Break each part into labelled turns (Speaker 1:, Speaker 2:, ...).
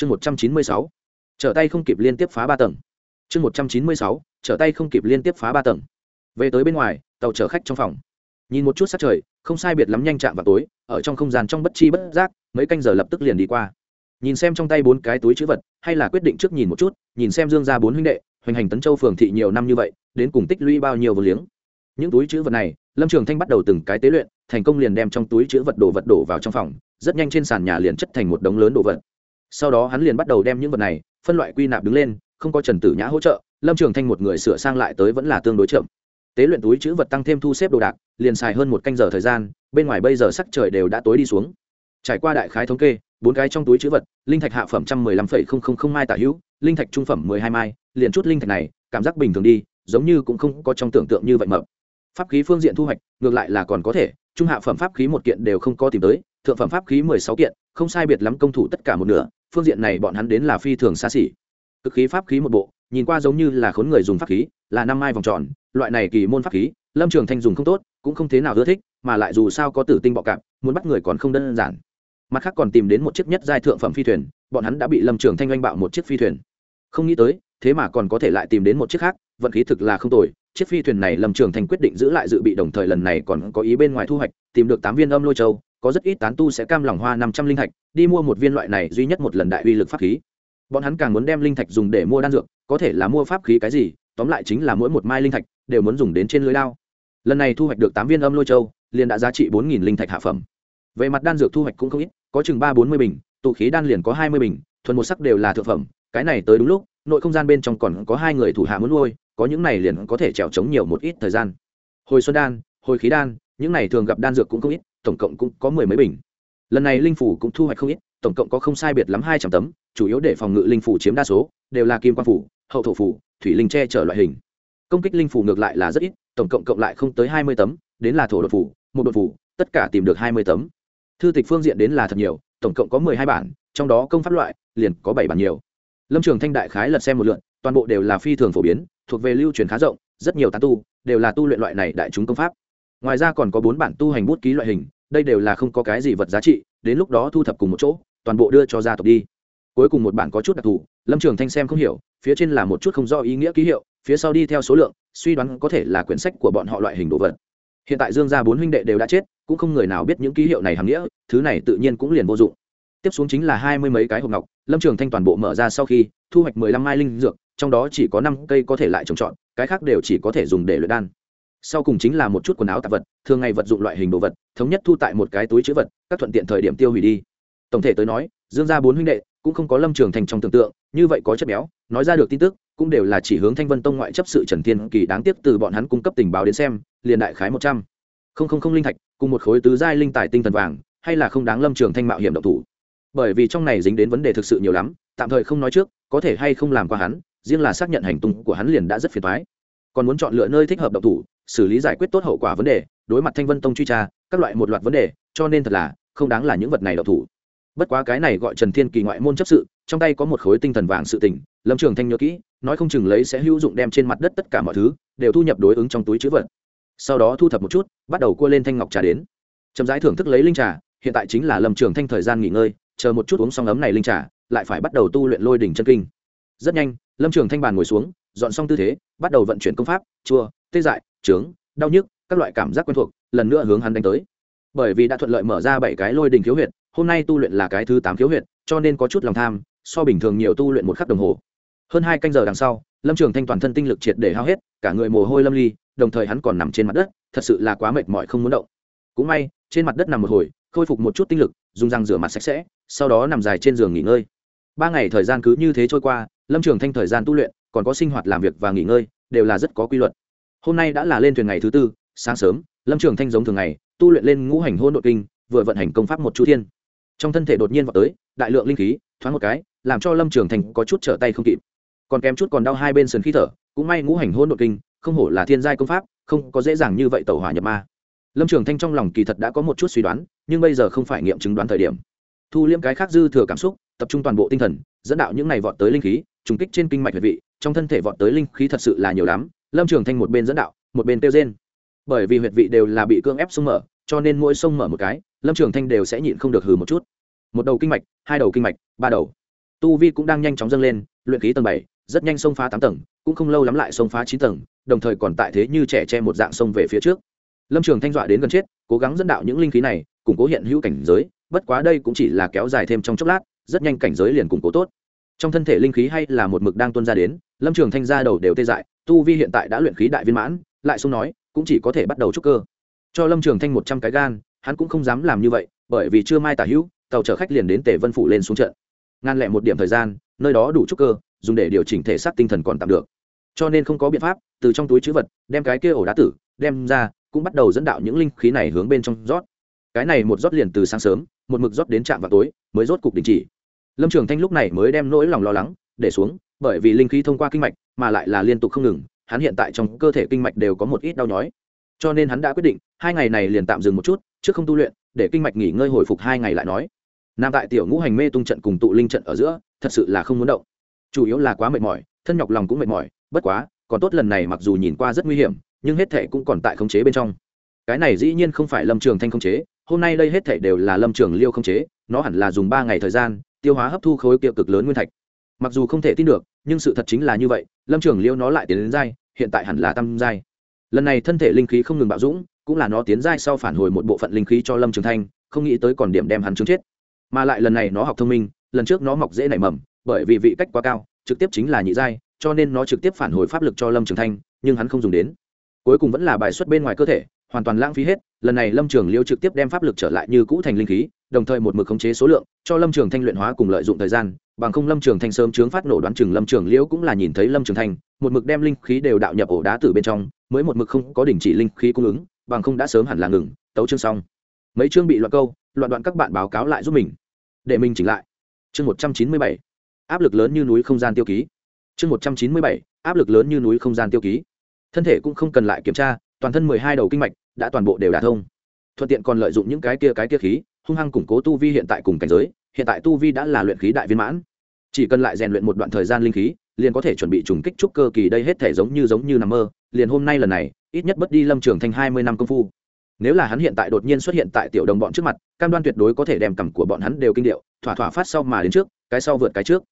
Speaker 1: chương một trăm chín mươi sáu. Trở tay không kịp liên tiếp phá ba tầng. Chương một trăm chín mươi sáu. Trở tay không kịp liên tiếp phá ba tầng. Về tới bên ngoài, tàu chở khách trong phòng. Nhìn một chút sát trời, không sai biệt lắm nhanh chạm vào tối, ở trong không gian trong bất chi bất giác, mấy canh giờ lập tức liền đi qua. Nhìn xem trong tay bốn cái túi chữ vật, hay là quyết định trước nhìn một chút, nhìn xem dương ra bốn huynh đệ, hoành hành tấn châu phường thị nhiều năm như vậy, đến cùng tích lũy bao nhiêu vô liếng. Những túi chữ vật này, lâm trường thanh bắt đầu từng cái tế luyện, thành công liền đem trong túi chữ vật đồ vật đổ vào trong phòng, rất nhanh trên sàn nhà liền chất thành một đống lớn đồ vật sau đó hắn liền bắt đầu đem những vật này phân loại quy nạp đứng lên, không có trần tử nhã hỗ trợ, lâm trường thanh một người sửa sang lại tới vẫn là tương đối chậm. Tế luyện túi chữ vật tăng thêm thu xếp đồ đạc, liền xài hơn một canh giờ thời gian, bên ngoài bây giờ sắc trời đều đã tối đi xuống. Trải qua đại khái thống kê, bốn cái trong túi chữ vật, linh thạch hạ phẩm trăm mười lăm phẩy không không không mai tả hữu, linh thạch trung phẩm mười hai mai, liền chút linh thạch này, cảm giác bình thường đi, giống như cũng không có trong tưởng tượng như vậy mập. Pháp khí phương diện thu hoạch, ngược lại là còn có thể, trung hạ phẩm pháp khí một kiện đều không có tìm tới, thượng phẩm pháp khí mười sáu kiện, không sai biệt lắm công thủ tất cả một nửa phương diện này bọn hắn đến là phi thường xa xỉ. Cực khí pháp khí một bộ, nhìn qua giống như là khốn người dùng pháp khí, là năm mai vòng tròn, loại này kỳ môn pháp khí, lâm trường thanh dùng không tốt, cũng không thế nào ưa thích, mà lại dù sao có tử tinh bọ cạp, muốn bắt người còn không đơn giản. Mặt khác còn tìm đến một chiếc nhất giai thượng phẩm phi thuyền, bọn hắn đã bị lâm trường thanh oanh bạo một chiếc phi thuyền. Không nghĩ tới, thế mà còn có thể lại tìm đến một chiếc khác, vận khí thực là không tồi, chiếc phi thuyền này lâm trường thanh quyết định giữ lại dự bị đồng thời lần này còn có ý bên ngoài thu hoạch, tìm được tám viên âm lôi châu có rất ít tán tu sẽ cam lòng hoa năm trăm linh thạch đi mua một viên loại này duy nhất một lần đại uy lực pháp khí. Bọn hắn càng muốn đem linh thạch dùng để mua đan dược, có thể là mua pháp khí cái gì, tóm lại chính là mỗi một mai linh thạch đều muốn dùng đến trên lưới lao lần này thu hoạch được tám viên âm lôi châu, liền đã giá trị bốn nghìn linh thạch hạ phẩm. Về mặt đan dược thu hoạch cũng không ít, có chừng ba bốn mươi bình, tụ khí đan liền có hai mươi bình, thuần một sắc đều là thượng phẩm, cái này tới đúng lúc, nội không gian bên trong còn có hai người thủ hạ muốn nuôi, có những này liền có thể trèo trống nhiều một ít thời gian. Hồi xuân đan, hồi khí đan, những này thường gặp đan dược cũng không ít tổng cộng cũng có mười mấy bình. Lần này linh phủ cũng thu hoạch không ít, tổng cộng có không sai biệt lắm hai trăm tấm, chủ yếu để phòng ngự linh phủ chiếm đa số, đều là kim quan phủ, hậu thổ phủ, thủy linh che chở loại hình. Công kích linh phủ ngược lại là rất ít, tổng cộng cộng lại không tới hai mươi tấm, đến là thổ đột phủ, một đột phủ, tất cả tìm được hai mươi tấm. Thư tịch phương diện đến là thật nhiều, tổng cộng có mười hai bản, trong đó công pháp loại, liền có bảy bản nhiều. Lâm trường thanh đại khái lật xem một lượn toàn bộ đều là phi thường phổ biến, thuộc về lưu truyền khá rộng, rất nhiều tán tu, đều là tu luyện loại này đại chúng công pháp. Ngoài ra còn có bốn bản tu hành bút ký loại hình đây đều là không có cái gì vật giá trị, đến lúc đó thu thập cùng một chỗ, toàn bộ đưa cho gia tộc đi. Cuối cùng một bản có chút đặc thù, lâm trường thanh xem không hiểu, phía trên là một chút không do ý nghĩa ký hiệu, phía sau đi theo số lượng, suy đoán có thể là quyển sách của bọn họ loại hình đồ vật. Hiện tại dương gia bốn huynh đệ đều đã chết, cũng không người nào biết những ký hiệu này hàm nghĩa, thứ này tự nhiên cũng liền vô dụng. Tiếp xuống chính là hai mươi mấy cái hộp ngọc, lâm trường thanh toàn bộ mở ra sau khi, thu hoạch mười lăm mai linh dược, trong đó chỉ có năm cây có thể lại trồng trọt, cái khác đều chỉ có thể dùng để luyện đan sau cùng chính là một chút quần áo tạp vật, thường ngày vật dụng loại hình đồ vật, thống nhất thu tại một cái túi chữ vật, các thuận tiện thời điểm tiêu hủy đi. Tổng thể tới nói, dương gia bốn huynh đệ cũng không có lâm trường thành trong tưởng tượng, như vậy có chất béo, nói ra được tin tức, cũng đều là chỉ hướng thanh vân tông ngoại chấp sự trần thiên kỳ đáng tiếc từ bọn hắn cung cấp tình báo đến xem, liền đại khái một trăm. Không không không linh thạch, cùng một khối tứ giai linh tài tinh thần vàng, hay là không đáng lâm trường thanh mạo hiểm độc thủ. Bởi vì trong này dính đến vấn đề thực sự nhiều lắm, tạm thời không nói trước, có thể hay không làm qua hắn, riêng là xác nhận hành tung của hắn liền đã rất phiền thoái còn muốn chọn lựa nơi thích hợp độc thủ xử lý giải quyết tốt hậu quả vấn đề, đối mặt thanh vân tông truy tra, các loại một loạt vấn đề, cho nên thật là không đáng là những vật này độc thủ. Bất quá cái này gọi trần thiên kỳ ngoại môn chấp sự, trong tay có một khối tinh thần vàng sự tỉnh lâm trường thanh nhớ kỹ, nói không chừng lấy sẽ hữu dụng đem trên mặt đất tất cả mọi thứ đều thu nhập đối ứng trong túi chữ vật. Sau đó thu thập một chút, bắt đầu cua lên thanh ngọc trà đến. Chậm rãi thưởng thức lấy linh trà, hiện tại chính là lâm trường thanh thời gian nghỉ ngơi, chờ một chút uống xong ấm này linh trà, lại phải bắt đầu tu luyện lôi đỉnh chân kinh. Rất nhanh, lâm trường thanh bàn ngồi xuống, dọn xong tư thế, bắt đầu vận chuyển công pháp chua tê dại trướng, đau nhức, các loại cảm giác quen thuộc, lần nữa hướng hắn đánh tới. Bởi vì đã thuận lợi mở ra bảy cái lôi đình khiếu huyệt, hôm nay tu luyện là cái thứ tám khiếu huyệt, cho nên có chút lòng tham, so bình thường nhiều tu luyện một khắc đồng hồ. Hơn hai canh giờ đằng sau, lâm trường thanh toàn thân tinh lực triệt để hao hết, cả người mồ hôi lâm ly, đồng thời hắn còn nằm trên mặt đất, thật sự là quá mệt mỏi không muốn động. Cũng may, trên mặt đất nằm một hồi, khôi phục một chút tinh lực, dùng răng rửa mặt sạch sẽ, sau đó nằm dài trên giường nghỉ ngơi. Ba ngày thời gian cứ như thế trôi qua, lâm trường thanh thời gian tu luyện, còn có sinh hoạt làm việc và nghỉ ngơi, đều là rất có quy luật hôm nay đã là lên thuyền ngày thứ tư, sáng sớm, lâm trường thanh giống thường ngày, tu luyện lên ngũ hành hôn nội kinh, vừa vận hành công pháp một chu thiên. Trong thân thể đột nhiên vào tới, đại lượng linh khí, thoáng một cái, làm cho lâm trường thành có chút trở tay không kịp. Còn kém chút còn đau hai bên sườn khí thở, cũng may ngũ hành hôn nội kinh, không hổ là thiên giai công pháp, không có dễ dàng như vậy tẩu hỏa nhập ma. Lâm trường thanh trong lòng kỳ thật đã có một chút suy đoán, nhưng bây giờ không phải nghiệm chứng đoán thời điểm. Thu liêm cái khác dư thừa cảm xúc, tập trung toàn bộ tinh thần, dẫn đạo những này vọt tới linh khí, trùng kích trên kinh mạch huyệt vị, trong thân thể vọt tới linh khí thật sự là nhiều lắm lâm trường thanh một bên dẫn đạo, một bên tiêu rên. Bởi vì huyệt vị đều là bị cương ép sông mở, cho nên mỗi sông mở một cái, lâm trường thanh đều sẽ nhịn không được hừ một chút. Một đầu kinh mạch, hai đầu kinh mạch, ba đầu. Tu vi cũng đang nhanh chóng dâng lên, luyện khí tầng bảy, rất nhanh xông phá tám tầng, cũng không lâu lắm lại xông phá chín tầng, đồng thời còn tại thế như trẻ che một dạng sông về phía trước. Lâm trường thanh dọa đến gần chết, cố gắng dẫn đạo những linh khí này, củng cố hiện hữu cảnh giới, bất quá đây cũng chỉ là kéo dài thêm trong chốc lát, rất nhanh cảnh giới liền củng cố tốt. Trong thân thể linh khí hay là một mực đang tuân ra đến, lâm trường thanh ra đầu đều tê dại tu vi hiện tại đã luyện khí đại viên mãn, lại xung nói, cũng chỉ có thể bắt đầu trúc cơ. Cho lâm trường thanh một trăm cái gan, hắn cũng không dám làm như vậy, bởi vì chưa mai tả hữu, tàu chở khách liền đến tề vân phủ lên xuống trận. Ngăn lẹ một điểm thời gian, nơi đó đủ trúc cơ, dùng để điều chỉnh thể xác tinh thần còn tạm được. Cho nên không có biện pháp, từ trong túi chữ vật, đem cái kia ổ đá tử, đem ra, cũng bắt đầu dẫn đạo những linh khí này hướng bên trong rót. Cái này một rót liền từ sáng sớm, một mực rót đến trạm vào tối, mới rốt cục đình chỉ. Lâm trường thanh lúc này mới đem nỗi lòng lo lắng để xuống, bởi vì linh khí thông qua kinh mạch mà lại là liên tục không ngừng, hắn hiện tại trong cơ thể kinh mạch đều có một ít đau nhói. Cho nên hắn đã quyết định, hai ngày này liền tạm dừng một chút, trước không tu luyện, để kinh mạch nghỉ ngơi hồi phục hai ngày lại nói. Nam tại tiểu ngũ hành mê tung trận cùng tụ linh trận ở giữa, thật sự là không muốn động. Chủ yếu là quá mệt mỏi, thân nhọc lòng cũng mệt mỏi, bất quá, còn tốt lần này mặc dù nhìn qua rất nguy hiểm, nhưng hết thệ cũng còn tại khống chế bên trong. Cái này dĩ nhiên không phải lâm trường thanh khống chế, hôm nay đây hết thệ đều là lâm trường liêu khống chế, nó hẳn là dùng ba ngày thời gian, tiêu hóa hấp thu khối kiệu cực lớn nguyên thạch. Mặc dù không thể tin được nhưng sự thật chính là như vậy, lâm trường liêu nó lại tiến đến giai hiện tại hẳn là tam giai. Lần này thân thể linh khí không ngừng bạo dũng, cũng là nó tiến giai sau phản hồi một bộ phận linh khí cho lâm trường thanh, không nghĩ tới còn điểm đem hắn chứng chết. Mà lại lần này nó học thông minh, lần trước nó mọc dễ nảy mầm, bởi vì vị cách quá cao, trực tiếp chính là nhị giai, cho nên nó trực tiếp phản hồi pháp lực cho lâm trường thanh, nhưng hắn không dùng đến. Cuối cùng vẫn là bài xuất bên ngoài cơ thể, hoàn toàn lãng phí hết, lần này lâm trường liêu trực tiếp đem pháp lực trở lại như cũ thành linh khí, đồng thời một mực khống chế số lượng, cho lâm trường thanh luyện hóa cùng lợi dụng thời gian bằng không lâm trường thanh sớm chướng phát nổ đoán chừng lâm trường liễu cũng là nhìn thấy lâm trường thanh, một mực đem linh khí đều đạo nhập ổ đá từ bên trong, mới một mực không có đình chỉ linh khí cung ứng, bằng không đã sớm hẳn là ngừng, tấu chương xong. Mấy chương bị loạn câu, loạn đoạn các bạn báo cáo lại giúp mình. Để mình chỉnh lại. Chương một trăm chín mươi bảy. Áp lực lớn như núi không gian tiêu ký. Chương một trăm chín mươi bảy. Áp lực lớn như núi không gian tiêu ký. Thân thể cũng không cần lại kiểm tra, toàn thân mười hai đầu kinh mạch đã toàn bộ đều đả thông. Thuận tiện còn lợi dụng những cái kia cái kia khí, hung hăng củng cố tu vi hiện tại cùng cảnh giới hiện tại tu vi đã là luyện khí đại viên mãn. Chỉ cần lại rèn luyện một đoạn thời gian linh khí, liền có thể chuẩn bị trùng kích trúc cơ kỳ đây hết thể giống như giống như nằm mơ, liền hôm nay lần này, ít nhất bất đi lâm trường thanh hai mươi năm công phu. Nếu là hắn hiện tại đột nhiên xuất hiện tại tiểu đồng bọn trước mặt, cam đoan tuyệt đối có thể đem cằm của bọn hắn đều kinh điệu, thỏa thỏa phát sau mà đến trước, cái sau vượt cái trước.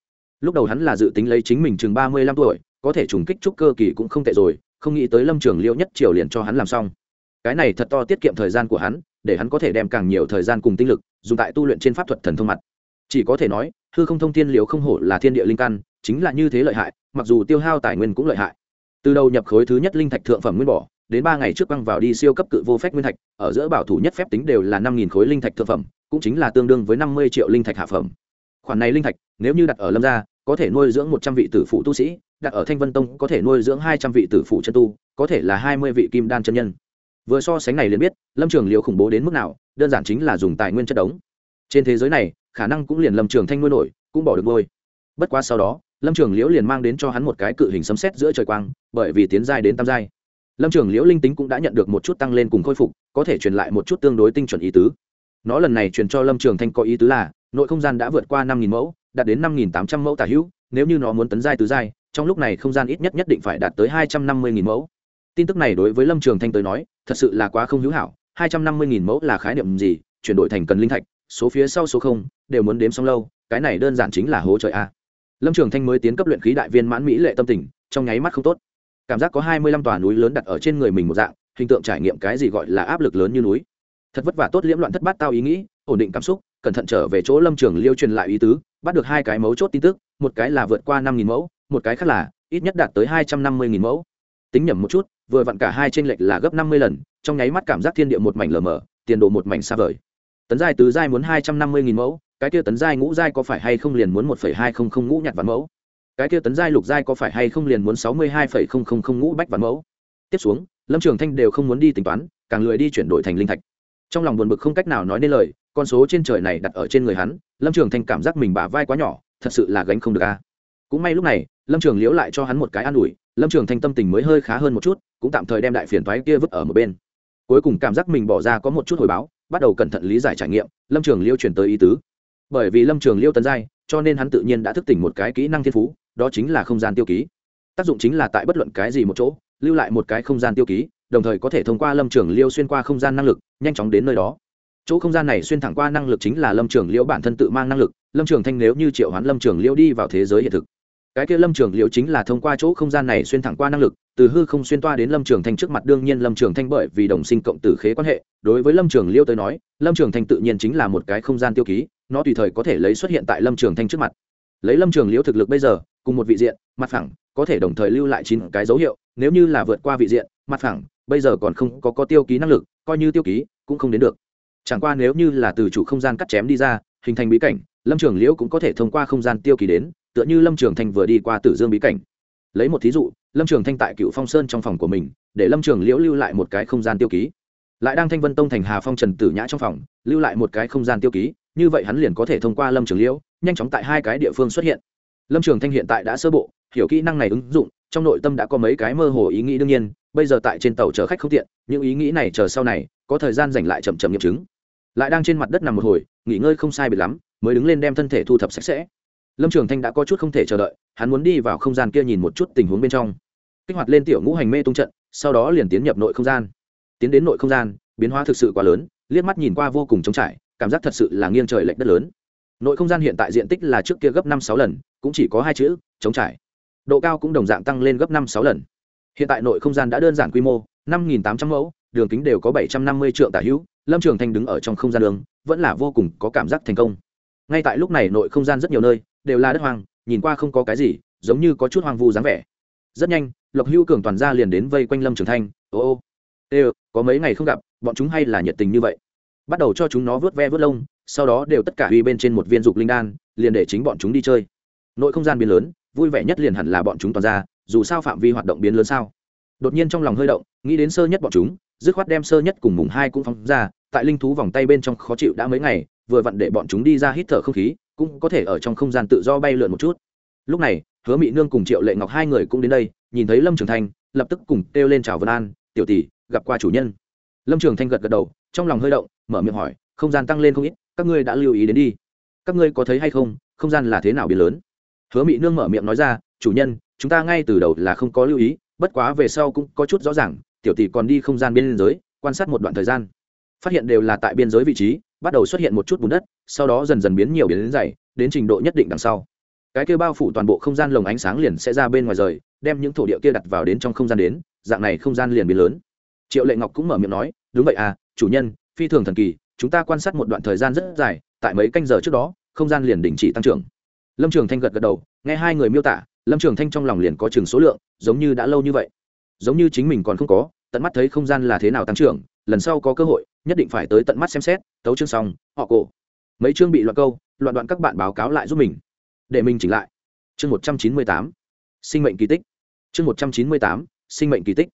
Speaker 1: Lúc đầu hắn là dự tính lấy chính mình chừng ba mươi lăm tuổi, có thể trùng kích trúc cơ kỳ cũng không tệ rồi, không nghĩ tới lâm trường liêu nhất triều liền cho hắn làm xong. Cái này thật to tiết kiệm thời gian của hắn, để hắn có thể đem càng nhiều thời gian cùng tinh lực, dùng tại tu luyện trên pháp thuật thần thông mặt chỉ có thể nói, hư không thông thiên liều không hổ là thiên địa linh căn, chính là như thế lợi hại, mặc dù tiêu hao tài nguyên cũng lợi hại. Từ đầu nhập khối thứ nhất linh thạch thượng phẩm nguyên bỏ, đến ba ngày trước băng vào đi siêu cấp cự vô phép nguyên thạch, ở giữa bảo thủ nhất phép tính đều là năm nghìn khối linh thạch thượng phẩm, cũng chính là tương đương với năm mươi triệu linh thạch hạ phẩm. Khoản này linh thạch, nếu như đặt ở lâm gia, có thể nuôi dưỡng một trăm vị tử phụ tu sĩ, đặt ở thanh vân tông có thể nuôi dưỡng hai trăm vị tử phụ chân tu, có thể là hai mươi vị kim đan chân nhân. Vừa so sánh này liền biết, lâm trường liều khủng bố đến mức nào, đơn giản chính là dùng tài nguyên chất đống trên thế giới này, khả năng cũng liền lâm trường thanh nuôi nổi, cũng bỏ được ngôi bất quá sau đó, lâm trường liễu liền mang đến cho hắn một cái cự hình sấm xét giữa trời quang, bởi vì tiến giai đến tam giai. Lâm trường liễu linh tính cũng đã nhận được một chút tăng lên cùng khôi phục, có thể truyền lại một chút tương đối tinh chuẩn ý tứ. Nó lần này truyền cho lâm trường thanh có ý tứ là, nội không gian đã vượt qua năm mẫu, đạt đến năm tám trăm mẫu tả hữu, nếu như nó muốn tấn giai tứ giai, trong lúc này không gian ít nhất nhất định phải đạt tới hai trăm năm mươi mẫu. Tin tức này đối với lâm trường thanh tới nói, thật sự là quá không hữu hảo, hai trăm năm mươi mẫu là khái niệm gì, chuyển đổi thành cần linh thạch số phía sau số không, đều muốn đếm xong lâu, cái này đơn giản chính là hố trời a. Lâm trường thanh mới tiến cấp luyện khí đại viên mãn mỹ lệ tâm tình, trong nháy mắt không tốt. Cảm giác có hai mươi lăm tòa núi lớn đặt ở trên người mình một dạng, hình tượng trải nghiệm cái gì gọi là áp lực lớn như núi. Thật vất vả tốt liễm loạn thất bát tao ý nghĩ, ổn định cảm xúc, cẩn thận trở về chỗ lâm trường liêu truyền lại ý tứ, bắt được hai cái mấu chốt tin tức, một cái là vượt qua năm nghìn mẫu, một cái khác là ít nhất đạt tới hai trăm năm mươi nghìn mẫu. Tính nhầm một chút, vừa vặn cả hai t r ê n lệch là gấp năm mươi lần, trong nháy mắt cảm giác thiên địa một mảnh lờ mờ, tiền đồ một mảnh xa vời tấn giai tứ giai muốn hai trăm năm mươi nghìn mẫu, cái kia tấn giai ngũ giai có phải hay không liền muốn một phẩy hai không không ngũ nhặt vạn mẫu? Cái kia tấn giai lục giai có phải hay không liền muốn sáu mươi hai phẩy không không không ngũ bách vạn mẫu? Tiếp xuống, lâm trường thanh đều không muốn đi tính toán, càng lười đi chuyển đổi thành linh thạch. Trong lòng buồn bực không cách nào nói nên lời, con số trên trời này đặt ở trên người hắn, lâm trường thanh cảm giác mình bả vai quá nhỏ, thật sự là gánh không được a. Cũng may lúc này, lâm trường liễu lại cho hắn một cái an ủi, lâm trường thanh tâm tình mới hơi khá hơn một chút, cũng tạm thời đem đại phiền thoái kia vứt ở một bên. Cuối cùng cảm giác mình bỏ ra có một chút hồi báo bắt đầu cẩn thận lý giải trải nghiệm, lâm trường liêu chuyển tới ý tứ. Bởi vì lâm trường liêu tấn giai, cho nên hắn tự nhiên đã thức tỉnh một cái kỹ năng thiên phú, đó chính là không gian tiêu ký. Tác dụng chính là tại bất luận cái gì một chỗ, lưu lại một cái không gian tiêu ký, đồng thời có thể thông qua lâm trường liêu xuyên qua không gian năng lực, nhanh chóng đến nơi đó. Chỗ không gian này xuyên thẳng qua năng lực chính là lâm trường liễu bản thân tự mang năng lực, lâm trường thanh nếu như triệu hoán lâm trường liễu đi vào thế giới hiện thực cái kia lâm trường liễu chính là thông qua chỗ không gian này xuyên thẳng qua năng lực từ hư không xuyên toa đến lâm trường thanh trước mặt đương nhiên lâm trường thanh bởi vì đồng sinh cộng tử khế quan hệ đối với lâm trường liễu tới nói lâm trường thanh tự nhiên chính là một cái không gian tiêu ký nó tùy thời có thể lấy xuất hiện tại lâm trường thanh trước mặt. Lấy lâm trường liễu thực lực bây giờ cùng một vị diện mặt phẳng có thể đồng thời lưu lại chín cái dấu hiệu nếu như là vượt qua vị diện mặt phẳng bây giờ còn không có, có tiêu ký năng lực coi như tiêu ký cũng không đến được. Chẳng qua nếu như là từ chủ không gian cắt chém đi ra hình thành bí cảnh lâm trường liễu cũng có thể thông qua không gian tiêu ký đến, tựa như lâm trường thanh vừa đi qua tử dương bí cảnh. Lấy một thí dụ, lâm trường thanh tại cựu phong sơn trong phòng của mình, để lâm trường liễu lưu lại một cái không gian tiêu ký. Lại đang thanh vân tông thành hà phong trần tử nhã trong phòng, lưu lại một cái không gian tiêu ký, như vậy hắn liền có thể thông qua lâm trường liễu, nhanh chóng tại hai cái địa phương xuất hiện. Lâm trường thanh hiện tại đã sơ bộ, hiểu kỹ năng này ứng dụng, trong nội tâm đã có mấy cái mơ hồ ý nghĩ đương nhiên, bây giờ tại trên tàu chở khách không tiện, những ý nghĩ này chờ sau này, có thời gian dành lại chậm chậm nghiệm chứng. Lại đang trên mặt đất nằm một hồi, nghỉ ngơi không sai biệt lắm mới đứng lên đem thân thể thu thập sạch sẽ. Lâm trường thanh đã có chút không thể chờ đợi, hắn muốn đi vào không gian kia nhìn một chút tình huống bên trong. Kích hoạt lên tiểu ngũ hành mê tung trận, sau đó liền tiến nhập nội không gian. Tiến đến nội không gian, biến hóa thực sự quá lớn, liếc mắt nhìn qua vô cùng trống trải, cảm giác thật sự là nghiêng trời lệch đất lớn. Nội không gian hiện tại diện tích là trước kia gấp năm sáu lần, cũng chỉ có hai chữ, trống trải. Độ cao cũng đồng dạng tăng lên gấp năm sáu lần. Hiện tại nội không gian đã đơn giản quy mô, năm nghìn tám trăm mẫu, đường kính đều có bảy trăm năm mươi triệu tả hữu, lâm trường thanh đứng ở trong không gian đường, vẫn là vô cùng có cảm giác thành công ngay tại lúc này nội không gian rất nhiều nơi đều là đất hoang, nhìn qua không có cái gì, giống như có chút hoang vu dáng vẻ. Rất nhanh, lộc hưu cường toàn ra liền đến vây quanh lâm trường thanh, ô ô ê có mấy ngày không gặp, bọn chúng hay là nhiệt tình như vậy? Bắt đầu cho chúng nó vớt ve vớt lông, sau đó đều tất cả uy bên trên một viên dục linh đan, liền để chính bọn chúng đi chơi. Nội không gian biến lớn, vui vẻ nhất liền hẳn là bọn chúng toàn ra, dù sao phạm vi hoạt động biến lớn sao. Đột nhiên trong lòng hơi động, nghĩ đến sơ nhất bọn chúng, dứt khoát đem sơ nhất cùng mùng hai cũng phóng ra, tại linh thú vòng tay bên trong khó chịu đã mấy ngày vừa vặn để bọn chúng đi ra hít thở không khí, cũng có thể ở trong không gian tự do bay lượn một chút. Lúc này, hứa mỹ nương cùng triệu lệ ngọc hai người cũng đến đây, nhìn thấy lâm trường thanh, lập tức cùng kêu lên chào vân an, tiểu tỷ, gặp qua chủ nhân. Lâm trường thanh gật gật đầu, trong lòng hơi động, mở miệng hỏi, không gian tăng lên không ít, các ngươi đã lưu ý đến đi. Các ngươi có thấy hay không không gian là thế nào biến lớn? Hứa mỹ nương mở miệng nói ra, chủ nhân, chúng ta ngay từ đầu là không có lưu ý, bất quá về sau cũng có chút rõ ràng, tiểu tỷ còn đi không gian biên giới, quan sát một đoạn thời gian. Phát hiện đều là tại biên giới vị trí bắt đầu xuất hiện một chút bùn đất, sau đó dần dần biến nhiều biến đến dày, đến trình độ nhất định đằng sau. Cái kia bao phủ toàn bộ không gian lồng ánh sáng liền sẽ ra bên ngoài rời, đem những thổ địa kia đặt vào đến trong không gian đến, dạng này không gian liền biến lớn. Triệu lệ ngọc cũng mở miệng nói, đúng vậy à chủ nhân, phi thường thần kỳ, chúng ta quan sát một đoạn thời gian rất dài, tại mấy canh giờ trước đó, không gian liền đình chỉ tăng trưởng. Lâm trường thanh gật gật đầu, nghe hai người miêu tả, lâm trường thanh trong lòng liền có chừng số lượng, giống như đã lâu như vậy. Giống như chính mình còn không có, tận mắt thấy không gian là thế nào tăng trưởng lần sau có cơ hội, nhất định phải tới tận mắt xem xét, tấu chương xong, họ cổ. Mấy chương bị loạn câu, loạn đoạn các bạn báo cáo lại giúp mình. Để mình chỉnh lại. Chương một trăm chín mươi tám. Sinh mệnh kỳ tích. Chương một trăm chín mươi tám. Sinh mệnh kỳ tích.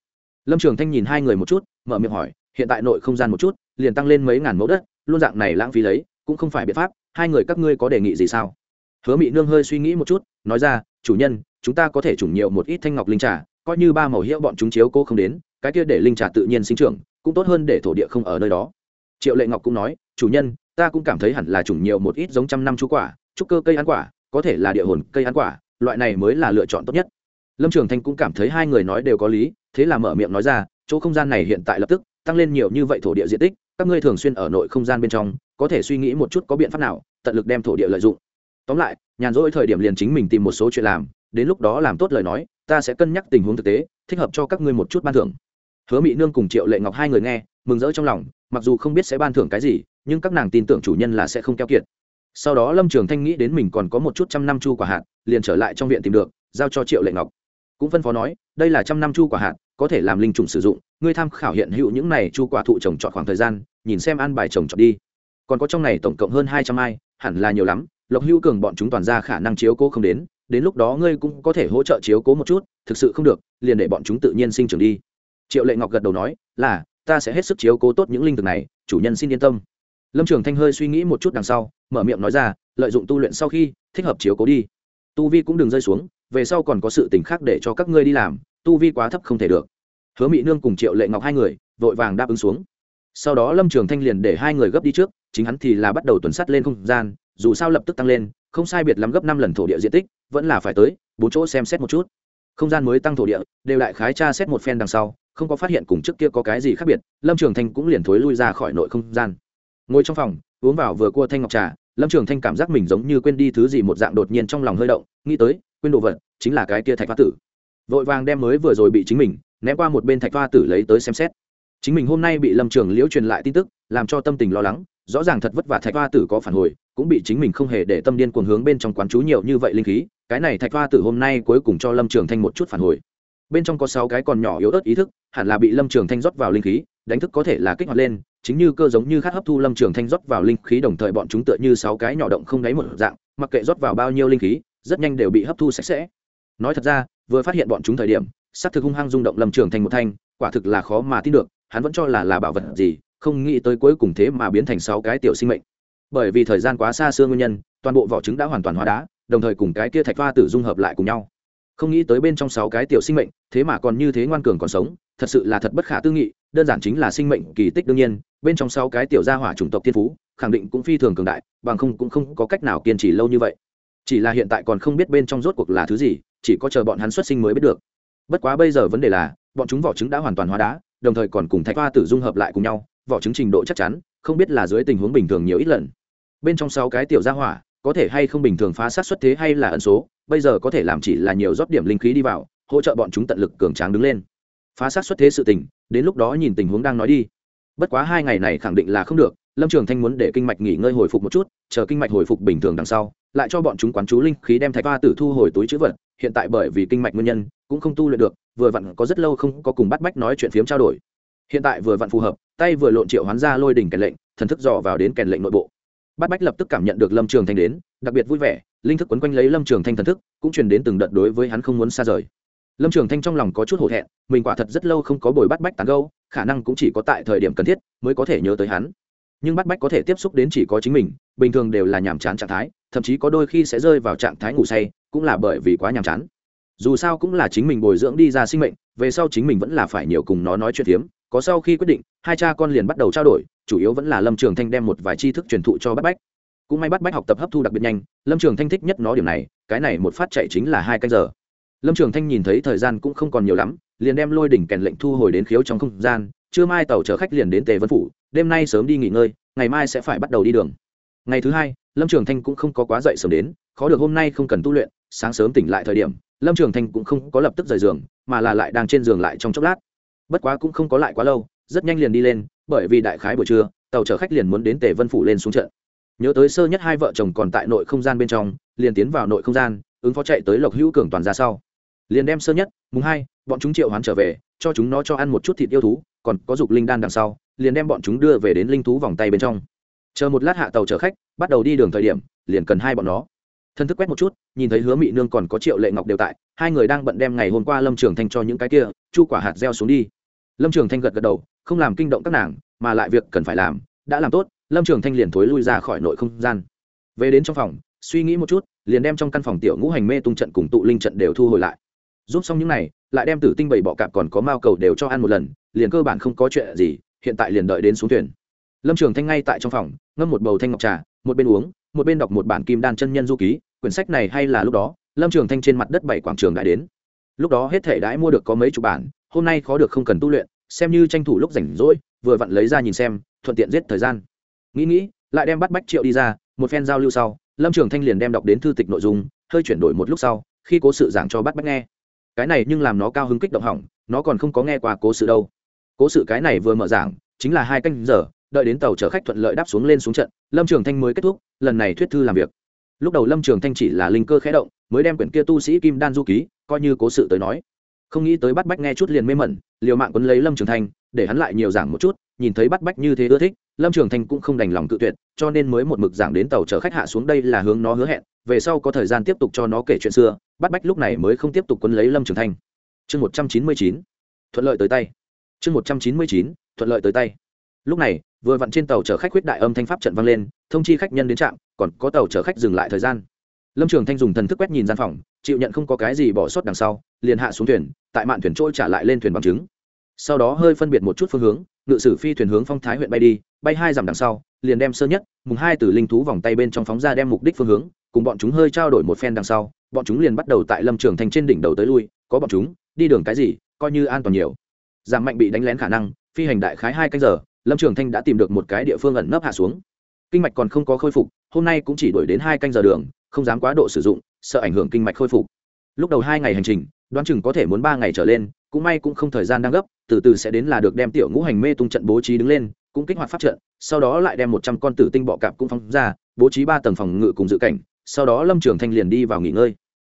Speaker 1: Lâm trường thanh nhìn hai người một chút, mở miệng hỏi, hiện tại nội không gian một chút, liền tăng lên mấy ngàn mẫu đất, luôn dạng này lãng phí lấy, cũng không phải biện pháp, hai người các ngươi có đề nghị gì sao? Hứa mị nương hơi suy nghĩ một chút, nói ra, chủ nhân, chúng ta có thể chủng nhiều một ít thanh ngọc linh trà, coi như ba màu hiệu bọn chúng chiếu cô không đến, cái kia để linh trà tự nhiên sinh trưởng cũng tốt hơn để thổ địa không ở nơi đó. Triệu lệ ngọc cũng nói, chủ nhân, ta cũng cảm thấy hẳn là chủng nhiều một ít giống trăm năm chú quả, trúc cơ cây ăn quả, có thể là địa hồn cây ăn quả, loại này mới là lựa chọn tốt nhất. Lâm trường thanh cũng cảm thấy hai người nói đều có lý, thế là mở miệng nói ra, chỗ không gian này hiện tại lập tức tăng lên nhiều như vậy thổ địa diện tích, các ngươi thường xuyên ở nội không gian bên trong, có thể suy nghĩ một chút có biện pháp nào, tận lực đem thổ địa lợi dụng. Tóm lại, nhàn rỗi thời điểm liền chính mình tìm một số chuyện làm, đến lúc đó làm tốt lời nói, ta sẽ cân nhắc tình huống thực tế, thích hợp cho các ngươi một chút ban thưởng hứa mỹ nương cùng triệu lệ ngọc hai người nghe, mừng rỡ trong lòng, mặc dù không biết sẽ ban thưởng cái gì, nhưng các nàng tin tưởng chủ nhân là sẽ không keo kiệt. Sau đó lâm trường thanh nghĩ đến mình còn có một chút trăm năm chu quả hạt, liền trở lại trong viện tìm được, giao cho triệu lệ ngọc. Cũng phân phó nói, đây là trăm năm chu quả hạt, có thể làm linh trùng sử dụng, ngươi tham khảo hiện hữu những này chu quả thụ trồng trọt khoảng thời gian, nhìn xem ăn bài trồng trọt đi. Còn có trong này tổng cộng hơn hai trăm ai, hẳn là nhiều lắm, lộc hữu cường bọn chúng toàn ra khả năng chiếu cố không đến đến lúc đó ngươi cũng có thể hỗ trợ chiếu cố một chút, thực sự không được, liền để bọn chúng tự nhiên sinh trưởng đi triệu lệ ngọc gật đầu nói, là, ta sẽ hết sức chiếu cố tốt những linh thực này, chủ nhân xin yên tâm. Lâm trường thanh hơi suy nghĩ một chút đằng sau, mở miệng nói ra, lợi dụng tu luyện sau khi, thích hợp chiếu cố đi. Tu vi cũng đừng rơi xuống, về sau còn có sự tình khác để cho các ngươi đi làm, tu vi quá thấp không thể được. Hứa mỹ nương cùng triệu lệ ngọc hai người, vội vàng đáp ứng xuống. Sau đó lâm trường thanh liền để hai người gấp đi trước, chính hắn thì là bắt đầu tuần sắt lên không gian, dù sao lập tức tăng lên, không sai biệt lắm gấp năm lần thổ địa diện tích, vẫn là phải tới, bốn chỗ xem xét một chút. Không gian mới tăng thổ địa, đều đại khái tra xét một phen đằng sau không có phát hiện cùng trước kia có cái gì khác biệt, lâm trường thanh cũng liền thối lui ra khỏi nội không gian. Ngồi trong phòng, uống vào vừa cua thanh ngọc trà, lâm trường thanh cảm giác mình giống như quên đi thứ gì một dạng đột nhiên trong lòng hơi động, nghĩ tới, quên đồ vật, chính là cái kia thạch hoa tử. Vội vàng đem mới vừa rồi bị chính mình ném qua một bên thạch hoa tử lấy tới xem xét. Chính mình hôm nay bị lâm trường liễu truyền lại tin tức, làm cho tâm tình lo lắng, rõ ràng thật vất vả thạch hoa tử có phản hồi, cũng bị chính mình không hề để tâm điên cuồng hướng bên trong quán chú nhiều như vậy linh khí, cái này thạch hoa tử hôm nay cuối cùng cho lâm trường thanh một chút phản hồi bên trong có sáu cái còn nhỏ yếu ớt ý thức, hẳn là bị lâm trường thanh rót vào linh khí, đánh thức có thể là kích hoạt lên, chính như cơ giống như khát hấp thu lâm trường thanh rót vào linh khí đồng thời bọn chúng tựa như sáu cái nhỏ động không đáy một dạng, mặc kệ rót vào bao nhiêu linh khí, rất nhanh đều bị hấp thu sạch sẽ. Nói thật ra, vừa phát hiện bọn chúng thời điểm s ắ c thực hung hăng rung động lâm trường thành một thanh, quả thực là khó mà tin được, hắn vẫn cho là là bảo vật gì, không nghĩ tới cuối cùng thế mà biến thành sáu cái tiểu sinh mệnh. Bởi vì thời gian quá xa xưa nguyên nhân, toàn bộ vỏ trứng đã hoàn toàn hóa đá, đồng thời cùng cái kia thạch hoa tử dung hợp lại cùng nhau không nghĩ tới bên trong sáu cái tiểu sinh mệnh, thế mà còn như thế ngoan cường còn sống, thật sự là thật bất khả tư nghị, đơn giản chính là sinh mệnh kỳ tích đương nhiên, bên trong sáu cái tiểu gia hỏa chủng tộc tiên phú, khẳng định cũng phi thường cường đại, bằng không cũng không có cách nào kiên trì lâu như vậy. Chỉ là hiện tại còn không biết bên trong rốt cuộc là thứ gì, chỉ có chờ bọn hắn xuất sinh mới biết được. Bất quá bây giờ vấn đề là, bọn chúng vỏ trứng đã hoàn toàn hóa đá, đồng thời còn cùng thạch hoa tử dung hợp lại cùng nhau, vỏ trứng trình độ chắc chắn, không biết là dưới tình huống bình thường nhiều ít lần. Bên trong sáu cái tiểu gia hỏa có thể hay không bình thường phá sát xuất thế hay là ẩn số, bây giờ có thể làm chỉ là nhiều rót điểm linh khí đi vào, hỗ trợ bọn chúng tận lực cường tráng đứng lên. Phá sát xuất thế sự tình, đến lúc đó nhìn tình huống đang nói đi. Bất quá hai ngày này khẳng định là không được, lâm trường thanh muốn để kinh mạch nghỉ ngơi hồi phục một chút, chờ kinh mạch hồi phục bình thường đằng sau, lại cho bọn chúng quán chú linh khí đem thạch ba tử thu hồi túi chữ vật, hiện tại bởi vì kinh mạch nguyên nhân, cũng không tu luyện được, vừa vặn có rất lâu không có cùng bắt bách nói chuyện phiếm trao đổi. Hiện tại vừa vặn phù hợp, tay vừa lộn triệu hoán ra lôi đỉnh kèn lệnh, thần thức dò vào đến kèn lệnh nội bộ. Bát bách lập tức cảm nhận được lâm trường thanh đến, đặc biệt vui vẻ, linh thức quấn quanh lấy lâm trường thanh thần thức, cũng truyền đến từng đợt đối với hắn không muốn xa rời. Lâm trường thanh trong lòng có chút hổ thẹn, mình quả thật rất lâu không có bồi bát bách tán gâu khả năng cũng chỉ có tại thời điểm cần thiết mới có thể nhớ tới hắn. Nhưng Bát bách có thể tiếp xúc đến chỉ có chính mình, bình thường đều là nhàm chán trạng thái, thậm chí có đôi khi sẽ rơi vào trạng thái ngủ say, cũng là bởi vì quá nhàm chán. Dù sao cũng là chính mình bồi dưỡng đi ra sinh mệnh, về sau chính mình vẫn là phải nhiều cùng nó nói chuyện hiếm có sau khi quyết định, hai cha con liền bắt đầu trao đổi, chủ yếu vẫn là lâm trường thanh đem một vài tri thức truyền thụ cho bắt bách. Cũng may bắt bách học tập hấp thu đặc biệt nhanh, lâm trường thanh thích nhất nó điểm này, cái này một phát chạy chính là hai canh giờ. Lâm trường thanh nhìn thấy thời gian cũng không còn nhiều lắm, liền đem lôi đỉnh kèn lệnh thu hồi đến khiếu trong không gian, trưa mai tàu chở khách liền đến tề vân phủ, đêm nay sớm đi nghỉ ngơi, ngày mai sẽ phải bắt đầu đi đường. Ngày thứ hai, lâm trường thanh cũng không có quá dậy sớm đến, khó được hôm nay không cần tu luyện, sáng sớm tỉnh lại thời điểm, lâm trường thanh cũng không có lập tức rời giường, mà là lại đang trên giường lại trong chốc lát bất quá cũng không có lại quá lâu, rất nhanh liền đi lên, bởi vì đại khái buổi trưa, tàu chở khách liền muốn đến tề vân phủ lên xuống trận. Nhớ tới sơ nhất hai vợ chồng còn tại nội không gian bên trong, liền tiến vào nội không gian, ứng phó chạy tới lộc hữu cường toàn ra sau. Liền đem sơ nhất, mùng hai, bọn chúng triệu hoán trở về, cho chúng nó cho ăn một chút thịt yêu thú, còn có dục linh đan đằng sau, liền đem bọn chúng đưa về đến linh thú vòng tay bên trong. Chờ một lát hạ tàu chở khách, bắt đầu đi đường thời điểm, liền cần hai bọn nó. Thân thức quét một chút, nhìn thấy hứa mị nương còn có triệu lệ ngọc đều tại, hai người đang bận đem ngày hôm qua lâm trường thanh cho những cái kia, chu quả hạt gieo xuống đi lâm trường thanh gật gật đầu, không làm kinh động các nàng, mà lại việc cần phải làm, đã làm tốt, lâm trường thanh liền thối lui ra khỏi nội không gian. Về đến trong phòng, suy nghĩ một chút, liền đem trong căn phòng tiểu ngũ hành mê tung trận cùng tụ linh trận đều thu hồi lại. Giúp xong những n à y lại đem tử tinh bảy bọ cạp còn có mao cầu đều cho ăn một lần, liền cơ bản không có chuyện gì, hiện tại liền đợi đến xuống thuyền. Lâm trường thanh ngay tại trong phòng, ngâm một bầu thanh ngọc trà, một bên uống, một bên đọc một bản kim đan chân nhân du ký, quyển sách này hay là lúc đó, lâm trường thanh trên mặt đất bảy quảng trường đã đến. Lúc đó hết thể đãi mua được có mấy chục bản hôm nay khó được không cần tu luyện, xem như tranh thủ lúc rảnh rỗi, vừa vặn lấy ra nhìn xem, thuận tiện giết thời gian. Nghĩ nghĩ, lại đem bắt bách triệu đi ra, một phen giao lưu sau, lâm trường thanh liền đem đọc đến thư tịch nội dung, hơi chuyển đổi một lúc sau, khi cố sự giảng cho bắt bách nghe. Cái này nhưng làm nó cao hứng kích động hỏng, nó còn không có nghe qua cố sự đâu. Cố sự cái này vừa mở giảng, chính là hai canh giờ, đợi đến tàu chở khách thuận lợi đáp xuống lên xuống trận, lâm trường thanh mới kết thúc, lần này thuyết thư làm việc. Lúc đầu lâm trường thanh chỉ là linh cơ khẽ động, mới đem quyển kia tu sĩ kim đan du ký, coi như cố sự tới nói không nghĩ tới bắt bách nghe chút liền mê mẩn, liều mạng quấn lấy lâm trường thanh, để hắn lại nhiều giảng một chút, nhìn thấy bắt bách như thế ưa thích, lâm trường thanh cũng không đành lòng tự tuyệt, cho nên mới một mực giảng đến tàu chở khách hạ xuống đây là hướng nó hứa hẹn, về sau có thời gian tiếp tục cho nó kể chuyện xưa, bắt bách lúc này mới không tiếp tục quấn lấy lâm trường thanh. Chương một trăm chín mươi chín, thuận lợi tới tay. Chương một trăm chín mươi chín, thuận lợi tới tay. Lúc này, vừa vặn trên tàu chở khách huyết đại âm thanh pháp trận vang lên, thông chi khách nhân đến trạm, còn có tàu chở khách dừng lại thời gian. Lâm trường thanh dùng thần thức quét nhìn gian phòng, chịu nhận không có cái gì bỏ sót đằng sau, liền hạ xuống thuyền tại mạn thuyền trôi trả lại lên thuyền bằng chứng. Sau đó hơi phân biệt một chút phương hướng, ngự sử phi thuyền hướng phong thái huyện bay đi, bay hai dặm đằng sau, liền đem sơ nhất, mùng hai từ linh thú vòng tay bên trong phóng ra đem mục đích phương hướng, cùng bọn chúng hơi trao đổi một phen đằng sau, bọn chúng liền bắt đầu tại lâm trường thành trên đỉnh đầu tới lui, có bọn chúng, đi đường cái gì, coi như an toàn nhiều. Giảm mạnh bị đánh lén khả năng, phi hành đại khái hai canh giờ, lâm trường thanh đã tìm được một cái địa phương ẩn nấp hạ xuống. Kinh mạch còn không có khôi phục, hôm nay cũng chỉ đổi đến hai canh giờ đường, không dám quá độ sử dụng, sợ ảnh hưởng kinh mạch khôi phục. Lúc đầu hai ngày hành trình đoán chừng có thể muốn ba ngày trở lên, cũng may cũng không thời gian đang gấp, từ từ sẽ đến là được đem tiểu ngũ hành mê tung trận bố trí đứng lên, cũng kích hoạt pháp trận, sau đó lại đem một trăm con tử tinh bọ cạp cũng phóng ra, bố trí ba tầng phòng ngự cùng dự cảnh, sau đó lâm trường thanh liền đi vào nghỉ ngơi.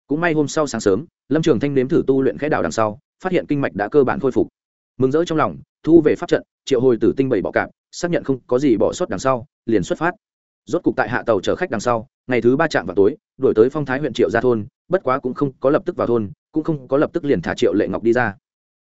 Speaker 1: Cũng may hôm sau sáng sớm, lâm trường thanh nếm thử tu luyện khẽ đạo đằng sau, phát hiện kinh mạch đã cơ bản khôi phục. Mừng rỡ trong lòng, thu về pháp trận, triệu hồi tử tinh bảy bọ cạp, xác nhận không có gì bỏ sót đằng sau, liền xuất phát rốt cục tại hạ tàu chở khách đằng sau, ngày thứ ba chạm vào tối đổi tới phong thái huyện triệu gia thôn, bất quá cũng không có lập tức vào thôn, cũng không có lập tức liền thả triệu lệ ngọc đi ra.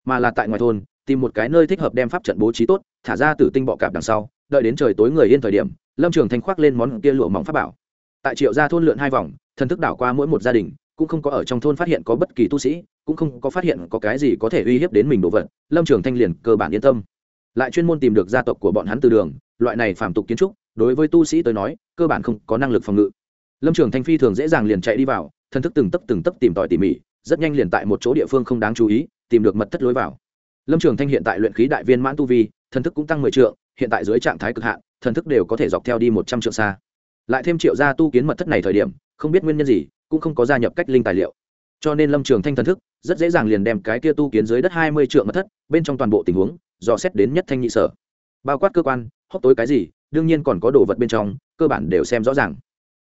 Speaker 1: Mà là tại ngoài thôn, tìm một cái nơi thích hợp đem pháp trận bố trí tốt, thả ra tử tinh bọ cạp đằng sau, đợi đến trời tối người yên thời điểm, lâm trường thanh khoác lên món kia lụa mỏng pháp bảo. Tại triệu gia thôn lượn hai vòng, thần thức đảo qua mỗi một gia đình, cũng không có ở trong thôn phát hiện có bất kỳ tu sĩ, cũng không có phát hiện có cái gì có thể uy hiếp đến mình đồ vật, lâm trường thanh liền cơ bản yên tâm. Lại chuyên môn tìm được gia tộc của bọn hắn từ đường, loại này phàm tục kiến trúc đối với tu sĩ tới nói, cơ bản không có năng lực phòng ngự. Lâm trường thanh phi thường dễ dàng liền chạy đi vào thần thức từng tấp từng tấp tìm tòi tỉ mỉ, rất nhanh liền tại một chỗ địa phương không đáng chú ý, tìm được mật thất lối vào. Lâm trường thanh hiện tại luyện khí đại viên mãn tu vi thần thức cũng tăng mười triệu hiện tại dưới trạng thái cực hạn thần thức đều có thể dọc theo đi một trăm triệu xa. Lại thêm triệu gia tu kiến mật thất này thời điểm, không biết nguyên nhân gì, cũng không có gia nhập cách linh tài liệu. Cho nên lâm trường thanh thần thức, rất dễ dàng liền đem cái kia tu kiến dưới đất hai mươi triệu mật thất, bên trong toàn bộ tình huống, dò xét đến nhất thanh nhị sở. Bao quát cơ quan, hốc tối cái gì đương nhiên còn có đồ vật bên trong, cơ bản đều xem rõ ràng.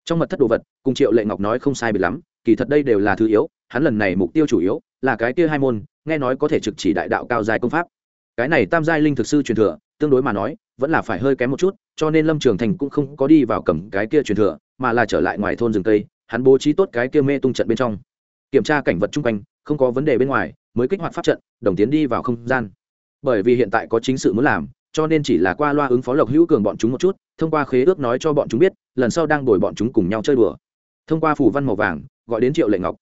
Speaker 1: Trong mật thất đồ vật, cùng triệu lệ ngọc nói không sai bị lắm, kỳ thật đây đều là thứ yếu, hắn lần này mục tiêu chủ yếu là cái kia hai môn, nghe nói có thể trực chỉ đại đạo cao dài công pháp. Cái này tam giai linh thực sư truyền thừa, tương đối mà nói, vẫn là phải hơi kém một chút, cho nên lâm trường thành cũng không có đi vào cầm cái kia truyền thừa, mà là trở lại ngoài thôn rừng tây hắn bố trí tốt cái kia mê tung trận bên trong. Kiểm tra cảnh vật chung quanh, không có vấn đề bên ngoài, mới kích hoạt pháp trận, đồng tiến đi vào không gian. Bởi vì hiện tại có chính sự muốn làm cho nên chỉ là qua loa ứng phó lộc hữu cường bọn chúng một chút, thông qua khế ước nói cho bọn chúng biết, lần sau đang đổi bọn chúng cùng nhau chơi đùa. Thông qua phủ văn màu vàng, gọi đến triệu lệ ngọc.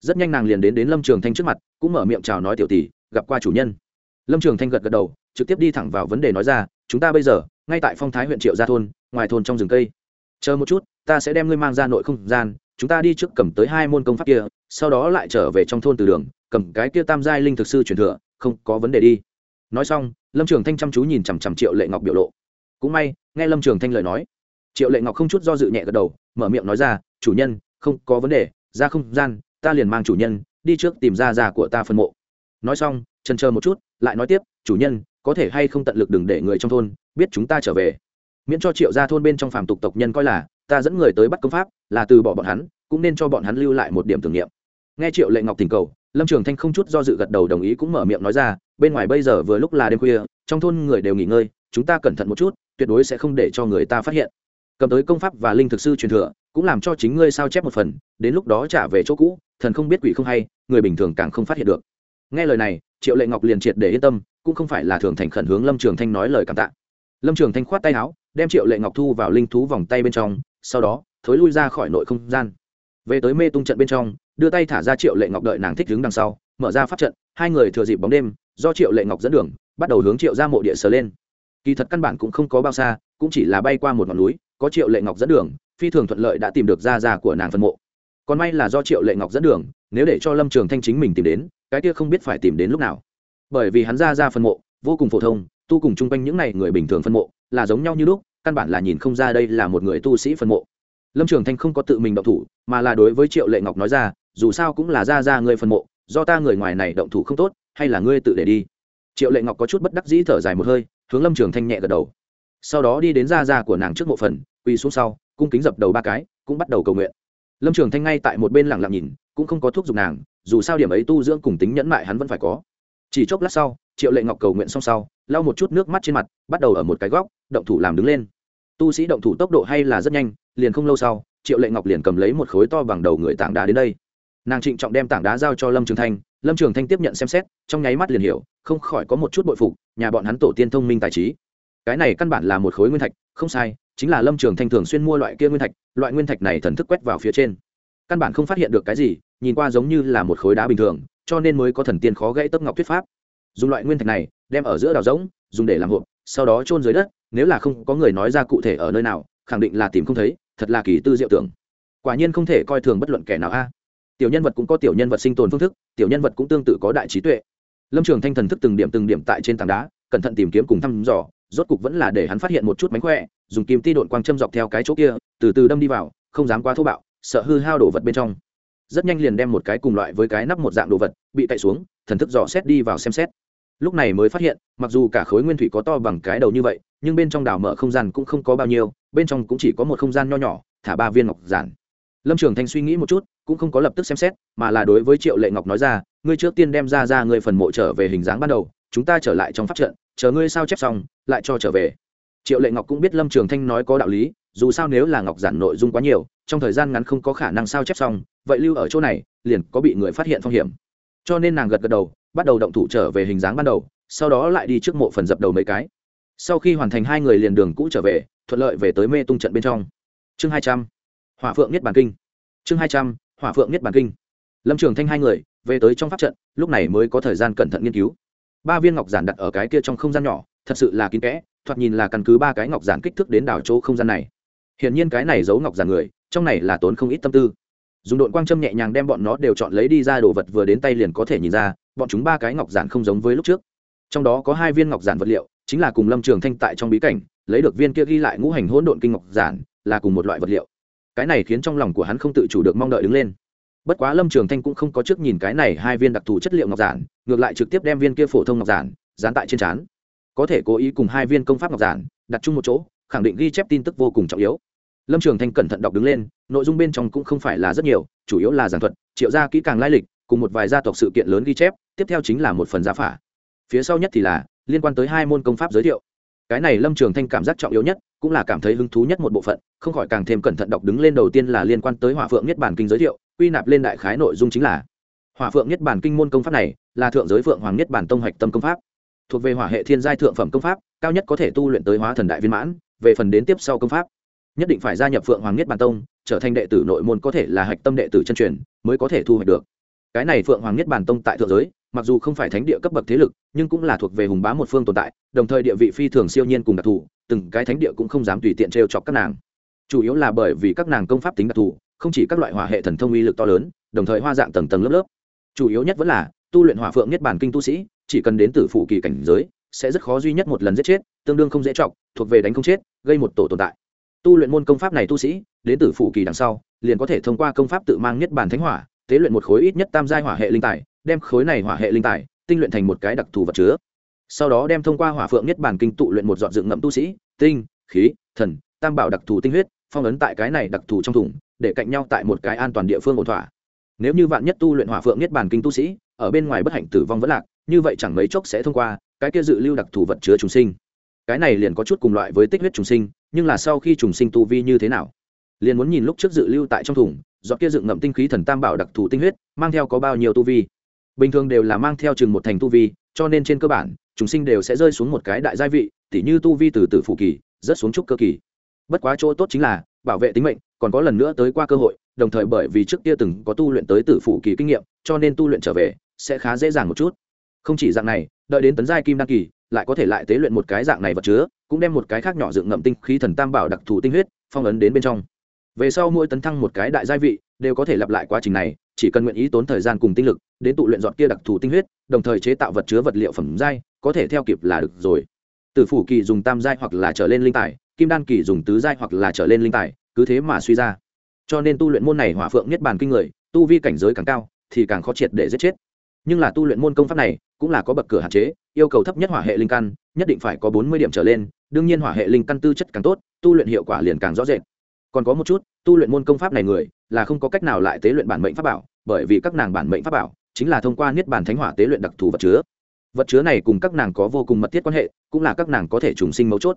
Speaker 1: Rất nhanh nàng liền đến đến lâm trường thanh trước mặt, cũng mở miệng chào nói tiểu tỷ, gặp qua chủ nhân. Lâm trường thanh gật gật đầu, trực tiếp đi thẳng vào vấn đề nói ra, chúng ta bây giờ, ngay tại phong thái huyện triệu gia thôn, ngoài thôn trong rừng cây. Chờ một chút, ta sẽ đem ngươi mang ra nội không gian, chúng ta đi trước cầm tới hai môn công pháp kia, sau đó lại trở về trong thôn từ đường, cầm cái kia tam giai linh thực sư truyền thừa, không có vấn đề đi. Nói xong lâm trường thanh chăm chú nhìn chằm chằm triệu lệ ngọc biểu lộ. Cũng may, nghe lâm trường thanh lời nói, triệu lệ ngọc không chút do dự nhẹ gật đầu, mở miệng nói ra, chủ nhân, không có vấn đề, ra không gian, ta liền mang chủ nhân, đi trước tìm ra già của ta phân mộ. Nói xong trần chờ một chút, lại nói tiếp, chủ nhân, có thể hay không tận lực đừng để người trong thôn biết chúng ta trở về? Miễn cho triệu ra thôn bên trong phàm tục tộc nhân coi là ta dẫn người tới bắt công pháp, là từ bỏ bọn hắn, cũng nên cho bọn hắn lưu lại một điểm tưởng niệm. Nghe triệu lệ ngọc tình cầu, lâm trường thanh không chút do dự gật đầu đồng ý cũng mở miệng nói ra bên ngoài bây giờ vừa lúc là đêm khuya, trong thôn người đều nghỉ ngơi, chúng ta cẩn thận một chút, tuyệt đối sẽ không để cho người ta phát hiện. Cầm tới công pháp và linh thực sư truyền thừa, cũng làm cho chính ngươi sao chép một phần, đến lúc đó trả về chỗ cũ, thần không biết quỷ không hay, người bình thường càng không phát hiện được. Nghe lời này, triệu lệ ngọc liền triệt để yên tâm, cũng không phải là thường thành khẩn hướng lâm trường thanh nói lời cảm tạ. Lâm trường thanh khoát tay áo, đem triệu lệ ngọc thu vào linh thú vòng tay bên trong, sau đó, thối lui ra khỏi nội không gian về tới mê tung trận bên trong, đưa tay thả ra triệu lệ ngọc đợi nàng thích đứng đằng sau, mở ra pháp trận, hai người thừa dịp bóng đêm, do triệu lệ ngọc dẫn đường, bắt đầu hướng triệu ra mộ địa sờ lên. Kỳ thật căn bản cũng không có bao xa, cũng chỉ là bay qua một ngọn núi, có triệu lệ ngọc dẫn đường, phi thường thuận lợi đã tìm được ra ra của nàng phân mộ. Còn may là do triệu lệ ngọc dẫn đường, nếu để cho lâm trường thanh chính mình tìm đến, cái kia không biết phải tìm đến lúc nào. Bởi vì hắn ra ra phân mộ, vô cùng phổ thông, tu cùng chung quanh những n à y người bình thường phân mộ, là giống nhau như lúc, căn bản là nhìn không ra đây là một người tu sĩ phân mộ lâm trường thanh không có tự mình động thủ, mà là đối với triệu lệ ngọc nói ra, dù sao cũng là ra ra người phân mộ, do ta người ngoài này động thủ không tốt, hay là ngươi tự để đi. Triệu lệ ngọc có chút bất đắc dĩ thở dài một hơi, hướng lâm trường thanh nhẹ gật đầu. Sau đó đi đến ra ra của nàng trước mộ phần, quỳ xuống sau, cung kính dập đầu ba cái, cũng bắt đầu cầu nguyện. Lâm trường thanh ngay tại một bên lẳng lặng nhìn, cũng không có thuốc giục nàng, dù sao điểm ấy tu dưỡng cùng tính nhẫn mại hắn vẫn phải có. Chỉ chốc lát sau, triệu lệ ngọc cầu nguyện xong sau, lau một chút nước mắt trên mặt, bắt đầu ở một cái góc, động thủ làm đứng lên. Tu sĩ động thủ tốc độ hay là rất nhanh liền không lâu sau, triệu lệ ngọc liền cầm lấy một khối to bằng đầu người tảng đá đến đây. Nàng trịnh trọng đem tảng đá giao cho lâm trường thanh, lâm trường thanh tiếp nhận xem xét, trong nháy mắt liền hiểu, không khỏi có một chút bội phục, nhà bọn hắn tổ tiên thông minh tài trí. Cái này căn bản là một khối nguyên thạch, không sai, chính là lâm trường thanh thường xuyên mua loại kia nguyên thạch, loại nguyên thạch này thần thức quét vào phía trên. Căn bản không phát hiện được cái gì, nhìn qua giống như là một khối đá bình thường, cho nên mới có thần tiên khó gãy tấp ngọc thuyết pháp. Dùng loại nguyên thạch này, đem ở giữa đào rỗng, dùng để làm hộp, sau đó trôn dưới đất, nếu là không có người nói ra cụ thể ở nơi nào, khẳng định là tìm không thấy thật là kỳ tư diệu tưởng. Quả nhiên không thể coi thường bất luận kẻ nào a. Tiểu nhân vật cũng có tiểu nhân vật sinh tồn phương thức, tiểu nhân vật cũng tương tự có đại trí tuệ. Lâm trường thanh thần thức từng điểm từng điểm tại trên tảng đá, cẩn thận tìm kiếm cùng thăm dò, rốt cục vẫn là để hắn phát hiện một chút mánh khỏe, dùng kim ti độn quang châm dọc theo cái chỗ kia, từ từ đâm đi vào, không dám quá thô bạo, sợ hư hao đồ vật bên trong. Rất nhanh liền đem một cái cùng loại với cái nắp một dạng đồ vật bị cậy xuống, thần thức dò xét đi vào xem xét lúc này mới phát hiện, mặc dù cả khối nguyên thủy có to bằng cái đầu như vậy, nhưng bên trong đảo mở không gian cũng không có bao nhiêu, bên trong cũng chỉ có một không gian nho nhỏ, thả ba viên ngọc giản. Lâm trường thanh suy nghĩ một chút, cũng không có lập tức xem xét, mà là đối với triệu lệ ngọc nói ra, ngươi trước tiên đem ra ra ngươi phần mộ trở về hình dáng ban đầu, chúng ta trở lại trong pháp trận, chờ ngươi sao chép xong, lại cho trở về. Triệu lệ ngọc cũng biết lâm trường thanh nói có đạo lý, dù sao nếu là ngọc giản nội dung quá nhiều, trong thời gian ngắn không có khả năng sao chép xong, vậy lưu ở chỗ này, liền có bị người phát hiện phong hiểm. Cho nên nàng gật gật đầu bắt đầu động thủ trở về hình dáng ban đầu, sau đó lại đi trước mộ phần dập đầu mấy cái. Sau khi hoàn thành hai người liền đường cũ trở về, thuận lợi về tới mê tung trận bên trong. Chương hai trăm, hỏa phượng nhất bản kinh. Chương hai trăm, hỏa phượng nhất bản kinh. Lâm trường thanh hai người, về tới trong pháp trận, lúc này mới có thời gian cẩn thận nghiên cứu. Ba viên ngọc giản đặt ở cái kia trong không gian nhỏ, thật sự là kín kẽ, thoạt nhìn là căn cứ ba cái ngọc giản kích thước đến đảo chỗ không gian này. Hiển nhiên cái này giấu ngọc giản người, trong này là tốn không ít tâm tư dùng đội quang châm nhẹ nhàng đem bọn nó đều chọn lấy đi ra đồ vật vừa đến tay liền có thể nhìn ra, bọn chúng ba cái ngọc giản không giống với lúc trước. Trong đó có hai viên ngọc giản vật liệu, chính là cùng lâm trường thanh tại trong bí cảnh, lấy được viên kia ghi lại ngũ hành hỗn độn kinh ngọc giản, là cùng một loại vật liệu. Cái này khiến trong lòng của hắn không tự chủ được mong đợi đứng lên. Bất quá lâm trường thanh cũng không có trước nhìn cái này hai viên đặc thù chất liệu ngọc giản, ngược lại trực tiếp đem viên kia phổ thông ngọc giản, dán tại trên trán. Có thể cố ý cùng hai viên công pháp ngọc giản, đặt chung một chỗ, khẳng định ghi chép tin tức vô cùng trọng yếu lâm trường thanh cẩn thận đọc đứng lên, nội dung bên trong cũng không phải là rất nhiều, chủ yếu là giảng thuật, triệu gia kỹ càng lai lịch, cùng một vài gia tộc sự kiện lớn ghi chép, tiếp theo chính là một phần gia phả. Phía sau nhất thì là, liên quan tới hai môn công pháp giới thiệu. Cái này lâm trường thanh cảm giác trọng yếu nhất, cũng là cảm thấy hứng thú nhất một bộ phận, không khỏi càng thêm cẩn thận đọc đứng lên đầu tiên là liên quan tới hỏa phượng nhất bản kinh giới thiệu, quy nạp lên đại khái nội dung chính là, hỏa phượng nhất bản kinh môn công pháp này, là thượng giới phượng hoàng nhất bản tông hạch tâm công pháp. Thuộc về hỏa hệ thiên giai thượng phẩm công pháp, cao nhất có thể tu luyện tới hóa thần đại viên mãn, về phần đến tiếp sau công pháp nhất định phải gia nhập phượng hoàng nhất bản tông, trở thành đệ tử nội môn có thể là hạch tâm đệ tử chân truyền, mới có thể thu hoạch được. Cái này phượng hoàng nhất bản tông tại thượng giới, mặc dù không phải thánh địa cấp bậc thế lực, nhưng cũng là thuộc về hùng bá một phương tồn tại, đồng thời địa vị phi thường siêu nhiên cùng đặc thù, từng cái thánh địa cũng không dám tùy tiện trêu chọc các nàng. Chủ yếu là bởi vì các nàng công pháp tính đặc thù, không chỉ các loại hỏa hệ thần thông uy lực to lớn, đồng thời hoa dạng tầng tầng lớp lớp. Chủ yếu nhất vẫn là, tu luyện hỏa phượng nhất bản kinh tu sĩ, chỉ cần đến từ phụ kỳ cảnh giới, sẽ rất khó duy nhất một lần giết chết, tương đương không dễ chọc, thuộc về đánh không chết, gây một tổ tồn tại tu luyện môn công pháp này tu sĩ, đến từ phụ kỳ đằng sau, liền có thể thông qua công pháp tự mang nhất bản thánh hỏa, tế luyện một khối ít nhất tam giai hỏa hệ linh tài, đem khối này hỏa hệ linh tài tinh luyện thành một cái đặc thù vật chứa. Sau đó đem thông qua hỏa phượng nhất bản kinh tụ luyện một dọn dựng ngậm tu sĩ, tinh, khí, thần, tam bảo đặc thù tinh huyết, phong ấn tại cái này đặc thù trong thùng, để cạnh nhau tại một cái an toàn địa phương ổn thỏa. Nếu như vạn nhất tu luyện hỏa phượng nhất bản kinh tu sĩ, ở bên ngoài bất hạnh tử vong vẫn lạc, như vậy chẳng mấy chốc sẽ thông qua cái kia dự lưu đặc thù vật chứa chúng sinh cái này liền có chút cùng loại với tích huyết trùng sinh, nhưng là sau khi trùng sinh tu vi như thế nào? Liền muốn nhìn lúc trước dự lưu tại trong thùng do kia dựng ngậm tinh khí thần tam bảo đặc thù tinh huyết, mang theo có bao nhiêu tu vi? Bình thường đều là mang theo chừng một thành tu vi, cho nên trên cơ bản chúng sinh đều sẽ rơi xuống một cái đại gia vị, tỉ như tu vi từ từ phụ kỳ rất xuống trúc cơ kỳ. Bất quá chỗ tốt chính là, bảo vệ tính mệnh, còn có lần nữa tới qua cơ hội, đồng thời bởi vì trước kia từng có tu luyện tới tử phụ kỳ kinh nghiệm, cho nên tu luyện trở về, sẽ khá dễ dàng một chút. Không chỉ dạng này, đợi đến tấn giai kim đăng kỳ lại có thể lại tế luyện một cái dạng này vật chứa, cũng đem một cái khác nhỏ dựng ngậm tinh khí thần tam bảo đặc thù tinh huyết, phong ấn đến bên trong. Về sau mỗi tấn thăng một cái đại gia vị, đều có thể lặp lại quá trình này, chỉ cần nguyện ý tốn thời gian cùng tinh lực, đến tụ luyện dọn kia đặc thù tinh huyết, đồng thời chế tạo vật chứa vật liệu phẩm giai, có thể theo kịp là được rồi. Từ phủ kỳ dùng tam giai hoặc là trở lên linh tài, kim đan kỳ dùng tứ giai hoặc là trở lên linh tài, cứ thế mà suy ra. Cho nên tu luyện môn này hỏa phượng niết bàn kinh người, tu vi cảnh giới càng cao, thì càng khó triệt để giết chết. Nhưng là tu luyện môn công pháp này cũng là có bậc cửa hạn chế, yêu cầu thấp nhất hỏa hệ linh căn, nhất định phải có bốn mươi điểm trở lên, đương nhiên hỏa hệ linh căn tư chất càng tốt, tu luyện hiệu quả liền càng rõ rệt. Còn có một chút, tu luyện môn công pháp này người, là không có cách nào lại tế luyện bản mệnh pháp bảo, bởi vì các nàng bản mệnh pháp bảo chính là thông qua niết bàn thánh hỏa tế luyện đặc thù vật chứa. Vật chứa này cùng các nàng có vô cùng mật thiết quan hệ, cũng là các nàng có thể trùng sinh mấu chốt.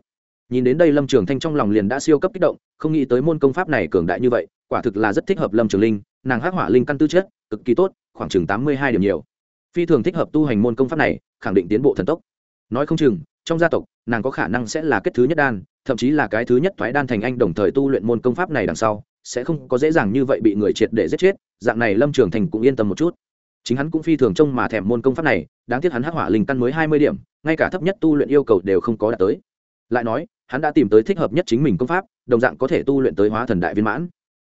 Speaker 1: Nhìn đến đây lâm trường thanh trong lòng liền đã siêu cấp kích động, không nghĩ tới môn công pháp này cường đại như vậy, quả thực là rất thích hợp lâm trường linh, nàng hắc hỏa linh căn tư chất, cực kỳ tốt, khoảng chừng tám mươi hai điểm nhiều phi thường thích hợp tu hành môn công pháp này, khẳng định tiến bộ thần tốc. Nói không chừng, trong gia tộc, nàng có khả năng sẽ là kết thứ nhất đan, thậm chí là cái thứ nhất thoái đan thành anh đồng thời tu luyện môn công pháp này đằng sau, sẽ không có dễ dàng như vậy bị người triệt để giết chết, dạng này lâm trường thành cũng yên tâm một chút. Chính hắn cũng phi thường trông mà thèm môn công pháp này, đáng tiếc hắn hắc hỏa linh căn mới hai mươi điểm, ngay cả thấp nhất tu luyện yêu cầu đều không có đạt tới. Lại nói, hắn đã tìm tới thích hợp nhất chính mình công pháp, đồng dạng có thể tu luyện tới hóa thần đại viên mãn.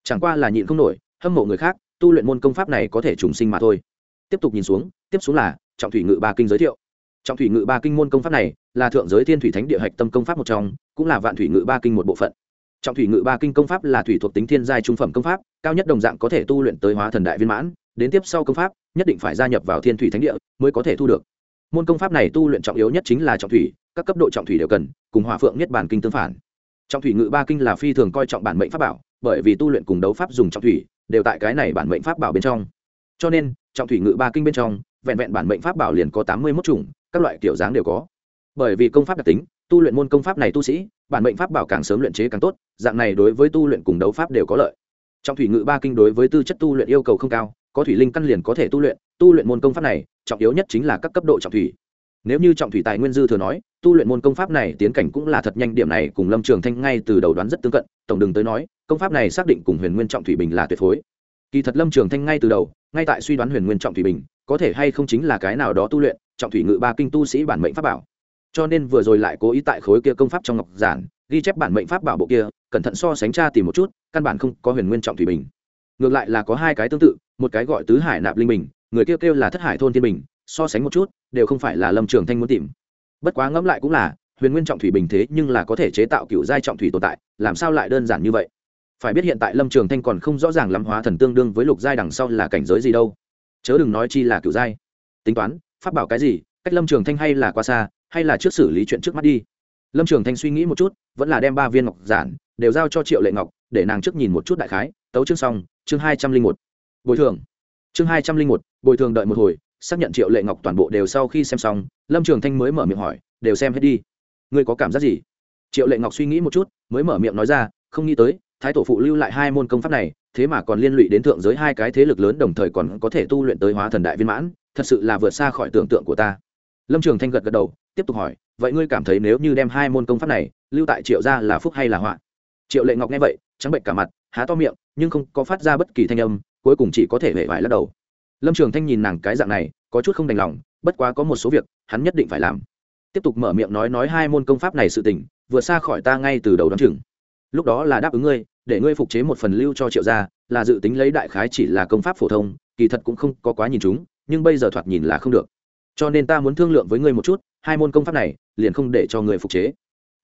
Speaker 1: Chẳng qua là nhịn không nổi, hâm mộ người khác, tu luyện môn công pháp này có thể trùng sinh mà thôi tiếp tục nhìn xuống, tiếp xuống là trọng thủy ngự ba kinh giới thiệu. Trọng thủy ngự ba kinh môn công pháp này là thượng giới thiên thủy thánh địa hạch tâm công pháp một trong, cũng là vạn thủy ngự ba kinh một bộ phận. Trọng thủy ngự ba kinh công pháp là thủy thuộc tính thiên giai trung phẩm công pháp, cao nhất đồng dạng có thể tu luyện tới hóa thần đại viên mãn, đến tiếp sau công pháp, nhất định phải gia nhập vào thiên thủy thánh địa mới có thể thu được. Môn công pháp này tu luyện trọng yếu nhất chính là trọng thủy, các cấp độ trọng thủy đều cần, cùng hòa phượng nhất bản kinh tương phản. Trọng thủy ngự ba kinh là phi thường coi trọng bản mệnh pháp bảo, bởi vì tu luyện cùng đấu pháp dùng trọng thủy đều tại cái này bản mệnh pháp bảo bên trong. Cho nên trọng thủy ngự ba kinh bên trong, vẹn vẹn bản mệnh pháp bảo liền có tám mươi mốt chủng, các loại kiểu dáng đều có. Bởi vì công pháp đặc tính, tu luyện môn công pháp này tu sĩ, bản mệnh pháp bảo càng sớm luyện chế càng tốt, dạng này đối với tu luyện cùng đấu pháp đều có lợi. Trọng thủy ngự ba kinh đối với tư chất tu luyện yêu cầu không cao, có thủy linh căn liền có thể tu luyện tu luyện môn công pháp này, trọng yếu nhất chính là các cấp độ trọng thủy. Nếu như trọng thủy tài nguyên dư thừa nói, tu luyện môn công pháp này tiến cảnh cũng là thật nhanh, điểm này cùng lâm trường thanh ngay từ đầu đoán rất tương cận, tổng đừng tới nói, công pháp này xác định cùng huyền nguyên trọng thủy bình là tuyệt phối. Kỳ thật lâm trường thanh ngay từ đầu ngay tại suy đoán huyền nguyên trọng thủy bình, có thể hay không chính là cái nào đó tu luyện, trọng thủy ngự ba kinh tu sĩ bản mệnh pháp bảo. Cho nên vừa rồi lại cố ý tại khối kia công pháp trong ngọc giản, ghi chép bản mệnh pháp bảo bộ kia, cẩn thận so sánh tra tìm một chút, căn bản không có huyền nguyên trọng thủy bình. Ngược lại là có hai cái tương tự, một cái gọi tứ hải nạp linh bình, người kêu kêu là thất hải thôn thiên bình, so sánh một chút, đều không phải là lâm trường thanh muốn tìm. Bất quá ngẫm lại cũng là, huyền nguyên trọng thủy bình thế nhưng là có thể chế tạo cựu giai trọng thủy tồn tại, làm sao lại đơn giản như vậy? Phải biết hiện tại lâm trường thanh còn không rõ ràng lắm hóa thần tương đương với lục giai đằng sau là cảnh giới gì đâu. Chớ đừng nói chi là cựu giai. Tính toán phát bảo cái gì, cách lâm trường thanh hay là qua xa, hay là trước xử lý chuyện trước mắt đi. Lâm trường thanh suy nghĩ một chút, vẫn là đem ba viên ngọc giản đều giao cho triệu lệ ngọc, để nàng trước nhìn một chút đại khái. Tấu chương xong, chương hai trăm linh một. Bồi thường. Chương hai trăm linh một, bồi thường đợi một hồi, xác nhận triệu lệ ngọc toàn bộ đều sau khi xem xong, lâm trường thanh mới mở miệng hỏi, đều xem hết đi. Ngươi có cảm giác gì? Triệu lệ ngọc suy nghĩ một chút, mới mở miệng nói ra, không nghĩ tới thái tổ phụ lưu lại hai môn công pháp này, thế mà còn liên lụy đến thượng giới hai cái thế lực lớn đồng thời còn có thể tu luyện tới hóa thần đại viên mãn, thật sự là vượt xa khỏi tưởng tượng của ta. Lâm trường thanh gật gật đầu, tiếp tục hỏi, vậy ngươi cảm thấy nếu như đem hai môn công pháp này lưu tại triệu ra là phúc hay là họa? Triệu lệ ngọc nghe vậy, trắng bệnh cả mặt, há to miệng, nhưng không có phát ra bất kỳ thanh âm, cuối cùng chỉ có thể hề vải lắc đầu. Lâm trường thanh nhìn nàng cái dạng này, có chút không đành lòng, bất quá có một số việc, hắn nhất định phải làm. Tiếp tục mở miệng nói nói hai môn công pháp này sự tình, vượt xa khỏi ta ngay từ đầu đ o á n chừng. Lúc đó là đáp ứng ngươi để ngươi phục chế một phần lưu cho triệu gia, là dự tính lấy đại khái chỉ là công pháp phổ thông, kỳ thật cũng không có quá nhìn chúng, nhưng bây giờ thoạt nhìn là không được. Cho nên ta muốn thương lượng với ngươi một chút, hai môn công pháp này, liền không để cho ngươi phục chế.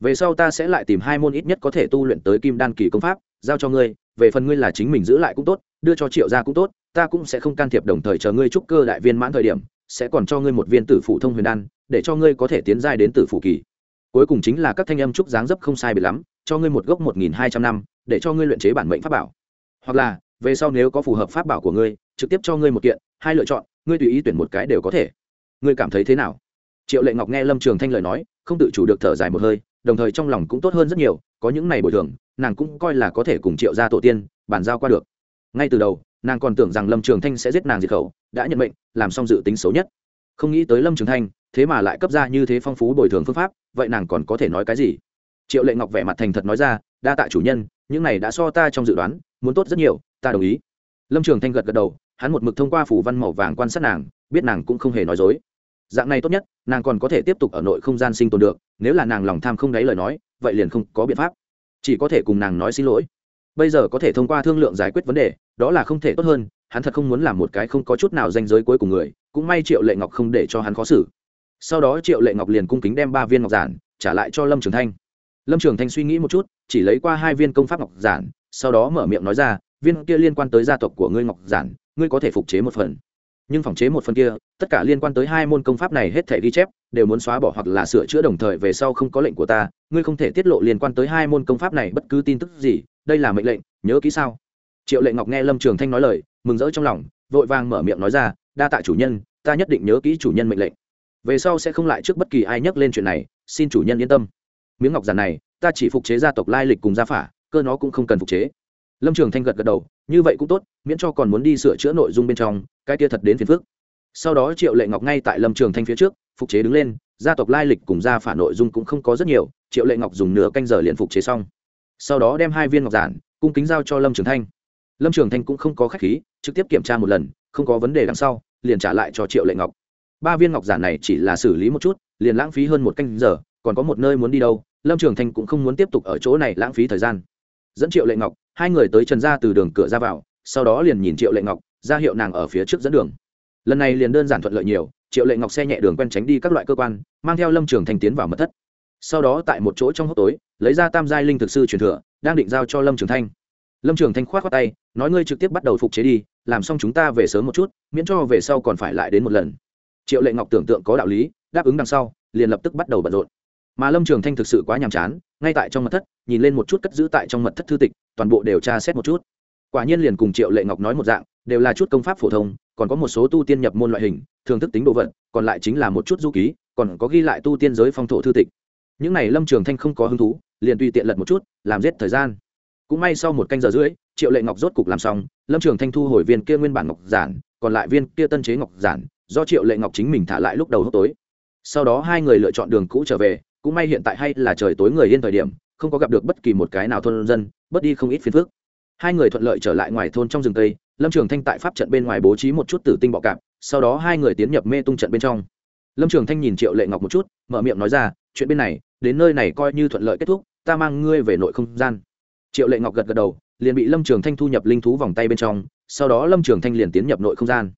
Speaker 1: Về sau ta sẽ lại tìm hai môn ít nhất có thể tu luyện tới kim đan kỳ công pháp, giao cho ngươi, về phần ngươi là chính mình giữ lại cũng tốt, đưa cho triệu gia cũng tốt, ta cũng sẽ không can thiệp đồng thời chờ ngươi trúc cơ đại viên mãn thời điểm, sẽ còn cho ngươi một viên tử phụ thông huyền đan, để cho ngươi có thể tiến giai đến tử phụ kỳ. Cuối cùng chính là các thanh âm trúc dáng dấp không sai biệt lắm cho ngươi một gốc một nghìn hai trăm năm, để cho ngươi luyện chế bản mệnh pháp bảo. Hoặc là, về sau nếu có phù hợp pháp bảo của ngươi, trực tiếp cho ngươi một kiện, hai lựa chọn, ngươi tùy ý tuyển một cái đều có thể. Ngươi cảm thấy thế nào? Triệu lệ ngọc nghe lâm trường thanh lời nói, không tự chủ được thở dài một hơi, đồng thời trong lòng cũng tốt hơn rất nhiều, có những này bồi thường, nàng cũng coi là có thể cùng triệu gia tổ tiên, bàn giao qua được. Ngay từ đầu, nàng còn tưởng rằng lâm trường thanh sẽ giết nàng diệt khẩu, đã nhận mệnh, làm xong dự tính xấu nhất. Không nghĩ tới lâm trường thanh, thế mà lại cấp ra như thế phong phú bồi thường phương pháp, vậy nàng còn có thể nói cái gì? Triệu lệ ngọc vẻ mặt thành thật nói ra, đa tạ chủ nhân, những này đã so ta trong dự đoán, muốn tốt rất nhiều, ta đồng ý. Lâm trường thanh gật gật đầu, hắn một mực thông qua phủ văn màu vàng quan sát nàng, biết nàng cũng không hề nói dối. Dạng này tốt nhất, nàng còn có thể tiếp tục ở nội không gian sinh tồn được, nếu là nàng lòng tham không đáy lời nói, vậy liền không có biện pháp. Chỉ có thể cùng nàng nói xin lỗi. Bây giờ có thể thông qua thương lượng giải quyết vấn đề, đó là không thể tốt hơn, hắn thật không muốn làm một cái không có chút nào danh giới cuối cùng người, cũng may triệu lệ ngọc không để cho hắn khó xử. Sau đó triệu lệ ngọc liền cung kính đem ba viên ngọc giản trả lại cho lâm trường thanh lâm trường thanh suy nghĩ một chút, chỉ lấy qua hai viên công pháp ngọc giản, sau đó mở miệng nói ra, viên kia liên quan tới gia tộc của ngươi ngọc giản, ngươi có thể phục chế một phần. Nhưng phòng chế một phần kia, tất cả liên quan tới hai môn công pháp này hết thể ghi chép, đều muốn xóa bỏ hoặc là sửa chữa đồng thời về sau không có lệnh của ta, ngươi không thể tiết lộ liên quan tới hai môn công pháp này bất cứ tin tức gì, đây là mệnh lệnh, nhớ kỹ sao? Triệu lệ ngọc nghe lâm trường thanh nói lời, mừng rỡ trong lòng, vội vàng mở miệng nói ra, đa tạ chủ nhân, ta nhất định nhớ kỹ chủ nhân mệnh lệnh. Về sau sẽ không lại trước bất kỳ ai nhắc lên chuyện này, xin chủ nhân yên tâm miếng ngọc giản này, ta chỉ phục chế gia tộc lai lịch cùng gia phả, cơ nó cũng không cần phục chế. Lâm trường thanh gật gật đầu, như vậy cũng tốt, miễn cho còn muốn đi sửa chữa nội dung bên trong, cái kia thật đến phiền phức. Sau đó triệu lệ ngọc ngay tại lâm trường thanh phía trước, phục chế đứng lên, gia tộc lai lịch cùng gia phả nội dung cũng không có rất nhiều, triệu lệ ngọc dùng nửa canh giờ liền phục chế xong. Sau đó đem hai viên ngọc giản, cung kính giao cho lâm trường thanh. Lâm trường thanh cũng không có k h á c h khí, trực tiếp kiểm tra một lần, không có vấn đề đằng sau, liền trả lại cho triệu lệ ngọc. Ba viên ngọc giản này chỉ là xử lý một chút, liền lãng phí hơn một canh giờ còn có một nơi muốn đi đâu, lâm trường thanh cũng không muốn tiếp tục ở chỗ này lãng phí thời gian. Dẫn triệu lệ ngọc, hai người tới trần ra từ đường cửa ra vào, sau đó liền nhìn triệu lệ ngọc, ra hiệu nàng ở phía trước dẫn đường. Lần này liền đơn giản thuận lợi nhiều, triệu lệ ngọc xe nhẹ đường quen tránh đi các loại cơ quan, mang theo lâm trường thanh tiến vào mật thất. Sau đó tại một chỗ trong hốc tối, lấy ra tam giai linh thực sư truyền thừa, đang định giao cho lâm trường thanh. Lâm trường thanh k h o á t khoác tay, nói ngươi trực tiếp bắt đầu phục chế đi, làm xong chúng ta về sớm một chút, miễn cho về sau còn phải lại đến một lần. Triệu lệ ngọc tưởng tượng có đạo lý, đáp ứng đằng sau, liền lập tức bắt đầu bận rộn mà lâm trường thanh thực sự quá nhàm chán, ngay tại trong mật thất, nhìn lên một chút cất giữ tại trong mật thất thư tịch, toàn bộ đều tra xét một chút. Quả nhiên liền cùng triệu lệ ngọc nói một dạng, đều là chút công pháp phổ thông, còn có một số tu tiên nhập môn loại hình, thường thức tính độ vật, còn lại chính là một chút du ký, còn có ghi lại tu tiên giới phong thổ thư tịch. Những này lâm trường thanh không có hứng thú, liền tùy tiện lật một chút, làm giết thời gian. Cũng may sau một canh giờ rưỡi, triệu lệ ngọc rốt cục làm xong, lâm trường thanh thu hồi viên kia nguyên bản ngọc giản, còn lại viên kia tân chế ngọc giản, do triệu lệ ngọc chính mình thả lại lúc đầu hốc tối. Sau đó hai người lựa chọn đường cũ trở về cũng may hiện tại hay là trời tối người yên thời điểm, không có gặp được bất kỳ một cái nào thôn dân, bớt đi không ít phiền phức. Hai người thuận lợi trở lại ngoài thôn trong rừng tây lâm trường thanh tại pháp trận bên ngoài bố trí một chút tử tinh bọ cạp, sau đó hai người tiến nhập mê tung trận bên trong. Lâm trường thanh nhìn triệu lệ ngọc một chút, mở miệng nói ra, chuyện bên này, đến nơi này coi như thuận lợi kết thúc, ta mang ngươi về nội không gian. Triệu lệ ngọc gật gật đầu, liền bị lâm trường thanh thu nhập linh thú vòng tay bên trong, sau đó lâm trường thanh liền tiến nhập nội không gian.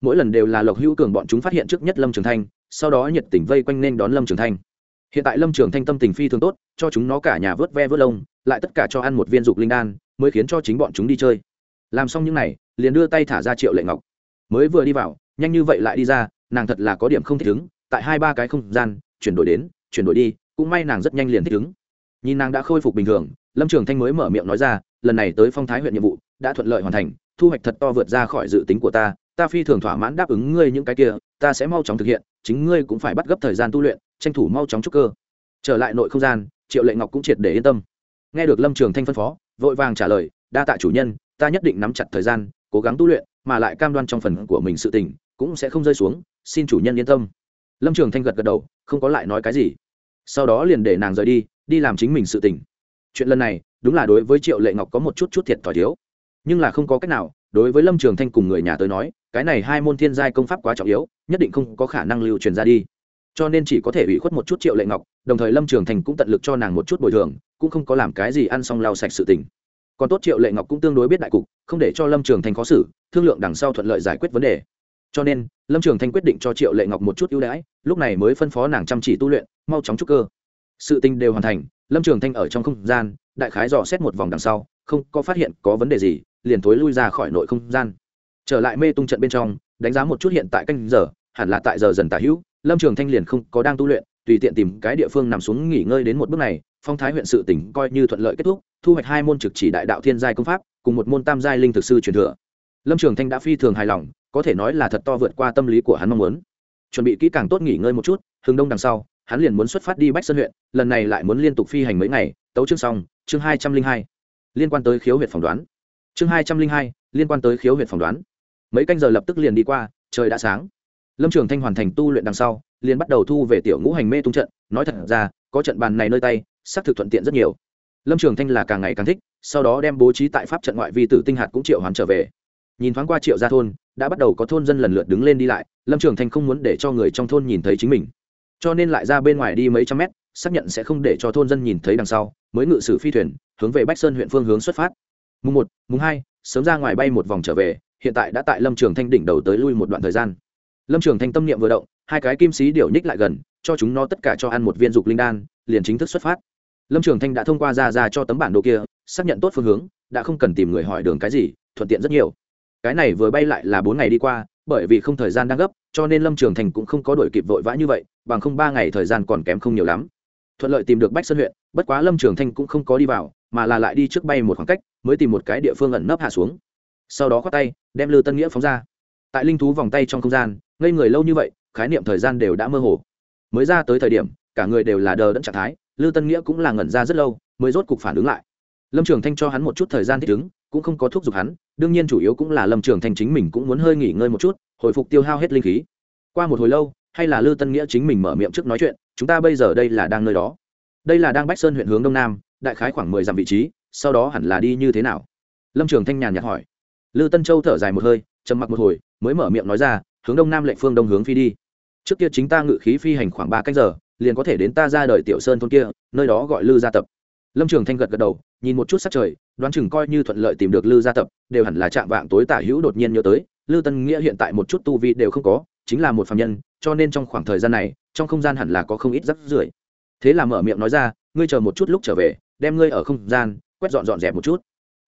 Speaker 1: Mỗi lần đều là lộc hữu cường bọn chúng phát hiện trước nhất lâm trường thanh, sau đó nhiệt tình vây quanh nên đón lâm trường thanh hiện tại lâm trường thanh tâm tình phi thường tốt, cho chúng nó cả nhà vớt ve vớt lông, lại tất cả cho ăn một viên dục linh đan, mới khiến cho chính bọn chúng đi chơi. Làm xong những n à y liền đưa tay thả ra triệu lệ ngọc. Mới vừa đi vào, nhanh như vậy lại đi ra, nàng thật là có điểm không thích ứng, tại hai ba cái không gian, chuyển đổi đến, chuyển đổi đi, cũng may nàng rất nhanh liền thích ứng. Nhìn nàng đã khôi phục bình thường, lâm trường thanh mới mở miệng nói ra, lần này tới phong thái huyện nhiệm vụ, đã thuận lợi hoàn thành, thu hoạch thật to vượt ra khỏi dự tính của ta ta phi thường thỏa mãn đáp ứng ngươi những cái kia, ta sẽ mau chóng thực hiện, chính ngươi cũng phải bắt gấp thời gian tu luyện tranh thủ mau chóng trúc cơ. Trở lại nội không gian, triệu lệ ngọc cũng triệt để yên tâm. Nghe được lâm trường thanh phân phó, vội vàng trả lời, đa tạ chủ nhân, ta nhất định nắm chặt thời gian, cố gắng tu luyện, mà lại cam đoan trong phần của mình sự tình cũng sẽ không rơi xuống, xin chủ nhân yên tâm. Lâm trường thanh gật gật đầu, không có lại nói cái gì. Sau đó liền để nàng rời đi đi làm chính mình sự tình. Chuyện lần này, đúng là đối với triệu lệ ngọc có một chút chút thiệt thòi thiếu. Nhưng là không có cách nào, đối với lâm trường thanh cùng người nhà tới nói, cái này hai môn thiên giai công pháp quá trọng yếu, nhất định không có khả năng lưu truyền ra đi cho nên chỉ có thể ủy khuất một chút triệu lệ ngọc, đồng thời lâm trường thành cũng tận lực cho nàng một chút bồi thường, cũng không có làm cái gì ăn xong lau sạch sự tình. Còn tốt triệu lệ ngọc cũng tương đối biết đại cục, không để cho lâm trường thành khó xử, thương lượng đằng sau thuận lợi giải quyết vấn đề. Cho nên, lâm trường thanh quyết định cho triệu lệ ngọc một chút ưu đãi, lúc này mới phân phó nàng chăm chỉ tu luyện, mau chóng trúc cơ. Sự tình đều hoàn thành, lâm trường thanh ở trong không gian, đại khái dò xét một vòng đằng sau, không có phát hiện có vấn đề gì, liền thối lui ra khỏi nội không gian. Trở lại mê tung trận bên trong, đánh giá một chút hiện tại canh giờ, hẳn là tại giờ dần tả hữu lâm trường thanh liền không có đang tu luyện, tùy tiện tìm cái địa phương nằm xuống nghỉ ngơi đến một bước này, phong thái huyện sự tỉnh coi như thuận lợi kết thúc, thu hoạch hai môn trực chỉ đại đạo thiên giai công pháp, cùng một môn tam giai linh thực sư truyền thừa. Lâm trường thanh đã phi thường hài lòng, có thể nói là thật to vượt qua tâm lý của hắn mong muốn. Chuẩn bị kỹ càng tốt nghỉ ngơi một chút, hướng đông đằng sau, hắn liền muốn xuất phát đi bách sơn huyện, lần này lại muốn liên tục phi hành mấy ngày, tấu chương xong, chương hai trăm linh hai. Liên quan tới khiếu huyện phỏng đoán. Chương hai trăm linh hai, liên quan tới khiếu huyện phỏng đoán. Mấy canh giờ lập tức liền đi qua, trời đã sáng lâm trường thanh hoàn thành tu luyện đằng sau, liền bắt đầu thu về tiểu ngũ hành mê tung trận. Nói thật ra, có trận bàn này nơi tay, xác thực thuận tiện rất nhiều. Lâm trường thanh là càng ngày càng thích, sau đó đem bố trí tại pháp trận ngoại vi tử tinh hạt cũng triệu hoàn trở về. Nhìn thoáng qua triệu gia thôn, đã bắt đầu có thôn dân lần lượt đứng lên đi lại. Lâm trường thanh không muốn để cho người trong thôn nhìn thấy chính mình. Cho nên lại ra bên ngoài đi mấy trăm mét, xác nhận sẽ không để cho thôn dân nhìn thấy đằng sau, mới ngự sử phi thuyền, hướng về bách sơn huyện phương hướng xuất phát. Mùng một, mùng hai, sớm ra ngoài bay một vòng trở về, hiện tại đã tại lâm trường thanh đỉnh đầu tới lui một đoạn thời gian lâm trường thanh tâm niệm vừa động, hai cái kim sĩ điệu nhích lại gần, cho chúng nó tất cả cho ăn một viên dục linh đan, liền chính thức xuất phát. Lâm trường thanh đã thông qua ra ra cho tấm bản đồ kia, xác nhận tốt phương hướng, đã không cần tìm người hỏi đường cái gì, thuận tiện rất nhiều. Cái này vừa bay lại là bốn ngày đi qua, bởi vì không thời gian đang gấp, cho nên lâm trường thành cũng không có đổi kịp vội vã như vậy, bằng không ba ngày thời gian còn kém không nhiều lắm. Thuận lợi tìm được bách sơn huyện, bất quá lâm trường thanh cũng không có đi vào, mà là lại đi trước bay một khoảng cách, mới tìm một cái địa phương ẩn nấp hạ xuống. Sau đó khoác tay, đem lư tân nghĩa phóng ra. Tại linh thú vòng tay trong không gian ngây người lâu như vậy, khái niệm thời gian đều đã mơ hồ. Mới ra tới thời điểm, cả người đều là đờ đẫn trạng thái lư tân nghĩa cũng là ngẩn ra rất lâu, mới rốt cục phản ứng lại. Lâm trường thanh cho hắn một chút thời gian thích ứng, cũng không có thuốc giục hắn, đương nhiên chủ yếu cũng là lâm trường thanh chính mình cũng muốn hơi nghỉ ngơi một chút, hồi phục tiêu hao hết linh khí. Qua một hồi lâu, hay là lư tân nghĩa chính mình mở miệng trước nói chuyện, chúng ta bây giờ đây là đang nơi đó. Đây là đang bách sơn huyện hướng đông nam, đại khái khoảng mười dặm vị trí, sau đó hẳn là đi như thế nào? Lâm trường thanh nhàn nhạt hỏi. Lư tân châu thở dài một hơi, trầm mặc một hồi, mới mở miệng nói ra hướng đông nam lệnh phương đông hướng phi đi. Trước kia chính ta ngự khí phi hành khoảng ba cách giờ, liền có thể đến ta ra đời tiểu sơn thôn kia, nơi đó gọi lư gia tập. Lâm trường thanh gật gật đầu, nhìn một chút sắc trời, đoán chừng coi như thuận lợi tìm được lư gia tập, đều hẳn là chạm vạng tối tả hữu đột nhiên nhớ tới, lư tân nghĩa hiện tại một chút tu vi đều không có, chính là một phạm nhân, cho nên trong khoảng thời gian này, trong không gian hẳn là có không ít rắc rưởi. Thế là mở miệng nói ra, ngươi chờ một chút lúc trở về, đem ngươi ở không gian, quét dọn dọn dẹp một chút.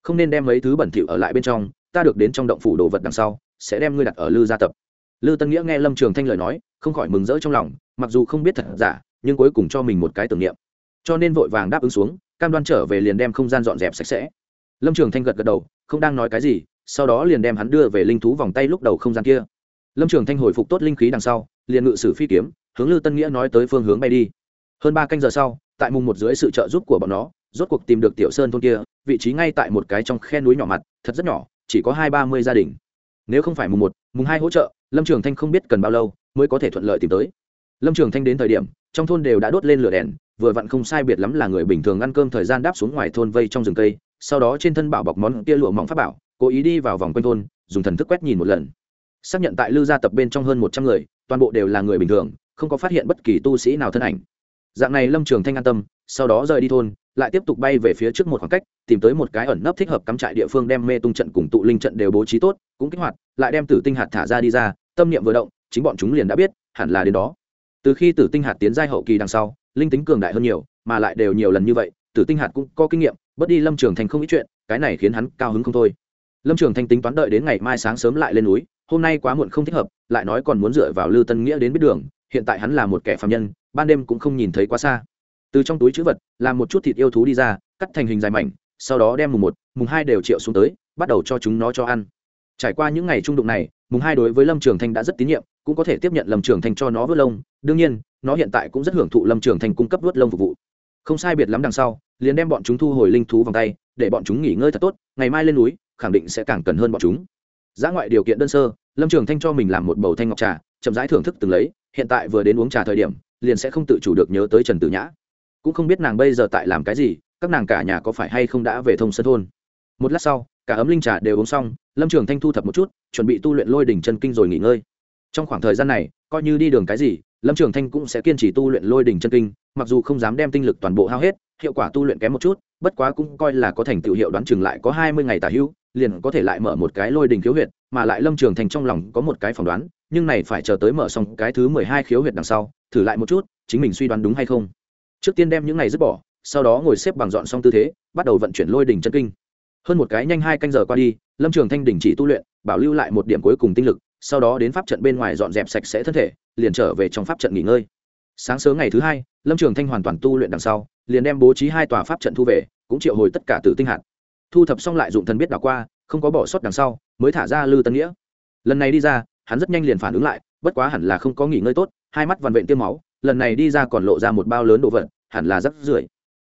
Speaker 1: Không nên đem mấy thứ bẩn thỉu ở lại bên trong, ta được đến trong động phủ đồ vật đằng sau, sẽ đem ngươi đặt ở lư gia tập lư tân nghĩa nghe lâm trường thanh lời nói, không khỏi mừng rỡ trong lòng, mặc dù không biết thật giả, nhưng cuối cùng cho mình một cái tưởng niệm. Cho nên vội vàng đáp ứng xuống, cam đoan trở về liền đem không gian dọn dẹp sạch sẽ. Lâm trường thanh gật gật đầu, không đang nói cái gì, sau đó liền đem hắn đưa về linh thú vòng tay lúc đầu không gian kia. Lâm trường thanh hồi phục tốt linh khí đằng sau, liền ngự sử phi kiếm, hướng lư tân nghĩa nói tới phương hướng bay đi. Hơn ba canh giờ sau, tại mùng một dưới sự trợ giúp của bọn nó, rốt cuộc tìm được tiểu sơn thôn kia, vị trí ngay tại một cái trong khe núi nhỏ mặt, thật rất nhỏ, chỉ có hai ba mươi gia đình. Nếu không phải mùng một, mùng hai hỗ trợ lâm trường thanh không biết cần bao lâu mới có thể thuận lợi tìm tới. Lâm trường thanh đến thời điểm, trong thôn đều đã đốt lên lửa đèn, vừa vặn không sai biệt lắm là người bình thường ăn cơm thời gian đáp xuống ngoài thôn vây trong rừng cây, sau đó trên thân bảo bọc món tia lụa mỏng pháp bảo, cố ý đi vào vòng quanh thôn, dùng thần thức quét nhìn một lần. Xác nhận tại lư gia tập bên trong hơn một trăm người, toàn bộ đều là người bình thường, không có phát hiện bất kỳ tu sĩ nào thân ảnh. Dạng này lâm trường thanh an tâm sau đó rời đi thôn, lại tiếp tục bay về phía trước một khoảng cách, tìm tới một cái ẩn nấp thích hợp cắm trại địa phương đem mê tung trận cùng tụ linh trận đều bố trí tốt, cũng kích hoạt, lại đem tử tinh hạt thả ra đi ra, tâm niệm vừa động, chính bọn chúng liền đã biết, hẳn là đến đó. Từ khi tử tinh hạt tiến giai hậu kỳ đằng sau, linh tính cường đại hơn nhiều, mà lại đều nhiều lần như vậy, tử tinh hạt cũng có kinh nghiệm, bớt đi lâm trường thành không ít chuyện, cái này khiến hắn cao hứng không thôi. Lâm trường thanh tính toán đợi đến ngày mai sáng sớm lại lên núi, hôm nay quá muộn không thích hợp, lại nói còn muốn dựa vào lư tân nghĩa đến biết đường, hiện tại hắn là một kẻ phạm nhân, ban đêm cũng không nhìn thấy quá xa từ trong túi chữ vật, làm một chút thịt yêu thú đi ra, cắt thành hình dài mảnh, sau đó đem mùng một, mùng hai đều triệu xuống tới, bắt đầu cho chúng nó cho ăn. Trải qua những ngày trung đụng này, mùng hai đối với lâm trường thanh đã rất tín nhiệm, cũng có thể tiếp nhận lâm trường thanh cho nó vớt lông. Đương nhiên, nó hiện tại cũng rất hưởng thụ lâm trường thanh cung cấp vớt lông phục vụ. Không sai biệt lắm đằng sau, liền đem bọn chúng thu hồi linh thú vòng tay, để bọn chúng nghỉ ngơi thật tốt, ngày mai lên núi, khẳng định sẽ càng cần hơn bọn chúng. Giá ngoại điều kiện đơn sơ, lâm trường thanh cho mình làm một bầu thanh ngọc trà, chậm rãi thưởng thức từng lấy, hiện tại vừa đến uống trà thời điểm, liền sẽ không tự chủ được nhớ tới trần tử nhã cũng không biết nàng bây giờ tại làm cái gì, các nàng cả nhà có phải hay không đã về thông sân thôn. Một lát sau, cả ấm linh trà đều uống xong, lâm trường thanh thu thập một chút, chuẩn bị tu luyện lôi đỉnh chân kinh rồi nghỉ ngơi. Trong khoảng thời gian này, coi như đi đường cái gì, lâm trường thanh cũng sẽ kiên trì tu luyện lôi đỉnh chân kinh, mặc dù không dám đem tinh lực toàn bộ hao hết, hiệu quả tu luyện kém một chút, bất quá cũng coi là có thành tựu hiệu đoán chừng lại có hai mươi ngày tả hữu liền có thể lại mở một cái lôi đình khiếu huyệt, mà lại lâm trường thành trong lòng có một cái phỏng đoán, nhưng này phải chờ tới mở xong cái thứ mười hai khiếu huyệt đằng sau, thử lại một chút, chính mình suy đoán đúng hay không trước tiên đem những này dứt bỏ, sau đó ngồi xếp bằng dọn xong tư thế, bắt đầu vận chuyển lôi đỉnh chân kinh. Hơn một cái nhanh hai canh giờ qua đi, lâm trường thanh đình chỉ tu luyện, bảo lưu lại một điểm cuối cùng tinh lực, sau đó đến pháp trận bên ngoài dọn dẹp sạch sẽ thân thể, liền trở về trong pháp trận nghỉ ngơi. Sáng sớm ngày thứ hai, lâm trường thanh hoàn toàn tu luyện đằng sau, liền đem bố trí hai tòa pháp trận thu về, cũng triệu hồi tất cả tử tinh hạt. Thu thập xong lại dụng thần biết đảo qua, không có bỏ sót đằng sau, mới thả ra lư tân nghĩa. Lần này đi ra, hắn rất nhanh liền phản ứng lại, bất quá hẳn là không có nghỉ ngơi tốt, hai mắt vằn vện tiêm máu lần này đi ra còn lộ ra một bao lớn đồ vật, hẳn là rắc rưởi.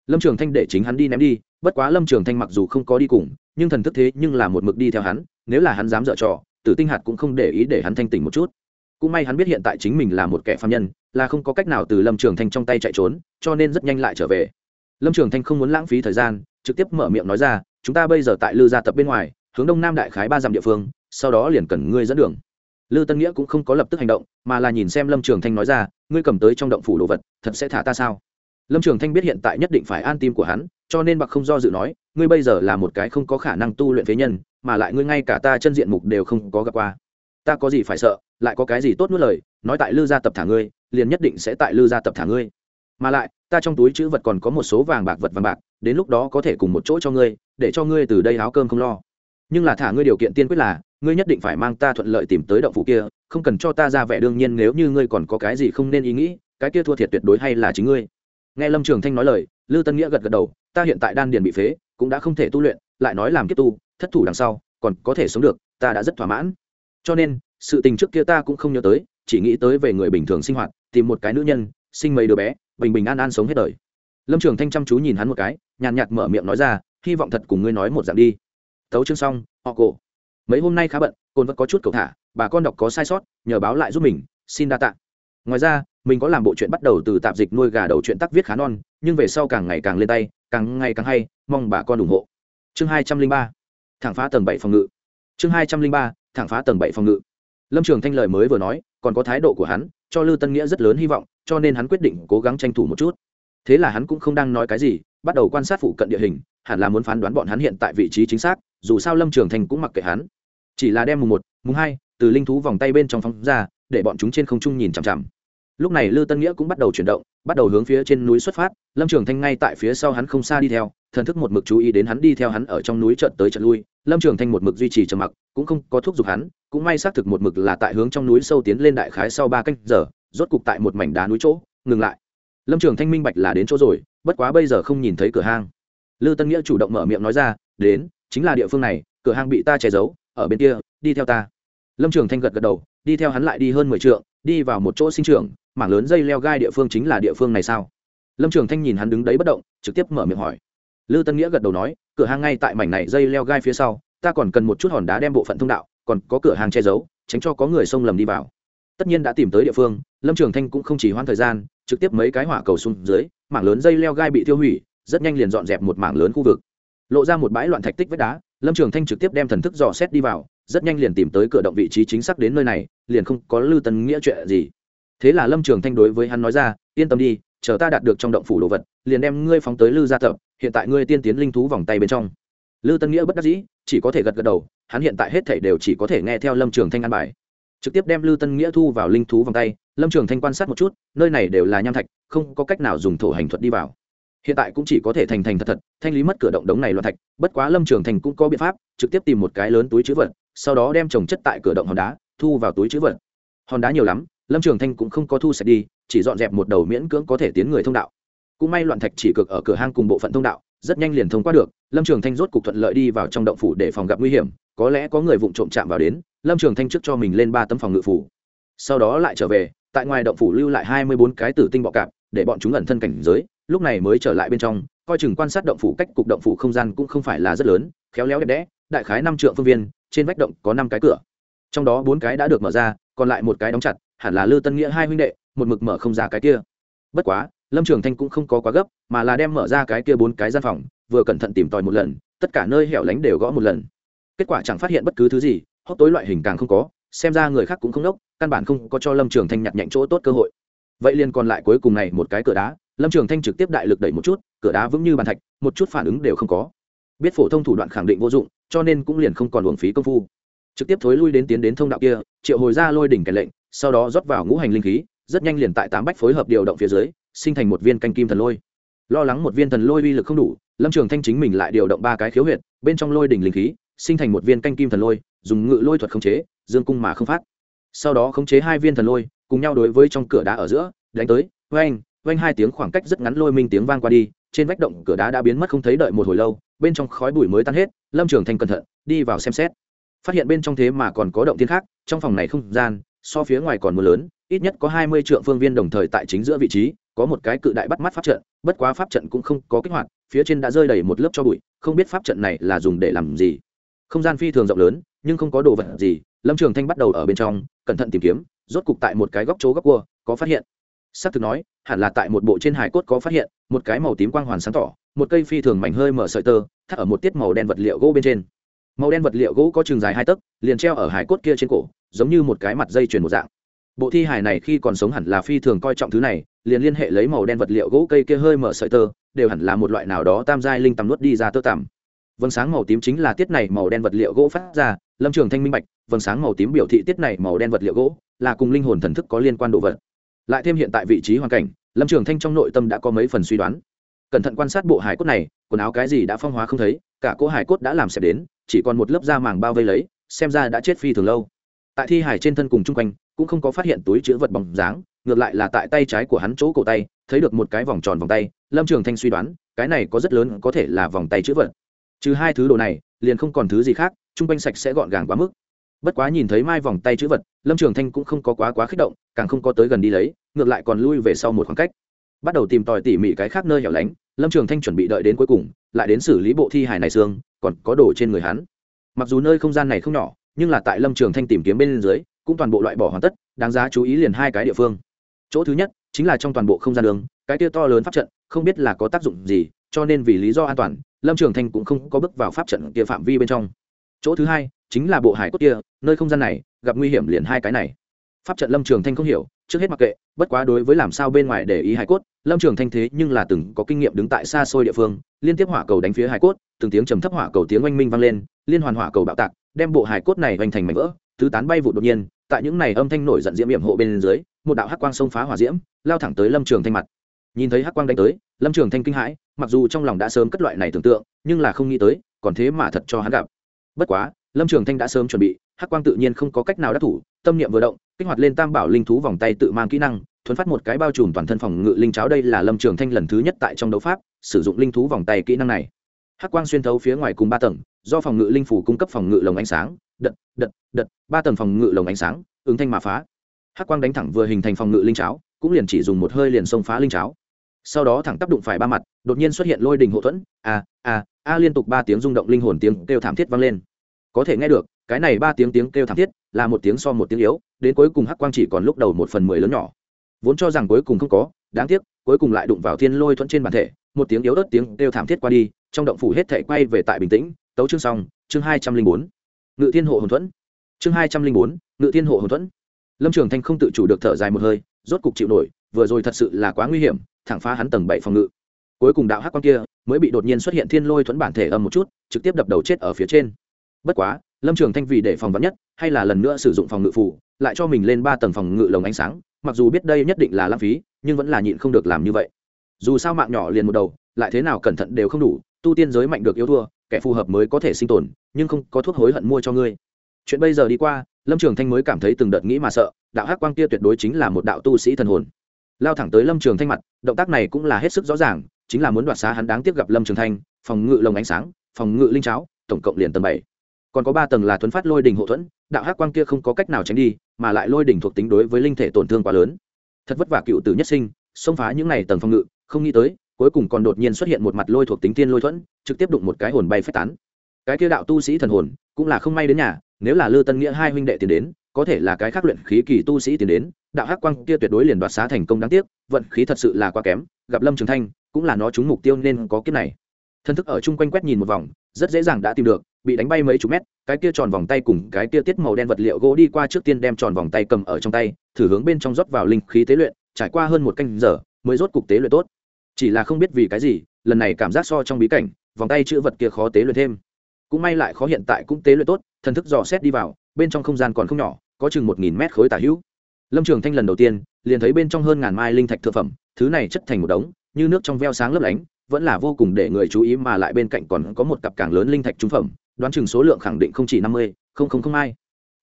Speaker 1: Lâm trường thanh để chính hắn đi ném đi, bất quá lâm trường thanh mặc dù không có đi cùng, nhưng thần thức thế nhưng là một mực đi theo hắn, nếu là hắn dám dở trò, tử tinh hạt cũng không để ý để hắn thanh tỉnh một chút. Cũng may hắn biết hiện tại chính mình là một kẻ phạm nhân, là không có cách nào từ lâm trường thanh trong tay chạy trốn, cho nên rất nhanh lại trở về. Lâm trường thanh không muốn lãng phí thời gian, trực tiếp mở miệng nói ra, chúng ta bây giờ tại lư gia tập bên ngoài, hướng đông nam đại khái ba dặm địa phương, sau đó liền cần ngươi dẫn đường lư tân nghĩa cũng không có lập tức hành động, mà là nhìn xem lâm trường thanh nói ra, ngươi cầm tới trong động phủ đồ vật, thật sẽ thả ta sao? Lâm trường thanh biết hiện tại nhất định phải an tim của hắn, cho nên bạc không do dự nói, ngươi bây giờ là một cái không có khả năng tu luyện phế nhân, mà lại ngươi ngay cả ta chân diện mục đều không có gặp qua. Ta có gì phải sợ, lại có cái gì tốt nuốt lời, nói tại lư gia tập thả ngươi, liền nhất định sẽ tại lư gia tập thả ngươi. Mà lại, ta trong túi chữ vật còn có một số vàng bạc vật vàng bạc, đến lúc đó có thể cùng một chỗ cho ngươi, để cho ngươi từ đây áo cơm không lo. Nhưng là thả ngươi điều kiện tiên quyết là ngươi nhất định phải mang ta thuận lợi tìm tới động phủ kia, không cần cho ta ra vẻ đương nhiên nếu như ngươi còn có cái gì không nên ý nghĩ, cái kia thua thiệt tuyệt đối hay là chính ngươi. Nghe lâm trường thanh nói lời, lư tân nghĩa gật gật đầu, ta hiện tại đan điền bị phế, cũng đã không thể tu luyện, lại nói làm kiếp tu, thất thủ đằng sau, còn có thể sống được, ta đã rất thỏa mãn. Cho nên, sự tình trước kia ta cũng không nhớ tới, chỉ nghĩ tới về người bình thường sinh hoạt, tìm một cái nữ nhân, sinh mấy đứa bé, bình bình an an sống hết đời. Lâm trường thanh chăm chú nhìn hắn một cái, nhàn nhạt mở miệng nói ra, hy vọng thật cùng ngươi nói một dạng đi. Tấu chương xong, họ cổ mấy hôm nay khá bận, cồn vẫn có chút cầu thả, bà con đọc có sai sót, nhờ báo lại giúp mình, xin đa tạ. Ngoài ra, mình có làm bộ chuyện bắt đầu từ tạp dịch nuôi gà đầu chuyện tắc viết khá non, nhưng về sau càng ngày càng lên tay, càng ngày càng hay, mong bà con ủng hộ. Chương hai trăm linh ba, thẳng phá tầng bảy phòng ngự. Chương hai trăm linh ba, thẳng phá tầng bảy phòng ngự. Lâm trường thanh lời mới vừa nói, còn có thái độ của hắn, cho lư tân nghĩa rất lớn hy vọng, cho nên hắn quyết định cố gắng tranh thủ một chút. Thế là hắn cũng không đang nói cái gì, bắt đầu quan sát phụ cận địa hình, hẳn là muốn phán đoán bọn hắn hiện tại vị trí chính xác, dù sao lâm trường Thanh cũng mặc kệ hắn chỉ là đem mùng một, mùng hai, từ linh thú vòng tay bên trong phóng ra, để bọn chúng trên không trung nhìn chằm chằm. Lúc này lư tân nghĩa cũng bắt đầu chuyển động, bắt đầu hướng phía trên núi xuất phát, lâm trường thanh ngay tại phía sau hắn không xa đi theo, thần thức một mực chú ý đến hắn đi theo hắn ở trong núi trận tới trận lui, lâm trường thanh một mực duy trì trầm mặc, cũng không có thúc giục hắn, cũng may xác thực một mực là tại hướng trong núi sâu tiến lên đại khái sau ba canh giờ, rốt cục tại một mảnh đá núi chỗ, ngừng lại. Lâm trường thanh minh bạch là đến chỗ rồi, bất quá bây giờ không nhìn thấy cửa hang. Lư tân nghĩa chủ động mở miệng nói ra, đến, chính là địa phương này, cửa hang bị ta che giấu ở bên kia, đi theo ta. Lâm trường thanh gật gật đầu, đi theo hắn lại đi hơn mười t đi vào một chỗ sinh trường, mảng lớn dây leo gai địa phương chính là địa phương này sao? Lâm trường thanh nhìn hắn đứng đấy bất động, trực tiếp mở miệng hỏi. Lư tân nghĩa gật đầu nói, cửa hàng ngay tại mảnh này dây leo gai phía sau, ta còn cần một chút hòn đá đem bộ phận thông đạo, còn có cửa hàng che giấu, tránh cho có người xông lầm đi vào. Tất nhiên đã tìm tới địa phương, lâm trường thanh cũng không chỉ hoãn thời gian, trực tiếp mấy cái hỏa cầu xuống dưới, mảng lớn dây leo gai bị tiêu hủy, rất nhanh liền dọn dẹp một mảng lớn khu vực. Lộ ra một bãi loạn thạch tích vách đá lâm trường thanh trực tiếp đem thần thức dò xét đi vào, rất nhanh liền tìm tới cửa động vị trí chính xác đến nơi này, liền không có lưu tần nghĩa chuyện gì. Thế là lâm trường thanh đối với hắn nói ra, yên tâm đi, chờ ta đạt được trong động phủ đồ vật, liền đem ngươi phóng tới lư gia tập, hiện tại ngươi tiên tiến linh thú vòng tay bên trong. Lư tân nghĩa bất đắc dĩ, chỉ có thể gật gật đầu, hắn hiện tại hết thể đều chỉ có thể nghe theo lâm trường thanh an bài. Trực tiếp đem lư tân nghĩa thu vào linh thú vòng tay, lâm trường thanh quan sát một chút, nơi này đều là nham thạch, không có cách nào dùng thổ hành thuật đi vào hiện tại cũng chỉ có thể thành thành thật thật, thanh lý mất cửa động đống này loạn thạch, bất quá lâm trường thành cũng có biện pháp, trực tiếp tìm một cái lớn túi chữ vật, sau đó đem trồng chất tại cửa động hòn đá, thu vào túi chữ vật. Hòn đá nhiều lắm, lâm trường thanh cũng không có thu sạch đi, chỉ dọn dẹp một đầu miễn cưỡng có thể tiến người thông đạo. Cũng may loạn thạch chỉ cực ở cửa hang cùng bộ phận thông đạo, rất nhanh liền thông qua được, lâm trường thanh rốt cục thuận lợi đi vào trong động phủ để phòng gặp nguy hiểm, có lẽ có người vụng trộm chạm vào đến, lâm trường thanh trước cho mình lên ba tấm phòng ngự phủ. Sau đó lại trở về, tại ngoài động phủ lưu lại hai mươi bốn cái tử tinh bọ cạp, để bọn chúng ẩn thân cảnh giới lúc này mới trở lại bên trong, coi chừng quan sát động phủ cách cục động phủ không gian cũng không phải là rất lớn, khéo léo đẹp đẽ, đại khái năm triệu phương viên, trên vách động có năm cái cửa. Trong đó bốn cái đã được mở ra, còn lại một cái đóng chặt, hẳn là lư tân nghĩa hai huynh đệ, một mực mở không ra cái kia. Bất quá, lâm trường thanh cũng không có quá gấp, mà là đem mở ra cái kia bốn cái gian phòng, vừa cẩn thận tìm tòi một lần, tất cả nơi hẻo lánh đều gõ một lần. Kết quả chẳng phát hiện bất cứ thứ gì, hốc tối loại hình càng không có, xem ra người khác cũng không đốc, căn bản không có cho lâm trường thanh nhặt nhạnh chỗ tốt cơ hội. Vậy liền còn lại cuối cùng này một cái cửa đá lâm trường thanh trực tiếp đại lực đẩy một chút, cửa đá vững như bàn thạch, một chút phản ứng đều không có. Biết phổ thông thủ đoạn khẳng định vô dụng, cho nên cũng liền không còn uổng phí công phu. Trực tiếp thối lui đến tiến đến thông đạo kia, triệu hồi ra lôi đỉnh kèn lệnh, sau đó rót vào ngũ hành linh khí, rất nhanh liền tại tám bách phối hợp điều động phía dưới, sinh thành một viên canh kim thần lôi. Lo lắng một viên thần lôi uy lực không đủ, lâm trường thanh chính mình lại điều động ba cái khiếu huyệt, bên trong lôi đỉnh linh khí, sinh thành một viên canh kim thần lôi, dùng ngự lôi thuật khống chế, dương cung mà không phát. Sau đó khống chế hai viên thần lôi, cùng nhau đối với trong cửa đá ở giữa, đánh tới oanh vang hai tiếng khoảng cách rất ngắn lôi minh tiếng vang qua đi, trên vách động cửa đá đã biến mất không thấy đợi một hồi lâu, bên trong khói bụi mới tan hết, lâm trường thanh cẩn thận, đi vào xem xét. Phát hiện bên trong thế mà còn có động thiên khác, trong phòng này không gian, so phía ngoài còn mưa lớn, ít nhất có hai mươi triệu phương viên đồng thời tại chính giữa vị trí, có một cái cự đại bắt mắt pháp trận, bất quá pháp trận cũng không có kích hoạt, phía trên đã rơi đầy một lớp cho bụi, không biết pháp trận này là dùng để làm gì. Không gian phi thường rộng lớn, nhưng không có đồ vật gì, lâm trường thanh bắt đầu ở bên trong, cẩn thận tìm kiếm, rốt cục tại một cái góc chỗ góc cua, có phát hiện s thực nói, hẳn là tại một bộ trên hải cốt có phát hiện, một cái màu tím quang hoàn sáng tỏ, một cây phi thường mảnh hơi mở sợi tơ, thắt ở một tiết màu đen vật liệu gỗ bên trên. Màu đen vật liệu gỗ có chừng dài hai tấc, liền treo ở hải cốt kia trên cổ, giống như một cái mặt dây chuyền một dạng. Bộ thi hài này khi còn sống hẳn là phi thường coi trọng thứ này, liền liên hệ lấy màu đen vật liệu gỗ cây kia hơi mở sợi tơ, đều hẳn là một loại nào đó tam giai linh tầm nuốt đi ra tơ tằm. Vầng sáng màu tím chính là tiết này màu đen vật liệu gỗ phát ra, lâm trường thanh minh bạch, vầng sáng màu tím biểu thị tiết này màu đen vật liệu gỗ là cùng linh hồn thần thức có liên quan đồ vật lại thêm hiện tại vị trí hoàn cảnh, lâm trường thanh trong nội tâm đã có mấy phần suy đoán. Cẩn thận quan sát bộ hải cốt này, quần áo cái gì đã phong hóa không thấy, cả cỗ hải cốt đã làm xẹp đến, chỉ còn một lớp da màng bao vây lấy, xem ra đã chết phi thường lâu. Tại thi hải trên thân cùng chung quanh, cũng không có phát hiện túi chữ vật bóng dáng, ngược lại là tại tay trái của hắn chỗ cổ tay, thấy được một cái vòng tròn vòng tay, lâm trường thanh suy đoán, cái này có rất lớn có thể là vòng tay chữ vật. Trừ hai thứ đồ này, liền không còn thứ gì khác, chung quanh sạch sẽ gọn gàng quá mức bất quá nhìn thấy mai vòng tay chữ vật, lâm trường thanh cũng không có quá quá kích động, càng không có tới gần đi lấy, ngược lại còn lui về sau một khoảng cách. Bắt đầu tìm tòi tỉ mỉ cái khác nơi hẻo lánh, lâm trường thanh chuẩn bị đợi đến cuối cùng, lại đến xử lý bộ thi hài này xương, còn có đồ trên người hắn. Mặc dù nơi không gian này không nhỏ, nhưng là tại lâm trường thanh tìm kiếm bên dưới, cũng toàn bộ loại bỏ hoàn tất, đáng giá chú ý liền hai cái địa phương. Chỗ thứ nhất, chính là trong toàn bộ không gian đường, cái kia to lớn pháp trận, không biết là có tác dụng gì, cho nên vì lý do an toàn, lâm trường thanh cũng không có bước vào pháp trận kia phạm vi bên trong. Chỗ thứ hai chính là bộ hải cốt kia, nơi không gian này, gặp nguy hiểm liền hai cái này. Pháp trận lâm trường thanh không hiểu, trước hết mặc kệ, bất quá đối với làm sao bên ngoài để ý hải cốt, lâm trường thanh thế nhưng là từng có kinh nghiệm đứng tại xa xôi địa phương, liên tiếp hỏa cầu đánh phía hải cốt, từng tiếng trầm thấp hỏa cầu tiếng oanh minh vang lên, liên hoàn hỏa cầu bạo tạc, đem bộ hải cốt này hoành thành mảnh vỡ, tứ tán bay vụ đột nhiên, tại những này âm thanh nổi giận diễm hiểm hộ bên dưới, một đạo hắc quang xông phá hỏa diễm, lao thẳng tới lâm trường thanh mặt. Nhìn thấy hắc quang đánh tới, lâm trường thanh kinh hãi, mặc dù trong lòng đã sớm cất loại này tưởng tượng, nhưng là không nghĩ tới, còn thế mà thật cho hắn gặp. Bất quá lâm trường thanh đã sớm chuẩn bị, hắc quang tự nhiên không có cách nào đắc thủ, tâm niệm vừa động, kích hoạt lên tam bảo linh thú vòng tay tự mang kỹ năng, thuấn phát một cái bao trùm toàn thân phòng ngự linh cháo. Đây là lâm trường thanh lần thứ nhất tại trong đấu pháp, sử dụng linh thú vòng tay kỹ năng này. Hắc quang xuyên thấu phía ngoài cùng ba tầng, do phòng ngự linh phủ cung cấp phòng ngự lồng ánh sáng, đật đật đật, ba tầng phòng ngự lồng ánh sáng, ứng thanh mà phá. Hắc quang đánh thẳng vừa hình thành phòng ngự linh cháo, cũng liền chỉ dùng một hơi liền xông phá linh cháo. Sau đó thẳng tác đụng phải ba mặt, đột nhiên xuất hiện lôi đình hậu thuẫn a a a liên tục ba tiếng rung động linh hồn tiếng kêu thảm thiết vang lên có thể nghe được, cái này ba tiếng tiếng kêu thảm thiết, là một tiếng so một tiếng yếu, đến cuối cùng hắc quang chỉ còn lúc đầu một phần mười lớn nhỏ. Vốn cho rằng cuối cùng không có, đáng tiếc, cuối cùng lại đụng vào thiên lôi thuẫn trên bản thể, một tiếng yếu ớt tiếng kêu thảm thiết qua đi, trong động phủ hết thể quay về tại bình tĩnh, tấu chương xong, chương hai trăm linh bốn. Ngự thiên hộ hồn thuẫn. Chương hai trăm linh bốn, ngự thiên hộ hồn thuẫn. Lâm trường thanh không tự chủ được thở dài một hơi, rốt cục chịu nổi, vừa rồi thật sự là quá nguy hiểm, thẳng phá hắn tầng bảy phòng ngự. Cuối cùng đạo hắc quang kia mới bị đột nhiên xuất hiện thiên lôi thuẫn bản thể âm một chút, trực tiếp đập đầu chết ở phía trên bất quá, lâm trường thanh vì để phòng vắn nhất, hay là lần nữa sử dụng phòng ngự phủ lại cho mình lên ba tầng phòng ngự lồng ánh sáng, mặc dù biết đây nhất định là lãng phí, nhưng vẫn là nhịn không được làm như vậy. Dù sao mạng nhỏ liền một đầu, lại thế nào cẩn thận đều không đủ, tu tiên giới mạnh được yếu thua, kẻ phù hợp mới có thể sinh tồn, nhưng không có thuốc hối hận mua cho ngươi. Chuyện bây giờ đi qua, lâm trường thanh mới cảm thấy từng đợt nghĩ mà sợ, đạo hắc quang kia tuyệt đối chính là một đạo tu sĩ thần hồn. Lao thẳng tới lâm trường thanh mặt, động tác này cũng là hết sức rõ ràng, chính là muốn đoạt xá hắn đáng tiếc gặp lâm trường thanh, phòng ngự lồng ánh sáng, phòng ngự linh cháo, tổng cộng liền tầng bảy còn có ba tầng là thuấn phát lôi đỉnh hộ thuẫn, đạo hắc quang kia không có cách nào tránh đi, mà lại lôi đỉnh thuộc tính đối với linh thể tổn thương quá lớn. Thật vất vả cựu tử nhất sinh, xông phá những n à y tầng phòng ngự, không nghĩ tới, cuối cùng còn đột nhiên xuất hiện một mặt lôi thuộc tính tiên lôi thuẫn, trực tiếp đụng một cái hồn bay phát tán. Cái kia đạo tu sĩ thần hồn, cũng là không may đến nhà, nếu là lư tân nghĩa hai huynh đệ tiến đến, có thể là cái khác luyện khí kỳ tu sĩ tiến đến, đạo hắc quang kia tuyệt đối liền đoạt xá thành công đáng tiếc, vận khí thật sự là quá kém, gặp lâm trường thanh, cũng là nó trúng mục tiêu nên có kiếp này. Thân thức ở chung quanh quét nhìn một vòng, rất dễ dàng đã tìm được bị đánh bay mấy chục mét, cái kia tròn vòng tay cùng cái kia tiết màu đen vật liệu gỗ đi qua trước tiên đem tròn vòng tay cầm ở trong tay, thử hướng bên trong rót vào linh khí tế luyện, trải qua hơn một canh giờ, mới rốt cục tế luyện tốt. Chỉ là không biết vì cái gì, lần này cảm giác so trong bí cảnh, vòng tay chữ vật kia khó tế luyện thêm. Cũng may lại khó hiện tại cũng tế luyện tốt, thần thức dò xét đi vào, bên trong không gian còn không nhỏ, có chừng một nghìn mét khối tả hữu. Lâm trường thanh lần đầu tiên, liền thấy bên trong hơn ngàn mai linh thạch thực phẩm, thứ này chất thành một đống, như nước trong veo sáng lấp lánh, vẫn là vô cùng để người chú ý mà lại bên cạnh còn có một cặp càng lớn linh thạch trung phẩm đoán chừng số lượng khẳng định không chỉ năm mươi, không không không ai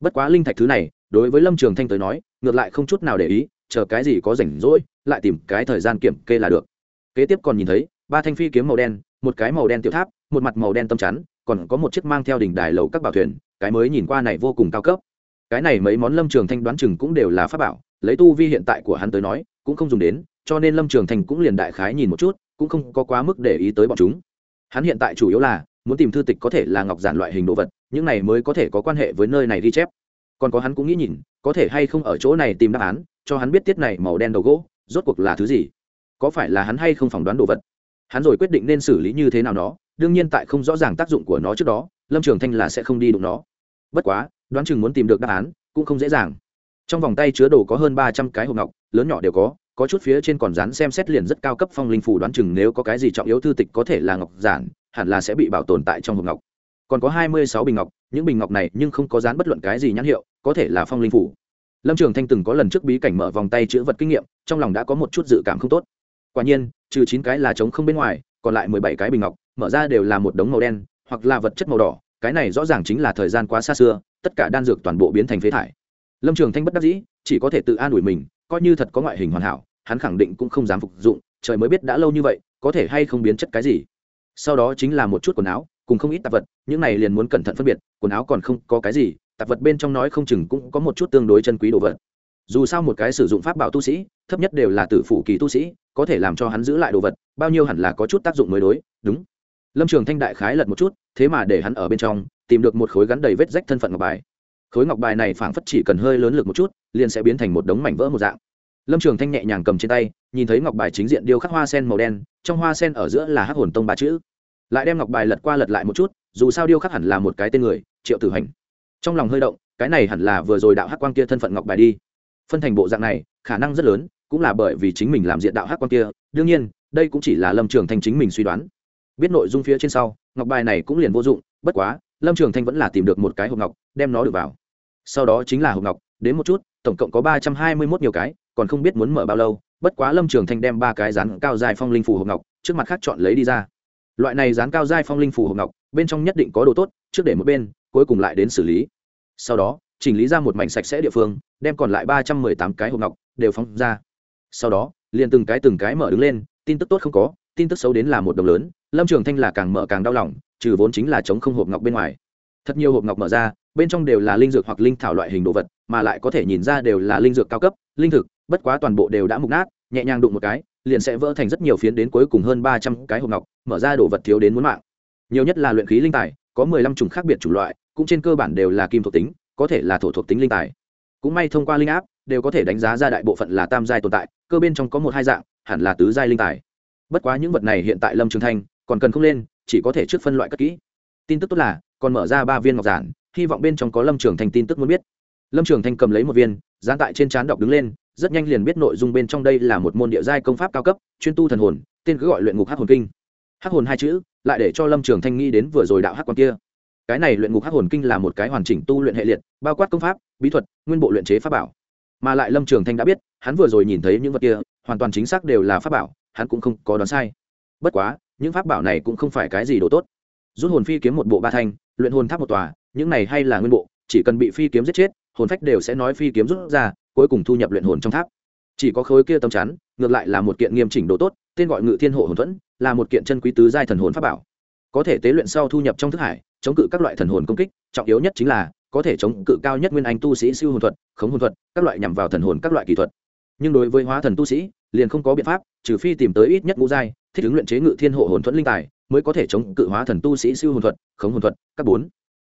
Speaker 1: bất quá linh thạch thứ này, đối với lâm trường thanh tới nói, ngược lại không chút nào để ý, chờ cái gì có rảnh rỗi, lại tìm cái thời gian kiểm kê là được. Kế tiếp còn nhìn thấy, ba thanh phi kiếm màu đen, một cái màu đen tiểu tháp, một mặt màu đen tâm chắn, còn có một chiếc mang theo đỉnh đài lầu các bảo thuyền, cái mới nhìn qua này vô cùng cao cấp. Cái này mấy món lâm trường thanh đoán chừng cũng đều là pháp bảo, lấy tu vi hiện tại của hắn tới nói, cũng không dùng đến, cho nên lâm trường thanh cũng liền đại khái nhìn một chút, cũng không có quá mức để ý tới bọn chúng. Hắn hiện tại chủ yếu là muốn tìm thư tịch có thể là ngọc giản loại hình đồ vật, những này mới có thể có quan hệ với nơi này ghi chép. Còn có hắn cũng nghĩ nhìn, có thể hay không ở chỗ này tìm đáp án, cho hắn biết tiết này màu đen đầu gỗ, rốt cuộc là thứ gì. Có phải là hắn hay không phỏng đoán đồ vật? Hắn rồi quyết định nên xử lý như thế nào nó, đương nhiên tại không rõ ràng tác dụng của nó trước đó, lâm trường thanh là sẽ không đi đụng nó. Bất quá, đoán chừng muốn tìm được đáp án, cũng không dễ dàng. Trong vòng tay chứa đồ có hơn ba trăm cái hộp ngọc, lớn nhỏ đều có có chút phía trên còn dán xem xét liền rất cao cấp phong linh phủ đoán chừng nếu có cái gì trọng yếu thư tịch có thể là ngọc giản hẳn là sẽ bị bảo tồn tại trong hộp ngọc. Còn có hai mươi sáu bình ngọc, những bình ngọc này nhưng không có dán bất luận cái gì nhãn hiệu, có thể là phong linh phủ. Lâm trường thanh từng có lần trước bí cảnh mở vòng tay chữ vật kinh nghiệm, trong lòng đã có một chút dự cảm không tốt. Quả nhiên, trừ chín cái là trống không bên ngoài, còn lại mười bảy cái bình ngọc, mở ra đều là một đống màu đen, hoặc là vật chất màu đỏ, cái này rõ ràng chính là thời gian quá xa xưa, tất cả đan dược toàn bộ biến thành phế thải. Lâm trường thanh bất đắc dĩ, chỉ có thể tự an ủi mình, coi như thật có ngoại hình hoàn hảo, hắn khẳng định cũng không dám phục dụng, trời mới biết đã lâu như vậy, có thể hay không biến chất cái gì sau đó chính là một chút quần áo, cùng không ít tạp vật, những này liền muốn cẩn thận phân biệt, quần áo còn không có cái gì, tạp vật bên trong nói không chừng cũng có một chút tương đối chân quý đồ vật. Dù sao một cái sử dụng pháp bảo tu sĩ, thấp nhất đều là tử phủ kỳ tu sĩ, có thể làm cho hắn giữ lại đồ vật, bao nhiêu hẳn là có chút tác dụng mới đối, đúng. Lâm trường thanh đại khái lật một chút, thế mà để hắn ở bên trong, tìm được một khối gắn đầy vết rách thân phận ngọc bài. Khối ngọc bài này phảng phất chỉ cần hơi lớn lực một chút, liền sẽ biến thành một đống mảnh vỡ một dạng lâm trường thanh nhẹ nhàng cầm trên tay, nhìn thấy ngọc bài chính diện điêu khắc hoa sen màu đen, trong hoa sen ở giữa là hắc hồn tông ba chữ. Lại đem ngọc bài lật qua lật lại một chút, dù sao điêu khắc hẳn là một cái tên người, triệu tử hành. Trong lòng hơi động, cái này hẳn là vừa rồi đạo hắc quang kia thân phận ngọc bài đi. Phân thành bộ dạng này, khả năng rất lớn, cũng là bởi vì chính mình làm diện đạo hắc quang kia. Đương nhiên, đây cũng chỉ là lâm trường thanh chính mình suy đoán. Biết nội dung phía trên sau, ngọc bài này cũng liền vô dụng, bất quá, lâm trường thanh vẫn là tìm được một cái hộp ngọc, đem nó được vào. Sau đó chính là hộp ngọc, đến một chút, tổng cộng có ba trăm hai mươi mốt nhiều cái còn không biết muốn mở bao lâu, bất quá lâm trường thanh đem ba cái rán cao dài phong linh phủ hộp ngọc trước mặt khác chọn lấy đi ra. Loại này rán cao dài phong linh phủ hộp ngọc, bên trong nhất định có đồ tốt, trước để một bên, cuối cùng lại đến xử lý. Sau đó, chỉnh lý ra một mảnh sạch sẽ địa phương, đem còn lại ba trăm mười tám cái hộp ngọc đều phóng ra. Sau đó, liền từng cái từng cái mở đứng lên, tin tức tốt không có, tin tức xấu đến là một đồng lớn, lâm trường thanh là càng mở càng đau lòng, trừ vốn chính là chống không hộp ngọc bên ngoài. Thật nhiều hộp ngọc mở ra, bên trong đều là linh dược hoặc linh thảo loại hình đồ vật, mà lại có thể nhìn ra đều là linh dược cao cấp, linh thực bất quá toàn bộ đều đã mục nát, nhẹ nhàng đụng một cái, liền sẽ vỡ thành rất nhiều phiến đến cuối cùng hơn ba trăm cái hộp ngọc, mở ra đồ vật thiếu đến muốn mạng. Nhiều nhất là luyện khí linh tài, có mười lăm chủng khác biệt chủng loại, cũng trên cơ bản đều là kim thuộc tính, có thể là thổ thuộc tính linh tài. Cũng may thông qua linh áp, đều có thể đánh giá ra đại bộ phận là tam giai tồn tại, cơ bên trong có một hai dạng, hẳn là tứ giai linh tài. Bất quá những vật này hiện tại lâm trường thanh còn cần không lên, chỉ có thể trước phân loại cất kỹ. Tin tức tốt là, còn mở ra ba viên ngọc giản, hy vọng bên trong có lâm trường thanh tin tức muốn biết. Lâm trường thanh cầm lấy một viên, dán tại trên trán đọc đứng lên rất nhanh liền biết nội dung bên trong đây là một môn địa giai công pháp cao cấp, chuyên tu thần hồn, tên cứ gọi luyện ngục hắc hồn kinh. Hắc hồn hai chữ, lại để cho lâm trường thanh nghĩ đến vừa rồi đạo hắc quan kia. Cái này luyện ngục hắc hồn kinh là một cái hoàn chỉnh tu luyện hệ liệt, bao quát công pháp, bí thuật, nguyên bộ luyện chế pháp bảo. Mà lại lâm trường thanh đã biết, hắn vừa rồi nhìn thấy những vật kia, hoàn toàn chính xác đều là pháp bảo, hắn cũng không có đoán sai. Bất quá, những pháp bảo này cũng không phải cái gì đồ tốt. Rút hồn phi kiếm một bộ ba thanh, luyện hồn tháp một tòa, những này hay là nguyên bộ, chỉ cần bị phi kiếm giết chết, hồn phách đều sẽ nói phi kiếm rút ra cuối cùng thu nhập luyện hồn trong tháp. Chỉ có khối kia tâm chắn, ngược lại là một kiện nghiêm chỉnh đồ tốt, tên gọi ngự thiên hộ hồn thuẫn, là một kiện chân quý tứ giai thần hồn pháp bảo. Có thể tế luyện sau thu nhập trong thức hải, chống cự các loại thần hồn công kích, trọng yếu nhất chính là, có thể chống cự cao nhất nguyên anh tu sĩ siêu hồn thuật, khống hồn thuật, các loại nhằm vào thần hồn các loại kỹ thuật. Nhưng đối với hóa thần tu sĩ, liền không có biện pháp, trừ phi tìm tới ít nhất ngũ giai, thích ứng luyện chế ngự thiên hộ hồn thuẫn linh tài, mới có thể chống cự hóa thần tu sĩ siêu hồn thuật, khống hồn thuật, các bốn.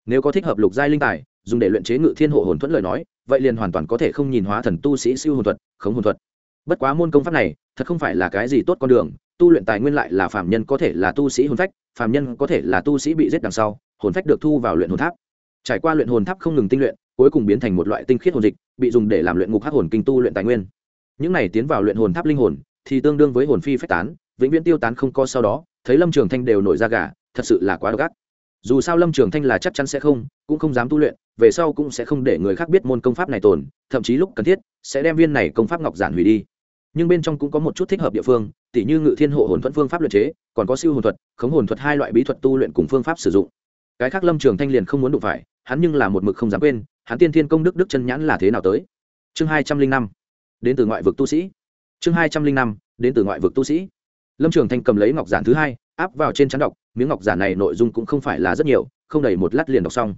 Speaker 1: Nếu có thích hợp lục giai linh tài dùng để luyện chế ngự thiên hộ hồn thuẫn lời nói, vậy liền hoàn toàn có thể không nhìn hóa thần tu sĩ siêu hồn thuật, khống hồn thuật. Bất quá môn công pháp này, thật không phải là cái gì tốt con đường, tu luyện tài nguyên lại là phạm nhân có thể là tu sĩ hồn phách phạm nhân có thể là tu sĩ bị giết đằng sau, hồn phách được thu vào luyện hồn tháp. Trải qua luyện hồn tháp không ngừng tinh luyện, cuối cùng biến thành một loại tinh khiết hồn dịch, bị dùng để làm luyện ngục hắc hồn kinh tu luyện tài nguyên. Những này tiến vào luyện hồn tháp linh hồn, thì tương đương với hồn phi phách tán, vĩnh viễn tiêu tán không co sau đó, thấy lâm trường thanh đều nổi ra gà, thật sự là quá độc ác dù sao lâm trường thanh là chắc chắn sẽ không, cũng không dám tu luyện, về sau cũng sẽ không để người khác biết môn công pháp này tồn, thậm chí lúc cần thiết, sẽ đem viên này công pháp ngọc giản hủy đi. Nhưng bên trong cũng có một chút thích hợp địa phương, tỉ như ngự thiên hộ hồn thuận phương pháp luyện chế, còn có siêu hồn thuật, khống hồn thuật hai loại bí thuật tu luyện cùng phương pháp sử dụng. Cái khác lâm trường thanh liền không muốn đụng phải, hắn nhưng là một mực không dám quên, hắn tiên thiên công đức đức chân nhãn là thế nào tới. Chương hai trăm linh năm, đến từ ngoại vực tu sĩ. Chương hai trăm linh năm, đến từ ngoại vực tu sĩ. Lâm trường thanh cầm lấy ngọc giản thứ hai áp vào trên chắn đọc, miếng ngọc giả này nội dung cũng không phải là rất nhiều, không đầy một lát liền đọc xong.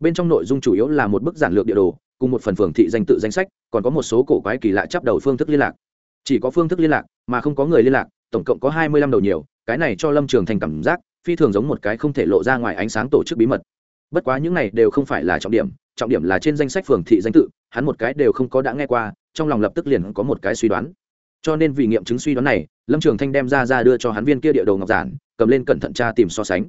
Speaker 1: Bên trong nội dung chủ yếu là một bức giản lược địa đồ, cùng một phần phường thị danh tự danh sách, còn có một số cổ quái kỳ lạ chấp đầu phương thức liên lạc. Chỉ có phương thức liên lạc, mà không có người liên lạc, tổng cộng có hai mươi lăm đầu nhiều, cái này cho lâm trường thành cảm giác, phi thường giống một cái không thể lộ ra ngoài ánh sáng tổ chức bí mật. Bất quá những này đều không phải là trọng điểm trọng điểm là trên danh sách phường thị danh tự, hắn một cái đều không có đã nghe qua, trong lòng lập tức liền có một cái suy đoán cho nên vì nghiệm chứng suy đoán này, lâm trường thanh đem ra ra đưa cho hắn viên kia địa đồ ngọc giản, cầm lên cẩn thận tra tìm so sánh.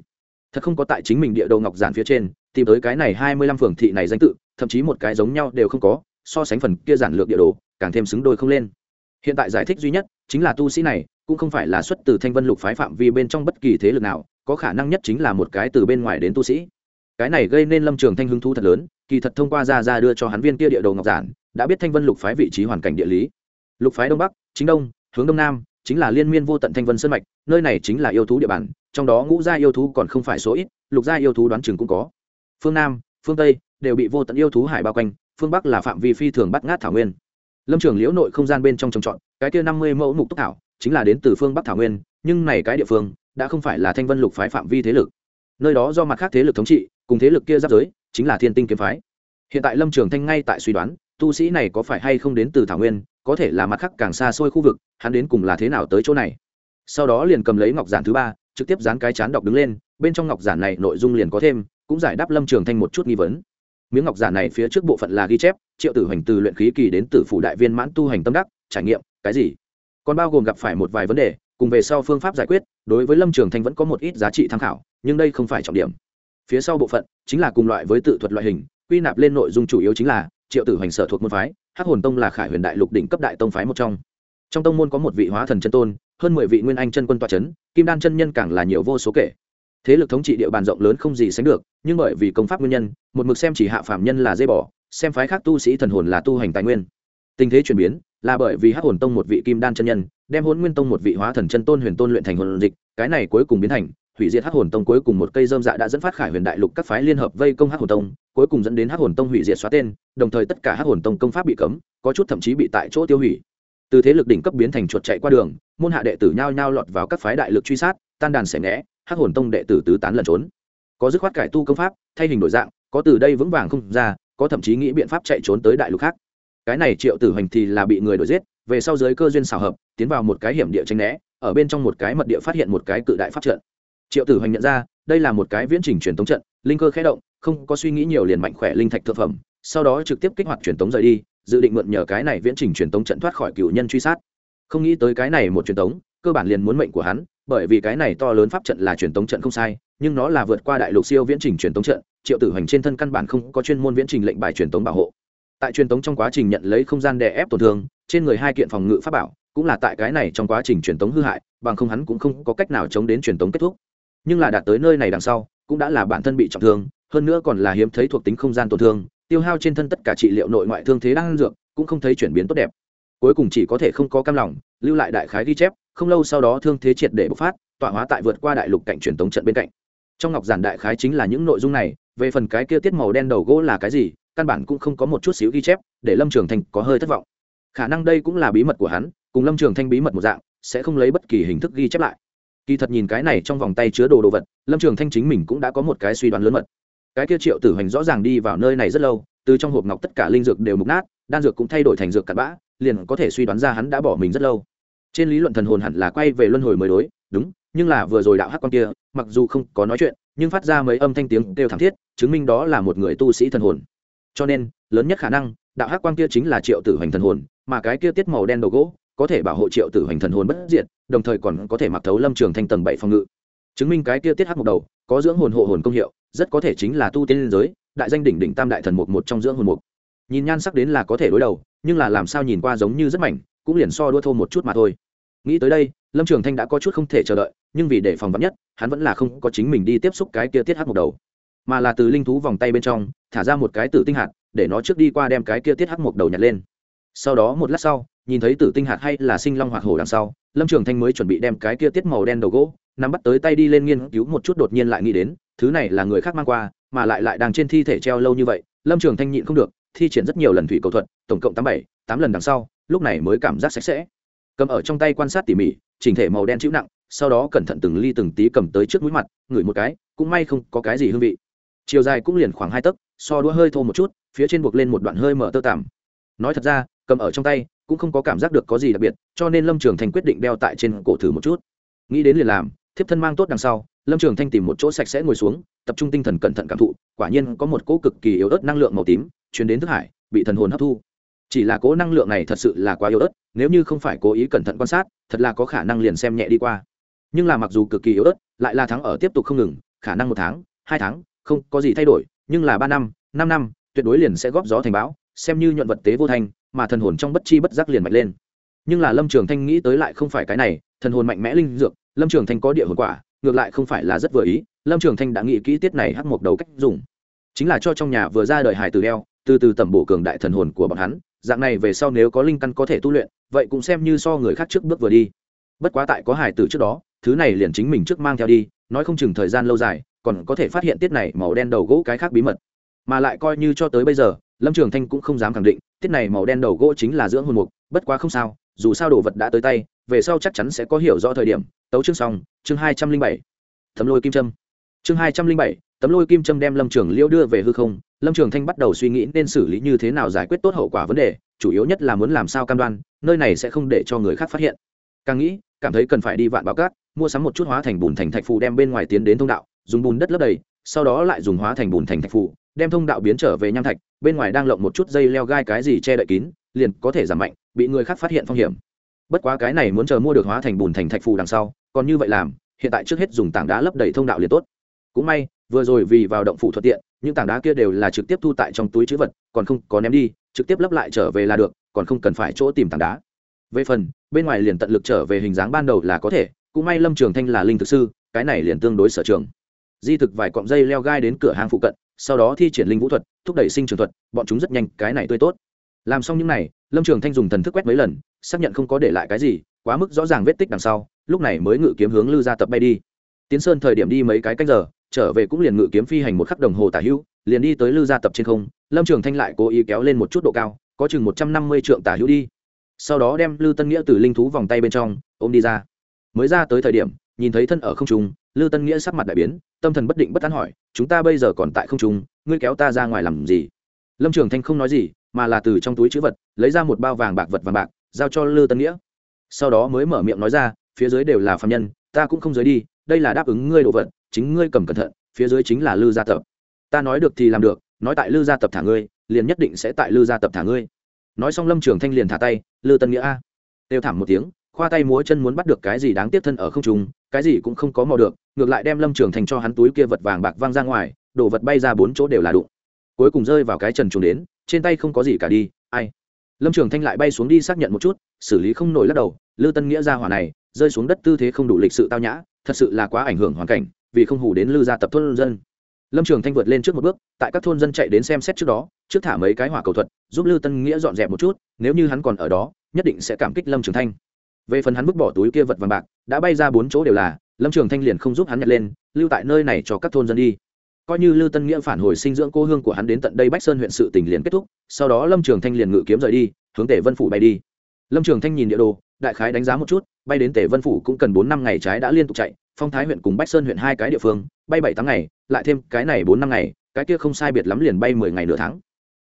Speaker 1: Thật không có tại chính mình địa đồ ngọc giản phía trên, tìm tới cái này hai mươi lăm phường thị này danh tự, thậm chí một cái giống nhau đều không có, so sánh phần kia giản lược địa đồ, càng thêm xứng đôi không lên. Hiện tại giải thích duy nhất chính là tu sĩ này cũng không phải là xuất từ thanh vân lục phái phạm vi bên trong bất kỳ thế lực nào, có khả năng nhất chính là một cái từ bên ngoài đến tu sĩ. Cái này gây nên lâm trường thanh hứng thú thật lớn, kỳ thật thông qua ra ra đưa cho hắn viên kia địa đồ ngọc giản, đã biết thanh vân lục phái vị trí hoàn cảnh địa lý lục phái đông bắc, chính đông, hướng đông nam, chính là liên miên vô tận thanh vân sơn mạch, nơi này chính là yêu thú địa bàn, trong đó ngũ gia yêu thú còn không phải số ít, lục gia yêu thú đoán chừng cũng có. Phương nam, phương tây đều bị vô tận yêu thú hải bao quanh, phương bắc là phạm vi phi thường bắt ngát thảo nguyên. Lâm trường liễu nội không gian bên trong trồng trọt, cái kia năm mươi mẫu mục túc thảo chính là đến từ phương bắc thảo nguyên, nhưng này cái địa phương đã không phải là thanh vân lục phái phạm vi thế lực. Nơi đó do mặt khác thế lực thống trị, cùng thế lực kia giáp giới, chính là thiên tinh kiếm phái. Hiện tại lâm trường thanh ngay tại suy đoán, tu sĩ này có phải hay không đến từ thảo nguyên có thể là mặt khác càng xa xôi khu vực, hắn đến cùng là thế nào tới chỗ này? Sau đó liền cầm lấy ngọc giản thứ ba, trực tiếp dán cái chán đọc đứng lên, bên trong ngọc giản này nội dung liền có thêm, cũng giải đáp lâm trường thanh một chút nghi vấn. Miếng ngọc giản này phía trước bộ phận là ghi chép, triệu tử hoành từ luyện khí kỳ đến từ phủ đại viên mãn tu hành tâm đắc, trải nghiệm, cái gì? Còn bao gồm gặp phải một vài vấn đề, cùng về sau phương pháp giải quyết, đối với lâm trường thanh vẫn có một ít giá trị tham khảo, nhưng đây không phải trọng điểm. Phía sau bộ phận chính là cùng loại với tự thuật loại hình, quy nạp lên nội dung chủ yếu chính là, triệu tử hoành sở thuộc môn phái hắc hồn tông là khải huyền đại lục đỉnh cấp đại tông phái một trong. Trong tông môn có một vị hóa thần chân tôn, hơn mười vị nguyên anh chân quân toa c h ấ n kim đan chân nhân càng là nhiều vô số kể. Thế lực thống trị địa bàn rộng lớn không gì sánh được, nhưng bởi vì công pháp nguyên nhân, một mực xem chỉ hạ phạm nhân là dây bỏ xem phái khác tu sĩ thần hồn là tu hành tài nguyên. Tình thế chuyển biến, là bởi vì hắc hồn tông một vị kim đan chân nhân, đem hôn nguyên tông một vị hóa thần chân tôn huyền tôn luyện thành hồn dịch, cái này cuối cùng biến thành hủy diệt hắc hồn tông cuối cùng một cây dơm dạ đã dẫn phát khải huyền đại lục các phái liên hợp vây công hắc hồn tông, cuối cùng dẫn đến hắc hồn tông hủy diệt xóa tên, đồng thời tất cả hắc hồn tông công pháp bị cấm, có chút thậm chí bị tại chỗ tiêu hủy. Từ thế lực đỉnh cấp biến thành chuột chạy qua đường, môn hạ đệ tử nhao nhao lọt vào các phái đại lực truy sát, tan đàn xẻ ngẽ hắc hồn tông đệ tử tứ tán lẩn trốn. Có dứt khoát cải tu công pháp, thay hình đổi dạng, có từ đây vững vàng không ra, có thậm chí nghĩ biện pháp chạy trốn tới đại lục khác. Cái này triệu tử hoành thì là bị người đuổi giết, về sau giới cơ duyên xào hợp, tiến vào một cái hiểm địa tranh né, ở bên trong một cái mật địa phát hiện một cái cự đại pháp trận triệu tử hoành nhận ra, đây là một cái viễn trình truyền tống trận, linh cơ khé động, không có suy nghĩ nhiều liền mạnh khỏe linh thạch thượng phẩm, sau đó trực tiếp kích hoạt truyền tống rời đi, dự định mượn nhờ cái này viễn trình truyền tống trận thoát khỏi cựu nhân truy sát. Không nghĩ tới cái này một truyền tống, cơ bản liền muốn mệnh của hắn, bởi vì cái này to lớn pháp trận là truyền tống trận không sai, nhưng nó là vượt qua đại lục siêu viễn trình truyền tống trận, triệu tử hoành trên thân căn bản không có chuyên môn viễn trình lệnh bài truyền tống bảo hộ. Tại truyền tống trong quá trình nhận lấy không gian đè ép tổn thương, trên người hai kiện phòng ngự pháp bảo, cũng là tại cái này trong quá trình truyền tống hư hại, bằng không hắn cũng không có cách nào chống đến truyền tống kết thúc nhưng là đạt tới nơi này đằng sau, cũng đã là bản thân bị trọng thương, hơn nữa còn là hiếm thấy thuộc tính không gian tổn thương, tiêu hao trên thân tất cả trị liệu nội ngoại thương thế đang dược, cũng không thấy chuyển biến tốt đẹp. Cuối cùng chỉ có thể không có cam lòng, lưu lại đại khái ghi chép, không lâu sau đó thương thế triệt để bộc phát, tọa hóa tại vượt qua đại lục cạnh truyền tống trận bên cạnh. Trong ngọc giản đại khái chính là những nội dung này, về phần cái kia tiết màu đen đầu gỗ là cái gì, căn bản cũng không có một chút xíu ghi chép, để lâm trường thanh có hơi thất vọng. Khả năng đây cũng là bí mật của hắn, cùng lâm trường thanh bí mật một dạng, sẽ không lấy bất kỳ hình thức ghi chép lại kỳ thật nhìn cái này trong vòng tay chứa đồ đồ vật, lâm trường thanh chính mình cũng đã có một cái suy đoán lớn mật. Cái kia triệu tử hành rõ ràng đi vào nơi này rất lâu, từ trong hộp ngọc tất cả linh dược đều mục nát, đan dược cũng thay đổi thành dược cặn bã, liền có thể suy đoán ra hắn đã bỏ mình rất lâu. Trên lý luận thần hồn hẳn là quay về luân hồi mới đối, đúng, nhưng là vừa rồi đạo hắc quan kia, mặc dù không có nói chuyện, nhưng phát ra mấy âm thanh tiếng kêu thảm thiết, chứng minh đó là một người tu sĩ thần hồn. Cho nên, lớn nhất khả năng, đạo hắc quang kia chính là triệu tử hoành thần hồn, mà cái kia tiết màu đen đầu gỗ có thể bảo hộ triệu tử hoành thần hồn bất diệt, đồng thời còn có thể mặc thấu lâm trường thanh tầng bảy phòng ngự. Chứng minh cái kia tiết hắc một đầu, có dưỡng hồn hộ hồn công hiệu, rất có thể chính là tu tiên liên giới, đại danh đỉnh đỉnh tam đại thần mục một trong dưỡng hồn mục. Nhìn nhan sắc đến là có thể đối đầu, nhưng là làm sao nhìn qua giống như rất mảnh, cũng liền so đua thô một chút mà thôi. Nghĩ tới đây, lâm trường thanh đã có chút không thể chờ đợi, nhưng vì để phòng vắn nhất, hắn vẫn là không có chính mình đi tiếp xúc cái kia tiết hắc một đầu. Mà là từ linh thú vòng tay bên trong, thả ra một cái tử tinh hạt, để nó trước đi qua đem cái kia tiết hắc một đầu nhặt lên sau đó một lát sau, nhìn thấy tử tinh hạt hay là sinh long hoạt hổ đằng sau, lâm trường thanh mới chuẩn bị đem cái kia tiết màu đen đầu gỗ, nắm bắt tới tay đi lên nghiên cứu một chút đột nhiên lại nghĩ đến, thứ này là người khác mang qua, mà lại lại đang trên thi thể treo lâu như vậy, lâm trường thanh nhịn không được, thi triển rất nhiều lần thủy cầu thuật, tổng cộng tám bảy, tám lần đằng sau, lúc này mới cảm giác sạch sẽ. Cầm ở trong tay quan sát tỉ mỉ, chỉnh thể màu đen chịu nặng, sau đó cẩn thận từng ly từng tí cầm tới trước mũi mặt, ngửi một cái, cũng may không có cái gì hương vị. Chiều dài cũng liền khoảng hai tấc, so đũa hơi thô một chút, phía trên buộc lên một đoạn hơi mở tơ tằm. Nói thật ra cầm ở trong tay, cũng không có cảm giác được có gì đặc biệt, cho nên lâm trường thành quyết định đeo tại trên cổ thử một chút. Nghĩ đến liền làm, thiếp thân mang tốt đằng sau, lâm trường thanh tìm một chỗ sạch sẽ ngồi xuống, tập trung tinh thần cẩn thận cảm thụ, quả nhiên có một cỗ cực kỳ yếu ớt năng lượng màu tím chuyển đến thức hải, bị thần hồn hấp thu. Chỉ là cỗ năng lượng này thật sự là quá yếu ớt, nếu như không phải cố ý cẩn thận quan sát, thật là có khả năng liền xem nhẹ đi qua. Nhưng là mặc dù cực kỳ yếu ớt, lại là thắng ở tiếp tục không ngừng, khả năng một tháng, hai tháng, không có gì thay đổi, nhưng là ba năm năm năm, tuyệt đối liền sẽ góp gió thành bão, xem như nhuận vật tế vô thành mà thần hồn trong bất chi bất giác liền mạnh lên. Nhưng là lâm trường thanh nghĩ tới lại không phải cái này, thần hồn mạnh mẽ linh dược, lâm trường thanh có địa hồn quả, ngược lại không phải là rất vừa ý, lâm trường thanh đã nghĩ kỹ tiết này hắc một đầu cách dùng. Chính là cho trong nhà vừa ra đời hải Tử đeo, từ từ tẩm bổ cường đại thần hồn của bọn hắn, dạng này về sau nếu có linh căn có thể tu luyện, vậy cũng xem như so người khác trước bước vừa đi. Bất quá tại có hải tử trước đó, thứ này liền chính mình trước mang theo đi, nói không chừng thời gian lâu dài, còn có thể phát hiện tiết này màu đen đầu gỗ cái khác bí mật. Mà lại coi như cho tới bây giờ lâm trường thanh cũng không dám khẳng định, tiết này màu đen đầu gỗ chính là dưỡng hồn mục, bất quá không sao, dù sao đồ vật đã tới tay, về sau chắc chắn sẽ có hiểu rõ thời điểm. Tấu chương xong, chương hai trăm linh bảy. Tấm lôi kim trâm chương hai trăm linh bảy, tấm lôi kim trâm đem lâm trường liêu đưa về hư không. Lâm trường thanh bắt đầu suy nghĩ nên xử lý như thế nào giải quyết tốt hậu quả vấn đề, chủ yếu nhất là muốn làm sao cam đoan, nơi này sẽ không để cho người khác phát hiện. Càng nghĩ, cảm thấy cần phải đi vạn báo cát, mua sắm một chút hóa thành bùn thành thạch phù đem bên ngoài tiến đến thông đạo, dùng bùn đất lấp đầy, sau đó lại dùng hóa thành bùn thành thạch phù đem thông đạo biến trở về nham thạch, bên ngoài đang lộng một chút dây leo gai cái gì che đậy kín, liền có thể giảm mạnh, bị người khác phát hiện phong hiểm. Bất quá cái này muốn chờ mua được hóa thành bùn thành thạch phù đằng sau, còn như vậy làm, hiện tại trước hết dùng tảng đá lấp đầy thông đạo liền tốt. Cũng may, vừa rồi vì vào động phủ thuận tiện, những tảng đá kia đều là trực tiếp thu tại trong túi chữ vật, còn không có ném đi, trực tiếp lấp lại trở về là được, còn không cần phải chỗ tìm tảng đá. Về phần, bên ngoài liền tận lực trở về hình dáng ban đầu là có thể, cũng may lâm trường thanh là linh thực sư, cái này liền tương đối sở trường. Di thực vài cọng dây leo gai đến cửa hàng phụ cận sau đó thi triển linh vũ thuật, thúc đẩy sinh trường thuật, bọn chúng rất nhanh, cái này tươi tốt. Làm xong những này, lâm trường thanh dùng thần thức quét mấy lần, xác nhận không có để lại cái gì, quá mức rõ ràng vết tích đằng sau, lúc này mới ngự kiếm hướng lư gia tập bay đi. Tiến sơn thời điểm đi mấy cái cách giờ, trở về cũng liền ngự kiếm phi hành một khắc đồng hồ tả hữu, liền đi tới lư gia tập trên không, lâm trường thanh lại cố ý kéo lên một chút độ cao, có chừng một trăm năm mươi trượng tả hữu đi. Sau đó đem lư tân nghĩa từ linh thú vòng tay bên trong, ôm đi ra. Mới ra tới thời điểm, nhìn thấy thân ở không trung lư tân nghĩa sắc mặt đại biến, tâm thần bất định bất tán hỏi, chúng ta bây giờ còn tại không trung, ngươi kéo ta ra ngoài làm gì? Lâm trường thanh không nói gì, mà là từ trong túi chữ vật, lấy ra một bao vàng bạc vật vàng bạc, giao cho lư tân nghĩa. Sau đó mới mở miệng nói ra, phía dưới đều là phạm nhân, ta cũng không giới đi, đây là đáp ứng ngươi đồ vật, chính ngươi cầm cẩn thận, phía dưới chính là lư gia tập. Ta nói được thì làm được, nói tại lư gia tập thả ngươi, liền nhất định sẽ tại lư gia tập thả ngươi. Nói xong lâm trường thanh liền thả tay, lư tân nghĩa a. Đều thảm một tiếng, khoa tay múa chân muốn bắt được cái gì đáng tiếc thân ở không trùng cái gì cũng không có mò được, ngược lại đem lâm trường thành cho hắn túi kia vật vàng bạc văng ra ngoài đổ vật bay ra bốn chỗ đều là đụng. Cuối cùng rơi vào cái trần trùng đến, trên tay không có gì cả đi, ai? Lâm trường thanh lại bay xuống đi xác nhận một chút, xử lý không nổi lắc đầu, lư tân nghĩa ra hỏa này, rơi xuống đất tư thế không đủ lịch sự tao nhã, thật sự là quá ảnh hưởng hoàn cảnh, vì không hủ đến lư gia tập thôn dân. Lâm trường thanh vượt lên trước một bước, tại các thôn dân chạy đến xem xét trước đó, trước thả mấy cái hỏa cầu thuật, giúp lư tân nghĩa dọn dẹp một chút, nếu như hắn còn ở đó, nhất định sẽ cảm kích lâm trường thanh về phần hắn vứt bỏ túi kia vật vàng bạc, đã bay ra bốn chỗ đều là, lâm trường thanh liền không giúp hắn nhặt lên, lưu tại nơi này cho các thôn dân đi. Coi như lưu tân nghĩa phản hồi sinh dưỡng cô hương của hắn đến tận đây bách sơn huyện sự tỉnh liền kết thúc, sau đó lâm trường thanh liền ngự kiếm rời đi, hướng tể vân phủ bay đi. Lâm trường thanh nhìn địa đồ, đại khái đánh giá một chút, bay đến tể vân phủ cũng cần bốn năm ngày trái đã liên tục chạy, phong thái huyện cùng bách sơn huyện hai cái địa phương, bay bảy tháng ngày, lại thêm cái này bốn năm ngày, cái kia không sai biệt lắm liền bay mười ngày nửa tháng.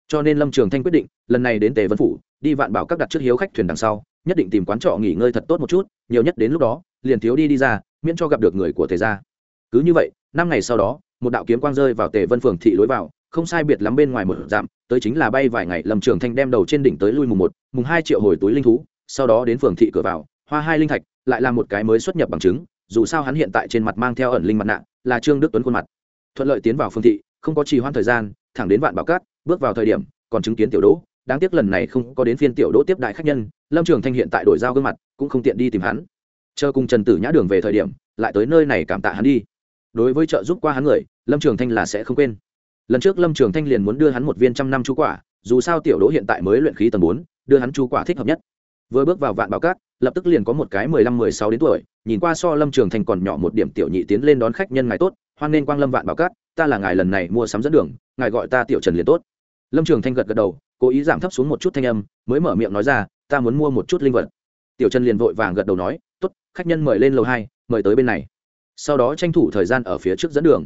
Speaker 1: Cho nên lâm trường thanh quyết định, lần này đến tề vân phủ, đi vạn bảo các đặt trước hiếu khách thuyền đằng sau nhất định tìm quán trọ nghỉ ngơi thật tốt một chút, nhiều nhất đến lúc đó, liền thiếu đi đi ra, miễn cho gặp được người của tề gia. Cứ như vậy, năm ngày sau đó, một đạo kiếm quang rơi vào tề vân phường thị lối vào, không sai biệt lắm bên ngoài một dặm, tới chính là bay vài ngày, lâm trường thanh đem đầu trên đỉnh tới lui mùng một, mùng hai triệu hồi túi linh thú, sau đó đến phường thị cửa vào, hoa hai linh thạch, lại là một cái mới xuất nhập bằng chứng, dù sao hắn hiện tại trên mặt mang theo ẩn linh mặt nạ, là trương đức tuấn khuôn mặt. Thuận lợi tiến vào phương thị, không có trì hoãn thời gian, thẳng đến vạn bảo cát, bước vào thời điểm, còn chứng kiến tiểu đỗ đáng tiếc lần này không có đến phiên tiểu đỗ tiếp đại khách nhân, lâm trường thanh hiện tại đổi giao gương mặt, cũng không tiện đi tìm hắn. Chờ cùng trần tử nhã đường về thời điểm, lại tới nơi này cảm tạ hắn đi. Đối với trợ giúp qua hắn người, lâm trường thanh là sẽ không quên. Lần trước lâm trường thanh liền muốn đưa hắn một viên trăm năm chú quả, dù sao tiểu đỗ hiện tại mới luyện khí tầng bốn, đưa hắn chú quả thích hợp nhất. Vừa bước vào vạn bảo cát, lập tức liền có một cái mười lăm, mười sáu đến tuổi, nhìn qua so lâm trường thanh còn nhỏ một điểm tiểu nhị tiến lên đón khách nhân ngài tốt, hoan nên quang lâm vạn bảo cát, ta là ngài lần này mua sắm dẫn đường, ngài gọi ta tiểu trần liền tốt. Lâm trường thanh gật gật đầu cố ý giảm thấp xuống một chút thanh âm, mới mở miệng nói ra, ta muốn mua một chút linh vật. Tiểu trần liền vội vàng gật đầu nói t ố t khách nhân mời lên lầu hai, mời tới bên này. Sau đó tranh thủ thời gian ở phía trước dẫn đường.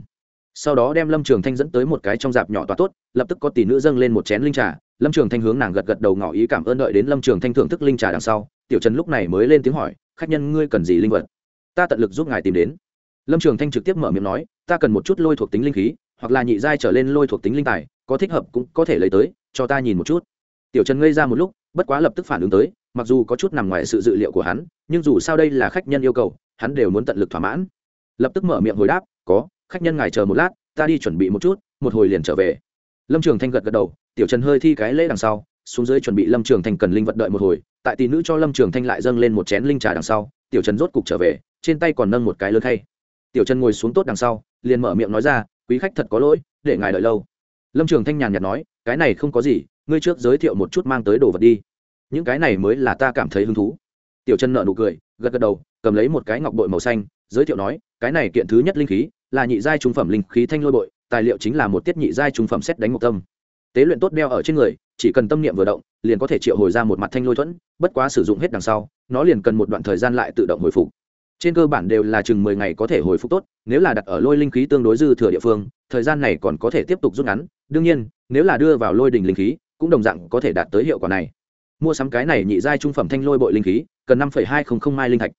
Speaker 1: Sau đó đem lâm trường thanh dẫn tới một cái trong dạp nhỏ tòa tốt, lập tức có tỷ nữ dâng lên một chén linh trà. Lâm trường thanh hướng nàng gật gật đầu ngỏ ý cảm ơn đợi đến lâm trường thanh thưởng thức linh trà đằng sau, tiểu trần lúc này mới lên tiếng hỏi, khách nhân, ngươi cần gì linh vật? Ta tận lực giúp ngài tìm đến. Lâm trường thanh trực tiếp mở miệng nói, ta cần một chút lôi thuộc tính linh khí, hoặc là nhị giai trở lên lôi thuộc tính linh tài có thích hợp cũng có thể lấy tới, cho ta nhìn một chút. Tiểu trần ngây ra một lúc, bất quá lập tức phản ứng tới, mặc dù có chút nằm ngoài sự dự liệu của hắn, nhưng dù sao đây là khách nhân yêu cầu, hắn đều muốn tận lực thỏa mãn. Lập tức mở miệng hồi đáp, có, khách nhân ngài chờ một lát, ta đi chuẩn bị một chút, một hồi liền trở về. Lâm trường thanh gật gật đầu, tiểu trần hơi thi cái lễ đằng sau, xuống dưới chuẩn bị lâm trường thanh cần linh vật đợi một hồi, tại tỷ nữ cho lâm trường thanh lại dâng lên một chén linh trà đằng sau, tiểu trần rốt cục trở về, trên tay còn nâng một cái lớn khay. Tiểu trần ngồi xuống tốt đằng sau, liền mở miệng nói ra, quý khách thật có lỗi, để ngài đợi lâu lâm trường thanh nhàn nhạt nói, cái này không có gì, ngươi trước giới thiệu một chút mang tới đồ vật đi. Những cái này mới là ta cảm thấy hứng thú. Tiểu trần nợ nụ cười, gật gật đầu, cầm lấy một cái ngọc bội màu xanh, giới thiệu nói, cái này kiện thứ nhất linh khí là nhị giai trung phẩm linh khí thanh lôi bội, tài liệu chính là một tiết nhị giai trung phẩm xét đánh một tâm. Tế luyện tốt đeo ở trên người, chỉ cần tâm niệm vừa động, liền có thể triệu hồi ra một mặt thanh lôi thuẫn, bất quá sử dụng hết đằng sau, nó liền cần một đoạn thời gian lại tự động hồi phục. Trên cơ bản đều là chừng mười ngày có thể hồi phục tốt, nếu là đặt ở lôi linh khí tương đối dư thừa địa phương, thời gian này còn có thể tiếp tục rút ngắn đương nhiên, nếu là đưa vào lôi đình linh khí, cũng đồng dạng có thể đạt tới hiệu quả này. Mua sắm cái này nhị giai trung phẩm thanh lôi bội linh khí, cần năm hai không không mai linh thạch.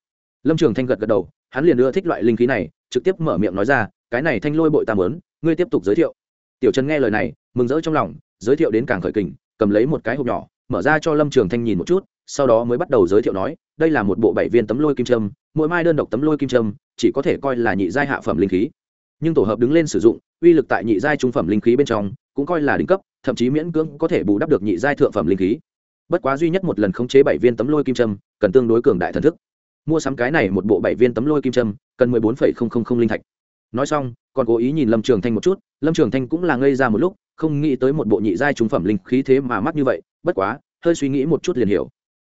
Speaker 1: Lâm trường thanh gật gật đầu, hắn liền ưa thích loại linh khí này, trực tiếp mở miệng nói ra, cái này thanh lôi bội tam lớn ngươi tiếp tục giới thiệu. Tiểu trần nghe lời này, mừng rỡ trong lòng, giới thiệu đến càng khởi kình, cầm lấy một cái hộp nhỏ, mở ra cho lâm trường thanh nhìn một chút, sau đó mới bắt đầu giới thiệu nói, đây là một bộ bảy viên tấm lôi kim trâm mỗi mai đơn độc tấm lôi kim trâm chỉ có thể coi là nhị giai hạ phẩm linh khí nhưng tổ hợp đứng lên sử dụng, uy lực tại nhị giai trung phẩm linh khí bên trong cũng coi là đỉnh cấp, thậm chí miễn cưỡng có thể bù đắp được nhị giai thượng phẩm linh khí. Bất quá duy nhất một lần khống chế bảy viên tấm lôi kim trâm cần tương đối cường đại thần thức. Mua sắm cái này một bộ bảy viên tấm lôi kim trâm cần mười bốn phẩy không không không linh thạch. Nói xong, còn cố ý nhìn lâm trường thanh một chút, lâm trường thanh cũng là ngây ra một lúc, không nghĩ tới một bộ nhị giai trung phẩm linh khí thế mà mắc như vậy, bất quá, hơi suy nghĩ một chút liền hiểu.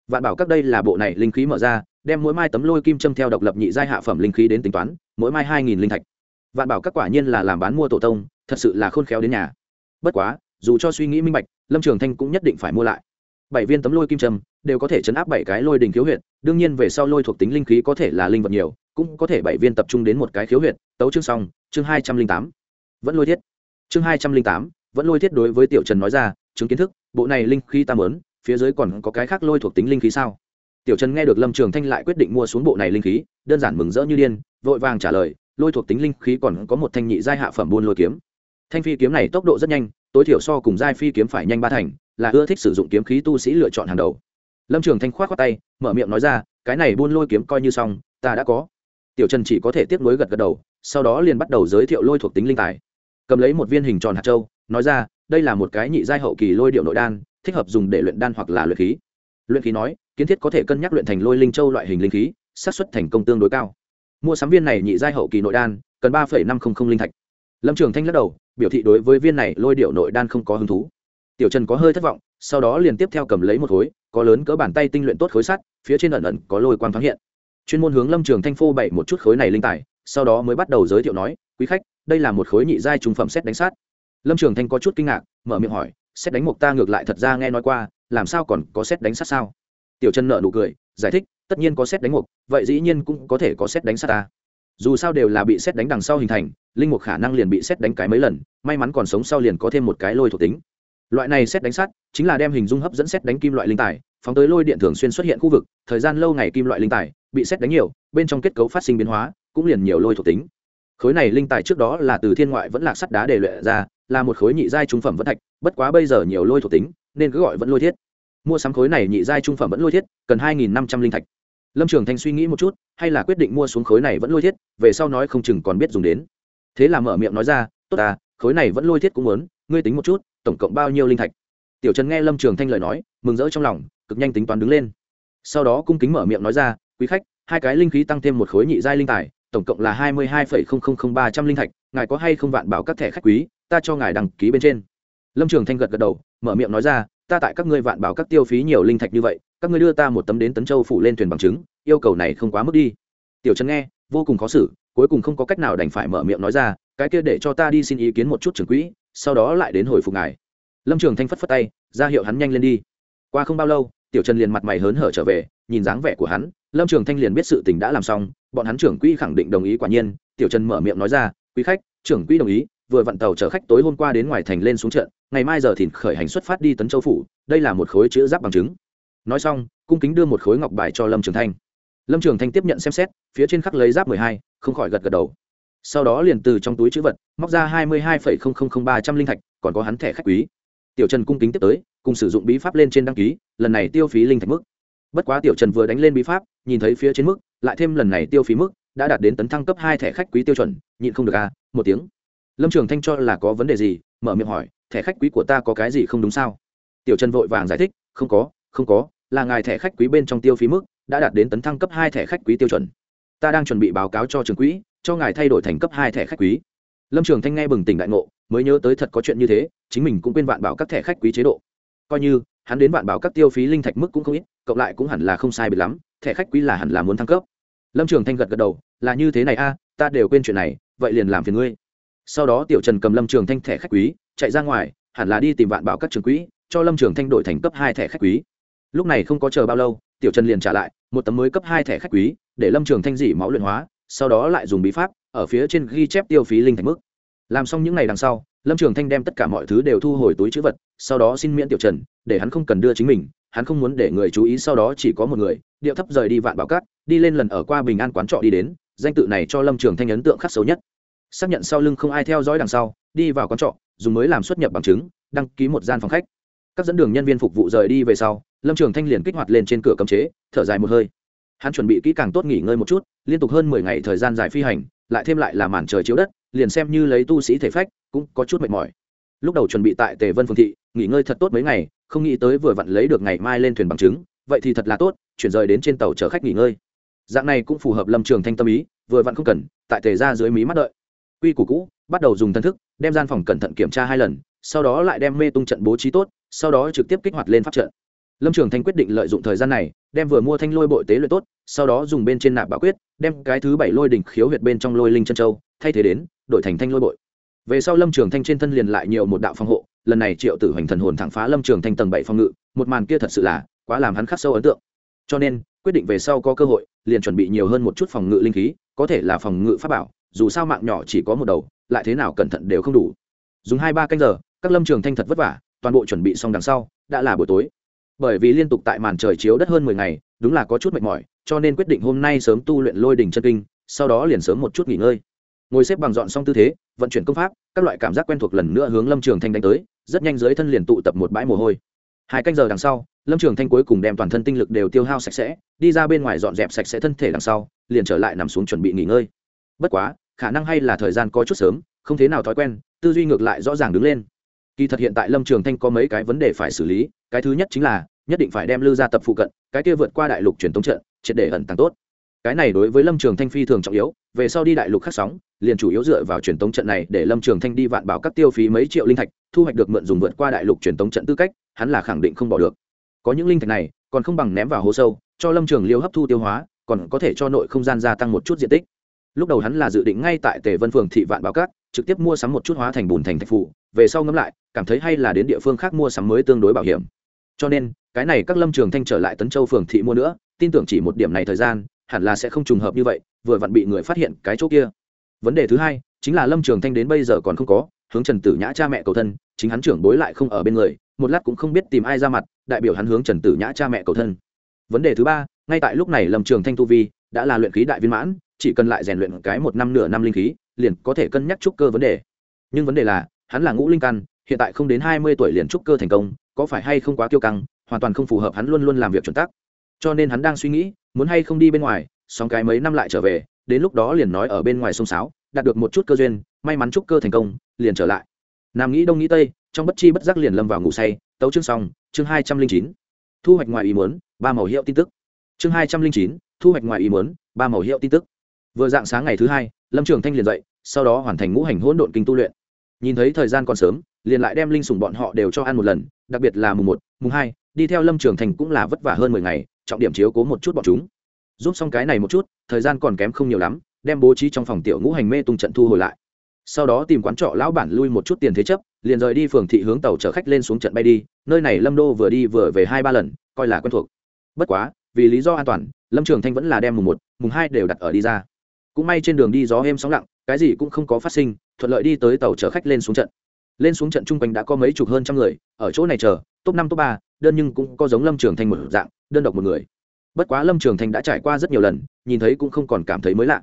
Speaker 1: Vạn bảo các đây là bộ này linh khí mở ra, đem mỗi mai tấm lôi kim châm theo độc lập nhị giai hạ phẩm linh khí đến tính toán, mỗi mai hai nghìn linh thạch vạn bảo các quả nhiên là làm bán mua tổ tông thật sự là khôn khéo đến nhà. Bất quá dù cho suy nghĩ minh bạch lâm trường thanh cũng nhất định phải mua lại. Bảy viên tấm lôi kim trâm đều có thể chấn áp bảy cái lôi đình khiếu huyệt đương nhiên về sau lôi thuộc tính linh khí có thể là linh vật nhiều cũng có thể bảy viên tập trung đến một cái khiếu huyệt tấu chương xong chương hai trăm linh tám. Vẫn lôi thiết. Chương hai trăm linh tám vẫn lôi thiết đối với tiểu trần nói ra chứng kiến thức bộ này linh khí tam lớn, phía dưới còn có cái khác lôi thuộc tính linh khí sao? Tiểu trần nghe được lâm trường thanh lại quyết định mua xuống bộ này linh khí đơn giản mừng rỡ như điên vội vàng trả lời lôi thuộc tính linh khí còn có một thanh nhị giai hạ phẩm buôn lôi kiếm. Thanh phi kiếm này tốc độ rất nhanh, tối thiểu so cùng giai phi kiếm phải nhanh ba thành, là ưa thích sử dụng kiếm khí tu sĩ lựa chọn hàng đầu. Lâm trường thanh khoát khoát tay, mở miệng nói ra, cái này buôn lôi kiếm coi như xong, ta đã có. Tiểu trần chỉ có thể tiếp nối gật gật đầu, sau đó liền bắt đầu giới thiệu lôi thuộc tính linh tài. Cầm lấy một viên hình tròn hạt châu, nói ra, đây là một cái nhị giai hậu kỳ lôi điệu nội đan, thích hợp dùng để luyện đan hoặc là luyện khí. Luyện khí nói, kiến thiết có thể cân nhắc luyện thành lôi linh châu loại hình linh khí, xác suất thành công tương đối cao mua sắm viên này nhị giai hậu kỳ nội đan, cần ba năm trăm linh linh thạch. Lâm trường thanh lắc đầu, biểu thị đối với viên này lôi điệu nội đan không có hứng thú. Tiểu trần có hơi thất vọng, sau đó liền tiếp theo cầm lấy một khối, có lớn cỡ bàn tay tinh luyện tốt khối sắt, phía trên ẩn ẩn có lôi quang thoáng hiện. Chuyên môn hướng lâm trường thanh phô bày một chút khối này linh tài, sau đó mới bắt đầu giới thiệu nói, quý khách, đây là một khối nhị giai trung phẩm xét đánh sát lâm trường thanh có chút kinh ngạc, mở miệng hỏi, xét đánh mục ta ngược lại thật ra nghe nói qua, làm sao còn có xét đánh sát sao? Tiểu trần nợ nụ cười giải thích, tất nhiên có xét đánh mục, vậy dĩ nhiên cũng có thể có xét đánh sát ta. Dù sao đều là bị xét đánh đằng sau hình thành, linh mục khả năng liền bị xét đánh cái mấy lần, may mắn còn sống sau liền có thêm một cái lôi thuộc tính. Loại này xét đánh sát, chính là đem hình dung hấp dẫn xét đánh kim loại linh tài, phóng tới lôi điện thường xuyên xuất hiện khu vực, thời gian lâu ngày kim loại linh tài bị xét đánh nhiều, bên trong kết cấu phát sinh biến hóa, cũng liền nhiều lôi thuộc tính. Khối này linh tài trước đó là từ thiên ngoại vẫn là sắt đá để luyện ra, là một khối nhị giai trung phẩm vẫn thạch, bất quá bây giờ nhiều lôi thuộc tính, nên cứ gọi vẫn lôi thiết mua sắm khối này nhị giai trung phẩm vẫn lôi thiết, cần hai nghìn năm trăm linh thạch. Lâm trường thanh suy nghĩ một chút, hay là quyết định mua xuống khối này vẫn lôi thiết, về sau nói không chừng còn biết dùng đến. Thế là mở miệng nói ra, tốt à khối này vẫn lôi thiết cũng muốn, ngươi tính một chút, tổng cộng bao nhiêu linh thạch? Tiểu trần nghe lâm trường thanh lời nói, mừng rỡ trong lòng, cực nhanh tính toán đứng lên. Sau đó cung kính mở miệng nói ra, quý khách, hai cái linh khí tăng thêm một khối nhị giai linh tài, tổng cộng là hai mươi hai ba trăm linh thạch, ngài có hay không vạn bảo các thẻ khách quý, ta cho ngài đăng ký bên trên. Lâm trường thanh gật gật đầu, mở miệng nói ra ta tại các ngươi vạn bảo các tiêu phí nhiều linh thạch như vậy, các ngươi đưa ta một tấm đến tấn châu phủ lên thuyền bằng chứng, yêu cầu này không quá mức đi. Tiểu trần nghe, vô cùng khó xử, cuối cùng không có cách nào đành phải mở miệng nói ra, cái kia để cho ta đi xin ý kiến một chút trưởng quỹ, sau đó lại đến hồi phục ngài. Lâm trường thanh phất phất tay, ra hiệu hắn nhanh lên đi. Qua không bao lâu, tiểu trần liền mặt mày hớn hở trở về, nhìn dáng vẻ của hắn, lâm trường thanh liền biết sự tình đã làm xong, bọn hắn trưởng quỹ khẳng định đồng ý quả nhiên, tiểu trần mở miệng nói ra, quý khách, trưởng quỹ đồng ý, vừa vặn tàu chở khách tối hôm qua đến ngoài thành lên xuống trận ngày mai giờ thìn khởi hành xuất phát đi tấn châu phủ đây là một khối chữ giáp bằng chứng nói xong cung kính đưa một khối ngọc bài cho lâm trường thanh lâm trường thanh tiếp nhận xem xét phía trên khắc lấy giáp mười hai không khỏi gật gật đầu sau đó liền từ trong túi chữ vật móc ra hai mươi hai ba trăm linh thạch còn có hắn thẻ khách quý tiểu trần cung kính tiếp tới cùng sử dụng bí pháp lên trên đăng ký lần này tiêu phí linh thạch mức bất quá tiểu trần vừa đánh lên bí pháp nhìn thấy phía trên mức lại thêm lần này tiêu phí mức đã đạt đến tấn thăng cấp hai thẻ khách quý tiêu chuẩn nhịn không được à một tiếng lâm trường thanh cho là có vấn đề gì mở miệng hỏi thẻ khách quý của ta có cái gì không đúng sao? Tiểu trần vội vàng giải thích, không có không có, là ngài thẻ khách quý bên trong tiêu phí mức đã đạt đến tấn thăng cấp hai thẻ khách quý tiêu chuẩn. Ta đang chuẩn bị báo cáo cho trường quỹ, cho ngài thay đổi thành cấp hai thẻ khách quý. Lâm trường thanh nghe bừng tỉnh đại ngộ, mới nhớ tới thật có chuyện như thế, chính mình cũng quên vạn bảo các thẻ khách quý chế độ. Coi như, hắn đến vạn bảo các tiêu phí linh thạch mức cũng không ít, cộng lại cũng hẳn là không sai biệt lắm, thẻ khách quý là hẳn là muốn thăng cấp. Lâm trường thanh gật gật đầu, là như thế này a, ta đều quên chuyện này, vậy liền làm phiền ngươi sau đó tiểu trần cầm lâm trường thanh thẻ khách quý, chạy ra ngoài, hẳn là đi tìm vạn bảo các trường quỹ, cho lâm trường thanh đổi thành cấp hai thẻ khách quý. Lúc này không có chờ bao lâu, tiểu trần liền trả lại, một tấm mới cấp hai thẻ khách quý, để lâm trường thanh dỉ máu luyện hóa, sau đó lại dùng bí pháp, ở phía trên ghi chép tiêu phí linh thạch mức. Làm xong những ngày đằng sau, lâm trường thanh đem tất cả mọi thứ đều thu hồi túi chữ vật, sau đó xin miễn tiểu trần, để hắn không cần đưa chính mình, hắn không muốn để người chú ý sau đó chỉ có một người, điệu thấp rời đi vạn bảo cát đi lên lần ở qua bình an quán trọ đi đến, danh tự này cho lâm trường thanh ấn tượng khắc xấu nhất xác nhận sau lưng không ai theo dõi đằng sau, đi vào quán trọ, dùng mới làm xuất nhập bằng chứng, đăng ký một gian phòng khách. Các dẫn đường nhân viên phục vụ rời đi về sau, lâm trường thanh liền kích hoạt lên trên cửa cấm chế, thở dài một hơi. Hắn chuẩn bị kỹ càng tốt nghỉ ngơi một chút, liên tục hơn mười ngày thời gian dài phi hành, lại thêm lại là màn trời chiếu đất, liền xem như lấy tu sĩ thể phách, cũng có chút mệt mỏi. Lúc đầu chuẩn bị tại tề vân phương thị, nghỉ ngơi thật tốt mấy ngày, không nghĩ tới vừa vặn lấy được ngày mai lên thuyền bằng chứng, vậy thì thật là tốt, chuyển rời đến trên tàu chở khách nghỉ ngơi. Dạng này cũng phù hợp lâm trường thanh tâm ý, vừa vặn không cần, tại tề ra dưới mí mắt đợi quy củ cũ, bắt đầu dùng thân thức, đem gian phòng cẩn thận kiểm tra hai lần, sau đó lại đem mê tung trận bố trí tốt, sau đó trực tiếp kích hoạt lên pháp trận. Lâm trường thanh quyết định lợi dụng thời gian này, đem vừa mua thanh lôi bội tế luyện tốt, sau đó dùng bên trên nạp bảo quyết, đem cái thứ bảy lôi đỉnh khiếu huyệt bên trong lôi linh chân châu, thay thế đến, đổi thành thanh lôi bội. Về sau lâm trường thanh trên thân liền lại nhiều một đạo phòng hộ, lần này triệu tử hoành thần hồn thẳng phá lâm trường thanh tầng bảy phòng ngự, một màn kia thật sự là quá làm hắn khắc sâu ấn tượng. Cho nên, quyết định về sau có cơ hội, liền chuẩn bị nhiều hơn một chút phòng ngự linh khí, có thể là phòng ngự pháp bảo dù sao mạng nhỏ chỉ có một đầu, lại thế nào cẩn thận đều không đủ. Dùng hai ba canh giờ, các lâm trường thanh thật vất vả, toàn bộ chuẩn bị xong đằng sau, đã là buổi tối. Bởi vì liên tục tại màn trời chiếu đất hơn mười ngày, đúng là có chút mệt mỏi, cho nên quyết định hôm nay sớm tu luyện lôi đỉnh chân kinh, sau đó liền sớm một chút nghỉ ngơi. Ngồi xếp bằng dọn xong tư thế, vận chuyển công pháp, các loại cảm giác quen thuộc lần nữa hướng lâm trường thanh đánh tới, rất nhanh dưới thân liền tụ tập một bãi mồ hôi. Hai canh giờ đằng sau, lâm trường thanh cuối cùng đem toàn thân tinh lực đều tiêu hao sạch sẽ, đi ra bên ngoài dọn dẹp sạch sẽ thân thể đằng sau, liền trở lại nằm xuống chuẩn bị nghỉ ngơi bất quá, khả năng hay là thời gian có chút sớm, không thế nào thói quen, tư duy ngược lại rõ ràng đứng lên. Kỳ thật hiện tại lâm trường thanh có mấy cái vấn đề phải xử lý, cái thứ nhất chính là, nhất định phải đem lư ra tập phụ cận, cái kia vượt qua đại lục truyền thống trận, triệt để ẩn tàng tốt. Cái này đối với lâm trường thanh phi thường trọng yếu, về sau đi đại lục khắc sóng, liền chủ yếu dựa vào truyền thống trận này để lâm trường thanh đi vạn bảo các tiêu phí mấy triệu linh thạch, thu hoạch được mượn dùng vượt qua đại lục truyền thống trận tư cách, hắn là khẳng định không bỏ được. Có những linh thạch này, còn không bằng ném vào hố sâu, cho lâm trường liêu hấp thu tiêu hóa, còn có thể cho nội không gian gia tăng một chút diện tích lúc đầu hắn là dự định ngay tại tề vân phường thị vạn bảo cát, trực tiếp mua sắm một chút hóa thành bùn thành thạch phủ, về sau ngẫm lại, cảm thấy hay là đến địa phương khác mua sắm mới tương đối bảo hiểm. Cho nên, cái này các lâm trường thanh trở lại tấn châu phường thị mua nữa, tin tưởng chỉ một điểm này thời gian, hẳn là sẽ không trùng hợp như vậy, vừa vặn bị người phát hiện cái chỗ kia. Vấn đề thứ hai, chính là lâm trường thanh đến bây giờ còn không có, hướng trần tử nhã cha mẹ cầu thân, chính hắn trưởng bối lại không ở bên người, một lát cũng không biết tìm ai ra mặt, đại biểu hắn hướng trần tử nhã cha mẹ cầu thân. Vấn đề thứ ba, ngay tại lúc này lâm trường thanh tu vi, đã là luyện khí đại viên mãn chỉ cần lại rèn luyện cái một năm nửa năm linh khí, liền có thể cân nhắc trúc cơ vấn đề. Nhưng vấn đề là, hắn là ngũ linh căn, hiện tại không đến hai mươi tuổi liền trúc cơ thành công, có phải hay không quá kiêu căng, hoàn toàn không phù hợp hắn luôn luôn làm việc chuẩn tắc. Cho nên hắn đang suy nghĩ, muốn hay không đi bên ngoài xong cái mấy năm lại trở về, đến lúc đó liền nói ở bên ngoài sông sáo, đạt được một chút cơ duyên, may mắn trúc cơ thành công, liền trở lại. Nam nghĩ đông nghĩ tây, trong bất chi bất giác liền lâm vào ngủ say, tấu chương xong, chương hai trăm linh chín. Thu hoạch ngoài ý muốn, ba màu hiệu tin tức. Chương hai trăm linh chín, thu hoạch ngoài ý muốn, ba màu hiệu tin tức vừa dạng sáng ngày thứ hai, lâm trường thanh liền dậy, sau đó hoàn thành ngũ hành hỗn độn kinh tu luyện. Nhìn thấy thời gian còn sớm, liền lại đem linh sủng bọn họ đều cho ăn một lần, đặc biệt là mùng một, mùng hai, đi theo lâm trường thành cũng là vất vả hơn mười ngày, trọng điểm chiếu cố một chút bọn chúng. Giúp xong cái này một chút, thời gian còn kém không nhiều lắm, đem bố trí trong phòng tiểu ngũ hành mê tung trận thu hồi lại. Sau đó tìm quán trọ lão bản lui một chút tiền thế chấp, liền rời đi phường thị hướng tàu chở khách lên xuống trận bay đi, nơi này lâm đô vừa đi vừa về hai ba lần, coi là quen thuộc. Bất quá, vì lý do an toàn, lâm trường thanh vẫn là đem mùng một, mùng hai đều đặt ở đi ra cũng may trên đường đi gió êm sóng lặng, cái gì cũng không có phát sinh, thuận lợi đi tới tàu chở khách lên xuống trận. Lên xuống trận chung quanh đã có mấy chục hơn trăm người, ở chỗ này chờ, top năm, top ba, đơn nhưng cũng có giống lâm trường thanh một dạng, đơn độc một người. Bất quá lâm trường thanh đã trải qua rất nhiều lần, nhìn thấy cũng không còn cảm thấy mới lạ.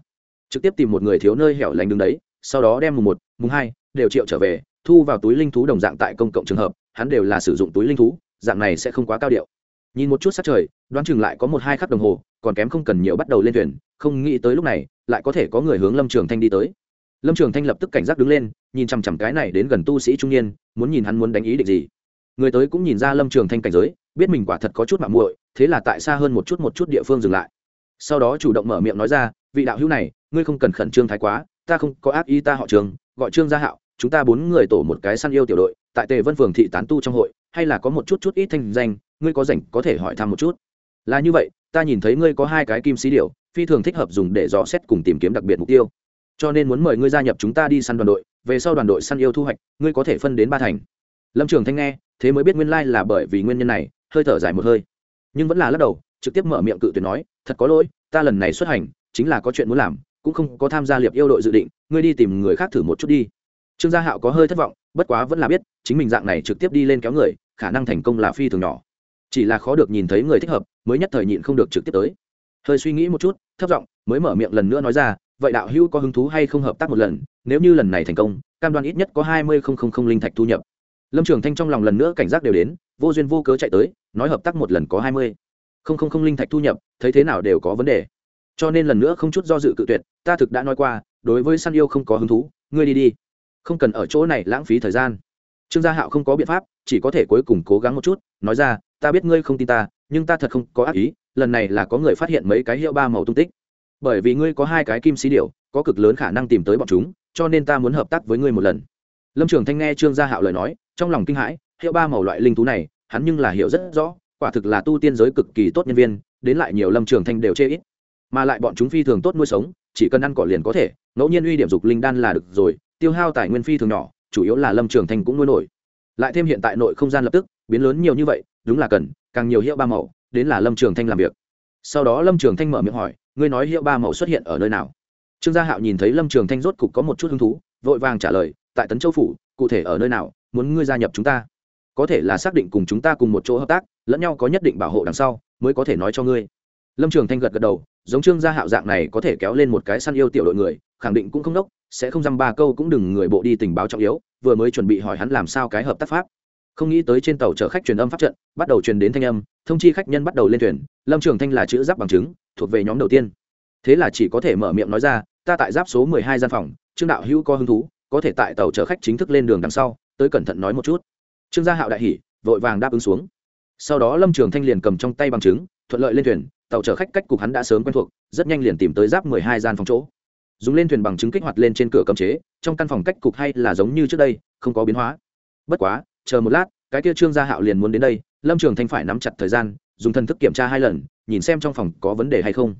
Speaker 1: Trực tiếp tìm một người thiếu nơi hẻo lánh đứng đấy, sau đó đem mùng một, mùng hai đều triệu trở về, thu vào túi linh thú đồng dạng tại công cộng trường hợp, hắn đều là sử dụng túi linh thú, dạng này sẽ không quá cao điệu. Nhìn một chút sát trời, đoán chừng lại có một hai khắc đồng hồ, còn kém không cần nhiều bắt đầu lên thuyền, không nghĩ tới lúc này lại có thể có người hướng lâm trường thanh đi tới. Lâm trường thanh lập tức cảnh giác đứng lên, nhìn chằm chằm cái này đến gần tu sĩ trung niên, muốn nhìn hắn muốn đánh ý định gì. Người tới cũng nhìn ra lâm trường thanh cảnh giới, biết mình quả thật có chút mạng muội, thế là tại xa hơn một chút một chút địa phương dừng lại. Sau đó chủ động mở miệng nói ra, vị đạo hữu này, ngươi không cần khẩn trương thái quá, ta không có ác ý ta họ trường, gọi trương gia hạo, chúng ta bốn người tổ một cái săn yêu tiểu đội, tại tề vân phường thị tán tu trong hội, hay là có một chút chút ít thanh danh, ngươi có rảnh có thể hỏi thăm một chút. Là như vậy ta nhìn thấy ngươi có hai cái kim xí điệu phi thường thích hợp dùng để dò xét cùng tìm kiếm đặc biệt mục tiêu. Cho nên muốn mời ngươi gia nhập chúng ta đi săn đoàn đội, về sau đoàn đội săn yêu thu hoạch, ngươi có thể phân đến ba thành. Lâm trường thanh nghe, thế mới biết nguyên lai là bởi vì nguyên nhân này, hơi thở dài một hơi. Nhưng vẫn là lắc đầu, trực tiếp mở miệng cự tuyệt nói, thật có lỗi, ta lần này xuất hành, chính là có chuyện muốn làm, cũng không có tham gia liệp yêu đội dự định, ngươi đi tìm người khác thử một chút đi. Trương gia hạo có hơi thất vọng, bất quá vẫn là biết, chính mình dạng này trực tiếp đi lên kéo người, khả năng thành công là phi thường nhỏ. Chỉ là khó được nhìn thấy người thích hợp mới nhất thời nhịn không được trực tiếp tới. Hơi suy nghĩ một chút thất vọng mới mở miệng lần nữa nói ra, vậy đạo hữu có hứng thú hay không hợp tác một lần? Nếu như lần này thành công, cam đoan ít nhất có hai mươi không không không linh thạch thu nhập. Lâm trường thanh trong lòng lần nữa cảnh giác đều đến, vô duyên vô cớ chạy tới, nói hợp tác một lần có hai mươi không không không linh thạch thu nhập, thấy thế nào đều có vấn đề. Cho nên lần nữa không chút do dự cự tuyệt, ta thực đã nói qua, đối với săn yêu không có hứng thú, ngươi đi đi. Không cần ở chỗ này lãng phí thời gian. Trương gia hạo không có biện pháp, chỉ có thể cuối cùng cố gắng một chút, nói ra, ta biết ngươi không tin ta nhưng ta thật không có ác ý, lần này là có người phát hiện mấy cái hiệu ba màu tung tích. Bởi vì ngươi có hai cái kim xí điệu có cực lớn khả năng tìm tới bọn chúng, cho nên ta muốn hợp tác với ngươi một lần. Lâm trường thanh nghe trương gia hạo lời nói, trong lòng kinh hãi, hiệu ba màu loại linh thú này, hắn nhưng là hiểu rất rõ, quả thực là tu tiên giới cực kỳ tốt nhân viên, đến lại nhiều lâm trường thanh đều chê ít. Mà lại bọn chúng phi thường tốt nuôi sống, chỉ cần ăn cỏ liền có thể, ngẫu nhiên uy điểm dục linh đan là được rồi, tiêu hao tài nguyên phi thường nhỏ, chủ yếu là lâm trường thanh cũng nuôi nổi. Lại thêm hiện tại nội không gian lập tức, biến lớn nhiều như vậy, đúng là cần càng nhiều hiệu ba màu đến là lâm trường thanh làm việc. Sau đó lâm trường thanh mở miệng hỏi, ngươi nói hiệu ba màu xuất hiện ở nơi nào? Trương gia hạo nhìn thấy lâm trường thanh rốt cục có một chút hứng thú, vội vàng trả lời, tại tấn châu phủ, cụ thể ở nơi nào, muốn ngươi gia nhập chúng ta? Có thể là xác định cùng chúng ta cùng một chỗ hợp tác, lẫn nhau có nhất định bảo hộ đằng sau, mới có thể nói cho ngươi. Lâm trường thanh gật gật đầu, giống trương gia hạo dạng này có thể kéo lên một cái săn yêu tiểu đội người, khẳng định cũng không đốc, sẽ không dăm ba câu cũng đừng người bộ đi tình báo trọng yếu, vừa mới chuẩn bị hỏi hắn làm sao cái hợp tác pháp không nghĩ tới trên tàu chở khách truyền âm pháp trận, bắt đầu truyền đến thanh âm, thông chi khách nhân bắt đầu lên thuyền, lâm trường thanh là chữ giáp bằng chứng, thuộc về nhóm đầu tiên. Thế là chỉ có thể mở miệng nói ra, ta tại giáp số mười hai gian phòng, trương đạo hữu có hứng thú, có thể tại tàu chở khách chính thức lên đường đằng sau, tới cẩn thận nói một chút. Trương gia hạo đại hỉ, vội vàng đáp ứng xuống. Sau đó lâm trường thanh liền cầm trong tay bằng chứng, thuận lợi lên thuyền, tàu chở khách cách cục hắn đã sớm quen thuộc, rất nhanh liền tìm tới giáp mười hai gian phòng chỗ. Dùng lên thuyền bằng chứng kích hoạt lên trên cửa cấm chế, trong căn phòng cách cục hay là giống như trước đây, không có biến hóa. Bất quá chờ một lát, cái kia trương gia hạo liền muốn đến đây, lâm trường thanh phải nắm chặt thời gian, dùng thân thức kiểm tra hai lần, nhìn xem trong phòng có vấn đề hay không.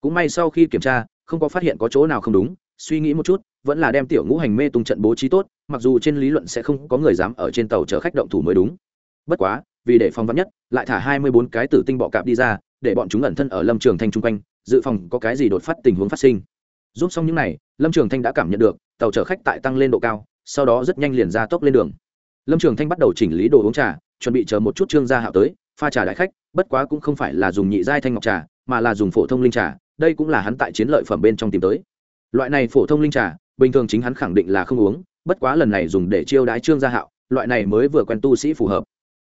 Speaker 1: Cũng may sau khi kiểm tra, không có phát hiện có chỗ nào không đúng, suy nghĩ một chút, vẫn là đem tiểu ngũ hành mê tung trận bố trí tốt, mặc dù trên lý luận sẽ không có người dám ở trên tàu chở khách động thủ mới đúng. Bất quá, vì để phòng vắn nhất, lại thả hai mươi bốn cái tử tinh bọ cạp đi ra, để bọn chúng ẩn thân ở lâm trường thanh chung quanh, dự phòng có cái gì đột phát tình huống phát sinh. Giúp xong những n à y lâm trường thanh đã cảm nhận được, tàu chở khách tại tăng lên độ cao, sau đó rất nhanh liền ra tốc lên đường lâm trường thanh bắt đầu chỉnh lý đồ uống trà, chuẩn bị chờ một chút trương gia hạo tới, pha trà đại khách, bất quá cũng không phải là dùng nhị giai thanh ngọc trà, mà là dùng phổ thông linh trà, đây cũng là hắn tại chiến lợi phẩm bên trong tìm tới. Loại này phổ thông linh trà, bình thường chính hắn khẳng định là không uống, bất quá lần này dùng để chiêu đái trương gia hạo, loại này mới vừa quen tu sĩ phù hợp.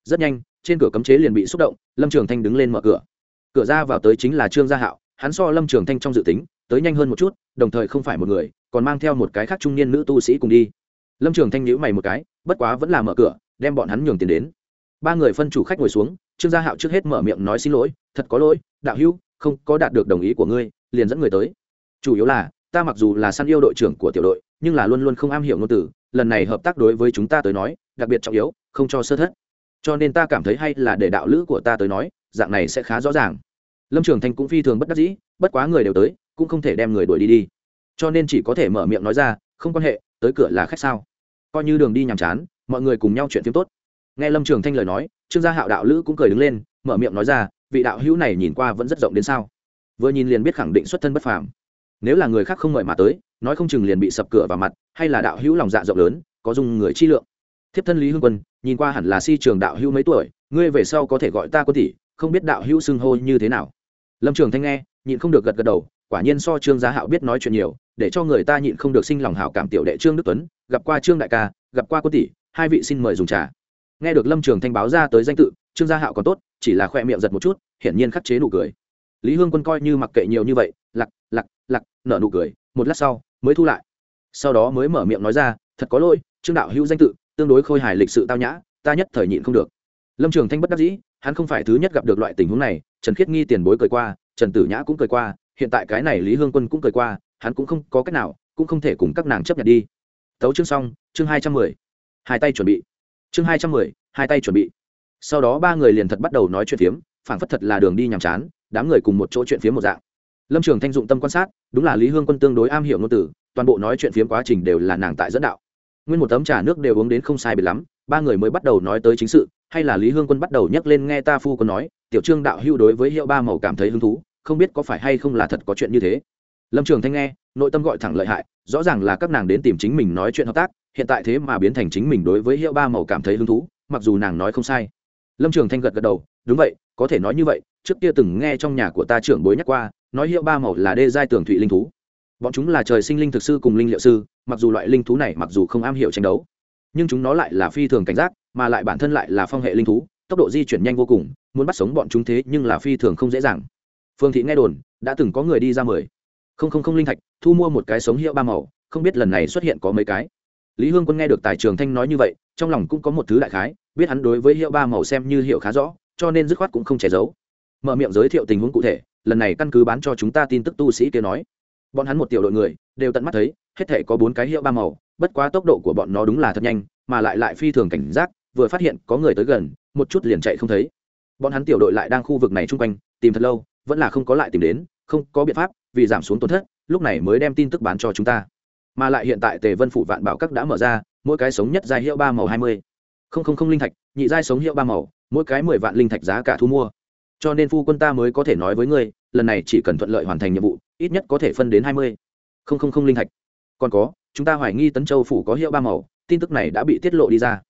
Speaker 1: Rất nhanh, trên cửa cấm chế liền bị xúc động, lâm trường thanh đứng lên mở cửa. Cửa ra vào tới chính là trương gia hạo, hắn so lâm trường thanh trong dự tính, tới nhanh hơn một chút, đồng thời không phải một người, còn mang theo một cái khác trung niên nữ tu sĩ cùng đi. Lâm trường thanh nhữ mày một cái bất quá vẫn là mở cửa, đem bọn hắn nhường tiền đến. Ba người phân chủ khách ngồi xuống, trương gia hạo trước hết mở miệng nói xin lỗi, thật có lỗi, đạo hữu, không có đạt được đồng ý của ngươi, liền dẫn người tới. Chủ yếu là, ta mặc dù là săn yêu đội trưởng của tiểu đội, nhưng là luôn luôn không am hiểu ngôn từ, lần này hợp tác đối với chúng ta tới nói, đặc biệt trọng yếu, không cho sơ thất. Cho nên ta cảm thấy hay là để đạo lữ của ta tới nói, dạng này sẽ khá rõ ràng. Lâm trường thanh cũng phi thường bất đắc dĩ, bất quá người đều tới, cũng không thể đem người đuổi đi đi. Cho nên chỉ có thể mở miệng nói ra, không quan hệ, tới cửa là khách sao? Coi như đường đi nhàm chán, mọi người cùng nhau chuyện phim tốt. Nghe lâm trường thanh lời nói, trương gia hạo đạo lữ cũng cười đứng lên, mở miệng nói ra, vị đạo hữu này nhìn qua vẫn rất rộng đến sao? Vừa nhìn liền biết khẳng định xuất thân bất phàm. Nếu là người khác không mời mà tới, nói không chừng liền bị sập cửa vào mặt, hay là đạo hữu lòng dạ rộng lớn, có dùng người chi lượng. Thiếp thân lý hương quân, nhìn qua hẳn là si trường đạo hữu mấy tuổi, ngươi về sau có thể gọi ta có tỷ, không biết đạo hữu xưng hô như thế nào. Lâm trường thanh nghe, nhịn không được gật gật đầu, quả nhiên so trương gia hạo biết nói chuyện nhiều, để cho người ta nhịn không được sinh lòng hảo cảm tiểu đệ trương đức tuấn gặp qua trương đại ca, gặp qua quân tỷ, hai vị xin mời dùng trà. Nghe được lâm trường thanh báo ra tới danh tự, trương gia hạo còn tốt, chỉ là khoe miệng giật một chút, hiển nhiên khắc chế nụ cười. Lý hương quân coi như mặc kệ nhiều như vậy, lặc lặc lặc, nở nụ cười, một lát sau, mới thu lại. Sau đó mới mở miệng nói ra, thật có lỗi, trương đạo hữu danh tự, tương đối khôi hài lịch sự tao nhã, ta nhất thời nhịn không được. Lâm trường thanh bất đắc dĩ, hắn không phải thứ nhất gặp được loại tình huống này, trần khiết nghi tiền bối cười qua, trần tử nhã cũng cười qua, hiện tại cái này lý hương quân cũng cười qua, hắn cũng không có cách nào, cũng không thể cùng các nàng chấp nhận đi thấu chương xong, chương hai trăm mười. Hai tay chuẩn bị. Chương hai trăm mười, hai tay chuẩn bị. Sau đó ba người liền thật bắt đầu nói chuyện phiếm, phảng phất thật là đường đi nhàm chán, đám người cùng một chỗ chuyện phiếm một dạng. Lâm trường thanh dụng tâm quan sát, đúng là lý hương quân tương đối am hiểu ngôn từ, toàn bộ nói chuyện phiếm quá trình đều là nàng tại dẫn đạo. Nguyên một tấm trà nước đều uống đến không sai biệt lắm, ba người mới bắt đầu nói tới chính sự, hay là lý hương quân bắt đầu nhắc lên nghe ta phu quân nói, tiểu trương đạo hưu đối với hiệu ba màu cảm thấy hứng thú, không biết có phải hay không là thật có chuyện như thế lâm trường thanh nghe, nội tâm gọi thẳng lợi hại, rõ ràng là các nàng đến tìm chính mình nói chuyện hợp tác, hiện tại thế mà biến thành chính mình đối với hiệu ba màu cảm thấy hứng thú, mặc dù nàng nói không sai. Lâm trường thanh gật gật đầu, đúng vậy, có thể nói như vậy, trước kia từng nghe trong nhà của ta trưởng bối nhắc qua, nói hiệu ba màu là đê giai tường thụy linh thú. Bọn chúng là trời sinh linh thực sư cùng linh liệu sư, mặc dù loại linh thú này mặc dù không am hiểu tranh đấu, nhưng chúng nó lại là phi thường cảnh giác, mà lại bản thân lại là phong hệ linh thú, tốc độ di chuyển nhanh vô cùng, muốn bắt sống bọn chúng thế nhưng là phi thường không dễ dàng. Phương thị nghe đồn, đã từng có người đi ra mười không không không linh thạch, thu mua một cái sống hiệu ba màu, không biết lần này xuất hiện có mấy cái. Lý hương quân nghe được tài trường thanh nói như vậy, trong lòng cũng có một thứ đại khái, biết hắn đối với hiệu ba màu xem như hiệu khá rõ, cho nên dứt khoát cũng không che giấu. Mở miệng giới thiệu tình huống cụ thể, lần này căn cứ bán cho chúng ta tin tức tu sĩ kia nói. Bọn hắn một tiểu đội người, đều tận mắt thấy, hết thể có bốn cái hiệu ba màu, bất quá tốc độ của bọn nó đúng là thật nhanh, mà lại lại phi thường cảnh giác, vừa phát hiện có người tới gần, một chút liền chạy không thấy. Bọn hắn tiểu đội lại đang khu vực này chung quanh, tìm thật lâu, vẫn là không có lại tìm đến không có biện pháp, vì giảm xuống tổn thất, lúc này mới đem tin tức bán cho chúng ta. Mà lại hiện tại tề vân phủ vạn bảo các đã mở ra, mỗi cái sống nhất giai hiệu ba màu hai mươi. Không không không linh thạch, nhị giai sống hiệu ba màu, mỗi cái mười vạn linh thạch giá cả thu mua. Cho nên phu quân ta mới có thể nói với ngươi, lần này chỉ cần thuận lợi hoàn thành nhiệm vụ, ít nhất có thể phân đến hai mươi. Không không không linh thạch. Còn có, chúng ta hoài nghi tấn châu phủ có hiệu ba màu, tin tức này đã bị tiết lộ đi ra.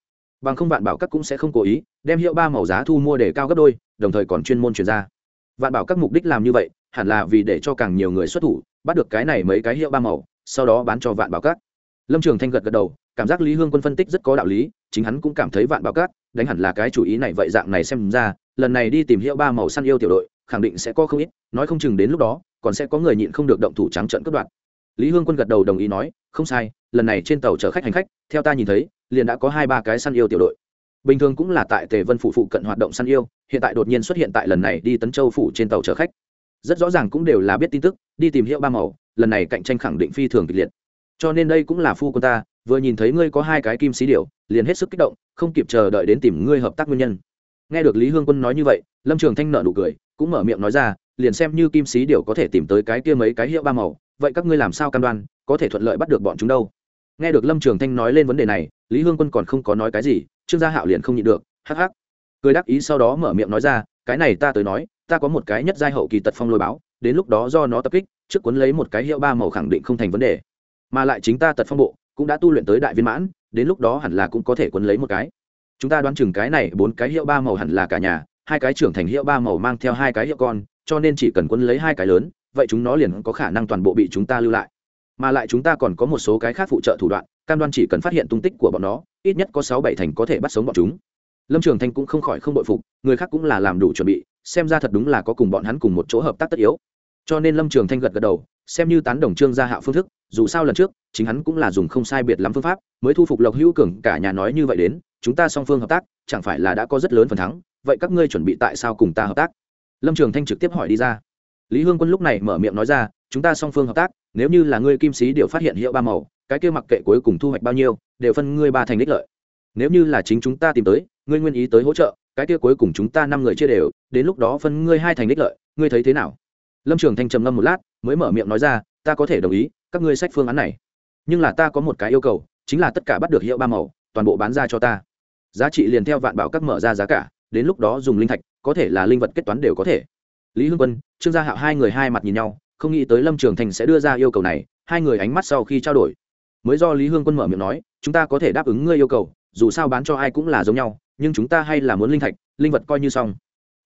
Speaker 1: Bằng không vạn bảo các cũng sẽ không cố ý đem hiệu ba màu giá thu mua để cao gấp đôi, đồng thời còn chuyên môn chuyển ra. Vạn bảo các mục đích làm như vậy hẳn là vì để cho càng nhiều người xuất thủ, bắt được cái này mấy cái hiệu ba màu, sau đó bán cho vạn bảo Cát. lâm trường thanh gật gật đầu, cảm giác lý hương quân phân tích rất có đạo lý, chính hắn cũng cảm thấy vạn bảo Cát, đánh hẳn là cái chủ ý này vậy dạng này xem ra, lần này đi tìm hiệu ba màu săn yêu tiểu đội, khẳng định sẽ có không ít, nói không chừng đến lúc đó, còn sẽ có người nhịn không được động thủ trắng trận cướp đoạt. Lý hương quân gật đầu đồng ý nói, không sai, lần này trên tàu chở khách hành khách, theo ta nhìn thấy, liền đã có hai ba cái săn yêu tiểu đội. Bình thường cũng là tại tề vân phủ phụ cận hoạt động săn yêu, hiện tại đột nhiên xuất hiện tại lần này đi tấn châu phủ trên tàu chở khách rất rõ ràng cũng đều là biết tin tức, đi tìm hiệu ba màu, lần này cạnh tranh khẳng định phi thường kịch liệt. Cho nên đây cũng là phu quân ta, vừa nhìn thấy ngươi có hai cái kim xí điệu liền hết sức kích động, không kịp chờ đợi đến tìm ngươi hợp tác nguyên nhân. Nghe được lý hương quân nói như vậy, lâm trường thanh nợ nụ cười, cũng mở miệng nói ra, liền xem như kim sĩ điệu có thể tìm tới cái kia mấy cái hiệu ba màu, vậy các ngươi làm sao cam đoan, có thể thuận lợi bắt được bọn chúng đâu? Nghe được lâm trường thanh nói lên vấn đề này, lý hương quân còn không có nói cái gì, trương gia hạo liền không nhịn được, hắc hắc. Cười đắc ý sau đó mở miệng nói ra, cái này ta tới nói ta có một cái nhất giai hậu kỳ tật phong lôi báo, đến lúc đó do nó tập kích, trước cuốn lấy một cái hiệu ba màu khẳng định không thành vấn đề. Mà lại chính ta tật phong bộ, cũng đã tu luyện tới đại viên mãn, đến lúc đó hẳn là cũng có thể cuốn lấy một cái. Chúng ta đoán chừng cái này bốn cái hiệu ba màu hẳn là cả nhà, hai cái trưởng thành hiệu ba màu mang theo hai cái hiệu con, cho nên chỉ cần cuốn lấy hai cái lớn, vậy chúng nó liền có khả năng toàn bộ bị chúng ta lưu lại. Mà lại chúng ta còn có một số cái khác phụ trợ thủ đoạn, cam đoan chỉ cần phát hiện tung tích của bọn nó, ít nhất có sáu bảy thành có thể bắt sống bọn chúng. Lâm trường thanh cũng không khỏi không bội phục, người khác cũng là làm đủ chuẩn bị xem ra thật đúng là có cùng bọn hắn cùng một chỗ hợp tác tất yếu. Cho nên lâm trường thanh gật gật đầu, xem như tán đồng trương gia hạo phương thức, dù sao lần trước, chính hắn cũng là dùng không sai biệt lắm phương pháp, mới thu phục lộc hữu cường, cả nhà nói như vậy đến, chúng ta song phương hợp tác, chẳng phải là đã có rất lớn phần thắng, vậy các ngươi chuẩn bị tại sao cùng ta hợp tác? Lâm trường thanh trực tiếp hỏi đi ra. Lý hương quân lúc này mở miệng nói ra, chúng ta song phương hợp tác, nếu như là ngươi kim sĩ đều phát hiện hiệu ba màu, cái kia mặc kệ cuối cùng thu hoạch bao nhiêu, đều phân ngươi ba thành đích lợi. Nếu như là chính chúng ta tìm tới, ngươi nguyên ý tới hỗ trợ cái kia cuối cùng chúng ta năm người chia đều, đến lúc đó phân ngươi hai thành đích lợi, ngươi thấy thế nào? Lâm trường thanh trầm ngâm một lát, mới mở miệng nói ra, ta có thể đồng ý, các ngươi sách phương án này. Nhưng là ta có một cái yêu cầu, chính là tất cả bắt được hiệu ba màu, toàn bộ bán ra cho ta. Giá trị liền theo vạn bảo các mở ra giá cả, đến lúc đó dùng linh thạch, có thể là linh vật kết toán đều có thể. Lý hưng quân, trương gia hạo hai người hai mặt nhìn nhau, không nghĩ tới lâm trường thành sẽ đưa ra yêu cầu này, hai người ánh mắt sau khi trao đổi. Mới do lý hương quân mở miệng nói, chúng ta có thể đáp ứng ngươi yêu cầu, dù sao bán cho ai cũng là giống nhau nhưng chúng ta hay là muốn linh thạch, linh vật coi như xong.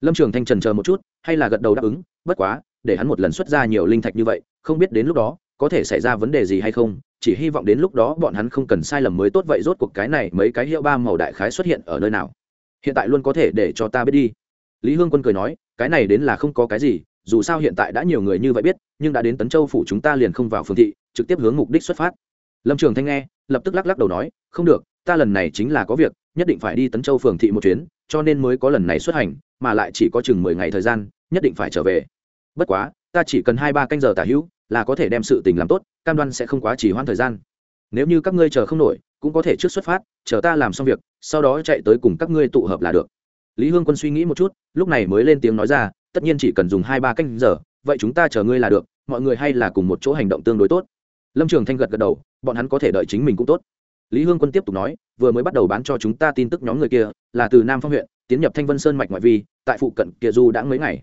Speaker 1: Lâm trường thanh trần chờ một chút, hay là gật đầu đáp ứng, bất quá, để hắn một lần xuất ra nhiều linh thạch như vậy, không biết đến lúc đó, có thể xảy ra vấn đề gì hay không, chỉ hy vọng đến lúc đó bọn hắn không cần sai lầm mới tốt vậy rốt cuộc cái này mấy cái hiệu ba màu đại khái xuất hiện ở nơi nào. Hiện tại luôn có thể để cho ta biết đi. Lý hương quân cười nói, cái này đến là không có cái gì, dù sao hiện tại đã nhiều người như vậy biết, nhưng đã đến tấn châu phủ chúng ta liền không vào phương thị, trực tiếp hướng mục đích xuất phát. Lâm trường thanh nghe, lập tức lắc lắc đầu nói, không được, ta lần này chính là có việc nhất định phải đi tấn châu phường thị một chuyến, cho nên mới có lần này xuất hành, mà lại chỉ có chừng mười ngày thời gian, nhất định phải trở về. Bất quá, ta chỉ cần hai ba canh giờ tả hữu, là có thể đem sự tình làm tốt, cam đoan sẽ không quá chỉ hoãn thời gian. Nếu như các ngươi chờ không nổi, cũng có thể trước xuất phát, chờ ta làm xong việc, sau đó chạy tới cùng các ngươi tụ hợp là được. Lý hương quân suy nghĩ một chút, lúc này mới lên tiếng nói ra, tất nhiên chỉ cần dùng hai ba canh giờ, vậy chúng ta chờ ngươi là được, mọi người hay là cùng một chỗ hành động tương đối tốt. Lâm trường thanh gật gật đầu, bọn hắn có thể đợi chính mình cũng tốt lý hương quân tiếp tục nói, vừa mới bắt đầu bán cho chúng ta tin tức nhóm người kia, là từ nam phong huyện, tiến nhập thanh vân sơn mạch ngoại vi, tại phụ cận kia du đã mấy ngày.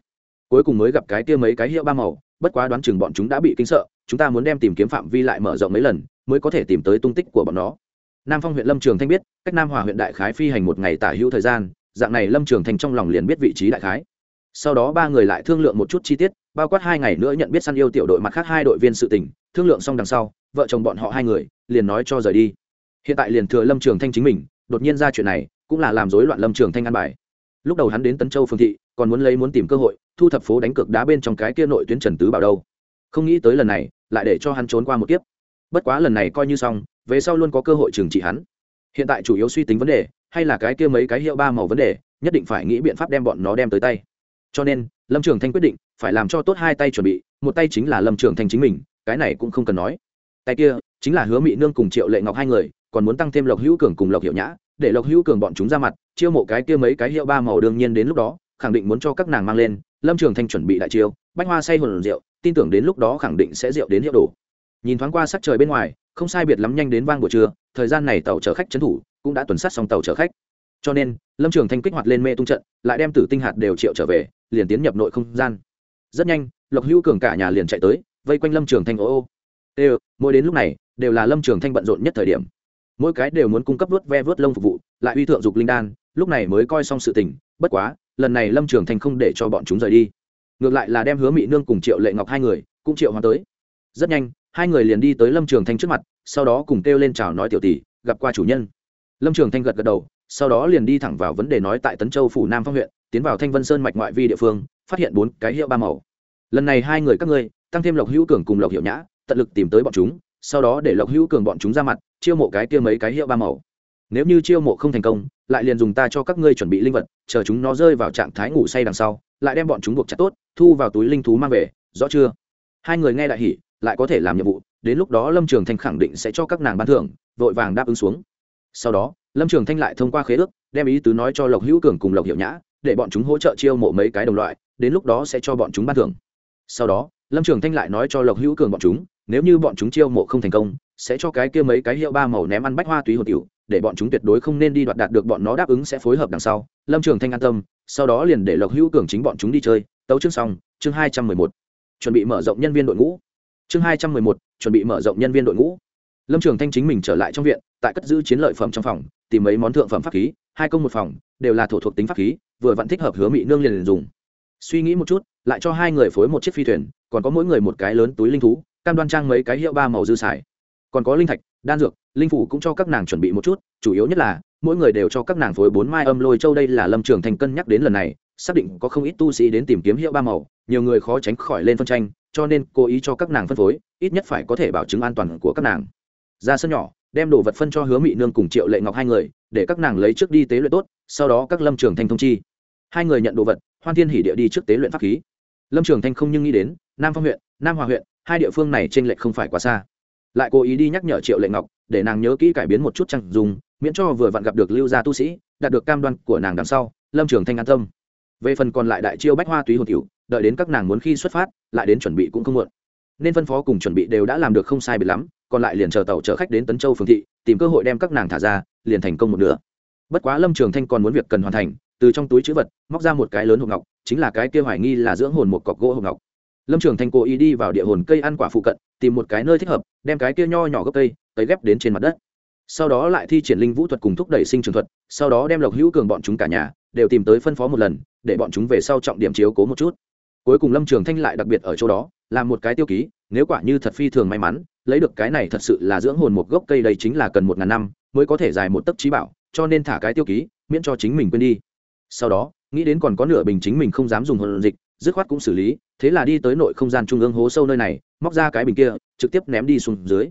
Speaker 1: Cuối cùng mới gặp cái kia mấy cái hiệu ba màu, bất quá đoán chừng bọn chúng đã bị kinh sợ, chúng ta muốn đem tìm kiếm phạm vi lại mở rộng mấy lần, mới có thể tìm tới tung tích của bọn nó. Nam phong huyện lâm trường thanh biết, cách nam hòa huyện đại khái phi hành một ngày tả hữu thời gian, dạng này lâm trường thanh trong lòng liền biết vị trí đại khái. Sau đó ba người lại thương lượng một chút chi tiết, bao quát hai ngày nữa nhận biết săn yêu tiểu đội mặt khác hai đội viên sự tình, thương lượng xong đằng sau, vợ chồng bọn họ hai người liền nói cho rời đi hiện tại liền thừa lâm trường thanh chính mình, đột nhiên ra chuyện này, cũng là làm rối loạn lâm trường thanh an bài. Lúc đầu hắn đến tấn châu phương thị, còn muốn lấy muốn tìm cơ hội, thu thập phố đánh cược đá bên trong cái kia nội tuyến trần tứ bảo đâu. Không nghĩ tới lần này, lại để cho hắn trốn qua một kiếp. Bất quá lần này coi như xong, về sau luôn có cơ hội trừng trị hắn. Hiện tại chủ yếu suy tính vấn đề, hay là cái kia mấy cái hiệu ba màu vấn đề, nhất định phải nghĩ biện pháp đem bọn nó đem tới tay. Cho nên, lâm trường thanh quyết định, phải làm cho tốt hai tay chuẩn bị, một tay chính là lâm trường thanh chính mình, cái này cũng không cần nói. Tay kia, chính là hứa mỹ nương cùng triệu lệ ngọc hai người còn muốn tăng thêm lộc hữu cường cùng lộc hiệu nhã, để lộc hữu cường bọn chúng ra mặt, chiêu mộ cái kia mấy cái hiệu ba màu đương nhiên đến lúc đó, khẳng định muốn cho các nàng mang lên, lâm trường thanh chuẩn bị đại chiêu, bách hoa say hồn rượu, tin tưởng đến lúc đó khẳng định sẽ rượu đến hiệu đồ. Nhìn thoáng qua sắc trời bên ngoài, không sai biệt lắm nhanh đến vang buổi trưa, thời gian này tàu chở khách trấn thủ, cũng đã tuần sát xong tàu chở khách. Cho nên, lâm trường thanh kích hoạt lên mê tung trận, lại đem tử tinh hạt đều triệu trở về, liền tiến nhập nội không gian. Rất nhanh, lộc hữu cường cả nhà liền chạy tới, vây quanh lâm trường thanh, ô ô. Đều, mỗi đến lúc này, đều là lâm trường thanh bận rộn nhất thời điểm mỗi cái đều muốn cung cấp vớt ve vớt lông phục vụ, lại uy thượng dục linh đan, lúc này mới coi xong sự tình, bất quá, lần này lâm trường thanh không để cho bọn chúng rời đi. Ngược lại là đem hứa mỹ nương cùng triệu lệ ngọc hai người cũng triệu hoa tới. Rất nhanh, hai người liền đi tới lâm trường thanh trước mặt, sau đó cùng kêu lên chào nói tiểu tỷ, gặp qua chủ nhân. Lâm trường thanh gật gật đầu, sau đó liền đi thẳng vào vấn đề nói tại tấn châu phủ nam phong huyện, tiến vào thanh vân sơn mạch ngoại vi địa phương, phát hiện bốn cái hiệu ba màu. Lần này hai người các ngươi, tăng thêm lộc hữu cường cùng lộc hiệu nhã, tận lực tìm tới bọn chúng sau đó để lộc hữu cường bọn chúng ra mặt, chiêu mộ cái kia mấy cái hiệu ba màu. Nếu như chiêu mộ không thành công, lại liền dùng ta cho các ngươi chuẩn bị linh vật, chờ chúng nó rơi vào trạng thái ngủ say đằng sau, lại đem bọn chúng buộc chặt tốt, thu vào túi linh thú mang về, rõ chưa? Hai người nghe đại hỉ, lại có thể làm nhiệm vụ, đến lúc đó lâm trường thanh khẳng định sẽ cho các nàng ban thưởng, vội vàng đáp ứng xuống. Sau đó, lâm trường thanh lại thông qua khế ước, đem ý tứ nói cho lộc hữu cường cùng lộc hiệu nhã, để bọn chúng hỗ trợ chiêu mộ mấy cái đồng loại, đến lúc đó sẽ cho bọn chúng ban thưởng. Sau đó, lâm trường thanh lại nói cho lộc hữu cường bọn chúng nếu như bọn chúng chiêu mộ không thành công, sẽ cho cái kia mấy cái hiệu ba màu ném ăn bách hoa túy hồ tiểu, để bọn chúng tuyệt đối không nên đi đoạt đạt được bọn nó đáp ứng sẽ phối hợp đằng sau. Lâm trường thanh an tâm, sau đó liền để lộc hữu cường chính bọn chúng đi chơi. Tấu chương xong, chương hai trăm mười một. Chuẩn bị mở rộng nhân viên đội ngũ. Chương hai trăm mười một, chuẩn bị mở rộng nhân viên đội ngũ. Lâm trường thanh chính mình trở lại trong viện, tại cất giữ chiến lợi phẩm trong phòng, tìm mấy món thượng phẩm pháp khí, hai công một phòng, đều là thổ thuộc tính pháp khí, vừa vẫn thích hợp hứa mỹ nương liền dùng. Suy nghĩ một chút, lại cho hai người phối một chiếc phi thuyền, còn có mỗi người một cái lớn túi linh thú cam đoan trang mấy cái hiệu ba màu dư xài. Còn có linh thạch, đan dược, linh phủ cũng cho các nàng chuẩn bị một chút, chủ yếu nhất là, mỗi người đều cho các nàng phối bốn mai âm lôi châu đây là lâm trường thành cân nhắc đến lần này, xác định có không ít tu sĩ đến tìm kiếm hiệu ba màu, nhiều người khó tránh khỏi lên phân tranh, cho nên cố ý cho các nàng phân phối, ít nhất phải có thể bảo chứng an toàn của các nàng. Ra sân nhỏ, đem đồ vật phân cho hứa mị nương cùng triệu lệ ngọc hai người, để các nàng lấy trước đi tế luyện tốt, sau đó các lâm trường thanh thông chi. Hai người nhận đồ vật, hoan thiên hỉ địa đi trước tế luyện pháp khí. Lâm trường thanh không nhưng nghĩ đến, nam phong huyện, nam hòa huyện hai địa phương này t r ê n lệch không phải quá xa. Lại cố ý đi nhắc nhở triệu lệ ngọc, để nàng nhớ kỹ cải biến một chút chẳng dùng, miễn cho vừa vặn gặp được lưu gia tu sĩ, đạt được cam đoan của nàng đằng sau, lâm trường thanh an tâm. Về phần còn lại đại chiêu bách hoa túy hồn cựu đợi đến các nàng muốn khi xuất phát, lại đến chuẩn bị cũng không muộn. Nên phân phó cùng chuẩn bị đều đã làm được không sai bị lắm, còn lại liền chờ tàu chở khách đến tấn châu phương thị, tìm cơ hội đem các nàng thả ra, liền thành công một nửa. Bất quá lâm trường thanh còn muốn việc cần hoàn thành, từ trong túi chữ vật, móc ra một cái lớn hộp ngọc, chính là cái kia hoài nghi là dưỡng hồn một cọc gỗ hộp ngọc lâm trường thanh cố ý đi vào địa hồn cây ăn quả phụ cận, tìm một cái nơi thích hợp, đem cái kia nho nhỏ gốc cây cấy ghép đến trên mặt đất. Sau đó lại thi triển linh vũ thuật cùng thúc đẩy sinh trường thuật, sau đó đem lộc hữu cường bọn chúng cả nhà, đều tìm tới phân phó một lần, để bọn chúng về sau trọng điểm chiếu cố một chút. Cuối cùng lâm trường thanh lại đặc biệt ở chỗ đó, làm một cái tiêu ký, nếu quả như thật phi thường may mắn, lấy được cái này thật sự là dưỡng hồn một gốc cây đây chính là cần một ngàn năm, mới có thể dài một tấc trí bảo, cho nên thả cái tiêu ký, miễn cho chính mình quên đi. Sau đó, nghĩ đến còn có nửa bình chính mình không dám dùng hồn dịch dứt khoát cũng xử lý, thế là đi tới nội không gian trung ương hố sâu nơi này, móc ra cái bình kia, trực tiếp ném đi xuống dưới.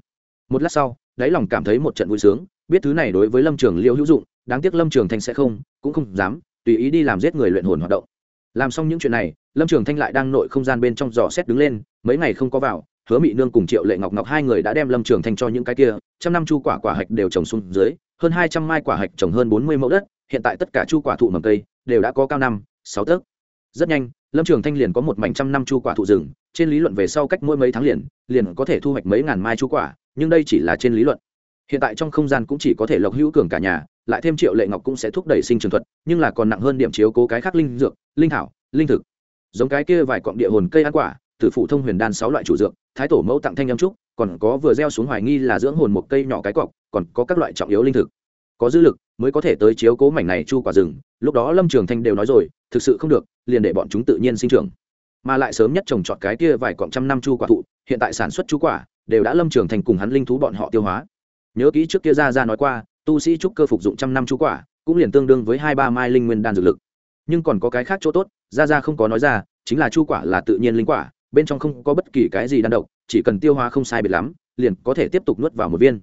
Speaker 1: Một lát sau, đáy lòng cảm thấy một trận vui sướng, biết thứ này đối với lâm trường Liễu hữu dụng, đáng tiếc lâm trường thanh sẽ không, cũng không dám, tùy ý đi làm giết người luyện hồn hoạt động. Làm xong những chuyện này, lâm trường thanh lại đang nội không gian bên trong giò xét đứng lên, mấy ngày không có vào, hứa mị nương cùng triệu lệ ngọc ngọc hai người đã đem lâm trường thanh cho những cái kia, trăm năm chu quả quả hạch đều trồng xuống dưới, hơn hai trăm mai quả hạch trồng hơn bốn mươi mẫu đất, hiện tại tất cả chu quả thụ mầm cây, đều đã có cao năm, sáu tấc rất nhanh, lâm trường thanh liền có một mảnh trăm năm chu quả thụ rừng, trên lý luận về sau cách mỗi mấy tháng liền liền có thể thu hoạch mấy ngàn mai chu quả, nhưng đây chỉ là trên lý luận. Hiện tại trong không gian cũng chỉ có thể lộc hữu cường cả nhà, lại thêm triệu lệ ngọc cũng sẽ thúc đẩy sinh trường thuật, nhưng là còn nặng hơn điểm chiếu cố cái khác linh dược, linh thảo, linh thực. Giống cái kia vài cọng địa hồn cây ăn quả, tử phụ thông huyền đan sáu loại chủ dược, thái tổ mẫu tặng thanh âm trúc, còn có vừa gieo xuống hoài nghi là dưỡng hồn một cây nhỏ cái cọc, còn có các loại trọng yếu linh thực. Có dư lực mới có thể tới chiếu cố mảnh này chu quả rừng, lúc đó lâm trường thanh đều nói rồi, thực sự không được liền để bọn chúng tự nhiên sinh trưởng. Mà lại sớm nhất trồng trọt cái kia vài cọng trăm năm chu quả thụ, hiện tại sản xuất chu quả, đều đã lâm trường thành cùng hắn linh thú bọn họ tiêu hóa. Nhớ kỹ trước kia ra ra nói qua, tu sĩ trúc cơ phục dụng trăm năm chu quả, cũng liền tương đương với hai ba mai linh nguyên đan dược lực. Nhưng còn có cái khác chỗ tốt ra ra không có nói ra, chính là chu quả là tự nhiên linh quả, bên trong không có bất kỳ cái gì đan độc, chỉ cần tiêu hóa không sai biệt lắm, liền có thể tiếp tục nuốt vào một viên.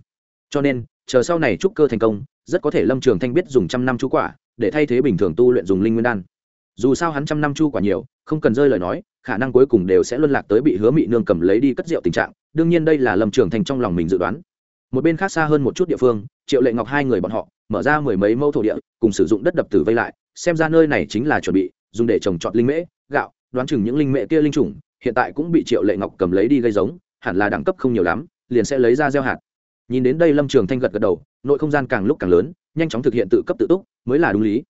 Speaker 1: Cho nên, chờ sau này trúc cơ thành công, rất có thể lâm trường thanh biết dùng trăm năm chu quả, để thay thế bình thường tu luyện dùng linh nguyên đan dù sao hắn trăm năm chu quả nhiều, không cần rơi lời nói, khả năng cuối cùng đều sẽ luân lạc tới bị hứa mị nương cầm lấy đi cất rượu tình trạng, đương nhiên đây là lâm trường thanh trong lòng mình dự đoán. Một bên khác xa hơn một chút địa phương, triệu lệ ngọc hai người bọn họ, mở ra mười mấy mẫu thổ địa, cùng sử dụng đất đập tử vây lại, xem ra nơi này chính là chuẩn bị, dùng để trồng trọt linh mễ, gạo, đoán chừng những linh mễ kia linh chủng, hiện tại cũng bị triệu lệ ngọc cầm lấy đi gây giống, hẳn là đẳng cấp không nhiều lắm, liền sẽ lấy ra gieo hạt. Nhìn đến đây lâm trường thanh gật gật đầu, nội không gian càng lúc càng lớn, nhanh chóng thực hiện tự cấp tự túc, mới là đúng lý.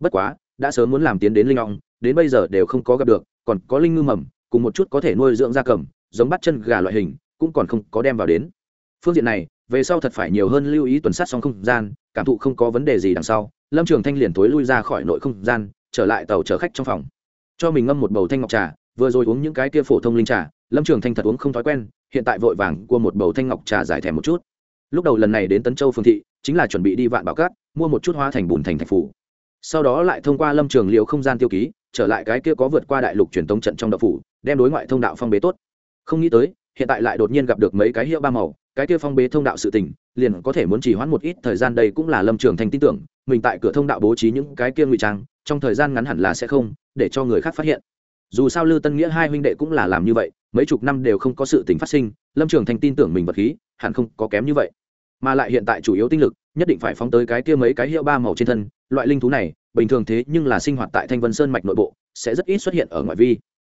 Speaker 1: Bất quá đã sớm muốn làm tiến đến linh ong, đến bây giờ đều không có gặp được, còn có linh ngư mầm, cùng một chút có thể nuôi dưỡng gia cầm, giống bắt chân gà loại hình, cũng còn không có đem vào đến. Phương diện này, về sau thật phải nhiều hơn lưu ý tuần sát xong không gian, cảm thụ không có vấn đề gì đằng sau, lâm trường thanh liền tối lui ra khỏi nội không gian, trở lại tàu chở khách trong phòng. Cho mình ngâm một bầu thanh ngọc trà, vừa rồi uống những cái kia phổ thông linh trà, lâm trường thanh thật uống không thói quen, hiện tại vội vàng cua một bầu thanh ngọc trà giải thèm một chút. Lúc đầu lần này đến tấn châu phương thị, chính là chuẩn bị đi vạn bảo cát, mua một chút hoa thành bùn thành thành phủ sau đó lại thông qua lâm trường liệu không gian tiêu ký, trở lại cái kia có vượt qua đại lục truyền tống trận trong đậu phủ, đem đối ngoại thông đạo phong bế tốt. Không nghĩ tới, hiện tại lại đột nhiên gặp được mấy cái hiệu ba màu, cái kia phong bế thông đạo sự tình, liền có thể muốn chỉ hoãn một ít thời gian đây cũng là lâm trường thành tin tưởng, mình tại cửa thông đạo bố trí những cái kia ngụy trang, trong thời gian ngắn hẳn là sẽ không, để cho người khác phát hiện. Dù sao lư tân nghĩa hai huynh đệ cũng là làm như vậy, mấy chục năm đều không có sự tình phát sinh, lâm trường thành tin tưởng mình vật khí, hẳn không có kém như vậy. Mà lại hiện tại chủ yếu tinh lực nhất định phải phóng tới cái kia mấy cái hiệu ba màu trên thân, loại linh thú này, bình thường thế nhưng là sinh hoạt tại thanh vân sơn mạch nội bộ, sẽ rất ít xuất hiện ở ngoại vi.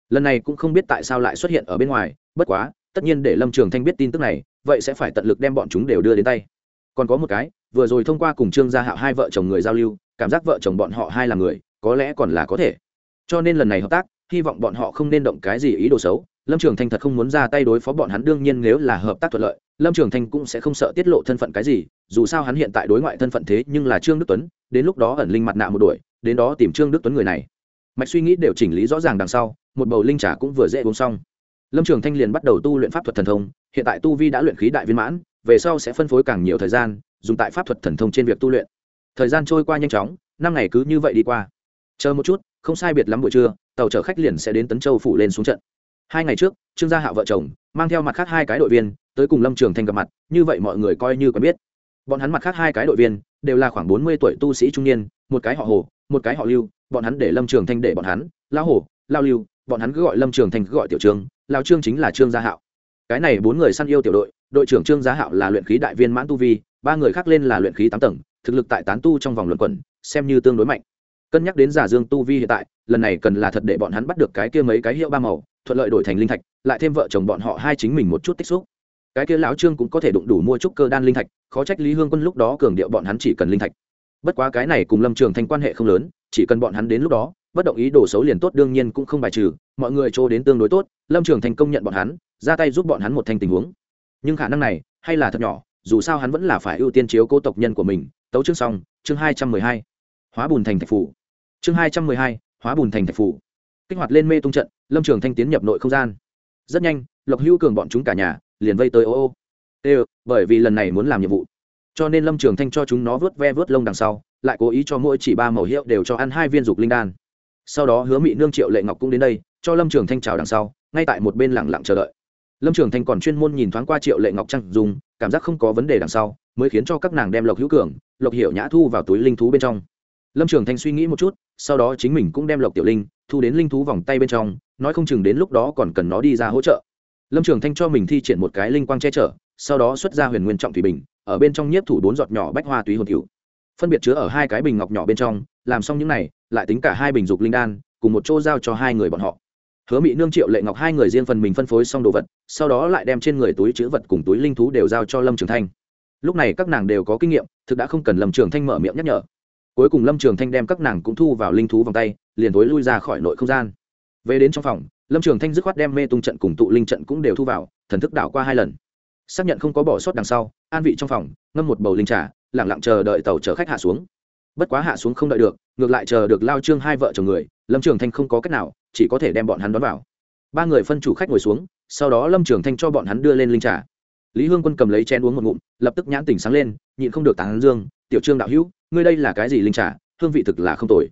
Speaker 1: Lần này cũng không biết tại sao lại xuất hiện ở bên ngoài, bất quá, tất nhiên để lâm trường thanh biết tin tức này, vậy sẽ phải tận lực đem bọn chúng đều đưa đến tay. Còn có một cái, vừa rồi thông qua cùng trương gia hạo hai vợ chồng người giao lưu, cảm giác vợ chồng bọn họ hai là người, có lẽ còn là có thể. Cho nên lần này hợp tác, hy vọng bọn họ không nên động cái gì ý đồ xấu lâm trường thanh thật không muốn ra tay đối phó bọn hắn, đương nhiên nếu là hợp tác thuận lợi, lâm trường thanh cũng sẽ không sợ tiết lộ thân phận cái gì, dù sao hắn hiện tại đối ngoại thân phận thế nhưng là trương đức tuấn, đến lúc đó ẩn linh mặt nạ một đuổi, đến đó tìm trương đức tuấn người này. Mạch suy nghĩ đều chỉnh lý rõ ràng đằng sau, một bầu linh trà cũng vừa dễ uống xong. Lâm trường thanh liền bắt đầu tu luyện pháp thuật thần thông, hiện tại tu vi đã luyện khí đại viên mãn, về sau sẽ phân phối càng nhiều thời gian, dùng tại pháp thuật thần thông trên việc tu luyện. Thời gian trôi qua nhanh chóng, năm ngày cứ như vậy đi qua. Chờ một chút, không sai biệt lắm buổi trưa, tàu chở khách liền sẽ đến tấn châu phủ lên xuống trận hai ngày trước, trương gia hạo vợ chồng mang theo mặt khác hai cái đội viên tới cùng lâm trường thanh gặp mặt, như vậy mọi người coi như quen biết. Bọn hắn mặt khác hai cái đội viên đều là khoảng bốn mươi tuổi tu sĩ trung niên, một cái họ hồ, một cái họ lưu, bọn hắn để lâm trường thanh để bọn hắn lao hồ lao lưu, bọn hắn cứ gọi lâm trường thanh cứ gọi tiểu trương lao trương chính là trương gia hạo. Cái này bốn người săn yêu tiểu đội đội trưởng trương gia hạo là luyện khí đại viên mãn tu vi, ba người khác lên là luyện khí tám tầng, thực lực tại tán tu trong vòng luận quẩn, xem như tương đối mạnh. Cân nhắc đến giả dương tu vi hiện tại, lần này cần là thật để bọn hắn bắt được cái kia mấy cái hiệu ba màu thuận lợi đổi thành linh thạch, lại thêm vợ chồng bọn họ hai chính mình một chút tích xúc. Cái kia lão trương cũng có thể đụng đủ mua chút cơ đan linh thạch, khó trách lý hương quân lúc đó cường điệu bọn hắn chỉ cần linh thạch. Bất quá cái này cùng lâm trường thành quan hệ không lớn, chỉ cần bọn hắn đến lúc đó, bất động ý đồ xấu liền tốt đương nhiên cũng không bài trừ, mọi người trô đến tương đối tốt, lâm trường thành công nhận bọn hắn, ra tay giúp bọn hắn một thành tình huống. Nhưng khả năng này, hay là thật nhỏ, dù sao hắn vẫn là phải ưu tiên chiếu cố tộc nhân của mình. Tấu chương xong, chương hai trăm mười hai. Hóa bùn thành thạch phủ. Chương hai trăm mười hai, hóa bùn thành thạch phủ kích hoạt lên mê tung trận, lâm trường thanh tiến nhập nội không gian. Rất nhanh, lộc hữu cường bọn chúng cả nhà liền vây tới ô ô. Ê bởi vì lần này muốn làm nhiệm vụ. Cho nên lâm trường thanh cho chúng nó vớt ve vớt lông đằng sau, lại cố ý cho mỗi chỉ ba màu hiệu đều cho ăn hai viên dục linh đan. Sau đó hứa mỹ nương triệu lệ ngọc cũng đến đây, cho lâm trường thanh chào đằng sau, ngay tại một bên lẳng lặng chờ đợi. Lâm trường thanh còn chuyên môn nhìn thoáng qua triệu lệ ngọc trăng dùng cảm giác không có vấn đề đằng sau, mới khiến cho các nàng đem lộc hữu cường, lộc hiểu nhã thu vào túi linh thú bên trong. Lâm trường thanh suy nghĩ một chút, sau đó chính mình cũng đem lộc tiểu linh thu đến linh thú vòng tay bên trong, nói không chừng đến lúc đó còn cần nó đi ra hỗ trợ. Lâm trường thanh cho mình thi triển một cái linh quang che chở, sau đó xuất ra huyền nguyên trọng thủy bình, ở bên trong nhiếp thủ bốn giọt nhỏ bách hoa túy hồn cựu phân biệt chứa ở hai cái bình ngọc nhỏ bên trong, làm xong những này, lại tính cả hai bình dục linh đan, cùng một chỗ giao cho hai người bọn họ. Hứa mỹ nương triệu lệ ngọc hai người riêng phần mình phân phối xong đồ vật, sau đó lại đem trên người túi chữ vật cùng túi linh thú đều giao cho lâm trường thanh. Lúc này các nàng đều có kinh nghiệm, thực đã không cần lâm trường thanh mở miệng nhắc nhở cuối cùng lâm trường thanh đem các nàng cũng thu vào linh thú vòng tay, liền tối lui ra khỏi nội không gian. Về đến trong phòng, lâm trường thanh dứt khoát đem mê tung trận cùng tụ linh trận cũng đều thu vào, thần thức đảo qua hai lần. Xác nhận không có bỏ sót đằng sau, an vị trong phòng, ngâm một bầu linh trà lẳng lặng chờ đợi tàu chở khách hạ xuống. Bất quá hạ xuống không đợi được, ngược lại chờ được lao trương hai vợ chồng người, lâm trường thanh không có cách nào, chỉ có thể đem bọn hắn đón vào. Ba người phân chủ khách ngồi xuống, sau đó lâm trường thanh cho bọn hắn đưa lên linh trà. Lý hương quân cầm lấy chén uống một ngụm, lập tức nhãn tỉnh sáng lên, nhịn không được tán dương, tiểu trương đạo hữu ngươi đây là cái gì linh trà, hương vị thực là không tồi.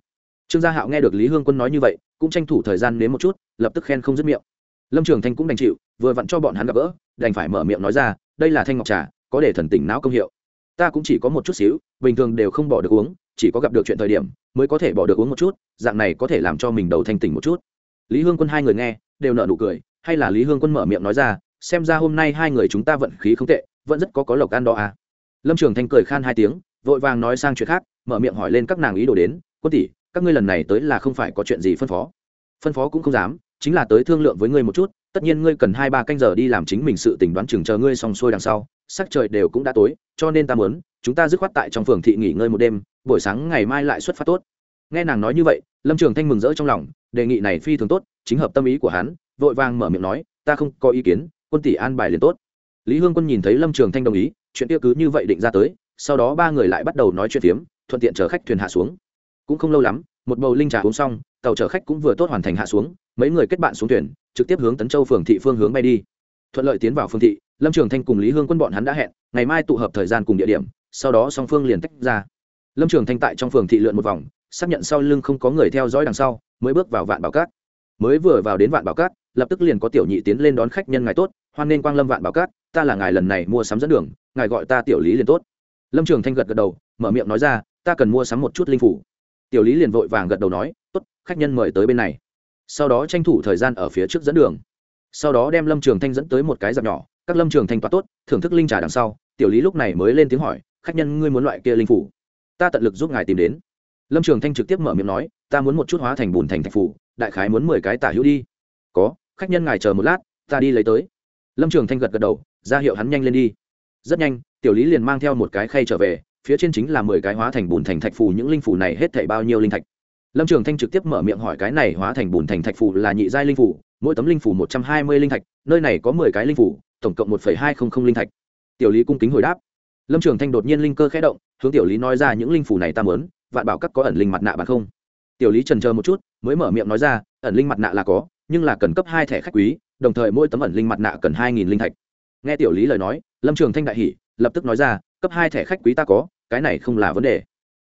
Speaker 1: Trương gia hạo nghe được lý hương quân nói như vậy, cũng tranh thủ thời gian nếm một chút, lập tức khen không dứt miệng. Lâm trường thanh cũng đành chịu, vừa vặn cho bọn hắn gặp gỡ, đành phải mở miệng nói ra, đây là thanh ngọc trà, có để thần tỉnh não công hiệu. Ta cũng chỉ có một chút xíu, bình thường đều không bỏ được uống, chỉ có gặp được chuyện thời điểm, mới có thể bỏ được uống một chút, dạng này có thể làm cho mình đầu thanh tỉnh một chút. Lý hương quân hai người nghe, đều nợ nụ cười, hay là lý hương quân mở miệng nói ra, xem ra hôm nay hai người chúng ta vận khí không tệ, vẫn rất có có lộc ăn đó à. Lâm trường thanh cười khan hai tiếng vội vàng nói sang chuyện khác, mở miệng hỏi lên các nàng ý đồ đến, quân tỷ, các ngươi lần này tới là không phải có chuyện gì phân phó? Phân phó cũng không dám, chính là tới thương lượng với ngươi một chút, tất nhiên ngươi cần hai ba canh giờ đi làm chính mình sự tình đoán chừng chờ ngươi xong xuôi đằng sau, sắc trời đều cũng đã tối, cho nên ta muốn, chúng ta dứt khoát tại trong phường thị nghỉ ngơi một đêm, buổi sáng ngày mai lại xuất phát tốt. Nghe nàng nói như vậy, lâm trường thanh mừng rỡ trong lòng, đề nghị này phi thường tốt, chính hợp tâm ý của hắn, vội vàng mở miệng nói, ta không có ý kiến, quân tỷ an bài liền tốt. Lý hương quân nhìn thấy lâm trường thanh đồng ý, chuyện tiêu cứ như vậy định ra tới sau đó ba người lại bắt đầu nói chuyện phiếm, thuận tiện chở khách thuyền hạ xuống. Cũng không lâu lắm, một bầu linh trà uống xong, tàu chở khách cũng vừa tốt hoàn thành hạ xuống, mấy người kết bạn xuống thuyền, trực tiếp hướng tấn châu phường thị phương hướng bay đi. Thuận lợi tiến vào phương thị, lâm trường thanh cùng lý hương quân bọn hắn đã hẹn, ngày mai tụ hợp thời gian cùng địa điểm, sau đó song phương liền tách ra. Lâm trường thanh tại trong phường thị lượn một vòng, xác nhận sau lưng không có người theo dõi đằng sau, mới bước vào vạn bảo cát. Mới vừa vào đến vạn bảo cát, lập tức liền có tiểu nhị tiến lên đón khách nhân ngài tốt, hoan nên quang lâm vạn bảo cát, ta là ngài lần này mua sắm dẫn đường, ngài gọi ta tiểu lý liền tốt lâm trường thanh gật gật đầu, mở miệng nói ra, ta cần mua sắm một chút linh phủ. Tiểu lý liền vội vàng gật đầu nói, tốt, khách nhân mời tới bên này. Sau đó tranh thủ thời gian ở phía trước dẫn đường. Sau đó đem lâm trường thanh dẫn tới một cái dạp nhỏ. Các lâm trường thanh toát tốt, thưởng thức linh trà đằng sau, tiểu lý lúc này mới lên tiếng hỏi, khách nhân, ngươi muốn loại kia linh phủ? Ta tận lực giúp ngài tìm đến. Lâm trường thanh trực tiếp mở miệng nói, ta muốn một chút hóa thành bùn thành thạch phủ, đại khái muốn mười cái tả hữu đi. Có, khách nhân ngài chờ một lát, ta đi lấy tới. Lâm trường thanh gật gật đầu, ra hiệu hắn nhanh lên đi. Rất nhanh tiểu lý liền mang theo một cái khay trở về, phía trên chính là mười cái hóa thành bùn thành thạch phù, những linh phù này hết thảy bao nhiêu linh thạch? Lâm trường thanh trực tiếp mở miệng hỏi cái này hóa thành bùn thành thạch phù là nhị giai linh phù, mỗi tấm linh phù một trăm hai mươi linh thạch, nơi này có mười cái linh phù, tổng cộng một phẩy hai không không linh thạch. Tiểu lý cung kính hồi đáp. Lâm trường thanh đột nhiên linh cơ khẽ động, hướng tiểu lý nói ra những linh phù này ta mớn vạn bảo các có ẩn linh mặt nạ bạn không? Tiểu lý trần chờ một chút, mới mở miệng nói ra, ẩn linh mặt nạ là có, nhưng là cần cấp hai thẻ khách quý, đồng thời mỗi tấm ẩn linh mặt nạ cần hai nghìn linh thạch. Nghe tiểu lý lời nói, lâm trường thanh đại hỷ lập tức nói ra, cấp hai thẻ khách quý ta có, cái này không là vấn đề.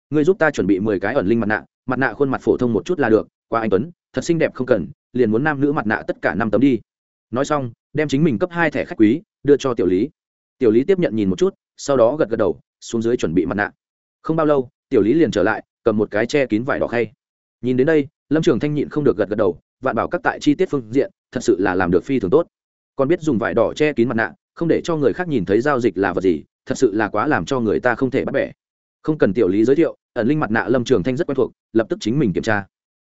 Speaker 1: Ngươi giúp ta chuẩn bị mười cái ẩn linh mặt nạ mặt nạ khuôn mặt phổ thông một chút là được qua anh tuấn, thật xinh đẹp không cần, liền muốn nam nữ mặt nạ tất cả năm tấm đi. Nói xong, đem chính mình cấp hai thẻ khách quý, đưa cho tiểu lý. Tiểu lý tiếp nhận nhìn một chút, sau đó gật gật đầu, xuống dưới chuẩn bị mặt nạ. Không bao lâu, tiểu lý liền trở lại, cầm một cái che kín vải đỏ khay. Nhìn đến đây, lâm trường thanh nhịn không được gật gật đầu, vạn bảo các tại chi tiết phương diện, thật sự là làm được phi thường tốt. Còn biết dùng vải đỏ che kín mặt nạ, không để cho người khác nhìn thấy giao dịch là vật gì thật sự là quá làm cho người ta không thể bắt bẻ. Không cần tiểu lý giới thiệu, ẩn linh mặt nạ lâm trường thanh rất quen thuộc, lập tức chính mình kiểm tra.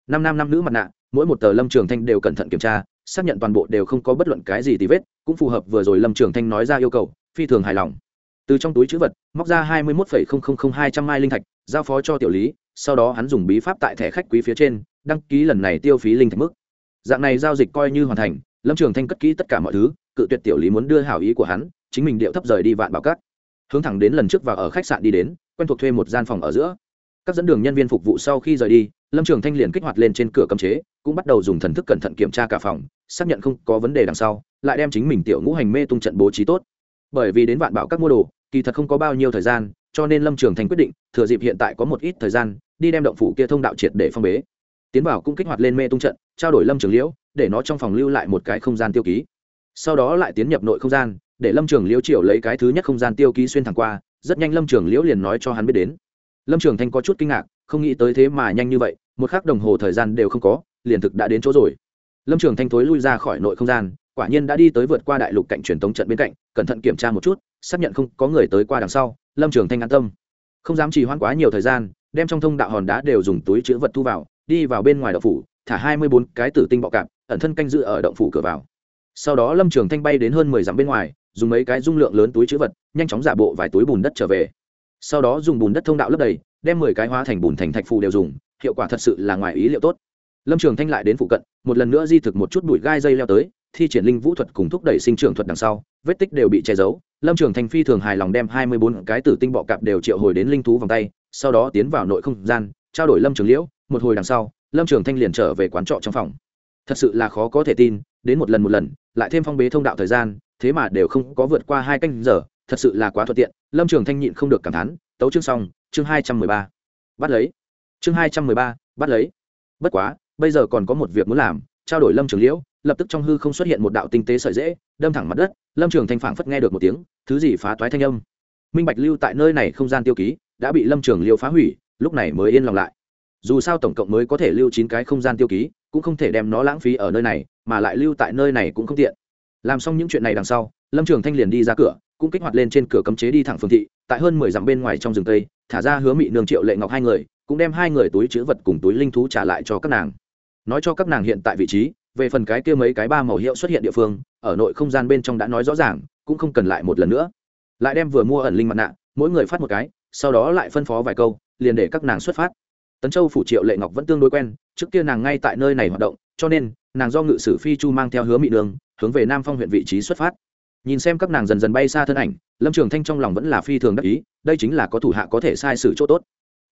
Speaker 1: Năm nam năm nữ mặt nạ, mỗi một tờ lâm trường thanh đều cẩn thận kiểm tra, xác nhận toàn bộ đều không có bất luận cái gì tì vết, cũng phù hợp vừa rồi lâm trường thanh nói ra yêu cầu, phi thường hài lòng. Từ trong túi chữ vật, móc ra hai mươi một hai trăm mai linh thạch, giao phó cho tiểu lý, sau đó hắn dùng bí pháp tại thẻ khách quý phía trên, đăng ký lần này tiêu phí linh thạch mức. Dạng này giao dịch coi như hoàn thành, lâm trường thanh cất kỹ tất cả mọi thứ, cự tuyệt tiểu lý muốn đưa hảo ý của hắn, chính mình điệu thấp rời đi vạn bảo cát hướng thẳng đến lần trước và ở khách sạn đi đến, quen thuộc thuê một gian phòng ở giữa. Các dẫn đường nhân viên phục vụ sau khi rời đi, lâm trường thanh liền kích hoạt lên trên cửa cấm chế, cũng bắt đầu dùng thần thức cẩn thận kiểm tra cả phòng, xác nhận không có vấn đề đằng sau, lại đem chính mình tiểu ngũ hành mê tung trận bố trí tốt. Bởi vì đến vạn bảo các mua đồ, kỳ thật không có bao nhiêu thời gian, cho nên lâm trường thành quyết định, thừa dịp hiện tại có một ít thời gian, đi đem động phủ kia thông đạo triệt để phong bế. Tiến bảo cũng kích hoạt lên mê tung trận, trao đổi lâm trường liễu, để nó trong phòng lưu lại một cái không gian tiêu ký sau đó lại tiến nhập nội không gian, để lâm trường liễu triều lấy cái thứ nhất không gian tiêu ký xuyên thẳng qua, rất nhanh lâm trường liễu liền nói cho hắn biết đến. Lâm trường thanh có chút kinh ngạc, không nghĩ tới thế mà nhanh như vậy, một k h ắ c đồng hồ thời gian đều không có, liền thực đã đến chỗ rồi. Lâm trường thanh thối lui ra khỏi nội không gian, quả nhiên đã đi tới vượt qua đại lục cạnh truyền tống trận bên cạnh, cẩn thận kiểm tra một chút, xác nhận không có người tới qua đằng sau, lâm trường thanh an tâm. Không dám trì hoãn quá nhiều thời gian, đem trong thông đạo hòn đá đều dùng túi chữ vật thu vào, đi vào bên ngoài động phủ, thả hai mươi bốn cái tử tinh bọ cạp, ẩn thân canh dự ở động phủ cửa vào sau đó lâm trường thanh bay đến hơn mười dặm bên ngoài, dùng mấy cái dung lượng lớn túi chữ vật, nhanh chóng giả bộ vài túi bùn đất trở về. Sau đó dùng bùn đất thông đạo lấp đầy, đem mười cái hóa thành bùn thành thạch phù đều dùng, hiệu quả thật sự là ngoài ý liệu tốt. Lâm trường thanh lại đến phụ cận, một lần nữa di thực một chút bụi gai dây leo tới, thi triển linh vũ thuật cùng thúc đẩy sinh trưởng thuật đằng sau, vết tích đều bị che giấu. Lâm trường thanh phi thường hài lòng đem hai mươi bốn cái tử tinh bọ cạp đều triệu hồi đến linh thú vòng tay, sau đó tiến vào nội không gian, trao đổi lâm trường liễu. Một hồi đằng sau, lâm trường thanh liền trở về quán trọ trong phòng. Thật sự là khó có thể tin đến một lần một lần, lại thêm phong bế thông đạo thời gian, thế mà đều không có vượt qua hai canh giờ, thật sự là quá thuận tiện. Lâm trường thanh nhịn không được cảm thán, tấu chương xong, chương hai trăm mười ba. Bắt lấy. Chương hai trăm mười ba, bắt lấy. Bất quá, bây giờ còn có một việc muốn làm, trao đổi lâm trường liễu, lập tức trong hư không xuất hiện một đạo tinh tế sợi dễ đâm thẳng mặt đất, lâm trường thanh phảng phất nghe được một tiếng, thứ gì phá toái thanh âm. Minh bạch lưu tại nơi này không gian tiêu ký, đã bị lâm trường liễu phá hủy, lúc này mới yên lòng lại. Dù sao tổng cộng mới có thể lưu chín cái không gian tiêu ký cũng không thể đem nó lãng phí ở nơi này, mà lại lưu tại nơi này cũng không tiện. Làm xong những chuyện này đằng sau, lâm trường thanh liền đi ra cửa, cũng kích hoạt lên trên cửa cấm chế đi thẳng phương thị, tại hơn mười dặm bên ngoài trong rừng tây thả ra hứa mị nương triệu lệ ngọc hai người, cũng đem hai người túi chữ vật cùng túi linh thú trả lại cho các nàng. Nói cho các nàng hiện tại vị trí, về phần cái kia mấy cái ba màu hiệu xuất hiện địa phương, ở nội không gian bên trong đã nói rõ ràng, cũng không cần lại một lần nữa. Lại đem vừa mua ẩn linh mặt nạ, mỗi người phát một cái, sau đó lại phân phó vài câu, liền để các nàng xuất phát tấn châu phủ triệu lệ ngọc vẫn tương đối quen, trước kia nàng ngay tại nơi này hoạt động, cho nên, nàng do ngự sử phi chu mang theo hứa mị đường, hướng về nam phong huyện vị trí xuất phát. Nhìn xem các nàng dần dần bay xa thân ảnh, lâm trường thanh trong lòng vẫn là phi thường đắc ý, đây chính là có thủ hạ có thể sai sự chỗ tốt.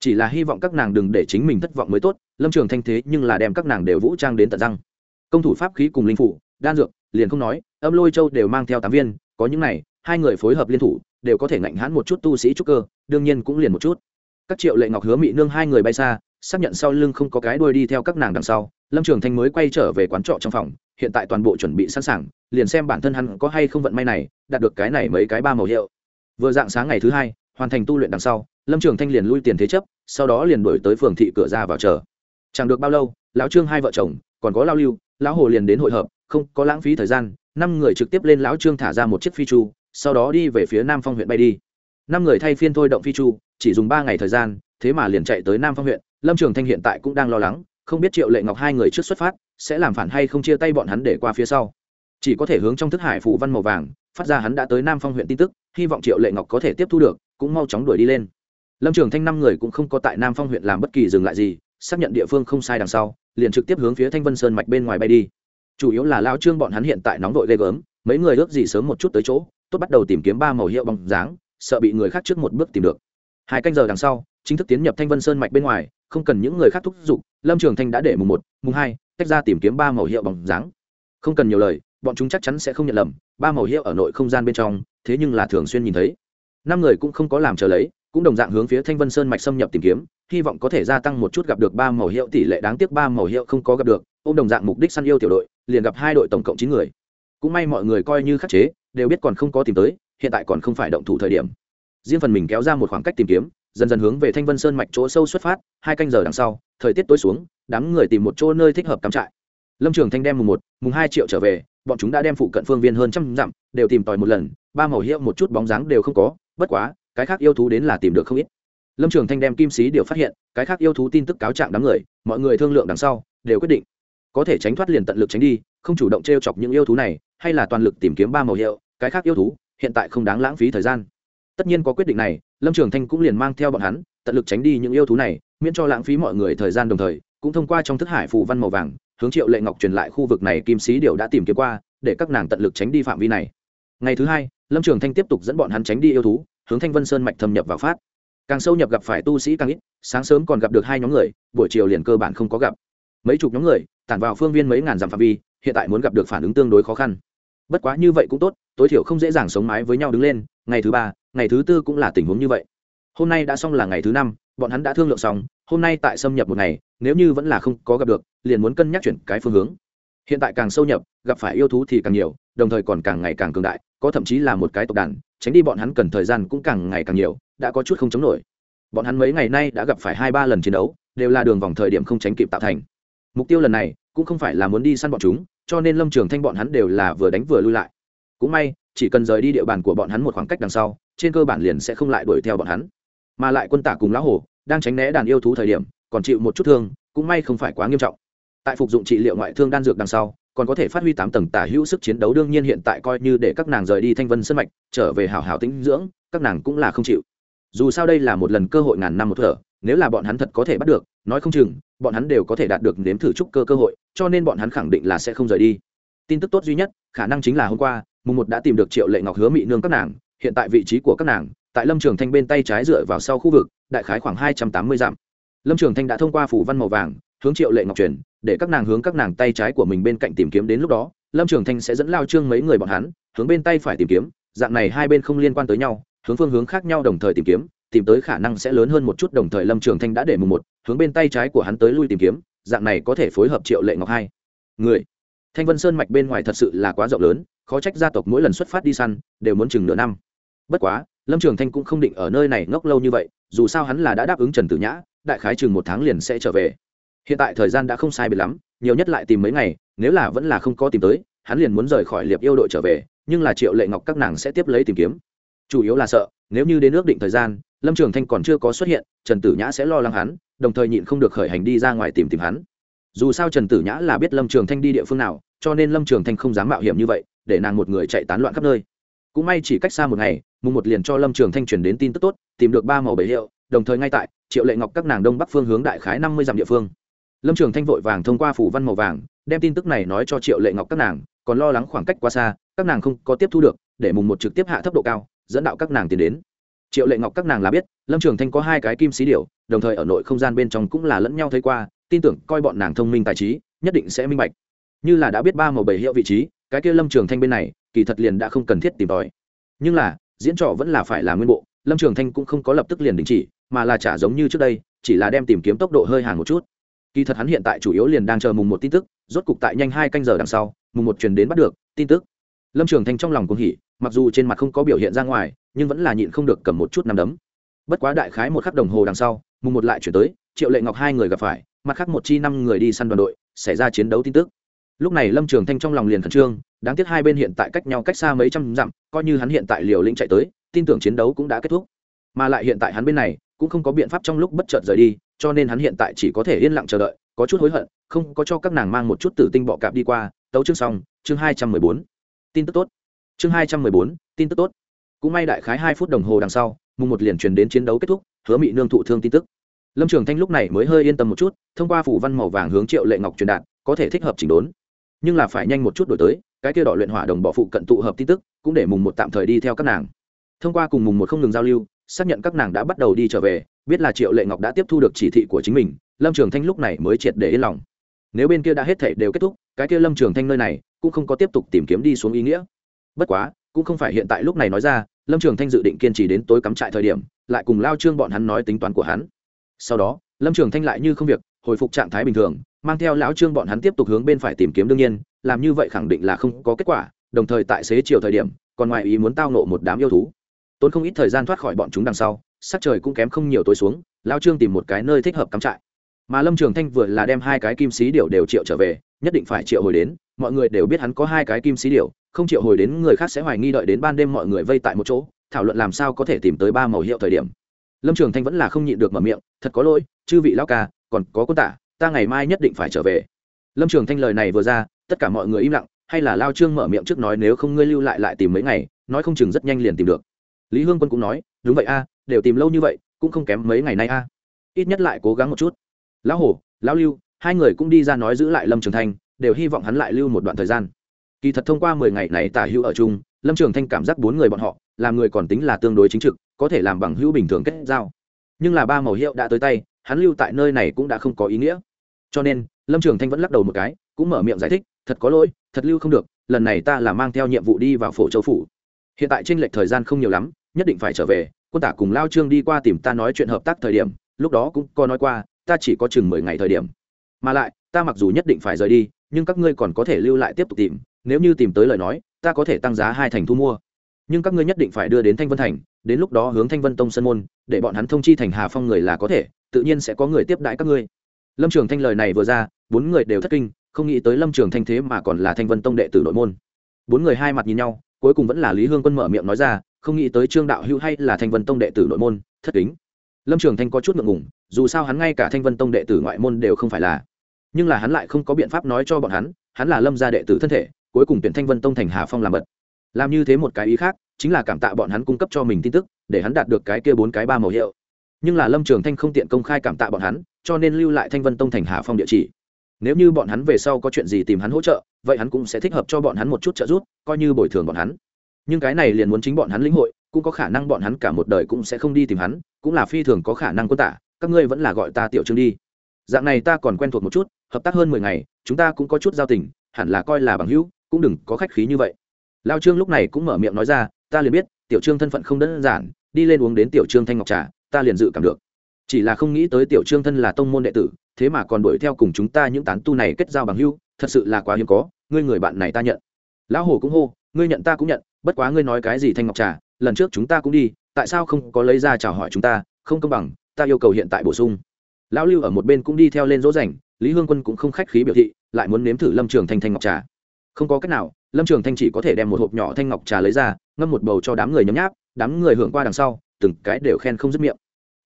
Speaker 1: Chỉ là hy vọng các nàng đừng để chính mình thất vọng mới tốt, lâm trường thanh thế nhưng là đem các nàng đều vũ trang đến tận răng. Công thủ pháp khí cùng linh phủ, đan dược, liền không nói, âm lôi châu đều mang theo tám viên, có những này, hai người phối hợp liên thủ, đều có thể ngạnh hãn một chút tu sĩ trúc cơ, đương nhiên cũng liền một chút các triệu lệ ngọc hứa mị nương hai người bay xa, xác nhận sau lưng không có cái đuôi đi theo các nàng đằng sau, lâm trường thanh mới quay trở về quán trọ trong phòng, hiện tại toàn bộ chuẩn bị sẵn sàng, liền xem bản thân hắn có hay không vận may này, đạt được cái này mấy cái ba màu hiệu. Vừa dạng sáng ngày thứ hai, hoàn thành tu luyện đằng sau, lâm trường thanh liền lui tiền thế chấp, sau đó liền đổi tới phường thị cửa ra vào chờ. Chẳng được bao lâu, lão trương hai vợ chồng, còn có lao lưu, lão hồ liền đến hội hợp, không có lãng phí thời gian, năm người trực tiếp lên lão trương thả ra một chiếc phi chu, sau đó đi về phía nam phong huyện bay đi năm người thay phiên thôi động phi chu, chỉ dùng ba ngày thời gian, thế mà liền chạy tới nam phong huyện. Lâm trường thanh hiện tại cũng đang lo lắng, không biết triệu lệ ngọc hai người trước xuất phát, sẽ làm phản hay không chia tay bọn hắn để qua phía sau. Chỉ có thể hướng trong thức hải phụ văn màu vàng, phát ra hắn đã tới nam phong huyện tin tức, hy vọng triệu lệ ngọc có thể tiếp thu được, cũng mau chóng đuổi đi lên. Lâm trường thanh năm người cũng không có tại nam phong huyện làm bất kỳ dừng lại gì, xác nhận địa phương không sai đằng sau, liền trực tiếp hướng phía thanh vân sơn mạch bên ngoài bay đi. Chủ yếu là lao trương bọn hắn hiện tại nóng đội ghê gớm, mấy người ước gì sớm một chút tới chỗ, tốt bắt đầu tìm kiếm ba màu hiệu bóng dáng sợ bị người khác trước một bước tìm được. Hai canh giờ đằng sau, chính thức tiến nhập thanh vân sơn mạch bên ngoài, không cần những người khác thúc giục, lâm trường thanh đã để mùng một, mùng hai, tách ra tìm kiếm ba màu hiệu bằng dáng. Không cần nhiều lời, bọn chúng chắc chắn sẽ không nhận lầm, ba màu hiệu ở nội không gian bên trong, thế nhưng là thường xuyên nhìn thấy. Năm người cũng không có làm chờ lấy, cũng đồng dạng hướng phía thanh vân sơn mạch xâm nhập tìm kiếm, hy vọng có thể gia tăng một chút gặp được ba màu hiệu tỷ lệ đáng tiếc ba màu hiệu không có gặp được ô m đồng dạng mục đích săn yêu tiểu đội, liền gặp hai đội tổng cộng chín người. Cũng may mọi người coi như khắc chế, đều biết còn không có tìm tới hiện tại còn không phải động thủ thời điểm. Riêng phần mình kéo ra một khoảng cách tìm kiếm, dần dần hướng về thanh vân sơn mạch chỗ sâu xuất phát, hai canh giờ đằng sau, thời tiết tối xuống, đám người tìm một chỗ nơi thích hợp cắm trại. Lâm trường thanh đem mùng một, mùng hai triệu trở về, bọn chúng đã đem phụ cận phương viên hơn trăm dặm, đều tìm tòi một lần, ba màu hiệu một chút bóng dáng đều không có, bất quá, cái khác yêu thú đến là tìm được không ít. Lâm trường thanh đem kim sĩ điều phát hiện, cái khác yêu thú tin tức cáo trạng đám người, mọi người thương lượng đằng sau, đều quyết định, có thể tránh thoát liền tận lực tránh đi, không chủ động t r e o chọc những yêu thú này, hay là toàn lực tìm kiếm ba màu hiệu, cái khác yêu thú hiện tại không đáng lãng phí thời gian. Tất nhiên có quyết định này, lâm trường thanh cũng liền mang theo bọn hắn, tận lực tránh đi những yêu thú này, miễn cho lãng phí mọi người thời gian đồng thời, cũng thông qua trong thức hải phù văn màu vàng, hướng triệu lệ ngọc truyền lại khu vực này kim sĩ điều đã tìm kiếm qua, để các nàng tận lực tránh đi phạm vi này. Ngày thứ hai, lâm trường thanh tiếp tục dẫn bọn hắn tránh đi yêu thú, hướng thanh vân sơn mạch thâm nhập vào phát. Càng sâu nhập gặp phải tu sĩ càng ít, sáng sớm còn gặp được hai nhóm người, buổi chiều liền cơ bản không có gặp. Mấy chục nhóm người, tản vào phương viên mấy ngàn dặm phạm vi, hiện tại muốn gặp được phản ứng tương đối khó khăn bất quá như vậy cũng tốt, tối thiểu không dễ dàng sống mái với nhau đứng lên, ngày thứ ba, ngày thứ tư cũng là tình huống như vậy. Hôm nay đã xong là ngày thứ năm, bọn hắn đã thương lượng xong, hôm nay tại xâm nhập một ngày, nếu như vẫn là không có gặp được, liền muốn cân nhắc chuyển cái phương hướng. Hiện tại càng sâu nhập, gặp phải yêu thú thì càng nhiều, đồng thời còn càng ngày càng cường đại, có thậm chí là một cái tộc đàn, tránh đi bọn hắn cần thời gian cũng càng ngày càng nhiều, đã có chút không chống nổi. Bọn hắn mấy ngày nay đã gặp phải hai ba lần chiến đấu, đều là đường vòng thời điểm không tránh kịp tạo thành. Mục tiêu lần này cũng không phải là muốn đi săn bọn chúng, cho nên lâm trường thanh bọn hắn đều là vừa đánh vừa lui lại. Cũng may, chỉ cần rời đi địa bàn của bọn hắn một khoảng cách đằng sau, trên cơ bản liền sẽ không lại đuổi theo bọn hắn. Mà lại quân tả cùng lão hổ, đang tránh né đàn yêu thú thời điểm, còn chịu một chút thương, cũng may không phải quá nghiêm trọng. Tại phục dụng trị liệu ngoại thương đan dược đằng sau, còn có thể phát huy tám tầng tả hữu sức chiến đấu, đương nhiên hiện tại coi như để các nàng rời đi thanh vân sân mạch, trở về hào hào tĩnh dưỡng, các nàng cũng là không chịu. Dù sao đây là một lần cơ hội ngàn năm một thở nếu là bọn hắn thật có thể bắt được, nói không chừng, bọn hắn đều có thể đạt được nếm thử trúc cơ cơ hội, cho nên bọn hắn khẳng định là sẽ không rời đi. Tin tức tốt duy nhất, khả năng chính là hôm qua, mùng một đã tìm được triệu lệ ngọc hứa mị nương các nàng, hiện tại vị trí của các nàng, tại lâm trường thanh bên tay trái dựa vào sau khu vực, đại khái khoảng hai trăm tám mươi dặm. Lâm trường thanh đã thông qua phủ văn màu vàng, hướng triệu lệ ngọc truyền, để các nàng hướng các nàng tay trái của mình bên cạnh tìm kiếm đến lúc đó, lâm trường thanh sẽ dẫn lao trương mấy người bọn hắn, hướng bên tay phải tìm kiếm, dạng này hai bên không liên quan tới nhau, hướng phương hướng khác nhau đồng thời tìm kiếm tìm tới khả năng sẽ lớn hơn một chút, đồng thời lâm trường thanh đã để mùng một, hướng bên tay trái của hắn tới lui tìm kiếm, dạng này có thể phối hợp triệu lệ ngọc hai. Người, thanh vân sơn mạch bên ngoài thật sự là quá rộng lớn, khó trách gia tộc mỗi lần xuất phát đi săn, đều muốn chừng nửa năm. Bất quá, lâm trường thanh cũng không định ở nơi này ngốc lâu như vậy, dù sao hắn là đã đáp ứng trần tử nhã, đại khái chừng một tháng liền sẽ trở về. Hiện tại thời gian đã không sai biệt lắm, nhiều nhất lại tìm mấy ngày, nếu là vẫn là không có tìm tới, hắn liền muốn rời khỏi liệp yêu đội trở về, nhưng là triệu lệ ngọc các nàng sẽ tiếp lấy tìm kiếm. Chủ yếu là sợ, nếu như đến ước định thời gian lâm trường thanh còn chưa có xuất hiện, trần tử nhã sẽ lo lắng hắn, đồng thời nhịn không được khởi hành đi ra ngoài tìm tìm hắn. Dù sao trần tử nhã là biết lâm trường thanh đi địa phương nào, cho nên lâm trường thanh không dám mạo hiểm như vậy, để nàng một người chạy tán loạn khắp nơi. Cũng may chỉ cách xa một ngày, mùng một liền cho lâm trường thanh chuyển đến tin tức tốt, tìm được ba màu bảy hiệu, đồng thời ngay tại, triệu lệ ngọc các nàng đông bắc phương hướng đại khái năm mươi dặm địa phương. Lâm trường thanh vội vàng thông qua phủ văn màu vàng, đem tin tức này nói cho triệu lệ ngọc các nàng, còn lo lắng khoảng cách quá xa, các nàng không có tiếp thu được, để mùng một trực tiếp hạ thấp độ cao, dẫn đạo các nàng tiến đến triệu lệ ngọc các nàng là biết, lâm trường thanh có hai cái kim xí điệu đồng thời ở nội không gian bên trong cũng là lẫn nhau thấy qua, tin tưởng coi bọn nàng thông minh tài trí, nhất định sẽ minh bạch. Như là đã biết ba màu bảy hiệu vị trí, cái kia lâm trường thanh bên này, kỳ thật liền đã không cần thiết tìm tòi. Nhưng là, diễn trò vẫn là phải là nguyên bộ, lâm trường thanh cũng không có lập tức liền đình chỉ, mà là trả giống như trước đây, chỉ là đem tìm kiếm tốc độ hơi hàng một chút. Kỳ thật hắn hiện tại chủ yếu liền đang chờ mùng một tin tức, rốt cục tại nhanh hai canh giờ đằng sau, mùng một truyền đến bắt được tin tức. Lâm trường thanh trong lòng cũng hỉ mặc dù trên mặt không có biểu hiện ra ngoài, nhưng vẫn là nhịn không được cầm một chút nằm đấm. Bất quá đại khái một khắc đồng hồ đằng sau, mùng một lại chuyển tới, triệu lệ ngọc hai người gặp phải, mặt khác một chi năm người đi săn đoàn đội, xảy ra chiến đấu tin tức. Lúc này lâm trường thanh trong lòng liền khẩn trương, đáng tiếc hai bên hiện tại cách nhau cách xa mấy trăm dặm, coi như hắn hiện tại liều lĩnh chạy tới, tin tưởng chiến đấu cũng đã kết thúc. Mà lại hiện tại hắn bên này, cũng không có biện pháp trong lúc bất chợt rời đi, cho nên hắn hiện tại chỉ có thể yên lặng chờ đợi, có chút hối hận, không có cho các nàng mang một chút tử tinh bọ cạp đi qua. Tấu chương xong, chương hai trăm mười bốn. Tin tức tốt chương hai trăm mười bốn, tin tức tốt. Cũng may đại khái hai phút đồng hồ đằng sau, mùng một liền truyền đến chiến đấu kết thúc, hứa Mỹ nương thụ thương tin tức. Lâm trường thanh lúc này mới hơi yên tâm một chút, thông qua phủ văn màu vàng hướng triệu lệ ngọc truyền đạt, có thể thích hợp chỉnh đốn. Nhưng là phải nhanh một chút đổi tới, cái kia đỏ luyện hỏa đồng bỏ phụ cận tụ hợp tin tức, cũng để mùng một tạm thời đi theo các nàng. Thông qua cùng mùng một không ngừng giao lưu, xác nhận các nàng đã bắt đầu đi trở về, biết là triệu lệ ngọc đã tiếp thu được chỉ thị của chính mình, lâm trường thanh lúc này mới triệt để yên lòng. Nếu bên kia đã hết thể đều kết thúc, cái kia lâm trường thanh nơi này, cũng không có tiếp tục tìm kiếm đi xuống ý nghĩa bất quá, cũng không phải hiện tại lúc này nói ra, lâm trường thanh dự định kiên trì đến tối cắm trại thời điểm, lại cùng lao trương bọn hắn nói tính toán của hắn. Sau đó, lâm trường thanh lại như không việc, hồi phục trạng thái bình thường, mang theo lão trương bọn hắn tiếp tục hướng bên phải tìm kiếm đương nhiên, làm như vậy khẳng định là không có kết quả, đồng thời tại xế chiều thời điểm, còn ngoài ý muốn tao nộ một đám yêu thú. Tốn không ít thời gian thoát khỏi bọn chúng đằng sau, sắc trời cũng kém không nhiều tối xuống lao trương tìm một cái nơi thích hợp cắm trại. Mà lâm trường thanh vừa là đem hai cái kim xí điệu đều triệu trở về nhất định phải triệu hồi đến, mọi người đều biết hắn có hai cái kim sĩ điệu không triệu hồi đến người khác sẽ hoài nghi đợi đến ban đêm mọi người vây tại một chỗ, thảo luận làm sao có thể tìm tới ba màu hiệu thời điểm. Lâm trường thanh vẫn là không nhịn được mở miệng, thật có lỗi, chư vị lao ca, còn có quân tả, ta ngày mai nhất định phải trở về. Lâm trường thanh lời này vừa ra, tất cả mọi người im lặng, hay là lao trương mở miệng trước nói, nếu không ngươi lưu lại lại tìm mấy ngày, nói không chừng rất nhanh liền tìm được. Lý hương quân cũng nói, đúng vậy a, đều tìm lâu như vậy, cũng không kém mấy ngày nay a. Ít nhất lại cố gắng một chút. Lão hổ, lão lưu hai người cũng đi ra nói giữ lại lâm trường thanh, đều hy vọng hắn lại lưu một đoạn thời gian. Kỳ thật thông qua mười ngày này tả hữu ở chung, lâm trường thanh cảm giác bốn người bọn họ, làm người còn tính là tương đối chính trực, có thể làm bằng hữu bình thường kết giao. Nhưng là ba màu hiệu đã tới tay, hắn lưu tại nơi này cũng đã không có ý nghĩa. Cho nên, lâm trường thanh vẫn lắc đầu một cái, cũng mở miệng giải thích, thật có lỗi, thật lưu không được, lần này ta là mang theo nhiệm vụ đi vào phổ châu phủ. Hiện tại tranh lệch thời gian không nhiều lắm, nhất định phải trở về, quân tả cùng lao trương đi qua tìm ta nói chuyện hợp tác thời điểm, lúc đó cũng có nói qua, ta chỉ có chừng mười ngày thời điểm mà lại, ta mặc dù nhất định phải rời đi, nhưng các ngươi còn có thể lưu lại tiếp tục tìm, nếu như tìm tới lời nói, ta có thể tăng giá hai thành thu mua. Nhưng các ngươi nhất định phải đưa đến thanh vân thành, đến lúc đó hướng thanh vân tông sân môn, để bọn hắn thông chi thành hà phong người là có thể, tự nhiên sẽ có người tiếp đãi các ngươi. Lâm trường thanh lời này vừa ra, bốn người đều thất kinh, không nghĩ tới lâm trường thanh thế mà còn là thanh vân tông đệ tử nội môn. Bốn người hai mặt nhìn nhau, cuối cùng vẫn là lý hương quân mở miệng nói ra, không nghĩ tới trương đạo hữu hay là thanh vân tông đệ tử nội môn, thất kính. Lâm trường thanh có chút ngượng ngùng, dù sao hắn ngay cả thanh vân tông đệ tử ngoại môn đều không phải là nhưng là hắn lại không có biện pháp nói cho bọn hắn hắn là lâm gia đệ tử thân thể, cuối cùng tuyển thanh vân tông thành hà phong làm bật làm như thế một cái ý khác, chính là cảm tạ bọn hắn cung cấp cho mình tin tức, để hắn đạt được cái kia bốn cái ba màu hiệu. Nhưng là lâm trường thanh không tiện công khai cảm tạ bọn hắn, cho nên lưu lại thanh vân tông thành hà phong địa chỉ. Nếu như bọn hắn về sau có chuyện gì tìm hắn hỗ trợ, vậy hắn cũng sẽ thích hợp cho bọn hắn một chút trợ giúp, coi như bồi thường bọn hắn. Nhưng cái này liền muốn chính bọn hắn lĩnh hội, cũng có khả năng bọn hắn cả một đời cũng sẽ không đi tìm hắn, cũng là phi thường có khả năng quân tả, các ngươi vẫn là gọi ta tiểu trương đi. Dạng này ta còn quen thuộc một chút hợp tác hơn mười ngày, chúng ta cũng có chút giao tình, hẳn là coi là bằng hữu, cũng đừng có khách khí như vậy. Lao trương lúc này cũng mở miệng nói ra, ta liền biết, tiểu trương thân phận không đơn giản, đi lên uống đến tiểu trương thanh ngọc trà, ta liền dự cảm được. Chỉ là không nghĩ tới tiểu trương thân là tông môn đệ tử, thế mà còn đuổi theo cùng chúng ta những tán tu này kết giao bằng hữu, thật sự là quá hiếm có, ngươi người bạn này ta nhận. Lão hồ cũng hô, ngươi nhận ta cũng nhận, bất quá ngươi nói cái gì thanh ngọc trà, lần trước chúng ta cũng đi, tại sao không có lấy ra chào hỏi chúng ta, không công bằng, ta yêu cầu hiện tại bổ sung. Lão lưu ở một bên cũng đi theo lên dỗ dành lý hương quân cũng không khách khí biểu thị, lại muốn nếm thử lâm trường thanh thanh ngọc trà. Không có cách nào, lâm trường thanh chỉ có thể đem một hộp nhỏ thanh ngọc trà lấy ra, ngâm một bầu cho đám người nhấm nháp, đám người hưởng qua đằng sau, từng cái đều khen không dứt miệng.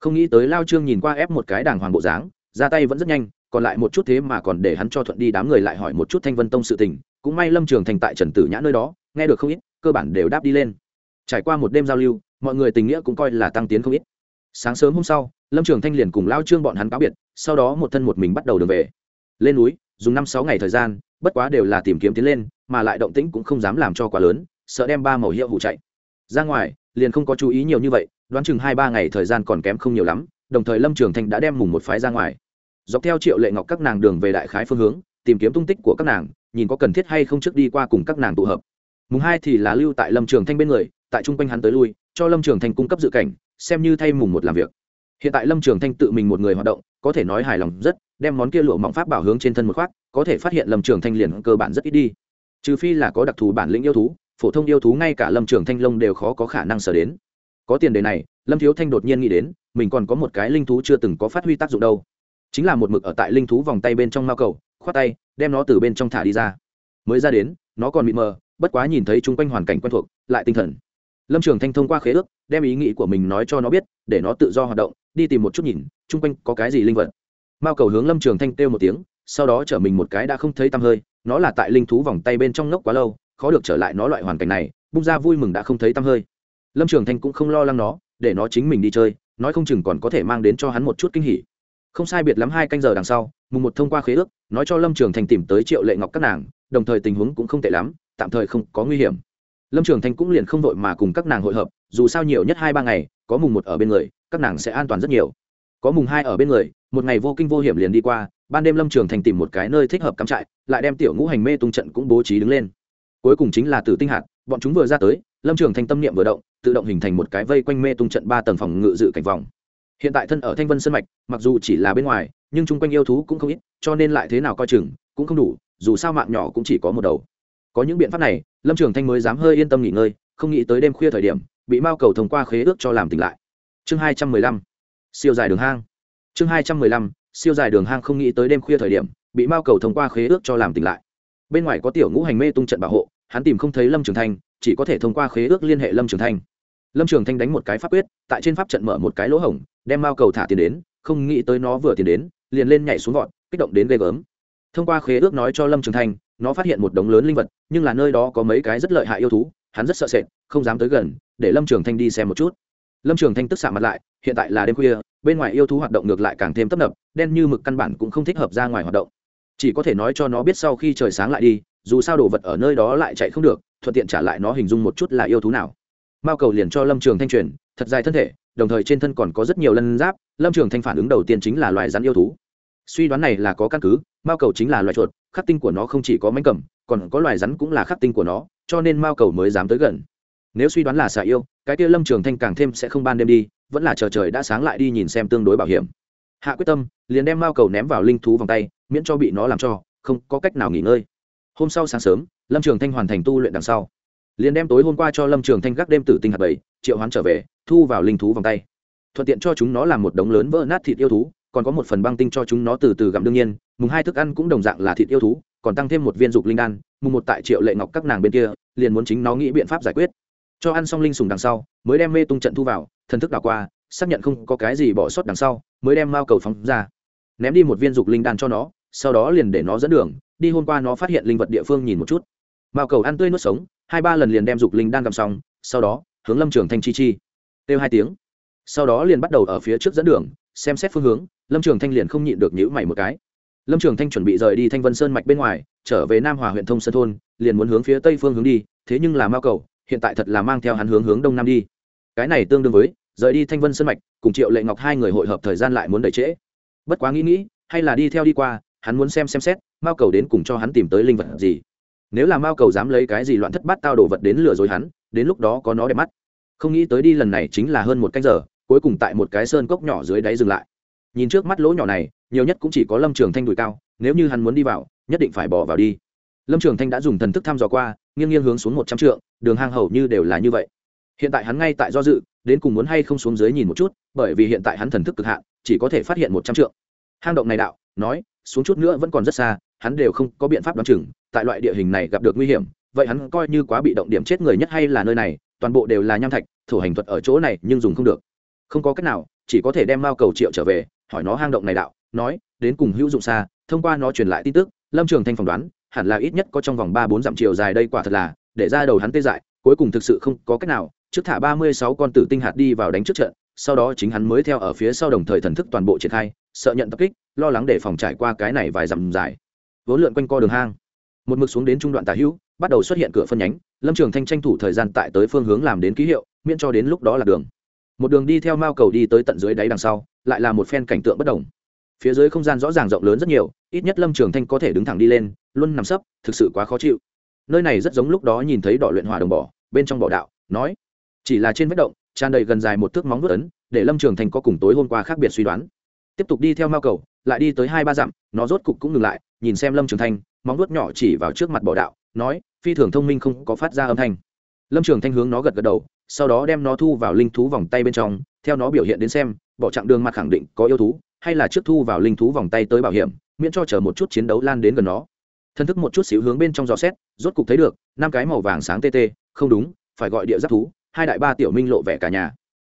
Speaker 1: Không nghĩ tới lao trương nhìn qua ép một cái đàng hoàng bộ dáng, ra tay vẫn rất nhanh, còn lại một chút thế mà còn để hắn cho thuận đi đám người lại hỏi một chút thanh vân tông sự tình, cũng may lâm trường thành tại trần tử nhã nơi đó, nghe được không ít, cơ bản đều đáp đi lên. Trải qua một đêm giao lưu, mọi người tình nghĩa cũng coi là tăng tiến không ít. Sáng sớm hôm sau lâm trường thanh liền cùng lao trương bọn hắn cáo biệt sau đó một thân một mình bắt đầu đường về lên núi dùng năm sáu ngày thời gian bất quá đều là tìm kiếm tiến lên mà lại động tĩnh cũng không dám làm cho quá lớn sợ đem ba màu hiệu hụ chạy ra ngoài liền không có chú ý nhiều như vậy đoán chừng hai ba ngày thời gian còn kém không nhiều lắm đồng thời lâm trường thanh đã đem mùng một phái ra ngoài dọc theo triệu lệ ngọc các nàng đường về đại khái phương hướng tìm kiếm tung tích của các nàng nhìn có cần thiết hay không trước đi qua cùng các nàng tụ hợp mùng hai thì là lưu tại lâm trường thanh bên người tại chung quanh hắn tới lui cho lâm trường thanh cung cấp dự cảnh xem như thay mùng một làm việc hiện tại lâm trường thanh tự mình một người hoạt động, có thể nói hài lòng rất, đem món kia lụa mỏng pháp bảo hướng trên thân một khoác, có thể phát hiện lâm trường thanh liền cơ bản rất ít đi. Trừ phi là có đặc thù bản lĩnh yêu thú, phổ thông yêu thú ngay cả lâm trường thanh lông đều khó có khả năng sở đến. Có tiền đề này, lâm thiếu thanh đột nhiên nghĩ đến, mình còn có một cái linh thú chưa từng có phát huy tác dụng đâu. Chính là một mực ở tại linh thú vòng tay bên trong mao cầu, khoát tay, đem nó từ bên trong thả đi ra. Mới ra đến, nó còn bị mờ, bất quá nhìn thấy chung quanh hoàn cảnh quen thuộc, lại tinh thần lâm trường thanh thông qua khế ước, đem ý nghĩ của mình nói cho nó biết, để nó tự do hoạt động, đi tìm một chút nhìn, chung quanh có cái gì linh vật. Mao cầu hướng lâm trường thanh kêu một tiếng, sau đó chở mình một cái đã không thấy tăm hơi, nó là tại linh thú vòng tay bên trong nốc quá lâu, khó được trở lại nó loại hoàn cảnh này, bung ra vui mừng đã không thấy tăm hơi. Lâm trường thanh cũng không lo lắng nó, để nó chính mình đi chơi, nói không chừng còn có thể mang đến cho hắn một chút kinh hỉ. Không sai biệt lắm hai canh giờ đằng sau, mùng một thông qua khế ước, nói cho lâm trường Thanh tìm tới triệu lệ ngọc các nàng, đồng thời tình huống cũng không tệ lắm, tạm thời không có nguy hiểm lâm trường Thanh cũng liền không vội mà cùng các nàng hội hợp, dù sao nhiều nhất hai ba ngày, có mùng một ở bên người, các nàng sẽ an toàn rất nhiều. Có mùng hai ở bên người, một ngày vô kinh vô hiểm liền đi qua, ban đêm lâm trường thành tìm một cái nơi thích hợp cắm trại, lại đem tiểu ngũ hành mê tung trận cũng bố trí đứng lên. Cuối cùng chính là tử tinh hạt, bọn chúng vừa ra tới, lâm trường Thanh tâm niệm vừa động, tự động hình thành một cái vây quanh mê tung trận ba tầng phòng ngự dự cảnh vòng. Hiện tại thân ở thanh vân sân mạch, mặc dù chỉ là bên ngoài, nhưng chung quanh yêu thú cũng không ít, cho nên lại thế nào coi chừng, cũng không đủ, dù sao mạng nhỏ cũng chỉ có một đầu. Có những biện pháp này lâm trường thanh mới dám hơi yên tâm nghỉ ngơi, không nghĩ tới đêm khuya thời điểm, bị mao cầu thông qua khế ước cho làm tỉnh lại. Chương hai trăm mười lăm, siêu dài đường hang. Chương hai trăm mười lăm, siêu dài đường hang không nghĩ tới đêm khuya thời điểm, bị mao cầu thông qua khế ước cho làm tỉnh lại. Bên ngoài có tiểu ngũ hành mê tung trận bảo hộ, hắn tìm không thấy lâm trường thanh, chỉ có thể thông qua khế ước liên hệ lâm trường thanh. Lâm trường thanh đánh một cái pháp quyết, tại trên pháp trận mở một cái lỗ hổng, đem mao cầu thả tiền đến, không nghĩ tới nó vừa tiền đến, liền lên nhảy xuống gọn kích động đến ghê gớm. Thông qua khế ước nói cho lâm trường thanh nó phát hiện một đống lớn linh vật, nhưng là nơi đó có mấy cái rất lợi hại yêu thú, hắn rất sợ sệt, không dám tới gần, để lâm trường thanh đi xem một chút. Lâm trường thanh tức xạ mặt lại, hiện tại là đêm khuya, bên ngoài yêu thú hoạt động ngược lại càng thêm tấp nập, đen như mực căn bản cũng không thích hợp ra ngoài hoạt động. Chỉ có thể nói cho nó biết sau khi trời sáng lại đi, dù sao đồ vật ở nơi đó lại chạy không được, thuận tiện trả lại nó hình dung một chút là yêu thú nào. Mao cầu liền cho lâm trường thanh truyền, thật dài thân thể, đồng thời trên thân còn có rất nhiều lân giáp, lâm trường thanh phản ứng đầu tiên chính là loài rắn yêu thú. Suy đoán này là có căn cứ, mao cầu chính là loài chuột khắc tinh của nó không chỉ có mánh cầm, còn có loài rắn cũng là khắc tinh của nó, cho nên mao cầu mới dám tới gần. Nếu suy đoán là xà yêu, cái kia lâm trường thanh càng thêm sẽ không ban đêm đi, vẫn là chờ trời đã sáng lại đi nhìn xem tương đối bảo hiểm. Hạ quyết tâm, liền đem mao cầu ném vào linh thú vòng tay, miễn cho bị nó làm cho, không có cách nào nghỉ ngơi. Hôm sau sáng sớm, lâm trường thanh hoàn thành tu luyện đằng sau. Liền đem tối hôm qua cho lâm trường thanh gác đêm tử tinh hạt bảy triệu hoán trở về, thu vào linh thú vòng tay. Thuận tiện cho chúng nó làm một đống lớn vỡ nát thịt yêu thú, còn có một phần băng tinh cho chúng nó từ từ gặm đương nhiên mùng hai thức ăn cũng đồng dạng là thịt yêu thú, còn tăng thêm một viên dục linh đan, mùng một tại triệu lệ ngọc các nàng bên kia, liền muốn chính nó nghĩ biện pháp giải quyết. Cho ăn xong linh sùng đằng sau, mới đem mê tung trận thu vào, thần thức đảo qua, xác nhận không có cái gì bỏ sót đằng sau, mới đem mao cầu phóng ra. Ném đi một viên dục linh đan cho nó, sau đó liền để nó dẫn đường, đi hôm qua nó phát hiện linh vật địa phương nhìn một chút. Mao cầu ăn tươi nuốt sống, hai ba lần liền đem dục linh đan cầm xong, sau đó, hướng lâm trường thanh chi chi. Kêu hai tiếng. Sau đó liền bắt đầu ở phía trước dẫn đường, xem xét phương hướng, lâm trường thanh liền không nhịn được nhữ mày một cái lâm trường thanh chuẩn bị rời đi thanh vân sơn mạch bên ngoài, trở về nam hòa huyện thông sơn thôn, liền muốn hướng phía tây phương hướng đi, thế nhưng là mao cầu, hiện tại thật là mang theo hắn hướng hướng đông nam đi. Cái này tương đương với, rời đi thanh vân sơn mạch, cùng triệu lệ ngọc hai người hội hợp thời gian lại muốn đợi trễ. Bất quá nghĩ nghĩ, hay là đi theo đi qua, hắn muốn xem xem xét, mao cầu đến cùng cho hắn tìm tới linh vật gì. Nếu là mao cầu dám lấy cái gì loạn thất bát tao đồ vật đến lừa dối hắn, đến lúc đó có nó đẹp mắt. Không nghĩ tới đi lần này chính là hơn một canh giờ, cuối cùng tại một cái sơn cốc nhỏ dưới đáy dừng lại. Nhìn trước mắt lỗ nhỏ này nhiều nhất cũng chỉ có lâm trường thanh đùi cao, nếu như hắn muốn đi vào, nhất định phải bỏ vào đi. Lâm trường thanh đã dùng thần thức thăm dò qua, nghiêng nghiêng hướng xuống một trăm trượng, đường hang hầu như đều là như vậy. Hiện tại hắn ngay tại do dự, đến cùng muốn hay không xuống dưới nhìn một chút, bởi vì hiện tại hắn thần thức cực hạn, chỉ có thể phát hiện một trăm trượng. Hang động này đạo, nói, xuống chút nữa vẫn còn rất xa, hắn đều không có biện pháp đoán chừng, tại loại địa hình này gặp được nguy hiểm, vậy hắn coi như quá bị động điểm chết người nhất hay là nơi này, toàn bộ đều là nham thạch thủ hành thuật ở chỗ này nhưng dùng không được. Không có cách nào, chỉ có thể đem mao cầu triệu trở về, hỏi nó hang động này đạo nói, đến cùng hữu dụng xa, thông qua nó truyền lại tin tức, lâm trường thanh phỏng đoán, hẳn là ít nhất có trong vòng ba bốn dặm chiều dài đây quả thật là, để ra đầu hắn tê dại, cuối cùng thực sự không có cách nào, trước thả ba mươi sáu con tử tinh hạt đi vào đánh trước trận, sau đó chính hắn mới theo ở phía sau đồng thời thần thức toàn bộ triển khai, sợ nhận tập kích, lo lắng để phòng trải qua cái này vài dặm dài. Vốn lượn quanh co đường hang, một mực xuống đến trung đoạn tà hữu, bắt đầu xuất hiện cửa phân nhánh, lâm trường thanh tranh thủ thời gian tại tới phương hướng làm đến ký hiệu, miễn cho đến lúc đó là đường. Một đường đi theo mao cầu đi tới tận dưới đáy đằng sau, lại là một phen cảnh tượng bất đồng phía dưới không gian rõ ràng rộng lớn rất nhiều, ít nhất lâm trường thanh có thể đứng thẳng đi lên, luôn nằm sấp, thực sự quá khó chịu. Nơi này rất giống lúc đó nhìn thấy đỏ luyện hỏa đồng bỏ bên trong bỏ đạo, nói, chỉ là trên vết động, tràn đầy gần dài một thước móng vớt ấn, để lâm trường thanh có cùng tối hôm qua khác biệt suy đoán. Tiếp tục đi theo mao cầu, lại đi tới hai ba dặm, nó rốt cục cũng ngừng lại, nhìn xem lâm trường thanh, móng vuốt nhỏ chỉ vào trước mặt bỏ đạo, nói, phi thường thông minh không có phát ra âm thanh. Lâm trường thanh hướng nó gật gật đầu, sau đó đem nó thu vào linh thú vòng tay bên trong, theo nó biểu hiện đến xem bỏ chặng đường mặt khẳng định có yêu thú hay là trước thu vào linh thú vòng tay tới bảo hiểm, miễn cho chờ một chút chiến đấu lan đến gần nó. Thân thức một chút xíu hướng bên trong gió xét, rốt cục thấy được, năm cái màu vàng sáng tê tê, không đúng, phải gọi địa giáp thú, hai đại ba tiểu minh lộ vẻ cả nhà.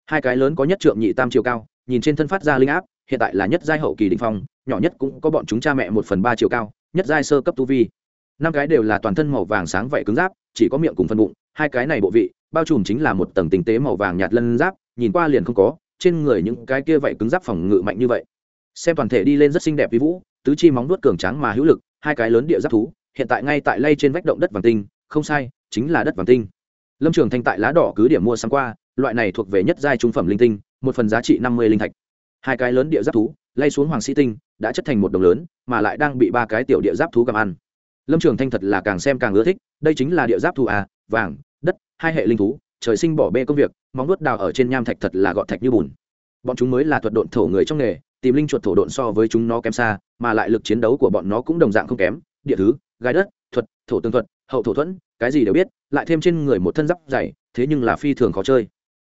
Speaker 1: Hai cái lớn có nhất trượng nhị tam chiều cao, nhìn trên thân phát ra linh áp, hiện tại là nhất giai hậu kỳ đình phong, nhỏ nhất cũng có bọn chúng cha mẹ một phần ba chiều cao, nhất giai sơ cấp tu vi. Năm cái đều là toàn thân màu vàng sáng vậy cứng giáp, chỉ có miệng cùng phân bụng, hai cái này bộ vị, bao trùm chính là một tầng tinh tế màu vàng nhạt lân giáp, nhìn qua liền không có, trên người những cái kia vậy cứng giáp phòng ngự mạnh như vậy xem toàn thể đi lên rất xinh đẹp vi vũ, tứ chi móng nuốt cường tráng mà hữu lực, hai cái lớn địa giáp thú, hiện tại ngay tại lay trên vách động đất vàng tinh, không sai, chính là đất vàng tinh. Lâm trường thanh tại lá đỏ cứ điểm mua sáng qua, loại này thuộc về nhất giai trung phẩm linh tinh, một phần giá trị năm mươi linh thạch. Hai cái lớn địa giáp thú, lay xuống hoàng sĩ tinh, đã chất thành một đồng lớn, mà lại đang bị ba cái tiểu địa giáp thú gặm ăn. Lâm trường thanh thật là càng xem càng ưa thích, đây chính là địa giáp thú à vàng, đất, hai hệ linh thú, trời sinh bỏ bê công việc, móng nuốt đào ở trên nham thạch thật là gọn thạch như bùn. Bọn chúng mới là thuật độn thổ người trong nghề tìm linh chuột thổ độn so với chúng nó kém xa, mà lại lực chiến đấu của bọn nó cũng đồng dạng không kém. Địa thứ, gai đất, thuật, thổ tương thuật, hậu thổ thuẫn, cái gì đều biết, lại thêm trên người một thân giáp dày, thế nhưng là phi thường khó chơi.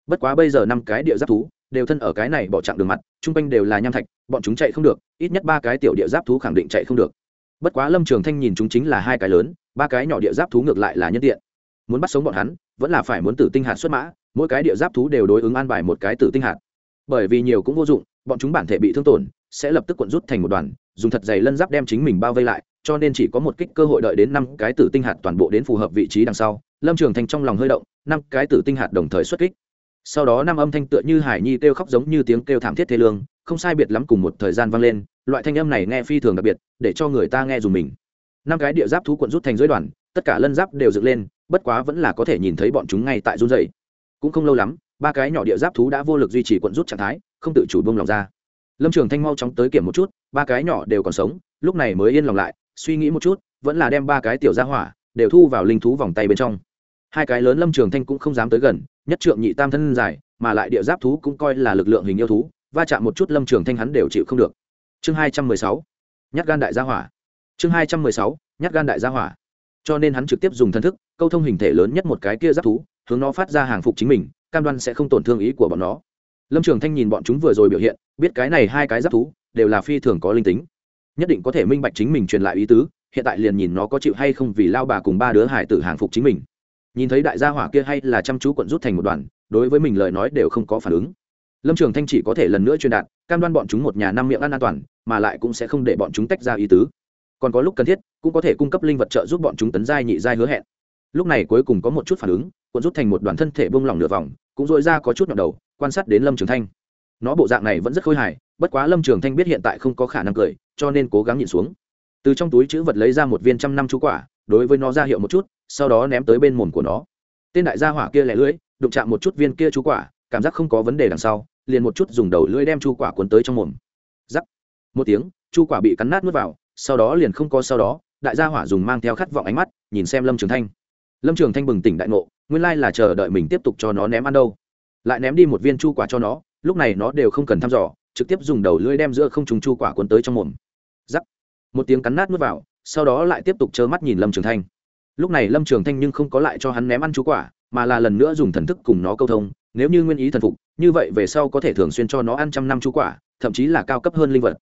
Speaker 1: Bất quá bây giờ năm cái địa giáp thú đều thân ở cái này bỏ chặng đường mặt, chung quanh đều là nham thạch, bọn chúng chạy không được, ít nhất ba cái tiểu địa giáp thú khẳng định chạy không được. Bất quá lâm trường thanh nhìn chúng chính là hai cái lớn, ba cái nhỏ địa giáp thú ngược lại là nhân tiện. Muốn bắt sống bọn hắn, vẫn là phải muốn tử tinh hạt xuất mã, mỗi cái địa giáp thú đều đối ứng an bài một cái tử tinh hạt. Bởi vì nhiều cũng vô dụng bọn chúng bản thể bị thương tổn, sẽ lập tức cuộn rút thành một đoàn, dùng thật dày lân giáp đem chính mình bao vây lại, cho nên chỉ có một kích cơ hội đợi đến năm cái tử tinh hạt toàn bộ đến phù hợp vị trí đằng sau, lâm trường thanh trong lòng hơi động, năm cái tử tinh hạt đồng thời xuất kích. Sau đó năm âm thanh tựa như hải nhi kêu khóc giống như tiếng kêu thảm thiết thế lương, không sai biệt lắm cùng một thời gian vang lên, loại thanh âm này nghe phi thường đặc biệt, để cho người ta nghe dùng mình. Năm cái địa giáp thú cuộn rút thành dưới đoàn, tất cả lân giáp đều dựng lên, bất quá vẫn là có thể nhìn thấy bọn chúng ngay tại run dày cũng không lâu lắm, ba cái nhỏ địa giáp thú đã vô lực duy trì cuộn rút trạng thái không tự chủ bông lòng ra. Lâm trường thanh mau chóng tới kiểm một chút, ba cái nhỏ đều còn sống, lúc này mới yên lòng lại, suy nghĩ một chút, vẫn là đem ba cái tiểu ra hỏa đều thu vào linh thú vòng tay bên trong. Hai cái lớn lâm trường thanh cũng không dám tới gần, nhất trượng nhị tam thân dài, mà lại địa giáp thú cũng coi là lực lượng hình yêu thú, va chạm một chút lâm trường thanh hắn đều chịu không được. Chương hai trăm mười sáu, nhát gan đại gia hỏa. Chương hai trăm mười sáu, nhát gan đại gia hỏa. Cho nên hắn trực tiếp dùng thân thức, câu thông hình thể lớn nhất một cái kia giáp thú, hướng nó phát ra hàng phục chính mình, cam đoan sẽ không tổn thương ý của bọn nó lâm trường thanh nhìn bọn chúng vừa rồi biểu hiện, biết cái này hai cái giáp thú đều là phi thường có linh tính. Nhất định có thể minh bạch chính mình truyền lại ý tứ, hiện tại liền nhìn nó có chịu hay không vì lao bà cùng ba đứa hải tử hàng phục chính mình. Nhìn thấy đại gia hỏa kia hay là chăm chú quận rút thành một đoàn, đối với mình lời nói đều không có phản ứng. Lâm trường thanh chỉ có thể lần nữa truyền đạt, cam đoan bọn chúng một nhà năm miệng ăn an toàn, mà lại cũng sẽ không để bọn chúng tách ra ý tứ. Còn có lúc cần thiết, cũng có thể cung cấp linh vật trợ giúp bọn chúng tấn giai nhị giai hứa hẹn. Lúc này cuối cùng có một chút phản ứng cuộn rút thành một đoàn thân thể bông lỏng nửa vòng cũng dội ra có chút nhọn đầu, quan sát đến lâm trường thanh. Nó bộ dạng này vẫn rất khôi hài, bất quá lâm trường thanh biết hiện tại không có khả năng cười, cho nên cố gắng nhịn xuống. Từ trong túi chữ vật lấy ra một viên trăm năm chú quả, đối với nó ra hiệu một chút, sau đó ném tới bên mồm của nó. Tên đại gia hỏa kia lẻ lưỡi, đụng chạm một chút viên kia chú quả, cảm giác không có vấn đề đằng sau, liền một chút dùng đầu lưỡi đem chu quả cuốn tới trong mồm. Giắc một tiếng chu quả bị cắn nát nuốt vào, sau đó liền không có sau đó, đại gia hỏa dùng mang theo khát vọng ánh mắt, nhìn xem lâm trường thanh lâm trường thanh bừng tỉnh đại ngộ, nguyên lai là chờ đợi mình tiếp tục cho nó ném ăn đâu. Lại ném đi một viên chu quả cho nó, lúc này nó đều không cần thăm dò, trực tiếp dùng đầu lưỡi đem giữa không trùng chu quả cuốn tới trong mồm. Giắc một tiếng cắn nát nuốt vào, sau đó lại tiếp tục trơ mắt nhìn lâm trường thanh. Lúc này lâm trường thanh nhưng không có lại cho hắn ném ăn chú quả, mà là lần nữa dùng thần thức cùng nó câu thông, nếu như nguyên ý thần phục, như vậy về sau có thể thường xuyên cho nó ăn trăm năm chú quả, thậm chí là cao cấp hơn linh vật.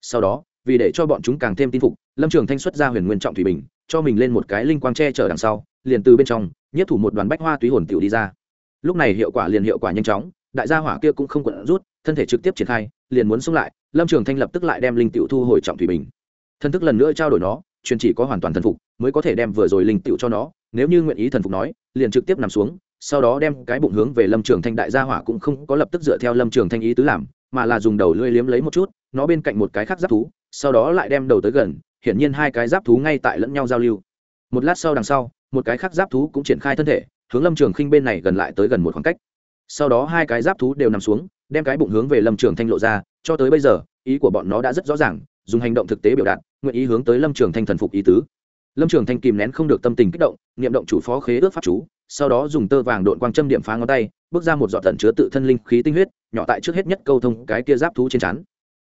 Speaker 1: Sau đó vì để cho bọn chúng càng thêm tin phục, lâm trường thanh xuất ra huyền nguyên trọng thủy bình, cho mình lên một cái linh quang tre chở đằng sau, liền từ bên trong, nhiếp thủ một đoàn bách hoa túy hồn tiểu đi ra. Lúc này hiệu quả liền hiệu quả nhanh chóng, đại gia hỏa kia cũng không quận rút, thân thể trực tiếp triển khai, liền muốn xông lại, lâm trường thanh lập tức lại đem linh tiểu thu hồi trọng thủy bình. Thân thức lần nữa trao đổi nó, truyền chỉ có hoàn toàn thần phục, mới có thể đem vừa rồi linh tiểu cho nó, nếu như nguyện ý thần phục nói, liền trực tiếp nằm xuống, sau đó đem cái bụng hướng về lâm trường thanh đại gia hỏa cũng không có lập tức dựa theo lâm trường thanh ý tứ làm mà là dùng đầu lưỡi liếm lấy một chút, nó bên cạnh một cái khác giáp thú, sau đó lại đem đầu tới gần, hiển nhiên hai cái giáp thú ngay tại lẫn nhau giao lưu. Một lát sau đằng sau, một cái khác giáp thú cũng triển khai thân thể, hướng lâm trường khinh bên này gần lại tới gần một khoảng cách. Sau đó hai cái giáp thú đều nằm xuống, đem cái bụng hướng về lâm trường thanh lộ ra, cho tới bây giờ, ý của bọn nó đã rất rõ ràng, dùng hành động thực tế biểu đạt, nguyện ý hướng tới lâm trường thanh thần phục ý tứ. Lâm trường thanh kìm nén không được tâm tình kích động, niệm động chủ phó khế ước pháp chú, sau đó dùng tơ vàng đội quang châm điểm phá ngón tay, bước ra một giọt tận chứa tự thân linh khí tinh huyết nhỏ tại trước hết nhất câu thông cái kia giáp thú trên chắn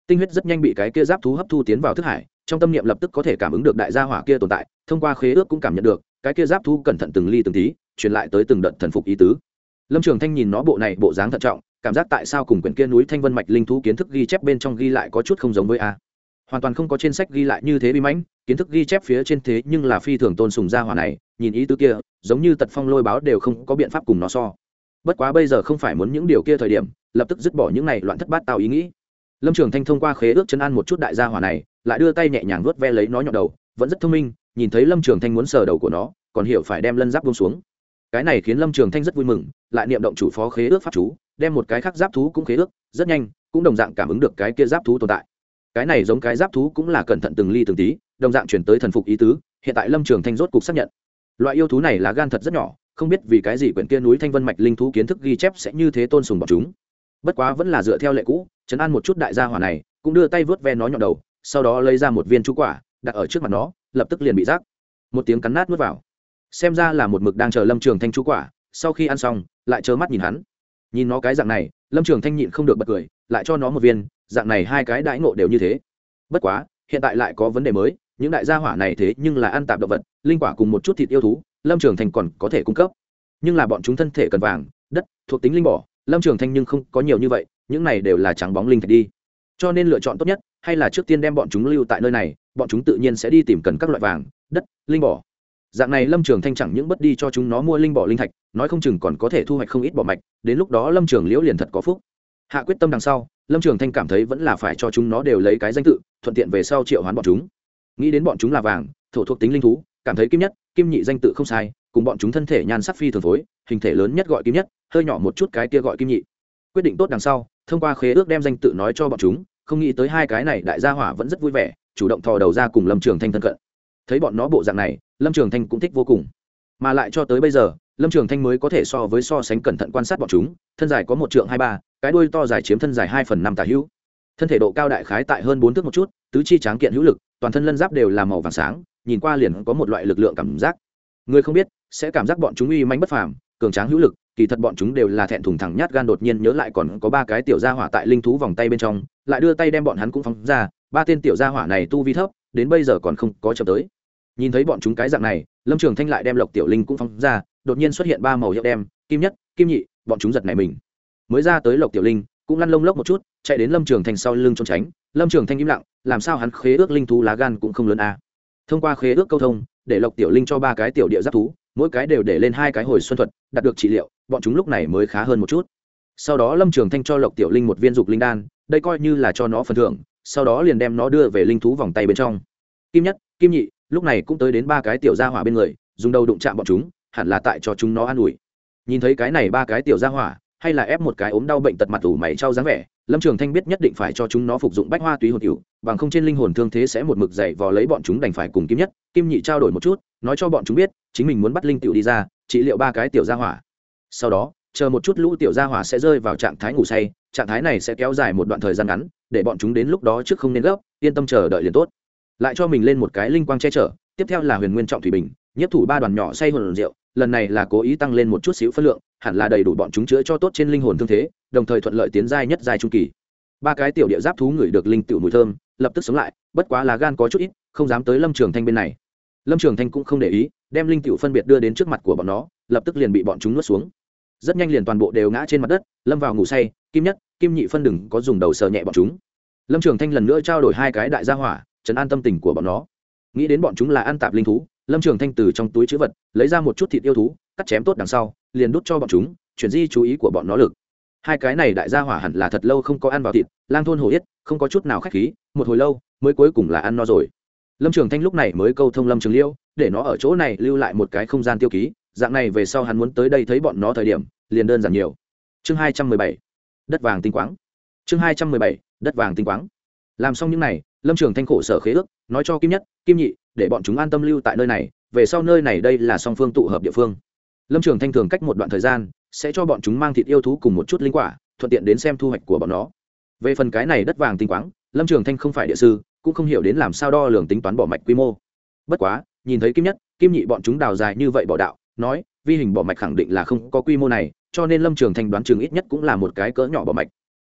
Speaker 1: tinh huyết rất nhanh bị cái kia giáp thú hấp thu tiến vào thức hải, trong tâm niệm lập tức có thể cảm ứng được đại gia hỏa kia tồn tại, thông qua khế ước cũng cảm nhận được, cái kia giáp thú cẩn thận từng ly từng tí, truyền lại tới từng đợt thần phục ý tứ. Lâm trường thanh nhìn nó bộ này bộ dáng thận trọng, cảm giác tại sao cùng quyển kia núi thanh vân mạch linh thú kiến thức ghi chép bên trong ghi lại có chút không giống với a. Hoàn toàn không có trên sách ghi lại như thế bí mãnh, kiến thức ghi chép phía trên thế nhưng là phi thường tôn sùng gia hỏa này, nhìn ý tứ kia, giống như tật phong lôi báo đều không có biện pháp cùng nó so. Bất quá bây giờ không phải muốn những điều kia thời điểm lập tức dứt bỏ những này loạn thất bát tạo ý nghĩ. Lâm trường thanh thông qua khế ước chân ăn một chút đại gia hỏa này, lại đưa tay nhẹ nhàng vuốt ve lấy nó nhọn đầu, vẫn rất thông minh, nhìn thấy lâm trường thanh muốn sờ đầu của nó, còn hiểu phải đem lân giáp bông xuống. Cái này khiến lâm trường thanh rất vui mừng, lại niệm động chủ phó khế ước pháp chú, đem một cái khác giáp thú cũng khế ước, rất nhanh, cũng đồng dạng cảm ứng được cái kia giáp thú tồn tại. Cái này giống cái giáp thú cũng là cẩn thận từng ly từng tí, đồng dạng chuyển tới thần phục ý tứ, hiện tại lâm trường thanh rốt cục xác nhận. Loại yêu thú này là gan thật rất nhỏ, không biết vì cái gì quyển kia núi thanh vân mạch linh thú kiến thức ghi chép sẽ như thế tôn sùng bọn chúng bất quá vẫn là dựa theo lệ cũ chấn an một chút đại gia hỏa này cũng đưa tay vớt ve nó nhọn đầu, sau đó lấy ra một viên chú quả, đặt ở trước mặt nó, lập tức liền bị rác. Một tiếng cắn nát nuốt vào. Xem ra là một mực đang chờ lâm trường thanh chú quả, sau khi ăn xong, lại trơ mắt nhìn hắn. Nhìn nó cái dạng này, lâm trường thanh nhịn không được bật cười, lại cho nó một viên, dạng này hai cái đãi ngộ đều như thế. Bất quá, hiện tại lại có vấn đề mới, những đại gia hỏa này thế nhưng là ăn tạp động vật, linh quả cùng một chút thịt yêu thú, lâm trường thanh còn có thể cung cấp. Nhưng là bọn chúng thân thể cần vàng, đất, thuộc tính linh bỏ lâm trường thanh nhưng không có nhiều như vậy, những này đều là trắng bóng linh thạch đi. Cho nên lựa chọn tốt nhất, hay là trước tiên đem bọn chúng lưu tại nơi này, bọn chúng tự nhiên sẽ đi tìm cần các loại vàng, đất, linh bỏ dạng này lâm trường thanh chẳng những bất đi cho chúng nó mua linh bỏ linh thạch, nói không chừng còn có thể thu hoạch không ít bỏ mạch, đến lúc đó lâm trường liễu liền thật có phúc. Hạ quyết tâm đằng sau, lâm trường thanh cảm thấy vẫn là phải cho chúng nó đều lấy cái danh tự, thuận tiện về sau triệu hoán bọn chúng. Nghĩ đến bọn chúng là vàng, thổ thuộc tính linh thú, cảm thấy kim nhất, kim nhị danh tự không sai, cùng bọn chúng thân thể nhan sắc phi thường phối, hình thể lớn nhất gọi kim nhất hơi nhỏ một chút cái kia gọi kim nhị. Quyết định tốt đằng sau, thông qua khế ước đem danh tự nói cho bọn chúng, không nghĩ tới hai cái này đại gia hỏa vẫn rất vui vẻ, chủ động thò đầu ra cùng lâm trường thanh thân cận. Thấy bọn nó bộ dạng này, lâm trường thanh cũng thích vô cùng. Mà lại cho tới bây giờ, lâm trường thanh mới có thể so với so sánh cẩn thận quan sát bọn chúng, thân dài có một trượng hai ba, cái đuôi to dài chiếm thân dài hai phần năm tả hữu. Thân thể độ cao đại khái tại hơn bốn thước một chút, tứ chi tráng kiện hữu lực, toàn thân lân giáp đều là màu vàng sáng, nhìn qua liền có một loại lực lượng cảm giác. Người không biết, sẽ cảm giác bọn chúng uy manh bất phàm, cường tráng hữu lực kỳ thật bọn chúng đều là thẹn thùng thẳng nhát gan đột nhiên nhớ lại còn có ba cái tiểu gia hỏa tại linh thú vòng tay bên trong, lại đưa tay đem bọn hắn cũng phóng ra, ba tên tiểu gia hỏa này tu vi thấp, đến bây giờ còn không có chậm tới. Nhìn thấy bọn chúng cái dạng này, lâm trường thanh lại đem lộc tiểu linh cũng phóng ra, đột nhiên xuất hiện ba màu hiệu đem, kim nhất, kim nhị, bọn chúng giật này mình. Mới ra tới lộc tiểu linh, cũng lăn lông lốc một chút, chạy đến lâm trường thanh sau lưng trốn tránh. Lâm trường thanh im lặng, làm sao hắn khế ước linh thú lá gan cũng không lớn a à. thông qua khế ước câu thông, để lộc tiểu linh cho ba cái tiểu địa giáp thú mỗi cái đều để lên hai cái hồi xuân thuật, đạt được trị liệu, bọn chúng lúc này mới khá hơn một chút. Sau đó lâm trường thanh cho lộc tiểu linh một viên dục linh đan, đây coi như là cho nó phần thưởng, sau đó liền đem nó đưa về linh thú vòng tay bên trong. Kim nhất, kim nhị, lúc này cũng tới đến ba cái tiểu gia hỏa bên người, dùng đầu đụng chạm bọn chúng, hẳn là tại cho chúng nó an ủi. Nhìn thấy cái này ba cái tiểu gia hỏa, hay là ép một cái ốm đau bệnh tật mặt ủ mày trao dáng vẻ, lâm trường thanh biết nhất định phải cho chúng nó phục dụng bách hoa túy hồn cựu bằng không trên linh hồn thương thế sẽ một mực dậy vò lấy bọn chúng đành phải cùng kim nhất, kim nhị trao đổi một chút, nói cho bọn chúng biết chính mình muốn bắt linh tiểu đi ra, trị liệu ba cái tiểu gia hỏa. Sau đó, chờ một chút lũ tiểu gia hỏa sẽ rơi vào trạng thái ngủ say, trạng thái này sẽ kéo dài một đoạn thời gian ngắn, để bọn chúng đến lúc đó trước không nên gấp, yên tâm chờ đợi liền tốt. Lại cho mình lên một cái linh quang che chở, tiếp theo là huyền nguyên trọng thủy bình nhất thủ ba đoàn nhỏ say hồn rượu, lần này là cố ý tăng lên một chút xíu phân lượng, hẳn là đầy đủ bọn chúng chữa cho tốt trên linh hồn thương thế, đồng thời thuận lợi tiến giai nhất giai trung kỳ. Ba cái tiểu địa giáp thú ngửi được linh tiểu mùi thơm, lập tức sống lại, bất quá là gan có chút ít, không dám tới lâm trường thanh bên này. Lâm trường thanh cũng không để ý đem linh tiểu phân biệt đưa đến trước mặt của bọn nó, lập tức liền bị bọn chúng nuốt xuống. Rất nhanh liền toàn bộ đều ngã trên mặt đất, lâm vào ngủ say, kim nhất, kim nhị phân đừng có dùng đầu sờ nhẹ bọn chúng. Lâm trường thanh lần nữa trao đổi hai cái đại gia hỏa chấn an tâm tình của bọn nó. Nghĩ đến bọn chúng là ăn tạp linh thú, lâm trường thanh từ trong túi chữ vật, lấy ra một chút thịt yêu thú, cắt chém tốt đằng sau, liền đút cho bọn chúng, chuyển di chú ý của bọn nó lực. Hai cái này đại gia hỏa hẳn là thật lâu không có ăn vào thịt, lang thôn hổ yết, không có chút nào k h á c h khí, một hồi lâu, mới cuối cùng là ăn no rồi. Lâm trường thanh lúc này mới câu thông lâm trường liêu để nó ở chỗ này lưu lại một cái không gian tiêu ký, dạng này về sau hắn muốn tới đây thấy bọn nó thời điểm, liền đơn giản nhiều. Chương hai trăm mười bảy, đất vàng tinh quáng. Chương hai trăm mười bảy, đất vàng tinh quáng. Làm xong những n à y lâm trường thanh khổ sở khế ước, nói cho kim nhất, kim nhị, để bọn chúng an tâm lưu tại nơi này, về sau nơi này đây là song phương tụ hợp địa phương. Lâm trường thanh thường cách một đoạn thời gian, sẽ cho bọn chúng mang thịt yêu thú cùng một chút linh quả, thuận tiện đến xem thu hoạch của bọn nó. Về phần cái này đất vàng tinh quáng, lâm trường thanh không phải địa sư, cũng không hiểu đến làm sao đo lường tính toán bỏ mạch quy mô. Bất quá nhìn thấy kim nhất, kim nhị bọn chúng đào dài như vậy bỏ đạo, nói, vi hình bỏ mạch khẳng định là không có quy mô này, cho nên lâm trường thanh đoán chừng ít nhất cũng là một cái cỡ nhỏ bỏ mạch.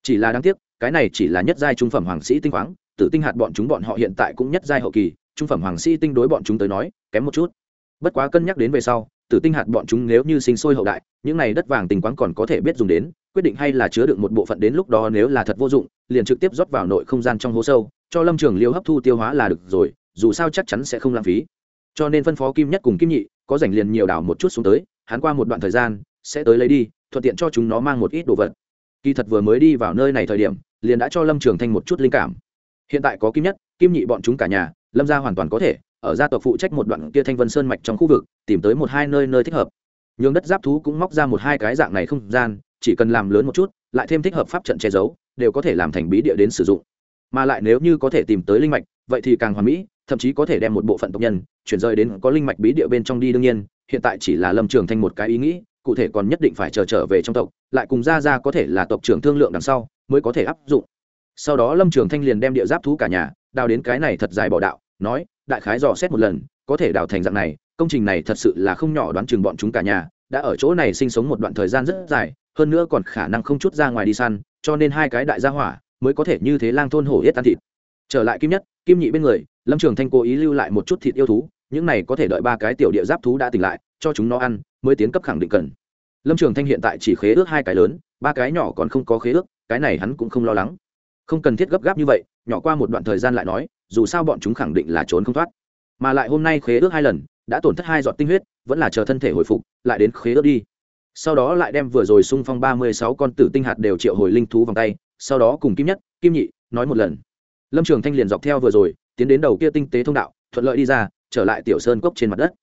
Speaker 1: Chỉ là đáng tiếc, cái này chỉ là nhất giai trung phẩm hoàng sĩ tinh khoáng, tử tinh hạt bọn chúng bọn họ hiện tại cũng nhất giai hậu kỳ, trung phẩm hoàng sĩ tinh đối bọn chúng tới nói, kém một chút. Bất quá cân nhắc đến về sau, tử tinh hạt bọn chúng nếu như sinh sôi hậu đại, những này đất vàng tinh quáng còn có thể biết dùng đến, quyết định hay là chứa đựng một bộ phận đến lúc đó nếu là thật vô dụng, liền trực tiếp rót vào nội không gian trong hố sâu, cho lâm trường liêu hấp thu tiêu hóa là được rồi, dù sao chắc chắn sẽ không lãng phí cho nên phân phó kim nhất cùng kim nhị, có dành liền nhiều đảo một chút xuống tới, hắn qua một đoạn thời gian, sẽ tới lấy đi, thuận tiện cho chúng nó mang một ít đồ vật. Kỳ thật vừa mới đi vào nơi này thời điểm, liền đã cho lâm trường thanh một chút linh cảm. Hiện tại có kim nhất, kim nhị bọn chúng cả nhà, lâm gia hoàn toàn có thể, ở gia tộc phụ trách một đoạn kia thanh vân sơn mạch trong khu vực, tìm tới một hai nơi nơi thích hợp. Nhường đất giáp thú cũng móc ra một hai cái dạng này không gian, chỉ cần làm lớn một chút, lại thêm thích hợp pháp trận che giấu, đều có thể làm thành bí địa đến sử dụng. Mà lại nếu như có thể tìm tới linh mạch, vậy thì càng hoàn mỹ thậm chí có thể đem một bộ phận tộc nhân chuyển rời đến có linh mạch bí địa bên trong đi. Đương nhiên, hiện tại chỉ là lâm trường thanh một cái ý nghĩ, cụ thể còn nhất định phải chờ trở về trong tộc, lại cùng ra ra có thể là tộc trưởng thương lượng đằng sau mới có thể áp dụng. Sau đó lâm trường thanh liền đem địa giáp thú cả nhà, đào đến cái này thật dài bỏ đạo, nói, đại khái dò xét một lần, có thể đào thành dạng này, công trình này thật sự là không nhỏ đoán chừng bọn chúng cả nhà đã ở chỗ này sinh sống một đoạn thời gian rất dài, hơn nữa còn khả năng không chút ra ngoài đi săn, cho nên hai cái đại gia hỏa mới có thể như thế lang thôn hổ yết tan thịt. Trở lại kim nhất, kim nhị bên người lâm trường thanh cố ý lưu lại một chút thịt yêu thú, những này có thể đợi ba cái tiểu địa giáp thú đã tỉnh lại, cho chúng nó ăn, mới tiến cấp khẳng định cần. Lâm trường thanh hiện tại chỉ khế ước hai cái lớn, ba cái nhỏ còn không có khế ước, cái này hắn cũng không lo lắng. Không cần thiết gấp gáp như vậy, nhỏ qua một đoạn thời gian lại nói, dù sao bọn chúng khẳng định là trốn không thoát. Mà lại hôm nay khế ước hai lần, đã tổn thất hai giọt tinh huyết, vẫn là chờ thân thể hồi phục, lại đến khế ước đi. Sau đó lại đem vừa rồi xung phong ba mươi sáu con tử tinh hạt đều triệu hồi linh thú vòng tay, sau đó cùng kim nhất, kim nhị nói một lần. Lâm trường thanh liền dọc theo vừa rồi tiến đến đầu kia tinh tế thông đạo, thuận lợi đi ra, trở lại tiểu sơn cốc trên mặt đất.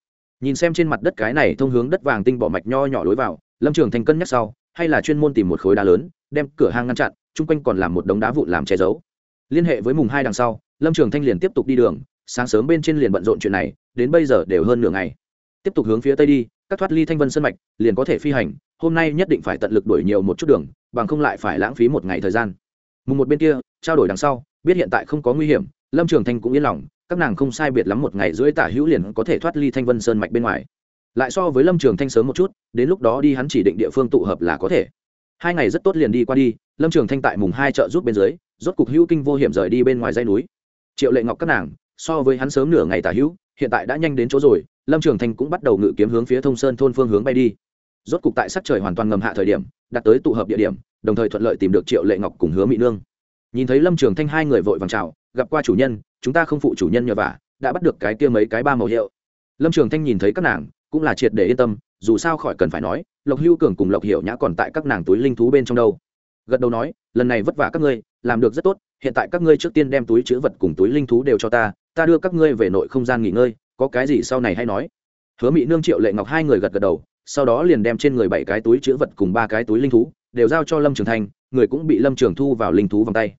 Speaker 1: Nhìn xem trên mặt đất cái này thông hướng đất vàng tinh bỏ mạch nho nhỏ lối vào, lâm trường thành cân nhắc sau, hay là chuyên môn tìm một khối đá lớn, đem cửa hang ngăn chặn, chung quanh còn làm một đống đá vụn làm che giấu. Liên hệ với mùng hai đằng sau, lâm trường thanh liền tiếp tục đi đường, sáng sớm bên trên liền bận rộn chuyện này, đến bây giờ đều hơn nửa ngày. Tiếp tục hướng phía tây đi, các thoát ly thanh vân sân mạch liền có thể phi hành, hôm nay nhất định phải tận lực đuổi nhiều một chút đường, bằng không lại phải lãng phí một ngày thời gian. Mùng một bên kia, trao đổi đằng sau, biết hiện tại không có nguy hiểm lâm trường thanh cũng yên lòng, các nàng không sai biệt lắm một ngày rưỡi tả hữu liền có thể thoát ly thanh vân sơn mạch bên ngoài. Lại so với lâm trường thanh sớm một chút, đến lúc đó đi hắn chỉ định địa phương tụ hợp là có thể. Hai ngày rất tốt liền đi qua đi, lâm trường thanh tại mùng hai chợ rút bên dưới, rốt cục hữu kinh vô hiểm rời đi bên ngoài dây núi. Triệu lệ ngọc các nàng, so với hắn sớm nửa ngày tả hữu, hiện tại đã nhanh đến chỗ rồi, lâm trường thanh cũng bắt đầu ngự kiếm hướng phía thông sơn thôn phương hướng bay đi. Rốt cục tại sắc trời hoàn toàn ngầm hạ thời điểm, đặt tới tụ hợp địa điểm, đồng thời thuận lợi tìm được triệu lệ ngọc cùng hứa mỹ nương. Nhìn thấy lâm trường thanh hai người vội vàng chào gặp qua chủ nhân, chúng ta không phụ chủ nhân nhờ vả, đã bắt được cái kia mấy cái ba màu hiệu. Lâm trường thanh nhìn thấy các nàng, cũng là triệt để yên tâm, dù sao khỏi cần phải nói, lộc hưu cường cùng lộc hiểu nhã còn tại các nàng túi linh thú bên trong đâu. Gật đầu nói, lần này vất vả các ngươi, làm được rất tốt, hiện tại các ngươi trước tiên đem túi chữ vật cùng túi linh thú đều cho ta ta đưa các ngươi về nội không gian nghỉ ngơi, có cái gì sau này hay nói. Hứa mỹ nương, triệu lệ ngọc hai người gật gật đầu, sau đó liền đem trên người bảy cái túi chữ vật cùng ba cái túi linh thú, đều giao cho lâm trường thanh, người cũng bị lâm trường thu vào linh thú vòng tay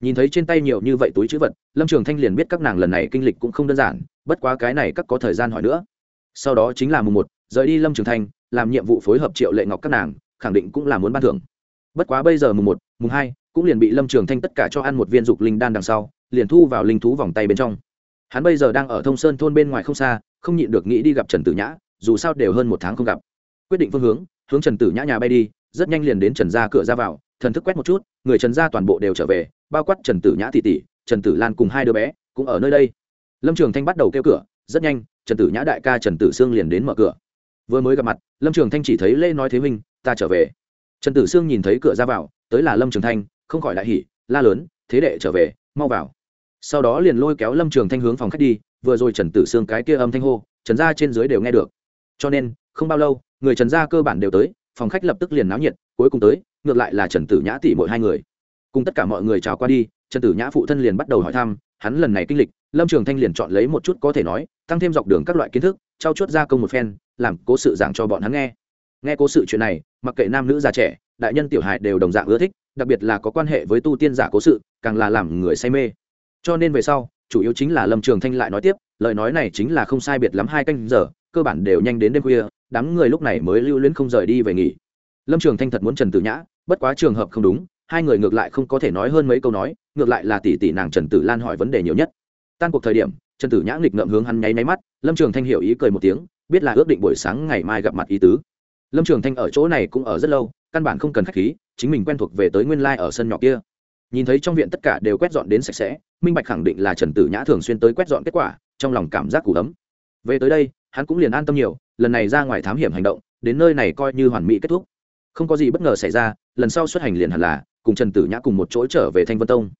Speaker 1: nhìn thấy trên tay nhiều như vậy túi chữ vật, lâm trường thanh liền biết các nàng lần này kinh lịch cũng không đơn giản, bất quá cái này các có thời gian hỏi nữa. Sau đó chính là mùng một, rời đi lâm trường thanh, làm nhiệm vụ phối hợp triệu lệ ngọc các nàng, khẳng định cũng là muốn ban thưởng. Bất quá bây giờ mùng một, mùng hai, cũng liền bị lâm trường thanh tất cả cho ăn một viên dục linh đan đằng sau, liền thu vào linh thú vòng tay bên trong. Hắn bây giờ đang ở thông sơn thôn bên ngoài không xa, không nhịn được nghĩ đi gặp trần tử nhã, dù sao đều hơn một tháng không gặp. Quyết định phương hướng hướng trần tử nhã nhà bay đi, rất nhanh liền đến trần ra cửa ra vào thần thức quét một chút, người trần gia toàn bộ đều trở về, bao quát trần tử nhã tỷ tỷ, trần tử lan cùng hai đứa bé cũng ở nơi đây. Lâm trường thanh bắt đầu kêu cửa, rất nhanh, trần tử nhã đại ca trần tử sương liền đến mở cửa. Vừa mới gặp mặt, lâm trường thanh chỉ thấy lê nói thế huynh, ta trở về. Trần tử sương nhìn thấy cửa ra vào, tới là lâm trường thanh, không khỏi đại hỉ, la lớn, thế đệ trở về, mau vào. Sau đó liền lôi kéo lâm trường thanh hướng phòng khách đi, vừa rồi trần tử sương cái kia âm thanh hô, trần gia trên dưới đều nghe được. Cho nên, không bao lâu, người trần gia cơ bản đều tới, phòng khách lập tức liền náo nhiệt cuối cùng tới, ngược lại là trần tử nhã tỷ mỗi hai người. Cùng tất cả mọi người chào qua đi, trần tử nhã phụ thân liền bắt đầu hỏi thăm, hắn lần này kinh lịch, lâm trường thanh liền chọn lấy một chút có thể nói, tăng thêm dọc đường các loại kiến thức trao chuốt ra công một phen, làm cố sự giảng cho bọn hắn nghe. Nghe cố sự chuyện này, mặc kệ nam nữ già trẻ, đại nhân tiểu hài đều đồng dạng ưa thích, đặc biệt là có quan hệ với tu tiên giả cố sự, càng là làm người say mê. Cho nên về sau, chủ yếu chính là lâm trường thanh lại nói tiếp, lời nói này chính là không sai biệt lắm hai canh giờ, cơ bản đều nhanh đến đêm khuya, đám người lúc này mới lưu luyến không rời đi về nghỉ lâm trường thanh thật muốn trần tử nhã, bất quá trường hợp không đúng, hai người ngược lại không có thể nói hơn mấy câu nói, ngược lại là tỷ tỷ nàng trần tử lan hỏi vấn đề nhiều nhất. Tan cuộc thời điểm, trần tử nhã nghịch ngậm hướng hắn nháy máy mắt, lâm trường thanh hiểu ý cười một tiếng, biết là ước định buổi sáng ngày mai gặp mặt ý tứ. Lâm trường thanh ở chỗ này cũng ở rất lâu, căn bản không cần khách khí, chính mình quen thuộc về tới nguyên lai、like、ở sân nhỏ kia. Nhìn thấy trong viện tất cả đều quét dọn đến sạch sẽ, minh bạch khẳng định là trần tử nhã thường xuyên tới quét dọn kết quả, trong lòng cảm giác củ ấm về tới đây, hắn cũng liền an tâm nhiều, lần này ra ngoài thám hiểm hành động, đến nơi này coi như hoàn mỹ kết thúc không có gì bất ngờ xảy ra, lần sau xuất hành liền hẳn là, cùng trần tử nhã cùng một chỗ trở về thanh vân tông.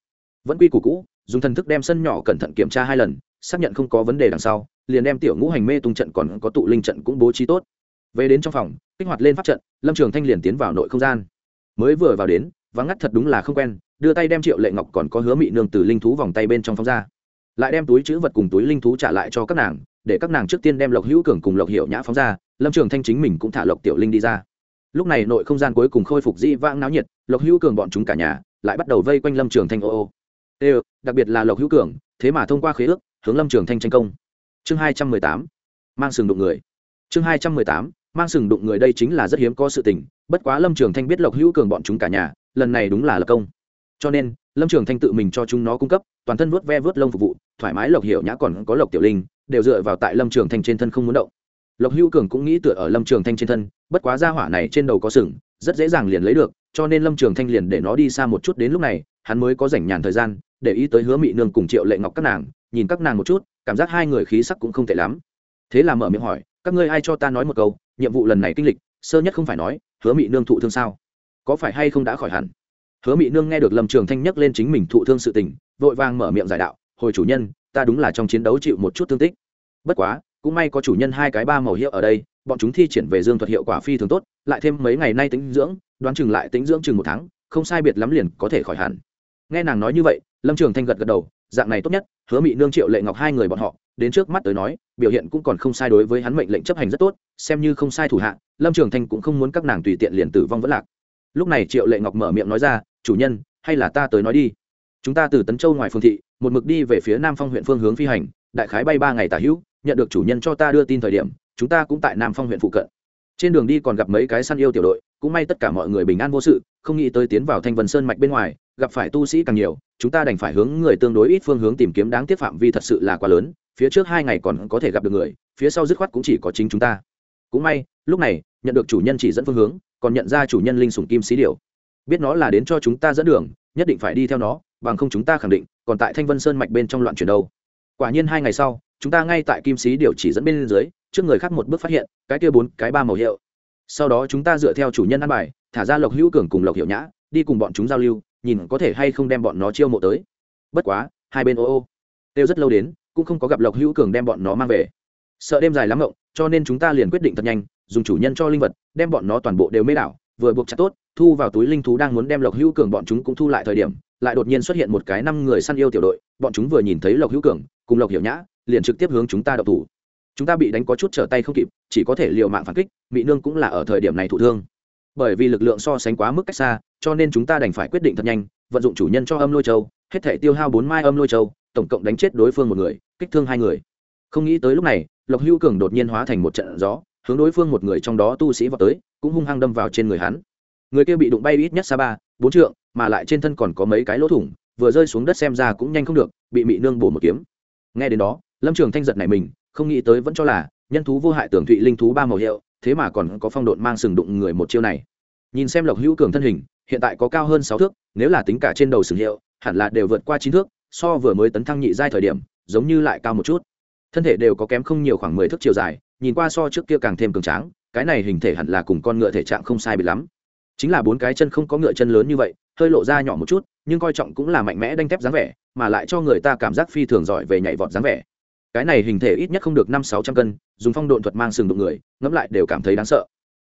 Speaker 1: Vẫn quy củ cũ, dùng thần thức đem sân nhỏ cẩn thận kiểm tra hai lần, xác nhận không có vấn đề đằng sau, liền đem tiểu ngũ hành mê tung trận còn có tụ linh trận cũng bố trí tốt. Về đến trong phòng, kích hoạt lên pháp trận, lâm trường thanh liền tiến vào nội không gian. Mới vừa vào đến, vắng ngắt thật đúng là không quen, đưa tay đem triệu lệ ngọc còn có hứa mị nương từ linh thú vòng tay bên trong phong ra. Lại đem túi chữ vật cùng túi linh thú trả lại cho các nàng, để các nàng trước tiên đem lộc hữu cường cùng lộc hiệu nhã phóng ra, lâm trường thanh chính mình cũng thả lộc tiểu linh đi ra lúc này nội không gian cuối cùng khôi phục dĩ vãng náo nhiệt, lộc hữu cường bọn chúng cả nhà lại bắt đầu vây quanh lâm trường thanh ô ô. Ê, đặc biệt là lộc hữu cường, thế mà thông qua khế ước, hướng lâm trường thanh tranh công. Chương hai trăm mười tám, mang sừng đụng người. Chương hai trăm mười tám, mang sừng đụng người đây chính là rất hiếm có sự tình, bất quá lâm trường thanh biết lộc hữu cường bọn chúng cả nhà, lần này đúng là lập công. Cho nên, lâm trường thanh tự mình cho chúng nó cung cấp, toàn thân vớt ve vớt lông phục vụ, thoải mái lộc hiểu nhã còn có lộc tiểu linh, đều dựa vào tại lâm trường thanh trên thân không muốn động lộc hữu cường cũng nghĩ tựa ở lâm trường thanh trên thân, bất quá ra hỏa này trên đầu có sừng, rất dễ dàng liền lấy được, cho nên lâm trường thanh liền để nó đi xa một chút đến lúc này, hắn mới có rảnh nhàn thời gian, để ý tới hứa mị nương cùng triệu lệ ngọc các nàng, nhìn các nàng một chút, cảm giác hai người khí sắc cũng không tệ lắm. Thế là mở miệng hỏi, các ngươi ai cho ta nói một câu, nhiệm vụ lần này kinh lịch, sơ nhất không phải nói, hứa mị nương thụ thương sao? Có phải hay không đã khỏi hẳn? Hứa mị nương nghe được lâm trường thanh nhắc lên chính mình thụ thương sự tình, vội vàng mở miệng giải đạo, hồi chủ nhân, ta đúng là trong chiến đấu chịu một chút thương tích. Bất quá cũng may có chủ nhân hai cái ba màu hiệu ở đây, bọn chúng thi triển về dương thuật hiệu quả phi thường tốt, lại thêm mấy ngày nay tính dưỡng, đoán chừng lại tính dưỡng chừng một tháng, không sai biệt lắm liền có thể khỏi hẳn. Nghe nàng nói như vậy, lâm trường thanh gật gật đầu, dạng này tốt nhất, hứa mị nương triệu lệ ngọc hai người bọn họ, đến trước mắt tới nói, biểu hiện cũng còn không sai đối với hắn mệnh lệnh chấp hành rất tốt, xem như không sai thủ hạ, lâm trường thanh cũng không muốn các nàng tùy tiện liền tử vong vẫn lạc. Lúc này triệu lệ ngọc mở miệng nói ra, chủ nhân, hay là ta tới nói đi. Chúng ta từ tấn châu ngoài phương thị, một mực đi về phía nam phong huyện phương hướng phi hành, đại khái bay ba ngày tả hữu nhận được chủ nhân cho ta đưa tin thời điểm, chúng ta cũng tại nam phong huyện phụ cận. Trên đường đi còn gặp mấy cái săn yêu tiểu đội, cũng may tất cả mọi người bình an vô sự, không nghĩ tới tiến vào thanh vân sơn mạch bên ngoài, gặp phải tu sĩ càng nhiều, chúng ta đành phải hướng người tương đối ít phương hướng tìm kiếm đáng tiếc phạm vi thật sự là quá lớn, phía trước hai ngày còn có thể gặp được người, phía sau dứt khoát cũng chỉ có chính chúng ta. Cũng may, lúc này, nhận được chủ nhân chỉ dẫn phương hướng, còn nhận ra chủ nhân linh sủng kim xí điều biết nó là đến cho chúng ta dẫn đường, nhất định phải đi theo nó, bằng không chúng ta khẳng định, còn tại thanh vân sơn mạch bên trong loạn chuyển đâu. Quả nhiên hai ngày sau chúng ta ngay tại kim sĩ điều chỉ dẫn bên dưới, trước người khác một bước phát hiện, cái kia bốn, cái ba màu hiệu. Sau đó chúng ta dựa theo chủ nhân ăn bài, thả ra lộc hữu cường cùng lộc hiệu nhã, đi cùng bọn chúng giao lưu, nhìn có thể hay không đem bọn nó chiêu mộ tới. Bất quá, hai bên ô ô têu rất lâu đến, cũng không có gặp lộc hữu cường đem bọn nó mang về. Sợ đêm dài lắm ngộng, cho nên chúng ta liền quyết định thật nhanh, dùng chủ nhân cho linh vật, đem bọn nó toàn bộ đều mê đảo, vừa buộc chặt tốt, thu vào túi linh thú đang muốn đem lộc hữu cường bọn chúng cũng thu lại thời điểm, lại đột nhiên xuất hiện một cái năm người săn yêu tiểu đội, bọn chúng vừa nhìn thấy lộc hữu cường, cùng lộc hiểu nhã liền trực tiếp hướng chúng ta đậu thủ. Chúng ta bị đánh có chút trở tay không kịp, chỉ có thể liều mạng phản kích mỹ nương cũng là ở thời điểm này thụ thương. Bởi vì lực lượng so sánh quá mức cách xa, cho nên chúng ta đành phải quyết định thật nhanh, vận dụng chủ nhân cho âm lôi châu, hết thể tiêu hao bốn mai âm lôi châu, tổng cộng đánh chết đối phương một người, kích thương hai người. Không nghĩ tới lúc này, lộc hữu cường đột nhiên hóa thành một trận gió, hướng đối phương một người trong đó tu sĩ vào tới, cũng hung hăng đâm vào trên người hắn. Người kia bị đụng bay ít nhất xa ba, bốn trượng, mà lại trên thân còn có mấy cái lỗ thủng, vừa rơi xuống đất xem ra cũng nhanh không được, bị mị nương bổ một kiếm. Nghe đến đó lâm trường thanh giật này mình, không nghĩ tới vẫn cho là nhân thú vô hại tưởng thụy linh thú ba màu hiệu, thế mà còn có phong độn mang sừng đụng người một chiêu này. Nhìn xem lộc hữu cường thân hình, hiện tại có cao hơn sáu thước, nếu là tính cả trên đầu sừng hiệu, hẳn là đều vượt qua chín thước, so vừa mới tấn thăng nhị giai thời điểm, giống như lại cao một chút. Thân thể đều có kém không nhiều khoảng mười thước chiều dài, nhìn qua so trước kia càng thêm cường tráng, cái này hình thể hẳn là cùng con ngựa thể trạng không sai bị lắm. Chính là bốn cái chân không có ngựa chân lớn như vậy, hơi lộ ra nhỏ một chút, nhưng coi trọng cũng là mạnh mẽ đanh thép dáng vẻ, mà lại cho người ta cảm giác phi thường giỏi về nhảy vọt dáng vẻ cái này hình thể ít nhất không được năm sáu trăm cân, dùng phong độn thuật mang sừng đụng người, ngẫm lại đều cảm thấy đáng sợ.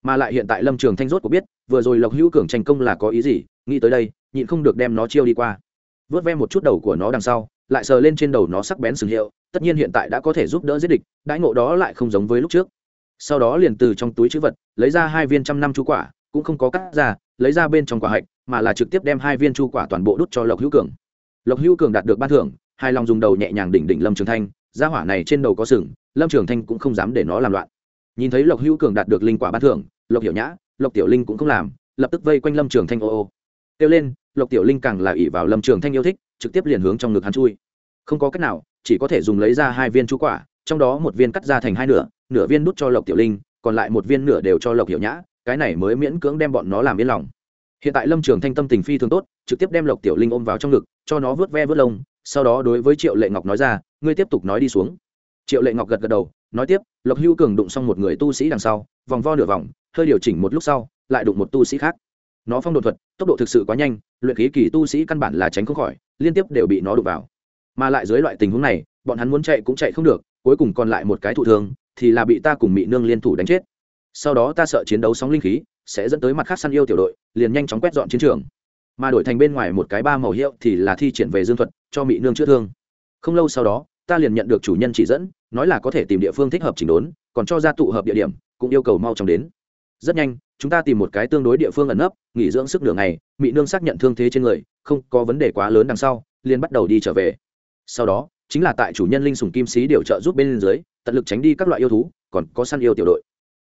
Speaker 1: Mà lại hiện tại lâm trường thanh rốt có biết, vừa rồi lộc hữu cường tranh công là có ý gì, nghĩ tới đây, nhịn không được đem nó chiêu đi qua. Vớt ve một chút đầu của nó đằng sau, lại sờ lên trên đầu nó sắc bén sừng hiệu, tất nhiên hiện tại đã có thể giúp đỡ giết địch, đãi ngộ đó lại không giống với lúc trước. Sau đó liền từ trong túi chữ vật, lấy ra hai viên trăm năm chú quả, cũng không có cắt ra, lấy ra bên trong quả hạch, mà là trực tiếp đem hai viên chu quả toàn bộ đút cho lộc hữu cường. Lộc hữu cường đạt được ban thưởng hai lòng dùng đầu nhẹ nhàng đỉnh đỉnh lâm trường thanh gia hỏa này trên đầu có sừng, lâm trường thanh cũng không dám để nó làm loạn. Nhìn thấy lộc hữu cường đạt được linh quả ban thưởng, lộc hiểu nhã, lộc tiểu linh cũng không làm, lập tức vây quanh lâm trường thanh ô ô. Kêu lên, lộc tiểu linh càng là ỷ vào lâm trường thanh yêu thích, trực tiếp liền hướng trong ngực hắn chui. Không có cách nào, chỉ có thể dùng lấy ra hai viên chú quả, trong đó một viên cắt ra thành hai nửa nửa viên đút cho lộc tiểu linh, còn lại một viên nửa đều cho lộc hiểu nhã, cái này mới miễn cưỡng đem bọn nó làm yên lòng. Hiện tại lâm trường thanh tâm tình phi thường tốt, trực tiếp đem lộc tiểu linh ôm vào trong ngực, cho nó vớt ve vớt lông, sau đó đối với triệu lệ ngọc nói ra ngươi tiếp tục nói đi xuống. Triệu lệ ngọc gật gật đầu, nói tiếp, lộc hữu cường đụng xong một người tu sĩ đằng sau, vòng vo nửa vòng, hơi điều chỉnh một lúc sau, lại đụng một tu sĩ khác. Nó phong đột thuật, tốc độ thực sự quá nhanh, luyện khí kỳ tu sĩ căn bản là tránh không khỏi, liên tiếp đều bị nó đụng vào. Mà lại dưới loại tình huống này, bọn hắn muốn chạy cũng chạy không được, cuối cùng còn lại một cái thụ thương, thì là bị ta cùng Mị nương liên thủ đánh chết. Sau đó ta sợ chiến đấu sóng linh khí, sẽ dẫn tới mặt khác săn yêu tiểu đội, liền nhanh chóng quét dọn chiến trường. Mà đổi thành bên ngoài một cái ba màu hiệu thì là thi triển về dương thuật, cho mỹ nương chữa thương không lâu sau đó, ta liền nhận được chủ nhân chỉ dẫn, nói là có thể tìm địa phương thích hợp chỉnh đốn, còn cho ra tụ hợp địa điểm, cũng yêu cầu mau chóng đến. Rất nhanh, chúng ta tìm một cái tương đối địa phương ẩn nấp, nghỉ dưỡng sức nửa ngày mỹ nương xác nhận thương thế trên người, không có vấn đề quá lớn đằng sau, liền bắt đầu đi trở về. Sau đó, chính là tại chủ nhân linh sùng kim sĩ điều trợ giúp bên dưới, tận lực tránh đi các loại yêu thú, còn có săn yêu tiểu đội.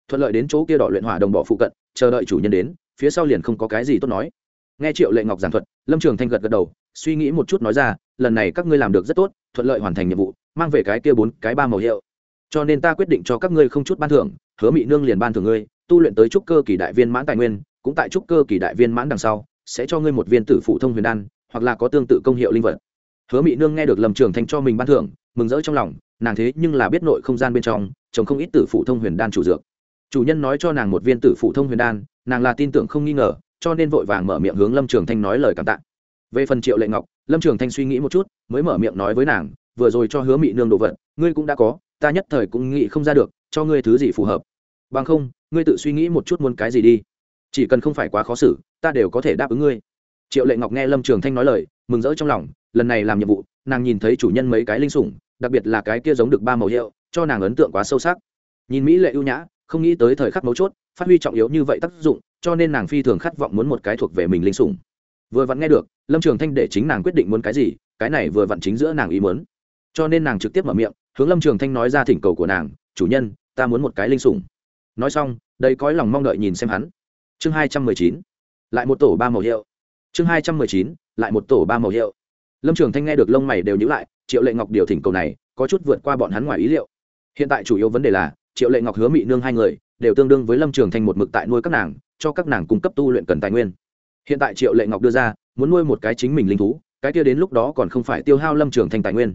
Speaker 1: Thuận lợi đến chỗ kia đỏ luyện hỏa đồng bỏ phụ cận, chờ đợi chủ nhân đến, phía sau liền không có cái gì tốt nói. Nghe triệu lệ ngọc giảng thuật, lâm trường thanh gật gật đầu, suy nghĩ một chút nói ra, lần này các ngươi làm được rất tốt thuận lợi hoàn thành nhiệm vụ, mang về cái kia bốn, cái ba màu hiệu. Cho nên ta quyết định cho các ngươi không chút ban thưởng, hứa mỹ nương liền ban thưởng ngươi, tu luyện tới trúc cơ kỳ đại viên mãn tài nguyên, cũng tại trúc cơ kỳ đại viên mãn đằng sau, sẽ cho ngươi một viên tử phụ thông huyền đan, hoặc là có tương tự công hiệu linh vật. Hứa mỹ nương nghe được lâm trường thanh cho mình ban thưởng, mừng rỡ trong lòng, nàng thế nhưng là biết nội không gian bên trong chồng không ít tử phụ thông huyền đan chủ dược. Chủ nhân nói cho nàng một viên tử phụ thông huyền đan, nàng là tin tưởng không nghi ngờ, cho nên vội vàng mở miệng hướng lâm trường thanh nói lời cảm tạ về phần triệu lệ ngọc, lâm trường thanh suy nghĩ một chút, mới mở miệng nói với nàng, vừa rồi cho hứa mị nương đồ vật, ngươi cũng đã có, ta nhất thời cũng nghĩ không ra được, cho ngươi thứ gì phù hợp. Bằng không, ngươi tự suy nghĩ một chút muốn cái gì đi. Chỉ cần không phải quá khó xử, ta đều có thể đáp ứng ngươi. Triệu lệ ngọc nghe lâm trường thanh nói lời, mừng rỡ trong lòng, lần này làm nhiệm vụ, nàng nhìn thấy chủ nhân mấy cái linh sủng, đặc biệt là cái kia giống được ba màu hiệu, cho nàng ấn tượng quá sâu sắc. Nhìn mỹ lệ ưu nhã, không nghĩ tới thời khắc mấu chốt, phát huy trọng yếu như vậy tác dụng, cho nên nàng phi thường khát vọng muốn một cái thuộc về mình linh sủng vừa vặn nghe được, lâm trường thanh để chính nàng quyết định muốn cái gì, cái này vừa vặn chính giữa nàng ý muốn. Cho nên nàng trực tiếp mở miệng, hướng lâm trường thanh nói ra thỉnh cầu của nàng, chủ nhân, ta muốn một cái linh sủng. Nói xong đây cõi lòng mong đợi nhìn xem hắn. Chương hai trăm mười chín, lại một tổ ba màu hiệu. Chương hai trăm mười chín, lại một tổ ba màu hiệu. Lâm trường thanh nghe được lông mày đều nhữ lại, triệu lệ ngọc điều thỉnh cầu này, có chút vượt qua bọn hắn ngoài ý liệu. Hiện tại chủ yếu vấn đề là, triệu lệ ngọc hứa mị nương hai người, đều tương đương với lâm trường thanh một mực tại nuôi các nàng, cho các nàng cung cấp tu luyện cần tài nguyên hiện tại triệu lệ ngọc đưa ra, muốn nuôi một cái chính mình linh thú, cái kia đến lúc đó còn không phải tiêu hao lâm trường thanh tài nguyên.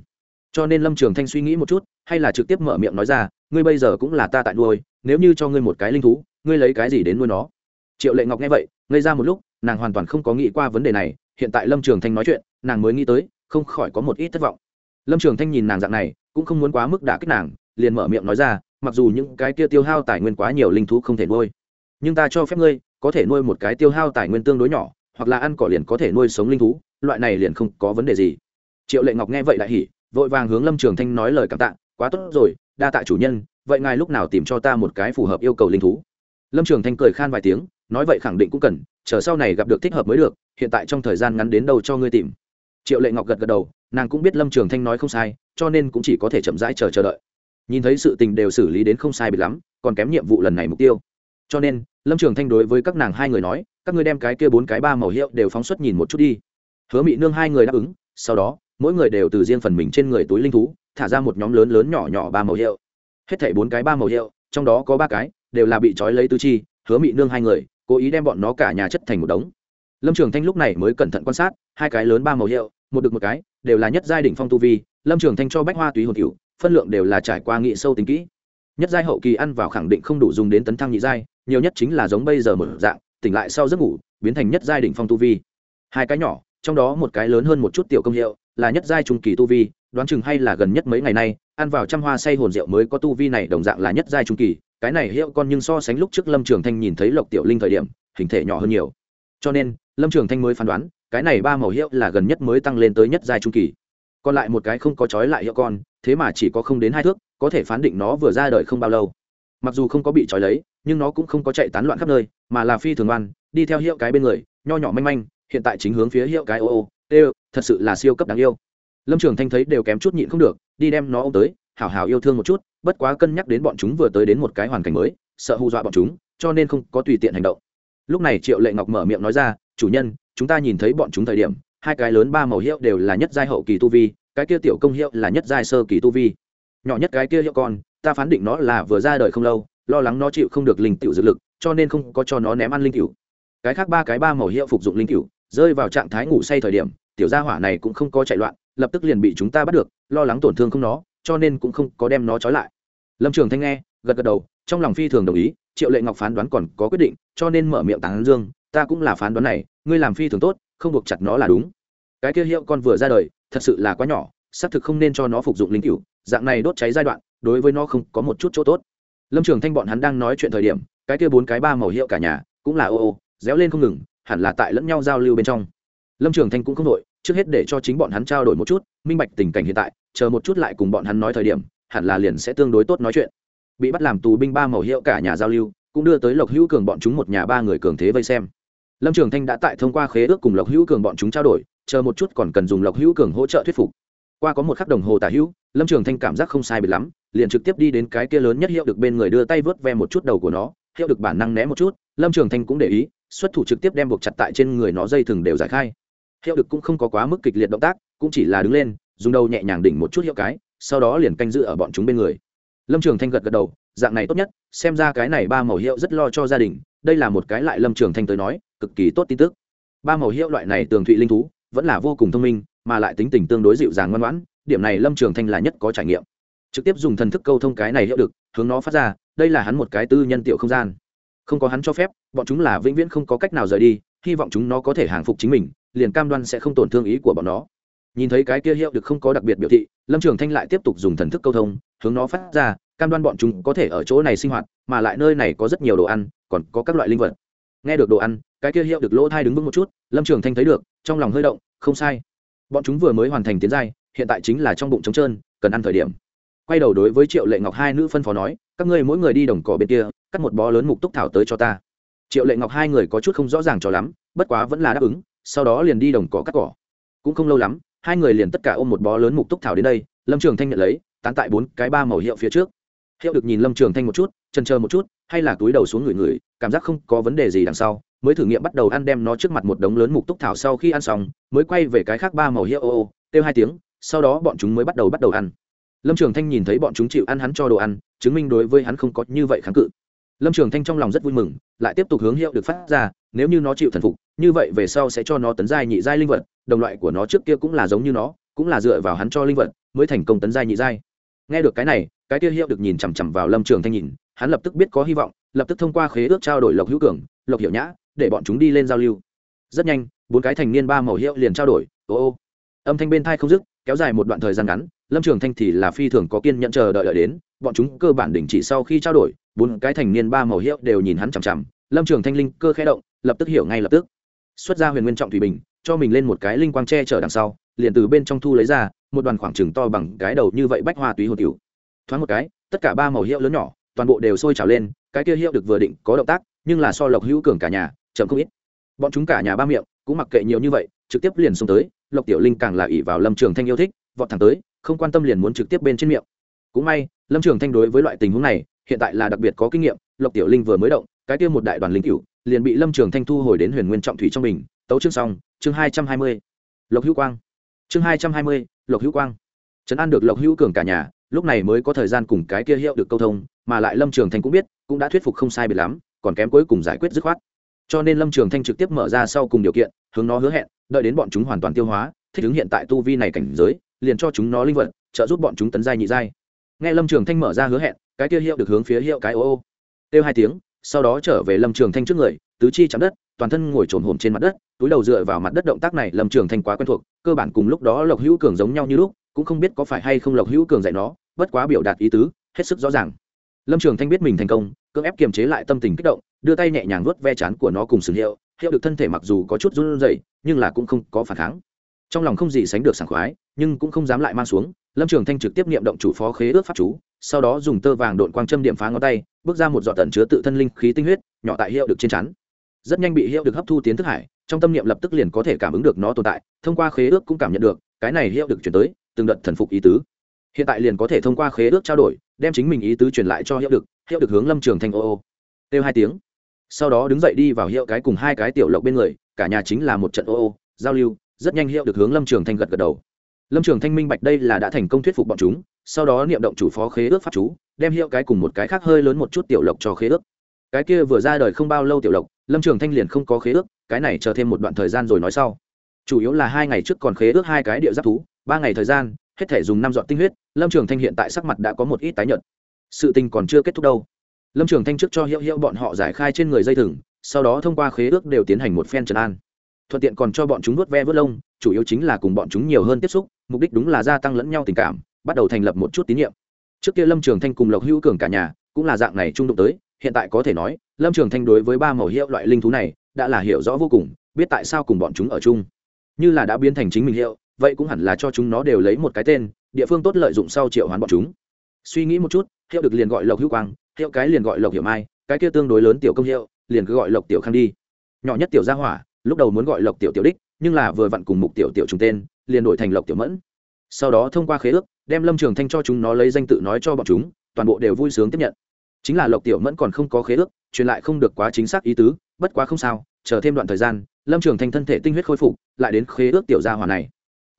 Speaker 1: Cho nên lâm trường thanh suy nghĩ một chút, hay là trực tiếp mở miệng nói ra, ngươi bây giờ cũng là ta tại nuôi, nếu như cho ngươi một cái linh thú, ngươi lấy cái gì đến nuôi nó? Triệu lệ ngọc nghe vậy, ngây ra một lúc, nàng hoàn toàn không có nghĩ qua vấn đề này, hiện tại lâm trường thanh nói chuyện, nàng mới nghĩ tới, không khỏi có một ít thất vọng. Lâm trường thanh nhìn nàng dạng này, cũng không muốn quá mức đả kích nàng, liền mở miệng nói ra, mặc dù những cái kia tiêu hao tài nguyên quá nhiều linh thú không thể nuôi, nhưng ta cho phép ngươi có thể nuôi một cái tiêu hao tài nguyên tương đối nhỏ, hoặc là ăn cỏ liền có thể nuôi sống linh thú, loại này liền không có vấn đề gì. Triệu lệ ngọc nghe vậy đại hỉ, vội vàng hướng lâm trường thanh nói lời cảm tạ, quá tốt rồi, đa tạ chủ nhân, vậy ngài lúc nào tìm cho ta một cái phù hợp yêu cầu linh thú? Lâm trường thanh cười khan vài tiếng, nói, vậy khẳng định cũng cần, chờ sau này gặp được thích hợp mới được, hiện tại trong thời gian ngắn đến đâu cho ngươi tìm. Triệu lệ ngọc gật gật đầu, nàng cũng biết lâm trường thanh nói không sai, cho nên cũng chỉ có thể chậm rãi chờ chờ đợi. Nhìn thấy sự tình đều xử lý đến không sai bị lắm, còn kém nhiệm vụ lần này mục tiêu cho nên, lâm trường thanh đối với các nàng hai người nói, các ngươi đem cái kia bốn cái ba màu hiệu đều phóng xuất nhìn một chút đi. Hứa mị nương hai người đáp ứng, sau đó, mỗi người đều từ riêng phần mình trên người túi linh thú, thả ra một nhóm lớn lớn nhỏ nhỏ ba màu hiệu. Hết thảy bốn cái ba màu hiệu, trong đó có ba cái, đều là bị trói lấy tư chi, hứa mị nương hai người, cố ý đem bọn nó cả nhà chất thành một đống. Lâm trường thanh lúc này mới cẩn thận quan sát, hai cái lớn ba màu hiệu, một được một cái, đều là nhất giai đ ỉ n h phong tu vi, lâm trường thanh cho bách hoa túy hồn cựu phân lượng đều là trải qua nghị sâu tính kỹ nhất giai hậu kỳ ăn vào khẳng định không đủ dùng đến tấn thăng nhị giai, nhiều nhất chính là giống bây giờ một dạng, tỉnh lại sau giấc ngủ, biến thành nhất giai đ ỉ n h phong tu vi. Hai cái nhỏ, trong đó một cái lớn hơn một chút tiểu công hiệu, là nhất giai trung kỳ tu vi, đoán chừng hay là gần nhất mấy ngày nay, ăn vào trăm hoa say hồn rượu mới có tu vi này, đồng dạng là nhất giai trung kỳ. Cái này hiệu con nhưng so sánh lúc trước lâm trường thanh nhìn thấy lộc tiểu linh thời điểm, hình thể nhỏ hơn nhiều. Cho nên, lâm trường thanh mới phán đoán, cái này ba màu hiệu là gần nhất mới tăng lên tới nhất giai trung kỳ còn lại một cái không có trói lại hiệu con, thế mà chỉ có không đến hai thước, có thể phán định nó vừa ra đời không bao lâu. Mặc dù không có bị trói lấy, nhưng nó cũng không có chạy tán loạn khắp nơi, mà là phi thường oan đi theo hiệu cái bên người, nho nhỏ manh manh, hiện tại chính hướng phía hiệu cái ô ô ê thật sự là siêu cấp đáng yêu. Lâm trường thanh thấy đều kém chút nhịn không được, đi đem nó ô m tới, hảo hảo yêu thương một chút, bất quá cân nhắc đến bọn chúng vừa tới đến một cái hoàn cảnh mới, sợ hù dọa bọn chúng, cho nên không có tùy tiện hành động. Lúc này triệu lệ ngọc mở miệng nói ra, chủ nhân, chúng ta nhìn thấy bọn chúng thời điểm hai cái lớn ba màu hiệu đều là nhất giai hậu kỳ tu vi, cái kia tiểu công hiệu là nhất giai sơ kỳ tu vi. Nhỏ nhất cái kia hiệu con, ta phán định nó là vừa ra đời không lâu, lo lắng nó chịu không được linh tiểu dược lực, cho nên không có cho nó ném ăn linh tiểu. Cái khác ba cái ba màu hiệu phục dụng linh tiểu, rơi vào trạng thái ngủ say thời điểm, tiểu gia hỏa này cũng không có chạy loạn, lập tức liền bị chúng ta bắt được, lo lắng tổn thương không nó, cho nên cũng không có đem nó trói lại. Lâm trường thanh nghe, gật gật đầu, trong lòng phi thường đồng ý, triệu lệ ngọc phán đoán còn có quyết định, cho nên mở miệng tán dương, ta cũng là phán đoán này, ngươi làm phi thường tốt không buộc chặt nó là đúng. Cái kia hiệu con vừa ra đời, thật sự là quá nhỏ, xác thực không nên cho nó phục dụng linh cựu dạng này đốt cháy giai đoạn, đối với nó không có một chút chỗ tốt. Lâm trường thanh bọn hắn đang nói chuyện thời điểm, cái kia bốn cái ba màu hiệu cả nhà, cũng là ô ô, réo lên không ngừng, hẳn là tại lẫn nhau giao lưu bên trong. Lâm trường thanh cũng không đội trước hết để cho chính bọn hắn trao đổi một chút, minh bạch tình cảnh hiện tại, chờ một chút lại cùng bọn hắn nói thời điểm, hẳn là liền sẽ tương đối tốt nói chuyện. Bị bắt làm tù binh ba màu hiệu cả nhà giao lưu, cũng đưa tới lộc hữu cường bọn chúng một nhà ba người cường thế vây xem lâm trường thanh đã tại thông qua khế ước cùng lộc hữu cường bọn chúng trao đổi, chờ một chút còn cần dùng lộc hữu cường hỗ trợ thuyết phục. Qua có một khắc đồng hồ tả hữu, lâm trường thanh cảm giác không sai bị lắm, liền trực tiếp đi đến cái kia lớn nhất hiệu được bên người đưa tay vớt ve một chút đầu của nó, hiệu được bản năng né một chút, lâm trường thanh cũng để ý, xuất thủ trực tiếp đem buộc chặt tại trên người nó dây thừng đều giải khai. Hiệu được cũng không có quá mức kịch liệt động tác, cũng chỉ là đứng lên, dùng đầu nhẹ nhàng đỉnh một chút hiệu cái, sau đó liền canh giữ ở bọn chúng bên người. Lâm trường thanh gật gật đầu, dạng này tốt nhất, xem ra cái này ba màu hiệu rất lo cho gia đình đây là một cái lại lâm trường thanh tới nói, cực kỳ tốt tin tức. Ba màu hiệu loại này tường thụy linh thú, vẫn là vô cùng thông minh, mà lại tính tình tương đối dịu dàng ngoan ngoãn, điểm này lâm trường thanh là nhất có trải nghiệm. Trực tiếp dùng thần thức câu thông cái này hiệu được hướng nó phát ra, đây là hắn một cái tư nhân tiểu không gian. Không có hắn cho phép, bọn chúng là vĩnh viễn không có cách nào rời đi, hy vọng chúng nó có thể hàng phục chính mình, liền cam đoan sẽ không tổn thương ý của bọn nó. Nhìn thấy cái kia hiệu được không có đặc biệt biểu thị, lâm trường thanh lại tiếp tục dùng thần thức câu thông, hướng nó phát ra, cam đoan bọn chúng có thể ở chỗ này sinh hoạt mà lại nơi này có rất nhiều đồ ăn, còn có các loại linh vật. Nghe được đồ ăn, cái kia hiệu được lỗ thai đứng vững một chút, lâm trường thanh thấy được, trong lòng hơi động, không sai. Bọn chúng vừa mới hoàn thành tiến giai, hiện tại chính là trong bụng trống trơn, cần ăn thời điểm. Quay đầu đối với triệu lệ ngọc hai nữ phân phó nói, các ngươi mỗi người đi đồng cỏ bên kia, cắt một bó lớn mục túc thảo tới cho ta. Triệu lệ ngọc hai người có chút không rõ ràng cho lắm, bất quá vẫn là đáp ứng, sau đó liền đi đồng cỏ cắt cỏ. Cũng không lâu lắm, hai người liền tất cả ôm một bó lớn mục túc thảo đến đây, lâm trường thanh nhận lấy, tán tại bốn cái ba màu hiệu phía trước. Hiệu được nhìn lâm trường thanh một chút trần chờ một chút, hay là túi đầu xuống người người cảm giác không có vấn đề gì đằng sau, mới thử nghiệm bắt đầu ăn đem nó trước mặt một đống lớn mục túc thảo sau khi ăn xong, mới quay về cái khác ba màu hiệu ô ô, kêu hai tiếng, sau đó bọn chúng mới bắt đầu bắt đầu ăn. Lâm trường thanh nhìn thấy bọn chúng chịu ăn hắn cho đồ ăn, chứng minh đối với hắn không có như vậy kháng cự. Lâm trường thanh trong lòng rất vui mừng, lại tiếp tục hướng hiệu được phát ra, nếu như nó chịu thần phục, như vậy về sau sẽ cho nó tấn giai nhị giai linh vật, đồng loại của nó trước kia cũng là giống như nó, cũng là dựa vào hắn cho linh vật, mới thành công tấn giai nhị giai. Nghe được cái này, cái kia hiệu được nhìn chằm chằm vào lâm trường thanh nhìn hắn lập tức biết có hy vọng, lập tức thông qua khế ước trao đổi lộc hữu cường, lộc hiệu nhã, để bọn chúng đi lên giao lưu. Rất nhanh, bốn cái thành niên ba màu hiệu liền trao đổi, ô ô. Âm thanh bên thai không dứt, kéo dài một đoạn thời gian ngắn, lâm trường thanh thì là phi thường có kiên nhận chờ đợi đợi đến, bọn chúng cơ bản đình chỉ sau khi trao đổi, bốn cái thành niên ba màu hiệu đều nhìn hắn chằm chằm, lâm trường thanh linh cơ khẽ động, lập tức hiểu ngay lập tức. Xuất ra huyền nguyên trọng thủy bình, cho mình lên một cái linh quang tre chở đằng sau, liền từ bên trong thu lấy ra, một đoàn khoảng trừng to bằng cái đầu như vậy bách hoa túy hồ tiểu. Thoáng một cái, tất cả ba màu hiệu lớn nhỏ toàn bộ đều sôi trào lên, cái kia hiệu được vừa định có động tác, nhưng là so lộc hữu cường cả nhà, chậm không ít. Bọn chúng cả nhà ba miệng cũng mặc kệ nhiều như vậy, trực tiếp liền xông tới, lộc tiểu linh càng là ỉ vào lâm trường thanh yêu thích, vọt thẳng tới, không quan tâm liền muốn trực tiếp bên trên miệng. Cũng may, lâm trường thanh đối với loại tình huống này, hiện tại là đặc biệt có kinh nghiệm, lộc tiểu linh vừa mới động, cái kia một đại đoàn linh cựu liền bị lâm trường thanh thu hồi đến huyền nguyên trọng thủy trong mình, tấu chương xong, chương hai trăm hai mươi. Lộc hữu quang. Chương hai trăm hai mươi, lộc hữu quang. Trấn an được lộc hữu cường cả nhà lúc này mới có thời gian cùng cái kia hiệu được câu thông, mà lại lâm trường thanh cũng biết, cũng đã thuyết phục không sai biệt lắm, còn kém cuối cùng giải quyết dứt khoát. Cho nên lâm trường thanh trực tiếp mở ra sau cùng điều kiện, hướng nó hứa hẹn, đợi đến bọn chúng hoàn toàn tiêu hóa, thích ứng hiện tại tu vi này cảnh giới, liền cho chúng nó linh vật, trợ giúp bọn chúng tấn giai nhị giai. Nghe lâm trường thanh mở ra hứa hẹn, cái kia hiệu được hướng phía hiệu cái ô ô. Kêu hai tiếng, sau đó trở về lâm trường thanh trước người, tứ chi chạm đất, toàn thân ngồi trồn hổm trên mặt đất, túi đầu dựa vào mặt đất động tác này lâm trường thanh quá quen thuộc, cơ bản cùng lúc đó lộc hữu cường giống nhau như lúc, cũng không biết có phải hay không lộc hữu cường dạy nó bất quá biểu đạt ý tứ, hết sức rõ ràng. Lâm trường thanh biết mình thành công, cưỡng ép kiềm chế lại tâm tình kích động, đưa tay nhẹ nhàng vuốt ve chán của nó cùng sừng hiệu. Hiệu được thân thể mặc dù có chút run rẩy, nhưng là cũng không có phản kháng. Trong lòng không gì sánh được sảng khoái, nhưng cũng không dám lại mang xuống. Lâm trường thanh trực tiếp niệm động chủ phó khế ước pháp chú, sau đó dùng tơ vàng đội quang châm điểm phá ngón tay, bước ra một giọt tận chứa tự thân linh khí tinh huyết, nhỏ tại hiệu được trên chắn rất nhanh bị hiệu được hấp thu tiến thức hải, trong tâm niệm lập tức liền có thể cảm ứng được nó tồn tại, thông qua khế ước cũng cảm nhận được, cái này hiệu được chuyển tới, từng đợt thần phục ý tứ hiện tại liền có thể thông qua khế ước trao đổi đem chính mình ý tứ truyền lại cho hiệu được hiệu được hướng lâm trường thanh ô ô kêu hai tiếng sau đó đứng dậy đi vào hiệu cái cùng hai cái tiểu lộc bên người cả nhà chính là một trận ô ô giao lưu rất nhanh hiệu được hướng lâm trường thanh gật gật đầu lâm trường thanh minh bạch đây là đã thành công thuyết phục bọn chúng sau đó niệm động chủ phó khế ước pháp chú đem hiệu cái cùng một cái khác hơi lớn một chút tiểu lộc cho khế ước cái kia vừa ra đời không bao lâu tiểu lộc lâm trường thanh liền không có khế ước cái này chờ thêm một đoạn thời gian rồi nói sau chủ yếu là hai ngày trước còn khế ước hai cái địa giáp thú ba ngày thời gian hết thể dùng năm dọn tinh huyết, lâm trường thanh hiện tại sắc mặt đã có một ít tái nhợt. Sự tình còn chưa kết thúc đâu. Lâm trường thanh trước cho hiệu hiệu bọn họ giải khai trên người dây thừng, sau đó thông qua khế ước đều tiến hành một phen trần an. Thuận tiện còn cho bọn chúng vớt ve vớt lông, chủ yếu chính là cùng bọn chúng nhiều hơn tiếp xúc, mục đích đúng là gia tăng lẫn nhau tình cảm, bắt đầu thành lập một chút tín nhiệm. Trước kia lâm trường thanh cùng lộc hữu cường cả nhà, cũng là dạng này trung đụng tới, hiện tại có thể nói, lâm trường thanh đối với ba màu hiệu loại linh thú này, đã là hiểu rõ vô cùng, biết tại sao cùng bọn chúng ở chung. Như là đã biến thành chính mình hiệu vậy cũng hẳn là cho chúng nó đều lấy một cái tên, địa phương tốt lợi dụng sau triệu hoán bọn chúng. Suy nghĩ một chút, hiệu được liền gọi lộc hữu quang, hiệu cái liền gọi lộc hiệu mai, cái kia tương đối lớn tiểu công hiệu, liền cứ gọi lộc tiểu khang đi. Nhỏ nhất tiểu gia hỏa, lúc đầu muốn gọi lộc tiểu tiểu đích, nhưng là vừa vặn cùng mục tiểu tiểu trùng tên, liền đổi thành lộc tiểu mẫn. Sau đó thông qua khế ước, đem lâm trường thanh cho chúng nó lấy danh tự nói cho bọn chúng, toàn bộ đều vui sướng tiếp nhận. Chính là lộc tiểu mẫn còn không có khế ước, truyền lại không được quá chính xác ý tứ, bất quá không sao, chờ thêm đoạn thời gian, lâm trường thanh thân thể tinh huyết khôi phục, lại đến khế ước tiểu gia hỏa này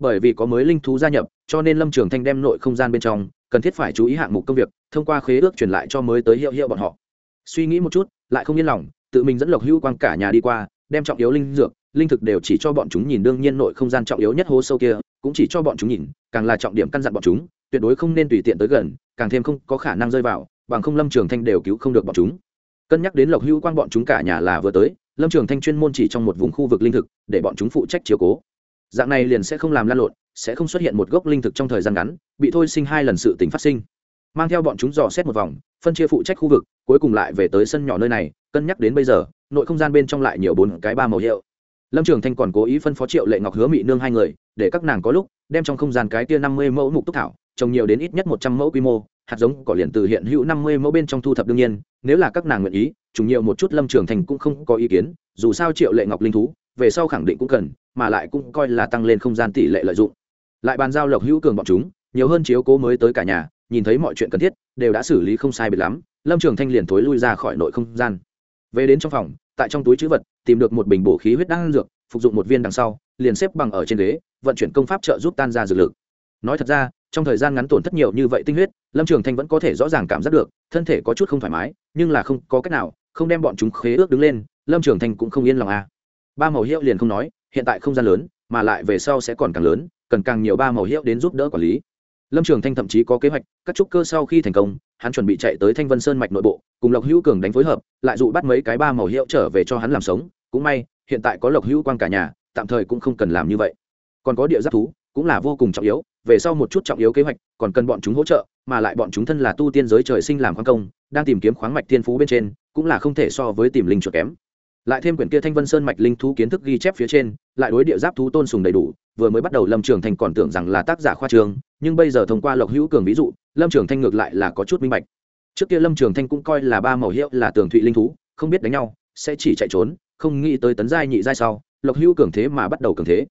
Speaker 1: bởi vì có mới linh thú gia nhập, cho nên lâm trường thanh đem nội không gian bên trong, cần thiết phải chú ý hạng mục công việc, thông qua khế ước truyền lại cho mới tới hiệu hiệu bọn họ. Suy nghĩ một chút, lại không yên lòng, tự mình dẫn lộc hữu quang cả nhà đi qua, đem trọng yếu linh dược, linh thực đều chỉ cho bọn chúng nhìn, đương nhiên nội không gian trọng yếu nhất hố sâu kia, cũng chỉ cho bọn chúng nhìn, càng là trọng điểm căn dặn bọn chúng, tuyệt đối không nên tùy tiện tới gần, càng thêm không có khả năng rơi vào, bằng không lâm trường thanh đều cứu không được bọn chúng. Cân nhắc đến lộc hữu quang bọn chúng cả nhà là vừa tới, lâm trường thanh chuyên môn chỉ trong một vùng khu vực linh thực, để bọn chúng phụ trách chiều cố dạng này liền sẽ không làm lan lộn, sẽ không xuất hiện một gốc linh thực trong thời gian ngắn, bị thôi sinh hai lần sự tình phát sinh. Mang theo bọn chúng dò xét một vòng, phân chia phụ trách khu vực, cuối cùng lại về tới sân nhỏ nơi này, cân nhắc đến bây giờ, nội không gian bên trong lại nhiều bốn cái ba màu hiệu. Lâm trường thanh còn cố ý phân phó triệu lệ ngọc hứa mị nương hai người, để các nàng có lúc, đem trong không gian cái tia năm mươi mẫu mục túc thảo, trồng nhiều đến ít nhất một trăm mẫu quy mô, hạt giống cỏ liền từ hiện hữu năm mươi mẫu bên trong thu thập đương nhiên, nếu là các nàng nguyện ý trùng nhiều một chút lâm trường thành cũng không có ý kiến, dù sao triệu lệ ngọc linh thú, về sau khẳng định cũng cần mà lại cũng coi là tăng lên không gian tỷ lệ lợi dụng. Lại bàn giao lộc hữu cường bọn chúng, nhiều hơn chiếu cố mới tới cả nhà, nhìn thấy mọi chuyện cần thiết, đều đã xử lý không sai biệt lắm, lâm trường thanh liền thối lui ra khỏi nội không gian. Về đến trong phòng, tại trong túi chữ vật, tìm được một bình bổ khí huyết đan dược, phục dụng một viên đằng sau, liền xếp bằng ở trên ghế, vận chuyển công pháp trợ giúp tan ra dược lực. Nói thật ra, trong thời gian ngắn tổn thất nhiều như vậy tinh huyết, lâm trường thanh vẫn có thể rõ ràng cảm giác được, thân thể có chút không thoải mái, nhưng là không có cách nào, không đem bọn chúng khế ước đứng lên, lâm trường thanh cũng không yên lòng à. ba màu hiệu liền không nói hiện tại không gian lớn, mà lại về sau sẽ còn càng lớn, cần càng nhiều ba màu hiệu đến giúp đỡ quản lý. Lâm trường thanh thậm chí có kế hoạch, các trúc cơ sau khi thành công, hắn chuẩn bị chạy tới thanh vân sơn mạch nội bộ, cùng lộc hữu cường đánh phối hợp, lại dụ bắt mấy cái ba màu hiệu trở về cho hắn làm sống. Cũng may, hiện tại có lộc hữu quang cả nhà, tạm thời cũng không cần làm như vậy. Còn có địa giáp thú, cũng là vô cùng trọng yếu, về sau một chút trọng yếu kế hoạch, còn cần bọn chúng hỗ trợ, mà lại bọn chúng thân là tu tiên giới trời sinh làm khoáng công, đang tìm kiếm khoáng mạch tiên phú bên trên, cũng là không thể so với tìm linh chuột kém lại thêm quyển kia thanh vân sơn mạch linh thú kiến thức ghi chép phía trên, lại đối địa giáp thú tôn sùng đầy đủ, vừa mới bắt đầu lâm trường thành còn tưởng rằng là tác giả khoa trường, nhưng bây giờ thông qua lộc hữu cường ví dụ, lâm trường thanh ngược lại là có chút minh bạch. Trước kia lâm trường thanh cũng coi là ba màu hiệu là tường thụy linh thú, không biết đánh nhau, sẽ chỉ chạy trốn, không nghĩ tới tấn giai nhị giai sau, lộc hữu cường thế mà bắt đầu cường thế.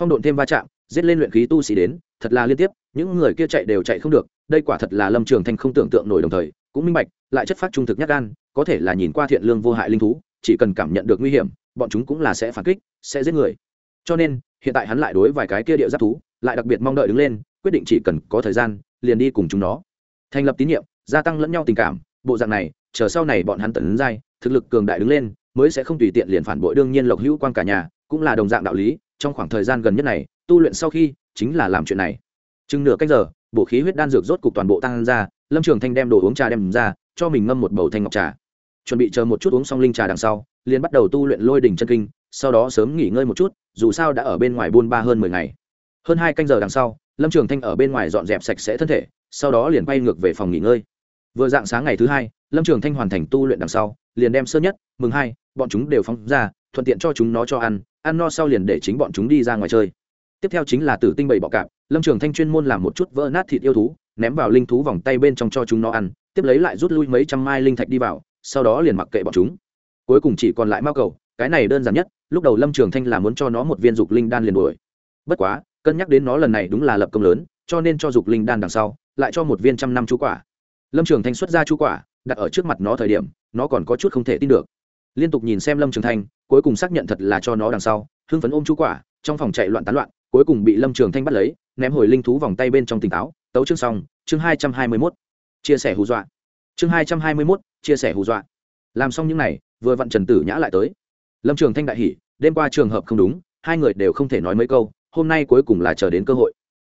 Speaker 1: Phong độn thêm va chạm, giết lên luyện khí tu sĩ đến, thật là liên tiếp, những người kia chạy đều chạy không được, đây quả thật là lâm trường thanh không tưởng tượng nổi đồng thời, cũng minh bạch, lại chất phát trung thực nhắc gan, có thể là nhìn qua thiện lương vô hại linh thú chỉ cần cảm nhận được nguy hiểm, bọn chúng cũng là sẽ phản kích, sẽ giết người. Cho nên, hiện tại hắn lại đối vài cái kia địa giáp thú, lại đặc biệt mong đợi đứng lên, quyết định chỉ cần có thời gian, liền đi cùng chúng nó. Thành lập tín nhiệm, gia tăng lẫn nhau tình cảm, bộ dạng này, chờ sau này bọn hắn tận giai thực lực cường đại đứng lên, mới sẽ không tùy tiện liền phản bội đương nhiên lộc hữu quan cả nhà, cũng là đồng dạng đạo lý, trong khoảng thời gian gần nhất này, tu luyện sau khi, chính là làm chuyện này. Chừng nửa cách giờ bộ khí huyết đan dược rốt cục toàn bộ tăng ra, lâm trường thanh đem đồ uống trà đem ra, cho mình ngâm một bầu thanh ngọc trà chuẩn bị chờ một chút uống xong linh trà đằng sau, liền bắt đầu tu luyện lôi đỉnh chân kinh, sau đó sớm nghỉ ngơi một chút, dù sao đã ở bên ngoài buôn ba hơn mười ngày. Hơn hai canh giờ đằng sau, lâm trường thanh ở bên ngoài dọn dẹp sạch sẽ thân thể, sau đó liền quay ngược về phòng nghỉ ngơi. Vừa dạng sáng ngày thứ hai, lâm trường thanh hoàn thành tu luyện đằng sau, liền đem sơ nhất, mừng hai, bọn chúng đều phóng ra, thuận tiện cho chúng nó cho ăn ăn no sau liền để chính bọn chúng đi ra ngoài chơi. Tiếp theo chính là tử tinh bảy bọ cạp, lâm trường thanh chuyên môn làm một chút vỡ nát thịt yêu thú, ném vào linh thú vòng tay bên trong cho chúng nó ăn, tiếp lấy lại rút lui mấy trăm mai linh thạch đi vào sau đó liền mặc kệ bọn chúng. Cuối cùng chỉ còn lại mao cầu, cái này đơn giản nhất, lúc đầu lâm trường thanh là muốn cho nó một viên dục linh đan liền đuổi. Bất quá, cân nhắc đến nó lần này đúng là lập công lớn, cho nên cho dục linh đan đằng sau, lại cho một viên trăm năm chú quả. Lâm trường thanh xuất ra chú quả, đặt ở trước mặt nó thời điểm, nó còn có chút không thể tin được. Liên tục nhìn xem lâm trường thanh, cuối cùng xác nhận thật là cho nó đằng sau, hưng phấn ôm chú quả, trong phòng chạy loạn tán loạn, cuối cùng bị lâm trường thanh bắt lấy, ném hồi linh thú vòng tay bên trong tỉnh táo. Tấu chương xong, chương hai trăm hai mươi mốt. Chia sẻ hù dọa. Chương hai trăm hai mươi mốt chia sẻ hù dọa. Làm xong những n à y vừa vặn trần tử nhã lại tới. Lâm trường thanh đại hỉ, đêm qua trường hợp không đúng, hai người đều không thể nói mấy câu, hôm nay cuối cùng là chờ đến cơ hội.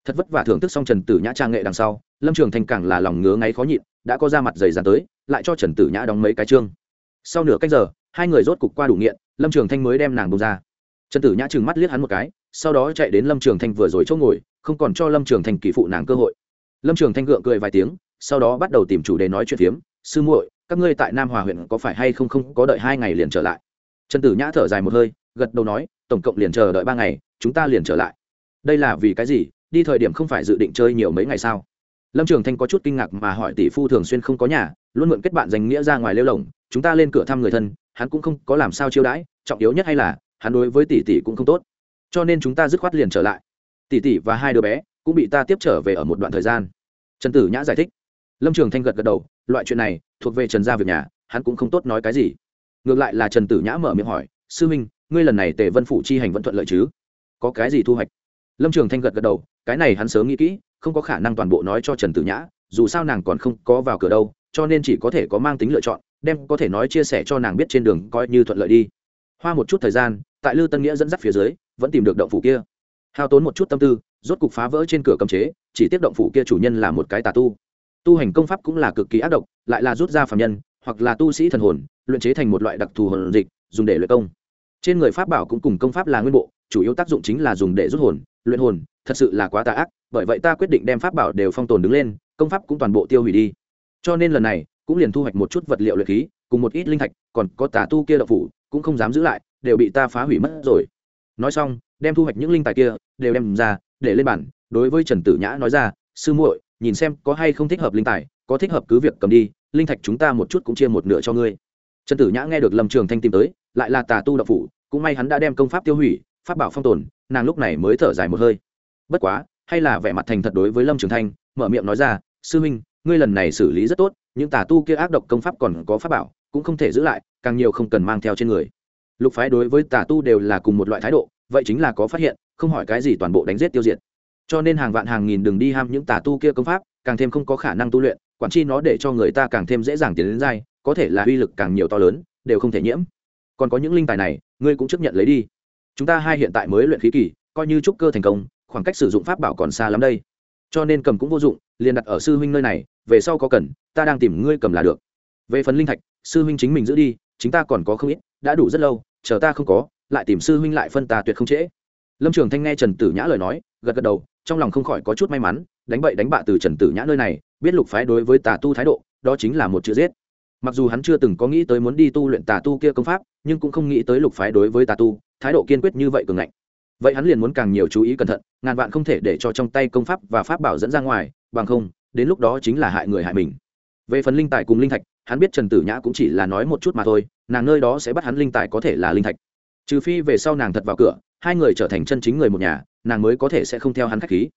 Speaker 1: Thật vất vả thưởng thức xong trần tử nhã trang nghệ đằng sau, lâm trường thanh càng là lòng ngứa ngáy khó nhịn, đã có ra mặt dày dàn tới, lại cho trần tử nhã đóng mấy cái chương. Sau nửa cách giờ, hai người rốt cục qua đủ nghiện, lâm trường thanh mới đem nàng bông ra. Trần tử nhã trừng mắt liếc hắn một cái, sau đó chạy đến lâm trường thanh vừa rồi chỗ ngồi, không còn cho lâm trường thanh kỳ phụ nàng cơ hội. Lâm trường thanh gượng cười vài tiếng, sau đó bắt đầu tìm chủ đề nói chuyện phiếm, sư muội các ngươi tại nam hòa huyện có phải hay không không có đợi hai ngày liền trở lại? Trần tử nhã thở dài một hơi, gật đầu nói, tổng cộng liền chờ đợi ba ngày, chúng ta liền trở lại. Đây là vì cái gì? Đi thời điểm không phải dự định chơi nhiều mấy ngày sao? Lâm trường thanh có chút kinh ngạc mà hỏi tỷ phu thường xuyên không có nhà, luôn mượn kết bạn danh nghĩa ra ngoài lêu lồng, chúng ta lên cửa thăm người thân, hắn cũng không có làm sao chiêu đãi, trọng yếu nhất hay là, hắn đối với tỷ tỷ cũng không tốt. Cho nên chúng ta dứt khoát liền trở lại. Tỷ tỷ và hai đứa bé cũng bị ta tiếp trở về ở một đoạn thời gian. Trần tử nhã giải thích. Lâm trường thanh gật gật đầu loại chuyện này thuộc về trần gia việc nhà, hắn cũng không tốt nói cái gì. Ngược lại là trần tử nhã mở miệng hỏi, sư minh, ngươi lần này tề vân phủ chi hành vẫn thuận lợi chứ? Có cái gì thu hoạch? Lâm trường thanh gật gật đầu, cái này hắn sớm nghĩ kỹ, không có khả năng toàn bộ nói cho trần tử nhã, dù sao nàng còn không có vào cửa đâu, cho nên chỉ có thể có mang tính lựa chọn, đem có thể nói chia sẻ cho nàng biết trên đường coi như thuận lợi đi. Hoa một chút thời gian, tại lư tân nghĩa dẫn dắt phía dưới, vẫn tìm được động phủ kia. Hao tốn một chút tâm tư, rốt cục phá vỡ trên cửa cầm chế, chỉ tiếp động phủ kia chủ nhân là một cái tà tu tu hành công pháp cũng là cực kỳ ác độc, lại là rút ra phạm nhân, hoặc là tu sĩ thần hồn, luyện chế thành một loại đặc thù hồn dịch, dùng để luyện công. Trên người pháp bảo cũng cùng công pháp là nguyên bộ, chủ yếu tác dụng chính là dùng để rút hồn, luyện hồn, thật sự là quá tà ác, bởi vậy ta quyết định đem pháp bảo đều phong tồn đứng lên, công pháp cũng toàn bộ tiêu hủy đi. Cho nên lần này, cũng liền thu hoạch một chút vật liệu luyện khí, cùng một ít linh thạch, còn có tà tu kia đậu phủ, cũng không dám giữ lại, đều bị ta phá hủy mất rồi. Nói xong, đem thu hoạch những linh tài kia, đều đem ra, để lên bản đối với trần tử nhã nói ra, sư muội nhìn xem có hay không thích hợp linh tài, có thích hợp cứ việc cầm đi, linh thạch chúng ta một chút cũng chia một nửa cho ngươi. Trần tử nhã nghe được lâm trường thanh tìm tới, lại là tà tu đậu phủ, cũng may hắn đã đem công pháp tiêu hủy, pháp bảo phong tồn, nàng lúc này mới thở dài một hơi. Bất quá, hay là vẻ mặt thành thật đối với lâm trường thanh, mở miệng nói ra, sư minh ngươi lần này xử lý rất tốt, những tà tu kia ác độc công pháp còn có pháp bảo, cũng không thể giữ lại, càng nhiều không cần mang theo trên người. Lục phái đối với tà tu đều là cùng một loại thái độ, vậy chính là có phát hiện, không hỏi cái gì toàn bộ đánh giết tiêu diệt cho nên hàng vạn hàng nghìn đừng đi ham những tà tu kia công pháp, càng thêm không có khả năng tu luyện, quản chi nó để cho người ta càng thêm dễ dàng tiến đến dai, có thể là uy lực càng nhiều to lớn, đều không thể nhiễm. Còn có những linh tài này, ngươi cũng chấp nhận lấy đi. Chúng ta hai hiện tại mới luyện khí kỳ, coi như trúc cơ thành công, khoảng cách sử dụng pháp bảo còn xa lắm đây. Cho nên cầm cũng vô dụng, liền đặt ở sư huynh nơi này, về sau có cần, ta đang tìm ngươi cầm là được. Về phần linh thạch, sư huynh chính mình giữ đi, chính ta còn có không ít, đã đủ rất lâu, chờ ta không có, lại tìm sư huynh lại phân ta tuyệt không trễ. Lâm trường thanh nghe trần tử nhã lời nói, gật gật đầu trong lòng không khỏi có chút may mắn, đánh bậy đánh bạ từ trần tử nhã nơi này, biết lục phái đối với tà tu thái độ, đó chính là một chữ giết. Mặc dù hắn chưa từng có nghĩ tới muốn đi tu luyện tà tu kia công pháp, nhưng cũng không nghĩ tới lục phái đối với tà tu, thái độ kiên quyết như vậy cường ngạnh. Vậy hắn liền muốn càng nhiều chú ý cẩn thận, ngàn vạn không thể để cho trong tay công pháp và pháp bảo dẫn ra ngoài, bằng không, đến lúc đó chính là hại người hại mình. Về phần linh tài cùng linh thạch, hắn biết trần tử nhã cũng chỉ là nói một chút mà thôi, nàng nơi đó sẽ bắt hắn linh tài có thể là linh thạch. Trừ phi về sau nàng thật vào cửa, hai người trở thành chân chính người một nhà nàng mới có thể sẽ không theo hắn khách khí.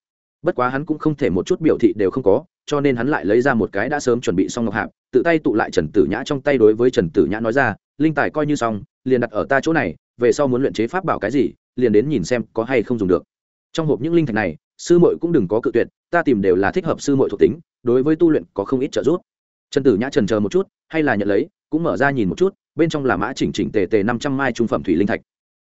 Speaker 1: Bất quá hắn cũng không thể một chút biểu thị đều không có, cho nên hắn lại lấy ra một cái đã sớm chuẩn bị xong ngọc hạp, tự tay tụ lại trần tử nhã trong tay đối với trần tử nhã nói ra, linh tài coi như xong, liền đặt ở ta chỗ này, về sau muốn luyện chế pháp bảo cái gì, liền đến nhìn xem có hay không dùng được. Trong hộp những linh thạch này, sư muội cũng đừng có cự tuyệt, ta tìm đều là thích hợp sư muội thuộc tính, đối với tu luyện có không ít trợ giúp. Trần tử nhã trần chờ một chút, hay là nhận lấy, cũng mở ra nhìn một chút, bên trong là mã chỉnh chỉnh tề tề năm trăm mai trung phẩm thủy linh thạch.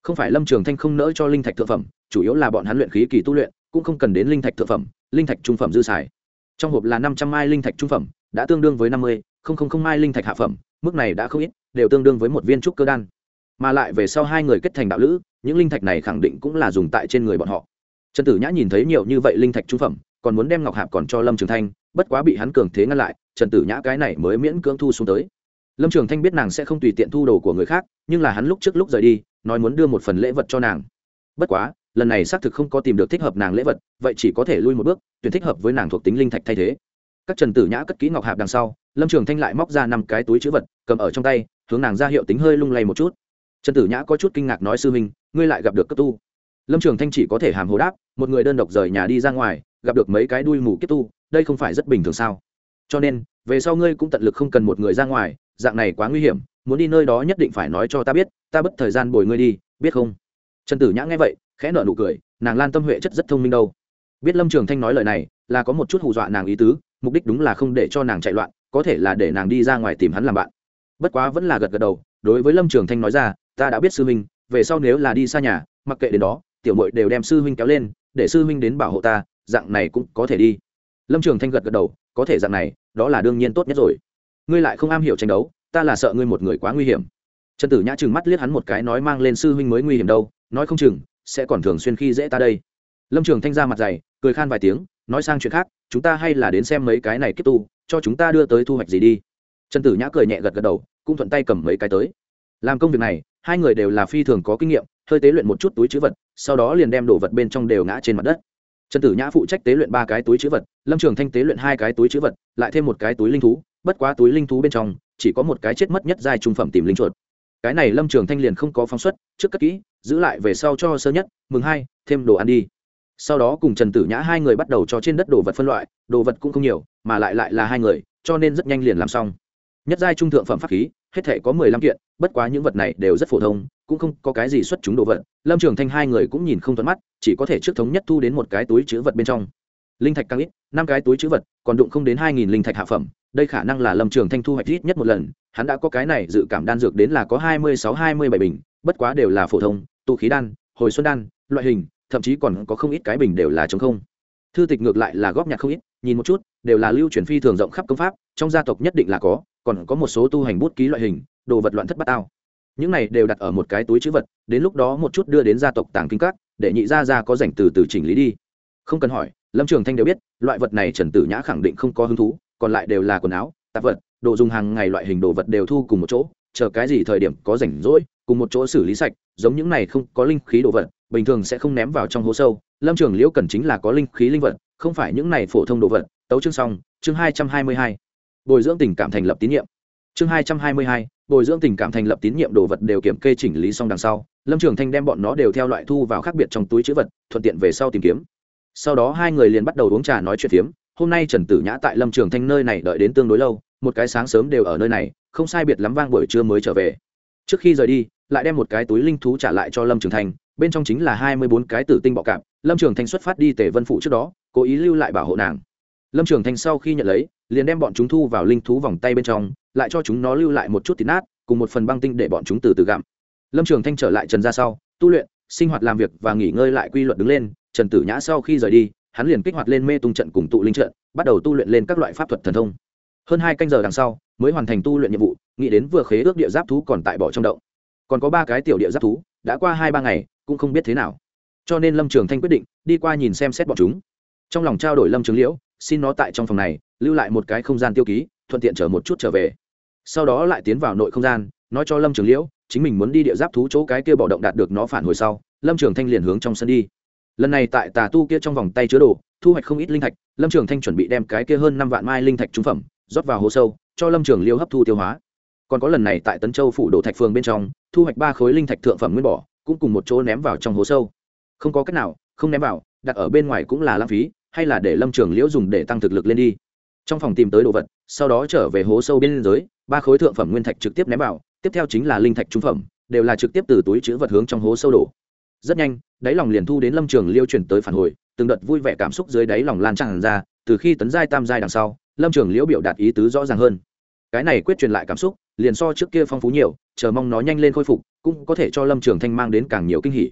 Speaker 1: Không phải lâm trường thanh không nỡ cho linh thạch thượng phẩm chủ yếu là bọn hắn luyện khí kỳ tu luyện, cũng không cần đến linh thạch thượng phẩm, linh thạch trung phẩm dư xài. Trong hộp là năm trăm mai linh thạch trung phẩm, đã tương đương với năm mươi, không không không mai linh thạch hạ phẩm, mức này đã không ít, đều tương đương với một viên trúc cơ đan. Mà lại về sau hai người kết thành đạo lữ, những linh thạch này khẳng định cũng là dùng tại trên người bọn họ. Trần tử nhã nhìn thấy nhiều như vậy linh thạch trung phẩm, còn muốn đem ngọc hạp còn cho lâm trường thanh, bất quá bị hắn cường thế ngăn lại, trần tử nhã cái này mới miễn cưỡng thu xuống tới. Lâm trường thanh biết nàng sẽ không tùy tiện thu đồ của người khác, nhưng là hắn lúc trước lúc rời đi, nói muốn đưa một phần lễ vật cho nàng. Bất quá lần này xác thực không có tìm được thích hợp nàng lễ vật, vậy chỉ có thể lui một bước, tuyển thích hợp với nàng thuộc tính linh thạch thay thế. Các trần tử nhã cất kỹ ngọc hạp đằng sau, lâm trường thanh lại móc ra năm cái túi chữ vật, cầm ở trong tay, hướng nàng ra hiệu tính hơi lung lay một chút. Trần tử nhã có chút kinh ngạc nói sư minh ngươi lại gặp được cấp tu. Lâm trường thanh chỉ có thể hàm hồ đáp, một người đơn độc rời nhà đi ra ngoài, gặp được mấy cái đuôi mù kiếp tu, đây không phải rất bình thường sao? Cho nên, về sau ngươi cũng tận lực không cần một người ra ngoài, dạng này quá nguy hiểm, muốn đi nơi đó nhất định phải nói cho ta biết, ta bất thời gian bồi ngươi đi, biết không? Trần tử nhã nghe vậy, khẽ nợ nụ cười, nàng lan tâm huệ chất rất thông minh đâu. Biết lâm trường thanh nói lời này, là có một chút hù dọa nàng ý tứ, mục đích đúng là không để cho nàng chạy loạn, có thể là để nàng đi ra ngoài tìm hắn làm bạn. Bất quá vẫn là gật gật đầu, đối với lâm trường thanh nói ra, ta đã biết sư huynh, về sau nếu là đi xa nhà, mặc kệ đến đó, tiểu mội đều đem sư huynh kéo lên, để sư huynh đến bảo hộ ta, dạng này cũng có thể đi. Lâm trường thanh gật gật đầu, có thể dạng này, đó là đương nhiên tốt nhất rồi. Ngươi lại không am hiểu tranh đấu, ta là sợ ngươi một người quá nguy hiểm. Trần tử nhã chừng mắt liếc hắn một cái, nói mang lên sư huynh mới nguy hiểm đâu nói không chừng, sẽ còn thường xuyên khi dễ ta đây. Lâm trường thanh ra mặt dày, cười khan vài tiếng, nói sang chuyện khác, chúng ta hay là đến xem mấy cái này kiếp tu, cho chúng ta đưa tới thu hoạch gì đi. Trần tử nhã cười nhẹ gật gật đầu, cũng thuận tay cầm mấy cái tới. Làm công việc này, hai người đều là phi thường có kinh nghiệm, hơi tế luyện một chút túi chữ vật, sau đó liền đem đồ vật bên trong đều ngã trên mặt đất. Trần tử nhã phụ trách tế luyện ba cái túi chữ vật, lâm trường thanh tế luyện hai cái túi chữ vật, lại thêm một cái túi linh thú, bất quá túi linh thú bên trong, chỉ có một cái chết mất nhất giai trung phẩm tìm linh chuột. Cái này lâm trường thanh liền không có phóng xuất, trước cất kỹ giữ lại về sau cho sơ nhất, mừng hai, thêm đồ ăn đi. Sau đó cùng trần tử nhã hai người bắt đầu cho trên đất đồ vật phân loại, đồ vật cũng không nhiều, mà lại lại là hai người, cho nên rất nhanh liền làm xong. Nhất giai trung thượng phẩm pháp khí, hết thể có mười lăm kiện, bất quá những vật này đều rất phổ thông, cũng không có cái gì xuất chúng đồ vật. Lâm trường thanh hai người cũng nhìn không thuận mắt, chỉ có thể trước thống nhất thu đến một cái túi chữ vật bên trong. Linh thạch càng ít, năm cái túi chữ vật, còn đụng không đến hai nghìn linh thạch hạ phẩm, đây khả năng là lâm trường thanh thu hoạch ít nhất một lần, hắn đã có cái này dự cảm đan dược đến là có hai mươi sáu, hai mươi bảy bình, bất quá đều là phổ thông tụ khí đan, hồi xuân đan, loại hình, thậm chí còn có không ít cái bình đều là chống không thư tịch ngược lại là góp nhặt không ít, nhìn một chút, đều là lưu truyền phi thường rộng khắp công pháp, trong gia tộc nhất định là có, còn có một số tu hành bút ký loại hình, đồ vật loạn thất bát ao. những này đều đặt ở một cái túi chữ vật, đến lúc đó một chút đưa đến gia tộc tàng kinh các, để nhị gia gia có rảnh từ từ chỉnh lý đi không cần hỏi, lâm trường thanh đều biết, loại vật này trần tử nhã khẳng định không có hứng thú, còn lại đều là quần áo, tạp vật, đồ dùng hàng ngày loại hình đồ vật đều thu cùng một chỗ, chờ cái gì thời điểm có rảnh rỗi cùng một chỗ xử lý sạch, giống những này không có linh khí đồ vật, bình thường sẽ không ném vào trong hố sâu. Lâm trường liễu cần chính là có linh khí linh vật, không phải những này phổ thông đồ vật. Tấu chương xong, chương hai trăm hai mươi hai. Bồi dưỡng tình cảm thành lập tín nhiệm. Chương hai trăm hai mươi hai, bồi dưỡng tình cảm thành lập tín nhiệm đồ vật đều kiểm kê chỉnh lý xong đằng sau, lâm trường thanh đem bọn nó đều theo loại thu vào khác biệt trong túi chữ vật, thuận tiện về sau tìm kiếm. Sau đó hai người liền bắt đầu uống trà nói chuyện phiếm. Hôm nay trần tử nhã tại lâm trường thanh nơi này đợi đến tương đối lâu, một cái sáng sớm đều ở nơi này, không sai biệt lắm vang buổi trưa mới trở về. Trước khi rời đi lại đem một cái túi linh thú trả lại cho lâm trường Thành, bên trong chính là hai mươi bốn cái tử tinh bọ cạp. Lâm trường thanh xuất phát đi tề vân phụ trước đó, cố ý lưu lại bảo hộ nàng. Lâm trường thanh sau khi nhận lấy, liền đem bọn chúng thu vào linh thú vòng tay bên trong, lại cho chúng nó lưu lại một chút thịt nát, cùng một phần băng tinh để bọn chúng từ từ gặm. Lâm trường thanh trở lại trần ra sau, tu luyện, sinh hoạt làm việc và nghỉ ngơi lại quy luật đứng lên. Trần tử nhã sau khi rời đi, hắn liền kích hoạt lên mê tung trận cùng tụ linh trận, bắt đầu tu luyện lên các loại pháp thuật thần thông. Hơn hai canh giờ đằng sau, mới hoàn thành tu luyện nhiệm vụ, nghĩ đến vừa khế ước địa giáp thú còn tại bỏ trong động còn có ba cái tiểu địa giáp thú, đã qua hai ba ngày, cũng không biết thế nào. Cho nên lâm trường thanh quyết định đi qua nhìn xem xét bọn chúng. Trong lòng trao đổi lâm trường liễu, xin nó tại trong phòng này, lưu lại một cái không gian tiêu ký, thuận tiện chở một chút trở về. Sau đó lại tiến vào nội không gian, nói cho lâm trường liễu, chính mình muốn đi địa giáp thú chỗ cái kia bỏ động đạt được nó phản hồi sau, lâm trường thanh liền hướng trong sân đi. Lần này tại tà tu kia trong vòng tay chứa đồ, thu hoạch không ít linh thạch, lâm trường thanh chuẩn bị đem cái kia hơn năm vạn mai linh thạch trúng phẩm, rót vào hồ sâu, cho lâm trường liễu hấp thu tiêu hóa còn có lần này tại tấn châu phủ đồ thạch phường bên trong, thu hoạch ba khối linh thạch thượng phẩm nguyên bỏ, cũng cùng một chỗ ném vào trong hố sâu. Không có cách nào, không ném vào, đặt ở bên ngoài cũng là lãng phí, hay là để lâm trường liễu dùng để tăng thực lực lên đi. Trong phòng tìm tới đồ vật, sau đó trở về hố sâu bên dưới, ba khối thượng phẩm nguyên thạch trực tiếp ném vào, tiếp theo chính là linh thạch trung phẩm, đều là trực tiếp từ túi chữ vật hướng trong hố sâu đổ. Rất nhanh, đáy lòng liền thu đến lâm trường liêu chuyển tới phản hồi, từng đợt vui vẻ cảm xúc dưới đáy lòng lan tràn ra, từ khi tấn giai tam giai đằng sau, lâm trường liễu biểu đạt ý tứ rõ ràng hơn cái này quyết truyền lại cảm xúc, liền so trước kia phong phú nhiều, chờ mong nó nhanh lên khôi phục, cũng có thể cho lâm trường thanh mang đến càng nhiều kinh hỉ.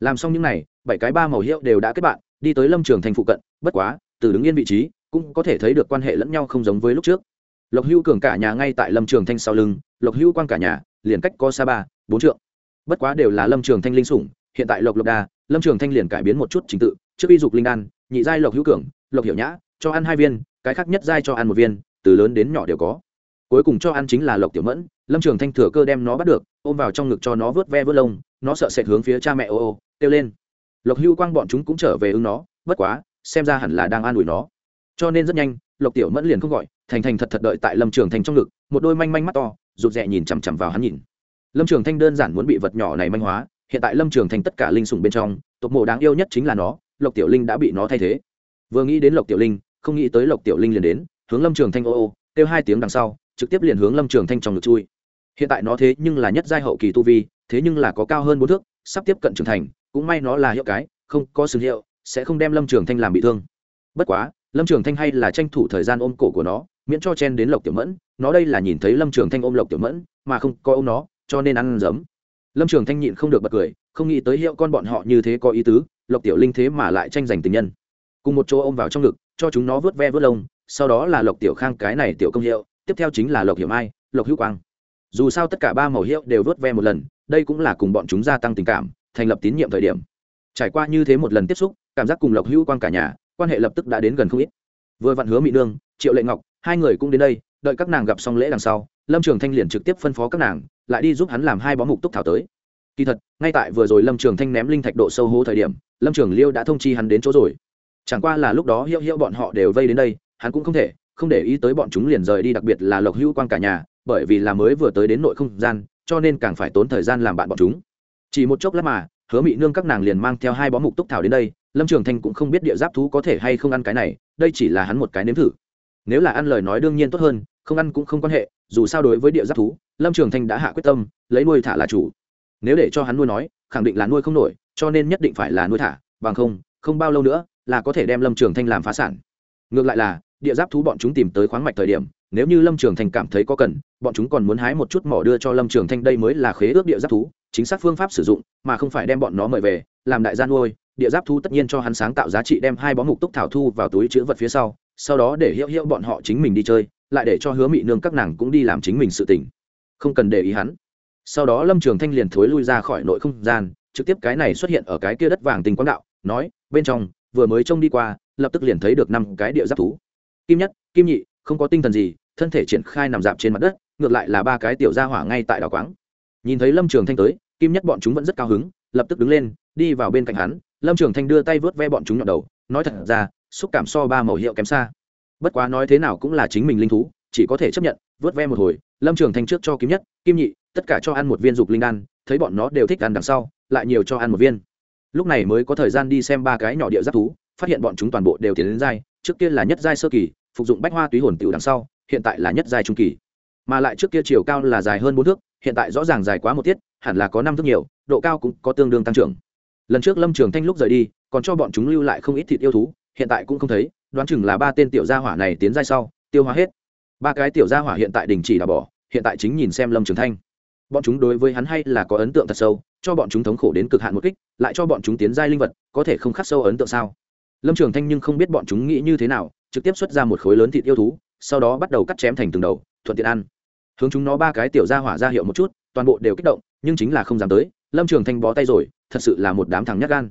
Speaker 1: Làm xong những n à y bảy cái ba màu hiệu đều đã kết bạn, đi tới lâm trường thanh phụ cận, bất quá, từ đứng yên vị trí, cũng có thể thấy được quan hệ lẫn nhau không giống với lúc trước. Lộc hữu cường cả nhà ngay tại lâm trường thanh sau lưng, lộc hữu quan cả nhà, liền cách có xa ba, bốn trượng. Bất quá đều là lâm trường thanh linh sủng, hiện tại lộc lộc đa, lâm trường thanh liền cải biến một chút trình tự, trước y dục linh đan, nhị giai lộc hữu cường, lộc hiểu nhã, cho ăn hai viên, cái khác nhất giai cho ăn một viên, từ lớn đến nhỏ đều có cuối cùng cho ăn chính là lộc tiểu mẫn, lâm trường thanh thừa cơ đem nó bắt được, ôm vào trong ngực cho nó vớt ve vớt lông, nó sợ sệt hướng phía cha mẹ ô ô, kêu lên. Lộc hưu quang bọn chúng cũng trở về ứng nó, bất quá, xem ra hẳn là đang an ủi nó. Cho nên rất nhanh, lộc tiểu mẫn liền không gọi, thành thành thật thật đợi tại lâm trường thanh trong ngực, một đôi manh manh mắt to, rụt rè nhìn chằm chằm vào hắn nhìn. Lâm trường thanh đơn giản muốn bị vật nhỏ này manh hóa, hiện tại lâm trường thanh tất cả linh sủng bên trong, tộc mộ đáng yêu nhất chính là nó, lộc tiểu linh đã bị nó thay thế. Vừa nghĩ đến lộc tiểu linh, không nghĩ tới lộc tiểu linh liền đến, hướng lâm trường thanh ô ô, kêu hai tiếng đằng sau trực tiếp liền hướng lâm trường thanh trong ngực chui. Hiện tại nó thế nhưng là nhất giai hậu kỳ tu vi, thế nhưng là có cao hơn bốn thước, sắp tiếp cận trưởng thành, cũng may nó là hiệu cái, không có sừng hiệu, sẽ không đem lâm trường thanh làm bị thương. Bất quá, lâm trường thanh hay là tranh thủ thời gian ôm cổ của nó, miễn cho chen đến lộc tiểu mẫn, nó đây là nhìn thấy lâm trường thanh ôm lộc tiểu mẫn, mà không có ôm nó, cho nên ăn giấm. Lâm trường thanh nhịn không được bật cười, không nghĩ tới hiệu con bọn họ như thế có ý tứ, lộc tiểu linh thế mà lại tranh giành tình nhân. Cùng một chỗ ôm vào trong ngực, cho chúng nó vớt ve vớt lông, sau đó là lộc tiểu khang cái này tiểu công hiệu tiếp theo chính là lộc hiểu mai, lộc hữu quang. Dù sao tất cả ba màu hiệu đều vớt ve một lần, đây cũng là cùng bọn chúng gia tăng tình cảm, thành lập tín nhiệm thời điểm. Trải qua như thế một lần tiếp xúc, cảm giác cùng lộc hữu quang cả nhà, quan hệ lập tức đã đến gần không ít. Vừa vặn hứa mỹ nương, triệu lệ ngọc, hai người cũng đến đây, đợi các nàng gặp xong lễ đằng sau, lâm trường thanh liền trực tiếp phân phó các nàng, lại đi giúp hắn làm hai bó mục túc thảo tới. Kỳ thật, ngay tại vừa rồi lâm trường thanh ném linh thạch độ sâu hố thời điểm, lâm trường liêu đã thông chi hắn đến chỗ rồi. Chẳng qua là lúc đó hiệu hiệu bọn họ đều vây đến đây, hắn cũng không thể không để ý tới bọn chúng liền rời đi, đặc biệt là lộc hữu quang cả nhà, bởi vì là mới vừa tới đến nội không gian, cho nên càng phải tốn thời gian làm bạn bọn chúng. Chỉ một chốc lát mà, hứa mị nương các nàng liền mang theo hai bó mục túc thảo đến đây, lâm trường thanh cũng không biết địa giáp thú có thể hay không ăn cái này, đây chỉ là hắn một cái nếm thử. Nếu là ăn lời nói đương nhiên tốt hơn, không ăn cũng không quan hệ, dù sao đối với địa giáp thú, lâm trường thanh đã hạ quyết tâm, lấy nuôi thả là chủ. Nếu để cho hắn nuôi nói, khẳng định là nuôi không nổi, cho nên nhất định phải là nuôi thả, bằng không không bao lâu nữa là có thể đem lâm trường thanh làm phá sản. Ngược lại là địa giáp thú bọn chúng tìm tới khoáng mạch thời điểm, nếu như lâm trường thanh cảm thấy có cần, bọn chúng còn muốn hái một chút mỏ đưa cho lâm trường thanh, đây mới là khế ước địa giáp thú, chính xác phương pháp sử dụng, mà không phải đem bọn nó mời về, làm đại gia nuôi. Địa giáp thú tất nhiên cho hắn sáng tạo giá trị đem hai bó mục túc thảo thu vào túi chữ vật phía sau sau đó để hiệu hiệu bọn họ chính mình đi chơi, lại để cho hứa mị nương các nàng cũng đi làm chính mình sự tỉnh không cần để ý hắn. Sau đó lâm trường thanh liền thối lui ra khỏi nội không gian, trực tiếp cái này xuất hiện ở cái kia đất vàng tình quang đạo, nói, bên trong, vừa mới trông đi qua, lập tức liền thấy được năm cái địa giáp thú kim nhất, kim nhị, không có tinh thần gì, thân thể triển khai nằm dạp trên mặt đất, ngược lại là ba cái tiểu gia hỏa ngay tại đảo quáng. Nhìn thấy lâm trường thanh tới, kim nhất bọn chúng vẫn rất cao hứng, lập tức đứng lên, đi vào bên cạnh hắn. Lâm trường thanh đưa tay vớt ve bọn chúng nhọn đầu, nói thật ra, xúc cảm so ba màu hiệu kém xa. Bất quá nói thế nào cũng là chính mình linh thú, chỉ có thể chấp nhận, vớt ve một hồi, lâm trường thanh trước cho kim nhất, kim nhị, tất cả cho ăn một viên dục linh đan, thấy bọn nó đều thích ăn đằng sau, lại nhiều cho ăn một viên. Lúc này mới có thời gian đi xem ba cái nhỏ địa giáp thú, phát hiện bọn chúng toàn bộ đều tiến đến dai trước kia là nhất giai sơ kỳ, phục dụng bách hoa túy hồn tiểu đằng sau, hiện tại là nhất giai trung kỳ. Mà lại trước kia chiều cao là dài hơn bốn thước, hiện tại rõ ràng dài quá một tiết, hẳn là có năm thước nhiều, độ cao cũng có tương đương tăng trưởng. Lần trước lâm trường thanh lúc rời đi, còn cho bọn chúng lưu lại không ít thịt yêu thú, hiện tại cũng không thấy, đoán chừng là ba tên tiểu gia hỏa này tiến giai sau, tiêu hóa hết. Ba cái tiểu gia hỏa hiện tại đình chỉ đào bỏ hiện tại chính nhìn xem lâm trường thanh. Bọn chúng đối với hắn hay là có ấn tượng thật sâu, cho bọn chúng thống khổ đến cực hạn một kích, lại cho bọn chúng tiến giai linh vật, có thể không khắc sâu ấn tượng sao? Lâm trường thanh nhưng không biết bọn chúng nghĩ như thế nào, trực tiếp xuất ra một khối lớn thịt yêu thú, sau đó bắt đầu cắt chém thành từng đầu, thuận tiện ăn. Hướng chúng nó ba cái tiểu ra hỏa ra hiệu một chút, toàn bộ đều kích động, nhưng chính là không dám tới, lâm trường thanh bó tay rồi, thật sự là một đám thằng nhát gan.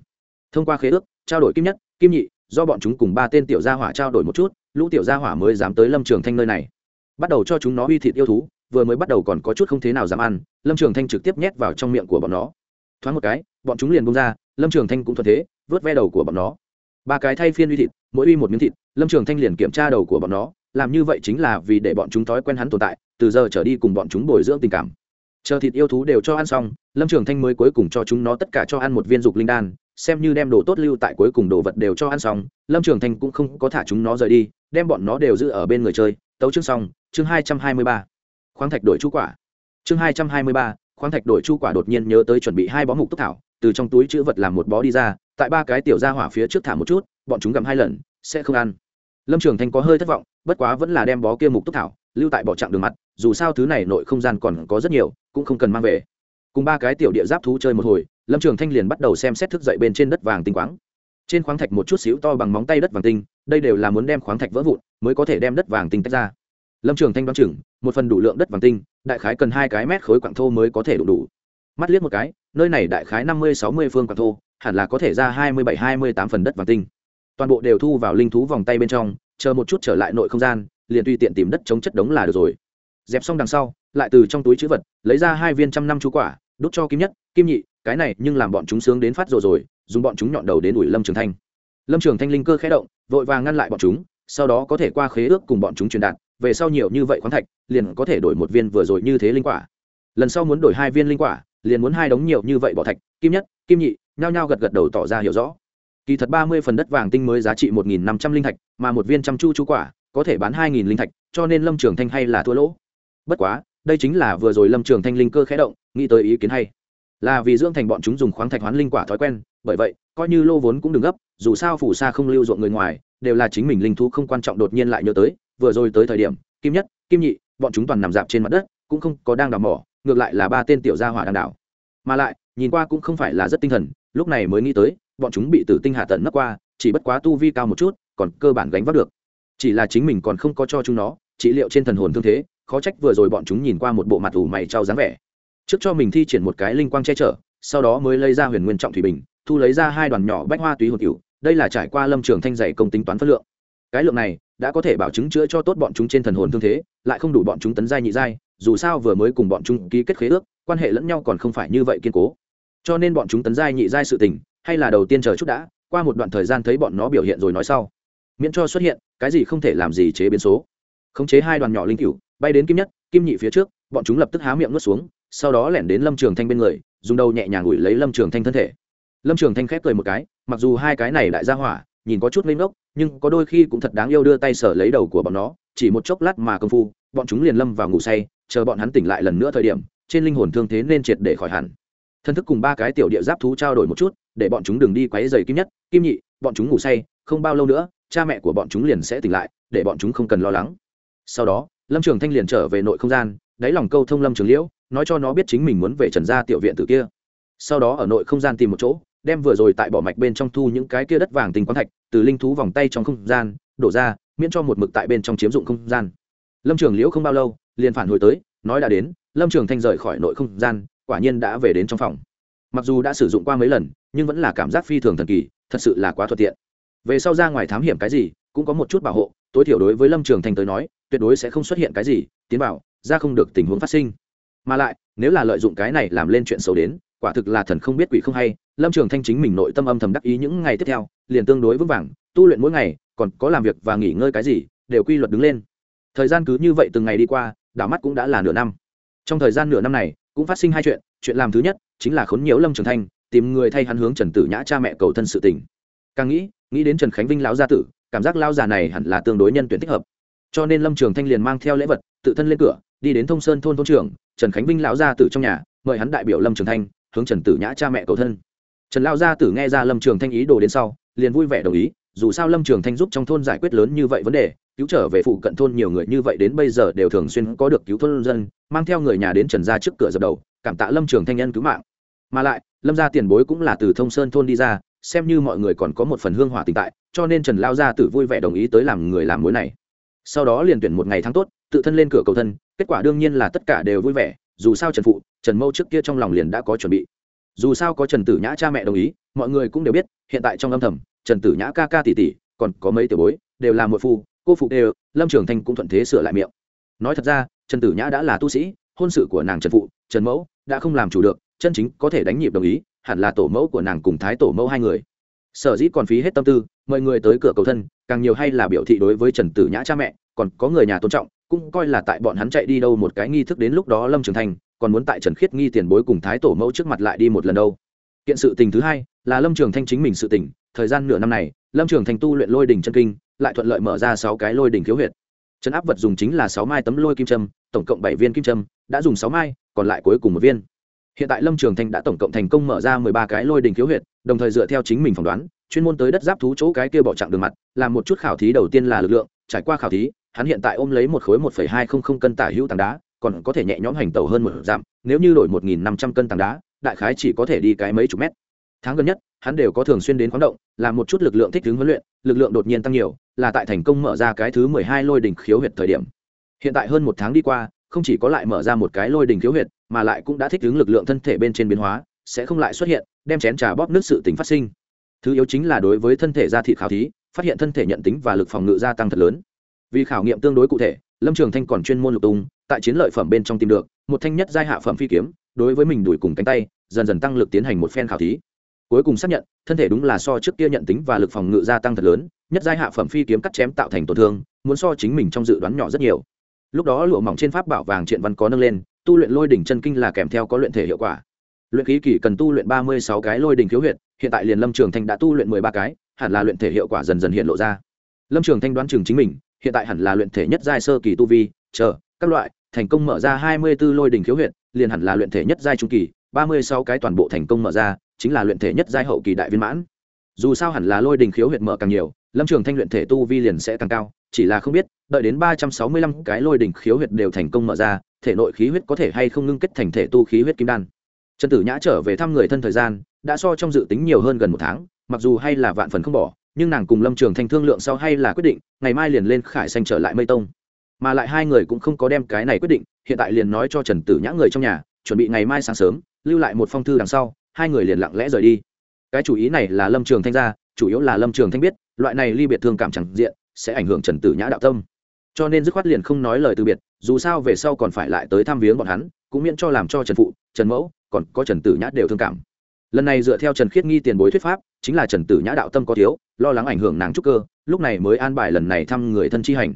Speaker 1: Thông qua khế ước, trao đổi kim nhất, kim nhị, do bọn chúng cùng ba tên tiểu gia hỏa trao đổi một chút, lũ tiểu gia hỏa mới dám tới lâm trường thanh nơi này. Bắt đầu cho chúng nó uy thịt yêu thú, vừa mới bắt đầu còn có chút không thế nào dám ăn, lâm trường thanh trực tiếp nhét vào trong miệng của bọn nó. Thoáng một cái, bọn chúng liền bung ra, lâm trường thanh cũng thuận thế, vớt ve đầu của bọn nó ba cái thay phiên uy thịt, mỗi uy một miếng thịt, lâm trường thanh liền kiểm tra đầu của bọn nó, làm như vậy chính là vì để bọn chúng thói quen hắn tồn tại, từ giờ trở đi cùng bọn chúng bồi dưỡng tình cảm. Chờ thịt yêu thú đều cho ăn xong, lâm trường thanh mới cuối cùng cho chúng nó tất cả cho ăn một viên dục linh đan, xem như đem đồ tốt lưu tại cuối cùng đồ vật đều cho ăn xong, lâm trường thanh cũng không có thả chúng nó rời đi, đem bọn nó đều giữ ở bên người chơi, tấu chương xong, chương hai trăm hai mươi ba. Khoáng thạch đổi chu quả. Chương hai trăm hai mươi ba, khoáng thạch đổi chu quả đột nhiên nhớ tới chuẩn bị hai bó mục túc thảo từ trong túi chữ vật làm một bó đi ra, tại ba cái tiểu ra hỏa phía trước thả một chút, bọn chúng gặm hai lần, sẽ không ăn. Lâm trường thanh có hơi thất vọng, bất quá vẫn là đem bó kia mục túc thảo, lưu tại bỏ trạng đường mặt, dù sao thứ này nội không gian còn có rất nhiều, cũng không cần mang về. Cùng ba cái tiểu địa giáp thú chơi một hồi, lâm trường thanh liền bắt đầu xem xét thức dậy bên trên đất vàng tinh quáng. Trên khoáng thạch một chút xíu to bằng móng tay đất vàng tinh, đây đều là muốn đem khoáng thạch vỡ vụn mới có thể đem đất vàng tinh tách ra. Lâm trường thanh đoán chừng, một phần đủ lượng đất vàng tinh, đại khái cần hai cái mét khối quặng thô mới có thể đủ đủ. Mắt liếc một cái nơi này đại khái năm mươi, sáu mươi phương quảng thô, hẳn là có thể ra hai mươi bảy, hai mươi tám phần đất vàng tinh. Toàn bộ đều thu vào linh thú vòng tay bên trong, chờ một chút trở lại nội không gian, liền tùy tiện tìm đất chống chất đống là được rồi. Dẹp xong đằng sau, lại từ trong túi chữ vật, lấy ra hai viên trăm năm chú quả, đút cho kim nhất, kim nhị, cái này nhưng làm bọn chúng sướng đến phát rồi rồi, dùng bọn chúng nhọn đầu đến ủi lâm trường thanh. Lâm trường thanh linh cơ khẽ động, vội vàng ngăn lại bọn chúng, sau đó có thể qua khế ước cùng bọn chúng truyền đạt, về sau nhiều như vậy khoáng thạch, liền có thể đổi một viên vừa rồi như thế linh quả. Lần sau muốn đổi hai viên linh quả liền muốn hai đống nhiều như vậy bỏ thạch, kim nhất, kim nhị, nhao nhao gật gật đầu tỏ ra hiểu rõ. Kỳ thật ba mươi phần đất vàng tinh mới giá trị một nghìn năm trăm linh thạch, mà một viên chăm chu chu quả, có thể bán hai nghìn linh thạch, cho nên lâm trường thanh hay là thua lỗ. Bất quá, đây chính là vừa rồi lâm trường thanh linh cơ khẽ động, nghĩ tới ý kiến hay. Là vì dưỡng thành bọn chúng dùng khoáng thạch hoán linh quả thói quen, bởi vậy, coi như lô vốn cũng đừng gấp, dù sao phủ xa không lưu ruộng người ngoài, đều là chính mình linh thú không quan trọng đột nhiên lại nhớ tới. Vừa rồi tới thời điểm, kim nhất, kim nhị, bọn chúng toàn nằm dạp trên mặt đất, cũng không có đang đào mỏ ngược lại là ba tên tiểu gia hỏa đang đảo, mà lại nhìn qua cũng không phải là rất tinh thần lúc này mới nghĩ tới bọn chúng bị tử tinh hạ tận nấp qua chỉ bất quá tu vi cao một chút còn cơ bản gánh vác được. Chỉ là chính mình còn không có cho chúng nó trị liệu trên thần hồn thương thế khó trách vừa rồi bọn chúng nhìn qua một bộ mặt ủ mày trao dáng vẻ. Trước cho mình thi triển một cái linh quang che chở sau đó mới lấy ra huyền nguyên trọng thủy bình thu lấy ra hai đoàn nhỏ bách hoa túy hồn cửu đây là trải qua lâm trường thanh dạy công tính toán phất lượng. Cái lượng này đã có thể bảo chứng chữa cho tốt bọn chúng trên thần hồn thương thế lại không đủ bọn chúng tấn giai nhị giai dù sao vừa mới cùng bọn chúng ký kết khế ước, quan hệ lẫn nhau còn không phải như vậy kiên cố. Cho nên bọn chúng tấn giai nhị giai sự tình, hay là đầu tiên chờ chút đã, qua một đoạn thời gian thấy bọn nó biểu hiện rồi nói sau. Miễn cho xuất hiện, cái gì không thể làm gì chế biến số. Khống chế hai đoàn nhỏ linh cửu, bay đến kim nhất, kim nhị phía trước, bọn chúng lập tức há miệng nuốt xuống, sau đó lẻn đến lâm trường thanh bên người, dùng đầu nhẹ nhàng ủi lấy lâm trường thanh thân thể. Lâm trường thanh khép cười một cái, mặc dù hai cái này lại ra hỏa, nhìn có chút lên ngốc, nhưng có đôi khi cũng thật đáng yêu đưa tay sở lấy đầu của bọn nó, chỉ một chốc lát mà công phu, bọn chúng liền lâm vào ngủ say chờ bọn hắn tỉnh lại lần nữa thời điểm, trên linh hồn thương thế nên triệt để khỏi hẳn. Thân thức cùng ba cái tiểu địa giáp thú trao đổi một chút, để bọn chúng đừng đi quấy dày kim nhất. Kim nhị, bọn chúng ngủ say, không bao lâu nữa, cha mẹ của bọn chúng liền sẽ tỉnh lại, để bọn chúng không cần lo lắng. Sau đó, lâm trường thanh liền trở về nội không gian, đáy lòng câu thông lâm trường liễu, nói cho nó biết chính mình muốn về trần gia tiểu viện từ kia. Sau đó ở nội không gian tìm một chỗ, đem vừa rồi tại bỏ mạch bên trong thu những cái kia đất vàng tình quán thạch, từ linh thú vòng tay trong không gian, đổ ra, miễn cho một mực tại bên trong chiếm dụng không gian. Lâm trường liễu không bao lâu liền phản hồi tới, nói đã đến, lâm trường thanh rời khỏi nội không gian, quả nhiên đã về đến trong phòng. Mặc dù đã sử dụng qua mấy lần, nhưng vẫn là cảm giác phi thường thần kỳ, thật sự là quá thuận tiện. Về sau ra ngoài thám hiểm cái gì, cũng có một chút bảo hộ, tối thiểu đối với lâm trường thanh tới nói, tuyệt đối sẽ không xuất hiện cái gì, tiến vào, ra không được tình huống phát sinh. Mà lại, nếu là lợi dụng cái này làm lên chuyện xấu đến, quả thực là thần không biết quỷ không hay, lâm trường thanh chính mình nội tâm âm thầm đắc ý những ngày tiếp theo, liền tương đối vững vàng, tu luyện mỗi ngày, còn có làm việc và nghỉ ngơi cái gì, đều quy luật đứng lên. Thời gian cứ như vậy từng ngày đi qua đảo mắt cũng đã là nửa năm. Trong thời gian nửa năm này, cũng phát sinh hai chuyện. Chuyện làm thứ nhất, chính là khốn nhiễu lâm trường thanh, tìm người thay hắn hướng trần tử nhã cha mẹ cầu thân sự tình. Càng nghĩ nghĩ đến trần khánh vinh lão gia tử, cảm giác lao già này hẳn là tương đối nhân tuyển thích hợp. Cho nên lâm trường thanh liền mang theo lễ vật, tự thân lên cửa, đi đến thông sơn thôn thôn trưởng, trần khánh vinh lão gia tử trong nhà, mời hắn đại biểu lâm trường thanh, hướng trần tử nhã cha mẹ cầu thân. Trần Lão gia tử nghe ra lâm trường thanh ý đồ đến sau, liền vui vẻ đồng ý, dù sao lâm trường thanh giúp trong thôn giải quyết lớn như vậy vấn đề cứu trở về phụ cận thôn nhiều người như vậy đến bây giờ đều thường xuyên có được cứu thôn dân, mang theo người nhà đến trần gia trước cửa dập đầu, cảm tạ lâm trường thanh nhân cứu mạng. Mà lại, lâm gia tiền bối cũng là từ thông sơn thôn đi ra, xem như mọi người còn có một phần hương hỏa tình tại, cho nên trần lao gia tử vui vẻ đồng ý tới làm người làm mối này. Sau đó liền tuyển một ngày tháng tốt, tự thân lên cửa cầu thân, kết quả đương nhiên là tất cả đều vui vẻ, dù sao trần phụ, trần mâu trước kia trong lòng liền đã có chuẩn bị. Dù sao có trần tử nhã cha mẹ đồng ý, mọi người cũng đều biết, hiện tại trong âm thầm, trần tử nhã ca ca tỷ tỷ, còn có mấy tiểu bối, đều là muội phu cô phụ đều, lâm trường thanh cũng thuận thế sửa lại miệng. Nói thật ra, trần tử nhã đã là tu sĩ, hôn sự của nàng trần phụ, trần mẫu đã không làm chủ được, chân chính có thể đánh nhịp đồng ý, hẳn là tổ mẫu của nàng cùng thái tổ mẫu hai người. Sở dĩ còn phí hết tâm tư mời người tới cửa cầu thân, càng nhiều hay là biểu thị đối với trần tử nhã cha mẹ, còn có người nhà tôn trọng, cũng coi là tại bọn hắn chạy đi đâu một cái nghi thức đến lúc đó lâm trường thành còn muốn tại trần khiết nghi tiền bối cùng thái tổ mẫu trước mặt lại đi một lần đâu. Kiện sự tình thứ hai là lâm trường thanh chính mình sự tình, thời gian nửa năm này, lâm trường thanh tu luyện lôi đình chân kinh lại thuận lợi mở ra sáu cái lôi đỉnh khiếu huyệt. Chấn áp vật dùng chính là sáu mai tấm lôi kim trâm tổng cộng bảy viên kim trâm đã dùng sáu mai, còn lại cuối cùng một viên. Hiện tại lâm trường thanh đã tổng cộng thành công mở ra mười ba cái lôi đỉnh khiếu huyệt, đồng thời dựa theo chính mình phỏng đoán, chuyên môn tới đất giáp thú chỗ cái kia bỏ chặng đường mặt, làm một chút khảo thí đầu tiên là lực lượng, trải qua khảo thí, hắn hiện tại ôm lấy một khối một phẩy hai không không cân tả hữu tảng đá, còn có thể nhẹ nhõm hành tàu hơn một dặm nếu như đổi một nghìn năm trăm cân tảng đá, đại khái chỉ có thể đi cái mấy chục mét tháng gần nhất, hắn đều có thường xuyên đến khoáng động, làm một chút lực lượng thích ứng huấn luyện, lực lượng đột nhiên tăng nhiều, là tại thành công mở ra cái thứ mười hai lôi đỉnh khiếu huyệt thời điểm. Hiện tại hơn một tháng đi qua, không chỉ có lại mở ra một cái lôi đỉnh khiếu huyệt, mà lại cũng đã thích ứng lực lượng thân thể bên trên biến hóa, sẽ không lại xuất hiện, đem chén trà bóp nước sự tính phát sinh. Thứ yếu chính là đối với thân thể da thị khảo thí, phát hiện thân thể nhận tính và lực phòng ngự gia tăng thật lớn. Vì khảo nghiệm tương đối cụ thể, lâm trường thanh còn chuyên môn lục tung, tại chiến lợi phẩm bên trong tìm được, một thanh nhất giai hạ phẩm phi kiếm, đối với mình đuổi cùng cánh tay, dần dần tăng lực tiến hành một phen khảo thí cuối cùng xác nhận, thân thể đúng là so trước kia nhận tính và lực phòng ngự gia tăng thật lớn, nhất giai hạ phẩm phi kiếm cắt chém tạo thành tổn thương, muốn so chính mình trong dự đoán nhỏ rất nhiều. Lúc đó lụa mỏng trên pháp bảo vàng triện văn có nâng lên, tu luyện lôi đỉnh chân kinh là kèm theo có luyện thể hiệu quả. Luyện khí kỳ cần tu luyện ba mươi sáu cái lôi đỉnh khiếu huyệt, hiện tại liền lâm trường thanh đã tu luyện mười ba cái, hẳn là luyện thể hiệu quả dần dần hiện lộ ra. Lâm trường thanh đoán chừng chính mình, hiện tại hẳn là luyện thể nhất giai sơ kỳ tu vi, chờ, các loại, thành công mở ra hai mươi 24 lôi đỉnh khiếu huyệt, liền hẳn là luyện thể nhất giai trung kỳ, ba mươi sáu cái toàn bộ thành công mở ra chính là luyện thể nhất giai hậu kỳ đại viên mãn. Dù sao hẳn là lôi đình khiếu huyệt mở càng nhiều, lâm trường thanh luyện thể tu vi liền sẽ càng cao, chỉ là không biết, đợi đến ba trăm sáu mươi lăm cái lôi đình khiếu huyệt đều thành công mở ra, thể nội khí huyết có thể hay không ngưng kết thành thể tu khí huyết kim đan. Trần tử nhã trở về thăm người thân thời gian, đã so trong dự tính nhiều hơn gần một tháng, mặc dù hay là vạn phần không bỏ, nhưng nàng cùng lâm trường thanh thương lượng sau hay là quyết định, ngày mai liền lên khải xanh trở lại mây tông. Mà lại hai người cũng không có đem cái này quyết định, hiện tại liền nói cho trần tử nhã người trong nhà, chuẩn bị ngày mai sáng sớm, lưu lại một phong thư đằng sau hai người liền lặng lẽ rời đi. Cái chủ ý này là lâm trường thanh ra, chủ yếu là lâm trường thanh biết, loại này ly biệt thương cảm chẳng diện, sẽ ảnh hưởng trần tử nhã đạo tâm. Cho nên dứt khoát liền không nói lời từ biệt, dù sao về sau còn phải lại tới thăm viếng bọn hắn, cũng miễn cho làm cho trần phụ, trần mẫu, còn có trần tử nhã đều thương cảm. Lần này dựa theo trần khiết nghi tiền bối thuyết pháp, chính là trần tử nhã đạo tâm có thiếu, lo lắng ảnh hưởng nàng trúc cơ, lúc này mới an bài lần này thăm người thân chi hành.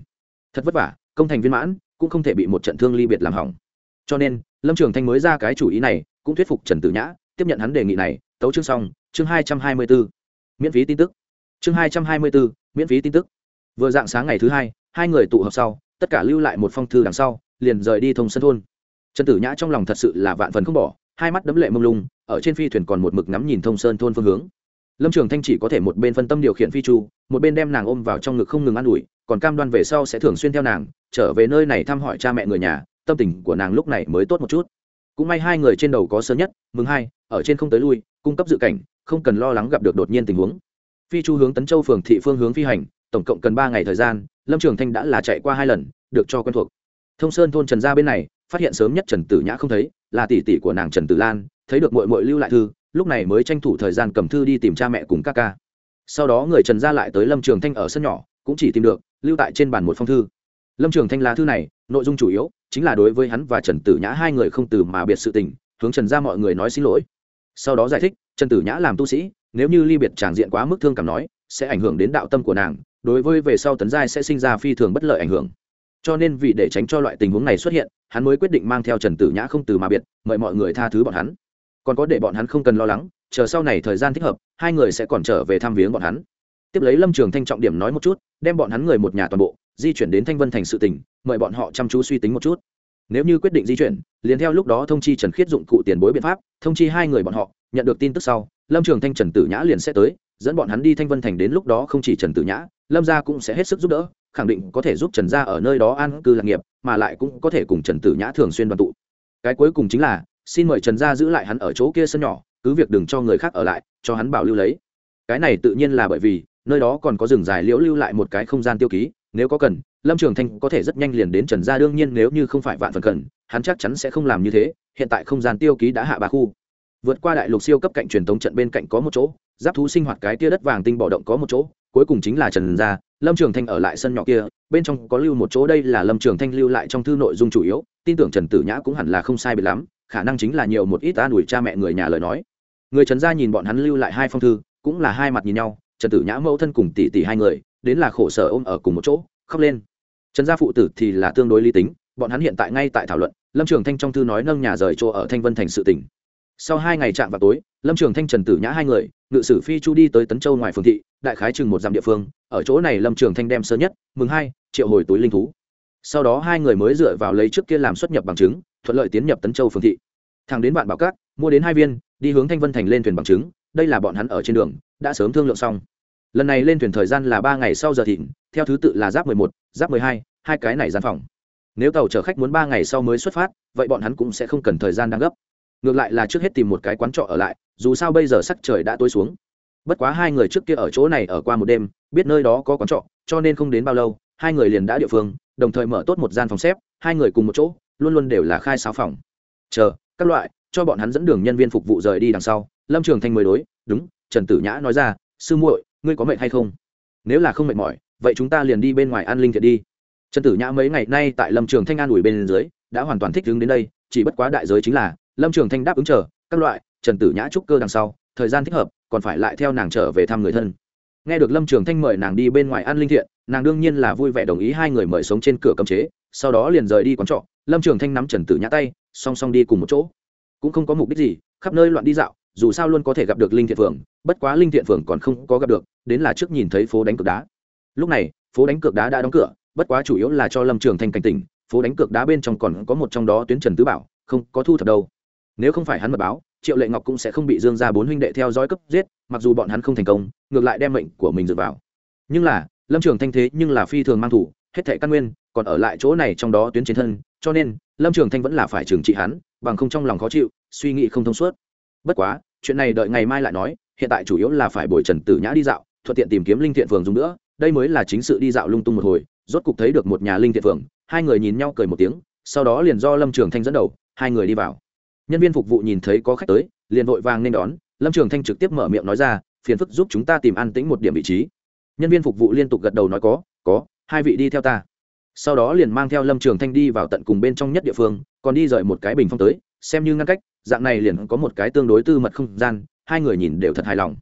Speaker 1: Thật vất vả, công thành viên mãn, cũng không thể bị một trận thương ly biệt làm hỏng. Cho nên, lâm trường thanh mới ra cái chủ ý này, cũng thuyết phục trần tử nhã tiếp nhận hắn đề nghị này, tấu chương xong, chương hai trăm hai mươi b ố miễn phí tin tức. Chương hai trăm hai mươi b ố miễn phí tin tức. Vừa dạng sáng ngày thứ hai hai người tụ họp sau, tất cả lưu lại một phong thư đằng sau, liền rời đi thông sân thôn. Trần tử nhã trong lòng thật sự là vạn phần không bỏ, hai mắt đấm lệ mông lung, ở trên phi thuyền còn một mực ngắm nhìn thông sơn thôn phương hướng. Lâm trường thanh chỉ có thể một bên phân tâm điều khiển phi chu, một bên đem nàng ôm vào trong ngực không ngừng ă n ủi, còn cam đoan về sau sẽ thường xuyên theo nàng, trở về nơi này thăm hỏi cha mẹ người nhà, tâm tình của nàng lúc này mới tốt một chút. Cũng may hai người trên đầu có sớm nhất, mừng hai ở trên không tới lui, cung cấp dự cảnh, không cần lo lắng gặp được đột nhiên tình huống. Phi chu hướng tấn châu phường thị phương hướng phi hành, tổng cộng cần ba ngày thời gian, lâm trường thanh đã là chạy qua hai lần, được cho quen thuộc. Thông sơn thôn trần gia bên này, phát hiện sớm nhất trần tử nhã không thấy, là tỷ tỷ của nàng trần tử lan, thấy được mội mội lưu lại thư, lúc này mới tranh thủ thời gian cầm thư đi tìm cha mẹ cùng các ca. Sau đó người trần gia lại tới lâm trường thanh ở sân nhỏ, cũng chỉ tìm được, lưu tại trên bàn một phong thư. Lâm trường thanh lá thư này, nội dung chủ yếu chính là đối với hắn và trần tử nhã hai người không từ mà biệt sự tình, hướng trần gia mọi người nói xin lỗi sau đó giải thích, trần tử nhã làm tu sĩ, nếu như ly biệt tràng diện quá mức thương cảm nói, sẽ ảnh hưởng đến đạo tâm của nàng, đối với về sau tấn giai sẽ sinh ra phi thường bất lợi ảnh hưởng. Cho nên vì để tránh cho loại tình huống này xuất hiện, hắn mới quyết định mang theo trần tử nhã không từ mà biệt, mời mọi người tha thứ bọn hắn. Còn có để bọn hắn không cần lo lắng, chờ sau này thời gian thích hợp, hai người sẽ còn trở về thăm viếng bọn hắn. Tiếp lấy lâm trường thanh trọng điểm nói một chút, đem bọn hắn người một nhà toàn bộ, di chuyển đến thanh vân thành sự tỉnh mời bọn họ chăm chú suy tính một chút nếu như quyết định di chuyển, liền theo lúc đó thông chi trần khiết dụng cụ tiền bối biện pháp, thông chi hai người bọn họ, nhận được tin tức sau, lâm trường thanh, trần tử nhã liền sẽ tới, dẫn bọn hắn đi thanh vân thành đến lúc đó không chỉ trần tử nhã, lâm gia cũng sẽ hết sức giúp đỡ, khẳng định có thể giúp trần gia ở nơi đó an cư lạc nghiệp, mà lại cũng có thể cùng trần tử nhã thường xuyên đoàn tụ. Cái cuối cùng chính là, xin mời trần gia giữ lại hắn ở chỗ kia sân nhỏ, cứ việc đừng cho người khác ở lại, cho hắn bảo lưu lấy. Cái này tự nhiên là bởi vì nơi đó còn có rừng dài liễu lưu lại một cái không gian tiêu ký, nếu có cần, lâm trường thanh có thể rất nhanh liền đến trần gia đương nhiên nếu như không phải vạn phần cần, hắn chắc chắn sẽ không làm như thế, hiện tại không gian tiêu ký đã hạ ba khu. Vượt qua đại lục siêu cấp cạnh truyền thống trận bên cạnh có một chỗ, giáp thú sinh hoạt cái tia đất vàng tinh bỏ động có một chỗ, cuối cùng chính là trần gia, lâm trường thanh ở lại sân nhỏ kia, bên trong có lưu một chỗ đây là lâm trường thanh lưu lại trong thư nội dung chủ yếu, tin tưởng trần tử nhã cũng hẳn là không sai biệt lắm, khả năng chính là nhiều một ít an ủi cha mẹ người nhà lời nói. Người trần gia nhìn bọn hắn lưu lại hai phong thư, cũng là hai mặt nhìn nhau trần tử nhã mẫu thân cùng tỷ tỷ hai người, đến là khổ sở ôm ở cùng một chỗ, khóc lên. Trần gia phụ tử thì là tương đối lý tính, bọn hắn hiện tại ngay tại thảo luận, lâm trường thanh trong thư nói nâng nhà rời chỗ ở thanh vân thành sự tỉnh sau hai ngày chạm vào tối, lâm trường thanh, trần tử nhã hai người, ngự sử phi chu đi tới tấn châu ngoài phường thị, đại khái chừng một dặm địa phương, ở chỗ này lâm trường thanh đem sớm nhất, mừng hai, triệu hồi túi linh thú. Sau đó hai người mới dựa vào lấy trước kia làm xuất nhập bằng chứng, thuận lợi tiến nhập tấn châu phường thị. Thằng đến bạn bảo cát mua đến hai viên, đi hướng thanh vân thành lên thuyền bằng chứng đây là bọn hắn ở trên đường, đã sớm thương lượng xong. Lần này lên thuyền thời gian là ba ngày sau giờ thịnh, theo thứ tự là giáp mười một, giáp mười hai hai cái này gian phòng. Nếu tàu chở khách muốn ba ngày sau mới xuất phát, vậy bọn hắn cũng sẽ không cần thời gian đang gấp. Ngược lại là trước hết tìm một cái quán trọ ở lại, dù sao bây giờ sắc trời đã tối xuống. Bất quá hai người trước kia ở chỗ này ở qua một đêm, biết nơi đó có quán trọ, cho nên không đến bao lâu, hai người liền đã địa phương, đồng thời mở tốt một gian phòng xếp, hai người cùng một chỗ, luôn luôn đều là khai sáu phòng. Chờ, các loại cho bọn hắn dẫn đường nhân viên phục vụ rời đi đằng sau. Lâm trường thanh mới đối, đúng, trần tử nhã nói ra, sư muội, ngươi có mệt hay không? Nếu là không mệt mỏi, vậy chúng ta liền đi bên ngoài an linh thiệt đi. Trần tử nhã mấy ngày nay tại lâm trường thanh an ủi bên dưới, đã hoàn toàn thích ứng đến đây, chỉ bất quá đại giới chính là, lâm trường thanh đáp ứng chờ, các loại, trần tử nhã trúc cơ đằng sau, thời gian thích hợp, còn phải lại theo nàng trở về thăm người thân. Nghe được lâm trường thanh mời nàng đi bên ngoài an linh thiện, nàng đương nhiên là vui vẻ đồng ý hai người mời sống trên cửa cấm chế, sau đó liền rời đi quán trọ. Lâm trường thanh nắm trần tử nhã tay, song song đi cùng một chỗ cũng không có mục đích gì, khắp nơi loạn đi dạo, dù sao luôn có thể gặp được linh thiện phường bất quá linh thiện phường còn không có gặp được, đến là trước nhìn thấy phố đánh cược đá. Lúc này, phố đánh cược đá đã đóng cửa, bất quá chủ yếu là cho lâm trường thanh cảnh tỉnh, phố đánh cược đá bên trong còn có một trong đó tuyến trần tứ bảo, không có thu thập đâu. Nếu không phải hắn mật báo, triệu lệ ngọc cũng sẽ không bị dương ra bốn huynh đệ theo dõi cấp giết, mặc dù bọn hắn không thành công, ngược lại đem mệnh của mình dựa vào. Nhưng là, lâm trường thanh thế nhưng là phi thường mang thủ, hết thệ căn nguyên, còn ở lại chỗ này trong đó tuyến chiến thân cho nên, lâm trường thanh vẫn là phải trừng trị hắn, bằng không trong lòng khó chịu, suy nghĩ không thông suốt. Bất quá, chuyện này đợi ngày mai lại nói, hiện tại chủ yếu là phải bồi trần tử nhã đi dạo, thuận tiện tìm kiếm linh thiện phường dùng nữa, đây mới là chính sự đi dạo lung tung một hồi, rốt cục thấy được một nhà linh thiện phường hai người nhìn nhau cười một tiếng, sau đó liền do lâm trường thanh dẫn đầu, hai người đi vào. Nhân viên phục vụ nhìn thấy có khách tới, liền vội vàng nên đón, lâm trường thanh trực tiếp mở miệng nói ra, phiền phức giúp chúng ta tìm an tĩnh một điểm vị trí. Nhân viên phục vụ liên tục gật đầu nói có có, hai vị đi theo ta sau đó liền mang theo lâm trường thanh đi vào tận cùng bên trong nhất địa phương, còn đi rời một cái bình phong tới, xem như ngăn cách, dạng này liền có một cái tương đối tư mật không gian, hai người nhìn đều thật hài lòng.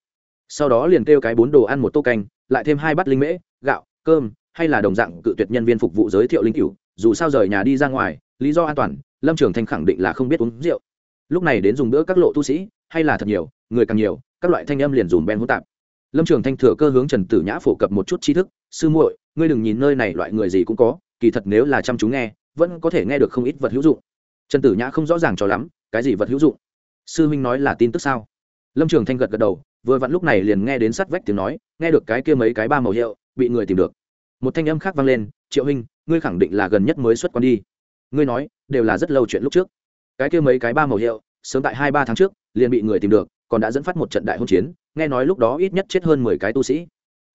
Speaker 1: Sau đó liền kêu cái bốn đồ ăn một tô canh, lại thêm hai bát linh mễ, gạo, cơm, hay là đồng dạng cự tuyệt nhân viên phục vụ giới thiệu linh cửu, dù sao rời nhà đi ra ngoài, lý do an toàn, lâm trường thanh khẳng định là không biết uống rượu. Lúc này đến dùng bữa các lộ tu sĩ, hay là thật nhiều, người càng nhiều, các loại thanh âm liền dùm ben hỗn tạp. Lâm trường thanh thừa cơ hướng trần tử nhã phổ cập một chút tri thức, sư muội, ngươi đừng nhìn nơi này loại người gì cũng có kỳ thật nếu là chăm chú nghe, vẫn có thể nghe được không ít vật hữu dụng. Trần tử nhã không rõ ràng cho lắm, cái gì vật hữu dụng? Sư huynh nói là tin tức sao? Lâm trường thanh gật gật đầu, vừa vặn lúc này liền nghe đến sắt vách tiếng nói, nghe được cái kia mấy cái ba màu hiệu, bị người tìm được. Một thanh âm khác vang lên, triệu huynh, ngươi khẳng định là gần nhất mới xuất quan đi. Ngươi nói, đều là rất lâu chuyện lúc trước. Cái kia mấy cái ba màu hiệu, sớm tại hai ba tháng trước, liền bị người tìm được, còn đã dẫn phát một trận đại hôn chiến, nghe nói lúc đó ít nhất chết hơn mười cái tu sĩ.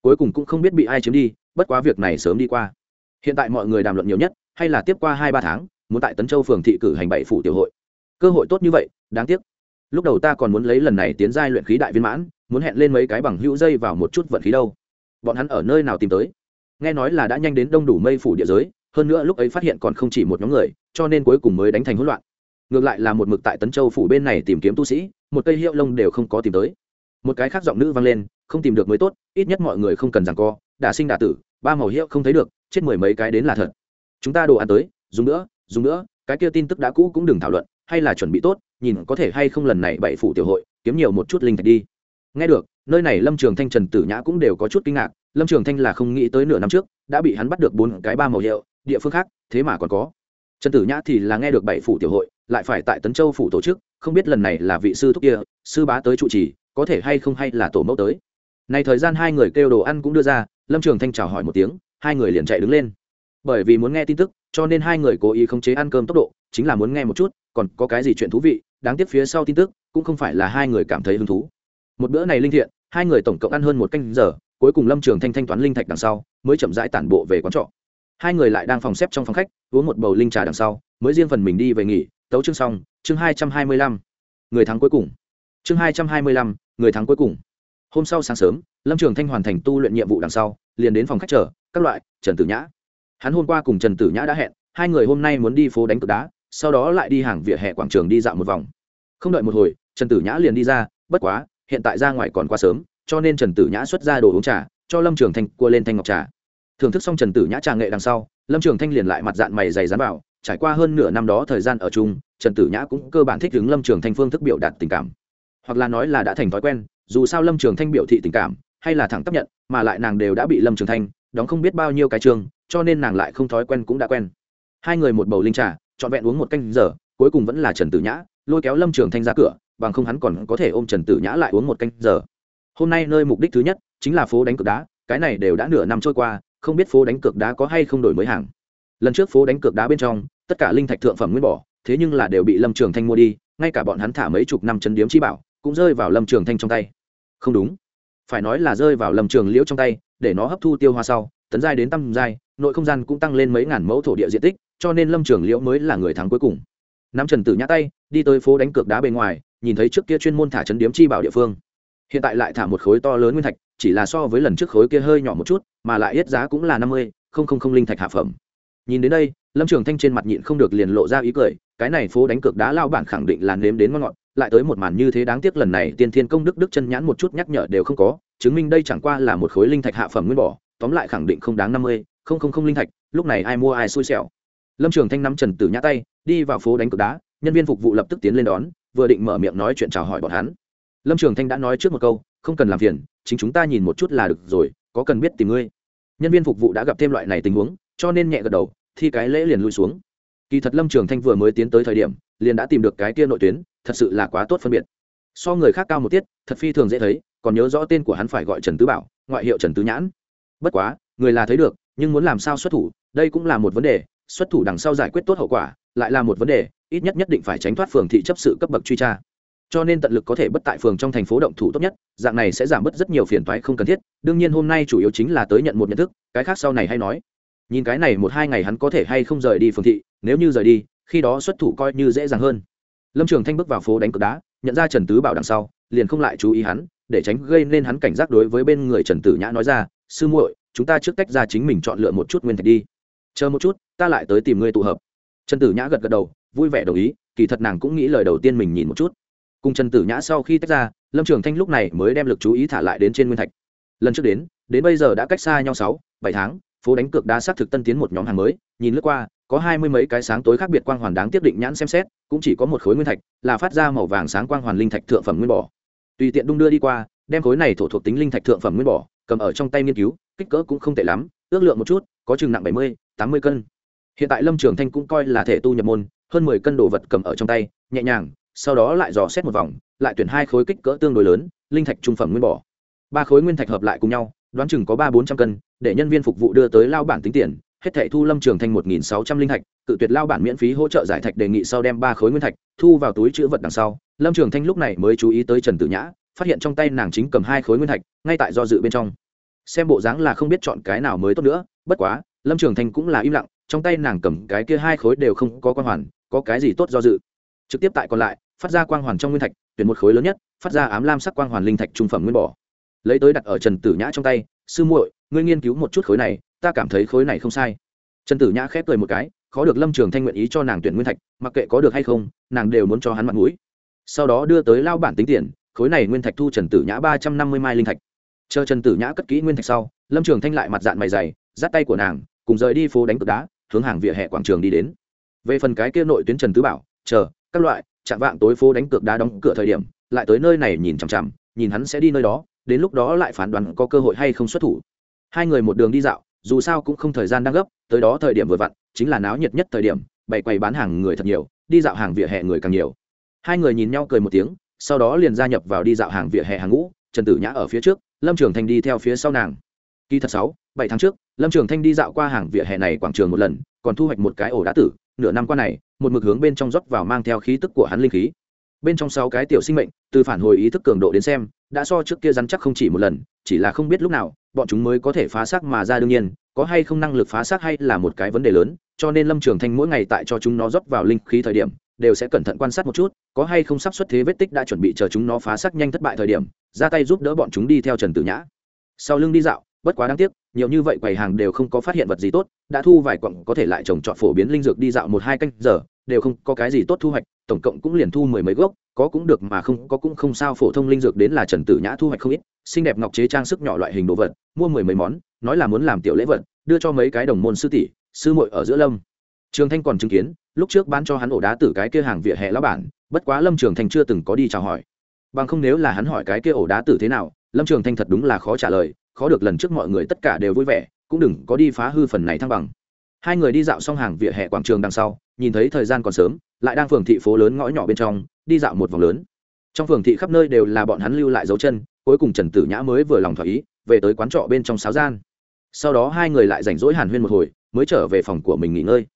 Speaker 1: Cuối cùng cũng không biết bị ai chiếm đi, bất quá việc này sớm đi qua hiện tại mọi người đàm luận nhiều nhất, hay là tiếp qua hai ba tháng, muốn tại tấn châu phường thị cử hành bảy phủ tiểu hội. Cơ hội tốt như vậy, đáng tiếc. Lúc đầu ta còn muốn lấy lần này tiến giai luyện khí đại viên mãn, muốn hẹn lên mấy cái bằng hữu dây vào một chút vận khí đâu. Bọn hắn ở nơi nào tìm tới? Nghe nói là đã nhanh đến đông đủ mây phủ địa giới, hơn nữa lúc ấy phát hiện còn không chỉ một nhóm người, cho nên cuối cùng mới đánh thành hỗn loạn. Ngược lại là một mực tại tấn châu phủ bên này tìm kiếm tu sĩ, một cây hiệu lông đều không có tìm tới. Một cái khác giọng nữ vang lên, không tìm được mới tốt, ít nhất mọi người không cần rằng co, đả sinh đả tử, ba màu hiệu không thấy được chết mười mấy cái đến là thật. Chúng ta đồ ăn tới, dùng nữa dùng nữa, cái kia tin tức đã cũ cũng đừng thảo luận, hay là chuẩn bị tốt, nhìn có thể hay không lần này bảy phủ tiểu hội, kiếm nhiều một chút linh thạch đi. Nghe được, nơi này lâm trường thanh, trần tử nhã cũng đều có chút kinh ngạc, lâm trường thanh là không nghĩ tới nửa năm trước, đã bị hắn bắt được bốn cái ba màu hiệu, địa phương khác, thế mà còn có. Trần tử nhã thì là nghe được bảy phủ tiểu hội, lại phải tại tấn châu phủ tổ chức, không biết lần này là vị sư thúc kia, sư bá tới trụ trì, có thể hay không hay là tổ mẫu tới. Này thời gian hai người kêu đồ ăn cũng đưa ra, lâm trường thanh chào hỏi một tiếng hai người liền chạy đứng lên. Bởi vì muốn nghe tin tức, cho nên hai người cố ý khống chế ăn cơm tốc độ, chính là muốn nghe một chút, còn có cái gì chuyện thú vị, đáng tiếc phía sau tin tức, cũng không phải là hai người cảm thấy hứng thú. Một bữa này linh thiện, hai người tổng cộng ăn hơn một canh giờ, cuối cùng lâm trường thanh thanh toán linh thạch đằng sau, mới chậm rãi tản bộ về quán trọ. Hai người lại đang phòng xếp trong phòng khách, uống một bầu linh trà đằng sau, mới riêng phần mình đi về nghỉ, tấu chương xong, chương hai trăm hai mươi lăm. Người thắng cuối cùng. Chương hai trăm hai mươi lăm, người thắng cuối cùng. Hôm sau sáng sớm, lâm trường thanh hoàn thành tu luyện nhiệm vụ đằng sau liền đến phòng khách chờ, các loại, trần tử nhã. Hắn hôm qua cùng trần tử nhã đã hẹn, hai người hôm nay muốn đi phố đánh cực đá, sau đó lại đi hàng vỉa hè quảng trường đi dạo một vòng. Không đợi một hồi, trần tử nhã liền đi ra, bất quá, hiện tại ra ngoài còn quá sớm, cho nên trần tử nhã xuất ra đồ uống trà, cho lâm trường thanh cua lên thanh ngọc trà. Thưởng thức xong trần tử nhã trà nghệ đằng sau, lâm trường thanh liền lại mặt dạng mày dày dán vào, trải qua hơn nửa năm đó thời gian ở chung, trần tử nhã cũng cơ bản thích ứng lâm trường thanh phương thức biểu đạt tình cảm. Hoặc là nói là đã thành thói quen, dù sao lâm trường thanh biểu thị tình cảm hay là thẳng chấp nhận, mà lại nàng đều đã bị lâm trường thanh đóng không biết bao nhiêu cái trường, cho nên nàng lại không thói quen cũng đã quen. Hai người một bầu linh trà, trọn vẹn uống một canh giờ, cuối cùng vẫn là trần tử nhã lôi kéo lâm trường thanh ra cửa, bằng không hắn còn có thể ôm trần tử nhã lại uống một canh giờ. Hôm nay nơi mục đích thứ nhất chính là phố đánh cược đá, cái này đều đã nửa năm trôi qua, không biết phố đánh cược đá có hay không đổi mới hàng. Lần trước phố đánh cược đá bên trong, tất cả linh thạch thượng phẩm nguyên bỏ, thế nhưng là đều bị lâm trường thanh mua đi, ngay cả bọn hắn thả mấy chục năm chân điếm chi bảo cũng rơi vào lâm trường thanh trong tay. Không đúng phải nói là rơi vào lâm trường liễu trong tay, để nó hấp thu tiêu hoa sau, tấn giai đến tăm giai, nội không gian cũng tăng lên mấy ngàn mẫu thổ địa diện tích, cho nên lâm trường liễu mới là người thắng cuối cùng. Nắm trần tử nhã tay, đi tới phố đánh cược đá bên ngoài, nhìn thấy trước kia chuyên môn thả chấn điếm chi bảo địa phương. Hiện tại lại thả một khối to lớn nguyên thạch, chỉ là so với lần trước khối kia hơi nhỏ một chút, mà lại hết giá cũng là năm mươi, không không không linh thạch hạ phẩm. Nhìn đến đây, lâm trường thanh trên mặt nhịn không được liền lộ ra ý cười, cái này phố đánh cược đá lao bản khẳng định là nếm đến ngon ngọt lại tới một màn như thế đáng tiếc lần này tiên thiên công đức đức chân nhãn một chút nhắc nhở đều không có, chứng minh đây chẳng qua là một khối linh thạch hạ phẩm nguyên bỏ, tóm lại khẳng định không đáng năm mươi, không không không linh thạch, lúc này ai mua ai xui xẻo. Lâm trường thanh nắm trần tử nhã tay, đi vào phố đánh cược đá, nhân viên phục vụ lập tức tiến lên đón, vừa định mở miệng nói chuyện chào hỏi bọn hắn. Lâm trường thanh đã nói trước một câu, không cần làm phiền, chính chúng ta nhìn một chút là được rồi, có cần biết tìm ngươi. Nhân viên phục vụ đã gặp thêm loại này tình huống, cho nên nhẹ gật đầu, thi cái lễ liền lui xuống. Kỳ thật lâm trường thanh vừa mới tiến tới thời điểm, liền đã tìm được cái kia nội tuyến thật sự là quá tốt phân biệt. So người khác cao một tiết, thật phi thường dễ thấy, còn nhớ rõ tên của hắn phải gọi trần tứ bảo, ngoại hiệu trần tứ nhãn. Bất quá, người là thấy được, nhưng muốn làm sao xuất thủ, đây cũng là một vấn đề, xuất thủ đằng sau giải quyết tốt hậu quả, lại là một vấn đề, ít nhất nhất định phải tránh thoát phường thị chấp sự cấp bậc truy tra. Cho nên tận lực có thể bất tại phường trong thành phố động thủ tốt nhất, dạng này sẽ giảm bớt rất nhiều phiền toái không cần thiết, đương nhiên hôm nay chủ yếu chính là tới nhận một nhận thức, cái khác sau này hay nói. Nhìn cái này một hai ngày hắn có thể hay không rời đi phường thị, nếu như rời đi, khi đó xuất thủ coi như dễ dàng hơn lâm trường thanh bước vào phố đánh cược đá, nhận ra trần tứ bảo đằng sau, liền không lại chú ý hắn, để tránh gây nên hắn cảnh giác đối với bên người trần tử nhã nói ra, sư muội, chúng ta trước tách ra chính mình chọn lựa một chút nguyên thạch đi. Chờ một chút, ta lại tới tìm ngươi tụ hợp. Trần tử nhã gật gật đầu, vui vẻ đồng ý, kỳ thật nàng cũng nghĩ lời đầu tiên mình nhìn một chút. Cùng trần tử nhã sau khi tách ra, lâm trường thanh lúc này mới đem lực chú ý thả lại đến trên nguyên thạch. Lần trước đến đến bây giờ đã cách xa nhau sáu, bảy tháng, phố đánh cược đá xác thực tân tiến một nhóm hàng mới, nhìn lướt qua có hai mươi mấy cái sáng tối khác biệt quang hoàn đáng tiếp định nhãn xem xét, cũng chỉ có một khối nguyên thạch, là phát ra màu vàng sáng quang hoàn linh thạch thượng phẩm nguyên bỏ tùy tiện đung đưa đi qua, đem khối này thổ thuộc tính linh thạch thượng phẩm nguyên bỏ cầm ở trong tay nghiên cứu, kích cỡ cũng không tệ lắm, ước lượng một chút, có chừng nặng bảy mươi, tám mươi cân. Hiện tại lâm trường thanh cũng coi là thể tu nhập môn, hơn mười cân đồ vật cầm ở trong tay, nhẹ nhàng, sau đó lại dò xét một vòng, lại tuyển hai khối kích cỡ tương đối lớn, linh thạch trung phẩm nguyên bỏ ba khối nguyên thạch hợp lại cùng nhau, đoán chừng có ba bốn trăm cân, để nhân viên phục vụ đưa tới lao bản tính tiền hết thảy thu lâm trường thanh một nghìn sáu trăm linh thạch, cự tuyệt lao bản miễn phí hỗ trợ giải thạch đề nghị sau đem ba khối nguyên thạch thu vào túi chữ vật đằng sau, lâm trường thanh lúc này mới chú ý tới trần tử nhã, phát hiện trong tay nàng chính cầm hai khối nguyên thạch, ngay tại do dự bên trong. Xem bộ dáng là không biết chọn cái nào mới tốt nữa, bất quá, lâm trường thanh cũng là im lặng, trong tay nàng cầm cái kia hai khối đều không có quan hoàn, có cái gì tốt do dự. Trực tiếp tại còn lại, phát ra quang hoàn trong nguyên thạch, tuyển một khối lớn nhất, phát ra ám lam sắc quang hoàn linh thạch trung phẩm nguyên bỏ. Lấy tới đặt ở trần tử nhã trong tay, sư muội, ngươi nghiên cứu một chút khối này ta cảm thấy khối này không sai. Trần tử nhã khép cười một cái, khó được lâm trường thanh nguyện ý cho nàng tuyển nguyên thạch, mặc kệ có được hay không, nàng đều muốn cho hắn mặt mũi. Sau đó đưa tới lao bản tính tiền, khối này nguyên thạch thu trần tử nhã ba trăm năm mươi mai linh thạch. Chờ trần tử nhã cất kỹ nguyên thạch sau, lâm trường thanh lại mặt dạng mày dày, dắt tay của nàng, cùng rời đi phố đánh cực đá, hướng hàng vỉa hè quảng trường đi đến. Về phần cái kia nội tuyến trần tứ bảo, chờ, các loại, chạm vạng tối phố đánh cược đá đóng cửa thời điểm, lại tới nơi này nhìn chằm chằm, nhìn hắn sẽ đi nơi đó, đến lúc đó lại phán đoán có cơ hội hay không xuất thủ. Hai người một đường đi dạo dù sao cũng không thời gian đang gấp, tới đó thời điểm vừa vặn, chính là náo nhiệt nhất thời điểm, bày quầy bán hàng người thật nhiều, đi dạo hàng vỉa hè người càng nhiều. Hai người nhìn nhau cười một tiếng, sau đó liền gia nhập vào đi dạo hàng vỉa hè hàng ngũ, trần tử nhã ở phía trước, lâm trường thanh đi theo phía sau nàng. Kỳ thật sáu, bảy tháng trước, lâm trường thanh đi dạo qua hàng vỉa hè này quảng trường một lần, còn thu hoạch một cái ổ đá tử, nửa năm qua này, một mực hướng bên trong rót vào mang theo khí tức của hắn linh khí. Bên trong sáu cái tiểu sinh mệnh, từ phản hồi ý thức cường độ đến xem, đã so trước kia rắn chắc không chỉ một lần, chỉ là không biết lúc nào bọn chúng mới có thể phá xác mà ra đương nhiên, có hay không năng lực phá xác hay là một cái vấn đề lớn, cho nên lâm trường thanh mỗi ngày tại cho chúng nó rót vào linh khí thời điểm, đều sẽ cẩn thận quan sát một chút, có hay không sắp xuất thế vết tích đã chuẩn bị chờ chúng nó phá xác nhanh thất bại thời điểm, ra tay giúp đỡ bọn chúng đi theo trần tử nhã. Sau lưng đi dạo, bất quá đáng tiếc nhiều như vậy quầy hàng đều không có phát hiện vật gì tốt, đã thu vài quặng có thể lại trồng trọt phổ biến linh dược đi dạo một hai canh giờ, đều không có cái gì tốt thu hoạch, tổng cộng cũng liền thu mười mấy gốc, có cũng được mà không, có cũng không sao, phổ thông linh dược đến là trần tử nhã thu hoạch không ít, xinh đẹp ngọc chế trang sức nhỏ loại hình đồ vật, mua mười mấy món, nói là muốn làm tiểu lễ vật, đưa cho mấy cái đồng môn sư tỷ, sư muội ở giữa lâm. Trường thanh còn chứng kiến, lúc trước bán cho hắn ổ đá tử cái kia hàng vỉa hè lão bản, bất quá lâm trường thanh chưa từng có đi chào hỏi. Bằng không nếu là hắn hỏi cái kia ổ đá tử thế nào, lâm trường thanh thật đúng là khó trả lời khó được lần trước mọi người tất cả đều vui vẻ, cũng đừng có đi phá hư phần này thăng bằng. Hai người đi dạo xong hàng vỉa hè quảng trường đằng sau, nhìn thấy thời gian còn sớm, lại đang phường thị phố lớn ngõ nhỏ bên trong, đi dạo một vòng lớn. Trong phường thị khắp nơi đều là bọn hắn lưu lại dấu chân, cuối cùng trần tử nhã mới vừa lòng thỏa ý, về tới quán trọ bên trong sáo gian. Sau đó hai người lại rảnh rỗi hàn huyên một hồi, mới trở về phòng của mình nghỉ ngơi.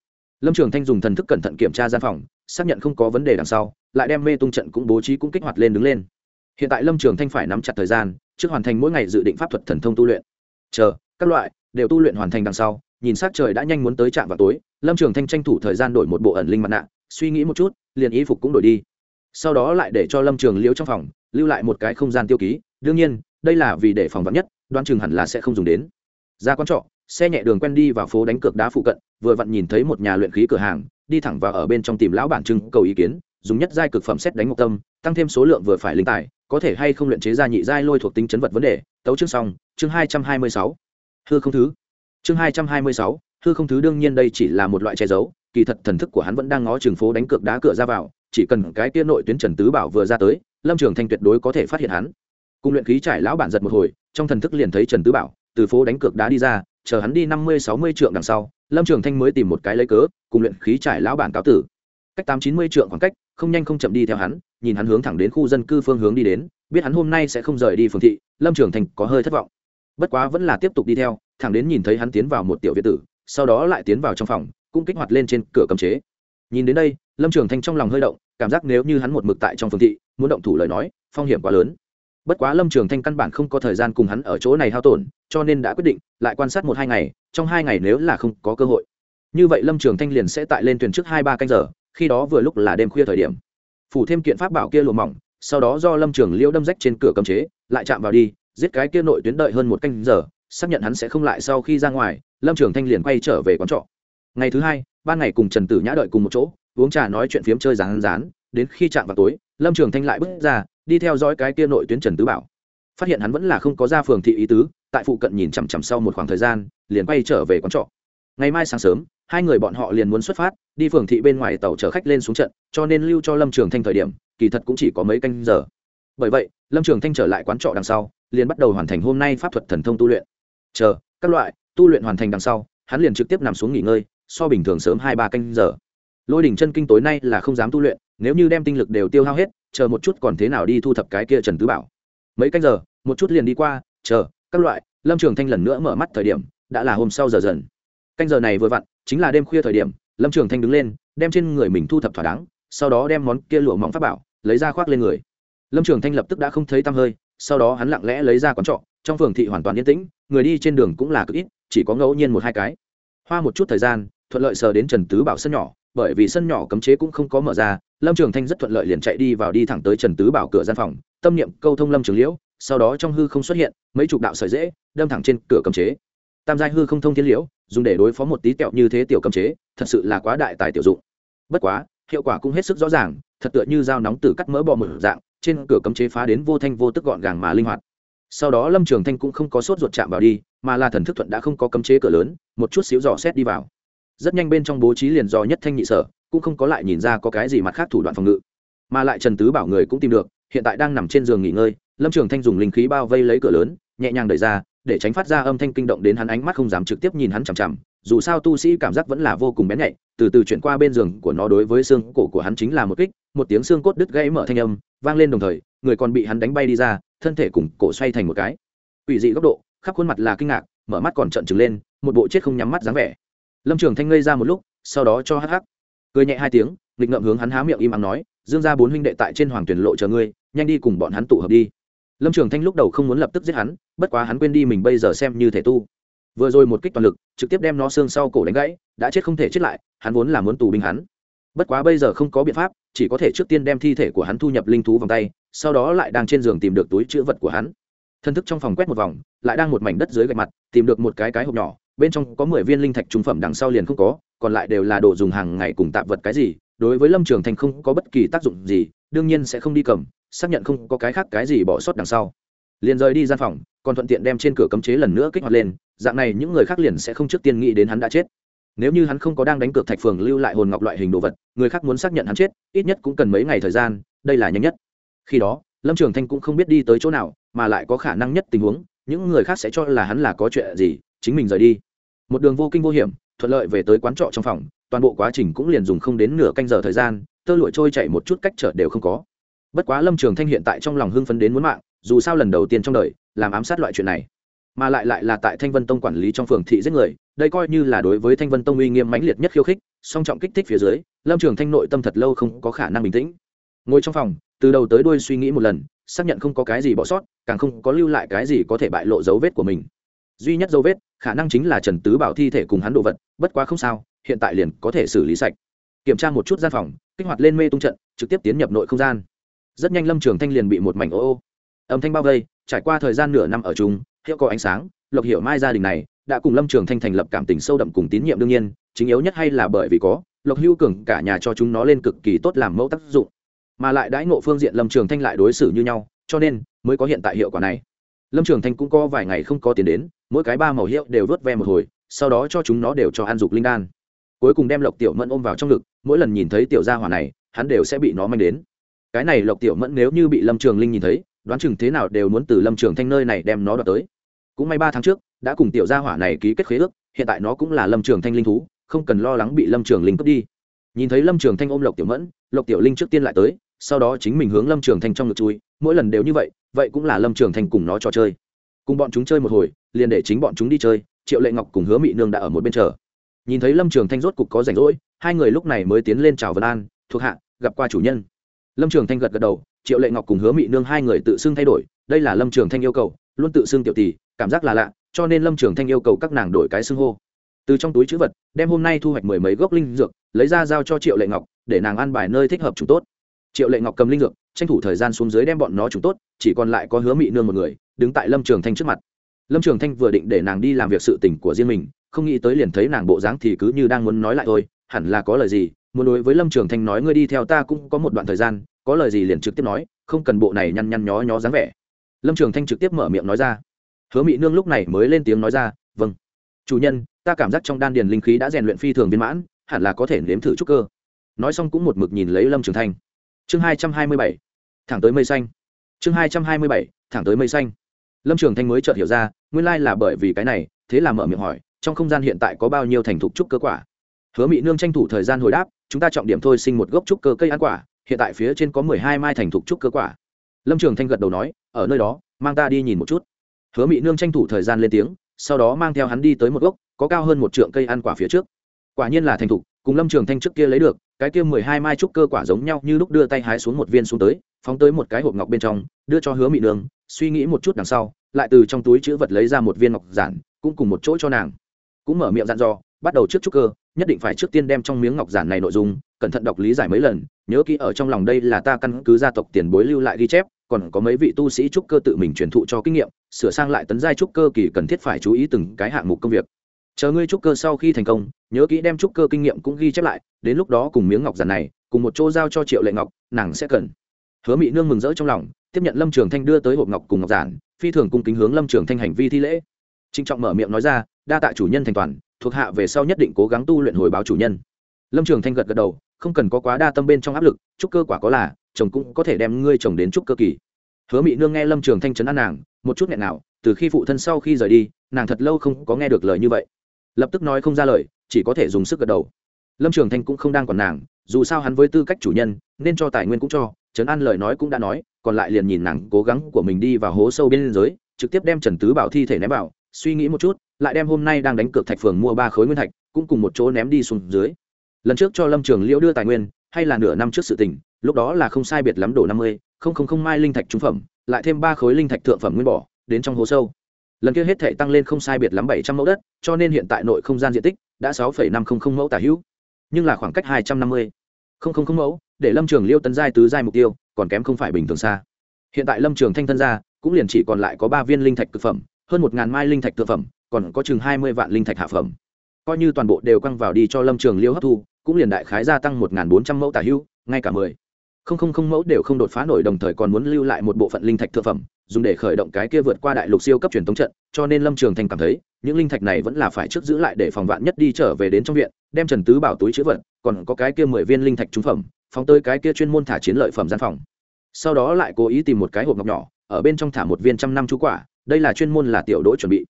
Speaker 1: Lâm trường thanh dùng thần thức cẩn thận kiểm tra gian phòng, xác nhận không có vấn đề đằng sau, lại đem mê tung trận cũng bố trí cũng kích hoạt lên đứng lên hiện tại lâm trường thanh phải nắm chặt thời gian, trước hoàn thành mỗi ngày dự định pháp thuật thần thông tu luyện. Chờ, các loại, đều tu luyện hoàn thành đằng sau, nhìn s á c trời đã nhanh muốn tới trạm vào tối, lâm trường thanh tranh thủ thời gian đổi một bộ ẩn linh mặt nạ, suy nghĩ một chút, liền y phục cũng đổi đi. Sau đó lại để cho lâm trường liễu trong phòng, lưu lại một cái không gian tiêu ký, đương nhiên, đây là vì để phòng vắn nhất đoan Trường hẳn là sẽ không dùng đến. Ra quán trọ, xe nhẹ đường quen đi vào phố đánh cược đá phụ cận, vừa vặn nhìn thấy một nhà luyện khí cửa hàng, đi thẳng vào ở bên trong tìm lão bản trưng cầu ý kiến, dùng nhất giai cực phẩm xét đánh ngọc tâm, tăng thêm số lượng vừa phải linh tài có thể hay không luyện chế ra nhị giai lôi thuộc tính chấn vật vấn đề. Tấu chương xong, chương hai trăm hai mươi sáu. Hư không thứ. Chương hai trăm hai mươi sáu, hư không thứ đương nhiên đây chỉ là một loại che giấu, kỳ thật thần thức của hắn vẫn đang ngó trường phố đánh cược đá cửa ra vào, chỉ cần cái kia nội tuyến trần tứ bảo vừa ra tới, lâm trường thanh tuyệt đối có thể phát hiện hắn. Cùng luyện khí trải lão bản giật một hồi, trong thần thức liền thấy trần tứ bảo từ phố đánh cược đá đi ra, chờ hắn đi năm mươi, sáu mươi trượng đằng sau, lâm trường thanh mới tìm một cái lấy cớ, cùng luyện khí trải lão bản cáo tử cách tám chín mươi trượng khoảng cách, không nhanh không chậm đi theo hắn, nhìn hắn hướng thẳng đến khu dân cư phương hướng đi đến, biết hắn hôm nay sẽ không rời đi phường thị, lâm trường thành có hơi thất vọng. Bất quá vẫn là tiếp tục đi theo, thẳng đến nhìn thấy hắn tiến vào một tiểu viện tử, sau đó lại tiến vào trong phòng, cũng kích hoạt lên trên cửa cầm chế. Nhìn đến đây, lâm trường thanh trong lòng hơi động, cảm giác nếu như hắn một mực tại trong phường thị, muốn động thủ lời nói, phong hiểm quá lớn. Bất quá lâm trường thanh căn bản không có thời gian cùng hắn ở chỗ này hao tổn, cho nên đã quyết định lại quan sát một hai ngày, trong hai ngày nếu là không có cơ hội. Như vậy lâm trường thanh liền sẽ tại lên thuyền trước hai ba canh giờ khi đó vừa lúc là đêm khuya thời điểm. Phủ thêm kiện pháp bảo kia lùa mỏng, sau đó do lâm trường liễu đâm rách trên cửa cầm chế, lại chạm vào đi, giết cái kia nội tuyến đợi hơn một canh giờ, xác nhận hắn sẽ không lại sau khi ra ngoài, lâm trường thanh liền quay trở về quán trọ. Ngày thứ hai, ban ngày cùng trần tử nhã đợi cùng một chỗ, uống trà nói chuyện phiếm chơi rán rán, đến khi chạm vào tối, lâm trường thanh lại bước ra, đi theo dõi cái kia nội tuyến trần tứ bảo. Phát hiện hắn vẫn là không có ra phường thị ý tứ, tại phụ cận nhìn chằm chằm sau một khoảng thời gian, liền quay trở về quán trọ. Ngày mai sáng sớm hai người bọn họ liền muốn xuất phát, đi phường thị bên ngoài tàu chở khách lên xuống trận, cho nên lưu cho lâm trường thanh thời điểm, kỳ thật cũng chỉ có mấy canh giờ. Bởi vậy, lâm trường thanh trở lại quán trọ đằng sau, liền bắt đầu hoàn thành hôm nay pháp thuật thần thông tu luyện. Chờ, các loại, tu luyện hoàn thành đằng sau, hắn liền trực tiếp nằm xuống nghỉ ngơi, so bình thường sớm hai ba canh giờ. Lôi đỉnh chân kinh tối nay là không dám tu luyện, nếu như đem tinh lực đều tiêu hao hết, chờ một chút còn thế nào đi thu thập cái kia trần tứ bảo. Mấy canh giờ, một chút liền đi qua, chờ, các loại, lâm trường thanh lần nữa mở mắt thời điểm, đã là hôm sau giờ dần canh giờ này vừa vặn, chính là đêm khuya thời điểm, lâm trường thanh đứng lên, đem trên người mình thu thập thỏa đáng, sau đó đem món kia lụa mỏng pháp bảo, lấy ra khoác lên người. Lâm trường thanh lập tức đã không thấy tăm hơi, sau đó hắn lặng lẽ lấy ra quán trọ, trong phường thị hoàn toàn yên tĩnh, người đi trên đường cũng là cực ít, chỉ có ngẫu nhiên một hai cái. Hoa một chút thời gian, thuận lợi sờ đến trần tứ bảo sân nhỏ, bởi vì sân nhỏ cấm chế cũng không có mở ra, lâm trường thanh rất thuận lợi liền chạy đi vào đi thẳng tới trần tứ bảo cửa gian phòng, tâm niệm câu thông lâm trường liễu, sau đó trong hư không xuất hiện mấy chục đạo sợi dễ đâm thẳng trên cửa cấm chế. Tam giai hư không thông thiên liễu dùng để đối phó một tí kẹo như thế tiểu cấm chế, thật sự là quá đại tài tiểu dụng. Bất quá, hiệu quả cũng hết sức rõ ràng, thật tựa như dao nóng từ cắt mỡ bò mở dạng, trên cửa cấm chế phá đến vô thanh vô tức gọn gàng mà linh hoạt. Sau đó lâm trường thanh cũng không có sốt ruột chạm vào đi, mà là thần thức thuận đã không có cấm chế cửa lớn, một chút xíu dò xét đi vào. Rất nhanh bên trong bố trí liền dò nhất thanh nhị sở, cũng không có lại nhìn ra có cái gì mặt khác thủ đoạn phòng ngự. Mà lại trần tứ bảo người cũng tìm được, hiện tại đang nằm trên giường nghỉ ngơi, lâm trường thanh dùng linh khí bao vây lấy cửa lớn, nhẹ nhàng đẩy ra để tránh phát ra âm thanh kinh động đến hắn ánh mắt không dám trực tiếp nhìn hắn chằm chằm, dù sao tu sĩ cảm giác vẫn là vô cùng bén nhạy, từ từ chuyển qua bên giường của nó đối với xương cổ của hắn chính là một kích, một tiếng xương cốt đứt gãy mở thanh âm, vang lên đồng thời, người còn bị hắn đánh bay đi ra, thân thể cùng cổ xoay thành một cái. Ủy dị góc độ, khắp khuôn mặt là kinh ngạc, mở mắt còn trợn trừng lên, một bộ chết không nhắm mắt dáng vẻ. Lâm trường thanh ngây ra một lúc, sau đó cho hắc hắc. Cười nhẹ hai tiếng, nghịch ngậm hướng hắn há miệng im ắng nói, dương ra bốn huynh đệ tại trên hoàng tuyển lộ chờ ngươi, nhanh đi cùng bọn hắn tụ hợp đi lâm trường thanh lúc đầu không muốn lập tức giết hắn, bất quá hắn quên đi mình bây giờ xem như thể tu. Vừa rồi một kích toàn lực, trực tiếp đem nó xương sau cổ đánh gãy, đã chết không thể chết lại, hắn vốn là muốn tù binh hắn. Bất quá bây giờ không có biện pháp, chỉ có thể trước tiên đem thi thể của hắn thu nhập linh thú vòng tay, sau đó lại đang trên giường tìm được túi chữ vật của hắn. Thân thức trong phòng quét một vòng, lại đang một mảnh đất dưới gạch mặt, tìm được một cái cái hộp nhỏ, bên trong có mười viên linh thạch trung phẩm đằng sau liền không có, còn lại đều là đồ dùng hàng ngày cùng tạp vật cái gì, đối với lâm trường thành không có bất kỳ tác dụng gì, đương nhiên sẽ không đi cầm xác nhận không có cái khác cái gì bỏ sót đằng sau. Liền rời đi gian phòng, còn thuận tiện đem trên cửa cấm chế lần nữa kích hoạt lên, dạng này những người khác liền sẽ không trước tiên nghĩ đến hắn đã chết. Nếu như hắn không có đang đánh cược thạch phường lưu lại hồn ngọc loại hình đồ vật, người khác muốn xác nhận hắn chết, ít nhất cũng cần mấy ngày thời gian, đây là nhanh nhất. Khi đó, lâm trường thanh cũng không biết đi tới chỗ nào, mà lại có khả năng nhất tình huống, những người khác sẽ cho là hắn là có chuyện gì, chính mình rời đi. Một đường vô kinh vô hiểm, thuận lợi về tới quán trọ trong phòng, toàn bộ quá trình cũng liền dùng không đến nửa canh giờ thời gian, tơ lụi trôi chạy một chút cách trở đều không có bất quá lâm trường thanh hiện tại trong lòng hưng phấn đến muốn mạng, dù sao lần đầu tiên trong đời, làm ám sát loại chuyện này. Mà lại lại là tại thanh vân tông quản lý trong phường thị giết người, đây coi như là đối với thanh vân tông uy nghiêm mãnh liệt nhất khiêu khích, song trọng kích thích phía dưới, lâm trường thanh nội tâm thật lâu không có khả năng bình tĩnh. Ngồi trong phòng, từ đầu tới đuôi suy nghĩ một lần, xác nhận không có cái gì bỏ sót, càng không có lưu lại cái gì có thể bại lộ dấu vết của mình. Duy nhất dấu vết, khả năng chính là trần tứ bảo thi thể cùng hắn đồ vật, bất quá không sao, hiện tại liền có thể xử lý sạch. Kiểm tra một chút gian phòng, kích hoạt lên mê tung trận, trực tiếp tiến nhập nội không gian rất nhanh lâm trường thanh liền bị một mảnh ô ô, âm thanh bao vây, trải qua thời gian nửa năm ở chung, hiệu có ánh sáng, lộc hiểu mai gia đình này đã cùng lâm trường thanh thành lập cảm tình sâu đậm cùng tín nhiệm đương nhiên, chính yếu nhất hay là bởi vì có lộc hưu cường cả nhà cho chúng nó lên cực kỳ tốt làm mẫu tác dụng. Mà lại đãi ngộ phương diện lâm trường thanh lại đối xử như nhau, cho nên mới có hiện tại hiệu quả này. Lâm trường thanh cũng có vài ngày không có tiền đến, mỗi cái ba màu hiệu đều vớt ve một hồi, sau đó cho chúng nó đều cho ăn dục linh đan. Cuối cùng đem lộc tiểu mẫn ôm vào trong ngực, mỗi lần nhìn thấy tiểu gia hỏa này, hắn đều sẽ bị nó manh đến cái này lộc tiểu mẫn nếu như bị lâm trường linh nhìn thấy, đoán chừng thế nào đều muốn từ lâm trường thanh nơi này đem nó đoạt tới. Cũng may ba tháng trước, đã cùng tiểu gia hỏa này ký kết khế ước, hiện tại nó cũng là lâm trường thanh linh thú, không cần lo lắng bị lâm trường linh cướp đi. Nhìn thấy lâm trường thanh ôm lộc tiểu mẫn, lộc tiểu linh trước tiên lại tới, sau đó chính mình hướng lâm trường thanh trong ngực chui, mỗi lần đều như vậy vậy cũng là lâm trường thanh cùng nó trò chơi. Cùng bọn chúng chơi một hồi, liền để chính bọn chúng đi chơi, triệu lệ ngọc cùng hứa mị nương đã ở một bên chờ. Nhìn thấy lâm trường thanh rốt cục có rảnh rỗi, hai người lúc này mới tiến lên chào vân an, thuộc hạ, gặp qua chủ nhân lâm trường thanh gật gật đầu, triệu lệ ngọc cùng hứa mị nương hai người tự xưng thay đổi, đây là lâm trường thanh yêu cầu, luôn tự xưng tiểu tỷ, cảm giác là lạ, cho nên lâm trường thanh yêu cầu các nàng đổi cái xưng hô. Từ trong túi chữ vật, đem hôm nay thu hoạch mười mấy gốc linh dược, lấy ra giao cho triệu lệ ngọc, để nàng ăn bài nơi thích hợp chúng tốt. Triệu lệ ngọc cầm linh dược, tranh thủ thời gian xuống dưới đem bọn nó chúng tốt, chỉ còn lại có hứa mị nương một người, đứng tại lâm trường thanh trước mặt. Lâm trường thanh vừa định để nàng đi làm việc sự tỉnh của riêng mình, không nghĩ tới liền thấy nàng bộ dáng thì cứ như đang muốn nói lại thôi, hẳn là có lời gì muốn đối với lâm trường thanh nói, ngươi đi theo ta cũng có một đoạn thời gian, có lời gì liền trực tiếp nói, không cần bộ này nhăn nhăn nhó nhó dáng vẻ. Lâm trường thanh trực tiếp mở miệng nói ra. Hứa mỹ nương lúc này mới lên tiếng nói ra vâng. Chủ nhân, ta cảm giác trong đan điền linh khí đã rèn luyện phi thường viên mãn, hẳn là có thể nếm thử chút cơ. Nói xong cũng một mực nhìn lấy lâm trường thanh. Chương hai trăm hai mươi bảy. Thẳng tới mây xanh. Chương hai trăm hai mươi bảy, thẳng tới mây xanh. Lâm trường thanh mới chợt hiểu ra, nguyên lai là bởi vì cái này, thế là mở miệng hỏi, trong không gian hiện tại có bao nhiêu thành thục trúc cơ quả? Hứa mỹ nương tranh thủ thời gian hồi đáp chúng ta trọng điểm thôi sinh một gốc trúc cơ cây ăn quả, hiện tại phía trên có mười hai mai thành thục trúc cơ quả. Lâm trường thanh gật đầu nói, ở nơi đó, mang ta đi nhìn một chút. Hứa mỹ nương tranh thủ thời gian lên tiếng, sau đó mang theo hắn đi tới một gốc, có cao hơn một trượng cây ăn quả phía trước. Quả nhiên là thành thục, cùng lâm trường thanh trước kia lấy được, cái kia mười hai mai trúc cơ quả giống nhau như lúc đưa tay hái xuống một viên xuống tới, phóng tới một cái hộp ngọc bên trong, đưa cho hứa mỹ nương, suy nghĩ một chút đằng sau, lại từ trong túi chữ vật lấy ra một viên ngọc giản, cũng cùng một chỗ cho nàng. Cũng mở miệng dặn dò, bắt đầu trước trúc cơ nhất định phải trước tiên đem trong miếng ngọc giản này nội dung, cẩn thận đọc lý giải mấy lần, nhớ kỹ ở trong lòng đây là ta căn cứ gia tộc tiền bối lưu lại ghi chép, còn có mấy vị tu sĩ trúc cơ tự mình truyền thụ cho kinh nghiệm, sửa sang lại tấn giai trúc cơ kỳ cần thiết phải chú ý từng cái hạng mục công việc. Chờ ngươi trúc cơ sau khi thành công, nhớ kỹ đem trúc cơ kinh nghiệm cũng ghi chép lại, đến lúc đó cùng miếng ngọc giản này, cùng một chỗ giao cho triệu lệ ngọc, nàng sẽ cần. Hứa mỹ nương mừng rỡ trong lòng, tiếp nhận lâm trường thanh đưa tới hộp ngọc cùng ngọc giản, phi thường cung kính hướng lâm trường thanh hành vi thi lễ. Trinh trọng mở miệng nói ra, đa tạ chủ nhân thành toàn thuộc hạ về sau nhất định cố gắng tu luyện hồi báo chủ nhân. Lâm trường thanh gật gật đầu, không cần có quá đa tâm bên trong áp lực, Chúc cơ quả có là, chồng cũng có thể đem ngươi chồng đến chúc cơ kỳ. Hứa mỹ nương nghe lâm trường thanh trấn an nàng, một chút nghẹn nào, từ khi phụ thân sau khi rời đi, nàng thật lâu không có nghe được lời như vậy. Lập tức nói không ra lời, chỉ có thể dùng sức gật đầu. Lâm trường thanh cũng không đang còn nàng, dù sao hắn với tư cách chủ nhân, nên cho tài nguyên cũng cho, trấn an lời nói cũng đã nói, còn lại liền nhìn nàng cố gắng của mình đi vào hố sâu bên giới trực tiếp đem trần tứ bảo thi thể ném vào suy nghĩ một chút, lại đem hôm nay đang đánh cược thạch phường mua ba khối nguyên thạch, cũng cùng một chỗ ném đi xuống dưới. Lần trước cho lâm trường liễu đưa tài nguyên, hay là nửa năm trước sự tình, lúc đó là không sai biệt lắm đổ năm mươi, không không không mai linh thạch trúng phẩm, lại thêm ba khối linh thạch thượng phẩm nguyên bỏ, đến trong hố sâu. Lần kia hết thể tăng lên không sai biệt lắm bảy trăm mẫu đất, cho nên hiện tại nội không gian diện tích đã sáu năm không không mẫu tả hữu. Nhưng là khoảng cách hai trăm năm mươi. Không không không mẫu, để lâm trường liêu tấn giai tứ giai mục tiêu, còn kém không phải bình thường xa. Hiện tại lâm trường thanh thân gia cũng liền chỉ còn lại có ba viên linh thạch thực phẩm hơn một ngàn mai linh thạch thượng phẩm còn có chừng hai mươi vạn linh thạch hạ phẩm. Coi như toàn bộ đều căng vào đi cho lâm trường liêu hấp thu cũng liền đại khái gia tăng một bốn trăm mẫu tả hưu, ngay cả mười. Không không không mẫu đều không đột phá nổi đồng thời còn muốn lưu lại một bộ phận linh thạch thượng phẩm dùng để khởi động cái kia vượt qua đại lục siêu cấp truyền thống trận cho nên lâm trường thành cảm thấy những linh thạch này vẫn là phải trước giữ lại để phòng vạn nhất đi trở về đến trong viện đem trần tứ bảo túi chữ vật còn có cái kia mười viên linh thạch trúng phẩm phóng tới cái kia chuyên môn thả chiến lợi phẩm gian phòng. Sau đó lại cố ý tìm một cái hộp ngọc nhỏ ở bên trong thả một viên trăm năm chú quả đây là chuyên môn là tiểu đỗ chuẩn bị.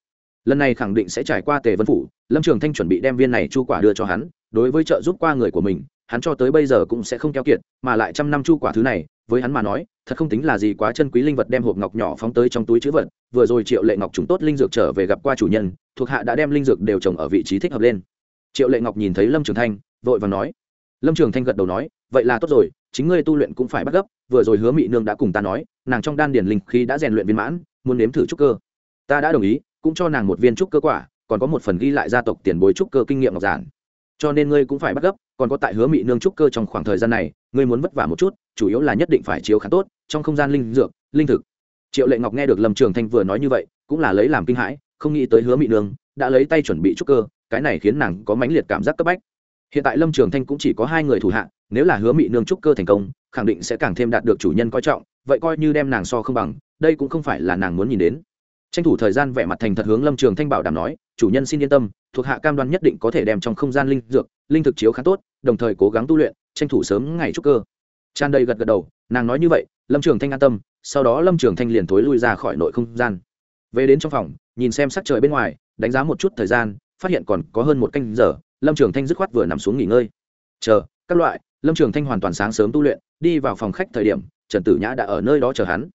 Speaker 1: Lần này khẳng định sẽ trải qua tề vân phủ, lâm trường thanh chuẩn bị đem viên này chu quả đưa cho hắn, đối với trợ giúp qua người của mình, hắn cho tới bây giờ cũng sẽ không keo kiệt, mà lại trăm năm chu quả thứ này, với hắn mà nói, thật không tính là gì quá chân quý linh vật đem hộp ngọc nhỏ phóng tới trong túi chữ vật, vừa rồi triệu lệ ngọc chúng tốt linh dược trở về gặp qua chủ nhân, thuộc hạ đã đem linh dược đều trồng ở vị trí thích hợp lên. Triệu lệ ngọc nhìn thấy lâm trường thanh, vội và nói. Lâm trường thanh gật đầu nói, vậy là tốt rồi, chính ngươi tu luyện cũng phải bắt gấp, vừa rồi hứa mị nương đã cùng ta nói, nàng trong đan điển linh khí đã rèn luyện viên mãn muốn nếm thử trúc cơ. Ta đã đồng ý, cũng cho nàng một viên trúc cơ quả, còn có một phần ghi lại gia tộc tiền bối trúc cơ kinh nghiệm ngọc giản. Cho nên ngươi cũng phải bắt gấp, còn có tại hứa mị nương trúc cơ trong khoảng thời gian này, ngươi muốn vất vả một chút, chủ yếu là nhất định phải chiếu khá tốt, trong không gian linh dược, linh thực. Triệu lệ ngọc nghe được lâm trường thanh vừa nói như vậy, cũng là lấy làm kinh hãi, không nghĩ tới hứa mị nương đã lấy tay chuẩn bị trúc cơ, cái này khiến nàng có mãnh liệt cảm giác cấp bách. Hiện tại lâm trường thanh cũng chỉ có hai người thủ hạ, nếu là hứa mị nương trúc cơ thành công, khẳng định sẽ càng thêm đạt được chủ nhân coi trọng, vậy coi như đem nàng so không bằng đây cũng không phải là nàng muốn nhìn đến. Tranh thủ thời gian vẻ mặt thành thật hướng lâm trường thanh bảo đảm nói, chủ nhân xin yên tâm, thuộc hạ cam đoan nhất định có thể đem trong không gian linh dược, linh thực chiếu khá tốt, đồng thời cố gắng tu luyện, tranh thủ sớm ngày trúc cơ. Tràn đầy gật gật đầu, nàng nói như vậy, lâm trường thanh an tâm, sau đó lâm trường thanh liền thối lui ra khỏi nội không gian. Về đến trong phòng, nhìn xem sắc trời bên ngoài, đánh giá một chút thời gian, phát hiện còn có hơn một canh giờ, lâm trường thanh dứt khoát vừa nằm xuống nghỉ ngơi. Chờ, các loại, lâm trường thanh hoàn toàn sáng sớm tu luyện, đi vào phòng khách thời điểm, trần tử nhã đã ở nơi đó chờ hắn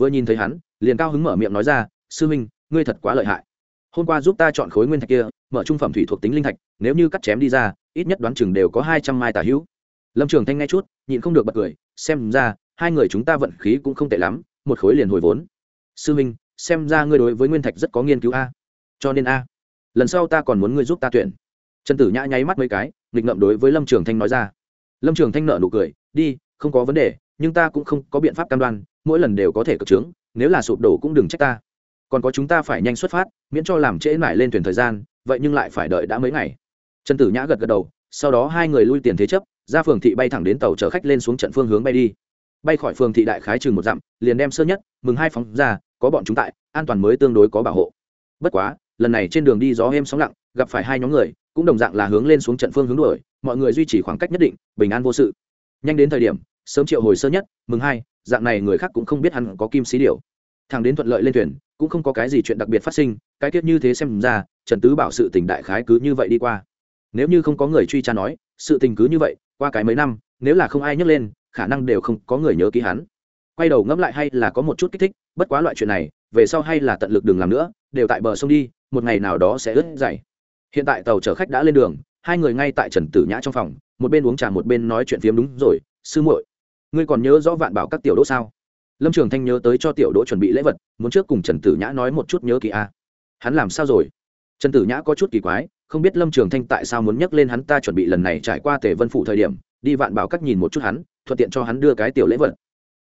Speaker 1: vừa nhìn thấy hắn, liền cao hứng mở miệng nói ra, sư minh ngươi thật quá lợi hại. Hôm qua giúp ta chọn khối nguyên thạch kia, mở trung phẩm thủy thuộc tính linh thạch, nếu như cắt chém đi ra, ít nhất đoán chừng đều có hai trăm mai tả hữu. Lâm trường thanh nghe chút, nhịn không được bật cười, xem ra, hai người chúng ta vận khí cũng không tệ lắm, một khối liền hồi vốn. Sư minh xem ra ngươi đối với nguyên thạch rất có nghiên cứu a. Cho nên a, lần sau ta còn muốn ngươi giúp ta tuyển. Trần tử nhã nháy mắt mấy cái, nghịch ngậm đối với lâm trường thanh nói ra. Lâm trường thanh nợ nụ cười, đi, không có vấn đề, nhưng ta cũng không có biện pháp cam đoan mỗi lần đều có thể cực trướng, nếu là sụp đổ cũng đừng trách ta. Còn có chúng ta phải nhanh xuất phát, miễn cho làm trễ mãi lên thuyền thời gian, vậy nhưng lại phải đợi đã mấy ngày. Trần tử nhã gật gật đầu, sau đó hai người lui tiền thế chấp, ra phường thị bay thẳng đến tàu chở khách lên xuống trận phương hướng bay đi. Bay khỏi phường thị đại khái chừng một dặm, liền đem sơ nhất, mừng hai phóng ra, có bọn chúng tại, an toàn mới tương đối có bảo hộ. Bất quá, lần này trên đường đi gió êm sóng lặng, gặp phải hai nhóm người, cũng đồng dạng là hướng lên xuống trận phương hướng đuổi, mọi người duy trì khoảng cách nhất định, bình an vô sự. Nhanh đến thời điểm sớm triệu hồi sơ nhất, mừng hai, dạng này người khác cũng không biết hắn có kim xí điều thằng đến thuận lợi lên thuyền, cũng không có cái gì chuyện đặc biệt phát sinh, cái tiết như thế xem ra, trần tứ bảo sự tình đại khái cứ như vậy đi qua. Nếu như không có người truy tra nói, sự tình cứ như vậy, qua cái mấy năm, nếu là không ai nhắc lên, khả năng đều không có người nhớ ký hắn. Quay đầu ngẫm lại hay là có một chút kích thích, bất quá loại chuyện này, về sau hay là tận lực đừng làm nữa, đều tại bờ sông đi, một ngày nào đó sẽ ướt dày hiện tại tàu chở khách đã lên đường, hai người ngay tại trần tử nhã trong phòng, một bên uống trà một bên nói chuyện phiếm đúng rồi, sư muội ngươi còn nhớ rõ vạn bảo các tiểu đỗ sao? Lâm trường thanh nhớ tới cho tiểu đỗ chuẩn bị lễ vật, muốn trước cùng trần tử nhã nói một chút nhớ kỳ a. Hắn làm sao rồi? Trần tử nhã có chút kỳ quái, không biết lâm trường thanh tại sao muốn nhắc lên hắn ta chuẩn bị lần này trải qua tề vân phủ thời điểm, đi vạn bảo các nhìn một chút hắn, thuận tiện cho hắn đưa cái tiểu lễ vật.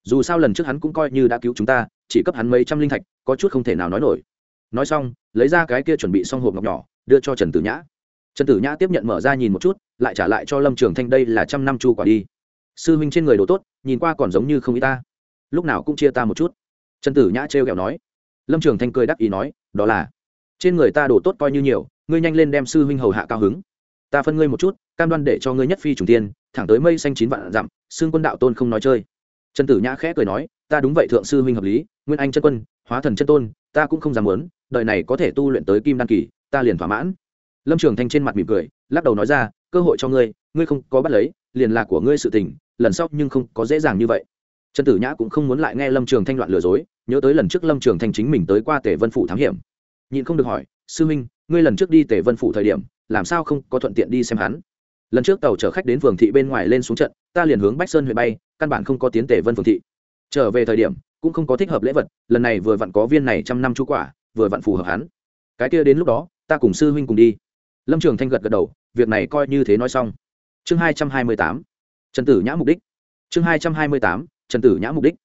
Speaker 1: Dù sao lần trước hắn cũng coi như đã cứu chúng ta, chỉ cấp hắn mấy trăm linh thạch, có chút không thể nào nói nổi. Nói xong, lấy ra cái kia chuẩn bị xong hộp ngọc nhỏ, đưa cho trần tử nhã. Trần tử nhã tiếp nhận mở ra nhìn một chút, lại trả lại cho lâm trường thanh đây là trăm năm chu quả đi sư huynh trên người đồ tốt, nhìn qua còn giống như không y ta. Lúc nào cũng chia ta một chút. Trần tử nhã trêu kẹo nói. Lâm trường thanh cười đắc ý nói, đó là, trên người ta đồ tốt coi như nhiều, ngươi nhanh lên đem sư huynh hầu hạ cao hứng. Ta phân ngươi một chút, cam đoan để cho ngươi nhất phi trùng tiên, thẳng tới mây xanh chín vạn dặm, xương quân đạo tôn không nói chơi. Trần tử nhã khẽ cười nói, ta đúng vậy thượng sư huynh hợp lý, nguyên anh chân quân, hóa thần chân tôn, ta cũng không dám muốn, đời này có thể tu luyện tới kim đan kỳ, ta liền thỏa mãn. Lâm trường thanh trên mặt mỉm cười, lắc đầu nói ra, cơ hội cho ngươi ngươi không có bắt lấy, liền là của ngươi sự tình lần sau nhưng không có dễ dàng như vậy. Trần tử nhã cũng không muốn lại nghe lâm trường thanh loạn lừa dối, nhớ tới lần trước lâm trường thanh chính mình tới qua tề vân phủ thám hiểm. Nhịn không được hỏi, sư minh, ngươi lần trước đi tề vân phủ thời điểm, làm sao không có thuận tiện đi xem hắn? Lần trước tàu chở khách đến phường thị bên ngoài lên xuống trận, ta liền hướng bách sơn huyện bay, căn bản không có tiến tề vân phường thị. Trở về thời điểm, cũng không có thích hợp lễ vật, lần này vừa vặn có viên này trăm năm chú quả, vừa vặn phù hợp hắn. Cái kia đến lúc đó, ta cùng sư huynh cùng đi. Lâm trường thanh gật gật đầu, việc này coi như thế nói xong. Chương hai trăm hai mươi tám trần tử nhã mục đích. Chương hai trăm hai mươi tám, trần tử nhã mục đích.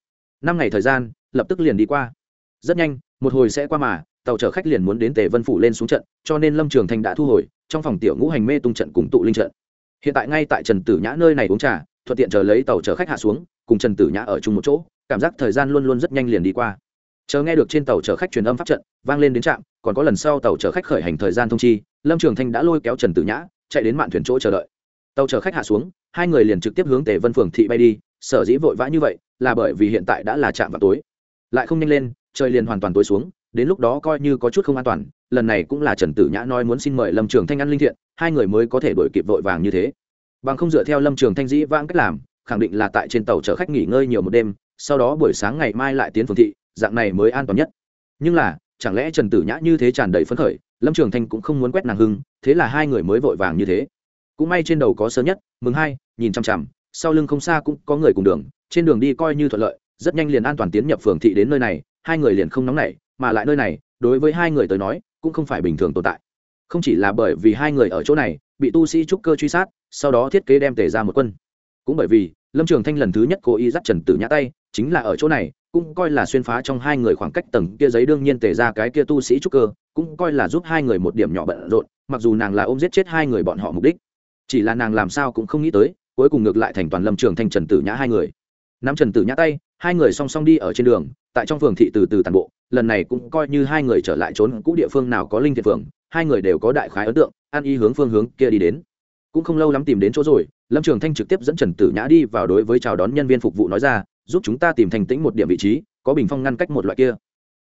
Speaker 1: Năm ngày thời gian, lập tức liền đi qua. Rất nhanh, một hồi sẽ qua mà, tàu chở khách liền muốn đến tề vân phủ lên xuống trận, cho nên lâm trường Thành đã thu hồi, trong phòng tiểu ngũ hành mê tung trận cùng tụ linh trận. Hiện tại ngay tại trần tử nhã nơi này uống trà, thuận tiện chờ lấy tàu chở khách hạ xuống, cùng trần tử nhã ở chung một chỗ, cảm giác thời gian luôn luôn rất nhanh liền đi qua. Chờ nghe được trên tàu chở khách truyền âm pháp trận, vang lên đến trạm, còn có lần sau tàu chở khách khởi hành thời gian thông chi, lâm trường thanh đã lôi kéo trần tử nhã, chạy đến mạn thuyền chỗ chờ đợi tàu chở khách hạ xuống, hai người liền trực tiếp hướng tề vân phường thị bay đi, sở dĩ vội vã như vậy là bởi vì hiện tại đã là chạm vào tối. Lại không nhanh lên, trời liền hoàn toàn tối xuống, đến lúc đó coi như có chút không an toàn, lần này cũng là trần tử nhã nói muốn xin mời lâm trường thanh ăn linh thiện, hai người mới có thể đổi kịp vội vàng như thế. Bằng không dựa theo lâm trường thanh dĩ vãng cách làm, khẳng định là tại trên tàu chở khách nghỉ ngơi nhiều một đêm, sau đó buổi sáng ngày mai lại tiến phường thị, dạng này mới an toàn nhất. Nhưng là, chẳng lẽ trần tử nhã như thế tràn đầy phấn khởi, lâm trường thanh cũng không muốn quét nàng hưng, thế là hai người mới vội vàng như thế cũng may trên đầu có sớm nhất, mừng hai, nhìn chằm chằm, sau lưng không xa cũng có người cùng đường, trên đường đi coi như thuận lợi, rất nhanh liền an toàn tiến nhập phường thị đến nơi này, hai người liền không nóng nảy, mà lại nơi này, đối với hai người tới nói, cũng không phải bình thường tồn tại. Không chỉ là bởi vì hai người ở chỗ này, bị tu sĩ trúc cơ truy sát, sau đó thiết kế đem tề ra một quân. Cũng bởi vì, lâm trường thanh lần thứ nhất cố ý dắt trần tử nhã tay, chính là ở chỗ này, cũng coi là xuyên phá trong hai người khoảng cách tầng kia giấy đương nhiên tề ra cái kia tu sĩ trúc cơ, cũng coi là giúp hai người một điểm nhỏ bận rộn, mặc dù nàng là ôm giết chết hai người bọn họ mục đích chỉ là nàng làm sao cũng không nghĩ tới, cuối cùng ngược lại thành toàn lâm trường thanh, trần tử nhã hai người. Nắm trần tử nhã tay, hai người song song đi ở trên đường, tại trong phường thị từ từ tàn bộ, lần này cũng coi như hai người trở lại trốn, cũ địa phương nào có linh thiện phường, hai người đều có đại khái ấn tượng, an y hướng phương hướng kia đi đến. Cũng không lâu lắm tìm đến chỗ rồi, lâm trường thanh trực tiếp dẫn trần tử nhã đi vào đối với chào đón nhân viên phục vụ nói ra, giúp chúng ta tìm thành tĩnh một điểm vị trí, có bình phong ngăn cách một loại kia.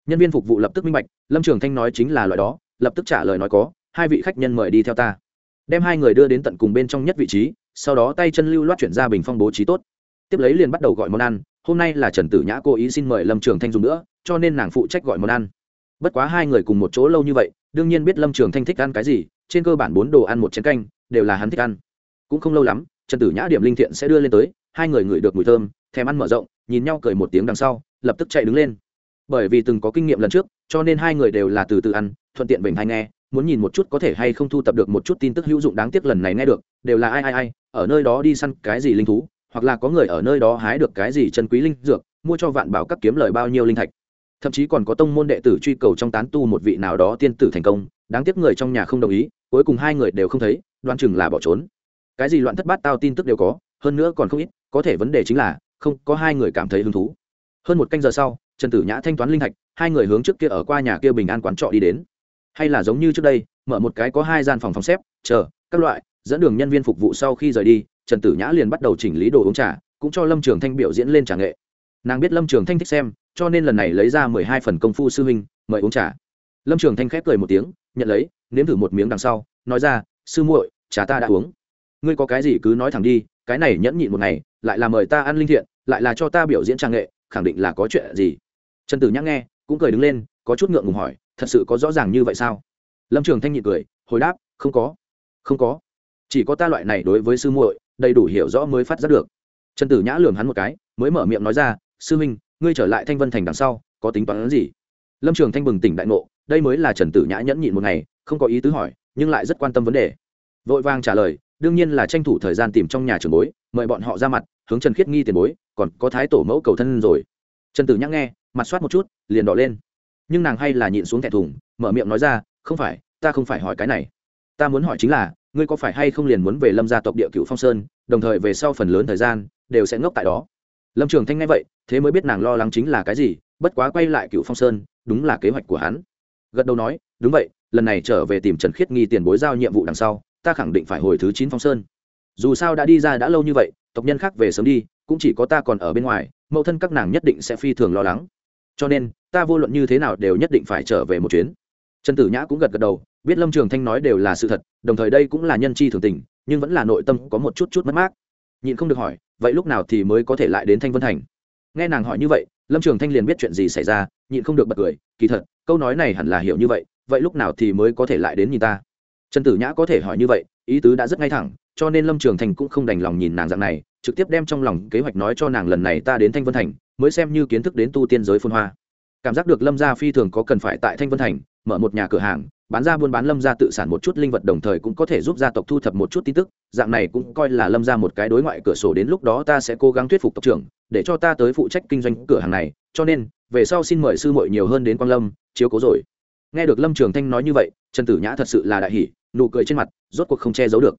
Speaker 1: Nhân viên phục vụ lập tức minh bạch, lâm trường thanh nói chính là loại đó, lập tức trả lời nói có, hai vị khách nhân mời đi theo ta đem hai người đưa đến tận cùng bên trong nhất vị trí, sau đó tay chân lưu loát chuyển ra bình phong bố trí tốt. Tiếp lấy liền bắt đầu gọi món ăn, hôm nay là trần tử nhã cố ý xin mời lâm trường thanh dùng nữa, cho nên nàng phụ trách gọi món ăn. Bất quá hai người cùng một chỗ lâu như vậy, đương nhiên biết lâm trường thanh thích ăn cái gì, trên cơ bản bốn đồ ăn một chén canh, đều là hắn thích ăn. Cũng không lâu lắm, trần tử nhã điểm linh thiện sẽ đưa lên tới, hai người ngửi được mùi thơm, thèm ăn mở rộng, nhìn nhau cười một tiếng đằng sau, lập tức chạy đứng lên. Bởi vì từng có kinh nghiệm lần trước, cho nên hai người đều là từ từ ăn, thuận tiện bình hay nghe muốn nhìn một chút có thể hay không thu tập được một chút tin tức hữu dụng đáng tiếc lần này nghe được, đều là ai ai ai, ở nơi đó đi săn cái gì linh thú, hoặc là có người ở nơi đó hái được cái gì chân quý linh dược, mua cho vạn bảo các kiếm lời bao nhiêu linh thạch. Thậm chí còn có tông môn đệ tử truy cầu trong tán tu một vị nào đó tiên tử thành công, đáng tiếc người trong nhà không đồng ý, cuối cùng hai người đều không thấy đoan chừng là bỏ trốn. Cái gì loạn thất bát tao tin tức đều có, hơn nữa còn không ít, có thể vấn đề chính là, không, có hai người cảm thấy hứng thú. Hơn một canh giờ sau, trần tử nhã thanh toán linh thạch, hai người hướng trước kia ở qua nhà kia bình an quán trọ đi đến hay là giống như trước đây, mở một cái có hai gian phòng phòng xếp, chờ, các loại, dẫn đường nhân viên phục vụ sau khi rời đi, trần tử nhã liền bắt đầu chỉnh lý đồ uống trà, cũng cho lâm trường thanh biểu diễn lên trà nghệ. Nàng biết lâm trường thanh thích xem, cho nên lần này lấy ra mười hai phần công phu sư huynh, mời uống trà. Lâm trường thanh khép cười một tiếng, nhận lấy, nếm thử một miếng đằng sau, nói ra, sư muội, trà ta đã uống. Ngươi có cái gì cứ nói thẳng đi, cái này nhẫn nhịn một ngày, lại là mời ta ăn linh thiện, lại là cho ta biểu diễn trang nghệ, khẳng định là có chuyện gì? Trần tử nhã nghe, cũng cười đứng lên, có chút ngượng ngùng hỏi thật sự có rõ ràng như vậy sao? Lâm trường thanh nhịn cười, hồi đáp, không có không có. Chỉ có ta loại này đối với sư muội, đầy đủ hiểu rõ mới phát giác được. Trần tử nhã lường hắn một cái, mới mở miệng nói ra, sư minh, ngươi trở lại thanh vân thành đằng sau, có tính toán gì? Lâm trường thanh bừng tỉnh đại ngộ, đây mới là trần tử nhã nhẫn nhịn một ngày, không có ý tứ hỏi, nhưng lại rất quan tâm vấn đề. Vội vàng trả lời, đương nhiên là tranh thủ thời gian tìm trong nhà trường bối, mời bọn họ ra mặt, hướng trần khiết nghi tiền bối, còn có thái tổ mẫu cầu thân rồi. Trần tử nhã nghe, mặt soát một chút, liền đỏ lên nhưng nàng hay là nhịn xuống thẻ thùng, mở miệng nói ra, không phải, ta không phải hỏi cái này. Ta muốn hỏi chính là, ngươi có phải hay không liền muốn về lâm gia tộc địa cựu phong sơn, đồng thời về sau phần lớn thời gian đều sẽ ngốc tại đó? Lâm trường thanh nghe vậy, thế mới biết nàng lo lắng chính là cái gì, bất quá quay lại cựu phong sơn, đúng là kế hoạch của hắn. Gật đầu nói, đúng vậy, lần này trở về tìm trần khiết nghi tiền bối giao nhiệm vụ đằng sau, ta khẳng định phải hồi thứ chín phong sơn. Dù sao đã đi ra đã lâu như vậy, tộc nhân khác về sớm đi, cũng chỉ có ta còn ở bên ngoài, mẫu thân các nàng nhất định sẽ phi thường lo lắng. Cho nên ta vô luận như thế nào đều nhất định phải trở về một chuyến. Trần tử nhã cũng gật gật đầu, biết lâm trường thanh nói đều là sự thật, đồng thời đây cũng là nhân chi thường tình, nhưng vẫn là nội tâm có một chút chút mất mát. Nhịn không được hỏi, vậy lúc nào thì mới có thể lại đến thanh vân thành? Nghe nàng hỏi như vậy, lâm trường thanh liền biết chuyện gì xảy ra, nhịn không được bật cười, kỳ thật, câu nói này hẳn là hiểu như vậy vậy lúc nào thì mới có thể lại đến nhìn ta? Trần tử nhã có thể hỏi như vậy, ý tứ đã rất ngay thẳng, cho nên lâm trường thành cũng không đành lòng nhìn nàng dạng này, trực tiếp đem trong lòng kế hoạch nói cho nàng lần này ta đến thanh vân thành, mới xem như kiến thức đến tu tiên giới phun hoa cảm giác được lâm gia phi thường có cần phải tại thanh vân thành, mở một nhà cửa hàng, bán ra buôn bán lâm gia tự sản một chút linh vật đồng thời cũng có thể giúp gia tộc thu thập một chút tin tức, dạng này cũng coi là lâm gia một cái đối ngoại cửa sổ đến lúc đó ta sẽ cố gắng thuyết phục tộc trưởng, để cho ta tới phụ trách kinh doanh cửa hàng này, cho nên, về sau xin mời sư muội nhiều hơn đến quang lâm, chiếu cố rồi. Nghe được lâm trường thanh nói như vậy, trần tử nhã thật sự là đại hỷ nụ cười trên mặt, rốt cuộc không che giấu được.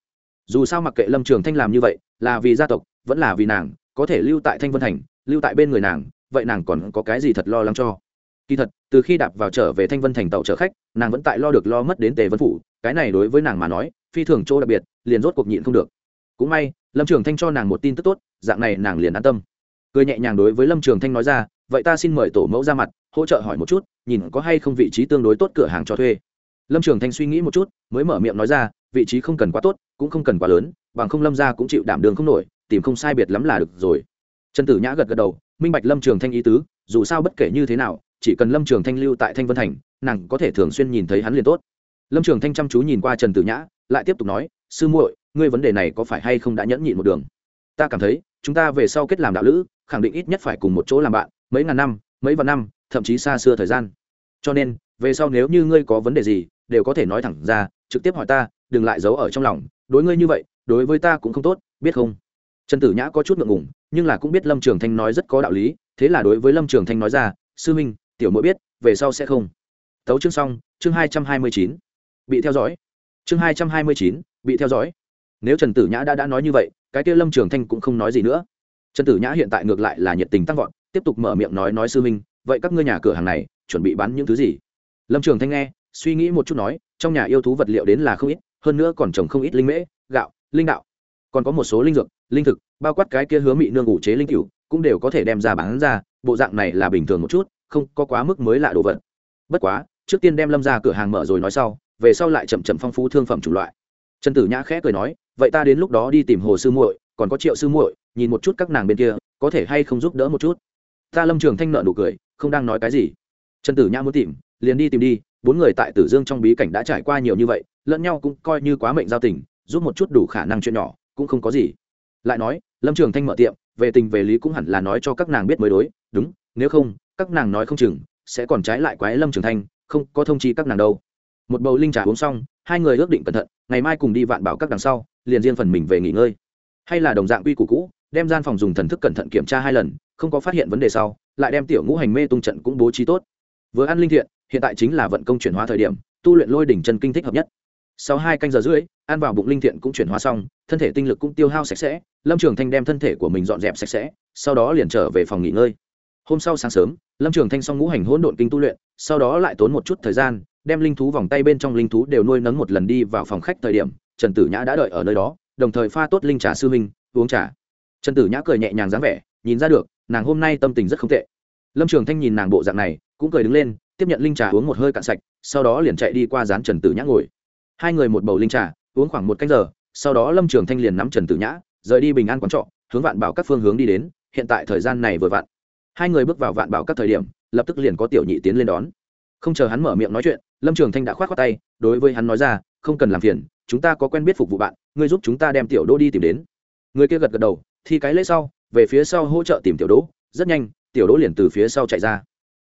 Speaker 1: Dù sao mặc kệ lâm trường thanh làm như vậy, là vì gia tộc, vẫn là vì nàng, có thể lưu tại thanh vân thành, lưu tại bên người nàng, vậy nàng còn có cái gì thật lo lắng cho? Kỳ thật, từ khi đạp vào trở về thanh vân thành tàu chở khách, nàng vẫn tại lo được lo mất đến tề vân phủ, cái này đối với nàng mà nói, phi thường chỗ đặc biệt, liền rốt cuộc nhịn không được. Cũng may, lâm trường thanh cho nàng một tin tức tốt, dạng này nàng liền an tâm. Cười nhẹ nhàng đối với lâm trường thanh nói ra, vậy ta xin mời tổ mẫu ra mặt, hỗ trợ hỏi một chút, nhìn có hay không vị trí tương đối tốt cửa hàng cho thuê. Lâm trường thanh suy nghĩ một chút, mới mở miệng nói ra, vị trí không cần quá tốt, cũng không cần quá lớn, bằng không lâm ra cũng chịu đảm đường không nổi, tìm không sai biệt lắm là được rồi. Trần tử nhã gật gật đầu, minh bạch lâm trường thanh ý tứ dù sao bất kể như thế nào, chỉ cần lâm trường thanh lưu tại thanh vân thành, nàng có thể thường xuyên nhìn thấy hắn liền tốt. Lâm trường thanh chăm chú nhìn qua trần tử nhã, lại tiếp tục nói, sư muội, ngươi vấn đề này có phải hay không đã nhẫn nhịn một đường? Ta cảm thấy, chúng ta về sau kết làm đạo lữ, khẳng định ít nhất phải cùng một chỗ làm bạn, mấy ngàn năm, mấy vạn năm, thậm chí xa xưa thời gian. Cho nên, về sau nếu như ngươi có vấn đề gì, đều có thể nói thẳng ra, trực tiếp hỏi ta, đừng lại giấu ở trong lòng, đối ngươi như vậy, đối với ta cũng không tốt, biết không? Trần tử nhã có chút ngượng ngùng, nhưng là cũng biết lâm trường thanh nói rất có đạo lý thế là đối với lâm trường thanh nói ra, sư minh, tiểu mỗi biết, về sau sẽ không. Tấu chương xong, chương hai trăm hai mươi chín. Bị theo dõi. Chương hai trăm hai mươi chín, bị theo dõi. Nếu trần tử nhã đã đã nói như vậy, cái kia lâm trường thanh cũng không nói gì nữa. Trần tử nhã hiện tại ngược lại là nhiệt tình tăng vọt, tiếp tục mở miệng nói nói sư minh, vậy các ngươi nhà cửa hàng này, chuẩn bị bán những thứ gì? Lâm trường thanh nghe, suy nghĩ một chút nói, trong nhà yêu thú vật liệu đến là không ít, hơn nữa còn trồng không ít linh mễ, gạo, linh đạo. Còn có một số linh dược, linh thực, bao quát cái kia hứa mị nương ủ chế linh cựu cũng đều có thể đem ra bán ra, bộ dạng này là bình thường một chút, không có quá mức mới lạ đồ vật. Bất quá, trước tiên đem lâm ra cửa hàng mở rồi nói sau, về sau lại chậm chậm phong phú thương phẩm chủng loại. Trần tử nhã khẽ cười nói, vậy ta đến lúc đó đi tìm hồ sư muội, còn có triệu sư muội, nhìn một chút các nàng bên kia, có thể hay không giúp đỡ một chút? Ta lâm trường thanh nợ nụ cười, không đang nói cái gì. Trần tử nhã muốn tìm, liền đi tìm đi, bốn người tại tử dương trong bí cảnh đã trải qua nhiều như vậy, lẫn nhau cũng coi như quá mệnh giao tình, giúp một chút đủ khả năng chuyện nhỏ, cũng không có gì. Lại nói, lâm trường thanh mở tiệm về tình về lý cũng hẳn là nói cho các nàng biết mới đối, đúng, nếu không, các nàng nói không chừng sẽ còn trái lại quái lâm trường thanh, không có thông chi các nàng đâu. Một bầu linh trà uống xong, hai người ước định cẩn thận, ngày mai cùng đi vạn bảo các đằng sau, liền riêng phần mình về nghỉ ngơi. Hay là đồng dạng quy củ cũ, đem gian phòng dùng thần thức cẩn thận kiểm tra hai lần, không có phát hiện vấn đề sau, lại đem tiểu ngũ hành mê tung trận cũng bố trí tốt. Vừa ăn linh thiện, hiện tại chính là vận công chuyển hóa thời điểm, tu luyện lôi đỉnh chân kinh thích hợp nhất sau hai canh giờ rưỡi, ăn vào bụng linh thiện cũng chuyển hóa xong, thân thể tinh lực cũng tiêu hao sạch sẽ, lâm trường thanh đem thân thể của mình dọn dẹp sạch sẽ, sau đó liền trở về phòng nghỉ ngơi. Hôm sau sáng sớm, lâm trường thanh xong ngũ hành hỗn độn kinh tu luyện, sau đó lại tốn một chút thời gian, đem linh thú vòng tay bên trong linh thú đều nuôi nấng một lần đi vào phòng khách thời điểm, trần tử nhã đã đợi ở nơi đó, đồng thời pha tốt linh trà sư huynh, uống trà. Trần tử nhã cười nhẹ nhàng dáng vẻ, nhìn ra được, nàng hôm nay tâm tình rất không tệ. Lâm trường thanh nhìn nàng bộ dạng này, cũng cười đứng lên, tiếp nhận linh trà uống một hơi cạn sạch, sau đó liền chạy đi qua dán trần tử nhã ngồi hai người một bầu linh trà, uống khoảng một canh giờ, sau đó lâm trường thanh liền nắm trần tử nhã, rời đi bình an quán trọ, hướng vạn bảo các phương hướng đi đến, hiện tại thời gian này vừa vặn. Hai người bước vào vạn bảo các thời điểm, lập tức liền có tiểu nhị tiến lên đón. Không chờ hắn mở miệng nói chuyện, lâm trường thanh đã k h o á t khoác tay, đối với hắn nói ra, không cần làm phiền, chúng ta có quen biết phục vụ bạn, ngươi giúp chúng ta đem tiểu đỗ đi tìm đến. Người kia gật gật đầu thì cái lễ sau, về phía sau hỗ trợ tìm tiểu đỗ rất nhanh, tiểu đỗ liền từ phía sau chạy ra.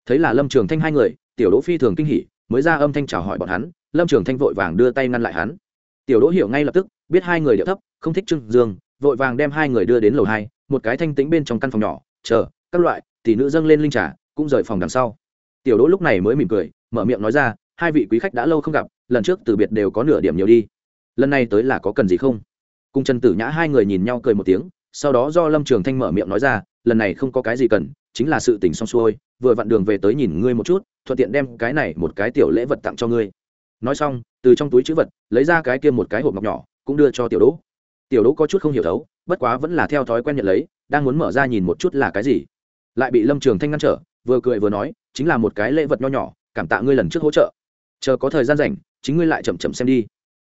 Speaker 1: Thấy là lâm trường thanh hai người, tiểu đỗ phi thường kinh hỉ, mới ra âm thanh chào hỏi bọn hắn lâm trường thanh vội vàng đưa tay ngăn lại hắn. Tiểu đỗ hiểu ngay lập tức, biết hai người điệu thấp, không thích trưng dương, vội vàng đem hai người đưa đến lầu hai, một cái thanh tĩnh bên trong căn phòng nhỏ, chờ, các loại, tỷ nữ dâng lên linh trà, cũng rời phòng đằng sau. Tiểu đỗ lúc này mới mỉm cười, mở miệng nói ra, hai vị quý khách đã lâu không gặp, lần trước từ biệt đều có nửa điểm nhiều đi. Lần này tới là có cần gì không? Cùng trần tử nhã hai người nhìn nhau cười một tiếng, sau đó do lâm trường thanh mở miệng nói ra, lần này không có cái gì cần, chính là sự tình xong xuôi, vừa vặn đường về tới nhìn ngươi một chút, thuận tiện đem cái này một cái tiểu lễ vật tặng cho ngươi nói xong, từ trong túi chữ vật, lấy ra cái kia một cái hộp ngọc nhỏ, cũng đưa cho tiểu đỗ. Tiểu đỗ có chút không hiểu thấu, bất quá vẫn là theo thói quen nhận lấy, đang muốn mở ra nhìn một chút là cái gì. Lại bị lâm trường thanh ngăn trở, vừa cười vừa nói, chính là một cái lễ vật nho nhỏ, cảm tạ ngươi lần trước hỗ trợ. Chờ có thời gian rảnh, chính ngươi lại chậm chậm xem đi.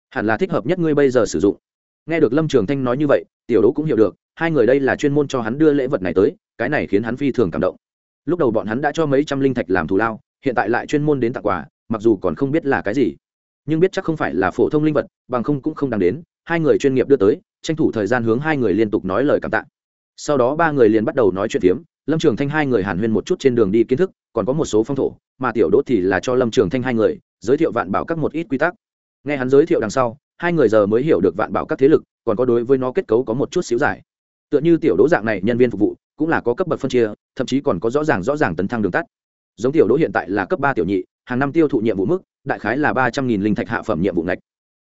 Speaker 1: Hẳn là thích hợp nhất ngươi bây giờ sử dụng. Nghe được lâm trường thanh nói như vậy, tiểu đỗ cũng hiểu được, hai người đây là chuyên môn cho hắn đưa lễ vật này tới, cái này khiến hắn phi thường cảm động. Lúc đầu bọn hắn đã cho mấy trăm linh thạch làm thù lao, hiện tại lại chuyên môn đến tặng quà mặc dù còn không biết là cái gì, nhưng biết chắc không phải là phổ thông linh vật, bằng không cũng không đáng đến, hai người chuyên nghiệp đưa tới, tranh thủ thời gian hướng hai người liên tục nói lời cảm tạ. Sau đó ba người liền bắt đầu nói chuyện phiếm, lâm trường thanh hai người hàn huyên một chút trên đường đi kiến thức, còn có một số phong thổ, mà tiểu đỗ thì là cho lâm trường thanh hai người, giới thiệu vạn bảo các một ít quy tắc. Nghe hắn giới thiệu đằng sau, hai người giờ mới hiểu được vạn bảo các thế lực, còn có đối với nó kết cấu có một chút xíu giải. Tựa như tiểu đỗ dạng này nhân viên phục vụ, cũng là có cấp bậc phân chia, thậm chí còn có rõ ràng rõ ràng tấn thăng đường tắt. Giống tiểu đỗ hiện tại là cấp ba tiểu nhị hàng năm tiêu thụ nhiệm vụ mức, đại khái là ba trăm nghìn linh thạch hạ phẩm nhiệm vụ ngạch.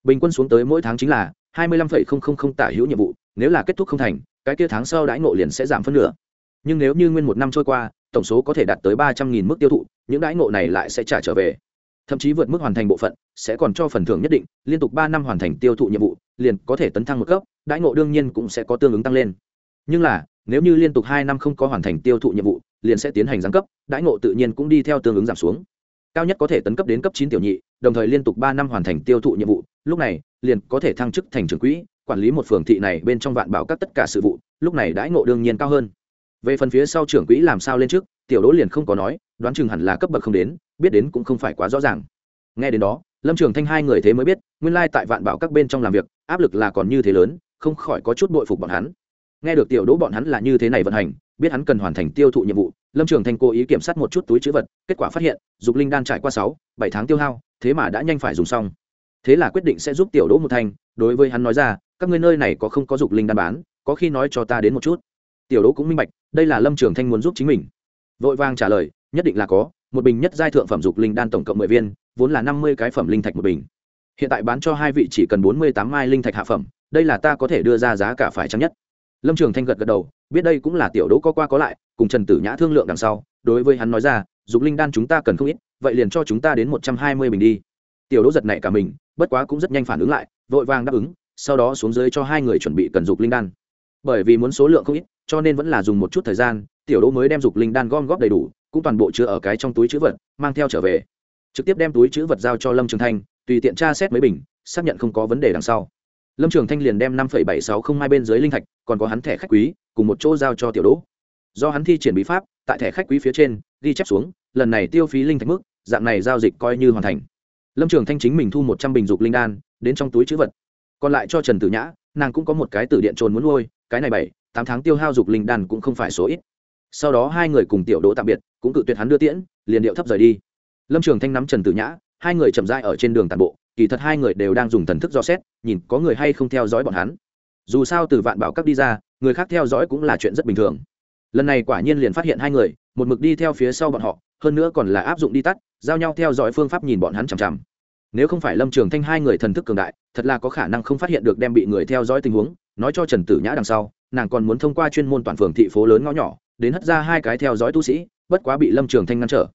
Speaker 1: Bình quân xuống tới mỗi tháng chính là hai mươi lăm phẩy không không không tả hữu nhiệm vụ, nếu là kết thúc không thành, cái kia tháng sau đãi ngộ liền sẽ giảm phân nửa. Nhưng nếu như nguyên một năm trôi qua, tổng số có thể đạt tới ba trăm nghìn mức tiêu thụ, những đãi ngộ này lại sẽ trả trở về. Thậm chí vượt mức hoàn thành bộ phận, sẽ còn cho phần thưởng nhất định, liên tục ba năm hoàn thành tiêu thụ nhiệm vụ, liền có thể tấn thăng một cấp, đãi ngộ đương nhiên cũng sẽ có tương ứng tăng lên. Nhưng là, nếu như liên tục hai năm không có hoàn thành tiêu thụ nhiệm vụ, liền sẽ tiến hành giáng cấp, đãi ngộ tự nhiên cũng đi theo tương ứng giảm xuống cao nhất có thể tấn cấp đến cấp chín tiểu nhị, đồng thời liên tục ba năm hoàn thành tiêu thụ nhiệm vụ, lúc này, liền có thể thăng chức thành trưởng quỹ, quản lý một phường thị này bên trong vạn bảo các tất cả sự vụ, lúc này đãi ngộ đương nhiên cao hơn. Về phần phía sau trưởng quỹ làm sao lên trước, tiểu đỗ liền không có nói, đoán chừng hẳn là cấp bậc không đến, biết đến cũng không phải quá rõ ràng. Nghe đến đó, lâm trường thanh hai người thế mới biết, nguyên lai tại vạn bảo các bên trong làm việc, áp lực là còn như thế lớn, không khỏi có chút bội phục bọn hắn. Nghe được tiểu đỗ bọn hắn là như thế này vận hành, biết hắn cần hoàn thành tiêu thụ nhiệm vụ lâm trường thanh cố ý kiểm soát một chút túi chữ vật, kết quả phát hiện, dục linh đan trải qua sáu, bảy tháng tiêu hao, thế mà đã nhanh phải dùng xong. Thế là quyết định sẽ giúp tiểu đỗ một thanh đối với hắn nói ra, các ngươi nơi này có không có dục linh đan bán, có khi nói cho ta đến một chút. Tiểu đỗ cũng minh bạch, đây là lâm trường thanh muốn giúp chính mình. Vội vàng trả lời, nhất định là có, một bình nhất giai thượng phẩm dục linh đan tổng cộng mười viên, vốn là năm mươi cái phẩm linh thạch một bình. Hiện tại bán cho hai vị chỉ cần bốn mươi tám mai linh thạch hạ phẩm, đây là ta có thể đưa ra giá cả phải chăng nhất lâm trường thanh gật gật đầu, biết đây cũng là tiểu đỗ có qua có lại, cùng trần tử nhã thương lượng đằng sau, đối với hắn nói ra, dục linh đan chúng ta cần không ít, vậy liền cho chúng ta đến một trăm hai mươi bình đi. Tiểu đỗ giật nảy cả mình, bất quá cũng rất nhanh phản ứng lại, vội vàng đáp ứng, sau đó xuống dưới cho hai người chuẩn bị cần dục linh đan. Bởi vì muốn số lượng không ít, cho nên vẫn là dùng một chút thời gian, tiểu đỗ mới đem dục linh đan gom góp đầy đủ, cũng toàn bộ chứa ở cái trong túi chữ vật, mang theo trở về. Trực tiếp đem túi chữ vật giao cho lâm trường thanh, tùy tiện tra xét mấy bình, xác nhận không có vấn đề đằng sau lâm trường thanh liền đem năm bảy sáu không hai bên dưới linh thạch, còn có hắn thẻ khách quý, cùng một chỗ giao cho tiểu đỗ. Do hắn thi triển bí pháp, tại thẻ khách quý phía trên, ghi chép xuống, lần này tiêu phí linh thạch mức, dạng này giao dịch coi như hoàn thành. Lâm trường thanh chính mình thu một trăm bình dục linh đan, đến trong túi chữ vật. Còn lại cho trần tử nhã, nàng cũng có một cái tử điện trồn muốn nuôi, cái này bảy, tám tháng tiêu hao dục linh đan cũng không phải số ít. Sau đó hai người cùng tiểu đỗ tạm biệt, cũng cự tuyệt hắn đưa tiễn, liền điệu thấp rời đi. Lâm trường thanh nắm trần tử nhã, hai người chậm dai ở trên đường tàn bộ kỳ thật hai người đều đang dùng thần thức do xét, nhìn có người hay không theo dõi bọn hắn. Dù sao từ vạn bảo các đi ra, người khác theo dõi cũng là chuyện rất bình thường. Lần này quả nhiên liền phát hiện hai người, một mực đi theo phía sau bọn họ, hơn nữa còn là áp dụng đi tắt, giao nhau theo dõi phương pháp nhìn bọn hắn chằm chằm. Nếu không phải lâm trường thanh hai người thần thức cường đại, thật là có khả năng không phát hiện được đem bị người theo dõi tình huống, nói cho trần tử nhã đằng sau, nàng còn muốn thông qua chuyên môn toàn phường thị phố lớn ngõ nhỏ, đến hất ra hai cái theo dõi tu sĩ, bất quá bị lâm trường thanh ngăn trở.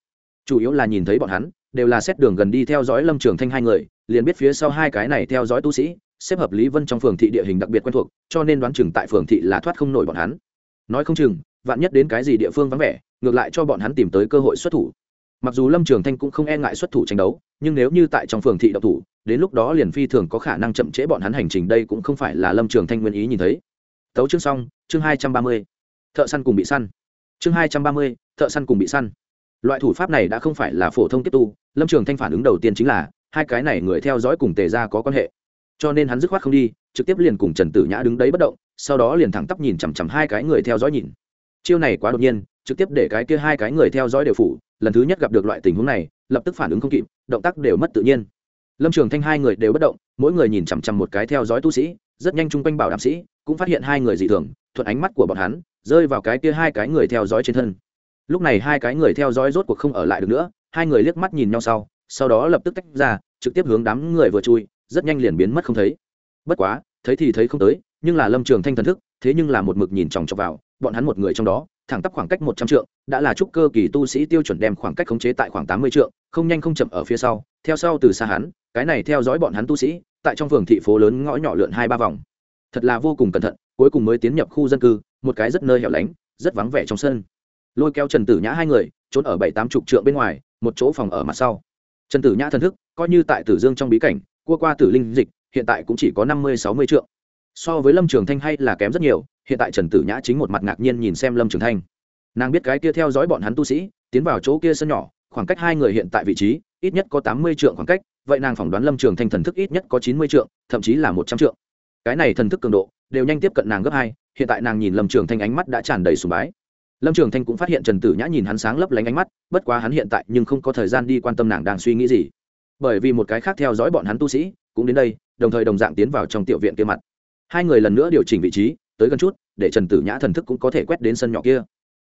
Speaker 1: Chủ yếu là nhìn thấy bọn hắn, đều là xét đường gần đi theo dõi lâm trường thanh hai người liền biết phía sau hai cái này theo dõi tu sĩ, xếp hợp lý vân trong phường thị địa hình đặc biệt quen thuộc, cho nên đoán chừng tại phường thị là thoát không nổi bọn hắn. Nói không chừng, vạn nhất đến cái gì địa phương vắng vẻ, ngược lại cho bọn hắn tìm tới cơ hội xuất thủ. Mặc dù lâm trường thanh cũng không e ngại xuất thủ tranh đấu, nhưng nếu như tại trong phường thị độc thủ, đến lúc đó liền phi thường có khả năng chậm trễ bọn hắn hành trình, đây cũng không phải là lâm trường thanh nguyên ý nhìn thấy. Tấu chương xong, chương hai trăm ba mươi. Thợ săn cùng bị săn. Chương hai trăm ba mươi, thợ săn cùng bị săn. Loại thủ pháp này đã không phải là phổ thông tiếp tu, lâm trường thanh phản ứng đầu tiên chính là hai cái này người theo dõi cùng tề ra có quan hệ. Cho nên hắn dứt khoát không đi, trực tiếp liền cùng trần tử nhã đứng đấy bất động, sau đó liền thẳng tắp nhìn chằm chằm hai cái người theo dõi nhìn. Chiêu này quá đột nhiên, trực tiếp để cái kia hai cái người theo dõi đều phủ, lần thứ nhất gặp được loại tình huống này, lập tức phản ứng không kịp, động tác đều mất tự nhiên. Lâm trường thanh hai người đều bất động, mỗi người nhìn chằm chằm một cái theo dõi tu sĩ, rất nhanh chung quanh bảo đảm sĩ, cũng phát hiện hai người dị thường, thuận ánh mắt của bọn hắn, rơi vào cái kia hai cái người theo dõi trên thân. Lúc này hai cái người theo dõi rốt cuộc không ở lại được nữa, hai người liếc mắt nhìn nhau sau sau đó lập tức tách ra, trực tiếp hướng đám người vừa chui, rất nhanh liền biến mất không thấy. Bất quá, thấy thì thấy không tới, nhưng là lâm trường thanh thần thức, thế nhưng là một mực nhìn chòng chọc vào, bọn hắn một người trong đó, thẳng tắp khoảng cách một trăm trượng, đã là trúc cơ kỳ tu sĩ tiêu chuẩn đem khoảng cách khống chế tại khoảng tám mươi trượng, không nhanh không chậm ở phía sau, theo sau từ xa hắn, cái này theo dõi bọn hắn tu sĩ, tại trong phường thị phố lớn ngõ nhỏ lượn hai ba vòng. Thật là vô cùng cẩn thận, cuối cùng mới tiến nhập khu dân cư, một cái rất nơi hẻo lánh, rất vắng vẻ trong sân. Lôi kéo trần tử nhã hai người, trốn ở bảy tám chục trượng bên ngoài, một chỗ phòng ở mặt sau trần tử nhã thần thức, coi như tại tử dương trong bí cảnh, cua qua tử linh dịch, hiện tại cũng chỉ có năm mươi, sáu mươi trượng. So với lâm trường thanh hay là kém rất nhiều, hiện tại trần tử nhã chính một mặt ngạc nhiên nhìn xem lâm trường thanh. Nàng biết cái kia theo dõi bọn hắn tu sĩ, tiến vào chỗ kia sân nhỏ, khoảng cách hai người hiện tại vị trí, ít nhất có tám mươi trượng khoảng cách, vậy nàng phỏng đoán lâm trường thanh thần thức ít nhất có chín mươi trượng, thậm chí là một trăm trượng. Cái này thần thức cường độ, đều nhanh tiếp cận nàng gấp hai, hiện tại nàng nhìn lâm trường thanh ánh mắt đã tràn đầy sùng bái lâm trường thanh cũng phát hiện trần tử nhã nhìn hắn sáng lấp lánh ánh mắt, bất quá hắn hiện tại nhưng không có thời gian đi quan tâm nàng đang suy nghĩ gì. Bởi vì một cái khác theo dõi bọn hắn tu sĩ, cũng đến đây, đồng thời đồng dạng tiến vào trong tiểu viện kia mặt. Hai người lần nữa điều chỉnh vị trí, tới gần chút, để trần tử nhã thần thức cũng có thể quét đến sân nhỏ kia.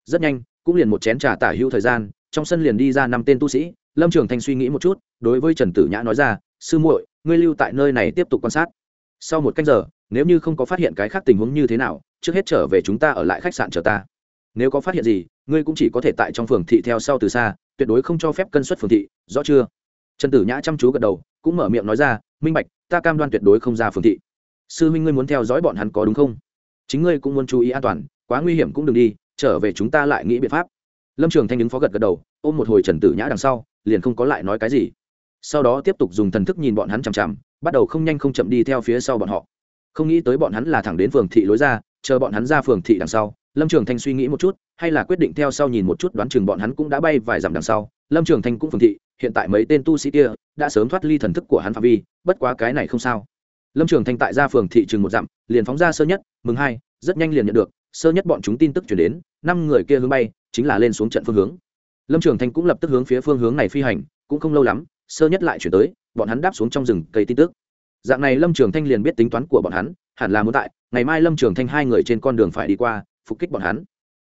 Speaker 1: Rất nhanh, cũng liền một chén trà tả hữu thời gian, trong sân liền đi ra năm tên tu sĩ. Lâm trường thanh suy nghĩ một chút, đối với trần tử nhã nói ra, sư muội, ngươi lưu tại nơi này tiếp tục quan sát. Sau một canh giờ, nếu như không có phát hiện cái khác tình huống như thế nào, trước hết trở về chúng ta ở lại khách sạn chờ ta nếu có phát hiện gì, ngươi cũng chỉ có thể tại trong phường thị theo sau từ xa, tuyệt đối không cho phép cân xuất phường thị, rõ chưa? Trần tử nhã chăm chú gật đầu, cũng mở miệng nói ra, minh bạch, ta cam đoan tuyệt đối không ra phường thị. Sư minh ngươi muốn theo dõi bọn hắn có đúng không? Chính ngươi cũng muốn chú ý an toàn, quá nguy hiểm cũng đừng đi, trở về chúng ta lại nghĩ biện pháp. Lâm trường thanh đứng phó gật gật đầu, ôm một hồi trần tử nhã đằng sau, liền không có lại nói cái gì. Sau đó tiếp tục dùng thần thức nhìn bọn hắn chằm chằm, bắt đầu không nhanh không chậm đi theo phía sau bọn họ. Không nghĩ tới bọn hắn là thẳng đến phường thị lối ra, chờ bọn hắn ra phường thị đằng sau lâm trường thanh suy nghĩ một chút, hay là quyết định theo sau nhìn một chút đoán chừng bọn hắn cũng đã bay vài dặm đằng sau. Lâm trường thanh cũng phường thị, hiện tại mấy tên tu sĩ kia đã sớm thoát ly thần thức của hắn phạm vi, bất quá cái này không sao. Lâm trường thanh tại ra phường thị chừng một dặm, liền phóng ra sơ nhất, mừng hai, rất nhanh liền nhận được, sơ nhất bọn chúng tin tức chuyển đến, năm người kia hướng bay, chính là lên xuống trận phương hướng. Lâm trường thanh cũng lập tức hướng phía phương hướng này phi hành, cũng không lâu lắm, sơ nhất lại chuyển tới, bọn hắn đáp xuống trong rừng cây tin tức. Dạng này lâm trường thanh liền biết tính toán của bọn hắn, hẳn là muốn tại, ngày mai lâm trường thanh hai người trên con đường phải đi qua phục kích bọn hắn.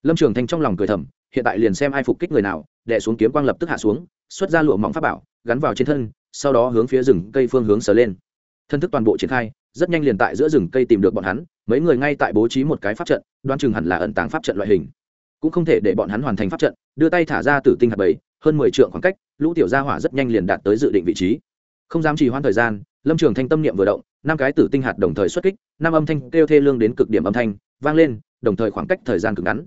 Speaker 1: Lâm trường thanh trong lòng cười thầm, hiện tại liền xem ai phục kích người nào đẻ xuống kiếm quang lập tức hạ xuống, xuất ra lụa mỏng pháp bảo, gắn vào trên thân, sau đó hướng phía rừng cây phương hướng sờ lên. Thân thức toàn bộ triển khai, rất nhanh liền tại giữa rừng cây tìm được bọn hắn, mấy người ngay tại bố trí một cái pháp trận đoan chừng hẳn là ẩn tàng pháp trận loại hình. Cũng không thể để bọn hắn hoàn thành pháp trận, đưa tay thả ra tử tinh hạt bảy hơn mười trượng khoảng cách, lũ tiểu gia hỏa rất nhanh liền đạt tới dự định vị trí. Không dám trì hoãn thời gian, lâm trường thanh tâm niệm vừa động, năm cái tử tinh hạt đồng thời xuất kích, năm âm thanh kêu thê lương đến cực điểm âm thanh, vang lên đồng thời khoảng cách thời gian cực ngắn.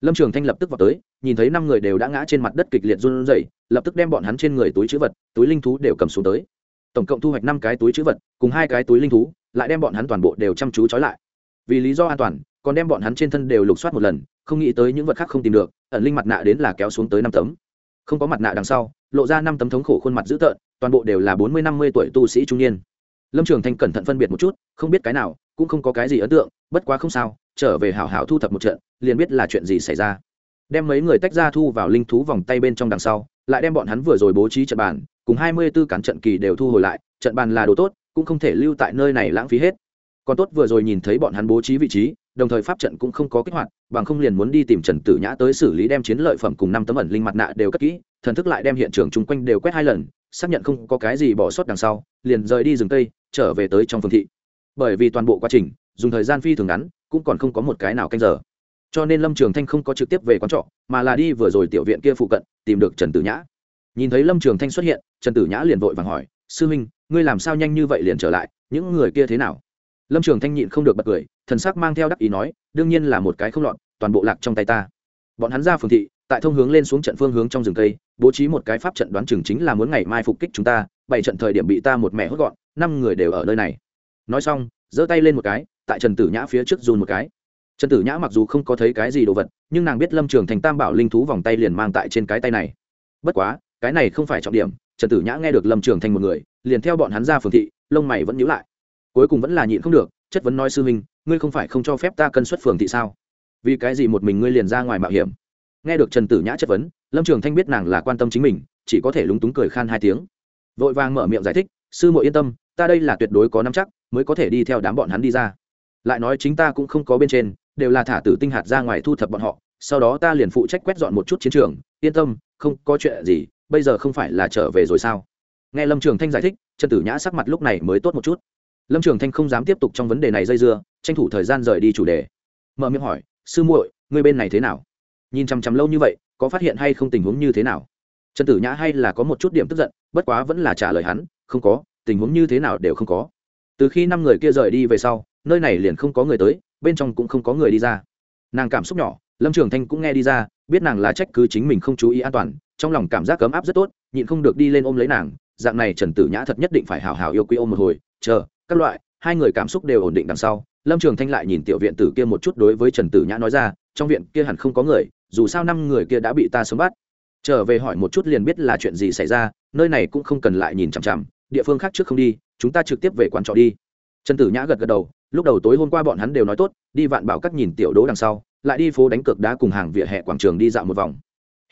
Speaker 1: Lâm trường thanh lập tức vào tới, nhìn thấy năm người đều đã ngã trên mặt đất kịch liệt run rẩy, lập tức đem bọn hắn trên người túi chữ vật, túi linh thú đều cầm xuống tới. Tổng cộng thu hoạch năm cái túi chữ vật, cùng hai cái túi linh thú, lại đem bọn hắn toàn bộ đều chăm chú trói lại. Vì lý do an toàn, còn đem bọn hắn trên thân đều lục soát một lần, không nghĩ tới những vật khác không tìm được, ẩn linh mặt nạ đến là kéo xuống tới năm tấm. Không có mặt nạ đằng sau, lộ ra năm tấm thống khổ khuôn mặt dữ tợn, toàn bộ đều là bốn mươi năm mươi tuổi tu sĩ trung niên. Lâm trường thanh cẩn thận phân biệt một chút, không biết cái nào cũng không có cái gì ấn tượng, bất quá không sao, trở về hảo hảo thu thập một trận, liền biết là chuyện gì xảy ra. Đem mấy người tách ra thu vào linh thú vòng tay bên trong đằng sau, lại đem bọn hắn vừa rồi bố trí trận bàn, cùng hai mươi b ố cán trận kỳ đều thu hồi lại, trận bàn là đồ tốt, cũng không thể lưu tại nơi này lãng phí hết. Còn tốt vừa rồi nhìn thấy bọn hắn bố trí vị trí, đồng thời pháp trận cũng không có kích hoạt, bằng không liền muốn đi tìm trần tử nhã tới xử lý đem chiến lợi phẩm cùng năm tấm ẩn linh mặt nạ đều cất kỹ, thần thức lại đem hiện trường chung quanh đều quét hai lần, xác nhận không có cái gì bỏ sót đằng sau, liền rời đi rừng cây, trở về tới trong phương thị bởi vì toàn bộ quá trình, dùng thời gian phi thường ngắn, cũng còn không có một cái nào canh giờ. Cho nên lâm trường thanh không có trực tiếp về quán trọ, mà là đi vừa rồi tiểu viện kia phụ cận, tìm được trần tử nhã. Nhìn thấy lâm trường thanh xuất hiện, trần tử nhã liền vội vàng hỏi, sư huynh ngươi làm sao nhanh như vậy liền trở lại, những người kia thế nào? Lâm trường thanh nhịn không được bật cười, thần sắc mang theo đắc ý nói, đương nhiên là một cái không lọt, toàn bộ lạc trong tay ta. Bọn hắn ra phường thị, tại thông hướng lên xuống trận phương hướng trong rừng cây, bố trí một cái pháp trận đoán chừng chính là muốn ngày mai phục kích chúng ta, bảy trận thời điểm bị ta một mẹ hốt gọn, năm người đều ở nơi này nói xong, giơ tay lên một cái, tại trần tử nhã phía trước dùn một cái. Trần tử nhã mặc dù không có thấy cái gì đồ vật, nhưng nàng biết lâm trường thành tam bảo linh thú vòng tay liền mang tại trên cái tay này. Bất quá, cái này không phải trọng điểm, trần tử nhã nghe được lâm trường thành một người, liền theo bọn hắn ra phường thị, lông mày vẫn nhíu lại. Cuối cùng vẫn là nhịn không được, chất vấn nói, sư huynh ngươi không phải không cho phép ta cân xuất phường thị sao? Vì cái gì một mình ngươi liền ra ngoài mạo hiểm? Nghe được trần tử nhã chất vấn, lâm trường thanh biết nàng là quan tâm chính mình, chỉ có thể lúng túng cười khan hai tiếng. Vội vàng mở miệng giải thích, sư muội yên tâm, ta đây là tuyệt đối có nắm chắc mới có thể đi theo đám bọn hắn đi ra. Lại nói chính ta cũng không có bên trên, đều là thả tử tinh hạt ra ngoài thu thập bọn họ, sau đó ta liền phụ trách quét dọn một chút chiến trường. Yên tâm, không có chuyện gì, bây giờ không phải là trở về rồi sao? Nghe lâm trường thanh giải thích, trần tử nhã sắc mặt lúc này mới tốt một chút. Lâm trường thanh không dám tiếp tục trong vấn đề này dây dưa, tranh thủ thời gian rời đi chủ đề. Mở miệng hỏi, sư muội người bên này thế nào? Nhìn chằm chằm lâu như vậy, có phát hiện hay không tình huống như thế nào? Trần tử nhã hay là có một chút điểm tức giận, bất quá vẫn là trả lời hắn, không có, tình huống như thế nào đều không có từ khi năm người kia rời đi về sau, nơi này liền không có người tới, bên trong cũng không có người đi ra. Nàng cảm xúc nhỏ, lâm trường thanh cũng nghe đi ra, biết nàng là trách cứ chính mình không chú ý an toàn, trong lòng cảm giác cấm áp rất tốt, nhịn không được đi lên ôm lấy nàng, dạng này trần tử nhã thật nhất định phải hào hào yêu quý ôm một hồi, chờ, các loại, hai người cảm xúc đều ổn định đằng sau, lâm trường thanh lại nhìn tiểu viện tử kia một chút đối với trần tử nhã nói ra, trong viện kia hẳn không có người, dù sao năm người kia đã bị ta sớm bắt. Trở về hỏi một chút liền biết là chuyện gì xảy ra, nơi này cũng không cần lại nhìn chằm chằm địa phương khác trước không đi, chúng ta trực tiếp về quán trọ đi. Trần tử nhã gật gật đầu, lúc đầu tối hôm qua bọn hắn đều nói tốt, đi vạn bảo các nhìn tiểu đố đằng sau, lại đi phố đánh cược đá cùng hàng vỉa hè quảng trường đi dạo một vòng.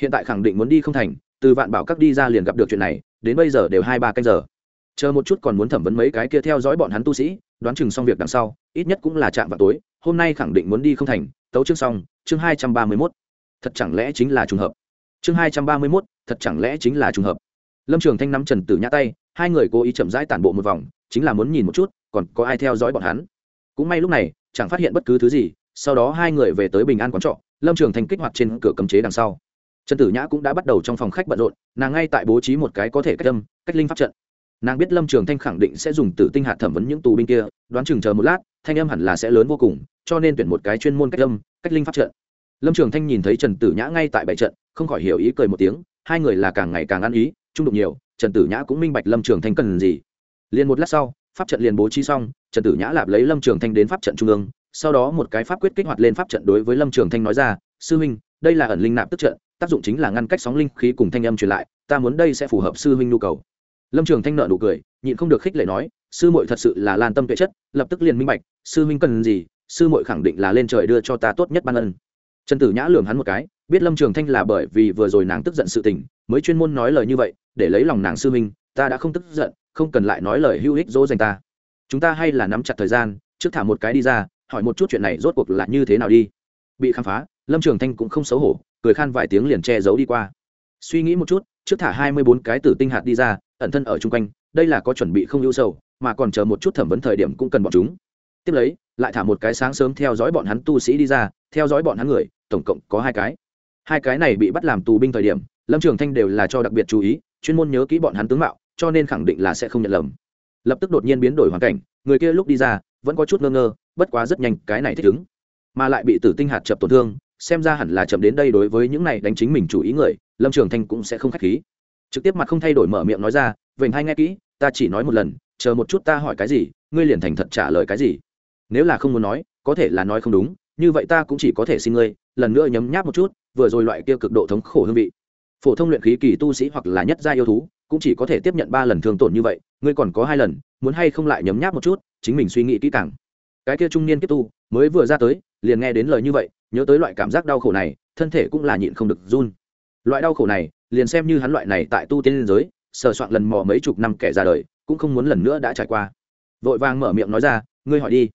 Speaker 1: Hiện tại khẳng định muốn đi không thành, từ vạn bảo các đi ra liền gặp được chuyện này, đến bây giờ đều hai ba canh giờ. Chờ một chút còn muốn thẩm vấn mấy cái kia theo dõi bọn hắn tu sĩ, đoán chừng xong việc đằng sau, ít nhất cũng là chạm vào tối, hôm nay khẳng định muốn đi không thành, tấu chương xong, chương hai trăm ba mươi mốt. Thật chẳng lẽ chính là trùng hợp? Chương hai trăm ba mươi mốt, thật chẳng lẽ chính là trùng hợp? Lâm trường thanh nắm trần tử nhã tay hai người cố ý chậm rãi tản bộ một vòng, chính là muốn nhìn một chút, còn có ai theo dõi bọn hắn. Cũng may lúc này, chẳng phát hiện bất cứ thứ gì, sau đó hai người về tới bình an quán trọ, lâm trường thanh kích hoạt trên cửa cấm chế đằng sau. Trần tử nhã cũng đã bắt đầu trong phòng khách bận rộn, nàng ngay tại bố trí một cái có thể cách âm, cách linh pháp trận. Nàng biết lâm trường thanh khẳng định sẽ dùng tử tinh hạt thẩm vấn những tù binh kia, đoán chừng chờ một lát, thanh âm hẳn là sẽ lớn vô cùng, cho nên tuyển một cái chuyên môn cách âm, cách linh pháp trận. Lâm trường thanh nhìn thấy trần tử nhã ngay tại bảy trận, không khỏi hiểu ý cười một tiếng, hai người là càng ngày càng ăn ý, trung đụng nhiều trần tử nhã cũng minh bạch lâm trường thanh cần gì. Liền một lát sau, pháp trận liền bố trí xong, trần tử nhã lạp lấy lâm trường thanh đến pháp trận trung ương, sau đó một cái pháp quyết kích hoạt lên pháp trận đối với lâm trường thanh nói ra, sư huynh, đây là ẩn linh nạp tức trận, tác dụng chính là ngăn cách sóng linh khí cùng thanh âm truyền lại, ta muốn đây sẽ phù hợp sư huynh nhu cầu. Lâm trường thanh nợ nụ cười, nhịn không được khích lệ nói, sư muội thật sự là lan tâm tuệ chất, lập tức liền minh bạch, sư huynh cần gì, sư muội khẳng định là lên trời đưa cho ta tốt nhất ban ân trần tử nhã lường hắn một cái, biết lâm trường thanh là bởi vì vừa rồi nàng tức giận sự tình, mới chuyên môn nói lời như vậy, để lấy lòng nàng sư minh ta đã không tức giận, không cần lại nói lời hữu ích dỗ dành ta. Chúng ta hay là nắm chặt thời gian, trước thả một cái đi ra, hỏi một chút chuyện này rốt cuộc là như thế nào đi. Bị khám phá, lâm trường thanh cũng không xấu hổ, cười khan vài tiếng liền che giấu đi qua. Suy nghĩ một chút, trước thả hai mươi bốn cái tử tinh hạt đi ra, ẩn thân ở chung quanh, đây là có chuẩn bị không ưu sầu, mà còn chờ một chút thẩm vấn thời điểm cũng cần bọn chúng. Tiếp lấy lại thả một cái sáng sớm theo dõi bọn hắn tu sĩ đi ra, theo dõi bọn hắn người, tổng cộng có hai cái. Hai cái này bị bắt làm tù binh thời điểm, lâm trường thanh đều là cho đặc biệt chú ý, chuyên môn nhớ kỹ bọn hắn tướng mạo, cho nên khẳng định là sẽ không nhận lầm. Lập tức đột nhiên biến đổi hoàn cảnh, người kia lúc đi ra, vẫn có chút ngơ ngơ, bất quá rất nhanh, cái này thích ứng. Mà lại bị tử tinh hạt chập tổn thương, xem ra hẳn là chậm đến đây đối với những này đánh chính mình chủ ý người, lâm trường thanh cũng sẽ không k h á c h khí. Trực tiếp mặt không thay đổi mở miệng nói ra vểnh hay nghe kỹ, ta chỉ nói một lần, chờ một chút ta hỏi cái gì, ngươi liền thành thật trả lời cái gì nếu là không muốn nói, có thể là nói không đúng, như vậy ta cũng chỉ có thể xin ngươi, lần nữa nhấm nháp một chút, vừa rồi loại kia cực độ thống khổ hương vị. Phổ thông luyện khí kỳ tu sĩ hoặc là nhất gia yêu thú, cũng chỉ có thể tiếp nhận ba lần thương tổn như vậy, ngươi còn có hai lần, muốn hay không lại nhấm nháp một chút, chính mình suy nghĩ kỹ càng. Cái kia trung niên kiếp tu, mới vừa ra tới, liền nghe đến lời như vậy, nhớ tới loại cảm giác đau khổ này, thân thể cũng là nhịn không được run. Loại đau khổ này, liền xem như hắn loại này tại tu tiên liên giới, sờ soạn lần mò mấy chục năm kẻ ra đời, cũng không muốn lần nữa đã trải qua. Vội vàng mở miệng nói ra, ngươi hỏi đi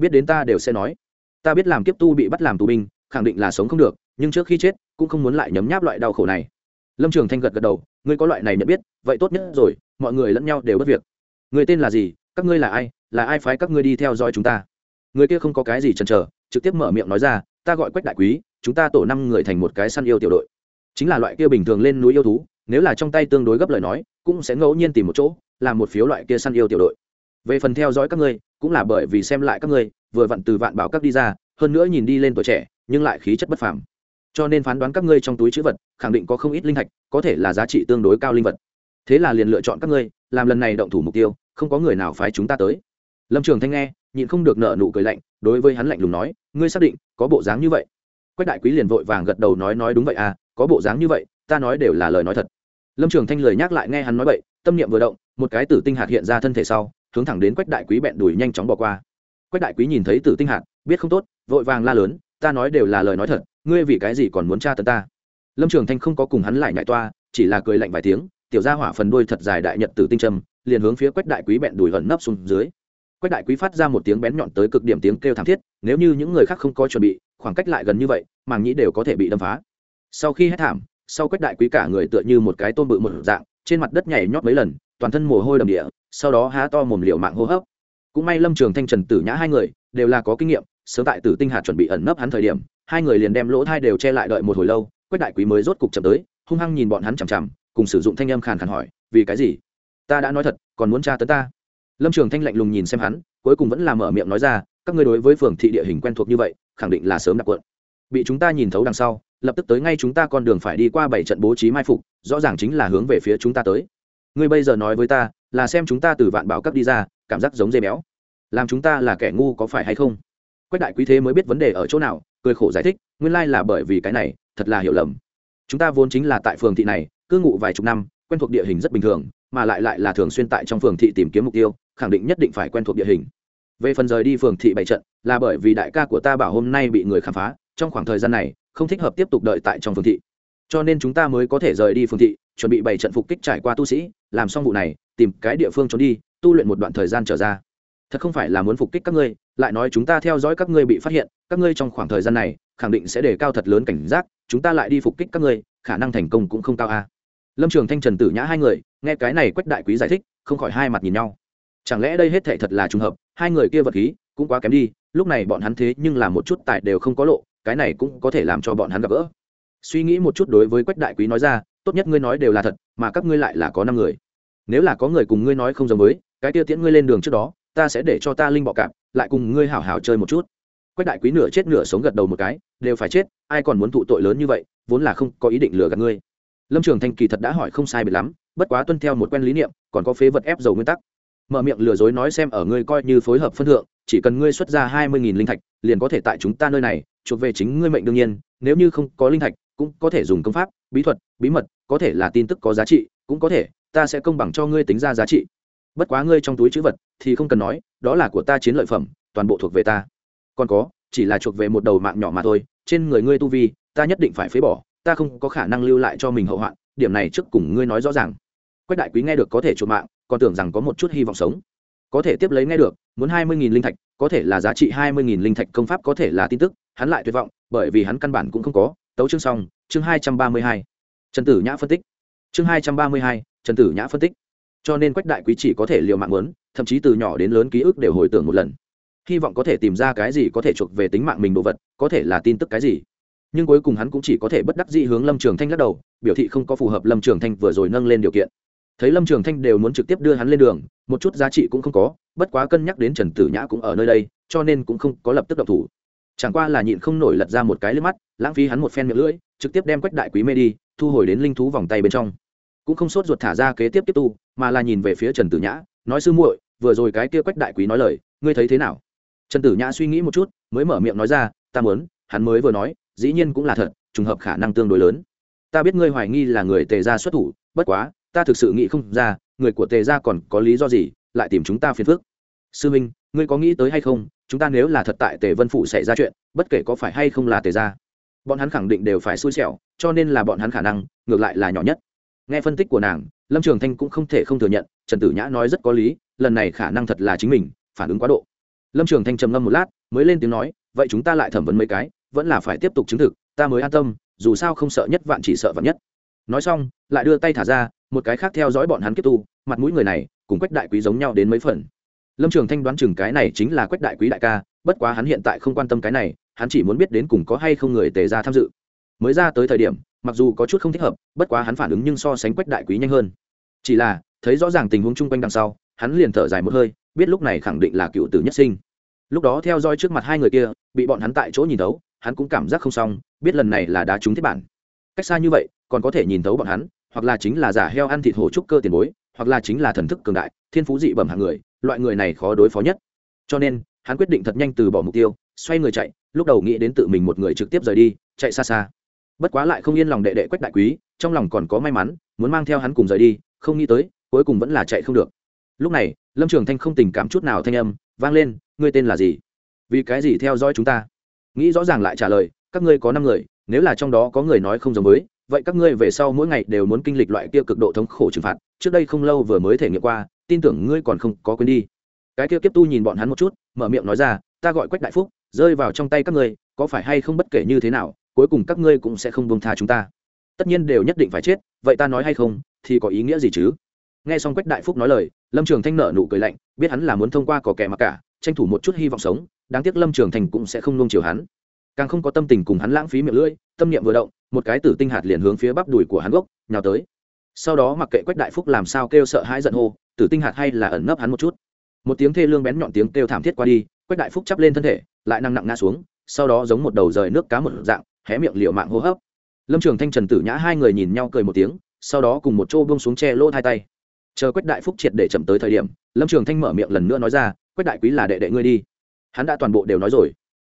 Speaker 1: biết đến ta đều sẽ nói. Ta biết làm kiếp tu bị bắt làm tù binh, khẳng định là sống không được, nhưng trước khi chết, cũng không muốn lại nhấm nháp loại đau khổ này. Lâm trường thanh gật gật đầu, ngươi có loại này nhận biết, vậy tốt nhất rồi, mọi người lẫn nhau đều bất việc. Người tên là gì, các ngươi là ai là ai phái các ngươi đi theo dõi chúng ta? Người kia không có cái gì chần chờ, trực tiếp mở miệng nói ra, ta gọi quách đại quý, chúng ta tổ năm người thành một cái săn yêu tiểu đội. Chính là loại kia bình thường lên núi yêu thú, nếu là trong tay tương đối gấp lời nói, cũng sẽ ngẫu nhiên tìm một chỗ, làm một phiếu loại kia săn yêu tiểu đội. Về phần theo dõi các ngươi cũng là bởi vì xem lại các ngươi, vừa vặn từ vạn bảo các đi ra, hơn nữa nhìn đi lên tuổi trẻ, nhưng lại khí chất bất phàm. Cho nên phán đoán các ngươi trong túi chữ vật, khẳng định có không ít linh thạch, có thể là giá trị tương đối cao linh vật. Thế là liền lựa chọn các ngươi, làm lần này động thủ mục tiêu, không có người nào phái chúng ta tới. Lâm trường thanh nghe, nhịn không được nợ nụ cười lạnh, đối với hắn lạnh lùng nói, ngươi xác định có bộ dáng như vậy? Quách đại quý liền vội vàng gật đầu nói nói đúng vậy à có bộ dáng như vậy, ta nói đều là lời nói thật. Lâm trường thanh lời nhắc lại nghe hắn nói vậy, tâm niệm vừa động, một cái tử tinh hạt hiện ra thân thể sau hướng thẳng đến quách đại quý bẹn đùi nhanh chóng bỏ qua. Quách đại quý nhìn thấy tử tinh hạt, biết không tốt, vội vàng la lớn, ta nói đều là lời nói thật, ngươi vì cái gì còn muốn tra tấn ta? Lâm trường thanh không có cùng hắn lại nhại toa, chỉ là cười lạnh vài tiếng, tiểu gia hỏa phần đuôi thật dài đại nhật tử tinh trầm liền hướng phía quách đại quý bẹn đùi hận nấp xuống dưới. Quách đại quý phát ra một tiếng bén nhọn tới cực điểm tiếng kêu thảm thiết, nếu như những người khác không có chuẩn bị, khoảng cách lại gần như vậy, màng nhĩ đều có thể bị đâm phá. Sau khi hết thảm, sau quách đại quý cả người tựa như một cái tôm bự một dạng, trên mặt đất nhảy nhót mấy lần toàn thân mồ hôi đầm địa, sau đó há to mồm liều mạng hô hấp. Cũng may lâm trường thanh, trần tử nhã hai người đều là có kinh nghiệm, sớm tại tử tinh hạt chuẩn bị ẩn nấp hắn thời điểm, hai người liền đem lỗ thai đều che lại đợi một hồi lâu, quách đại quý mới rốt cục chậm tới, hung hăng nhìn bọn hắn chằm chằm, cùng sử dụng thanh âm khàn khàn hỏi, vì cái gì? Ta đã nói thật, còn muốn tra tấn ta. Lâm trường thanh lạnh lùng nhìn xem hắn, cuối cùng vẫn là mở miệng nói ra, các ngươi đối với phường thị địa hình quen thuộc như vậy, khẳng định là sớm đặc quận bị chúng ta nhìn thấu đằng sau, lập tức tới ngay chúng ta con đường phải đi qua bảy trận bố trí mai phục, rõ ràng chính là hướng về phía chúng ta tới ngươi bây giờ nói với ta, là xem chúng ta từ vạn bảo cấp đi ra, cảm giác giống dây béo. Làm chúng ta là kẻ ngu có phải hay không? Quách đại quý thế mới biết vấn đề ở chỗ nào, cười khổ giải thích, nguyên lai là bởi vì cái này, thật là hiểu lầm. Chúng ta vốn chính là tại phường thị này, cư ngụ vài chục năm, quen thuộc địa hình rất bình thường, mà lại lại là thường xuyên tại trong phường thị tìm kiếm mục tiêu, khẳng định nhất định phải quen thuộc địa hình. Về phần rời đi phường thị bảy trận, là bởi vì đại ca của ta bảo hôm nay bị người khám phá, trong khoảng thời gian này, không thích hợp tiếp tục đợi tại trong phường thị. Cho nên chúng ta mới có thể rời đi phường thị, chuẩn bị bảy trận phục kích trải qua tu sĩ làm xong vụ này, tìm cái địa phương trốn đi, tu luyện một đoạn thời gian trở ra. Thật không phải là muốn phục kích các ngươi, lại nói chúng ta theo dõi các ngươi bị phát hiện, các ngươi trong khoảng thời gian này, khẳng định sẽ đề cao thật lớn cảnh giác, chúng ta lại đi phục kích các ngươi, khả năng thành công cũng không cao a. Lâm trường thanh, trần tử nhã hai người, nghe cái này quách đại quý giải thích, không khỏi hai mặt nhìn nhau. Chẳng lẽ đây hết thể thật là trùng hợp, hai người kia vật khí cũng quá kém đi, lúc này bọn hắn thế nhưng là một chút tài đều không có lộ, cái này cũng có thể làm cho bọn hắn gặp gỡ. Suy nghĩ một chút đối với quách đại quý nói ra tốt nhất ngươi nói đều là thật, mà các ngươi lại là có năm người. Nếu là có người cùng ngươi nói không giống với, cái tiêu tiễn ngươi lên đường trước đó, ta sẽ để cho ta linh bọ cạp, lại cùng ngươi hảo hảo chơi một chút. Quách đại quý nửa chết nửa sống gật đầu một cái, đều phải chết, ai còn muốn thụ tội lớn như vậy, vốn là không có ý định lừa gạt ngươi. Lâm trường thanh kỳ thật đã hỏi không sai biệt lắm, bất quá tuân theo một quen lý niệm, còn có phế vật ép dầu nguyên tắc. Mở miệng lừa dối nói xem ở ngươi coi như phối hợp phân thượng, chỉ cần ngươi xuất ra hai mươi nghìn linh thạch, liền có thể tại chúng ta nơi này, chuộc về chính ngươi mệnh đương nhiên, nếu như không có linh thạch cũng có thể dùng công pháp, bí thuật, bí mật, có thể là tin tức có giá trị, cũng có thể, ta sẽ công bằng cho ngươi tính ra giá trị. Bất quá ngươi trong túi chữ vật thì không cần nói, đó là của ta chiến lợi phẩm, toàn bộ thuộc về ta. Còn có, chỉ là chuộc về một đầu mạng nhỏ mà thôi, trên người ngươi tu vi, ta nhất định phải phế bỏ, ta không có khả năng lưu lại cho mình hậu hoạn, điểm này trước cùng ngươi nói rõ ràng. Quách đại quý nghe được có thể chuộc mạng, còn tưởng rằng có một chút hy vọng sống. Có thể tiếp lấy nghe được, muốn hai mươi nghìn linh thạch, có thể là giá trị hai mươi nghìn linh thạch công pháp có thể là tin tức, hắn lại tuyệt vọng, bởi vì hắn căn bản cũng không có tấu chương xong, chương hai trăm ba mươi hai. Trần tử nhã phân tích. Chương hai trăm ba mươi hai, trần tử nhã phân tích. Cho nên quách đại quý chỉ có thể liều mạng muốn, thậm chí từ nhỏ đến lớn ký ức đều hồi tưởng một lần. Hy vọng có thể tìm ra cái gì có thể chuộc về tính mạng mình đồ vật, có thể là tin tức cái gì. Nhưng cuối cùng hắn cũng chỉ có thể bất đắc dĩ hướng lâm trường thanh lắc đầu, biểu thị không có phù hợp lâm trường thanh vừa rồi nâng lên điều kiện. Thấy lâm trường thanh đều muốn trực tiếp đưa hắn lên đường, một chút giá trị cũng không có, bất quá cân nhắc đến trần tử nhã cũng ở nơi đây, cho nên cũng không có lập tức độc thủ chẳng qua là nhịn không nổi lật ra một cái lên mắt, lãng phí hắn một phen miệng lưỡi, trực tiếp đem quách đại quý mê đi, thu hồi đến linh thú vòng tay bên trong. Cũng không sốt ruột thả ra kế tiếp tiếp tu, mà là nhìn về phía trần tử nhã, nói sư muội, vừa rồi cái kia quách đại quý nói lời, ngươi thấy thế nào? Trần tử nhã suy nghĩ một chút, mới mở miệng nói ra, ta muốn, hắn mới vừa nói, dĩ nhiên cũng là thật, trùng hợp khả năng tương đối lớn. Ta biết ngươi hoài nghi là người tề gia xuất thủ, bất quá, ta thực sự nghĩ không ra, người của tề gia còn có lý do gì, lại tìm chúng ta phiền phức. Sư minh ngươi có nghĩ tới hay không, chúng ta nếu là thật tại tề vân phủ xảy ra chuyện, bất kể có phải hay không là tề gia, bọn hắn khẳng định đều phải xui xẻo, cho nên là bọn hắn khả năng, ngược lại là nhỏ nhất. Nghe phân tích của nàng, lâm trường thanh cũng không thể không thừa nhận, trần tử nhã nói rất có lý, lần này khả năng thật là chính mình, phản ứng quá độ. Lâm trường thanh trầm ngâm một lát, mới lên tiếng nói, vậy chúng ta lại thẩm vấn mấy cái, vẫn là phải tiếp tục chứng thực, ta mới an tâm, dù sao không sợ nhất vạn chỉ sợ vạn nhất. Nói xong, lại đưa tay thả ra, một cái khác theo dõi bọn hắn kiếp tu, mặt mũi người này, cùng quách đại quý giống nhau đến mấy phần lâm trường thanh đoán chừng cái này chính là quách đại quý đại ca, bất quá hắn hiện tại không quan tâm cái này, hắn chỉ muốn biết đến cùng có hay không người tề ra tham dự. Mới ra tới thời điểm, mặc dù có chút không thích hợp, bất quá hắn phản ứng nhưng so sánh quách đại quý nhanh hơn. Chỉ là, thấy rõ ràng tình huống chung quanh đằng sau, hắn liền thở dài một hơi, biết lúc này khẳng định là cựu tử nhất sinh. Lúc đó theo dõi trước mặt hai người kia, bị bọn hắn tại chỗ nhìn thấu, hắn cũng cảm giác không xong, biết lần này là đá trúng thiết bản. Cách xa như vậy, còn có thể nhìn thấu bọn hắn, hoặc là chính là giả heo ăn thịt hổ trúc cơ tiền bối, hoặc là chính là thần thức cường đại, thiên phú dị bẩm hạng người loại người này khó đối phó nhất. Cho nên, hắn quyết định thật nhanh từ bỏ mục tiêu, xoay người chạy, lúc đầu nghĩ đến tự mình một người trực tiếp rời đi, chạy xa xa. Bất quá lại không yên lòng đệ đệ quách đại quý, trong lòng còn có may mắn, muốn mang theo hắn cùng rời đi, không nghĩ tới, cuối cùng vẫn là chạy không được. Lúc này, lâm trường thanh không tình cảm chút nào thanh âm, vang lên, ngươi tên là gì? Vì cái gì theo dõi chúng ta? Nghĩ rõ ràng lại trả lời, các ngươi có năm người, nếu là trong đó có người nói không giống với, vậy các ngươi về sau mỗi ngày đều muốn kinh lịch loại kia cực độ thống khổ trừng phạt, trước đây không lâu vừa mới thể nghiệm qua tin tưởng ngươi còn không có quên đi. Cái kia kiếp tu nhìn bọn hắn một chút, mở miệng nói ra, ta gọi quách đại phúc, rơi vào trong tay các ngươi, có phải hay không bất kể như thế nào, cuối cùng các ngươi cũng sẽ không buông tha chúng ta. Tất nhiên đều nhất định phải chết, vậy ta nói hay không, thì có ý nghĩa gì chứ? Nghe xong quách đại phúc nói lời, lâm trường thanh nợ nụ cười lạnh, biết hắn là muốn thông qua cỏ kẻ mặc cả, tranh thủ một chút hy vọng sống, đáng tiếc lâm trường thành cũng sẽ không nung chiều hắn. Càng không có tâm tình cùng hắn lãng phí miệng lưỡi, tâm niệm vừa động, một cái tử tinh hạt liền hướng phía bắp đùi của hắn gốc, nhào tới. Sau đó mặc kệ quách đại phúc làm sao kêu sợ hãi giận hô tử tinh hạt hay là ẩn nấp hắn một chút. Một tiếng thê lương bén nhọn tiếng kêu thảm thiết qua đi, quách đại phúc chắp lên thân thể, lại nặng nặng ngã xuống, sau đó giống một đầu rời nước cá một dạng, hé miệng liệu mạng hô hấp. Lâm trường thanh, trần tử nhã hai người nhìn nhau cười một tiếng, sau đó cùng một chỗ bông xuống che lỗ hai tay. Chờ quách đại phúc triệt để chậm tới thời điểm, lâm trường thanh mở miệng lần nữa nói ra, quách đại quý là đệ đệ ngươi đi. Hắn đã toàn bộ đều nói rồi.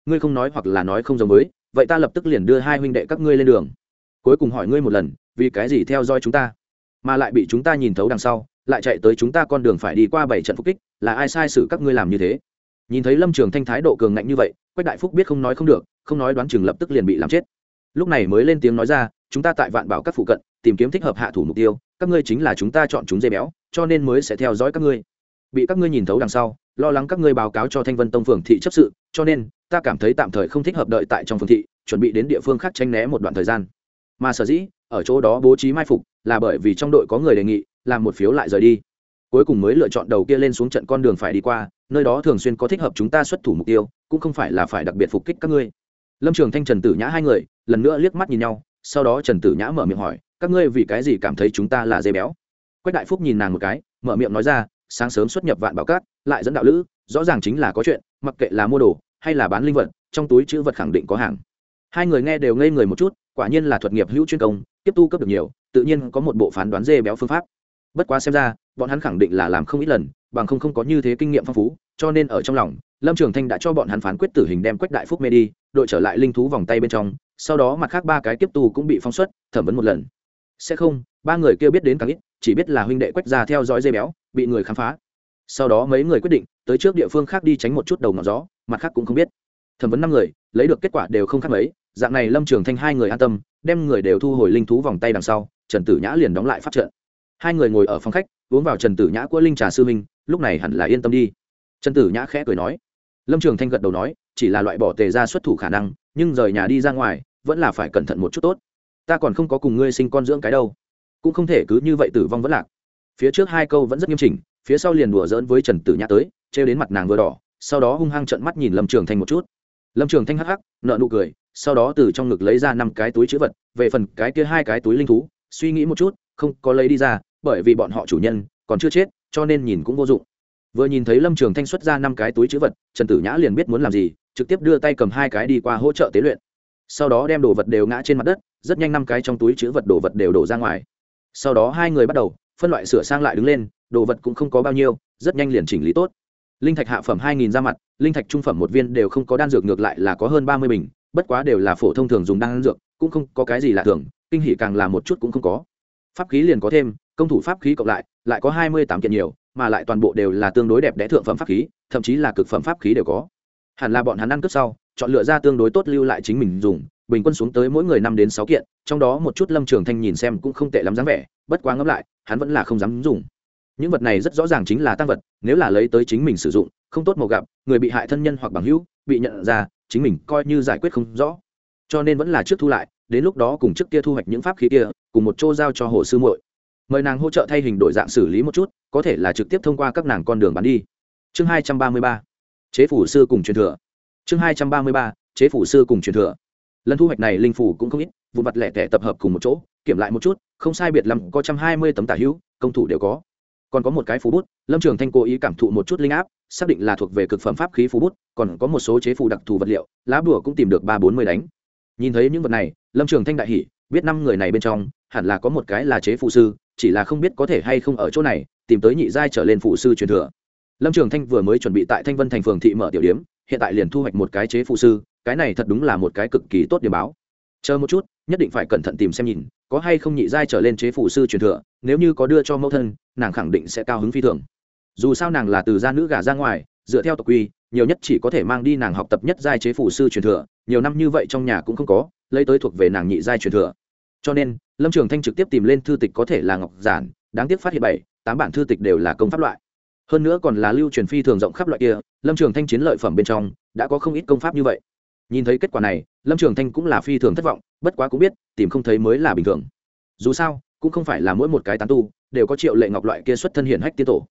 Speaker 1: Ngươi không nói hoặc là nói không giống với, vậy ta lập tức liền đưa hai huynh đệ các ngươi lên đường. Cuối cùng hỏi ngươi một lần, vì cái gì theo dõi chúng ta, mà lại bị chúng ta nhìn thấu đằng sau lại chạy tới chúng ta con đường phải đi qua bảy trận phục kích, là ai sai xử các ngươi làm như thế? Nhìn thấy lâm trường thanh thái độ cường ngạnh như vậy, quách đại phúc biết không nói không được, không nói đoán chừng lập tức liền bị làm chết. Lúc này mới lên tiếng nói ra, chúng ta tại vạn bảo các phụ cận, tìm kiếm thích hợp hạ thủ mục tiêu, các ngươi chính là chúng ta chọn chúng dây béo, cho nên mới sẽ theo dõi các ngươi. Bị các ngươi nhìn thấu đằng sau, lo lắng các ngươi báo cáo cho thanh vân tông phường thị chấp sự, cho nên ta cảm thấy tạm thời không thích hợp đợi tại trong phường thị, chuẩn bị đến địa phương khác tranh né một đoạn thời gian. Mà sở dĩ, ở chỗ đó bố trí mai phục, là bởi vì trong đội có người đề nghị làm một phiếu lại rời đi. Cuối cùng mới lựa chọn đầu kia lên xuống trận con đường phải đi qua, nơi đó thường xuyên có thích hợp chúng ta xuất thủ mục tiêu, cũng không phải là phải đặc biệt phục kích các ngươi. Lâm trường thanh, trần tử nhã hai người, lần nữa liếc mắt nhìn nhau, sau đó trần tử nhã mở miệng hỏi, các ngươi vì cái gì cảm thấy chúng ta là dây béo? Quách đại phúc nhìn nàng một cái, mở miệng nói ra, sáng sớm xuất nhập vạn bảo cát, lại dẫn đạo lữ, rõ ràng chính là có chuyện, mặc kệ là mua đồ, hay là bán linh vật, trong túi chữ vật khẳng định có hàng. Hai người nghe đều ngây người một chút, quả nhiên là thuật nghiệp hữu chuyên công, tiếp tu cấp được nhiều, tự nhiên có một bộ phán đoán dê béo phương pháp bất quá xem ra, bọn hắn khẳng định là làm không ít lần, bằng không không có như thế kinh nghiệm phong phú, cho nên ở trong lòng, lâm trường thanh đã cho bọn hắn phán quyết tử hình đem quách đại phúc mê đi, đội trở lại linh thú vòng tay bên trong, sau đó mặt khác ba cái tiếp tù cũng bị phóng xuất, thẩm vấn một lần. Sẽ không, ba người kêu biết đến càng ít, chỉ biết là huynh đệ quách ra theo dõi dây béo, bị người khám phá. Sau đó mấy người quyết định, tới trước địa phương khác đi tránh một chút đầu ngọn gió, mặt khác cũng không biết. Thẩm vấn năm người, lấy được kết quả đều không khác mấy, dạng này lâm trường thanh hai người an tâm, đem người đều thu hồi linh thú vòng tay đằng sau, trần tử nhã liền đóng lại phát trận hai người ngồi ở phòng khách, uống vào trần tử nhã của linh trà sư minh, lúc này hẳn là yên tâm đi. Trần tử nhã khẽ cười nói. Lâm trường thanh gật đầu nói, chỉ là loại bỏ tề ra xuất thủ khả năng, nhưng rời nhà đi ra ngoài, vẫn là phải cẩn thận một chút tốt. Ta còn không có cùng ngươi sinh con dưỡng cái đâu. Cũng không thể cứ như vậy tử vong vẫn lạc. Phía trước hai câu vẫn rất nghiêm chỉnh, phía sau liền đùa giỡn với trần tử nhã tới, trêu đến mặt nàng vừa đỏ, sau đó hung hăng trận mắt nhìn lâm trường thanh một chút. Lâm trường thanh hắc hắc nợ nụ cười, sau đó từ trong ngực lấy ra năm cái túi chữ vật, về phần cái kia hai cái túi linh thú, suy nghĩ một chút, không có lấy đi ra bởi vì bọn họ chủ nhân còn chưa chết, cho nên nhìn cũng vô dụng. Vừa nhìn thấy lâm trường thanh xuất ra năm cái túi chữ vật, trần tử nhã liền biết muốn làm gì, trực tiếp đưa tay cầm hai cái đi qua hỗ trợ tế luyện. Sau đó đem đồ vật đều ngã trên mặt đất, rất nhanh năm cái trong túi chữ vật đồ vật đều đổ ra ngoài. Sau đó hai người bắt đầu phân loại sửa sang lại đứng lên, đồ vật cũng không có bao nhiêu, rất nhanh liền chỉnh lý tốt. Linh thạch hạ phẩm hai nghìn ra mặt, linh thạch trung phẩm một viên đều không có đan dược ngược lại là có hơn ba mươi bình, bất quá đều là phổ thông thường dùng đan dược, cũng không có cái gì lạ thường, kinh hỷ càng là một chút cũng không có. Pháp khí liền có thêm công thủ pháp khí cộng lại lại có hai mươi tám kiện nhiều, mà lại toàn bộ đều là tương đối đẹp đẽ thượng phẩm pháp khí, thậm chí là cực phẩm pháp khí đều có. Hẳn là bọn hắn ăn cướp sau, chọn lựa ra tương đối tốt lưu lại chính mình dùng, bình quân xuống tới mỗi người năm đến sáu kiện, trong đó một chút lâm trường thanh nhìn xem cũng không tệ lắm dáng vẻ, bất quá ngẫm lại, hắn vẫn là không dám dùng. Những vật này rất rõ ràng chính là tăng vật, nếu là lấy tới chính mình sử dụng, không tốt màu gặp người bị hại thân nhân hoặc bằng hữu, bị nhận ra, chính mình coi như giải quyết không rõ. Cho nên vẫn là trước thu lại, đến lúc đó cùng trước kia thu hoạch những pháp khí kia, cùng một chỗ giao cho hồ sư muội mời nàng hỗ trợ thay hình đổi dạng xử lý một chút, có thể là trực tiếp thông qua các nàng con đường bán đi. Chương hai trăm ba mươi ba, chế phủ sư cùng truyền thừa. Chương hai trăm ba mươi ba, chế phủ sư cùng truyền thừa. Lần thu hoạch này linh phủ cũng không ít vụ mặt lẻ tẻ tập hợp cùng một chỗ, kiểm lại một chút, không sai biệt lắm có trăm hai mươi tấm tả hữu, công thủ đều có. Còn có một cái phú bút, lâm trường thanh cố ý cảm thụ một chút linh áp, xác định là thuộc về cực phẩm pháp khí phú bút, còn có một số chế phù đặc thù vật liệu, lá bùa cũng tìm được ba bốn mươi đánh. Nhìn thấy những vật này, lâm trường thanh đại hỷ biết năm người này bên trong, hẳn là có một cái là chế phụ sư chỉ là không biết có thể hay không ở chỗ này, tìm tới nhị giai trở lên phụ sư truyền thừa. Lâm trường thanh vừa mới chuẩn bị tại thanh vân thành phường thị mở tiểu điếm hiện tại liền thu hoạch một cái chế phụ sư, cái này thật đúng là một cái cực kỳ tốt điểm báo. Chờ một chút, nhất định phải cẩn thận tìm xem nhìn, có hay không nhị giai trở lên chế phụ sư truyền thừa, nếu như có đưa cho mẫu thân, nàng khẳng định sẽ cao hứng phi thường. Dù sao nàng là từ gia nữ gả ra ngoài, dựa theo tộc quy, nhiều nhất chỉ có thể mang đi nàng học tập nhất giai chế phụ sư truyền thừa, nhiều năm như vậy trong nhà cũng không có, lấy tới thuộc về nàng nhị giai truyền thừa cho nên, lâm trường thanh trực tiếp tìm lên thư tịch có thể là ngọc giản, đáng tiếc phát hiện bảy, tám bản thư tịch đều là công pháp loại. Hơn nữa còn là lưu truyền phi thường rộng khắp loại kia, lâm trường thanh chiến lợi phẩm bên trong, đã có không ít công pháp như vậy. Nhìn thấy kết quả này, lâm trường thanh cũng là phi thường thất vọng, bất quá cũng biết, tìm không thấy mới là bình thường. Dù sao, cũng không phải là mỗi một cái tán tu, đều có triệu lệ ngọc loại kia xuất thân hiển hách tiên tổ.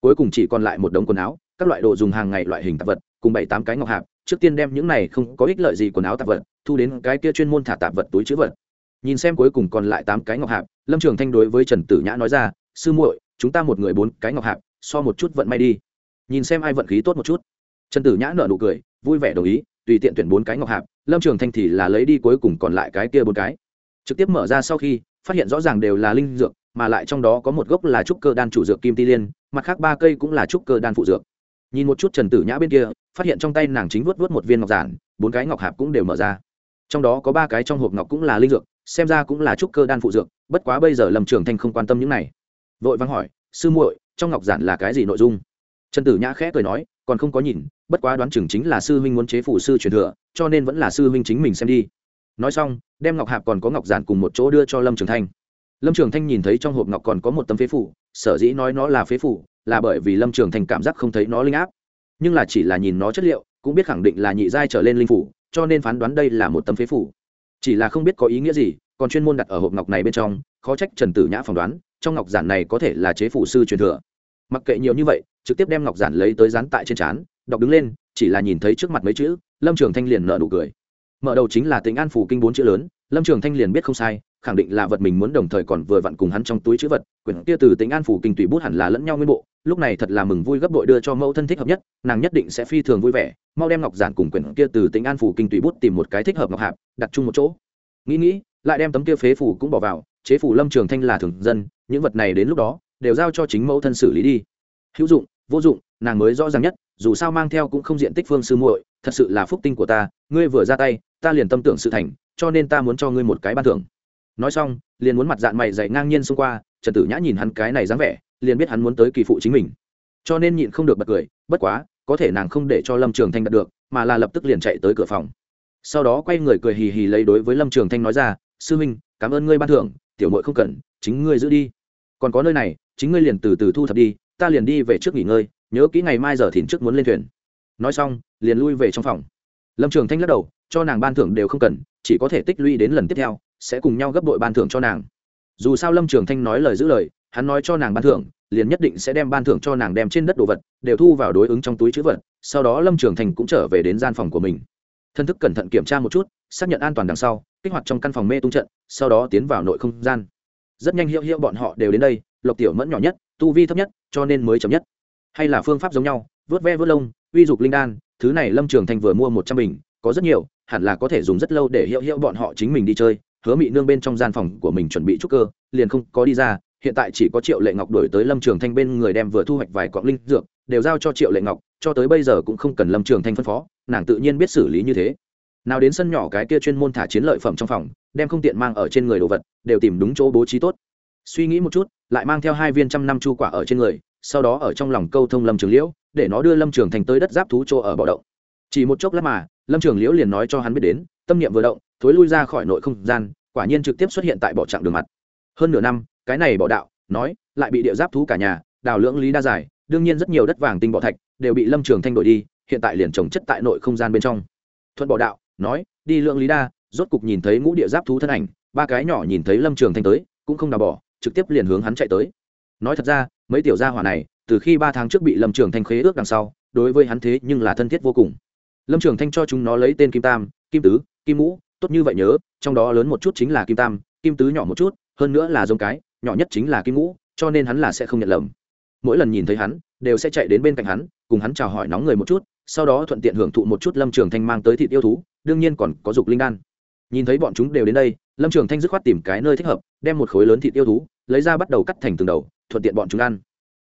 Speaker 1: Cuối cùng chỉ còn lại một đống quần áo, các loại đồ dùng hàng ngày loại hình tạp vật, cùng bảy tám cái ngọc hạp, trước tiên đem những này không có ích lợi gì quần áo tạp vật, thu đến cái kia chuyên môn thả tạp vật túi chữ vật nhìn xem cuối cùng còn lại tám cái ngọc hạp, lâm trường thanh đối với trần tử nhã nói ra, sư muội, chúng ta một người bốn cái ngọc hạp, so một chút vận may đi. Nhìn xem ai vận khí tốt một chút. Trần tử nhã nở nụ cười, vui vẻ đồng ý, tùy tiện tuyển bốn cái ngọc hạp, lâm trường thanh thì là lấy đi cuối cùng còn lại cái kia bốn cái. Trực tiếp mở ra sau khi, phát hiện rõ ràng đều là linh dược, mà lại trong đó có một gốc là trúc cơ đan chủ dược kim ti liên, mặt khác ba cây cũng là trúc cơ đan phụ dược. Nhìn một chút trần tử nhã bên kia, phát hiện trong tay nàng chính vuốt vuốt một viên ngọc giản, bốn cái ngọc hạp cũng đều mở ra. Trong đó có ba cái trong hộp ngọc cũng là linh dược xem ra cũng là trúc cơ đan phụ dược, bất quá bây giờ lâm trường thanh không quan tâm những này. Vội vắng hỏi, sư muội, trong ngọc giản là cái gì nội dung? Trần tử nhã khẽ cười nói, còn không có nhìn, bất quá đoán chừng chính là sư huynh muốn chế phủ sư truyền thừa, cho nên vẫn là sư huynh chính mình xem đi. Nói xong, đem ngọc hạp còn có ngọc giản cùng một chỗ đưa cho lâm trường thanh. Lâm trường thanh nhìn thấy trong hộp ngọc còn có một tấm phế phủ, sở dĩ nói nó là phế phủ, là bởi vì lâm trường thanh cảm giác không thấy nó linh áp. Nhưng là chỉ là nhìn nó chất liệu, cũng biết khẳng định là nhị giai trở lên linh phủ, cho nên phán đoán đây là một tấm phế phủ chỉ là không biết có ý nghĩa gì, còn chuyên môn đặt ở hộp ngọc này bên trong, khó trách trần tử nhã phỏng đoán, trong ngọc giản này có thể là chế phủ sư truyền thừa. Mặc kệ nhiều như vậy, trực tiếp đem ngọc giản lấy tới dán tại trên trán, đọc đứng lên, chỉ là nhìn thấy trước mặt mấy chữ, lâm trường thanh liền nợ nụ cười. Mở đầu chính là tính an phủ kinh bốn chữ lớn, lâm trường thanh liền biết không sai khẳng định là vật mình muốn đồng thời còn vừa vặn cùng hắn trong túi chữ vật. Quyển kia từ tính an phủ kinh tùy bút hẳn là lẫn nhau nguyên bộ, lúc này thật là mừng vui gấp đội đưa cho mẫu thân thích hợp nhất, nàng nhất định sẽ phi thường vui vẻ. Mau đem ngọc giản cùng quyển kia từ tính an phủ kinh tùy bút tìm một cái thích hợp ngọc hạp, đặt chung một chỗ. Nghĩ nghĩ, lại đem tấm kia phế phủ cũng bỏ vào, chế phủ lâm trường thanh là thường dân, những vật này đến lúc đó, đều giao cho chính mẫu thân xử lý đi. Hữu dụng, vô dụng, nàng mới rõ ràng nhất, dù sao mang theo cũng không diện tích phương sư muội, thật sự là phúc tinh của ta, ngươi vừa ra tay, ta liền tâm tưởng sự thành, cho nên ta muốn cho ngươi một cái ban thưởng nói xong, liền muốn mặt dạng mày dày ngang nhiên xông qua, trần tử nhã nhìn hắn cái này dáng vẻ, liền biết hắn muốn tới kỳ phụ chính mình. Cho nên nhịn không được bật cười, bất quá, có thể nàng không để cho lâm trường thanh đạt được, mà là lập tức liền chạy tới cửa phòng. Sau đó quay người cười hì hì lấy đối với lâm trường thanh nói ra, sư minh cảm ơn ngươi ban thưởng, tiểu mội không cần, chính ngươi giữ đi. Còn có nơi này, chính ngươi liền từ từ thu thập đi, ta liền đi về trước nghỉ ngơi, nhớ kỹ ngày mai giờ thìn trước muốn lên thuyền. Nói xong, liền lui về trong phòng. Lâm trường thanh lắc đầu, cho nàng ban thưởng đều không cần, chỉ có thể tích lũy đến lần tiếp theo sẽ cùng nhau gấp đội ban thưởng cho nàng. Dù sao lâm trường thanh nói lời giữ lời, hắn nói cho nàng ban thưởng, liền nhất định sẽ đem ban thưởng cho nàng đem trên đất đồ vật đều thu vào đối ứng trong túi chữ vật, sau đó lâm trường thành cũng trở về đến gian phòng của mình. Thân thức cẩn thận kiểm tra một chút, xác nhận an toàn đằng sau, kích hoạt trong căn phòng mê tung trận, sau đó tiến vào nội không gian. Rất nhanh hiệu hiệu bọn họ đều đến đây, lộc tiểu mẫn nhỏ nhất, tu vi thấp nhất, cho nên mới chậm nhất. Hay là phương pháp giống nhau, vớt ve vớt lông, uy dục linh đan, thứ này lâm trường thành vừa mua một trăm bình, có rất nhiều, hẳn là có thể dùng rất lâu để hiệu hiệu bọn họ chính mình đi chơi hứa mị nương bên trong gian phòng của mình chuẩn bị trúc cơ, liền không có đi ra, hiện tại chỉ có triệu lệ ngọc đổi tới lâm trường thanh bên người đem vừa thu hoạch vài quạng linh dược, đều giao cho triệu lệ ngọc, cho tới bây giờ cũng không cần lâm trường thanh phân phó, nàng tự nhiên biết xử lý như thế. Nào đến sân nhỏ cái kia chuyên môn thả chiến lợi phẩm trong phòng, đem không tiện mang ở trên người đồ vật, đều tìm đúng chỗ bố trí tốt. Suy nghĩ một chút, lại mang theo hai viên trăm năm chu quả ở trên người, sau đó ở trong lòng câu thông lâm trường liễu, để nó đưa lâm trường thành tới đất giáp thú chỗ ở bạo động. Chỉ một chốc lát mà, lâm trường liễu liền nói cho hắn biết đến, tâm niệm vừa động thối lui ra khỏi nội không gian, quả nhiên trực tiếp xuất hiện tại bỏ trạng đường mặt. Hơn nửa năm, cái này bỏ đạo, nói, lại bị địa giáp thú cả nhà, đào lưỡng lý đa giải, đương nhiên rất nhiều đất vàng tinh bỏ thạch đều bị lâm trường thanh đổi đi, hiện tại liền trồng chất tại nội không gian bên trong. Thuận bỏ đạo, nói, đi lượng lý đa, rốt cục nhìn thấy ngũ địa giáp thú thân ảnh, ba cái nhỏ nhìn thấy lâm trường thanh tới, cũng không đào bỏ, trực tiếp liền hướng hắn chạy tới. Nói thật ra, mấy tiểu gia hỏa này, từ khi ba tháng trước bị lâm trường thanh khế ước đằng sau, đối với hắn thế nhưng là thân thiết vô cùng. Lâm trường thanh cho chúng nó lấy tên kim tam, kim tứ, kim ngũ tốt như vậy nhớ, trong đó lớn một chút chính là kim tam, kim tứ nhỏ một chút, hơn nữa là giống cái, nhỏ nhất chính là kim ngũ, cho nên hắn là sẽ không nhận lầm. Mỗi lần nhìn thấy hắn, đều sẽ chạy đến bên cạnh hắn, cùng hắn chào hỏi nóng người một chút, sau đó thuận tiện hưởng thụ một chút lâm trường thanh mang tới thịt yêu thú, đương nhiên còn có dục linh đan. Nhìn thấy bọn chúng đều đến đây, lâm trường thanh dứt khoát tìm cái nơi thích hợp, đem một khối lớn thịt yêu thú, lấy ra bắt đầu cắt thành từng đầu, thuận tiện bọn chúng ăn.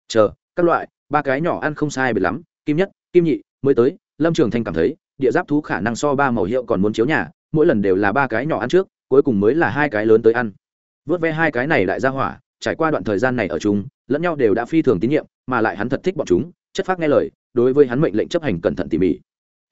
Speaker 1: Chờ, các loại, ba cái nhỏ ăn không sai biệt lắm, kim nhất, kim nhị mới tới, lâm trường thanh cảm thấy, địa giáp thú khả năng so ba màu hiệu còn muốn chiếu nhà mỗi lần đều là ba cái nhỏ ăn trước, cuối cùng mới là hai cái lớn tới ăn. Vớt ve hai cái này lại ra hỏa, trải qua đoạn thời gian này ở chung, lẫn nhau đều đã phi thường tín nhiệm, mà lại hắn thật thích bọn chúng, chất phác nghe lời, đối với hắn mệnh lệnh chấp hành cẩn thận tỉ mỉ.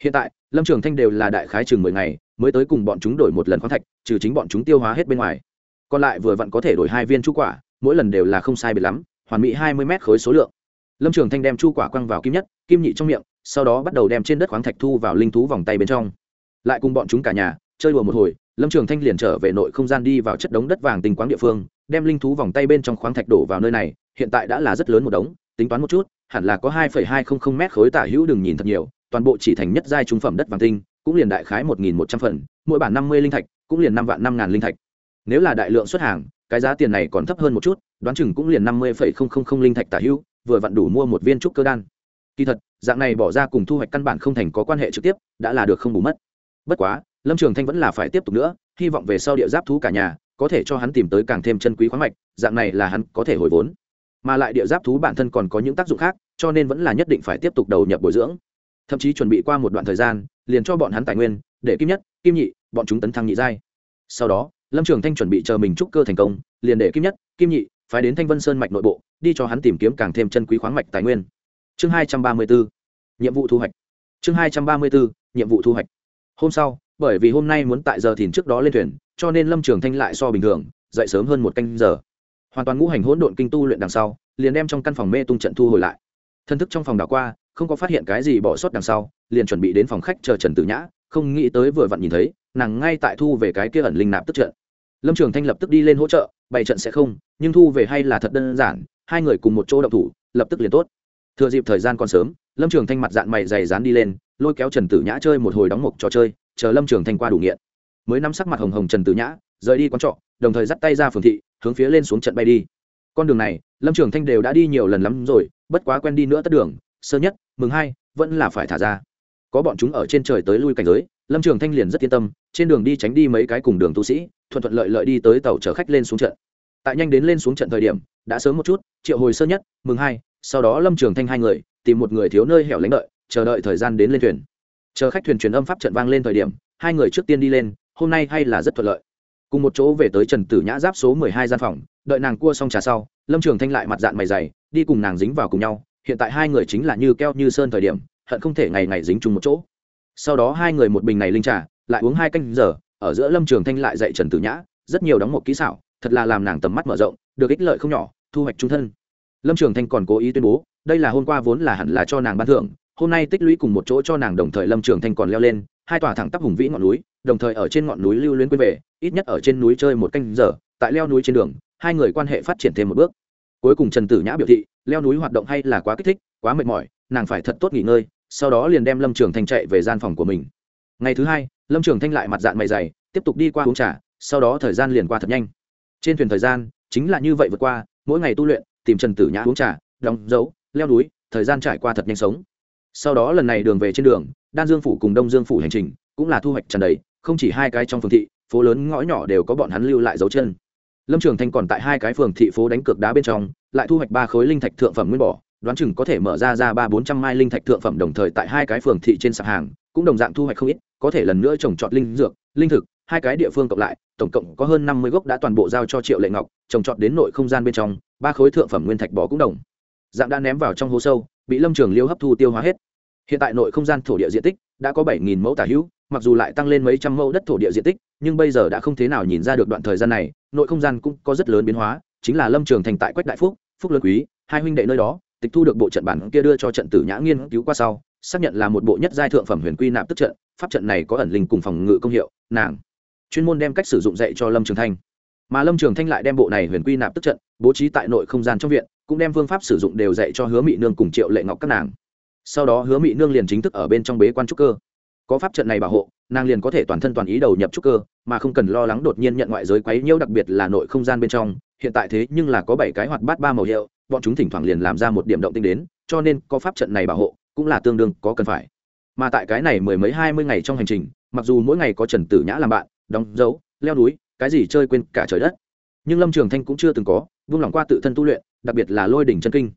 Speaker 1: Hiện tại, lâm trường thanh đều là đại khái chừng mười ngày, mới tới cùng bọn chúng đổi một lần khoáng thạch, trừ chính bọn chúng tiêu hóa hết bên ngoài. Còn lại vừa vặn có thể đổi hai viên chu quả, mỗi lần đều là không sai biệt lắm, hoàn mỹ hai mươi mét khối số lượng. Lâm trường thanh đem chu quả quăng vào kim nhất, kim nhị trong miệng, sau đó bắt đầu đem trên đất khoáng thạch thu vào linh thú vòng tay bên trong. Lại cùng bọn chúng cả nhà chơi đùa một hồi, lâm trường thanh liền trở về nội không gian đi vào chất đống đất vàng tình quáng địa phương, đem linh thú vòng tay bên trong khoáng thạch đổ vào nơi này, hiện tại đã là rất lớn một đống, tính toán một chút, hẳn là có hai hai không không m khối tả hữu đừng nhìn thật nhiều, toàn bộ chỉ thành nhất giai trung phẩm đất vàng tinh, cũng liền đại khái một nghìn một trăm phần, mỗi bản năm mươi linh thạch, cũng liền năm vạn năm ngàn linh thạch. Nếu là đại lượng xuất hàng, cái giá tiền này còn thấp hơn một chút, đoán chừng cũng liền năm mươi không không không linh thạch tả hữu, vừa vặn đủ mua một viên trúc cơ đan. Kỳ thật, dạng này bỏ ra cùng thu hoạch căn bản không thành có quan hệ trực tiếp, đã là được không bù mất. Bất quá lâm trường thanh vẫn là phải tiếp tục nữa, hy vọng về sau địa giáp thú cả nhà, có thể cho hắn tìm tới càng thêm chân quý khoáng mạch, dạng này là hắn có thể hồi vốn. Mà lại địa giáp thú bản thân còn có những tác dụng khác, cho nên vẫn là nhất định phải tiếp tục đầu nhập bồi dưỡng. Thậm chí chuẩn bị qua một đoạn thời gian, liền cho bọn hắn tài nguyên, để kim nhất, kim nhị, bọn chúng tấn thăng nhị giai. Sau đó, lâm trường thanh chuẩn bị chờ mình trúc cơ thành công, liền để kim nhất, kim nhị phái đến thanh vân sơn mạch nội bộ, đi cho hắn tìm kiếm càng thêm chân quý khoáng mạch tài nguyên. Chương hai trăm ba mươi bốn, nhiệm vụ thu hoạch. Chương hai trăm ba mươi bốn, nhiệm vụ thu hoạch. Hôm sau bởi vì hôm nay muốn tại giờ thìn trước đó lên thuyền, cho nên lâm trường thanh lại so bình thường, dậy sớm hơn một canh giờ. Hoàn toàn ngũ hành hỗn độn kinh tu luyện đằng sau, liền đem trong căn phòng mê tung trận thu hồi lại. Thân thức trong phòng đảo qua, không có phát hiện cái gì bỏ sót đằng sau, liền chuẩn bị đến phòng khách chờ trần tử nhã, không nghĩ tới vừa vặn nhìn thấy, nàng ngay tại thu về cái kia ẩn linh nạp tức trận. Lâm trường thanh lập tức đi lên hỗ trợ, bày trận sẽ không, nhưng thu về hay là thật đơn giản, hai người cùng một chỗ động thủ, lập tức liền tốt. Thừa dịp thời gian còn sớm, lâm trường thanh mặt dạng mày dày dán đi lên, lôi kéo trần tử nhã chơi một hồi đóng mộc trò chơi chờ lâm trường thanh qua đủ nghiện. Mới nắm sắc mặt hồng hồng trần tử nhã, rời đi quán trọ, đồng thời dắt tay ra phường thị, hướng phía lên xuống trận bay đi. Con đường này, lâm trường thanh đều đã đi nhiều lần lắm rồi, bất quá quen đi nữa tất đường sơ nhất mừng hai, vẫn là phải thả ra. Có bọn chúng ở trên trời tới lui cảnh giới, lâm trường thanh liền rất yên tâm, trên đường đi tránh đi mấy cái cùng đường tu sĩ, thuận thuận lợi lợi đi tới tàu chở khách lên xuống trận. Tại nhanh đến lên xuống trận thời điểm, đã sớm một chút, triệu hồi sơ nhất mừng hai, sau đó lâm trường thanh hai người, tìm một người thiếu nơi hẻo lánh đợi, chờ đợi thời gian đến lên thuyền chờ khách thuyền truyền âm pháp trận vang lên thời điểm, hai người trước tiên đi lên, hôm nay hay là rất thuận lợi. Cùng một chỗ về tới trần tử nhã giáp số mười hai gian phòng, đợi nàng cua xong trà sau, lâm trường thanh lại mặt dạng mày dày, đi cùng nàng dính vào cùng nhau, hiện tại hai người chính là như keo như sơn thời điểm, hận không thể ngày ngày dính chung một chỗ. Sau đó hai người một bình này linh trà, lại uống hai canh giờ, ở giữa lâm trường thanh lại dạy trần tử nhã, rất nhiều đóng một kỹ xảo, thật là làm nàng tầm mắt mở rộng, được ích lợi không nhỏ, thu hoạch trung thân. Lâm trường thanh còn cố ý tuyên bố, đây là hôm qua vốn là hẳn là cho nàng ban thưởng hôm nay tích lũy cùng một chỗ cho nàng đồng thời lâm trường thanh còn leo lên, hai tòa thẳng tắp hùng vĩ ngọn núi, đồng thời ở trên ngọn núi lưu luyến quên về, ít nhất ở trên núi chơi một canh giờ, tại leo núi trên đường, hai người quan hệ phát triển thêm một bước. Cuối cùng trần tử nhã biểu thị, leo núi hoạt động hay là quá kích thích, quá mệt mỏi, nàng phải thật tốt nghỉ ngơi, sau đó liền đem lâm trường thanh chạy về gian phòng của mình. Ngày thứ hai, lâm trường thanh lại mặt dạng mày dày, tiếp tục đi qua uống trà, sau đó thời gian liền qua thật nhanh. Trên thuyền thời gian, chính là như vậy vượt qua, mỗi ngày tu luyện, tìm trần tử nhã uống trà, đóng dấu, leo núi, thời gian trải qua thật nhanh sống sau đó lần này đường về trên đường, đan dương phủ cùng đông dương phủ hành trình cũng là thu hoạch tràn đầy, không chỉ hai cái trong phường thị, phố lớn ngõ nhỏ đều có bọn hắn lưu lại dấu chân. Lâm trường thanh còn tại hai cái phường thị phố đánh cược đá bên trong, lại thu hoạch ba khối linh thạch thượng phẩm nguyên bỏ đoán chừng có thể mở ra ra ba bốn trăm mai linh thạch thượng phẩm đồng thời tại hai cái phường thị trên sạp hàng, cũng đồng dạng thu hoạch không ít, có thể lần nữa trồng trọt linh dược, linh thực, hai cái địa phương cộng lại, tổng cộng có hơn năm mươi gốc đã toàn bộ giao cho triệu lệ ngọc, trồng trọt đến nội không gian bên trong, ba khối thượng phẩm nguyên thạch bỏ cũng đồng. Dạng đã ném vào trong hố sâu bị lâm trường liêu hấp thu tiêu hóa hết. Hiện tại nội không gian thổ địa diện tích đã có bảy nghìn mẫu tả hữu, mặc dù lại tăng lên mấy trăm mẫu đất thổ địa diện tích, nhưng bây giờ đã không thế nào nhìn ra được đoạn thời gian này, nội không gian cũng có rất lớn biến hóa, chính là lâm trường thành tại quách đại phúc phúc lớn quý, hai huynh đệ nơi đó, tịch thu được bộ trận bản kia đưa cho trận tử nhã nghiên cứu qua sau, xác nhận là một bộ nhất giai thượng phẩm huyền quy nạp tức trận, pháp trận này có ẩn linh cùng phòng ngự công hiệu, nàng chuyên môn đem cách sử dụng dạy cho lâm trường thanh mà lâm trường thanh lại đem bộ này huyền quy nạp tức trận, bố trí tại nội không gian trong viện, cũng đem phương pháp sử dụng đều dạy cho hứa mỹ nương cùng triệu lệ ngọc các nàng. Sau đó hứa mỹ nương liền chính thức ở bên trong bế quan trúc cơ. Có pháp trận này bảo hộ, nàng liền có thể toàn thân toàn ý đầu nhập trúc cơ, mà không cần lo lắng đột nhiên nhận ngoại giới quấy nhiễu, đặc biệt là nội không gian bên trong, hiện tại thế nhưng là có bảy cái hoạt bát ba màu hiệu, bọn chúng thỉnh thoảng liền làm ra một điểm động tinh đến, cho nên có pháp trận này bảo hộ cũng là tương đương có cần phải. Mà tại cái này mười mấy hai mươi ngày trong hành trình, mặc dù mỗi ngày có trần tử nhã làm bạn, đóng dấu, leo núi cái gì chơi quên cả trời đất. Nhưng lâm trường thanh cũng chưa từng có vung lòng qua tự thân tu luyện, đặc biệt là lôi đỉnh chân kinh.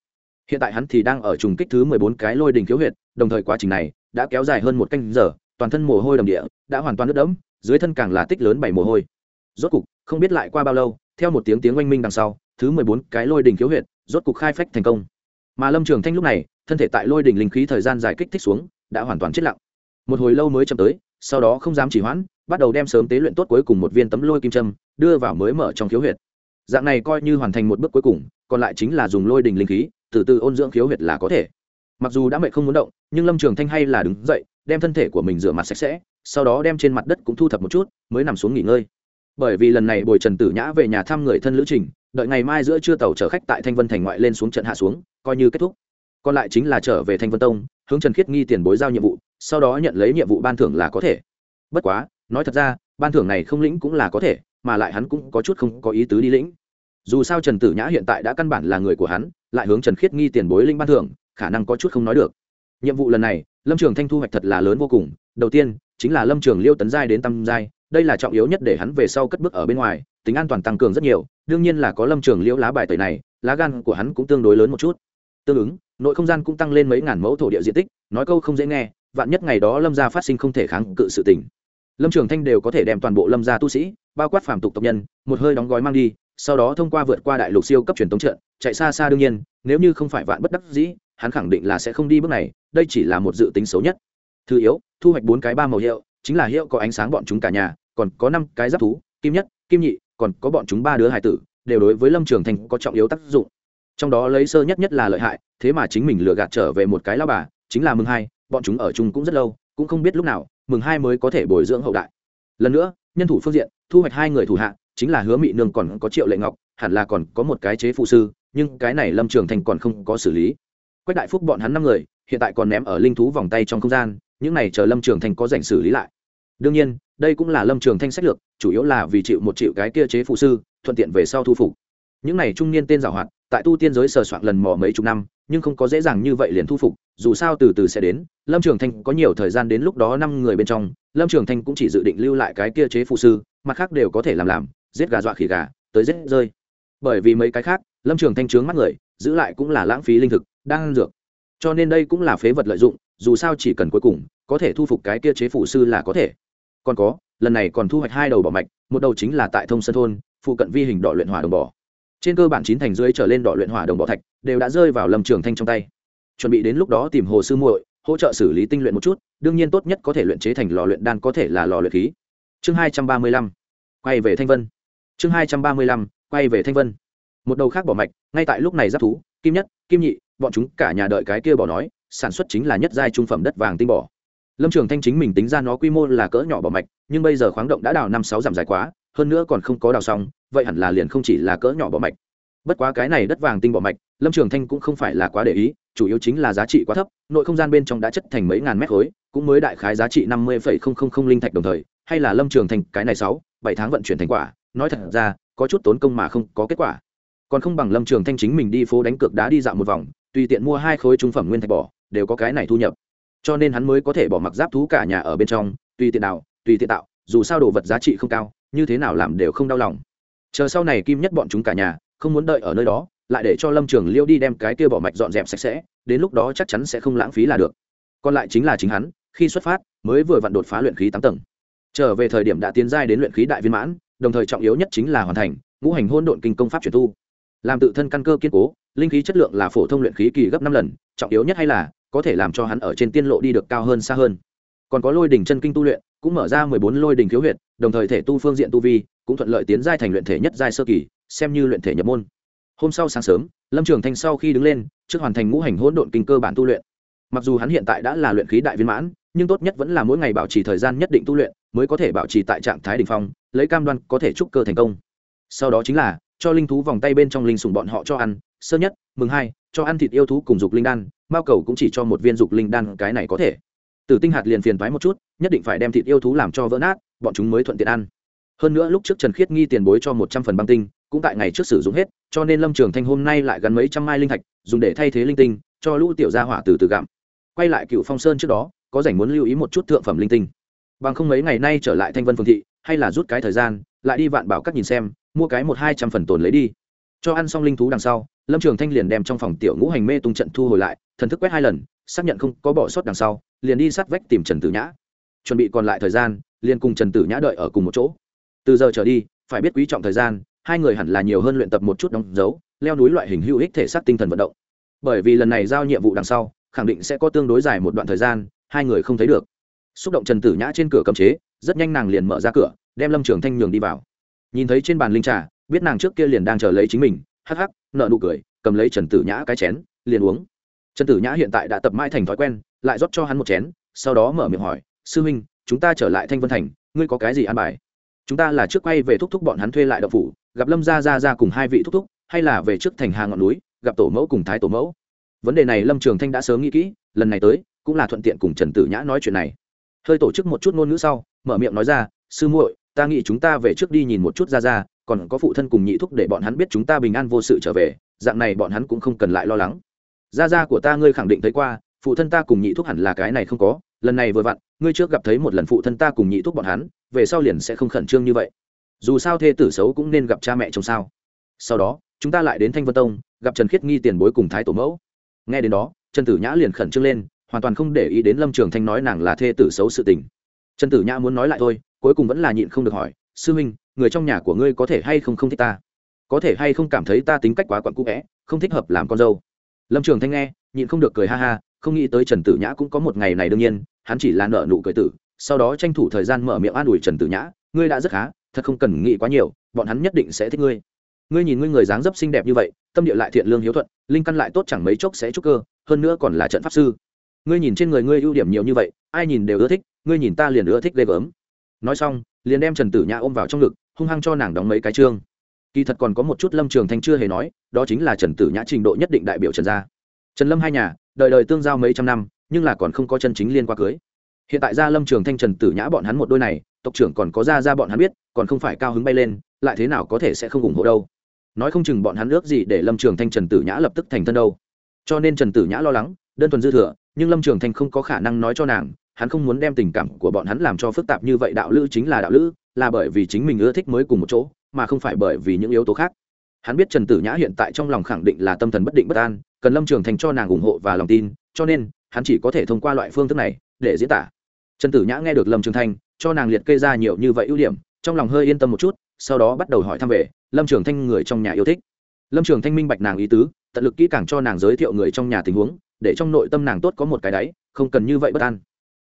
Speaker 1: Hiện tại hắn thì đang ở trùng kích thứ mười bốn cái lôi đỉnh khiếu huyệt, đồng thời quá trình này đã kéo dài hơn một canh giờ, toàn thân mồ hôi đầm địa, đã hoàn toàn nước đẫm, dưới thân càng là tích lớn bảy mồ hôi. Rốt cục, không biết lại qua bao lâu, theo một tiếng tiếng oanh minh đằng sau, thứ mười bốn cái lôi đỉnh khiếu huyệt rốt cục khai phách thành công. Mà lâm trường thanh lúc này, thân thể tại lôi đỉnh linh khí thời gian dài kích thích xuống, đã hoàn toàn chết lặng. Một hồi lâu mới chậm tới sau đó không dám chỉ hoãn, bắt đầu đem sớm tế luyện tốt cuối cùng một viên tấm lôi kim châm, đưa vào mới mở trong khiếu huyệt. Dạng này coi như hoàn thành một bước cuối cùng, còn lại chính là dùng lôi đình linh khí, từ từ ôn dưỡng khiếu huyệt là có thể. Mặc dù đã mệt không muốn động, nhưng lâm trường thanh hay là đứng dậy, đem thân thể của mình rửa mặt sạch sẽ, sau đó đem trên mặt đất cũng thu thập một chút, mới nằm xuống nghỉ ngơi. Bởi vì lần này bồi trần tử nhã về nhà thăm người thân lữ trình, đợi ngày mai giữa trưa tàu chở khách tại thanh vân thành ngoại lên xuống trận hạ xuống, coi như kết thúc. Còn lại chính là trở về thanh vân tông, hướng trần khiết nghi tiền bối giao nhiệm vụ sau đó nhận lấy nhiệm vụ ban thưởng là có thể. Bất quá, nói thật ra, ban thưởng này không lĩnh cũng là có thể, mà lại hắn cũng có chút không có ý tứ đi lĩnh. Dù sao trần tử nhã hiện tại đã căn bản là người của hắn, lại hướng trần khiết nghi tiền bối linh ban thưởng, khả năng có chút không nói được. Nhiệm vụ lần này, lâm trường thanh thu hoạch thật là lớn vô cùng. Đầu tiên, chính là lâm trường liêu tấn giai đến tăm giai, đây là trọng yếu nhất để hắn về sau cất bước ở bên ngoài, tính an toàn tăng cường rất nhiều. Đương nhiên là có lâm trường liễu lá bài tẩy này, lá gan của hắn cũng tương đối lớn một chút. Tương ứng, nội không gian cũng tăng lên mấy ngàn mẫu thổ địa diện tích, nói câu không dễ nghe vạn nhất ngày đó lâm gia phát sinh không thể kháng cự sự tình. Lâm trường thanh đều có thể đem toàn bộ lâm gia tu sĩ, bao quát phàm tục tộc nhân, một hơi đóng gói mang đi, sau đó thông qua vượt qua đại lục siêu cấp truyền tống trận, chạy xa xa đương nhiên, nếu như không phải vạn bất đắc dĩ, hắn khẳng định là sẽ không đi bước này, đây chỉ là một dự tính xấu nhất. Thứ yếu, thu hoạch bốn cái ba màu hiệu, chính là hiệu có ánh sáng bọn chúng cả nhà, còn có năm cái giáp thú, kim nhất, kim nhị, còn có bọn chúng ba đứa hải tử, đều đối với lâm trường thành có trọng yếu tác dụng. Trong đó lấy sơ nhất nhất là lợi hại, thế mà chính mình lừa gạt trở về một cái lao bà, chính là mừng hai bọn chúng ở chung cũng rất lâu, cũng không biết lúc nào, mừng hai mới có thể bồi dưỡng hậu đại. Lần nữa, nhân thủ phương diện, thu hoạch hai người thủ hạ, chính là hứa mị nương còn có triệu lệ ngọc, hẳn là còn có một cái chế phụ sư, nhưng cái này lâm trường thành còn không có xử lý. Quách đại phúc bọn hắn năm người, hiện tại còn ném ở linh thú vòng tay trong không gian, những này chờ lâm trường thành có dành xử lý lại. Đương nhiên, đây cũng là lâm trường thanh sách lược, chủ yếu là vì chịu một triệu cái kia chế phụ sư, thuận tiện về sau thu phục. Những này trung niên tên giảo hoạt, tại tu tiên giới sờ soạn lần mò mấy chục năm nhưng không có dễ dàng như vậy liền thu phục, dù sao từ từ sẽ đến. Lâm trường thanh có nhiều thời gian đến lúc đó năm người bên trong, lâm trường thanh cũng chỉ dự định lưu lại cái kia chế phụ sư, mặt khác đều có thể làm làm, giết gà dọa khỉ gà, tới giết rơi. Bởi vì mấy cái khác, lâm trường thanh trướng mắt người, giữ lại cũng là lãng phí linh thực, đang dược. Cho nên đây cũng là phế vật lợi dụng, dù sao chỉ cần cuối cùng, có thể thu phục cái kia chế phụ sư là có thể. Còn có, lần này còn thu hoạch hai đầu bỏ mạch, một đầu chính là tại thông sân thôn, phụ cận vi hình đỏ luyện hỏa đồng bỏ trên cơ bản chín thành dưới trở lên đỏ luyện hỏa đồng bọ thạch đều đã rơi vào lâm trường thanh trong tay. Chuẩn bị đến lúc đó tìm hồ sư muội, hỗ trợ xử lý tinh luyện một chút, đương nhiên tốt nhất có thể luyện chế thành lò luyện đan có thể là lò luyện khí. Chương hai trăm ba mươi lăm, quay về thanh vân. Chương hai trăm ba mươi lăm, quay về thanh vân. Một đầu khác bỏ mạch, ngay tại lúc này giáp thú, kim nhất, kim nhị, bọn chúng cả nhà đợi cái kia bỏ nói, sản xuất chính là nhất giai trung phẩm đất vàng tinh bỏ lâm trường thanh chính mình tính ra nó quy mô là cỡ nhỏ bỏ mạch, nhưng bây giờ khoáng động đã đào năm sáu dặm dài quá, hơn nữa còn không có đào xong vậy hẳn là liền không chỉ là cỡ nhỏ bỏ mạch. Bất quá cái này đất vàng tinh bỏ mạch, lâm trường thanh cũng không phải là quá để ý, chủ yếu chính là giá trị quá thấp, nội không gian bên trong đã chất thành mấy ngàn mét khối, cũng mới đại khái giá trị năm mươi phẩy không không không linh thạch đồng thời, hay là lâm trường thanh, cái này sáu, bảy tháng vận chuyển thành quả, nói thật ra, có chút tốn công mà không có kết quả. Còn không bằng lâm trường thanh chính mình đi phố đánh cược đá đi dạo một vòng, tùy tiện mua hai khối trung phẩm nguyên thạch bỏ, đều có cái này thu nhập. Cho nên hắn mới có thể bỏ mặc giáp thú cả nhà ở bên trong, tùy tiện nào tùy tiện tạo, dù sao đồ vật giá trị không cao, như thế nào làm đều không đau lòng chờ sau này kim nhất bọn chúng cả nhà, không muốn đợi ở nơi đó, lại để cho lâm trường liêu đi đem cái kia bỏ mạch dọn dẹp sạch sẽ, đến lúc đó chắc chắn sẽ không lãng phí là được. Còn lại chính là chính hắn, khi xuất phát, mới vừa vặn đột phá luyện khí tám tầng. Trở về thời điểm đã tiến giai đến luyện khí đại viên mãn, đồng thời trọng yếu nhất chính là hoàn thành ngũ hành hôn độn kinh công pháp chuyển tu. Làm tự thân căn cơ kiên cố, linh khí chất lượng là phổ thông luyện khí kỳ gấp năm lần, trọng yếu nhất hay là có thể làm cho hắn ở trên tiên lộ đi được cao hơn xa hơn. Còn có lôi đỉnh chân kinh tu luyện, cũng mở ra mười bốn lôi đỉnh khiếu huyệt, đồng thời thể tu phương diện tu vi cũng thuận lợi tiến giai thành luyện thể nhất giai sơ kỳ, xem như luyện thể nhập môn. Hôm sau sáng sớm, lâm trường thanh sau khi đứng lên, trước hoàn thành ngũ hành hỗn độn kinh cơ bản tu luyện. Mặc dù hắn hiện tại đã là luyện khí đại viên mãn, nhưng tốt nhất vẫn là mỗi ngày bảo trì thời gian nhất định tu luyện, mới có thể bảo trì tại trạng thái đ ỉ n h phong, lấy cam đoan có thể trúc cơ thành công. Sau đó chính là, cho linh thú vòng tay bên trong linh sùng bọn họ cho ăn, sơ nhất, mừng hai, cho ăn thịt yêu thú cùng dục linh đan, mao cầu cũng chỉ cho một viên dục linh đan, cái này có thể. Tử tinh hạt liền phiền thoái một chút, nhất định phải đem thịt yêu thú làm cho vỡ nát, bọn chúng mới thuận tiện ăn hơn nữa lúc trước trần khiết nghi tiền bối cho một trăm phần băng tinh, cũng tại ngày trước sử dụng hết, cho nên lâm trường thanh hôm nay lại gắn mấy trăm mai linh thạch, dùng để thay thế linh tinh, cho lũ tiểu gia hỏa từ từ gặm. Quay lại cựu phong sơn trước đó, có rảnh muốn lưu ý một chút thượng phẩm linh tinh. Bằng không mấy ngày nay trở lại thanh vân phương thị, hay là rút cái thời gian, lại đi vạn bảo các nhìn xem, mua cái một hai trăm phần tồn lấy đi. Cho ăn xong linh thú đằng sau, lâm trường thanh liền đem trong phòng tiểu ngũ hành mê tung trận thu hồi lại, thần thức quét hai lần, xác nhận không có bỏ sót đằng sau, liền đi sát vách tìm trần tử nhã. Chuẩn bị còn lại thời gian, liền cùng trần tử nhã đợi ở cùng một chỗ từ giờ trở đi, phải biết quý trọng thời gian, hai người hẳn là nhiều hơn luyện tập một chút đóng dấu, leo núi loại hình hữu ích thể xác tinh thần vận động. Bởi vì lần này giao nhiệm vụ đằng sau, khẳng định sẽ có tương đối dài một đoạn thời gian, hai người không thấy được. Xúc động trần tử nhã trên cửa cầm chế, rất nhanh nàng liền mở ra cửa, đem lâm trường thanh nhường đi vào. Nhìn thấy trên bàn linh trà, biết nàng trước kia liền đang chờ lấy chính mình, hắc hắc nợ nụ cười, cầm lấy trần tử nhã cái chén, liền uống. Trần tử nhã hiện tại đã tập mãi thành thói quen, lại rót cho hắn một chén, sau đó mở miệng hỏi, sư huynh, chúng ta trở lại thanh vân thành, ngươi có cái gì ăn bài? Chúng ta là trước quay về thúc thúc bọn hắn thuê lại đậu phủ, gặp lâm gia gia gia cùng hai vị thúc thúc, hay là về trước thành hà ngọn núi, gặp tổ mẫu cùng thái tổ mẫu. Vấn đề này lâm trường thanh đã sớm nghĩ kỹ, lần này tới, cũng là thuận tiện cùng trần tử nhã nói chuyện này. Hơi tổ chức một chút ngôn ngữ sau, mở miệng nói ra, sư muội, ta nghĩ chúng ta về trước đi nhìn một chút ra ra còn có phụ thân cùng nhị thúc để bọn hắn biết chúng ta bình an vô sự trở về, dạng này bọn hắn cũng không cần lại lo lắng. Gia gia của ta ngươi khẳng định thấy qua, phụ thân ta cùng nhị thúc hẳn là cái này không có, lần này vừa vặn, ngươi trước gặp thấy một lần phụ thân ta cùng nhị thúc bọn hắn về sau liền sẽ không khẩn trương như vậy. Dù sao thê tử xấu cũng nên gặp cha mẹ chồng sao. Sau đó, chúng ta lại đến thanh vân tông, gặp trần khiết nghi tiền bối cùng thái tổ mẫu. Nghe đến đó, trần tử nhã liền khẩn trương lên, hoàn toàn không để ý đến lâm trường thanh nói nàng là thê tử xấu sự tình. Trần tử nhã muốn nói lại thôi, cuối cùng vẫn là nhịn không được hỏi, sư huynh, người trong nhà của ngươi có thể hay không không thích ta? Có thể hay không cảm thấy ta tính cách quá quặn cũ vẽ không thích hợp làm con dâu? Lâm trường thanh nghe, nhịn không được cười ha ha, không nghĩ tới trần tử nhã cũng có một ngày này đương nhiên, hắn chỉ là nợ nụ cười tử sau đó tranh thủ thời gian mở miệng an ủi trần tử nhã, ngươi đã rất khá, thật không cần nghĩ quá nhiều, bọn hắn nhất định sẽ thích ngươi. Ngươi nhìn ngươi người dáng dấp xinh đẹp như vậy, tâm địa lại thiện lương hiếu thuận, linh căn lại tốt chẳng mấy chốc sẽ trúc cơ, hơn nữa còn là trận pháp sư. Ngươi nhìn trên người ngươi ưu điểm nhiều như vậy, ai nhìn đều ưa thích, ngươi nhìn ta liền ưa thích ghê gớm. Nói xong, liền đem trần tử nhã ôm vào trong ngực, hung hăng cho nàng đóng mấy cái chương kỳ thật còn có một chút lâm trường thanh chưa hề nói, đó chính là trần tử nhã trình độ nhất định đại biểu trần gia. Trần lâm hai nhà, đời đời tương giao mấy trăm năm, nhưng là còn không có chân chính liên qua cưới hiện tại gia lâm trường thanh trần tử nhã bọn hắn một đôi này, tộc trưởng còn có ra ra bọn hắn biết, còn không phải cao hứng bay lên, lại thế nào có thể sẽ không ủng hộ đâu. Nói không chừng bọn hắn ước gì để lâm trường thanh trần tử nhã lập tức thành thân đâu. Cho nên trần tử nhã lo lắng, đơn thuần dư thừa, nhưng lâm trường thanh không có khả năng nói cho nàng, hắn không muốn đem tình cảm của bọn hắn làm cho phức tạp như vậy, đạo lữ chính là đạo lữ, là bởi vì chính mình ưa thích mới cùng một chỗ, mà không phải bởi vì những yếu tố khác. Hắn biết trần tử nhã hiện tại trong lòng khẳng định là tâm thần bất định bất an, cần lâm trường thành cho nàng ủng hộ và lòng tin, cho nên, hắn chỉ có thể thông qua loại phương thức này để diễn tả trần tử nhã nghe được lâm trường thanh, cho nàng liệt kê ra nhiều như vậy ưu điểm, trong lòng hơi yên tâm một chút, sau đó bắt đầu hỏi thăm về lâm trường thanh người trong nhà yêu thích. Lâm trường thanh minh bạch nàng ý tứ, tận lực kỹ càng cho nàng giới thiệu người trong nhà tình huống, để trong nội tâm nàng tốt có một cái đáy, không cần như vậy bất an.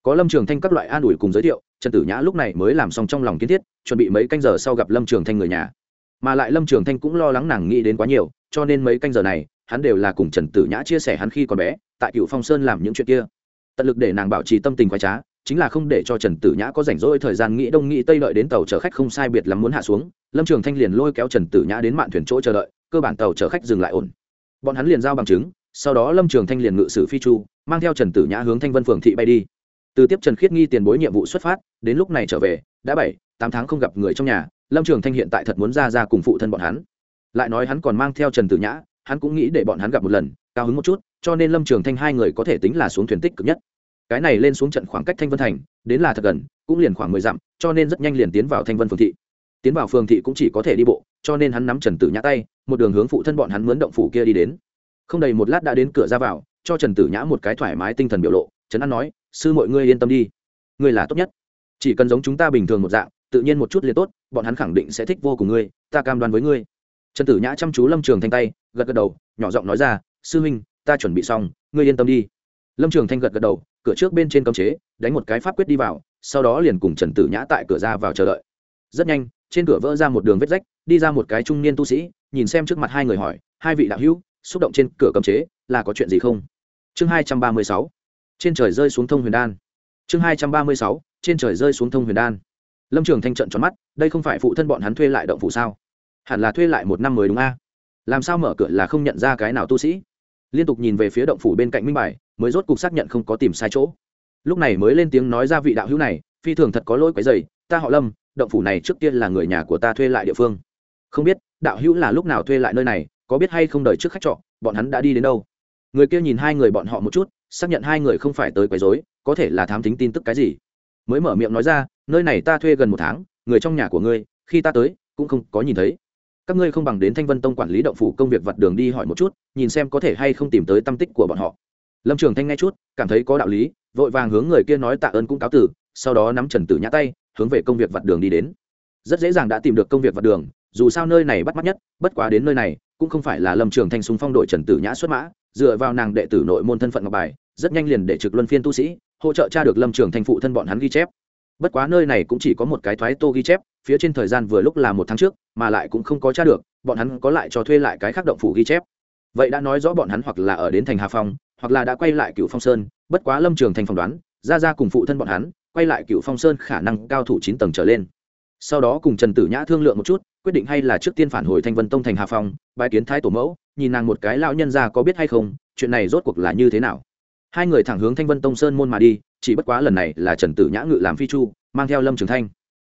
Speaker 1: Có lâm trường thanh các loại an ủi cùng giới thiệu, trần tử nhã lúc này mới làm xong trong lòng kiến thiết, chuẩn bị mấy canh giờ sau gặp lâm trường thanh người nhà. Mà lại lâm trường thanh cũng lo lắng nàng nghĩ đến quá nhiều, cho nên mấy canh giờ này, hắn đều là cùng trần tử nhã chia sẻ hắn khi còn bé, tại cựu phong sơn làm những chuyện kia. Tận lực để nàng bảo trì tâm tình khoái trá chính là không để cho trần tử nhã có rảnh rỗi thời gian nghĩ đông nghĩ tây đợi đến tàu chở khách không sai biệt lắm muốn hạ xuống, lâm trường thanh liền lôi kéo trần tử nhã đến mạn thuyền chỗ chờ đợi, cơ bản tàu chở khách dừng lại ổn. Bọn hắn liền giao bằng chứng, sau đó lâm trường thanh liền ngự sử phi chu, mang theo trần tử nhã hướng thanh vân phường thị bay đi. Từ tiếp trần khiết nghi tiền bối nhiệm vụ xuất phát, đến lúc này trở về, đã bảy, tám tháng không gặp người trong nhà, lâm trường thanh hiện tại thật muốn ra ra cùng phụ thân bọn hắn. Lại nói hắn còn mang theo trần tử nhã, hắn cũng nghĩ để bọn hắn gặp một lần, cao hứng một chút, cho nên lâm trường thanh hai người có thể tính là xuống thuyền tích cực nhất cái này lên xuống trận khoảng cách thanh vân thành, đến là thật gần, cũng liền khoảng mười dặm, cho nên rất nhanh liền tiến vào thanh vân phường thị. Tiến vào phường thị cũng chỉ có thể đi bộ, cho nên hắn nắm trần tử nhã tay, một đường hướng phụ thân bọn hắn mướn động phủ kia đi đến. Không đầy một lát đã đến cửa ra vào, cho trần tử nhã một cái thoải mái tinh thần biểu lộ trấn an nói, sư mọi ngươi yên tâm đi. Ngươi là tốt nhất. Chỉ cần giống chúng ta bình thường một dạng, tự nhiên một chút liền tốt, bọn hắn khẳng định sẽ thích vô cùng ngươi, ta cam đoan với ngươi. Trần tử nhã chăm chú lâm trường thanh tay, gật gật đầu, nhỏ giọng nói ra, sư huynh, ta chuẩn bị xong, ngươi yên tâm đi. Lâm trường thanh gật gật đầu cửa trước bên trên cấm chế, đánh một cái pháp quyết đi vào, sau đó liền cùng trần tử nhã tại cửa ra vào chờ đợi. Rất nhanh, trên cửa vỡ ra một đường vết rách, đi ra một cái trung niên tu sĩ, nhìn xem trước mặt hai người hỏi, hai vị đạo hữu, xúc động trên cửa cấm chế, là có chuyện gì không? Chương hai trăm ba mươi sáu. Trên trời rơi xuống thông huyền đan. Chương hai trăm ba mươi sáu. Trên trời rơi xuống thông huyền đan. Lâm trường thanh trận tròn mắt, đây không phải phụ thân bọn hắn thuê lại động phủ sao? Hẳn là thuê lại một năm mới đúng a. Làm sao mở cửa là không nhận ra cái nào tu sĩ? Liên tục nhìn về phía động phủ bên cạnh minh bài, mới rốt cục xác nhận không có tìm sai chỗ. Lúc này mới lên tiếng nói ra vị đạo hữu này, phi thường thật có lỗi quấy dày ta họ lâm, động phủ này trước tiên là người nhà của ta thuê lại địa phương. Không biết, đạo hữu là lúc nào thuê lại nơi này, có biết hay không đợi trước khách trọ, bọn hắn đã đi đến đâu? Người kia nhìn hai người bọn họ một chút, xác nhận hai người không phải tới quấy rối, có thể là thám tính tin tức cái gì? Mới mở miệng nói ra, nơi này ta thuê gần một tháng, người trong nhà của ngươi, khi ta tới, cũng không có nhìn thấy các ngươi không bằng đến thanh vân tông quản lý động phủ công việc vặt đường đi hỏi một chút, nhìn xem có thể hay không tìm tới tâm tích của bọn họ. Lâm trường thanh nghe chút, cảm thấy có đạo lý, vội vàng hướng người kia nói tạ ơn cũng cáo tử, sau đó nắm trần tử nhã tay, hướng về công việc vặt đường đi đến. Rất dễ dàng đã tìm được công việc vặt đường, dù sao nơi này bắt mắt nhất, bất quá đến nơi này, cũng không phải là lâm trường thanh súng phong đội trần tử nhã xuất mã, dựa vào nàng đệ tử nội môn thân phận ngọc bài, rất nhanh liền để trực luân phiên tu sĩ, hỗ trợ tra được lâm trường thanh phụ thân bọn hắn ghi chép. Bất quá nơi này cũng chỉ có một cái thoái tô ghi chép phía trên thời gian vừa lúc là một tháng trước, mà lại cũng không có tra được, bọn hắn có lại cho thuê lại cái khác động phủ ghi chép. Vậy đã nói rõ bọn hắn hoặc là ở đến thành hà phong, hoặc là đã quay lại cựu phong sơn, bất quá lâm trường thành phỏng đoán ra ra cùng phụ thân bọn hắn, quay lại cựu phong sơn khả năng cao thủ chín tầng trở lên. Sau đó cùng trần tử nhã thương lượng một chút, quyết định hay là trước tiên phản hồi thanh vân tông thành hà phong bãi kiến thái tổ mẫu, nhìn nàng một cái lão nhân ra có biết hay không, chuyện này rốt cuộc là như thế nào. Hai người thẳng hướng thanh vân tông sơn môn mà đi, chỉ bất quá lần này là trần tử nhã ngự làm phi chu, mang theo lâm trường thanh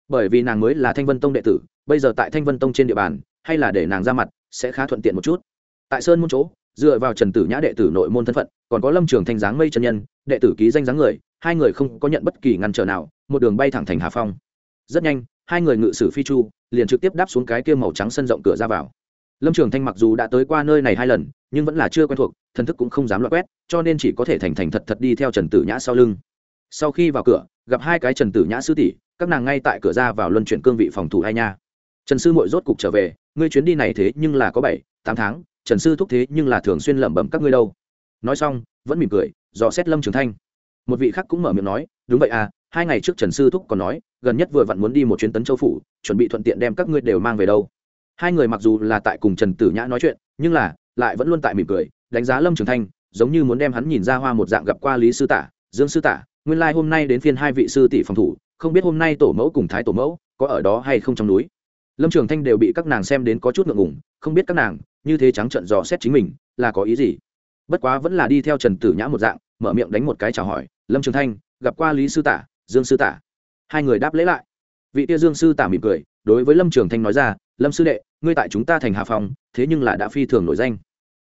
Speaker 1: bởi vì nàng mới là thanh vân tông đệ tử, bây giờ tại thanh vân tông trên địa bàn, hay là để nàng ra mặt, sẽ khá thuận tiện một chút. Tại sơn môn chỗ, dựa vào trần tử nhã đệ tử nội môn thân phận, còn có lâm trường thanh dáng mây chân nhân, đệ tử ký danh dáng người, hai người không có nhận bất kỳ ngăn trở nào, một đường bay thẳng thành hà phong. Rất nhanh, hai người ngự sử phi chu, liền trực tiếp đáp xuống cái kia màu trắng sân rộng cửa ra vào. Lâm trường thanh mặc dù đã tới qua nơi này hai lần, nhưng vẫn là chưa quen thuộc, thần thức cũng không dám loại quét, cho nên chỉ có thể thành thành thật thật đi theo trần tử nhã sau lưng. Sau khi vào cửa, gặp hai cái trần tử nhã sư tỷ các nàng ngay tại cửa ra vào luân chuyển cương vị phòng thủ hai nha. Trần sư mội rốt cục trở về, ngươi chuyến đi này thế nhưng là có bảy, tám tháng, trần sư thúc thế nhưng là thường xuyên lẩm bẩm các ngươi đâu. Nói xong, vẫn mỉm cười, dò xét lâm trường thanh. Một vị khác cũng mở miệng nói, đúng vậy à hai ngày trước trần sư thúc còn nói, gần nhất vừa vặn muốn đi một chuyến tấn châu phủ, chuẩn bị thuận tiện đem các ngươi đều mang về đâu. Hai người mặc dù là tại cùng trần tử nhã nói chuyện, nhưng là, lại vẫn luôn tại mỉm cười, đánh giá lâm trường thanh, giống như muốn đem hắn nhìn ra hoa một dạng gặp qua lý sư tả, dương sư tả, nguyên lai、like、hôm nay đến phiên hai vị sư tỷ phòng thủ không biết hôm nay tổ mẫu cùng thái tổ mẫu có ở đó hay không trong núi. Lâm trường thanh đều bị các nàng xem đến có chút ngượng ngùng, không biết các nàng, như thế trắng trận dò xét chính mình, là có ý gì. Bất quá vẫn là đi theo trần tử nhã một dạng, mở miệng đánh một cái chào hỏi, lâm trường thanh, gặp qua lý sư tả, dương sư tả. Hai người đáp lễ lại. Vị tia dương sư tả mỉm cười, đối với lâm trường thanh nói ra, lâm sư đệ, ngươi tại chúng ta thành hà phong, thế nhưng là đã phi thường nổi danh.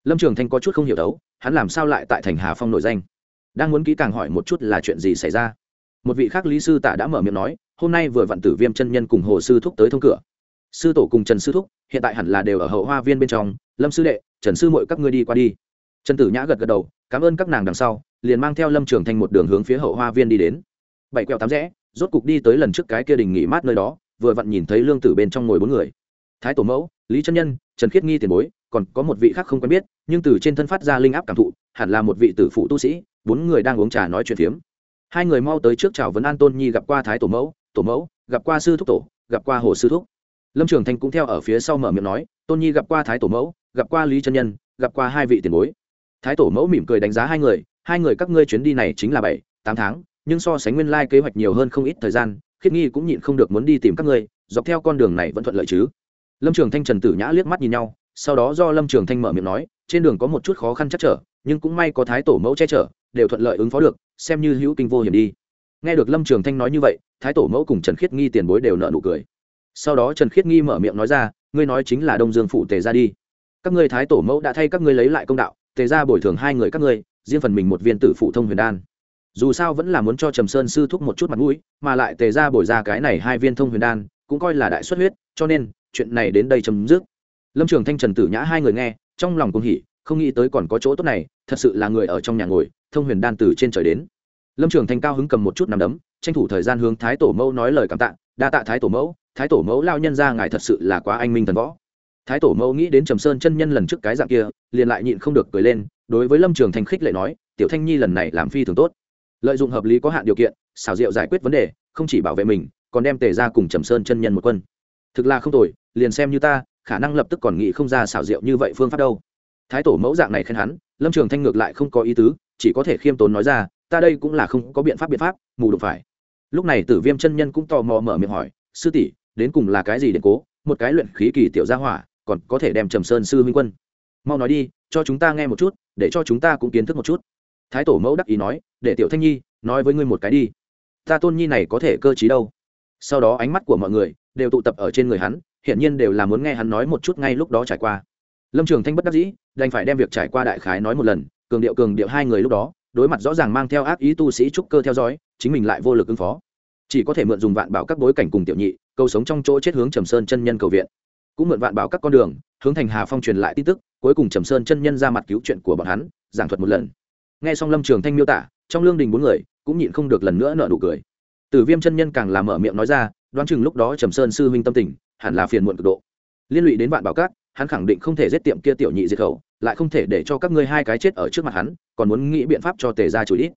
Speaker 1: Lâm trường thanh có chút không hiểu đấu, hắn làm sao lại tại thành hà phong nổi danh? Đang muốn kỹ càng hỏi một chút là chuyện gì xảy ra một vị khác lý sư tả đã mở miệng nói, hôm nay vừa vặn tử viêm chân nhân cùng hồ sư thúc tới thông cửa. Sư tổ cùng trần sư thúc, hiện tại hẳn là đều ở hậu hoa viên bên trong. Lâm sư đệ, trần sư mội các ngươi đi qua đi. Trần tử nhã gật gật đầu, cảm ơn các nàng đằng sau. Liền mang theo lâm trường thanh một đường hướng phía hậu hoa viên đi đến. Bảy quẹo tám rẽ, rốt cục đi tới lần trước cái kia đình nghỉ mát nơi đó, vừa vặn nhìn thấy lương tử bên trong ngồi bốn người. Thái tổ mẫu, lý chân nhân, trần khiết nghi tiền bối, còn có một vị khác không quen biết, nhưng từ trên thân phát ra linh áp cảm thụ, hẳn là một vị tử phụ tu sĩ, bốn người đang uống trà nói chuyện phiếm hai người mau tới trước chào vấn an tôn nhi gặp qua thái tổ mẫu tổ mẫu, gặp qua sư thúc tổ, gặp qua hồ sư thúc. Lâm trường thanh cũng theo ở phía sau mở miệng nói, tôn nhi gặp qua thái tổ mẫu, gặp qua lý chân nhân, gặp qua hai vị tiền bối. Thái tổ mẫu mỉm cười đánh giá hai người hai người các ngươi chuyến đi này chính là bảy, tám tháng, nhưng so sánh nguyên lai kế hoạch nhiều hơn không ít thời gian, khiết nghi cũng nhịn không được muốn đi tìm các ngươi, dọc theo con đường này vẫn thuận lợi chứ. Lâm trường thanh trần tử nhã liếc mắt nhìn nhau, sau đó do lâm trường thanh mở miệng nói, trên đường có một chút khó khăn chắc trở, nhưng cũng may có thái tổ mẫu che chở đều thuận lợi ứng phó được, xem như hữu kinh vô hiểm đi. Nghe được lâm trường thanh nói như vậy, thái tổ mẫu cùng trần khiết nghi tiền bối đều nợ nụ cười. Sau đó trần khiết nghi mở miệng nói ra, ngươi nói chính là đông dương phụ tề ra đi. Các ngươi thái tổ mẫu đã thay các ngươi lấy lại công đạo, tề ra bồi thường hai người các ngươi, riêng phần mình một viên tử phụ thông huyền đan. Dù sao vẫn là muốn cho trầm sơn sư thúc một chút mặt mũi, mà lại tề ra bồi ra cái này hai viên thông huyền đan, cũng coi là đại xuất huyết, cho nên, chuyện này đến đây chấm dứt. Lâm trường thanh trần tử nhã hai người nghe, trong lòng cũng hỉ, không nghĩ tới còn có chỗ tốt này, thật sự là người ở trong nhà ngồi thông huyền đan từ trên trời đến. Lâm trường thanh cao hứng cầm một chút nằm đấm, tranh thủ thời gian hướng thái tổ mẫu nói lời cảm tạ, đa tạ thái tổ mẫu, thái tổ mẫu lao nhân ra ngài thật sự là quá anh minh thần võ. Thái tổ mẫu nghĩ đến trầm sơn chân nhân lần trước cái dạng kia, liền lại nhịn không được cười lên, đối với lâm trường thanh khích lệ nói, tiểu thanh nhi lần này làm phi thường tốt. Lợi dụng hợp lý có hạn điều kiện, xảo diệu giải quyết vấn đề, không chỉ bảo vệ mình, còn đem tề ra cùng trầm sơn chân nhân một quân. Thực là không tồi, liền xem như ta, khả năng lập tức còn nghĩ không ra xảo diệu như vậy phương pháp đâu. Thái tổ mẫu dạng này khen hắn, lâm trường thanh ngược lại không có ý tứ chỉ có thể khiêm tốn nói ra, ta đây cũng là không có biện pháp biện pháp, mù đụng phải. Lúc này tử viêm chân nhân cũng tò mò mở miệng hỏi, sư tỷ, đến cùng là cái gì để cố? Một cái luyện khí kỳ tiểu gia hỏa, còn có thể đem trầm sơn sư huynh quân. Mau nói đi, cho chúng ta nghe một chút, để cho chúng ta cũng kiến thức một chút. Thái tổ mẫu đắc ý nói, để tiểu thanh nhi, nói với ngươi một cái đi. Ta tôn nhi này có thể cơ t đâu. Sau đó ánh mắt của mọi người đều tụ tập ở trên người hắn, hiển nhiên đều là muốn nghe hắn nói một chút ngay lúc đó trải qua. Lâm trường thanh bất đắc dĩ, đành phải đem việc trải qua đại khái nói một lần cường điệu cường điệu hai người lúc đó, đối mặt rõ ràng mang theo ác ý tu sĩ trúc cơ theo dõi, chính mình lại vô lực ứng phó. Chỉ có thể mượn dùng vạn bảo các bối cảnh cùng tiểu nhị câu sống trong chỗ chết hướng trầm sơn chân nhân cầu viện. Cũng mượn vạn bảo các con đường, hướng thành hà phong truyền lại tin tức, cuối cùng trầm sơn chân nhân ra mặt cứu chuyện của bọn hắn, giảng thuật một lần. Nghe xong lâm trường thanh miêu tả, trong lương đình bốn người, cũng nhịn không được lần nữa nợ nụ cười. Tử viêm chân nhân càng làm mở miệng nói ra, đoán chừng lúc đó trầm sơn sư huynh tâm tình, hẳn là phiền muộn cực độ. Liên lụy đến vạn bảo các, hắn khẳng định không thể giết tiệm kia tiểu nhị diệt khẩu lại không thể để cho các ngươi hai cái chết ở trước mặt hắn, còn muốn nghĩ biện pháp cho tề ra chửi ít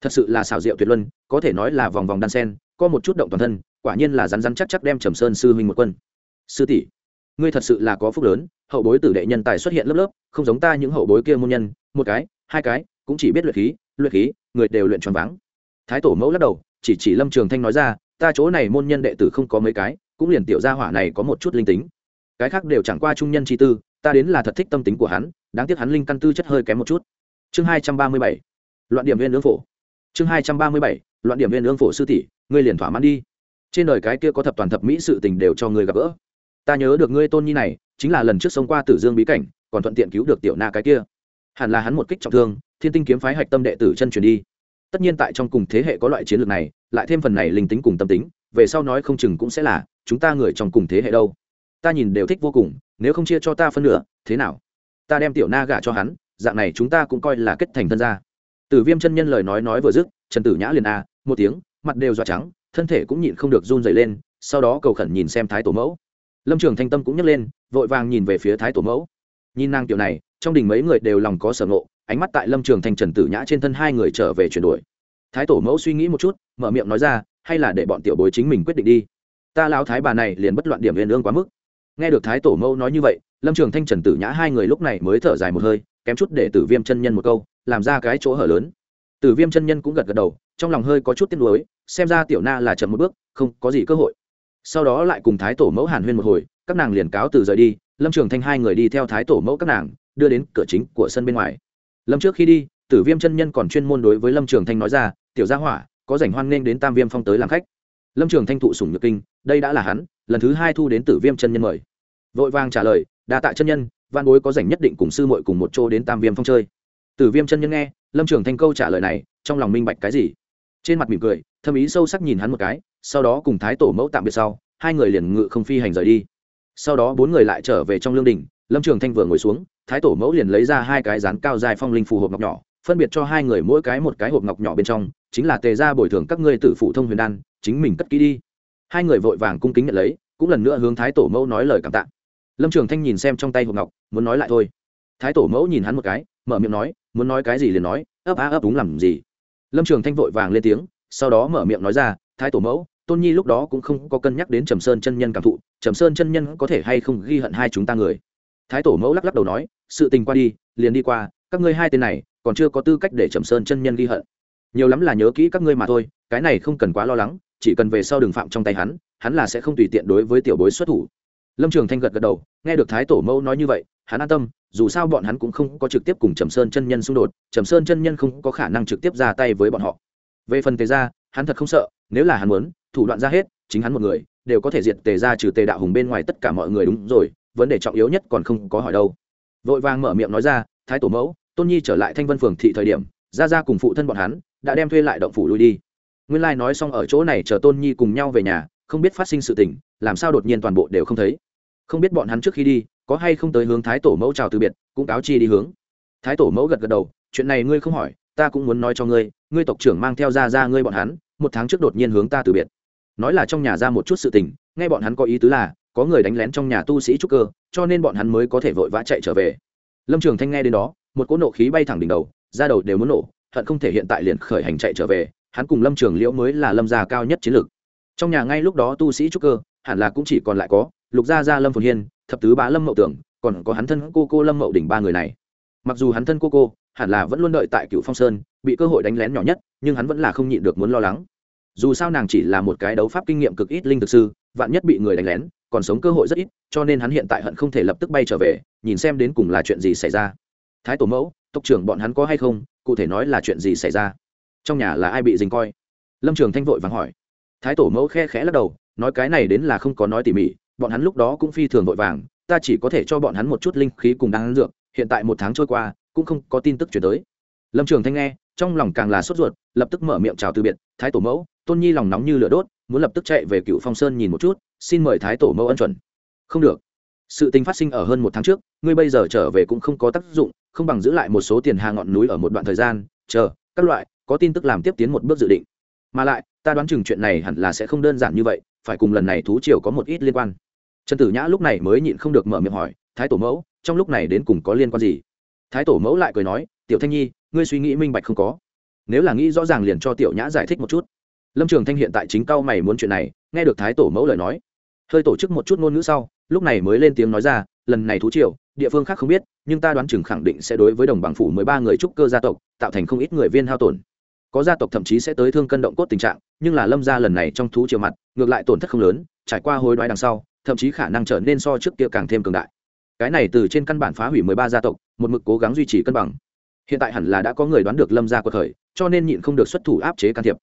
Speaker 1: thật sự là xảo diệu tuyệt luân, có thể nói là vòng vòng đan sen, có một chút động toàn thân, quả nhiên là rắn rắn chắc chắc đem trầm sơn sư huynh một quân. Sư tỷ, ngươi thật sự là có phúc lớn, hậu bối tử đệ nhân tài xuất hiện lớp lớp, không giống ta những hậu bối kia môn nhân, một cái, hai cái, cũng chỉ biết luyện khí luyện khí, người đều luyện tròn vắng thái tổ mẫu lắc đầu, chỉ chỉ lâm trường thanh nói ra, ta chỗ này môn nhân đệ tử không có mấy cái, cũng liền tiểu gia hỏa này có một chút linh tính. Cái khác đều chẳng qua trung nhân chi tư, ta đến là thật thích tâm tính của hắn đáng tiếc hắn linh căn tư chất hơi kém một chút. Chương hai trăm ba mươi bảy, loạn điểm viên lương phổ. Chương hai trăm ba mươi bảy, loạn điểm viên lương phổ sư tỷ, ngươi liền thỏa mãn đi. Trên đời cái kia có thập toàn thập mỹ sự tình đều cho ngươi gặp gỡ. Ta nhớ được ngươi tôn nhi này, chính là lần trước sống qua tử dương bí cảnh, còn thuận tiện cứu được tiểu na cái kia. Hẳn là hắn một kích trọng thương, thiên tinh kiếm phái hạch tâm đệ tử chân truyền đi. Tất nhiên tại trong cùng thế hệ có loại chiến lược này, lại thêm phần này linh tính cùng tâm tính, về sau nói không chừng cũng sẽ là, chúng ta người trong cùng thế hệ đâu. Ta nhìn đều thích vô cùng, nếu không chia cho ta phân nửa, thế nào? Ta đem tiểu na gả cho hắn, dạng này chúng ta cũng coi là kết thành thân gia. Tử viêm chân nhân lời nói nói vừa dứt, trần tử nhã liền a, một tiếng, mặt đều dọa trắng, thân thể cũng nhịn không được run dày lên, sau đó cầu khẩn nhìn xem thái tổ mẫu. Lâm trường thanh tâm cũng nhấc lên, vội vàng nhìn về phía thái tổ mẫu. Nhìn nàng tiểu này, trong đình mấy người đều lòng có sở ngộ, ánh mắt tại lâm trường thanh, trần tử nhã trên thân hai người trở về chuyển đổi. Thái tổ mẫu suy nghĩ một chút, mở miệng nói ra, hay là để bọn tiểu bối chính mình quyết định đi. Ta lão thái bà này liền bất loạn điểm viên ương quá mức nghe được thái tổ mẫu nói như vậy, lâm trường thanh, trần tử nhã hai người lúc này mới thở dài một hơi, kém chút để tử viêm chân nhân một câu, làm ra cái chỗ hở lớn. Tử viêm chân nhân cũng gật gật đầu, trong lòng hơi có chút tiếc nuối, xem ra tiểu na là chậm một bước, không có gì cơ hội. Sau đó lại cùng thái tổ mẫu hàn huyên một hồi, các nàng liền cáo từ rời đi, lâm trường thanh hai người đi theo thái tổ mẫu các nàng, đưa đến cửa chính của sân bên ngoài. Lâm trước khi đi, tử viêm chân nhân còn chuyên môn đối với lâm trường thanh nói ra, tiểu gia hỏa, có rảnh hoan nghênh đến tam viêm phong tới làm khách. Lâm trường thanh thụ sủng nhược kinh, đây đã là hắn lần thứ hai thu đến tử viêm chân nhân mời. Vội vàng trả lời, đa tạ chân nhân, văn bối có rảnh nhất định cùng sư muội cùng một chỗ đến tam viêm phong chơi. Tử viêm chân nhân nghe, lâm trường thanh câu trả lời này, trong lòng minh bạch cái gì? Trên mặt mỉm cười, thâm ý sâu sắc nhìn hắn một cái, sau đó cùng thái tổ mẫu tạm biệt sau, hai người liền ngự không phi hành rời đi. Sau đó bốn người lại trở về trong lương đình, lâm trường thanh vừa ngồi xuống, thái tổ mẫu liền lấy ra hai cái rán cao dài phong linh phù hộp ngọc nhỏ, phân biệt cho hai người mỗi cái một cái hộp ngọc nhỏ bên trong, chính là tề ra bồi thường các ngươi tử phụ thông huyền đan, chính mình cất kỹ đi hai người vội vàng cung kính nhận lấy, cũng lần nữa hướng thái tổ mẫu nói lời cảm tạ. Lâm trường thanh nhìn xem trong tay hộp ngọc, muốn nói lại thôi. Thái tổ mẫu nhìn hắn một cái, mở miệng nói, muốn nói cái gì liền nói, ấp á ấp đúng làm gì? Lâm trường thanh vội vàng lên tiếng, sau đó mở miệng nói ra, thái tổ mẫu, tôn nhi lúc đó cũng không có cân nhắc đến trầm sơn chân nhân cảm thụ, trầm sơn chân nhân có thể hay không ghi hận hai chúng ta người? Thái tổ mẫu lắc lắc đầu nói, sự tình qua đi, liền đi qua, các ngươi hai tên này, còn chưa có tư cách để trầm sơn chân nhân ghi hận. Nhiều lắm là nhớ kỹ các ngươi mà thôi, cái này không cần quá lo lắng chỉ cần về sau đường phạm trong tay hắn hắn là sẽ không tùy tiện đối với tiểu bối xuất thủ. Lâm trường thanh gật gật đầu, nghe được thái tổ mẫu nói như vậy, hắn an tâm, dù sao bọn hắn cũng không có trực tiếp cùng trầm sơn chân nhân xung đột, trầm sơn chân nhân không có khả năng trực tiếp ra tay với bọn họ. Về phần tề gia, hắn thật không sợ, nếu là hắn muốn, thủ đoạn ra hết, chính hắn một người, đều có thể diệt tề gia trừ tề đạo hùng bên ngoài tất cả mọi người đúng rồi, vấn đề trọng yếu nhất còn không có hỏi đâu. Vội vàng mở miệng nói ra, thái tổ mẫu, tôn nhi trở lại thanh vân phường thị thời điểm ra ra cùng phụ thân bọn hắn đã đem thuê lại động phủ lui đi nguyên lai nói xong ở chỗ này chờ tôn nhi cùng nhau về nhà, không biết phát sinh sự tình, làm sao đột nhiên toàn bộ đều không thấy. Không biết bọn hắn trước khi đi, có hay không tới hướng thái tổ mẫu chào từ biệt, cũng cáo chi đi hướng. Thái tổ mẫu gật gật đầu, chuyện này ngươi không hỏi, ta cũng muốn nói cho ngươi ngươi tộc trưởng mang theo ra ra ngươi bọn hắn, một tháng trước đột nhiên hướng ta từ biệt. Nói là trong nhà ra một chút sự tình, nghe bọn hắn có ý tứ là, có người đánh lén trong nhà tu sĩ trúc cơ, cho nên bọn hắn mới có thể vội vã chạy trở về. Lâm trường thanh nghe đến đó, một cỗ nộ khí bay thẳng đỉnh đầu ra đầu đều muốn nổ, hận không thể hiện tại liền khởi hành chạy trở về hắn cùng lâm trường liễu mới là lâm gia cao nhất chiến lược. Trong nhà ngay lúc đó tu sĩ trúc cơ, hẳn là cũng chỉ còn lại có lục gia gia lâm phồn hiên, thập tứ bá lâm mậu tưởng, còn có hắn thân cô cô lâm mậu đỉnh ba người này. Mặc dù hắn thân cô cô, hẳn là vẫn luôn đợi tại cựu phong sơn, bị cơ hội đánh lén nhỏ nhất, nhưng hắn vẫn là không nhịn được muốn lo lắng. Dù sao nàng chỉ là một cái đấu pháp kinh nghiệm cực ít linh thực sư, vạn nhất bị người đánh lén, còn sống cơ hội rất ít, cho nên hắn hiện tại hận không thể lập tức bay trở về, nhìn xem đến cùng là chuyện gì xảy ra. Thái tổ mẫu, tộc trưởng bọn hắn có hay không, cụ thể nói là chuyện gì xảy ra? Trong nhà là ai bị dình coi? Lâm trường thanh vội vàng hỏi. Thái tổ mẫu khe khẽ lắc đầu, nói cái này đến là không có nói tỉ mỉ, bọn hắn lúc đó cũng phi thường vội vàng, ta chỉ có thể cho bọn hắn một chút linh khí cùng đáng dược, hiện tại một tháng trôi qua, cũng không có tin tức chuyển tới. Lâm trường thanh nghe, trong lòng càng là sốt ruột, lập tức mở miệng chào từ biệt, thái tổ mẫu, tôn nhi lòng nóng như lửa đốt, muốn lập tức chạy về cựu phong sơn nhìn một chút, xin mời thái tổ mẫu ân chuẩn. Không được. Sự tình phát sinh ở hơn một tháng trước, ngươi bây giờ trở về cũng không có tác dụng, không bằng giữ lại một số tiền hà ngọn núi ở một đoạn thời gian, chờ, các loại có tin tức làm tiếp tiến một bước dự định. Mà lại, ta đoán chừng chuyện này hẳn là sẽ không đơn giản như vậy, phải cùng lần này thú triều có một ít liên quan. Trần tử nhã lúc này mới nhịn không được mở miệng hỏi, thái tổ mẫu, trong lúc này đến cùng có liên quan gì? Thái tổ mẫu lại cười nói, tiểu thanh nhi, ngươi suy nghĩ minh bạch không có. Nếu là nghĩ rõ ràng liền cho tiểu nhã giải thích một chút. Lâm trường thanh hiện tại chính cao mày muốn chuyện này, nghe được thái tổ mẫu lời nói, hơi tổ chức một chút ngôn ngữ sau, lúc này mới lên tiếng nói ra, lần này thú triều, địa phương khác không biết, nhưng ta đoán chừng khẳng định sẽ đối với đồng bằng phủ mười ba người trúc cơ gia tộc, tạo thành không ít người viên hao tổn có gia tộc thậm chí sẽ tới thương cân động cốt tình trạng, nhưng là lâm gia lần này trong thú triều mặt, ngược lại tổn thất không lớn, trải qua hối đoái đằng sau, thậm chí khả năng trở nên so trước kia càng thêm cường đại. Cái này từ trên căn bản phá hủy mười ba gia tộc, một mực cố gắng duy trì cân bằng. Hiện tại hẳn là đã có người đoán được lâm gia của thời, cho nên nhịn không được xuất thủ áp chế can thiệp.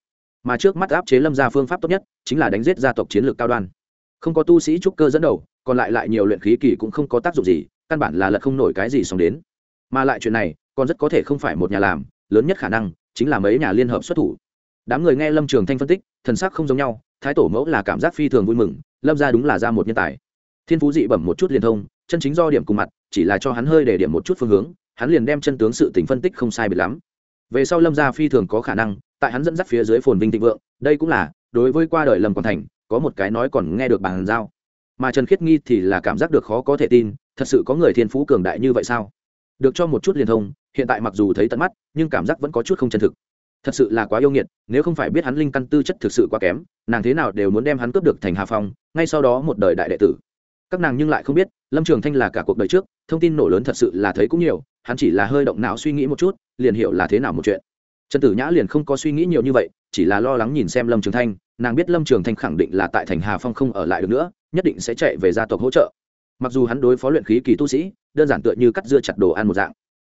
Speaker 1: Mà trước mắt áp chế lâm gia phương pháp tốt nhất, chính là đánh giết gia tộc chiến lược cao đoan. Không có tu sĩ trúc cơ dẫn đầu, còn lại lại nhiều luyện khí kỳ cũng không có tác dụng gì, căn bản là lật không nổi cái gì xong đến. Mà lại chuyện này, còn rất có thể không phải một nhà làm, lớn nhất khả năng chính là mấy nhà liên hợp xuất thủ. Đám người nghe lâm trường thanh phân tích, thần sắc không giống nhau, thái tổ mẫu là cảm giác phi thường vui mừng, lâm ra đúng là ra một nhân tài. Thiên phú dị bẩm một chút liên thông, chân chính do điểm cùng mặt, chỉ là cho hắn hơi để điểm một chút phương hướng, hắn liền đem chân tướng sự tình phân tích không sai biệt lắm. Về sau lâm gia phi thường có khả năng, tại hắn dẫn dắt phía dưới phồn vinh thịnh vượng, đây cũng là, đối với qua đời lâm còn thành, có một cái nói còn nghe được bàn giao. Mà trần khiết nghi thì là cảm giác được khó có thể tin, thật sự có người thiên phú cường đại như vậy sao? Được cho một chút liên thông, hiện tại mặc dù thấy tận mắt, nhưng cảm giác vẫn có chút không chân thực. Thật sự là quá yêu nghiệt, nếu không phải biết hắn linh căn tư chất thực sự quá kém, nàng thế nào đều muốn đem hắn cướp được thành hà phong, ngay sau đó một đời đại đệ tử. Các nàng nhưng lại không biết, lâm trường thanh là cả cuộc đời trước, thông tin nổ lớn thật sự là thấy cũng nhiều, hắn chỉ là hơi động não suy nghĩ một chút, liền hiểu là thế nào một chuyện. Trần tử nhã liền không có suy nghĩ nhiều như vậy, chỉ là lo lắng nhìn xem lâm trường thanh, nàng biết lâm trường thanh khẳng định là tại thành hà phong không ở lại được nữa, nhất định sẽ chạy về gia tộc hỗ trợ mặc dù hắn đối phó luyện khí kỳ tu sĩ, đơn giản tựa như cắt dưa chặt đồ ăn một dạng.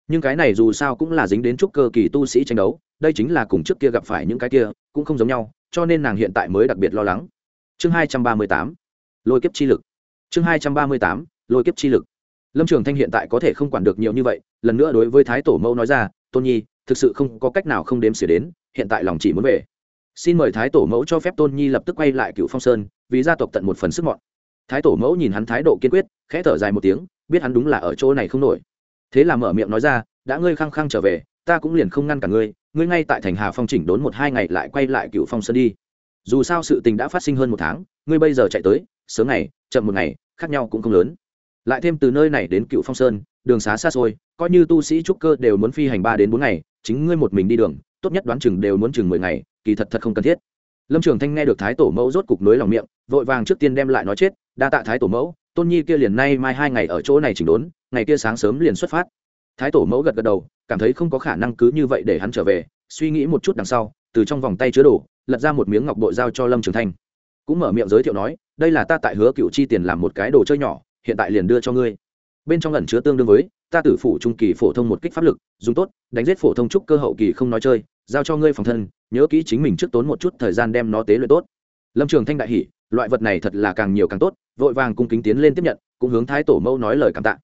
Speaker 1: Nhưng cái này dù sao cũng là dính đến chút cơ kỳ tu sĩ tranh đấu, đây chính là cùng trước kia gặp phải những cái kia cũng không giống nhau, cho nên nàng hiện tại mới đặc biệt lo lắng. Chương hai trăm ba mươi tám, lôi kiếp chi lực. Chương hai trăm ba mươi tám, lôi kiếp chi lực. Lâm trường thanh hiện tại có thể không quản được nhiều như vậy, lần nữa đối với thái tổ mẫu nói ra, tôn nhi, thực sự không có cách nào không đếm xỉa đến, hiện tại lòng chỉ muốn về. Xin mời thái tổ mẫu cho phép tôn nhi lập tức quay lại cựu phong sơn, vì gia tộc tận một phần sức mọn thái tổ mẫu nhìn hắn thái độ kiên quyết, khẽ thở dài một tiếng, biết hắn đúng là ở chỗ này không nổi. Thế là mở miệng nói ra, đã ngươi khăng khăng trở về, ta cũng liền không ngăn cả ngươi ngươi ngay tại thành hà phong chỉnh đốn một hai ngày lại quay lại cựu phong sơn đi. Dù sao sự tình đã phát sinh hơn một tháng, ngươi bây giờ chạy tới, sớm ngày, chậm một ngày, khác nhau cũng không lớn. Lại thêm từ nơi này đến cựu phong sơn, đường xá xa xôi, coi như tu sĩ trúc cơ đều muốn phi hành ba đến bốn ngày, chính ngươi một mình đi đường, tốt nhất đoán chừng đều muốn chừng mười ngày, kỳ thật thật không cần thiết lâm trường thanh nghe được thái tổ mẫu rốt cục nối lòng miệng, vội vàng trước tiên đem lại nói chết, đa tạ thái tổ mẫu, tôn nhi kia liền nay mai hai ngày ở chỗ này chỉnh đốn, ngày kia sáng sớm liền xuất phát. Thái tổ mẫu gật gật đầu, cảm thấy không có khả năng cứ như vậy để hắn trở về, suy nghĩ một chút đằng sau, từ trong vòng tay chứa đồ, lật ra một miếng ngọc bội giao cho lâm trường thanh. Cũng mở miệng giới thiệu nói, đây là ta tại hứa cựu chi tiền làm một cái đồ chơi nhỏ, hiện tại liền đưa cho ngươi. Bên trong ẩn chứa tương đương với, ta tử phủ trung kỳ phổ thông một kích pháp lực, dùng tốt, đánh giết phổ thông trúc cơ hậu kỳ không nói chơi giao cho ngươi phòng thân, nhớ kỹ chính mình trước tốn một chút thời gian đem nó tế luyện tốt. Lâm trường thanh đại hỷ loại vật này thật là càng nhiều càng tốt, vội vàng cung kính tiến lên tiếp nhận, cũng hướng thái tổ mẫu nói lời cảm tạ.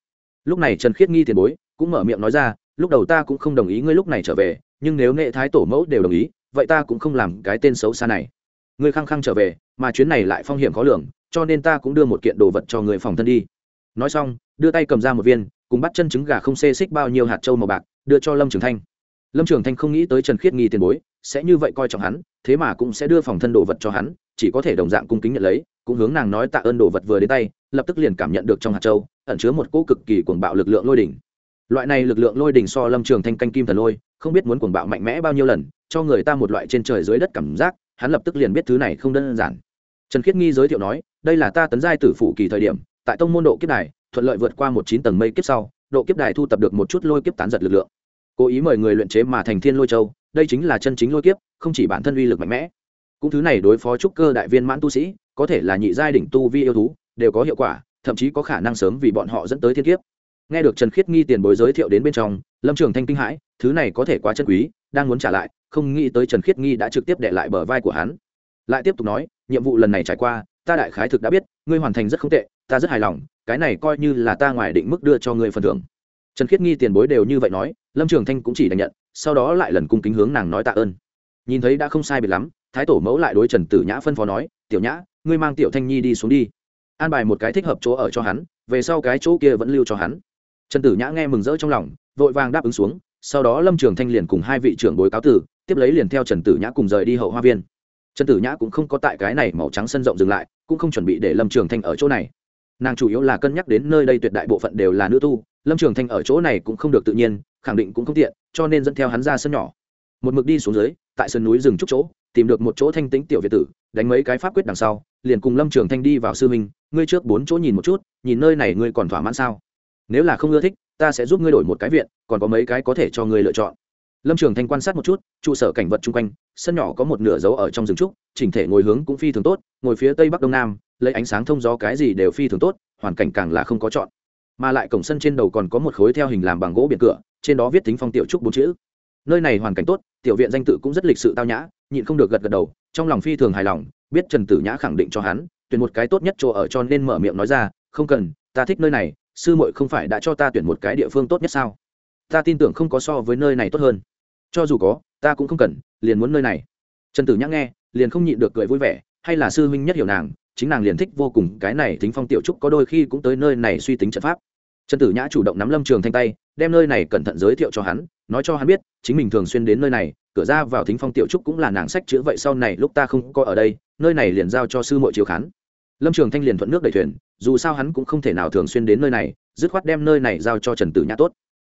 Speaker 1: Lúc này trần khiết nghi tiền bối cũng mở miệng nói ra, lúc đầu ta cũng không đồng ý ngươi lúc này trở về, nhưng nếu nghệ thái tổ mẫu đều đồng ý, vậy ta cũng không làm cái tên xấu xa này. Ngươi khăng khăng trở về, mà chuyến này lại phong hiểm khó lường, cho nên ta cũng đưa một kiện đồ vật cho người phòng thân đi. Nói xong, đưa tay cầm ra một viên, cùng bắt chân trứng gà không xê xích bao nhiêu hạt trâu màu bạc, đưa cho lâm trường thanh lâm trường thanh không nghĩ tới trần khiết nghi tiền bối, sẽ như vậy coi trọng hắn, thế mà cũng sẽ đưa phòng thân đồ vật cho hắn, chỉ có thể đồng dạng cung kính nhận lấy, cũng hướng nàng nói tạ ơn đồ vật vừa đến tay, lập tức liền cảm nhận được trong hạt châu, ẩn chứa một cỗ cực kỳ cuồng bạo lực lượng lôi đỉnh. Loại này lực lượng lôi đỉnh so lâm trường thanh canh kim thần lôi, không biết muốn cuồng bạo mạnh mẽ bao nhiêu lần, cho người ta một loại trên trời dưới đất cảm giác, hắn lập tức liền biết thứ này không đơn giản. Trần khiết nghi giới thiệu nói, đây là ta tấn giai tử phủ kỳ thời điểm, tại tông môn độ kiếp đài, thuận lợi vượt qua một chín tầng mây kiếp sau, độ kiếp đài thu tập được một chút lôi kiếp tán giật lực lượng cố ý mời người luyện chế mà thành thiên lôi châu, đây chính là chân chính lôi kiếp, không chỉ bản thân uy lực mạnh mẽ. Cũng thứ này đối phó trúc cơ đại viên mãn tu sĩ, có thể là nhị giai đỉnh tu vi yêu thú, đều có hiệu quả, thậm chí có khả năng sớm vì bọn họ dẫn tới thiên kiếp. Nghe được trần khiết nghi tiền bối giới thiệu đến bên trong, lâm trường thanh kinh hãi, thứ này có thể quá chân quý, đang muốn trả lại, không nghĩ tới trần khiết nghi đã trực tiếp để lại bờ vai của hắn. Lại tiếp tục nói, nhiệm vụ lần này trải qua, ta đại khái thực đã biết, ngươi hoàn thành rất không tệ, ta rất hài lòng, cái này coi như là ta ngoài định mức đưa cho ngươi phần thưởng trần khiết nghi tiền bối đều như vậy nói, lâm trường thanh cũng chỉ đành nhận, sau đó lại lần cung kính hướng nàng nói tạ ơn. Nhìn thấy đã không sai biệt lắm, thái tổ mẫu lại đối trần tử nhã phân phó nói, tiểu nhã, ngươi mang tiểu thanh nhi đi xuống đi. An bài một cái thích hợp chỗ ở cho hắn, về sau cái chỗ kia vẫn lưu cho hắn. Trần tử nhã nghe mừng rỡ trong lòng, vội vàng đáp ứng xuống, sau đó lâm trường thanh liền cùng hai vị trưởng bối cáo tử, tiếp lấy liền theo trần tử nhã cùng rời đi hậu hoa viên. Trần tử nhã cũng không có tại cái này màu trắng sân rộng dừng lại, cũng không chuẩn bị để lâm trường thanh ở chỗ này. Nàng chủ yếu là cân nhắc đến nơi đây tuyệt đại bộ phận đều là nữ tu lâm trường thanh ở chỗ này cũng không được tự nhiên, khẳng định cũng không tiện, cho nên dẫn theo hắn ra sân nhỏ. Một mực đi xuống dưới, tại sân núi rừng trúc chỗ, tìm được một chỗ thanh tĩnh tiểu việt tử, đánh mấy cái pháp quyết đằng sau, liền cùng lâm trường thanh đi vào sư minh ngươi trước bốn chỗ nhìn một chút, nhìn nơi này ngươi còn thỏa mãn sao? Nếu là không ưa thích, ta sẽ giúp ngươi đổi một cái viện, còn có mấy cái có thể cho ngươi lựa chọn. Lâm trường thanh quan sát một chút, trụ sở cảnh vật chung quanh, sân nhỏ có một nửa dấu ở trong rừng trúc, chỉnh thể ngồi hướng cũng phi thường tốt, ngồi phía tây bắc đông nam, lấy ánh sáng thông gió cái gì đều phi thường tốt, hoàn cảnh càng là không có chọn mà lại cổng sân trên đầu còn có một khối theo hình làm bằng gỗ biển cửa, trên đó viết tính phong tiểu trúc bốn chữ. Nơi này hoàn cảnh tốt, tiểu viện danh tự cũng rất lịch sự tao nhã, nhịn không được gật gật đầu, trong lòng phi thường hài lòng, biết trần tử nhã khẳng định cho hắn, tuyển một cái tốt nhất chỗ ở cho nên mở miệng nói ra, không cần, ta thích nơi này, sư muội không phải đã cho ta tuyển một cái địa phương tốt nhất sao? Ta tin tưởng không có so với nơi này tốt hơn. Cho dù có, ta cũng không cần, liền muốn nơi này. Trần tử nhã nghe, liền không nhịn được cười vui vẻ, hay là sư huynh nhất hiểu nàng chính nàng liền thích vô cùng cái này thính phong tiểu trúc có đôi khi cũng tới nơi này suy tính trận pháp. Trần tử nhã chủ động nắm lâm trường thanh tay, đem nơi này cẩn thận giới thiệu cho hắn, nói cho hắn biết, chính mình thường xuyên đến nơi này, cửa ra vào thính phong tiểu trúc cũng là nàng sách chữa vậy sau này lúc ta không có ở đây, nơi này liền giao cho sư mội chiếu khán. Lâm trường thanh liền thuận nước đẩy thuyền, dù sao hắn cũng không thể nào thường xuyên đến nơi này, dứt khoát đem nơi này giao cho trần tử nhã tốt.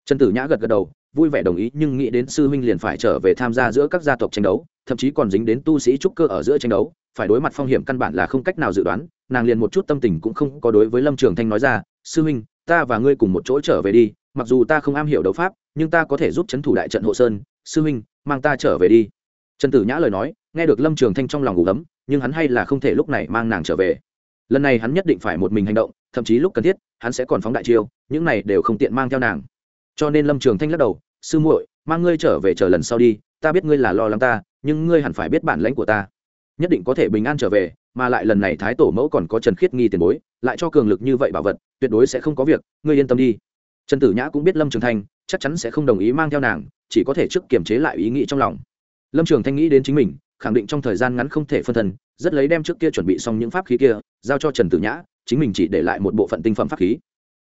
Speaker 1: Trần tử nhã gật gật đầu, vui vẻ đồng ý, nhưng nghĩ đến sư huynh liền phải trở về tham gia giữa các gia tộc tranh đấu, thậm chí còn dính đến tu sĩ trúc cơ ở giữa tranh đấu phải đối mặt phong hiểm căn bản là không cách nào dự đoán, nàng liền một chút tâm tình cũng không có đối với lâm trường thanh nói ra, sư huynh, ta và ngươi cùng một chỗ trở về đi, mặc dù ta không am hiểu đấu pháp, nhưng ta có thể giúp c h ấ n thủ đại trận hộ sơn. Sư huynh, mang ta trở về đi. Trần tử nhã lời nói, nghe được lâm trường thanh trong lòng ngủ ấm, nhưng hắn hay là không thể lúc này mang nàng trở về. Lần này hắn nhất định phải một mình hành động, thậm chí lúc cần thiết, hắn sẽ còn phóng đại chiêu, những này đều không tiện mang theo nàng. Cho nên lâm trường thanh lắc đầu, sư muội, mang ngươi trở về chờ lần sau đi, ta biết ngươi là lo lắng ta, nhưng ngươi hẳn phải biết bản lãnh của ta nhất định có thể bình an trở về, mà lại lần này thái tổ mẫu còn có trần khiết nghi tiền bối, lại cho cường lực như vậy bảo vật, tuyệt đối sẽ không có việc, ngươi yên tâm đi. Trần tử nhã cũng biết lâm trường thanh, chắc chắn sẽ không đồng ý mang theo nàng, chỉ có thể trước kiềm chế lại ý nghĩ trong lòng. Lâm trường thanh nghĩ đến chính mình, khẳng định trong thời gian ngắn không thể phân thân, rất lấy đem trước kia chuẩn bị xong những pháp khí kia, giao cho trần tử nhã, chính mình chỉ để lại một bộ phận tinh phẩm pháp khí.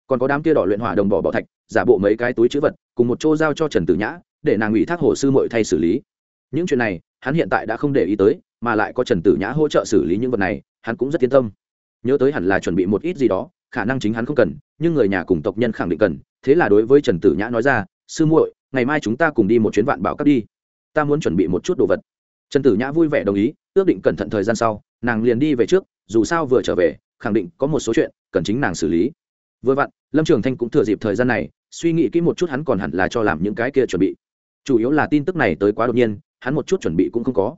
Speaker 1: Còn có đám kia đỏ luyện hỏa đồng bỏ bỏ thạch, giả bộ mấy cái túi chữ vật, cùng một chỗ giao cho trần tử nhã, để nàng ủy thác hồ sư mội thay xử lý. Những chuyện này, hắn hiện tại đã không để ý tới mà lại có trần tử nhã hỗ trợ xử lý những vật này, hắn cũng rất yên tâm. Nhớ tới hẳn là chuẩn bị một ít gì đó, khả năng chính hắn không cần, nhưng người nhà cùng tộc nhân khẳng định cần. Thế là đối với trần tử nhã nói ra, sư muội, ngày mai chúng ta cùng đi một chuyến vạn bảo cấp đi. Ta muốn chuẩn bị một chút đồ vật. Trần tử nhã vui vẻ đồng ý, ước định cẩn thận thời gian sau, nàng liền đi về trước, dù sao vừa trở về, khẳng định có một số chuyện cần chính nàng xử lý. Vừa vặn, lâm trường thanh cũng thừa dịp thời gian này, suy nghĩ kỹ một chút hắn còn hẳn là cho làm những cái kia chuẩn bị. Chủ yếu là tin tức này tới quá đột nhiên, hắn một chút chuẩn bị cũng không có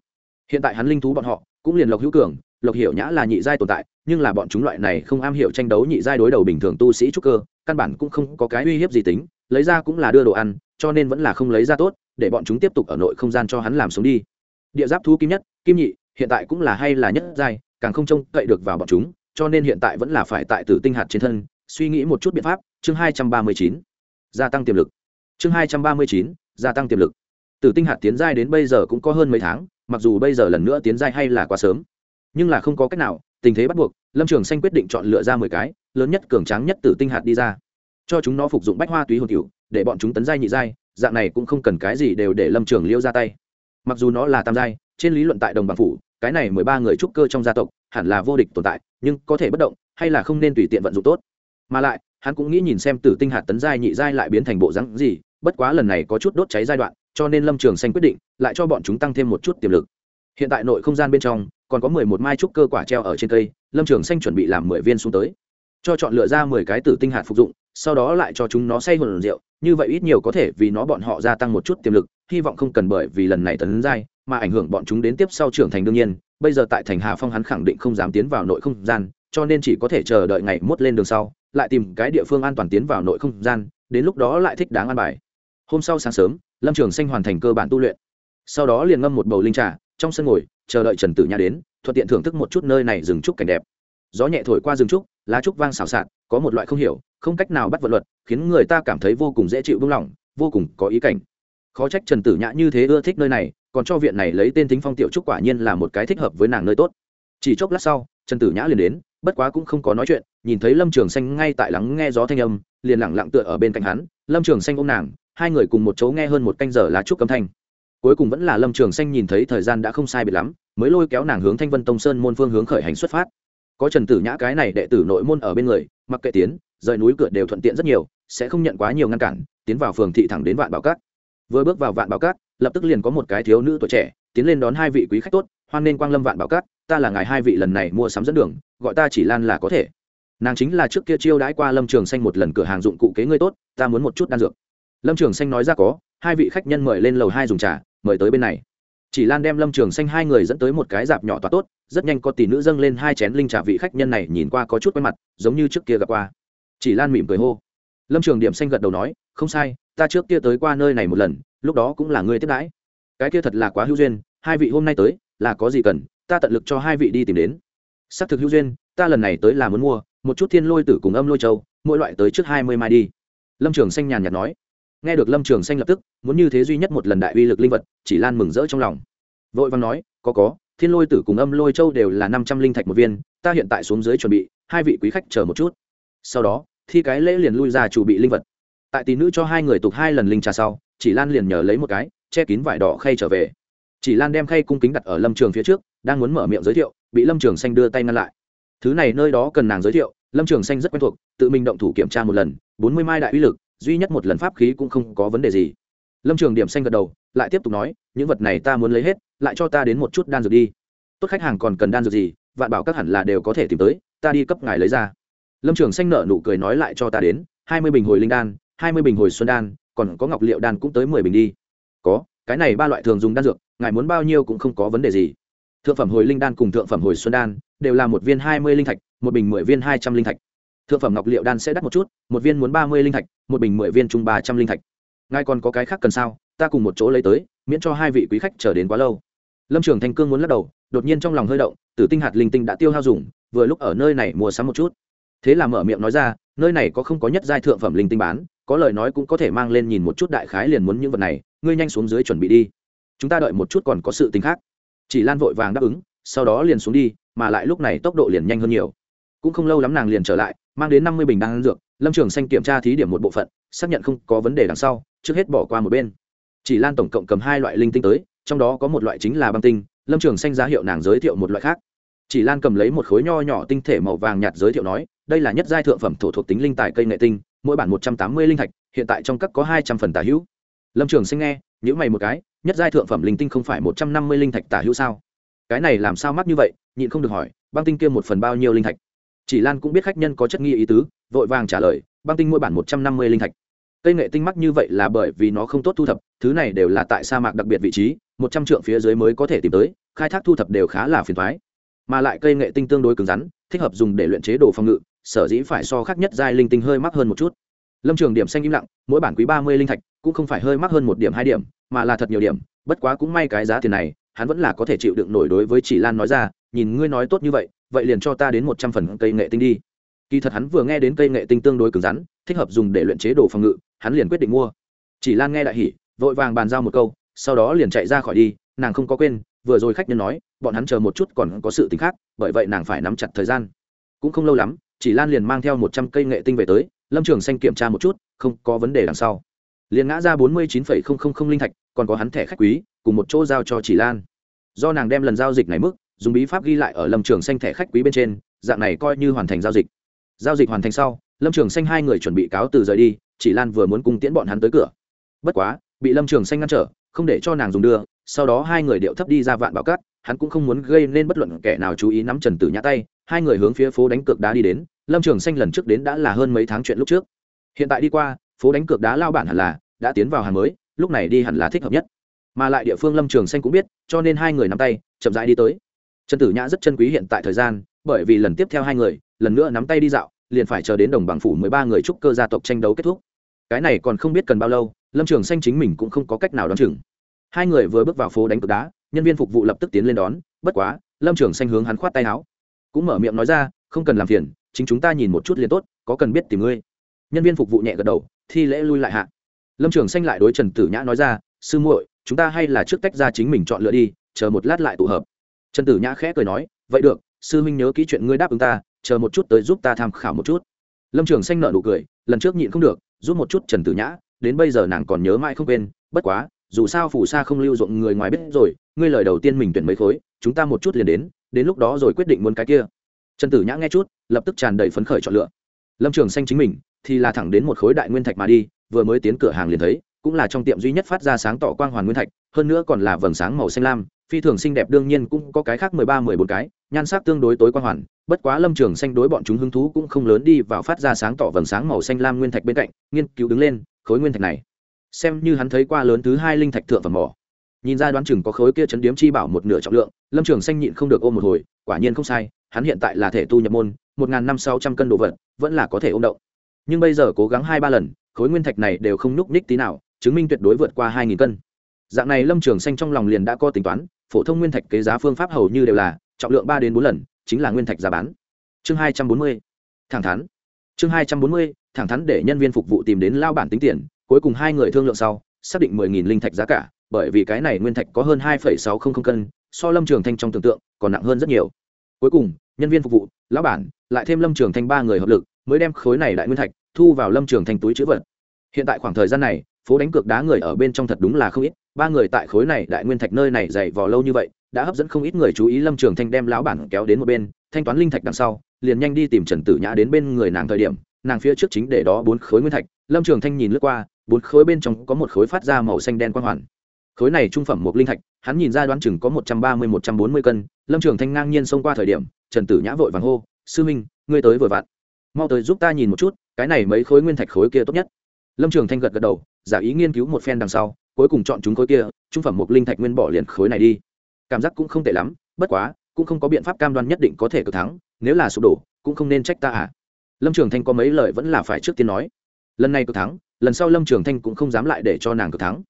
Speaker 1: hiện tại hắn linh thú bọn họ cũng liền lộc hữu cường, lộc hiểu nhã là nhị giai tồn tại, nhưng là bọn chúng loại này không am hiểu tranh đấu nhị giai đối đầu bình thường tu sĩ trúc cơ, căn bản cũng không có cái uy hiếp gì tính, lấy ra cũng là đưa đồ ăn, cho nên vẫn là không lấy ra tốt, để bọn chúng tiếp tục ở nội không gian cho hắn làm sống đi. Địa giáp thu kim nhất, kim nhị, hiện tại cũng là hay là nhất giai, càng không trông cậy được vào bọn chúng, cho nên hiện tại vẫn là phải tại tử tinh hạt trên thân, suy nghĩ một chút biện pháp, chương hai trăm ba mươi chín, gia tăng tiềm lực. Chương hai trăm ba mươi chín, gia tăng tiềm lực. Tử tinh hạt tiến giai đến bây giờ cũng có hơn mấy tháng mặc dù bây giờ lần nữa tiến giai hay là quá sớm, nhưng là không có cách nào, tình thế bắt buộc, lâm trường xanh quyết định chọn lựa ra mười cái, lớn nhất, cường tráng nhất tử tinh hạt đi ra, cho chúng nó phục dụng bách hoa túy hồn cựu để bọn chúng tấn giai nhị giai, dạng này cũng không cần cái gì đều để lâm trường liêu ra tay. Mặc dù nó là tam giai, trên lý luận tại đồng bằng phủ, cái này mười ba người trúc cơ trong gia tộc, hẳn là vô địch tồn tại, nhưng có thể bất động, hay là không nên tùy tiện vận dụng tốt. Mà lại, hắn cũng nghĩ nhìn xem tử tinh hạt tấn giai nhị giai lại biến thành bộ rắn gì, bất quá lần này có chút đốt cháy giai đoạn cho nên lâm trường xanh quyết định lại cho bọn chúng tăng thêm một chút tiềm lực. Hiện tại nội không gian bên trong, còn có mười một mai trúc cơ quả treo ở trên cây, lâm trường xanh chuẩn bị làm mười viên xuống tới. Cho chọn lựa ra mười cái tử tinh hạt phục dụng, sau đó lại cho chúng nó say hồn rượu, như vậy ít nhiều có thể vì nó bọn họ gia tăng một chút tiềm lực, hy vọng không cần bởi vì lần này tấn giai mà ảnh hưởng bọn chúng đến tiếp sau trưởng thành đương nhiên, bây giờ tại thành hà phong hắn khẳng định không dám tiến vào nội không gian, cho nên chỉ có thể chờ đợi ngày mốt lên đường sau, lại tìm cái địa phương an toàn tiến vào nội không gian, đến lúc đó lại thích đáng an bài hôm sau sáng sớm, lâm trường xanh hoàn thành cơ bản tu luyện. Sau đó liền ngâm một bầu linh trà, trong sân ngồi, chờ đợi trần tử nha đến, thuận tiện thưởng thức một chút nơi này rừng trúc cảnh đẹp. Gió nhẹ thổi qua rừng trúc, lá trúc vang xào xạc, có một loại không hiểu, không cách nào bắt vật luật, khiến người ta cảm thấy vô cùng dễ chịu vững lòng vô cùng có ý cảnh. Khó trách trần tử nhã như thế ưa thích nơi này, còn cho viện này lấy tên Thính phong tiểu trúc quả nhiên là một cái thích hợp với nàng nơi tốt. Chỉ chốc lát sau, trần tử nhã liền đến, bất quá cũng không có nói chuyện, nhìn thấy lâm trường xanh ngay tại lắng nghe gió thanh âm, liền lẳng lặng tựa ở bên cạnh hắn. Lâm trường xanh ôm nàng hai người cùng một chỗ nghe hơn một canh giờ lá trúc âm thanh. Cuối cùng vẫn là lâm trường xanh nhìn thấy thời gian đã không sai biệt lắm, mới lôi kéo nàng hướng thanh vân tông sơn môn phương hướng khởi hành xuất phát. Có trần tử nhã cái này đệ tử nội môn ở bên người, mặc kệ tiến, rời núi cửa đều thuận tiện rất nhiều, sẽ không nhận quá nhiều ngăn cản, tiến vào phường thị thẳng đến vạn bảo cát. Vừa bước vào vạn bảo cát, lập tức liền có một cái thiếu nữ tuổi trẻ, tiến lên đón hai vị quý khách tốt, hoan nên quang lâm vạn bảo cát, ta là ngài hai vị lần này mua sắm dẫn đường, gọi ta chỉ lan là có thể. Nàng chính là trước kia chiêu đãi qua lâm trường xanh một lần cửa hàng dụng cụ kế ngươi tốt, ta muốn một chút đan dược lâm trường xanh nói ra có, hai vị khách nhân mời lên lầu hai dùng trà, mời tới bên này. Chỉ lan đem lâm trường xanh hai người dẫn tới một cái dạp nhỏ toa tốt, rất nhanh có tỷ nữ dâng lên hai chén linh trà vị khách nhân này nhìn qua có chút quen mặt, giống như trước kia gặp qua. Chỉ lan mỉm cười hô. Lâm trường điểm xanh gật đầu nói, không sai, ta trước kia tới qua nơi này một lần, lúc đó cũng là ngươi tiếp đãi. Cái kia thật là quá hữu duyên, hai vị hôm nay tới, là có gì cần, ta tận lực cho hai vị đi tìm đến. Xác thực hữu duyên, ta lần này tới là muốn mua, một chút thiên lôi tử cùng âm lôi châu, mỗi loại tới trước hai mươi mai đi. Lâm trường xanh nhàn nhạt nói nghe được lâm trường xanh lập tức, muốn như thế duy nhất một lần đại uy lực linh vật, chỉ lan mừng rỡ trong lòng. Vội văn nói, có có, thiên lôi tử cùng âm lôi châu đều là năm trăm linh thạch một viên, ta hiện tại xuống dưới chuẩn bị, hai vị quý khách chờ một chút. Sau đó, thi cái lễ liền lui ra chủ bị linh vật. Tại tỷ nữ cho hai người tục hai lần linh trà sau, chỉ lan liền nhờ lấy một cái, che kín vải đỏ khay trở về. Chỉ lan đem khay cung kính đặt ở lâm trường phía trước, đang muốn mở miệng giới thiệu, bị lâm trường xanh đưa tay ngăn lại. Thứ này nơi đó cần nàng giới thiệu, lâm trường xanh rất quen thuộc, tự mình động thủ kiểm tra một lần, bốn mươi mai đại uy lực duy nhất một lần pháp khí cũng không có vấn đề gì. Lâm trường điểm xanh gật đầu, lại tiếp tục nói, những vật này ta muốn lấy hết, lại cho ta đến một chút đan dược đi. Tốt khách hàng còn cần đan dược gì, vạn bảo các hẳn là đều có thể tìm tới, ta đi cấp ngài lấy ra. Lâm trường xanh nợ nụ cười nói lại cho ta đến, hai mươi bình hồi linh đan, hai mươi bình hồi xuân đan, còn có ngọc liệu đan cũng tới mười bình đi. Có, cái này ba loại thường dùng đan dược, ngài muốn bao nhiêu cũng không có vấn đề gì. Thượng phẩm hồi linh đan cùng thượng phẩm hồi xuân đan, đều là một viên hai mươi linh thạch, một bình mười viên hai trăm linh thạch thượng phẩm ngọc liệu đan sẽ đắt một chút, một viên muốn ba mươi linh thạch, một bình mười viên chung ba trăm linh thạch. Ngài còn có cái khác cần sao? Ta cùng một chỗ lấy tới, miễn cho hai vị quý khách chờ đến quá lâu. Lâm trường thanh cương muốn lắc đầu, đột nhiên trong lòng hơi động, tử tinh hạt linh tinh đã tiêu hao dùng, vừa lúc ở nơi này mua sắm một chút. Thế là mở miệng nói ra, nơi này có không có nhất giai thượng phẩm linh tinh bán, có lời nói cũng có thể mang lên nhìn một chút đại khái liền muốn những vật này, ngươi nhanh xuống dưới chuẩn bị đi. Chúng ta đợi một chút còn có sự tình khác. Chỉ lan vội vàng đáp ứng, sau đó liền xuống đi, mà lại lúc này tốc độ liền nhanh hơn nhiều. Cũng không lâu lắm nàng liền trở lại mang đến năm mươi bình đan dược, lâm trường xanh kiểm tra thí điểm một bộ phận, xác nhận không có vấn đề đằng sau, trước hết bỏ qua một bên. Chỉ lan tổng cộng cầm hai loại linh tinh tới, trong đó có một loại chính là băng tinh, lâm trường xanh giá hiệu nàng giới thiệu một loại khác. Chỉ lan cầm lấy một khối nho nhỏ tinh thể màu vàng nhạt giới thiệu nói, đây là nhất giai thượng phẩm thổ thuộc tính linh tài cây nghệ tinh, mỗi bản một trăm tám mươi linh thạch, hiện tại trong các có hai trăm phần tả hữu. Lâm trường xanh nghe nhữ mày một cái, nhất giai thượng phẩm linh tinh không phải một trăm năm mươi linh thạch tả hữu sao? Cái này làm sao mắc như vậy, nhịn không được hỏi, băng tinh kia một phần bao nhiêu linh thạch? Chỉ lan cũng biết khách nhân có chất nghi ý tứ, vội vàng trả lời, băng tinh mỗi bản một trăm năm mươi linh thạch. Cây nghệ tinh mắc như vậy là bởi vì nó không tốt thu thập, thứ này đều là tại sa mạc đặc biệt vị trí, một trăm trượng phía dưới mới có thể tìm tới, khai thác thu thập đều khá là phiền thoái mà lại cây nghệ tinh tương đối cứng rắn, thích hợp dùng để luyện chế đồ phòng ngự, sở dĩ phải so khác nhất giai linh tinh hơi mắc hơn một chút. Lâm trường điểm xanh im lặng, mỗi bản quý ba mươi linh thạch, cũng không phải hơi mắc hơn một điểm, hai điểm, mà là thật nhiều điểm, bất quá cũng may cái giá tiền này, hắn vẫn là có thể chịu đựng nổi đối với chỉ lan nói ra, nhìn ngươi nói tốt như vậy vậy liền cho ta đến một trăm phần cây nghệ tinh đi. Kỳ thật hắn vừa nghe đến cây nghệ tinh tương đối cứng rắn, thích hợp dùng để luyện chế đồ phòng ngự, hắn liền quyết định mua. Chỉ lan nghe đại hỉ, vội vàng bàn giao một câu, sau đó liền chạy ra khỏi đi, nàng không có quên, vừa rồi khách nhân nói, bọn hắn chờ một chút còn có sự t ì n h khác, bởi vậy nàng phải nắm chặt thời gian. Cũng không lâu lắm, chỉ lan liền mang theo một trăm cây nghệ tinh về tới, lâm trường xanh kiểm tra một chút, không có vấn đề đằng sau. Liền ngã ra bốn mươi chín phẩy không không không linh thạch, còn có hắn thẻ khách quý, cùng một chỗ giao cho chỉ lan. Do nàng đem lần giao dịch này mức dùng bí pháp ghi lại ở lâm trường xanh thẻ khách quý bên trên, dạng này coi như hoàn thành giao dịch. Giao dịch hoàn thành sau, lâm trường xanh hai người chuẩn bị cáo từ rời đi, chỉ lan vừa muốn cùng tiễn bọn hắn tới cửa. Bất quá, bị lâm trường xanh ngăn trở, không để cho nàng dùng đưa, sau đó hai người điệu thấp đi ra vạn bảo cát, hắn cũng không muốn gây nên bất luận kẻ nào chú ý nắm trần tử nhã tay, hai người hướng phía phố đánh cược đá đi đến, lâm trường xanh lần trước đến đã là hơn mấy tháng chuyện lúc trước. Hiện tại đi qua, phố đánh cược đá lao bản hẳn là đã tiến vào hàng mới, lúc này đi hẳn là thích hợp nhất. Mà lại địa phương lâm trường xanh cũng biết, cho nên hai người nắm tay, chậm rãi đi tới trần tử nhã rất chân quý hiện tại thời gian, bởi vì lần tiếp theo hai người, lần nữa nắm tay đi dạo, liền phải chờ đến đồng bằng phủ mười ba người trúc cơ gia tộc tranh đấu kết thúc. Cái này còn không biết cần bao lâu, lâm trường xanh chính mình cũng không có cách nào đón chừng. Hai người vừa bước vào phố đánh cược đá, nhân viên phục vụ lập tức tiến lên đón, bất quá, lâm trường xanh hướng hắn khoát tay áo. Cũng mở miệng nói ra, không cần làm phiền, chính chúng ta nhìn một chút liền tốt, có cần biết tìm ngươi. Nhân viên phục vụ nhẹ gật đầu, thi lễ lui lại hạ. Lâm trường xanh lại đối trần tử nhã nói ra, sư muội, chúng ta hay là trước tách ra chính mình chọn lựa đi, chờ một lát lại tụ hợp trần tử nhã khẽ cười nói, vậy được, sư huynh nhớ kỹ chuyện ngươi đáp ứng ta, chờ một chút tới giúp ta tham khảo một chút. Lâm trường xanh nợ nụ cười, lần trước nhịn không được, giúp một chút trần tử nhã, đến bây giờ nàng còn nhớ mãi không quên, bất quá, dù sao phủ sa không lưu dụng người ngoài biết rồi, ngươi lời đầu tiên mình tuyển mấy khối, chúng ta một chút liền đến đến lúc đó rồi quyết định muốn cái kia. Trần tử nhã nghe chút, lập tức tràn đầy phấn khởi chọn lựa. Lâm trường xanh chính mình, thì là thẳng đến một khối đại nguyên thạch mà đi, vừa mới tiến cửa hàng liền thấy, cũng là trong tiệm duy nhất phát ra sáng tỏ quang hoàn nguyên thạch, hơn nữa còn là vầng sáng màu xanh lam phi thường xinh đẹp đương nhiên cũng có cái khác mười ba, mười bốn cái, nhan sắc tương đối tối quang hoàn, bất quá lâm trường xanh đối bọn chúng hứng thú cũng không lớn đi vào phát ra sáng tỏ vầng sáng màu xanh lam nguyên thạch bên cạnh, nghiên cứu đứng lên, khối nguyên thạch này. Xem như hắn thấy qua lớn thứ hai linh thạch thượng phẩm mỏ. Nhìn ra đoán chừng có khối kia chấn điếm chi bảo một nửa trọng lượng, lâm trường xanh nhịn không được ôm một hồi, quả nhiên không sai, hắn hiện tại là thể tu nhập môn, một n g h n năm sáu trăm cân đồ vật, vẫn là có thể ôm động. Nhưng bây giờ cố gắng hai, ba lần, khối nguyên thạch này đều không nhúc ních tí nào, chứng minh tuyệt đối vượt qua hai nghìn cân. Dạng này lâm trường xanh trong lòng liền đã có tính toán phổ thông nguyên thạch kế giá phương pháp hầu như đều là trọng lượng ba đến bốn lần, chính là nguyên thạch giá bán. Chương hai trăm bốn mươi, thẳng thắn. Chương hai trăm bốn mươi, thẳng thắn để nhân viên phục vụ tìm đến lao bản tính tiền, cuối cùng hai người thương lượng sau, xác định mười nghìn linh thạch giá cả, bởi vì cái này nguyên thạch có hơn hai phẩy sáu không không cân, so lâm trường thanh trong tưởng tượng còn nặng hơn rất nhiều. Cuối cùng, nhân viên phục vụ, lão bản, lại thêm lâm trường thanh ba người hợp lực, mới đem khối này đại nguyên thạch thu vào lâm trường thanh túi chữ vật. Hiện tại khoảng thời gian này phố đánh cược đá người ở bên trong thật đúng là không ít, ba người tại khối này đại nguyên thạch nơi này dày vò lâu như vậy, đã hấp dẫn không ít người chú ý lâm trường thanh đem lão bản kéo đến một bên, thanh toán linh thạch đằng sau, liền nhanh đi tìm trần tử nhã đến bên người nàng thời điểm, nàng phía trước chính để đó bốn khối nguyên thạch, lâm trường thanh nhìn lướt qua, bốn khối bên trong có một khối phát ra màu xanh đen quang hoàn. Khối này trung phẩm một linh thạch, hắn nhìn ra đoán chừng có một trăm ba mươi, một trăm bốn mươi cân, lâm trường thanh ngang nhiên xông qua thời điểm, trần tử nhã vội vàng hô, sư minh, ngươi tới vừa vặn. Mau tới giúp ta nhìn một chút, cái này mấy khối nguyên thạch khối kia tốt nhất. Lâm trường thanh gật gật đầu giả ý nghiên cứu một phen đằng sau, cuối cùng chọn chúng khối kia, trung phẩm một linh thạch nguyên bỏ liền khối này đi. Cảm giác cũng không tệ lắm, bất quá, cũng không có biện pháp cam đoan nhất định có thể cực thắng, nếu là sụp đổ, cũng không nên trách ta à. Lâm trường thanh có mấy lời vẫn là phải trước tiên nói. Lần này cực thắng, lần sau lâm trường thanh cũng không dám lại để cho nàng cực thắng.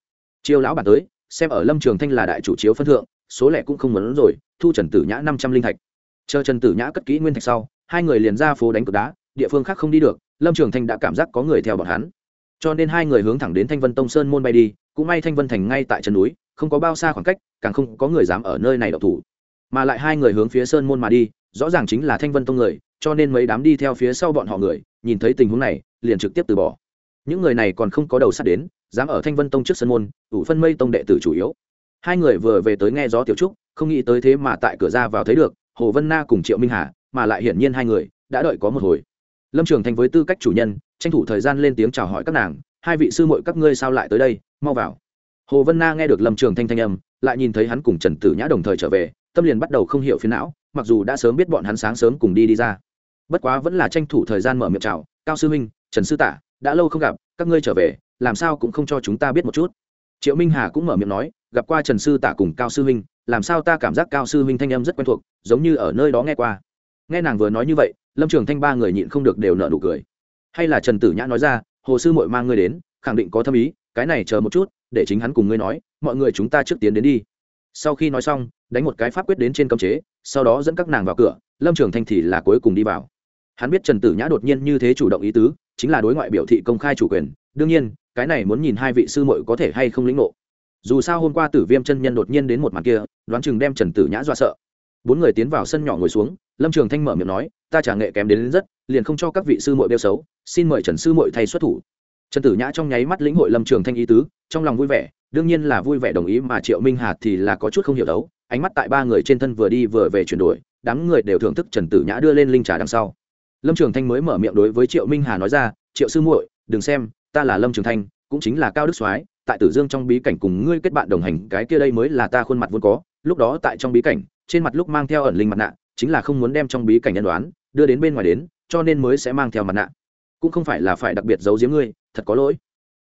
Speaker 1: Chiêu lão bản tới, xem ở lâm trường thanh là đại chủ chiếu phân thượng, số lẻ cũng không muốn rồi, thu trần tử nhã năm trăm linh thạch. Chờ trần tử nhã cất kỹ nguyên thạch sau, hai người liền ra phố đánh cực đá, địa phương khác không đi được, lâm trường thanh đã cảm giác có người theo bọn hắn cho nên hai người hướng thẳng đến thanh vân tông sơn môn bay đi, cũng may thanh vân thành ngay tại chân núi, không có bao xa khoảng cách, càng không có người dám ở nơi này đậu thủ. Mà lại hai người hướng phía sơn môn mà đi, rõ ràng chính là thanh vân tông người, cho nên mấy đám đi theo phía sau bọn họ người, nhìn thấy tình huống này, liền trực tiếp từ bỏ. Những người này còn không có đầu sắt đến, dám ở thanh vân tông trước sân môn, ủ phân mây tông đệ tử chủ yếu. Hai người vừa về tới nghe gió tiểu trúc, không nghĩ tới thế mà tại cửa ra vào thấy được, hồ vân na cùng triệu minh hà, mà lại hiển nhiên hai người, đã đợi có một hồi. Lâm trường thành với tư cách chủ nhân tranh thủ thời gian lên tiếng chào hỏi các nàng, hai vị sư muội các ngươi sao lại tới đây? Mau vào. Hồ vân na nghe được lâm trường thanh thanh âm, lại nhìn thấy hắn cùng trần tử nhã đồng thời trở về, tâm liền bắt đầu không hiểu phiền não, mặc dù đã sớm biết bọn hắn sáng sớm cùng đi đi ra. Bất quá vẫn là tranh thủ thời gian mở miệng chào, cao sư minh trần sư tả, đã lâu không gặp, các ngươi trở về, làm sao cũng không cho chúng ta biết một chút. Triệu minh hà cũng mở miệng nói, gặp qua trần sư tả cùng cao sư minh làm sao ta cảm giác cao sư minh thanh âm rất quen thuộc, giống như ở nơi đó nghe qua. Nghe nàng vừa nói như vậy, lâm trường thanh ba người nhịn không được đều nợ nụ cười hay là trần tử nhã nói ra hồ sư mội mang ngươi đến khẳng định có thâm ý cái này chờ một chút để chính hắn cùng ngươi nói mọi người chúng ta trước tiến đến đi. Sau khi nói xong đánh một cái pháp quyết đến trên cơm chế sau đó dẫn các nàng vào cửa lâm trường thanh thì là cuối cùng đi vào. Hắn biết trần tử nhã đột nhiên như thế chủ động ý tứ chính là đối ngoại biểu thị công khai chủ quyền đương nhiên cái này muốn nhìn hai vị sư muội có thể hay không lĩnh ngộ. Dù sao hôm qua tử viêm chân nhân đột nhiên đến một mặt kia đoán chừng đem trần tử nhã dọa sợ. Bốn người tiến vào sân nhỏ ngồi xuống lâm trường thanh mở miệng nói ta trả nghệ kém đến, đến rất liền không cho các vị sư muội bêu xấu, xin mời trần sư muội thay xuất thủ. Trần tử nhã trong nháy mắt lĩnh hội lâm trường thanh ý tứ, trong lòng vui vẻ, đương nhiên là vui vẻ đồng ý mà triệu minh hà thì là có chút không hiểu đấu, ánh mắt tại ba người trên thân vừa đi vừa về chuyển đổi, đám người đều thưởng thức trần tử nhã đưa lên linh trà đằng sau. Lâm trường thanh mới mở miệng đối với triệu minh hà nói ra, triệu sư muội, đừng xem, ta là lâm trường thanh, cũng chính là cao đức soái, tại tử dương trong bí cảnh cùng ngươi kết bạn đồng hành, cái kia đây mới là ta khuôn mặt vốn có, lúc đó tại trong bí cảnh, trên mặt lúc mang theo ẩn linh mặt nạ, chính là không muốn đem trong bí cảnh nhân đoán, đưa đến bên ngoài đến cho nên mới sẽ mang theo mặt nạ. Cũng không phải là phải đặc biệt giấu giếm ngươi, thật có lỗi.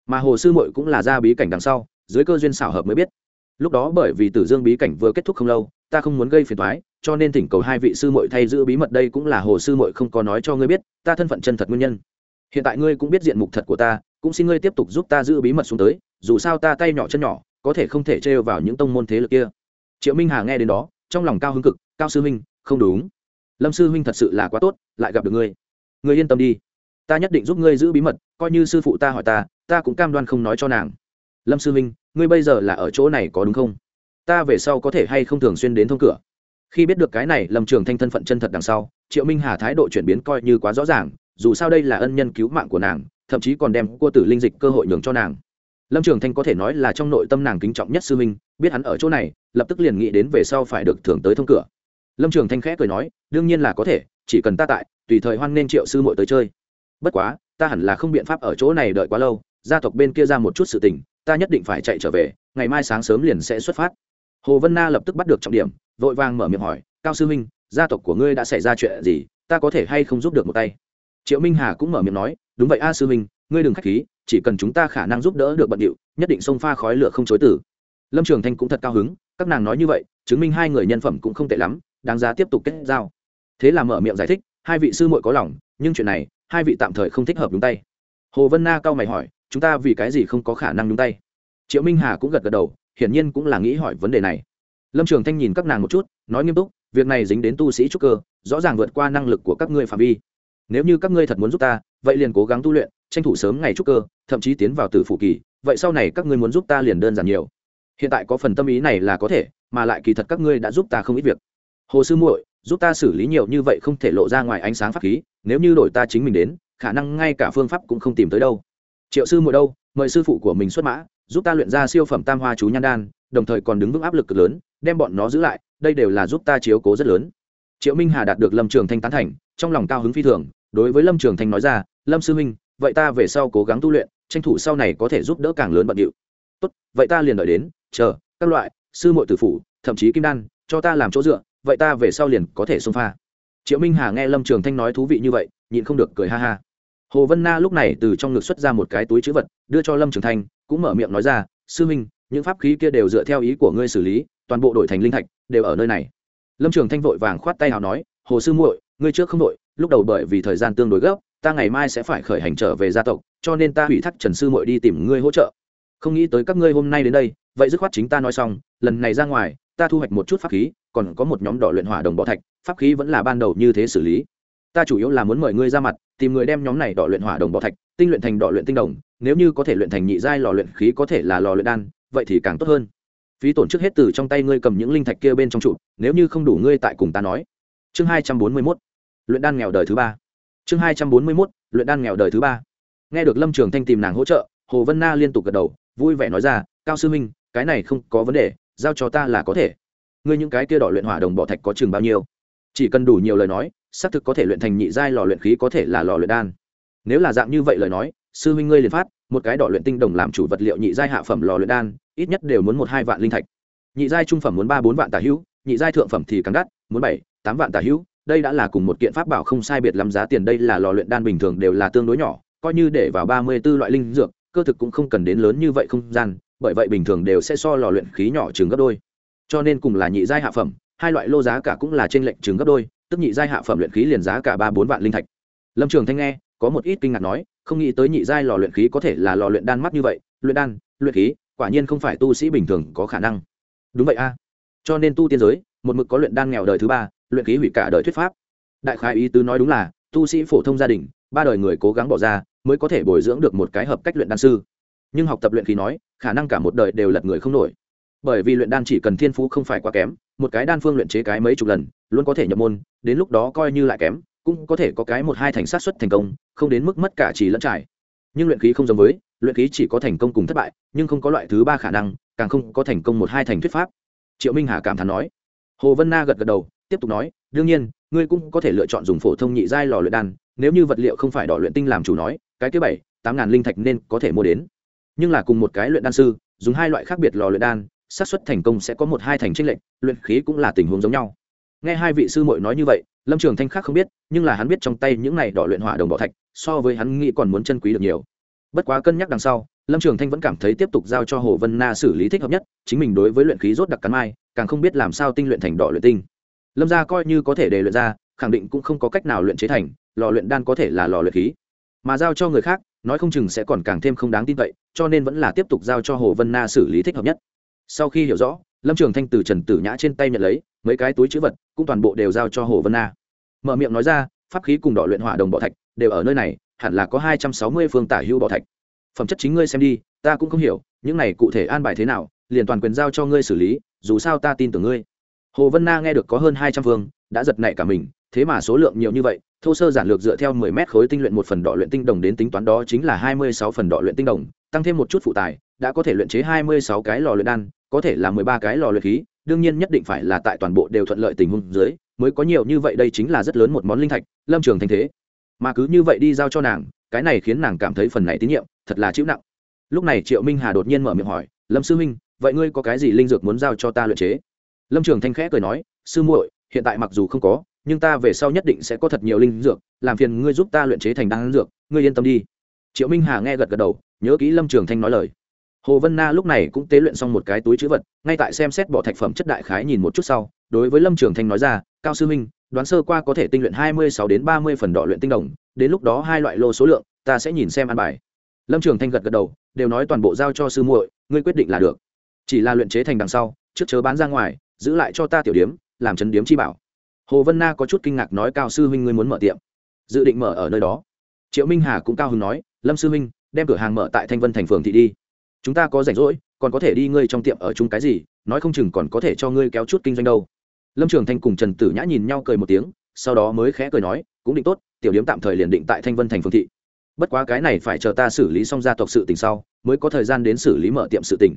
Speaker 1: Mà hồ sư muội cũng là ra bí cảnh đằng sau, dưới cơ duyên xảo hợp mới biết. Lúc đó bởi vì tử dương bí cảnh vừa kết thúc không lâu, ta không muốn gây phiền thoái cho nên thỉnh cầu hai vị sư muội thay giữ bí mật đây cũng là hồ sư muội không có nói cho ngươi biết, ta thân phận chân thật nguyên nhân. Hiện tại ngươi cũng biết diện mục thật của ta, cũng xin ngươi tiếp tục giúp ta giữ bí mật xuống tới, dù sao ta tay nhỏ chân nhỏ, có thể không thể trêu vào những tông môn thế lực kia. Triệu minh hà nghe đến đó, trong lòng cao hứng cực, cao sư huynh, không đúng lâm sư huynh thật sự là quá tốt, lại gặp được ngươi. Ngươi yên tâm đi. Ta nhất định giúp ngươi giữ bí mật, coi như sư phụ ta hỏi ta ta cũng cam đoan không nói cho nàng. Lâm sư huynh, ngươi bây giờ là ở chỗ này có đúng không? Ta về sau có thể hay không thường xuyên đến thông cửa? Khi biết được cái này, lâm trường thanh thân phận chân thật đằng sau, triệu minh hà thái độ chuyển biến coi như quá rõ ràng, dù sao đây là ân nhân cứu mạng của nàng, thậm chí còn đem Cua tử linh dịch cơ hội nhường cho nàng. Lâm trường thanh có thể nói là trong nội tâm nàng kính trọng nhất sư minh biết hắn ở chỗ này, lập tức liền nghĩ đến về sau phải được thưởng tới thông cửa lâm trường thanh khẽ cười nói, đương nhiên là có thể, chỉ cần ta tại, tùy thời hoan nên triệu sư mội tới chơi. Bất quá, ta hẳn là không biện pháp ở chỗ này đợi quá lâu, gia tộc bên kia ra một chút sự tình, ta nhất định phải chạy trở về, ngày mai sáng sớm liền sẽ xuất phát. Hồ vân na lập tức bắt được trọng điểm, vội vàng mở miệng hỏi, cao sư minh gia tộc của ngươi đã xảy ra chuyện gì, ta có thể hay không giúp được một tay? Triệu minh hà cũng mở miệng nói, đúng vậy a sư minh ngươi đừng k h á c h khí, chỉ cần chúng ta khả năng giúp đỡ được bận điệu, nhất định xông pha khói lửa không chối tử lâm trường thanh cũng thật cao hứng, các nàng nói như vậy, chứng minh hai người nhân phẩm cũng không tệ lắm đáng giá tiếp tục kết giao. Thế là mở miệng giải thích, hai vị sư muội có lòng, nhưng chuyện này, hai vị tạm thời không thích hợp đúng tay. Hồ vân na cao mày hỏi, chúng ta vì cái gì không có khả năng nhúng tay? Triệu minh hà cũng gật gật đầu, hiển nhiên cũng là nghĩ hỏi vấn đề này. Lâm trường thanh nhìn các nàng một chút, nói nghiêm túc, việc này dính đến tu sĩ trúc cơ, rõ ràng vượt qua năng lực của các ngươi phạm vi. Nếu như các ngươi thật muốn giúp ta, vậy liền cố gắng tu luyện, tranh thủ sớm ngày trúc cơ, thậm chí tiến vào tử phủ kỳ, vậy sau này các ngươi muốn giúp ta liền đơn giản nhiều. Hiện tại có phần tâm ý này là có thể, mà lại kỳ thật các ngươi đã giúp ta không ít việc hồ sư muội, giúp ta xử lý nhiều như vậy không thể lộ ra ngoài ánh sáng pháp khí, nếu như đổi ta chính mình đến, khả năng ngay cả phương pháp cũng không tìm tới đâu. Triệu sư muội đâu, mời sư phụ của mình xuất mã, giúp ta luyện ra siêu phẩm tam hoa chú nhan đan, đồng thời còn đứng vững áp lực cực lớn, đem bọn nó giữ lại, đây đều là giúp ta chiếu cố rất lớn. Triệu minh hà đạt được lâm trường thanh tán thành, trong lòng cao hứng phi thường, đối với lâm trường thanh nói ra, lâm sư minh vậy ta về sau cố gắng tu luyện, tranh thủ sau này có thể giúp đỡ càng lớn bận điệu. Tốt, vậy ta liền đợi đến, chờ, các loại, sư mội tử phủ, thậm chí kim đan, cho ta làm chỗ dựa vậy ta về sau liền có thể xông pha. Triệu minh hà nghe lâm trường thanh nói thú vị như vậy, nhịn không được cười ha ha. Hồ vân na lúc này từ trong ngực xuất ra một cái túi chữ vật, đưa cho lâm trường thanh, cũng mở miệng nói ra, sư minh, những pháp khí kia đều dựa theo ý của ngươi xử lý, toàn bộ đổi thành linh thạch, đều ở nơi này. Lâm trường thanh vội vàng khoát tay nào nói, hồ sư muội, ngươi trước không đội lúc đầu bởi vì thời gian tương đối gấp, ta ngày mai sẽ phải khởi hành trở về gia tộc, cho nên ta hủy thác trần sư muội đi tìm ngươi hỗ trợ. Không nghĩ tới các ngươi hôm nay đến đây, vậy dứt khoát chính ta nói xong, lần này ra ngoài, ta thu hoạch một chút pháp khí còn có một nhóm đỏ luyện hỏa đồng bọ thạch, pháp khí vẫn là ban đầu như thế xử lý. Ta chủ yếu là muốn mời ngươi ra mặt, tìm người đem nhóm này đỏ luyện hỏa đồng bọ thạch, tinh luyện thành đỏ luyện tinh đồng, nếu như có thể luyện thành nhị giai lò luyện khí có thể là lò luyện đan, vậy thì càng tốt hơn. Phí tổn trước hết từ trong tay ngươi cầm những linh thạch kia bên trong trụ, nếu như không đủ ngươi tại cùng ta nói. Chương hai trăm bốn mươi mốt. Luyện đan nghèo đời thứ ba. Chương hai trăm bốn mươi mốt. Luyện đan nghèo đời thứ ba. Nghe được lâm trường thanh tìm nàng hỗ trợ, hồ vân na liên tục gật đầu, vui vẻ nói ra, cao sư minh cái này không có vấn đề, giao cho ta là có thể ngươi những cái kia đỏ luyện hỏa đồng bỏ thạch có chừng bao nhiêu? Chỉ cần đủ nhiều lời nói, xác thực có thể luyện thành nhị giai lò luyện khí có thể là lò luyện đan. Nếu là dạng như vậy lời nói, sư huynh ngươi liền phát, một cái đỏ luyện tinh đồng làm chủ vật liệu nhị giai hạ phẩm lò luyện đan, ít nhất đều muốn một hai vạn linh thạch. Nhị giai trung phẩm muốn ba bốn vạn tả hữu, nhị giai thượng phẩm thì càng đắt, muốn bảy, tám vạn tả hữu, đây đã là cùng một kiện pháp bảo không sai biệt lắm giá tiền, đây là lò luyện đan bình thường đều là tương đối nhỏ, coi như để vào ba mươi 34 loại linh dược, cơ thực cũng không cần đến lớn như vậy không gian, bởi vậy bình thường đều sẽ so lò luyện khí nhỏ chừng gấp đôi cho nên cùng là nhị giai hạ phẩm, hai loại lô giá cả cũng là trên lệnh chừng gấp đôi, tức nhị giai hạ phẩm luyện khí liền giá cả ba bốn vạn linh thạch. Lâm trường thanh nghe, có một ít kinh ngạc nói, không nghĩ tới nhị giai lò luyện khí có thể là lò luyện đan mắt như vậy, luyện đan, luyện khí, quả nhiên không phải tu sĩ bình thường có khả năng. Đúng vậy a. Cho nên tu tiên giới, một mực có luyện đan nghèo đời thứ ba, luyện khí hủy cả đời thuyết pháp. Đại khái ý tứ nói đúng là, tu sĩ phổ thông gia đình, ba đời người cố gắng bỏ ra, mới có thể bồi dưỡng được một cái hợp cách luyện đan sư. Nhưng học tập luyện khí nói, khả năng cả một đời đều lật người không nổi bởi vì luyện đan chỉ cần thiên phú không phải quá kém, một cái đan phương luyện chế cái mấy chục lần, luôn có thể nhập môn, đến lúc đó coi như lại kém, cũng có thể có cái một hai thành sát xuất thành công, không đến mức mất cả chỉ lẫn trải. Nhưng luyện khí không giống với, luyện khí chỉ có thành công cùng thất bại, nhưng không có loại thứ ba khả năng, càng không có thành công một hai thành thuyết pháp. Triệu minh hà cảm thán nói. Hồ vân na gật gật đầu, tiếp tục nói, đương nhiên, ngươi cũng có thể lựa chọn dùng phổ thông nhị giai lò luyện đan, nếu như vật liệu không phải đỏ luyện tinh làm chủ nói, cái thứ bảy, tám ngàn linh thạch nên có thể mua đến. Nhưng là cùng một cái luyện đan sư, dùng hai loại khác biệt lò luyện đan xác suất thành công sẽ có một hai thành trinh lệnh luyện khí cũng là tình huống giống nhau. Nghe hai vị sư muội nói như vậy, lâm trường thanh khác không biết, nhưng là hắn biết trong tay những này đỏ luyện hỏa đồng bọ thạch, so với hắn nghĩ còn muốn chân quý được nhiều. Bất quá cân nhắc đằng sau, lâm trường thanh vẫn cảm thấy tiếp tục giao cho hồ vân na xử lý thích hợp nhất, chính mình đối với luyện khí rốt đặc cắn mai, càng không biết làm sao tinh luyện thành đỏ luyện tinh. Lâm gia coi như có thể để luyện ra, khẳng định cũng không có cách nào luyện chế thành, lò luyện đan có thể là lò luyện khí. Mà giao cho người khác, nói không chừng sẽ còn càng thêm không đáng tin cậy, cho nên vẫn là tiếp tục giao cho hồ vân na xử lý thích hợp nhất sau khi hiểu rõ, lâm trường thanh từ trần tử nhã trên tay nhận lấy mấy cái túi chữ vật, cũng toàn bộ đều giao cho hồ vân na. Mở miệng nói ra, pháp khí cùng đỏ luyện hỏa đồng bọ thạch đều ở nơi này, hẳn là có hai trăm sáu mươi phương tả hưu bọ thạch. Phẩm chất chính ngươi xem đi, ta cũng không hiểu, những này cụ thể an bài thế nào, liền toàn quyền giao cho ngươi xử lý, dù sao ta tin tưởng ngươi. Hồ vân na nghe được có hơn hai trăm phương, đã giật nảy cả mình, thế mà số lượng nhiều như vậy, thô sơ giản lược dựa theo mười mét khối tinh luyện một phần đỏ luyện tinh đồng đến tính toán đó chính là hai mươi sáu phần đỏ luyện tinh đồng tăng thêm một chút phụ tài, đã có thể luyện chế hai mươi sáu cái lò luyện đan, có thể là mười ba cái lò luyện khí, đương nhiên nhất định phải là tại toàn bộ đều thuận lợi tình huống dưới, mới có nhiều như vậy đây chính là rất lớn một món linh thạch, lâm trường thành thế. Mà cứ như vậy đi giao cho nàng, cái này khiến nàng cảm thấy phần này tín nhiệm, thật là chịu nặng. Lúc này triệu minh hà đột nhiên mở miệng hỏi, lâm sư huynh, vậy ngươi có cái gì linh dược muốn giao cho ta luyện chế? Lâm trường thanh khẽ cười nói, sư muội, hiện tại mặc dù không có, nhưng ta về sau nhất định sẽ có thật nhiều linh dược, làm phiền ngươi giúp ta luyện chế thành đan dược, ngươi yên tâm đi. Triệu minh hà nghe gật gật đầu nhớ kỹ lâm trường thanh nói lời. Hồ vân na lúc này cũng tế luyện xong một cái túi chữ vật, ngay tại xem xét bỏ thạch phẩm chất đại khái nhìn một chút sau, đối với lâm trường thanh nói ra, cao sư minh đoán sơ qua có thể tinh luyện hai mươi sáu đến ba mươi phần đỏ luyện tinh đồng, đến lúc đó hai loại lô số lượng, ta sẽ nhìn xem ăn bài. Lâm trường thanh gật gật đầu, đều nói toàn bộ giao cho sư muội, ngươi quyết định là được. Chỉ là luyện chế thành đằng sau, trước chớ bán ra ngoài, giữ lại cho ta tiểu điếm, làm chấn điếm chi bảo. Hồ vân na có chút kinh ngạc nói, cao sư huynh ngươi muốn mở tiệm? Dự định mở ở nơi đó. Triệu minh hà cũng cao hứng nói, lâm sư huynh đem cửa hàng mở tại thanh vân thành phường thị đi. Chúng ta có rảnh rỗi, còn có thể đi ngươi trong tiệm ở chung cái gì, nói không chừng còn có thể cho ngươi kéo chút kinh doanh đâu. Lâm trường thanh cùng trần tử nhã nhìn nhau cười một tiếng, sau đó mới khẽ cười nói, cũng định tốt, tiểu điếm tạm thời liền định tại thanh vân thành phường thị. Bất quá cái này phải chờ ta xử lý xong gia tộc sự tình sau, mới có thời gian đến xử lý mở tiệm sự tình.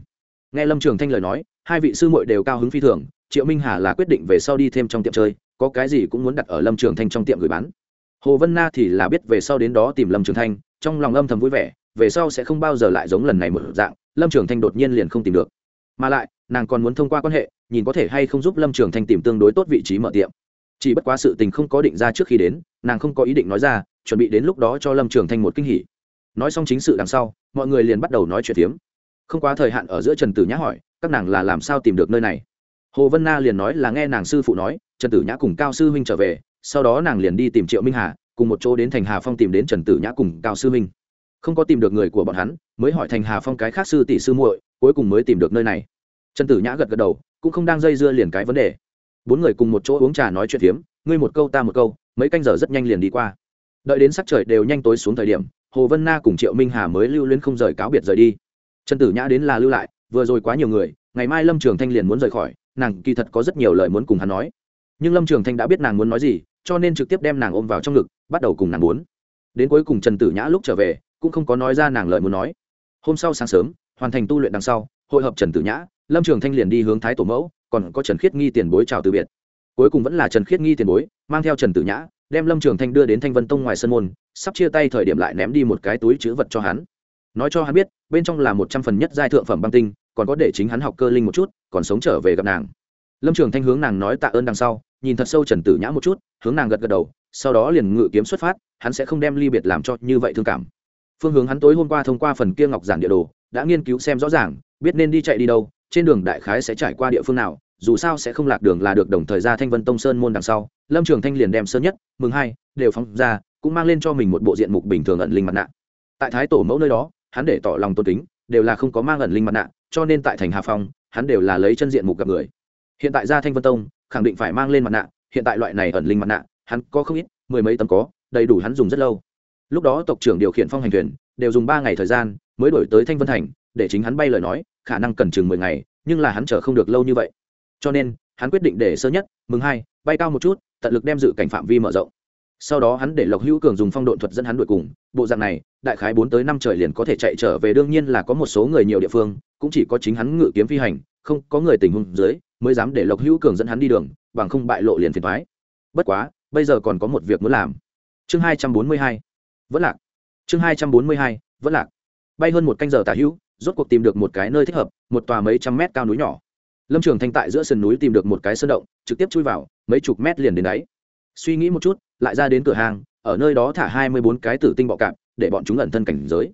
Speaker 1: Nghe lâm trường thanh lời nói, hai vị sư muội đều cao hứng phi thường, triệu minh hà là quyết định về sau đi thêm trong tiệm chơi, có cái gì cũng muốn đặt ở lâm trường thanh trong tiệm gửi bán. Hồ vân na thì là biết về sau đến đó tìm lâm trường thanh, trong lòng âm thầm vui vẻ về sau sẽ không bao giờ lại giống lần này một dạng, lâm trường thanh đột nhiên liền không tìm được. Mà lại, nàng còn muốn thông qua quan hệ, nhìn có thể hay không giúp lâm trường thanh tìm tương đối tốt vị trí mở tiệm. Chỉ bất quá sự tình không có định ra trước khi đến, nàng không có ý định nói ra, chuẩn bị đến lúc đó cho lâm trường thanh một kinh hỉ. Nói xong chính sự đằng sau, mọi người liền bắt đầu nói chuyện tiếm không quá thời hạn ở giữa trần tử nhã hỏi, các nàng là làm sao tìm được nơi này? Hồ vân na liền nói là nghe nàng sư phụ nói, trần tử nhã cùng cao sư huynh trở về, sau đó nàng liền đi tìm triệu minh hà, cùng một chỗ đến thành hà phong tìm đến trần tử nhã cùng cao sư huynh không có tìm được người của bọn hắn, mới hỏi thành hà phong cái khác sư tỷ sư muội, cuối cùng mới tìm được nơi này. Trần tử nhã gật gật đầu, cũng không đang dây dưa liền cái vấn đề. Bốn người cùng một chỗ uống trà nói chuyện phiếm, ngươi một câu ta một câu, mấy canh giờ rất nhanh liền đi qua. Đợi đến sắc trời đều nhanh tối xuống thời điểm, hồ vân na cùng triệu minh hà mới lưu luyến không rời cáo biệt rời đi. Trần tử nhã đến là lưu lại, vừa rồi quá nhiều người, ngày mai lâm trường thanh liền muốn rời khỏi, nàng kỳ thật có rất nhiều lời muốn cùng hắn nói. Nhưng lâm trường thanh đã biết nàng muốn nói gì, cho nên trực tiếp đem nàng ôm vào trong ngực, bắt đầu cùng nàng muốn. Đến cuối cùng trần tử nhã lúc trở về cũng không có nói ra nàng lời muốn nói. Hôm sau sáng sớm, hoàn thành tu luyện đằng sau, hội hợp trần tử nhã, lâm trường thanh liền đi hướng thái tổ mẫu, còn có trần khiết nghi tiền bối chào từ biệt. Cuối cùng vẫn là trần khiết nghi tiền bối, mang theo trần tử nhã, đem lâm trường thanh đưa đến thanh vân tông ngoài sân môn, sắp chia tay thời điểm lại ném đi một cái túi chữ vật cho hắn. Nói cho hắn biết, bên trong là một trăm phần nhất giai thượng phẩm băng tinh, còn có để chính hắn học cơ linh một chút, còn sống trở về gặp nàng. Lâm trường thanh hướng nàng nói tạ ơn đằng sau, nhìn thật sâu trần tử nhã một chút, hướng nàng gật gật đầu, sau đó liền ngự kiếm xuất phát, hắn sẽ không đem ly biệt làm cho như vậy thương cảm phương hướng hắn tối hôm qua thông qua phần kia ngọc giản địa đồ, đã nghiên cứu xem rõ ràng, biết nên đi chạy đi đâu, trên đường đại khái sẽ trải qua địa phương nào, dù sao sẽ không lạc đường là được đồng thời ra thanh vân tông sơn môn đằng sau. Lâm trường thanh liền đem sơn nhất, mừng hai đều phóng ra, cũng mang lên cho mình một bộ diện mục bình thường ẩn linh mặt nạ. Tại thái tổ mẫu nơi đó, hắn để tỏ lòng tôn kính, đều là không có mang ẩn linh mặt nạ, cho nên tại thành hà phong, hắn đều là lấy chân diện mục gặp người. Hiện tại ra thanh vân tông, khẳng định phải mang lên mặt nạ, hiện tại loại này ẩn linh mặt nạ, hắn có không ít, mười mấy tấm có, đầy đủ hắn dùng rất lâu lúc đó tộc trưởng điều khiển phong hành thuyền, đều dùng ba ngày thời gian mới đổi tới thanh vân thành, để chính hắn bay lời nói, khả năng cần chừng mười ngày, nhưng là hắn chờ không được lâu như vậy. Cho nên, hắn quyết định để sơ nhất, mừng hai, bay cao một chút, tận lực đem dự cảnh phạm vi mở rộng. Sau đó hắn để lộc hữu cường dùng phong độn thuật dẫn hắn đuổi cùng, bộ dạng này, đại khái bốn tới năm trời liền có thể chạy trở về, đương nhiên là có một số người nhiều địa phương, cũng chỉ có chính hắn ngự kiếm phi hành, không có người tình huống dưới, mới dám để lộc hữu cường dẫn hắn đi đường, bằng không bại lộ liền phiền thoái bất quá, bây giờ còn có một việc muốn làm. Chương hai trăm bốn mươi hai vẫn lạc. Chương hai trăm bốn mươi hai, vẫn lạc. Bay hơn một canh giờ tả hữu, rốt cuộc tìm được một cái nơi thích hợp, một tòa mấy trăm mét cao núi nhỏ. Lâm trường thanh tại giữa sườn núi tìm được một cái sơn động, trực tiếp chui vào, mấy chục mét liền đến đáy suy nghĩ một chút, lại ra đến cửa hàng, ở nơi đó thả hai mươi bốn cái tử tinh bọ cạp, để bọn chúng ẩn thân cảnh giới.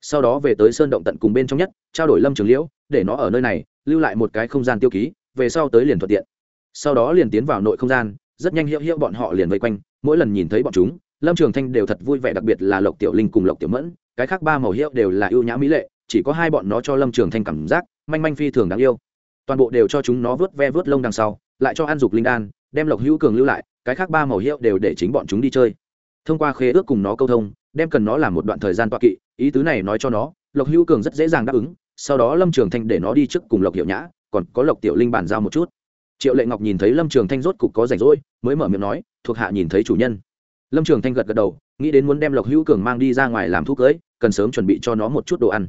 Speaker 1: Sau đó về tới sơn động tận cùng bên trong nhất, trao đổi lâm trường liễu, để nó ở nơi này, lưu lại một cái không gian tiêu ký, về sau tới liền thuận tiện. Sau đó liền tiến vào nội không gian, rất nhanh hiệu hiệu bọn họ liền vây quanh, mỗi lần nhìn thấy bọn chúng lâm trường thanh đều thật vui vẻ, đặc biệt là lộc tiểu linh cùng lộc tiểu mẫn, cái khác ba màu hiệu đều là ưu nhã mỹ lệ, chỉ có hai bọn nó cho lâm trường thanh cảm giác manh manh phi thường đáng yêu. Toàn bộ đều cho chúng nó vớt ve vớt lông đằng sau, lại cho ăn dục linh đan, đem lộc hữu cường lưu lại, cái khác ba màu hiệu đều để chính bọn chúng đi chơi. Thông qua khế ước cùng nó câu thông, đem cần nó làm một đoạn thời gian toa kỵ, ý tứ này nói cho nó, lộc hữu cường rất dễ dàng đáp ứng, sau đó lâm trường thanh để nó đi trước cùng lộc hiệu nhã, còn có lộc tiểu linh bàn giao một chút. Triệu lệ ngọc nhìn thấy lâm trường thanh rốt cục có rảnh rỗi, mới mở miệng nói, thuộc hạ nhìn thấy chủ nhân lâm trường thanh gật gật đầu, nghĩ đến muốn đem lộc hữu cường mang đi ra ngoài làm thuốc cưới, cần sớm chuẩn bị cho nó một chút đồ ăn.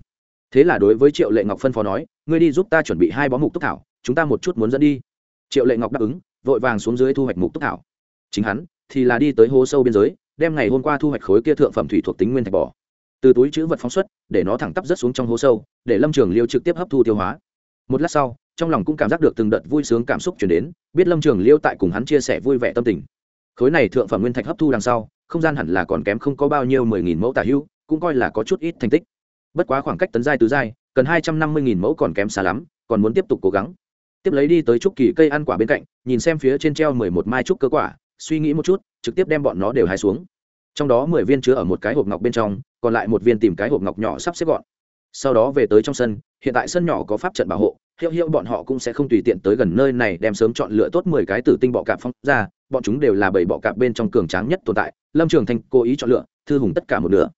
Speaker 1: Thế là đối với triệu lệ ngọc phân phó nói, ngươi đi giúp ta chuẩn bị hai bó mục túc thảo, chúng ta một chút muốn dẫn đi. Triệu lệ ngọc đáp ứng, vội vàng xuống dưới thu hoạch mục túc thảo. Chính hắn thì là đi tới hố sâu biên giới, đem ngày hôm qua thu hoạch khối kia thượng phẩm thủy thuộc tính nguyên thạch bỏ. Từ túi chữ vật phóng xuất, để nó thẳng tắp rất xuống trong hố sâu, để lâm trường liêu trực tiếp hấp thu tiêu hóa. Một lát sau, trong lòng cũng cảm giác được từng đợt vui sướng cảm xúc chuyển đến, biết lâm trường liêu tại cùng hắn chia sẻ vui vẻ tâm tình khối này thượng phẩm nguyên thạch hấp thu đằng sau, không gian hẳn là còn kém không có bao nhiêu mười nghìn mẫu tả hưu, cũng coi là có chút ít thành tích. Bất quá khoảng cách tấn giai tứ giai, cần hai trăm năm mươi nghìn mẫu còn kém xa lắm, còn muốn tiếp tục cố gắng. Tiếp lấy đi tới trúc kỳ cây ăn quả bên cạnh, nhìn xem phía trên treo mười một mai trúc cơ quả, suy nghĩ một chút, trực tiếp đem bọn nó đều hái xuống. Trong đó mười viên chứa ở một cái hộp ngọc bên trong, còn lại một viên tìm cái hộp ngọc nhỏ sắp xếp gọn. Sau đó về tới trong sân, hiện tại sân nhỏ có pháp trận bảo hộ hiệu hiệu bọn họ cũng sẽ không tùy tiện tới gần nơi này đem sớm chọn lựa tốt mười cái tử tinh bọ cạp phong ra, bọn chúng đều là bảy bọ cạp bên trong cường tráng nhất tồn tại, lâm trường thanh cố ý chọn lựa, thư hùng tất cả một nửa.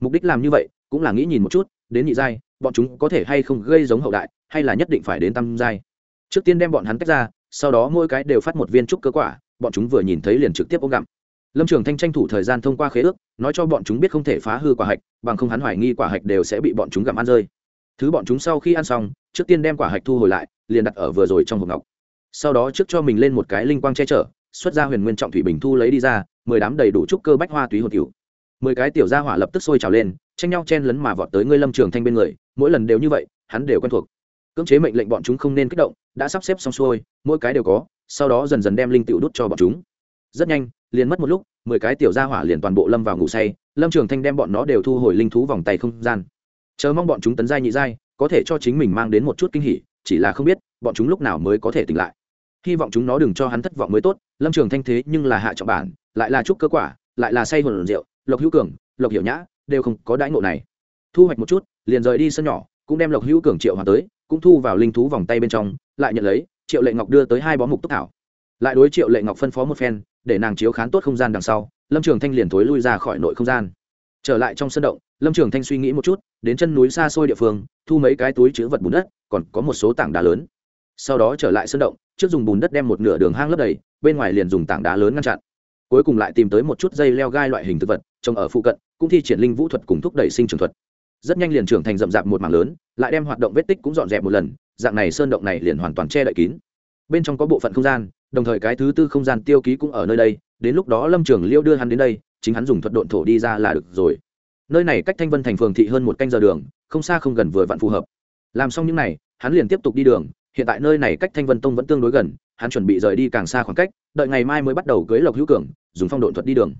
Speaker 1: Mục đích làm như vậy, cũng là nghĩ nhìn một chút, đến nhị giai, bọn chúng có thể hay không gây giống hậu đại, hay là nhất định phải đến tam giai. Trước tiên đem bọn hắn tách ra, sau đó mỗi cái đều phát một viên trúc cơ quả, bọn chúng vừa nhìn thấy liền trực tiếp ôm gặm. Lâm trường thanh tranh thủ thời gian thông qua khế ước, nói cho bọn chúng biết không thể phá hư quả hạch, bằng không hắn hoài nghi quả hạch đều sẽ bị bọn chúng gặm ăn rơi thứ bọn chúng sau khi ăn xong, trước tiên đem quả hạch thu hồi lại, liền đặt ở vừa rồi trong hộp ngọc. Sau đó trước cho mình lên một cái linh quang che chở, xuất ra huyền nguyên trọng thủy bình thu lấy đi ra, mười đám đầy đủ trúc cơ bách hoa túy hồn cựu mười cái tiểu gia hỏa lập tức sôi trào lên, tranh nhau chen lấn mà vọt tới ngươi lâm trường thanh bên người, mỗi lần đều như vậy, hắn đều quen thuộc. Cưỡng chế mệnh lệnh bọn chúng không nên kích động, đã sắp xếp xong xuôi, mỗi cái đều có, sau đó dần dần đem linh tiểu đút cho bọn chúng. Rất nhanh, liền mất một lúc, mười cái tiểu gia hỏa liền toàn bộ lâm vào ngủ say, lâm trường thanh đem bọn nó đều thu hồi linh thú vòng tay không gian chờ mong bọn chúng tấn giai nhị giai, có thể cho chính mình mang đến một chút kinh hỉ, chỉ là không biết, bọn chúng lúc nào mới có thể tỉnh lại. Hy vọng chúng nó đừng cho hắn thất vọng mới tốt, lâm trường thanh thế nhưng là hạ trọng bản, lại là chúc cơ quả, lại là say hồn rượu, lộc hữu cường, lộc hiểu nhã, đều không có đãi ngộ này. Thu hoạch một chút, liền rời đi sân nhỏ, cũng đem lộc hữu cường triệu hòa tới, cũng thu vào linh thú vòng tay bên trong, lại nhận lấy, triệu lệ ngọc đưa tới hai bó mục túc thảo. Lại đối triệu lệ ngọc phân phó một phen, để nàng chiếu khán tốt không gian đằng sau, lâm trường thanh liền thối lui ra khỏi nội không gian trở lại trong sân động, lâm trường thanh suy nghĩ một chút, đến chân núi xa xôi địa phương, thu mấy cái túi chữ vật bùn đất, còn có một số tảng đá lớn. Sau đó trở lại sân động, trước dùng bùn đất đem một nửa đường hang lấp đầy, bên ngoài liền dùng tảng đá lớn ngăn chặn. Cuối cùng lại tìm tới một chút dây leo gai loại hình thực vật, trồng ở phụ cận, cũng thi triển linh vũ thuật cùng thúc đẩy sinh trường thuật. Rất nhanh liền trưởng thành rậm rạp một mảng lớn, lại đem hoạt động vết tích cũng dọn dẹp một lần, dạng này sơn động này liền hoàn toàn che đậy kín. Bên trong có bộ phận không gian, đồng thời cái thứ tư không gian tiêu ký cũng ở nơi đây, đến lúc đó lâm trường liêu đưa hắn đến đây chính hắn dùng thuật độn thổ đi ra là được rồi. Nơi này cách thanh vân thành phường thị hơn một canh giờ đường, không xa không gần vừa vặn phù hợp. Làm xong những n à y hắn liền tiếp tục đi đường. Hiện tại nơi này cách thanh vân tông vẫn tương đối gần, hắn chuẩn bị rời đi càng xa khoảng cách, đợi ngày mai mới bắt đầu cưới lộc hữu cường, dùng phong độn thuật đi đường.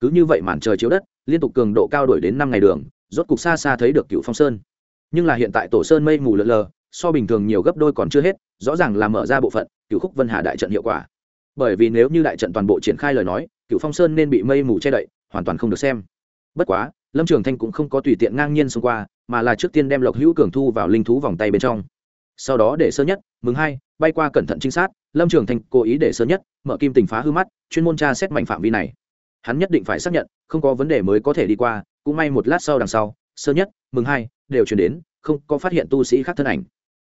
Speaker 1: Cứ như vậy màn trời chiếu đất, liên tục cường độ cao đổi đến năm ngày đường, rốt cục xa xa thấy được cựu phong sơn. Nhưng là hiện tại tổ sơn mây mù lờ lờ, so bình thường nhiều gấp đôi còn chưa hết, rõ ràng là mở ra bộ phận cựu khúc vân hà đại trận hiệu quả. Bởi vì nếu như đại trận toàn bộ triển khai lời nói cựu phong sơn nên bị mây mù che đậy, hoàn toàn không được xem. Bất quá, lâm trường thanh cũng không có tùy tiện ngang nhiên xông qua, mà là trước tiên đem lộc hữu cường thu vào linh thú vòng tay bên trong. Sau đó để sơ nhất, mừng hai, bay qua cẩn thận trinh sát, lâm trường thanh cố ý để sơ nhất, mở kim tình phá hư mắt, chuyên môn tra xét mạnh phạm vi này. Hắn nhất định phải xác nhận, không có vấn đề mới có thể đi qua, cũng may một lát sau đằng sau, sơ nhất, mừng hai, đều chuyển đến, không có phát hiện tu sĩ khác thân ảnh.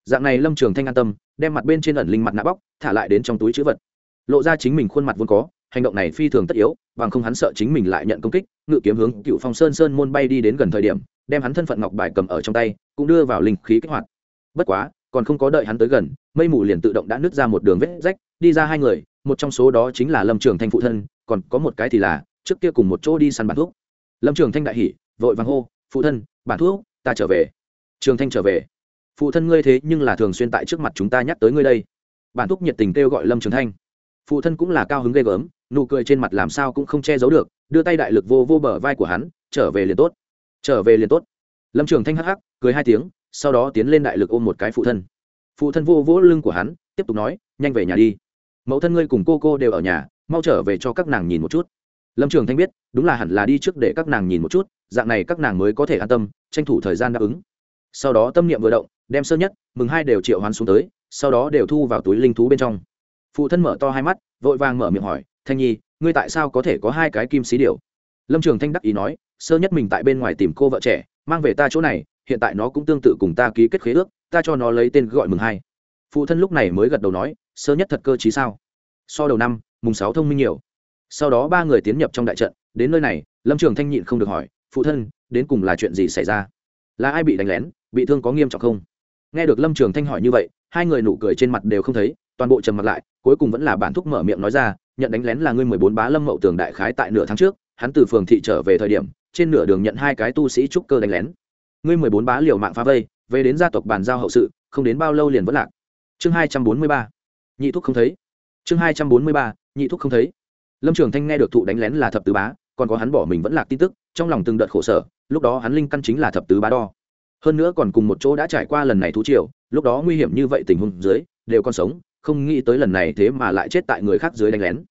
Speaker 1: Dạng này lâm trường thanh an tâm, đem mặt bên trên ẩn linh mặt nạ bóc, thả lại đến trong túi chữ vật. Lộ ra chính mình khuôn mặt vốn có hành động này phi thường tất yếu, bằng không hắn sợ chính mình lại nhận công kích, ngự kiếm hướng cựu phong sơn sơn môn bay đi đến gần thời điểm, đem hắn thân phận ngọc bài cầm ở trong tay, cũng đưa vào linh khí kích hoạt. Bất quá, còn không có đợi hắn tới gần, mây mù liền tự động đã nứt ra một đường vết rách, đi ra hai người, một trong số đó chính là lâm trường thanh phụ thân, còn có một cái thì là, trước kia cùng một chỗ đi săn bản thuốc. Lâm trường thanh đại hỉ, vội vàng hô, phụ thân, bản thuốc, ta trở về. Trường thanh trở về. Phụ thân ngươi thế nhưng là thường xuyên tại trước mặt chúng ta nhắc tới ngươi đây. Bản thuốc nhiệt tình kêu gọi lâm trường thanh phụ thân cũng là cao hứng ghê gớm, nụ cười trên mặt làm sao cũng không che giấu được, đưa tay đại lực vô vô bờ vai của hắn, trở về liền tốt. Trở về liền tốt. Lâm trường thanh hắc hắc, cười hai tiếng, sau đó tiến lên đại lực ôm một cái phụ thân. Phụ thân vô vỗ lưng của hắn, tiếp tục nói, nhanh về nhà đi. Mẫu thân ngươi cùng cô cô đều ở nhà, mau trở về cho các nàng nhìn một chút. Lâm trường thanh biết, đúng là hẳn là đi trước để các nàng nhìn một chút, dạng này các nàng mới có thể an tâm, tranh thủ thời gian đáp ứng. Sau đó tâm niệm vừa động, đem sơ nhất, mừng hai đều triệu hoán xuống tới, sau đó đều thu vào túi linh thú bên trong phụ thân mở to hai mắt, vội vàng mở miệng hỏi, thanh nhi, ngươi tại sao có thể có hai cái kim xí điều lâm trường thanh đắc ý nói, sơ nhất mình tại bên ngoài tìm cô vợ trẻ, mang về ta chỗ này, hiện tại nó cũng tương tự cùng ta ký kết khế ước, ta cho nó lấy tên gọi mừng hai. Phụ thân lúc này mới gật đầu nói, sơ nhất thật cơ chí sao? So đầu năm, mùng sáu thông minh nhiều. Sau đó ba người tiến nhập trong đại trận, đến nơi này, lâm trường thanh nhịn không được hỏi, phụ thân, đến cùng là chuyện gì xảy ra? Là ai bị đánh lén, bị thương có nghiêm trọng không? Nghe được lâm trường thanh hỏi như vậy, hai người nụ cười trên mặt đều không thấy toàn bộ trầm mặt lại, cuối cùng vẫn là bản thúc mở miệng nói ra, nhận đánh lén là ngươi mười bốn bá lâm mậu tường đại khái tại nửa tháng trước, hắn từ phường thị trở về thời điểm, trên nửa đường nhận hai cái tu sĩ trúc cơ đánh lén. Ngươi mười bốn bá liều mạng phá vây, về đến gia tộc bàn giao hậu sự, không đến bao lâu liền vẫn lạc. Chương hai trăm bốn mươi ba. Nhị thúc không thấy. Chương hai trăm bốn mươi ba, nhị thúc không thấy. Lâm trường thanh nghe được thụ đánh lén là thập tứ bá, còn có hắn bỏ mình vẫn lạc tin tức, trong lòng từng đợt khổ sở, lúc đó hắn linh căn chính là thập tứ bá đo. Hơn nữa còn cùng một chỗ đã trải qua lần này thú triều, lúc đó nguy hiểm như vậy tình huống dưới, đều còn sống không nghĩ tới lần này thế mà lại chết tại người khác dưới đánh lén.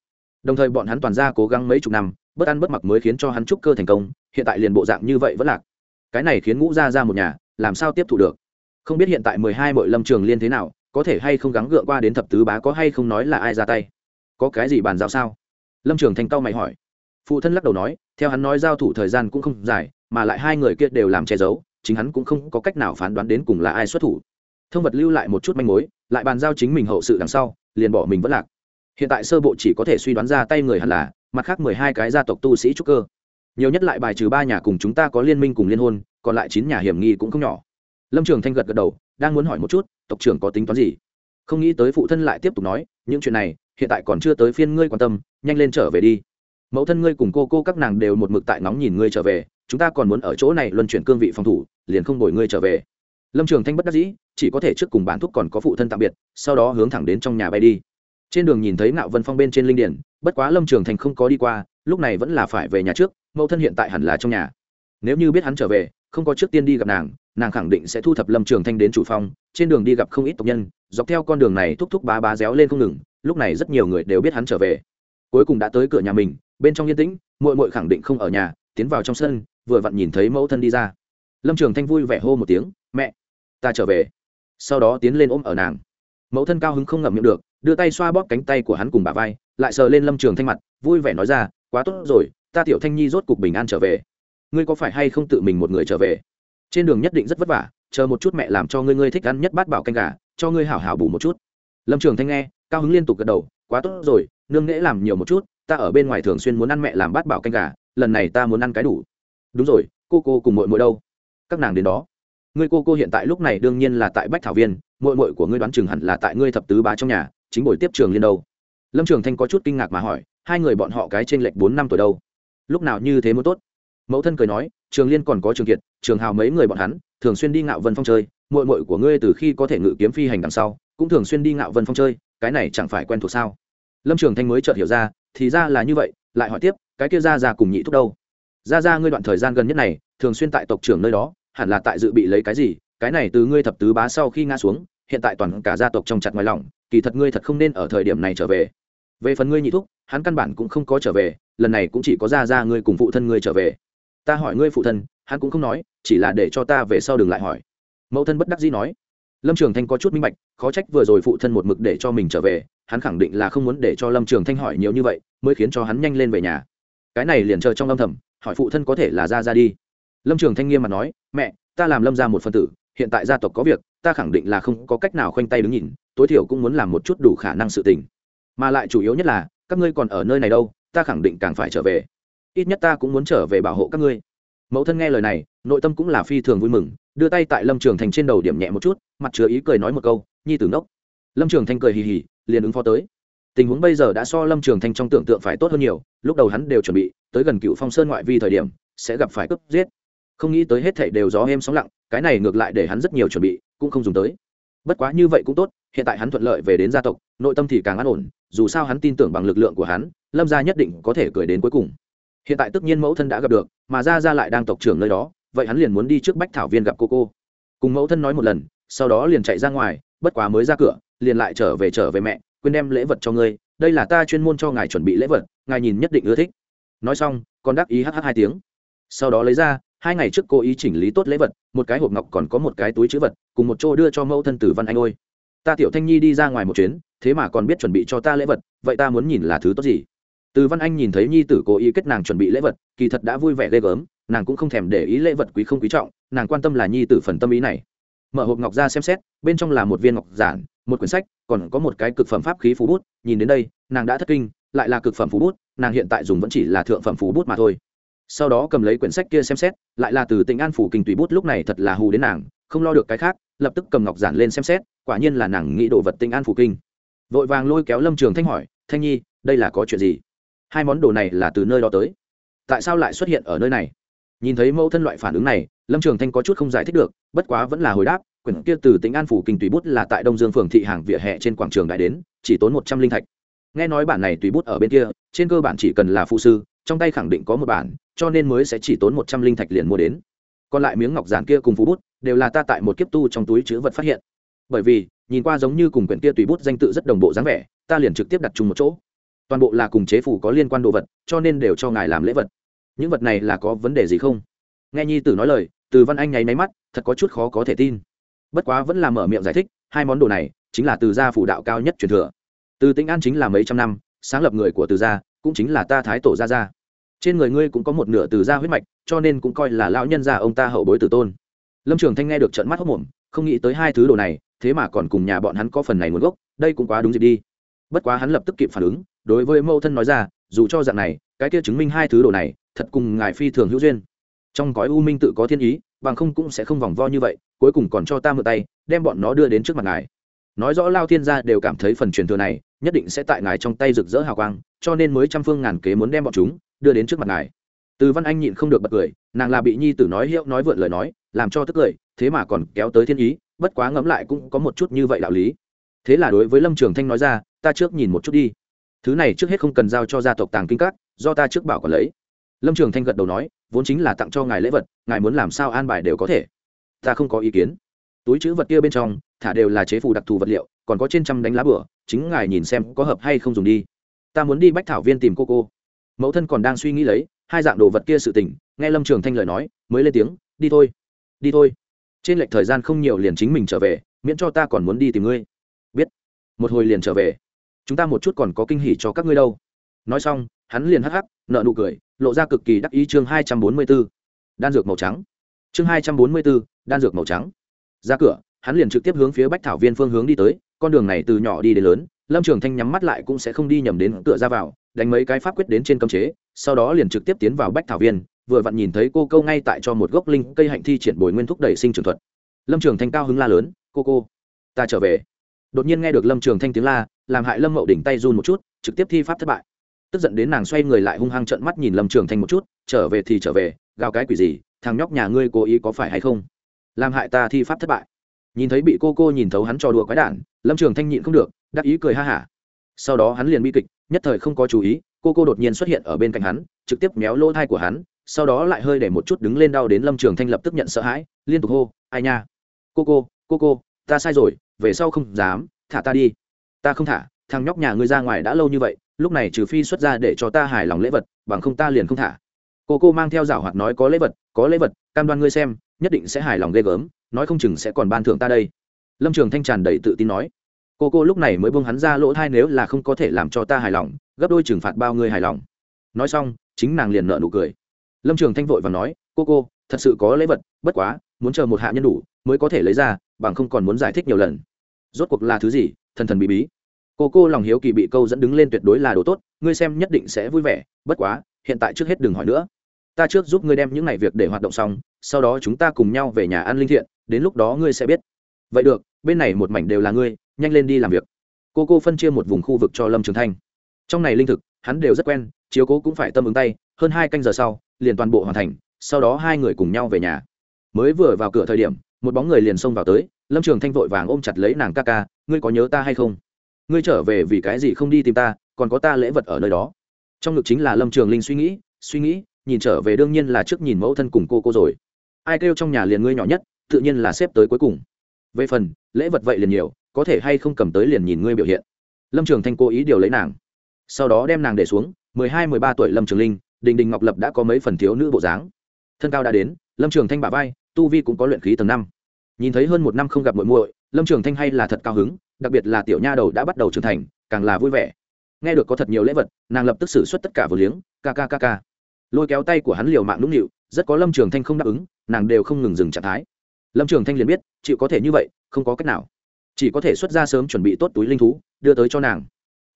Speaker 1: Đồng thời bọn hắn toàn ra cố gắng mấy chục năm, bất ăn bất mặc mới khiến cho hắn trúc cơ thành công, hiện tại liền bộ dạng như vậy vẫn lạc. Cái này khiến ngũ gia ra một nhà, làm sao tiếp thu được? Không biết hiện tại mười hai mội lâm trường liên thế nào, có thể hay không gắng gượng qua đến thập tứ bá có hay không nói là ai ra tay? Có cái gì bàn giao sao? Lâm trường thành cao mày hỏi. Phụ thân lắc đầu nói, theo hắn nói giao thủ thời gian cũng không dài, mà lại hai người kia đều làm che giấu, chính hắn cũng không có cách nào phán đoán đến cùng là ai xuất thủ. Thông vật lưu lại một chút manh mối lại bàn giao chính mình hậu sự đằng sau, liền bỏ mình vẫn lạc. Hiện tại sơ bộ chỉ có thể suy đoán ra tay người hẳn là, mặt khác mười hai cái gia tộc tu sĩ trúc cơ. Nhiều nhất lại bài trừ ba nhà cùng chúng ta có liên minh cùng liên hôn, còn lại chín nhà hiểm nghi cũng không nhỏ. Lâm trường thanh gật gật đầu, đang muốn hỏi một chút, tộc trưởng có tính toán gì? Không nghĩ tới phụ thân lại tiếp tục nói, những chuyện này, hiện tại còn chưa tới phiên ngươi quan tâm, nhanh lên trở về đi. Mẫu thân ngươi cùng cô cô các nàng đều một mực tại nóng nhìn ngươi trở về, chúng ta còn muốn ở chỗ này luân chuyển cương vị phòng thủ, liền không đổi ngươi trở về lâm trường thanh bất đắc dĩ, chỉ có thể trước cùng bản thúc còn có phụ thân tạm biệt, sau đó hướng thẳng đến trong nhà bay đi. Trên đường nhìn thấy ngạo vân phong bên trên linh điển, bất quá lâm trường Thanh không có đi qua, lúc này vẫn là phải về nhà trước, mẫu thân hiện tại hẳn là trong nhà. Nếu như biết hắn trở về, không có trước tiên đi gặp nàng nàng khẳng định sẽ thu thập lâm trường thanh đến chủ phong trên đường đi gặp không ít tộc nhân, dọc theo con đường này thúc thúc bá bá réo lên không ngừng, lúc này rất nhiều người đều biết hắn trở về. Cuối cùng đã tới cửa nhà mình, bên trong yên tĩnh mội mội khẳng định không ở nhà, tiến vào trong sân, vừa vặn nhìn thấy mẫu thân đi ra. Lâm trường thanh vui vẻ hô một tiếng, mẹ! Ta trở về. Sau đó tiến lên ôm ở nàng. Mẫu thân cao hứng không ngậm miệng được, đưa tay xoa bóp cánh tay của hắn cùng bà vai, lại sờ lên lâm trường thanh mặt, vui vẻ nói ra, quá tốt rồi, ta tiểu thanh nhi rốt cục bình an trở về. Ngươi có phải hay không tự mình một người trở về? Trên đường nhất định rất vất vả, chờ một chút mẹ làm cho ngươi ngươi thích ăn nhất bát bảo canh gà, cho ngươi hảo hảo bù một chút. Lâm trường thanh nghe, cao hứng liên tục gật đầu, quá tốt rồi, nương nghễ làm nhiều một chút, ta ở bên ngoài thường xuyên muốn ăn mẹ làm bát bảo canh gà, lần này ta muốn ăn cái đủ. Đúng rồi, cô cô cùng mội mội đâu? Các nàng đến đó ngươi cô cô hiện tại lúc này đương nhiên là tại bách thảo viên mội mội của ngươi đoán chừng hẳn là tại ngươi thập tứ bá trong nhà, chính buổi tiếp trường liên đâu. Lâm trường thanh có chút kinh ngạc mà hỏi, hai người bọn họ cái t r ê n lệch bốn năm tuổi đâu? Lúc nào như thế mới tốt? Mẫu thân cười nói, trường liên còn có trường kiệt, trường hào mấy người bọn hắn, thường xuyên đi ngạo vân phong chơi mội mội của ngươi từ khi có thể ngự kiếm phi hành đằng sau, cũng thường xuyên đi ngạo vân phong chơi, cái này chẳng phải quen thuộc sao? Lâm trường thanh mới chợt hiểu ra, thì ra là như vậy, lại hỏi tiếp, cái kia ra ra cùng nhị thúc đâu? Ra ra ngươi đoạn thời gian gần nhất này, thường xuyên tại tộc trưởng nơi đó hẳn là tại dự bị lấy cái gì, cái này từ ngươi thập tứ bá sau khi ngã xuống, hiện tại toàn cả gia tộc trong chặt ngoài lòng, kỳ thật ngươi thật không nên ở thời điểm này trở về. Về phần ngươi nhị thúc, hắn căn bản cũng không có trở về, lần này cũng chỉ có ra ra ngươi cùng phụ thân ngươi trở về. Ta hỏi ngươi phụ thân, hắn cũng không nói, chỉ là để cho ta về sau đừng lại hỏi. Mẫu thân bất đắc dĩ nói. Lâm trường thanh có chút minh bạch, khó trách vừa rồi phụ thân một mực để cho mình trở về, hắn khẳng định là không muốn để cho lâm trường thanh hỏi nhiều như vậy, mới khiến cho hắn nhanh lên về nhà. Cái này liền chờ trong âm thầm, hỏi phụ thân có thể là ra ra đi lâm trường thanh nghiêm mặt nói, mẹ, ta làm lâm ra một phân tử, hiện tại gia tộc có việc, ta khẳng định là không có cách nào khoanh tay đứng nhìn, tối thiểu cũng muốn làm một chút đủ khả năng sự tình. Mà lại chủ yếu nhất là, các ngươi còn ở nơi này đâu, ta khẳng định càng phải trở về. Ít nhất ta cũng muốn trở về bảo hộ các ngươi. Mẫu thân nghe lời này, nội tâm cũng là phi thường vui mừng, đưa tay tại lâm trường thành trên đầu điểm nhẹ một chút, mặt chứa ý cười nói một câu, nhi tử ngốc. Lâm trường thanh cười hì hì, liền ứng phó tới. Tình huống bây giờ đã so lâm trường thanh trong tưởng tượng phải tốt hơn nhiều, lúc đầu hắn đều chuẩn bị, tới gần cựu phong sơn ngoại vi thời điểm, sẽ gặp phải cướp giết không nghĩ tới hết thảy đều gió êm sóng lặng, cái này ngược lại để hắn rất nhiều chuẩn bị, cũng không dùng tới. Bất quá như vậy cũng tốt, hiện tại hắn thuận lợi về đến gia tộc, nội tâm thì càng an ổn, dù sao hắn tin tưởng bằng lực lượng của hắn, lâm gia nhất định có thể cười đến cuối cùng. Hiện tại tất nhiên mẫu thân đã gặp được, mà ra ra lại đang tộc trưởng nơi đó, vậy hắn liền muốn đi trước bách thảo viên gặp cô cô. Cùng mẫu thân nói một lần, sau đó liền chạy ra ngoài, bất quá mới ra cửa, liền lại trở về trở về mẹ, quên đem lễ vật cho ngươi, đây là ta chuyên môn cho ngài chuẩn bị lễ vật, ngài nhìn nhất định ưa thích. Nói xong, còn đắc ý hh hai tiếng. Sau đó lấy ra hai ngày trước cô ý chỉnh lý tốt lễ vật, một cái hộp ngọc còn có một cái túi chữ vật, cùng một chỗ đưa cho mẫu thân tử văn anh ôi. Ta tiểu thanh nhi đi ra ngoài một chuyến, thế mà còn biết chuẩn bị cho ta lễ vật, vậy ta muốn nhìn là thứ tốt gì? Từ văn anh nhìn thấy nhi tử cố ý kết nàng chuẩn bị lễ vật, kỳ thật đã vui vẻ ghê gớm, nàng cũng không thèm để ý lễ vật quý không quý trọng, nàng quan tâm là nhi tử phần tâm ý này. Mở hộp ngọc ra xem xét, bên trong là một viên ngọc giản, một quyển sách, còn có một cái cực phẩm pháp khí phú bút, nhìn đến đây, nàng đã thất kinh, lại là cực phẩm phú bút, nàng hiện tại dùng vẫn chỉ là thượng phẩm phú bút mà thôi sau đó cầm lấy quyển sách kia xem xét, lại là từ tỉnh an phủ kinh tùy bút, lúc này thật là hù đến nàng, không lo được cái khác, lập tức cầm ngọc giản lên xem xét, quả nhiên là nàng nghĩ đồ vật tỉnh an phủ kinh. Vội vàng lôi kéo lâm trường thanh hỏi, thanh nhi, đây là có chuyện gì? Hai món đồ này là từ nơi đó tới. Tại sao lại xuất hiện ở nơi này? Nhìn thấy mẫu thân loại phản ứng này, lâm trường thanh có chút không giải thích được, bất quá vẫn là hồi đáp, quyển kia từ tỉnh an phủ kinh tùy bút là tại đông dương phường thị hàng vỉa hè trên quảng trường đại đến, chỉ tốn một trăm linh thạch. Nghe nói bản này tùy bút ở bên kia, trên cơ bản chỉ cần là phụ sư trong tay khẳng định có một bản, cho nên mới sẽ chỉ tốn một trăm linh thạch liền mua đến. Còn lại miếng ngọc giản kia cùng phú bút, đều là ta tại một kiếp tu trong túi chữ vật phát hiện. Bởi vì, nhìn qua giống như cùng quyển kia tùy bút danh tự rất đồng bộ dáng vẻ, ta liền trực tiếp đặt chung một chỗ. Toàn bộ là cùng chế phủ có liên quan đồ vật, cho nên đều cho ngài làm lễ vật. Những vật này là có vấn đề gì không? Nghe nhi tử nói lời, từ văn anh nháy máy mắt, thật có chút khó có thể tin. Bất quá vẫn là mở miệng giải thích, hai món đồ này chính là từ gia phủ đạo cao nhất truyền thừa. Từ tĩnh an chính là mấy trăm năm, sáng lập người của từ gia, cũng chính là ta thái tổ gia gia trên người ngươi cũng có một nửa từ da huyết mạch, cho nên cũng coi là lão nhân gia ông ta hậu bối tử tôn. Lâm trường thanh nghe được trận mắt hốc mồm, không nghĩ tới hai thứ đồ này, thế mà còn cùng nhà bọn hắn có phần này nguồn gốc, đây cũng quá đúng dịp đi. Bất quá hắn lập tức kịp phản ứng, đối với mẫu thân nói ra, dù cho dạng này, cái kia chứng minh hai thứ đồ này, thật cùng ngài phi thường hữu duyên. Trong gói u minh tự có thiên ý, bằng không cũng sẽ không vòng vo như vậy, cuối cùng còn cho ta mượn tay, đem bọn nó đưa đến trước mặt ngài. Nói rõ lao thiên gia đều cảm thấy phần truyền thừa này, nhất định sẽ tại ngài trong tay rực rỡ hào quang, cho nên mới trăm phương ngàn kế muốn đem bọn chúng đưa đến trước mặt ngài. Từ văn anh nhịn không được bật cười, nàng là bị nhi tử nói hiệu nói vượn lời nói, làm cho tức cười, thế mà còn kéo tới thiên ý, bất quá ngẫm lại cũng có một chút như vậy đạo lý. Thế là đối với lâm trường thanh nói ra, ta trước nhìn một chút đi. Thứ này trước hết không cần giao cho gia tộc tàng kinh các, do ta trước bảo còn lấy. Lâm trường thanh gật đầu nói, vốn chính là tặng cho ngài lễ vật, ngài muốn làm sao an bài đều có thể. Ta không có ý kiến. Túi chữ vật kia bên trong, thả đều là chế phù đặc thù vật liệu, còn có trên trăm đánh lá bửa, chính ngài nhìn xem có hợp hay không dùng đi. Ta muốn đi bách thảo viên tìm cô cô mẫu thân còn đang suy nghĩ lấy hai dạng đồ vật kia sự tình, nghe lâm trường thanh lời nói, mới lên tiếng, đi thôi đi thôi. Trên lệch thời gian không nhiều liền chính mình trở về, miễn cho ta còn muốn đi tìm ngươi. Biết. Một hồi liền trở về. Chúng ta một chút còn có kinh hỉ cho các ngươi đâu. Nói xong, hắn liền hắc hắc nợ nụ cười, lộ ra cực kỳ đắc ý chương hai trăm bốn mươi b ố đan dược màu trắng. Chương hai trăm bốn mươi b ố đan dược màu trắng. Ra cửa, hắn liền trực tiếp hướng phía bách thảo viên phương hướng đi tới, con đường này từ nhỏ đi đến lớn, lâm trường thanh nhắm mắt lại cũng sẽ không đi nhầm đến cửa ra vào đánh mấy cái pháp quyết đến trên cấm chế, sau đó liền trực tiếp tiến vào bách thảo viên, vừa vặn nhìn thấy cô câu ngay tại cho một gốc linh cây hạnh thi triển bồi nguyên thúc đẩy sinh trưởng thuật. Lâm trường thanh cao hứng la lớn, cô cô, ta trở về. Đột nhiên nghe được lâm trường thanh tiếng la, làm hại lâm mậu đỉnh tay run một chút, trực tiếp thi pháp thất bại. Tức giận đến nàng xoay người lại hung hăng trợn mắt nhìn lâm trường thanh một chút, trở về thì trở về, gào cái quỷ gì, thằng nhóc nhà ngươi cố ý có phải hay không? Làm hại ta thi pháp thất bại. Nhìn thấy bị cô cô nhìn thấu hắn trò đùa quái đản, lâm trường thanh nhịn không được, đắc ý cười ha hả sau đó hắn liền bi kịch, nhất thời không có chú ý, cô cô đột nhiên xuất hiện ở bên cạnh hắn, trực tiếp méo lỗ thai của hắn, sau đó lại hơi để một chút đứng lên đau đến lâm trường thanh lập tức nhận sợ hãi, liên tục hô, ai nha! Cô cô cô cô, ta sai rồi, về sau không dám, thả ta đi. Ta không thả, thằng nhóc nhà ngươi ra ngoài đã lâu như vậy, lúc này trừ phi xuất ra để cho ta hài lòng lễ vật, bằng không ta liền không thả. Cô cô mang theo rảo hoạt nói, có lễ vật, có lễ vật, cam đoan ngươi xem, nhất định sẽ hài lòng ghê gớm, nói không chừng sẽ còn ban thưởng ta đây. Lâm trường thanh tràn đầy tự tin nói cô cô lúc này mới buông hắn ra lỗ thai nếu là không có thể làm cho ta hài lòng, gấp đôi trừng phạt bao người hài lòng. Nói xong, chính nàng liền nợ nụ cười. Lâm trường thanh vội và nói, cô cô, thật sự có lễ vật, bất quá, muốn chờ một hạ nhân đủ, mới có thể lấy ra, bằng không còn muốn giải thích nhiều lần. Rốt cuộc là thứ gì, thần thần bí bí. Cô cô lòng hiếu kỳ bị câu dẫn đứng lên tuyệt đối là đồ tốt, ngươi xem nhất định sẽ vui vẻ, bất quá, hiện tại trước hết đừng hỏi nữa. Ta trước giúp ngươi đem những ngày việc để hoạt động xong, sau đó chúng ta cùng nhau về nhà ăn linh thiện, đến lúc đó ngươi sẽ biết. Vậy được, bên này một mảnh đều là ngươi nhanh lên đi làm việc. Cô cô phân chia một vùng khu vực cho lâm trường thanh. Trong này linh thực, hắn đều rất quen, chiếu cố cũng phải tâm ứng tay, hơn hai canh giờ sau, liền toàn bộ hoàn thành, sau đó hai người cùng nhau về nhà. Mới vừa vào cửa thời điểm, một bóng người liền xông vào tới, lâm trường thanh vội vàng ôm chặt lấy nàng ca ca, ngươi có nhớ ta hay không? Ngươi trở về vì cái gì không đi tìm ta, còn có ta lễ vật ở nơi đó. Trong ngực chính là lâm trường linh suy nghĩ suy nghĩ, nhìn trở về đương nhiên là trước nhìn mẫu thân cùng cô cô rồi. Ai kêu trong nhà liền ngươi nhỏ nhất, tự nhiên là xếp tới cuối cùng. Về phần, lễ vật vậy liền nhiều có thể hay không cầm tới liền nhìn ngươi biểu hiện. Lâm trường thanh cố ý điều lấy nàng. Sau đó đem nàng để xuống, mười hai, mười ba tuổi lâm trường linh, đình đình ngọc lập đã có mấy phần thiếu nữ bộ dáng. Thân cao đã đến, lâm trường thanh bà vai, tu vi cũng có luyện khí tầng năm. Nhìn thấy hơn một năm không gặp muội muội, lâm trường thanh hay là thật cao hứng, đặc biệt là tiểu nha đầu đã bắt đầu trưởng thành, càng là vui vẻ. Nghe được có thật nhiều lễ vật, nàng lập tức xử suất tất cả vừa liếng kkkk lôi kéo tay của hắn liều mạng nũng nịu, rất có lâm trường thanh không đáp ứng, nàng đều không ngừng dừng trạng thái. Lâm trường thanh liền biết, chịu có thể như vậy, không có cách nào chỉ có thể xuất ra sớm chuẩn bị tốt túi linh thú, đưa tới cho nàng.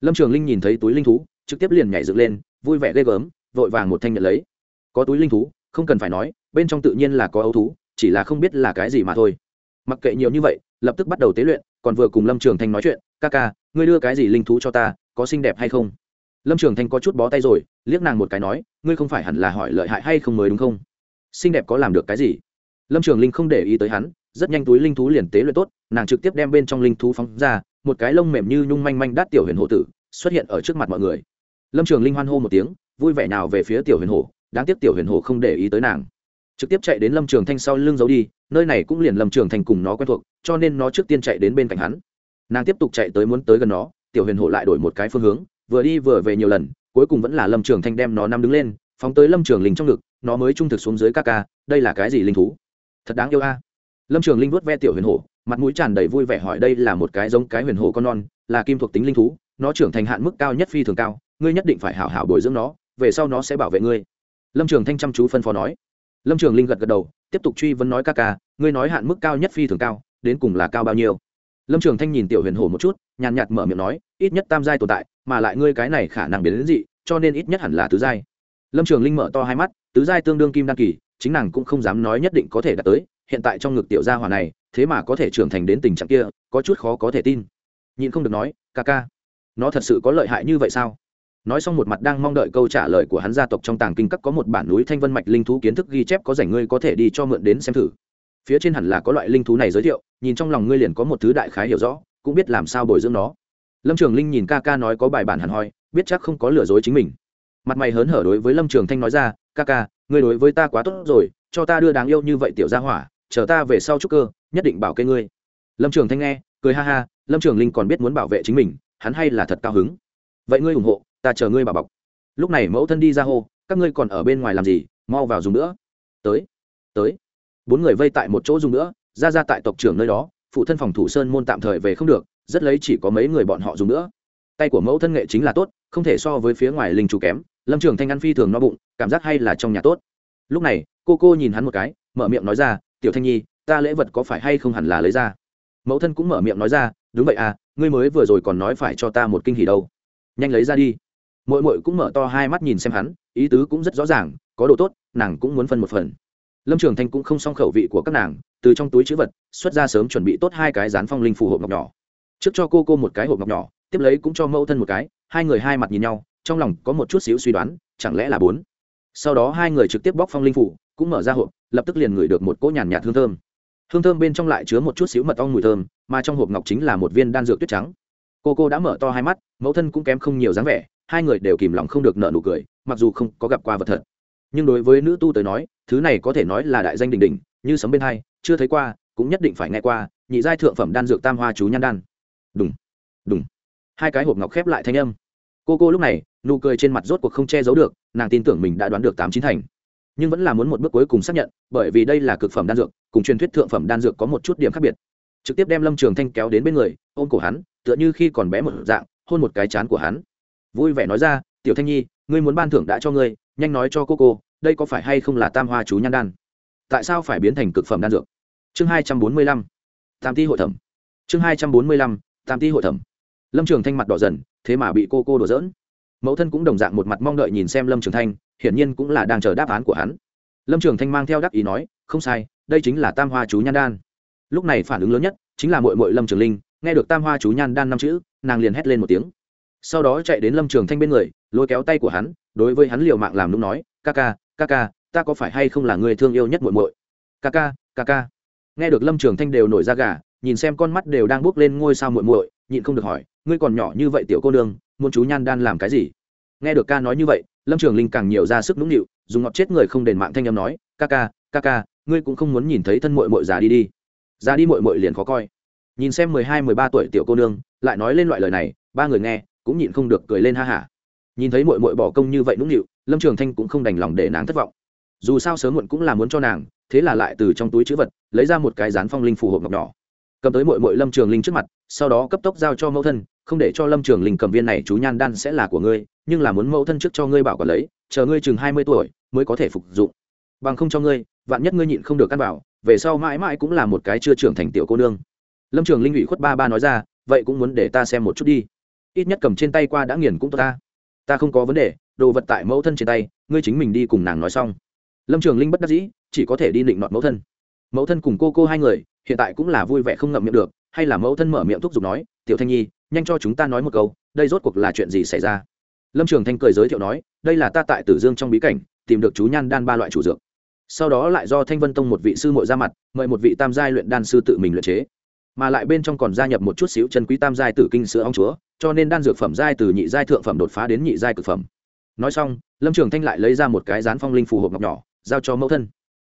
Speaker 1: Lâm trường linh nhìn thấy túi linh thú, trực tiếp liền nhảy dựng lên, vui vẻ ghê gớm, vội vàng một thanh nhận lấy. Có túi linh thú, không cần phải nói, bên trong tự nhiên là có ấu thú, chỉ là không biết là cái gì mà thôi. Mặc kệ nhiều như vậy, lập tức bắt đầu tế luyện, còn vừa cùng lâm trường thanh nói chuyện, ca ca, ngươi đưa cái gì linh thú cho ta, có xinh đẹp hay không? Lâm trường thanh có chút bó tay rồi, liếc nàng một cái nói, ngươi không phải hẳn là hỏi lợi hại hay không mới đúng không? Xinh đẹp có làm được cái gì? Lâm trường linh không để ý tới hắn rất nhanh túi linh thú liền tế luyện tốt, nàng trực tiếp đem bên trong linh thú phóng ra, một cái lông mềm như nhung manh manh đắt tiểu huyền hộ tử xuất hiện ở trước mặt mọi người. Lâm trường linh hoan hô một tiếng, vui vẻ nào về phía tiểu huyền hổ, đáng tiếc tiểu huyền hổ không để ý tới nàng. Trực tiếp chạy đến lâm trường thanh sau lưng giấu đi, nơi này cũng liền lâm trường thanh cùng nó quen thuộc, cho nên nó trước tiên chạy đến bên cạnh hắn. Nàng tiếp tục chạy tới muốn tới gần nó, tiểu huyền hổ lại đổi một cái phương hướng, vừa đi vừa về nhiều lần, cuối cùng vẫn là lâm trường thanh đem nó nằm đứng lên, phóng tới lâm trường linh trong ngực, nó mới trung thực xuống dưới ca ca, đây là cái gì linh thú? Thật đáng yêu a lâm trường linh vuốt ve tiểu huyền hổ, mặt mũi tràn đầy vui vẻ hỏi đây là một cái giống cái huyền hổ con non, là kim thuộc tính linh thú, nó trưởng thành hạn mức cao nhất phi thường cao, ngươi nhất định phải hảo hảo bồi dưỡng nó, về sau nó sẽ bảo vệ ngươi. Lâm trường thanh chăm chú phân phó nói. Lâm trường linh gật gật đầu, tiếp tục truy vấn nói ca ca, ngươi nói hạn mức cao nhất phi thường cao, đến cùng là cao bao nhiêu? Lâm trường thanh nhìn tiểu huyền hổ một chút, nhàn nhạt mở miệng nói, ít nhất tam giai tồn tại, mà lại ngươi cái này khả năng biến đến dị, cho nên ít nhất hẳn là tứ giai. Lâm trường linh mở to hai mắt, tứ giai tương đương kim đăng kỳ, chính nàng cũng không dám nói nhất định có thể đạt tới hiện tại trong ngực tiểu gia hỏa này, thế mà có thể trưởng thành đến tình trạng kia, có chút khó có thể tin. Nhịn không được nói, ca ca, nó thật sự có lợi hại như vậy sao? Nói xong một mặt đang mong đợi câu trả lời của hắn gia tộc trong tàng kinh các có một bản núi thanh vân mạch linh thú kiến thức ghi chép có rảnh ngươi có thể đi cho mượn đến xem thử. Phía trên hẳn là có loại linh thú này giới thiệu, nhìn trong lòng ngươi liền có một thứ đại khái hiểu rõ, cũng biết làm sao bồi dưỡng nó. Lâm trường linh nhìn ca ca nói có bài bản hẳn hoi, biết chắc không có lừa dối chính mình. Mặt mày hớn hở đối với lâm trường thanh nói ra, ca ca, ngươi đối với ta quá tốt rồi, cho ta đưa đáng yêu như vậy tiểu gia hỏa chờ ta về sau chúc cơ, nhất định bảo kê ngươi. Lâm trường thanh nghe, cười ha ha, lâm trường linh còn biết muốn bảo vệ chính mình, hắn hay là thật cao hứng. Vậy ngươi ủng hộ, ta chờ ngươi bảo bọc. Lúc này mẫu thân đi ra hô, các ngươi còn ở bên ngoài làm gì, mau vào dùng nữa. Tới tới. Bốn người vây tại một chỗ dùng nữa, ra ra tại tộc trưởng nơi đó, phụ thân phòng thủ sơn môn tạm thời về không được, rất lấy chỉ có mấy người bọn họ dùng nữa. Tay của mẫu thân nghệ chính là tốt, không thể so với phía ngoài linh chủ kém, lâm trường thanh ăn phi thường no bụng, cảm giác hay là trong nhà tốt. Lúc này, cô cô nhìn hắn một cái, mở miệng nói ra tiểu thanh nhi, ta lễ vật có phải hay không hẳn là lấy ra? Mẫu thân cũng mở miệng nói ra, đúng vậy à ngươi mới vừa rồi còn nói phải cho ta một kinh hỉ đâu. Nhanh lấy ra đi. Mội mội cũng mở to hai mắt nhìn xem hắn, ý tứ cũng rất rõ ràng, có đồ tốt, nàng cũng muốn phân một phần. Lâm trường thanh cũng không xong khẩu vị của các nàng, từ trong túi chữ vật, xuất ra sớm chuẩn bị tốt hai cái dán phong linh phù hộp ngọc nhỏ. Trước cho cô cô một cái hộp ngọc nhỏ, tiếp lấy cũng cho mẫu thân một cái, hai người hai mặt nhìn nhau, trong lòng có một chút xíu suy đoán, chẳng lẽ là bốn? Sau đó hai người trực tiếp bóc phong linh phủ cũng mở ra hộp lập tức liền ngửi được một cỗ nhàn nhạt hương thơm. Hương thơm bên trong lại chứa một chút xíu mật ong mùi thơm, mà trong hộp ngọc chính là một viên đan dược tuyết trắng. Cô cô đã mở to hai mắt, mẫu thân cũng kém không nhiều dáng vẻ, hai người đều kìm lòng không được nợ nụ cười, mặc dù không có gặp qua vật thật. Nhưng đối với nữ tu tới nói, thứ này có thể nói là đại danh đình đình như sấm bên hai, chưa thấy qua, cũng nhất định phải nghe qua, nhị giai thượng phẩm đan dược tam hoa chú nhan đan. Đúng đúng hai cái hộp ngọc khép lại thanh âm. Cô cô lúc này, nụ cười trên mặt rốt cuộc không che giấu được, nàng tin tưởng mình đã đoán được tám chín thành nhưng vẫn là muốn một bước cuối cùng xác nhận, bởi vì đây là cực phẩm đan dược, cùng truyền thuyết thượng phẩm đan dược có một chút điểm khác biệt. Trực tiếp đem lâm trường thanh kéo đến bên người, ôm cổ hắn, tựa như khi còn bé một dạng, hôn một cái chán của hắn. Vui vẻ nói ra, tiểu thanh nhi, ngươi muốn ban thưởng đã cho ngươi, nhanh nói cho cô cô, đây có phải hay không là tam hoa chú nhan đan? Tại sao phải biến thành cực phẩm đan dược? Chương hai trăm bốn mươi lăm, tam ti hội thẩm. Chương hai trăm bốn mươi lăm, tam ti hội thẩm. Lâm trường thanh mặt đỏ dần, thế mà bị cô cô đổ dỡn mẫu thân cũng đồng dạng một mặt mong đợi nhìn xem lâm trường thanh hiển nhiên cũng là đang chờ đáp án của hắn lâm trường thanh mang theo đáp ý nói không sai đây chính là tam hoa chú nhan đan lúc này phản ứng lớn nhất chính là mội mội lâm trường linh nghe được tam hoa chú nhan đan năm chữ nàng liền hét lên một tiếng sau đó chạy đến lâm trường thanh bên người lôi kéo tay của hắn đối với hắn liều mạng làm nung nói ca ca ca ca ta có phải hay không là người thương yêu nhất mội mội ca ca ca ca nghe được lâm trường thanh đều nổi ra gà nhìn xem con mắt đều đang bước lên ngôi sao muội muội nhịn không được hỏi, ngươi còn nhỏ như vậy tiểu cô nương, muốn chú nhan đan làm cái gì? Nghe được ca nói như vậy, lâm trường linh càng nhiều ra sức nũng nịu, dùng ngọt chết người không đền mạng thanh âm nói, ca ca ca ca, ngươi cũng không muốn nhìn thấy thân muội muội già đi đi. Già đi muội muội liền khó coi. Nhìn xem mười hai, mười ba tuổi tiểu cô nương, lại nói lên loại lời này, ba người nghe, cũng nhịn không được cười lên ha hả. Nhìn thấy muội muội bỏ công như vậy nũng nịu, lâm trường thanh cũng không đành lòng để nàng thất vọng. Dù sao sớm muộn cũng là muốn cho nàng, thế là lại từ trong túi chữ vật, lấy ra một cái dán phong linh phù hộp ngọc nhỏ cầm tới mội mội lâm trường linh trước mặt, sau đó cấp tốc giao cho mẫu thân, không để cho lâm trường linh cầm viên này, chú nhan đan sẽ là của ngươi, nhưng là muốn mẫu thân trước cho ngươi bảo quản lấy, chờ ngươi chừng hai mươi tuổi mới có thể phục dụng. Bằng không cho ngươi, vạn nhất ngươi nhịn không được căn bảo về sau mãi mãi cũng là một cái chưa trưởng thành tiểu cô nương. Lâm trường linh ủy khuất ba ba nói ra, vậy cũng muốn để ta xem một chút đi. Ít nhất cầm trên tay qua đã nghiền cũng tốt ta. Ta không có vấn đề, đồ vật tại mẫu thân trên tay, ngươi chính mình đi cùng nàng nói xong. Lâm trường linh bất đắc dĩ, chỉ có thể đi định nọt mẫu thân. Mẫu thân cùng cô cô hai người hiện tại cũng là vui vẻ không ngậm miệng được, hay là mẫu thân mở miệng thúc giục nói, tiểu thanh nhi, nhanh cho chúng ta nói một câu, đây rốt cuộc là chuyện gì xảy ra? Lâm trường thanh cười giới thiệu nói, đây là ta tại tử dương trong bí cảnh, tìm được chú nhan đan ba loại chủ dược. Sau đó lại do thanh vân tông một vị sư mội ra mặt, mời một vị tam giai luyện đan sư tự mình luyện chế. Mà lại bên trong còn gia nhập một chút xíu chân quý tam giai tử kinh sữa ong chúa, cho nên đan dược phẩm giai từ nhị giai thượng phẩm đột phá đến nhị giai cực phẩm. Nói xong, lâm trường thanh lại lấy ra một cái dán phong linh phù hộp ngọc nhỏ, giao cho mẫu thân.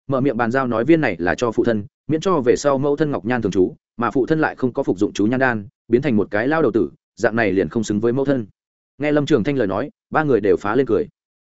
Speaker 1: Mở miệng bàn giao nói viên này là cho phụ thân miễn cho về sau mẫu thân ngọc nhan thường trú, mà phụ thân lại không có phục dụng chú nhan đan, biến thành một cái lao đầu tử, dạng này liền không xứng với mẫu thân. Nghe lâm trường thanh lời nói, ba người đều phá lên cười.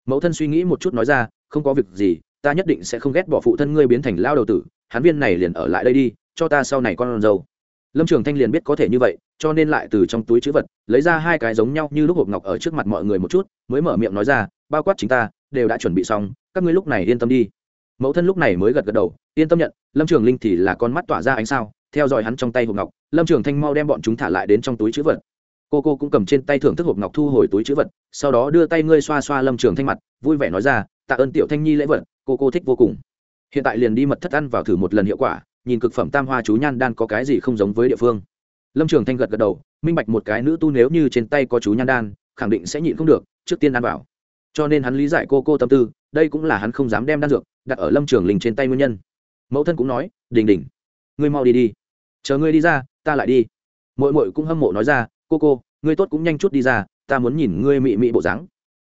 Speaker 1: Mẫu thân suy nghĩ một chút nói ra, không có việc gì, ta nhất định sẽ không ghét bỏ phụ thân ngươi biến thành lao đầu tử, hắn viên này liền ở lại đây đi, cho ta sau này con dâu. Lâm trường thanh liền biết có thể như vậy, cho nên lại từ trong túi chữ vật, lấy ra hai cái giống nhau như lúc hộp ngọc ở trước mặt mọi người một chút, mới mở miệng nói ra, bao quát chính ta, đều đã chuẩn bị xong, các ngươi lúc này yên tâm đi mẫu thân lúc này mới gật gật đầu, yên tâm nhận, lâm trường linh thì là con mắt tỏa ra ánh sao, theo dõi hắn trong tay hộp ngọc, lâm trường thanh mau đem bọn chúng thả lại đến trong túi chữ vật. Cô cô cũng cầm trên tay thưởng thức hộp ngọc thu hồi túi chữ vật, sau đó đưa tay ngươi xoa xoa lâm trường thanh mặt, vui vẻ nói ra, tạ ơn tiểu thanh nhi lễ vật, cô cô thích vô cùng. Hiện tại liền đi mật thất ăn vào thử một lần hiệu quả, nhìn cực phẩm tam hoa chú nhan đan có cái gì không giống với địa phương. Lâm trường thanh gật gật đầu, minh bạch một cái nữ tu nếu như trên tay có chú nhan đan, khẳng định sẽ nhịn không được, trước tiên ăn vào cho nên hắn lý giải cô cô tâm tư, đây cũng là hắn không dám đem đan dược đặt ở lâm trường linh trên tay nguyên nhân. Mẫu thân cũng nói, đình đình, ngươi mau đi đi, chờ ngươi đi ra, ta lại đi. Mội mội cũng hâm mộ nói ra, cô cô, ngươi tốt cũng nhanh chút đi ra, ta muốn nhìn ngươi mị mị bộ dáng.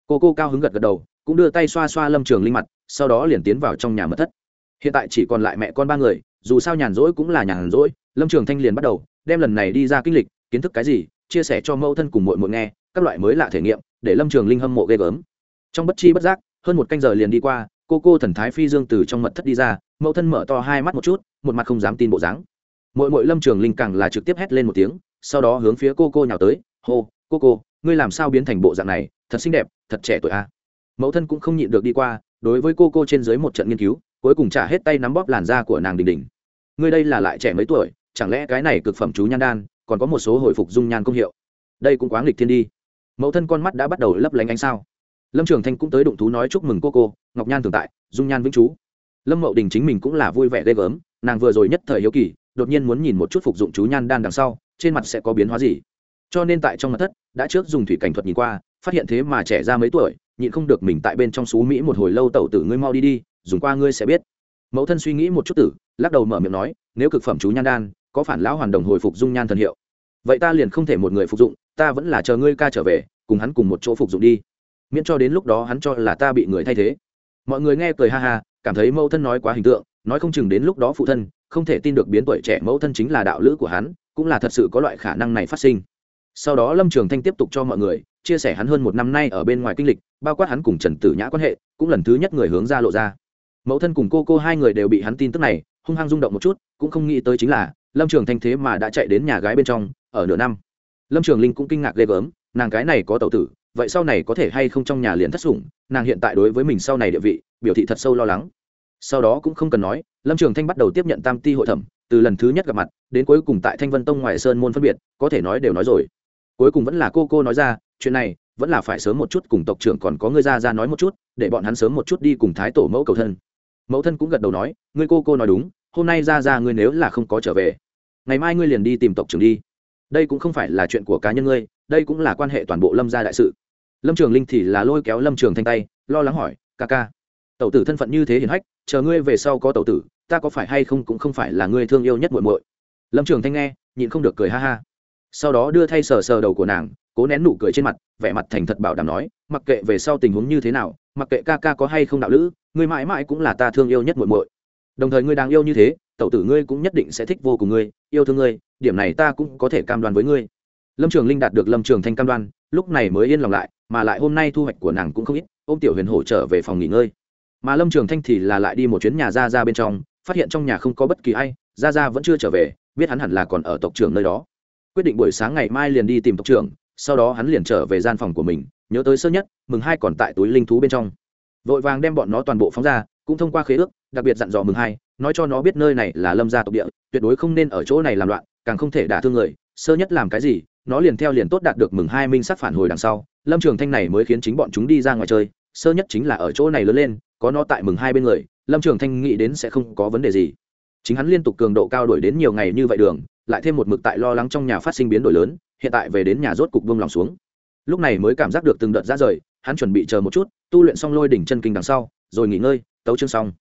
Speaker 1: Cô cô cao hứng gật gật đầu, cũng đưa tay xoa xoa lâm trường linh mặt, sau đó liền tiến vào trong nhà mật thất. Hiện tại chỉ còn lại mẹ con ba người, dù sao nhàn rỗi cũng là nhàn rỗi, lâm trường thanh liền bắt đầu đem lần này đi ra kinh lịch, kiến thức cái gì, chia sẻ cho mẫu thân cùng mội mội nghe, các loại mới lạ thể nghiệm, để lâm trường linh hâm mộ ghê gớm trong bất chi bất giác, hơn một canh giờ liền đi qua, cô cô thần thái phi dương từ trong mật thất đi ra, mẫu thân mở to hai mắt một chút, một mặt không dám tin bộ dáng. Mỗi mỗi lâm trường linh càng là trực tiếp hét lên một tiếng, sau đó hướng phía cô cô nhào tới, hô, cô cô, ngươi làm sao biến thành bộ dạng này? Thật xinh đẹp, thật trẻ tuổi a. Mẫu thân cũng không nhịn được đi qua, đối với cô cô trên dưới một trận nghiên cứu, cuối cùng trả hết tay nắm bóp làn da của nàng đình đình. Ngươi đây là lại trẻ mấy tuổi, chẳng lẽ cái này cực phẩm chú nhan đan, còn có một số hồi phục dung nhan công hiệu? Đây cũng quá nghịch thiên đi. Mẫu thân con mắt đã bắt đầu lấp lánh ánh sao lâm trường thanh cũng tới đụng thú nói chúc mừng cô cô, ngọc nhan thường tại, dung nhan vĩnh chú lâm mậu đình chính mình cũng là vui vẻ ghê gớm, nàng vừa rồi nhất thời hiếu kỳ, đột nhiên muốn nhìn một chút phục dụng chú nhan đan đằng sau, trên mặt sẽ có biến hóa gì. Cho nên tại trong mặt thất, đã trước dùng thủy cảnh thuật nhìn qua, phát hiện thế mà trẻ ra mấy tuổi, nhịn không được mình tại bên trong xú mỹ một hồi lâu tẩu tử ngươi mau đi đi, dùng qua ngươi sẽ biết. Mẫu thân suy nghĩ một chút tử, lắc đầu mở miệng nói, nếu cực phẩm chú nhan đan, có phản lão hoàn đồng hồi phục dung nhan thần hiệu. Vậy ta liền không thể một người phục dụng, ta vẫn là chờ ngươi ca trở về, cùng hắn cùng một chỗ phục dụng đi miễn cho đến lúc đó hắn cho là ta bị người thay thế. Mọi người nghe cười ha ha, cảm thấy mẫu thân nói quá hình tượng, nói không chừng đến lúc đó phụ thân không thể tin được biến tuổi trẻ mẫu thân chính là đạo lữ của hắn, cũng là thật sự có loại khả năng này phát sinh. Sau đó lâm trường thanh tiếp tục cho mọi người chia sẻ hắn hơn một năm nay ở bên ngoài kinh lịch, bao quát hắn cùng trần tử nhã quan hệ, cũng lần thứ nhất người hướng ra lộ ra. Mẫu thân cùng cô cô hai người đều bị hắn tin tức này hung hăng rung động một chút, cũng không nghĩ tới chính là lâm trường thanh thế mà đã chạy đến nhà gái bên trong, ở nửa năm. Lâm trường linh cũng kinh ngạc ghê gớm, nàng cái này có tàu tử vậy sau này có thể hay không trong nhà liền thất sủng, nàng hiện tại đối với mình sau này địa vị, biểu thị thật sâu lo lắng. Sau đó cũng không cần nói, lâm trường thanh bắt đầu tiếp nhận tam ti hội thẩm, từ lần thứ nhất gặp mặt, đến cuối cùng tại thanh vân tông ngoài sơn môn phân biệt, có thể nói đều nói rồi. Cuối cùng vẫn là cô cô nói ra, chuyện này, vẫn là phải sớm một chút cùng tộc trưởng còn có ngươi ra ra nói một chút, để bọn hắn sớm một chút đi cùng thái tổ mẫu cầu thân. Mẫu thân cũng gật đầu nói, ngươi cô cô nói đúng, hôm nay ra ra ngươi nếu là không có trở về, ngày mai ngươi liền đi tìm tộc trưởng đi. Đây cũng không phải là chuyện của cá nhân ngươi, đây cũng là quan hệ toàn bộ lâm gia đại sự lâm trường linh thì là lôi kéo lâm trường thanh tay, lo lắng hỏi, ca ca, tẩu tử thân phận như thế hiền hách, chờ ngươi về sau có tẩu tử, ta có phải hay không cũng không phải là ngươi thương yêu nhất muội muội? Lâm trường thanh nghe, nhịn không được cười ha ha. Sau đó đưa thay sờ sờ đầu của nàng, cố nén nụ cười trên mặt, vẻ mặt thành thật bảo đảm nói, mặc kệ về sau tình huống như thế nào, mặc kệ ca ca có hay không đạo lữ, ngươi mãi mãi cũng là ta thương yêu nhất muội muội. Đồng thời ngươi đang yêu như thế, tẩu tử ngươi cũng nhất định sẽ thích vô cùng ngươi, yêu thương ngươi, điểm này ta cũng có thể cam đoan với ngươi lâm trường linh đạt được lâm trường thanh cam đoan, lúc này mới yên lòng lại, mà lại hôm nay thu hoạch của nàng cũng không ít, ôm tiểu huyền hổ trở về phòng nghỉ ngơi. Mà lâm trường thanh thì là lại đi một chuyến nhà ra ra bên trong, phát hiện trong nhà không có bất kỳ ai ra ra vẫn chưa trở về, biết hắn hẳn là còn ở tộc trưởng nơi đó. Quyết định buổi sáng ngày mai liền đi tìm tộc trưởng, sau đó hắn liền trở về gian phòng của mình, nhớ tới sớm nhất, mừng hai còn tại túi linh thú bên trong. Vội vàng đem bọn nó toàn bộ phóng ra, cũng thông qua khế ước, đặc biệt dặn dò mừng hai, nói cho nó biết nơi này là lâm gia tộc địa, tuyệt đối không nên ở chỗ này làm loạn, càng không thể đả thương người, sơ nhất làm cái gì nó liền theo liền tốt đạt được mừng hai minh sắc phản hồi đằng sau, lâm trường thanh này mới khiến chính bọn chúng đi ra ngoài chơi, sơ nhất chính là ở chỗ này lớn lên, có nó tại mừng hai bên người, lâm trường thanh nghĩ đến sẽ không có vấn đề gì. Chính hắn liên tục cường độ cao đổi đến nhiều ngày như vậy đường, lại thêm một mực tại lo lắng trong nhà phát sinh biến đổi lớn, hiện tại về đến nhà rốt cục buông lòng xuống. Lúc này mới cảm giác được từng đợt ra rời, hắn chuẩn bị chờ một chút, tu luyện xong lôi đỉnh chân kinh đằng sau, rồi nghỉ ngơi, tấu chương xong.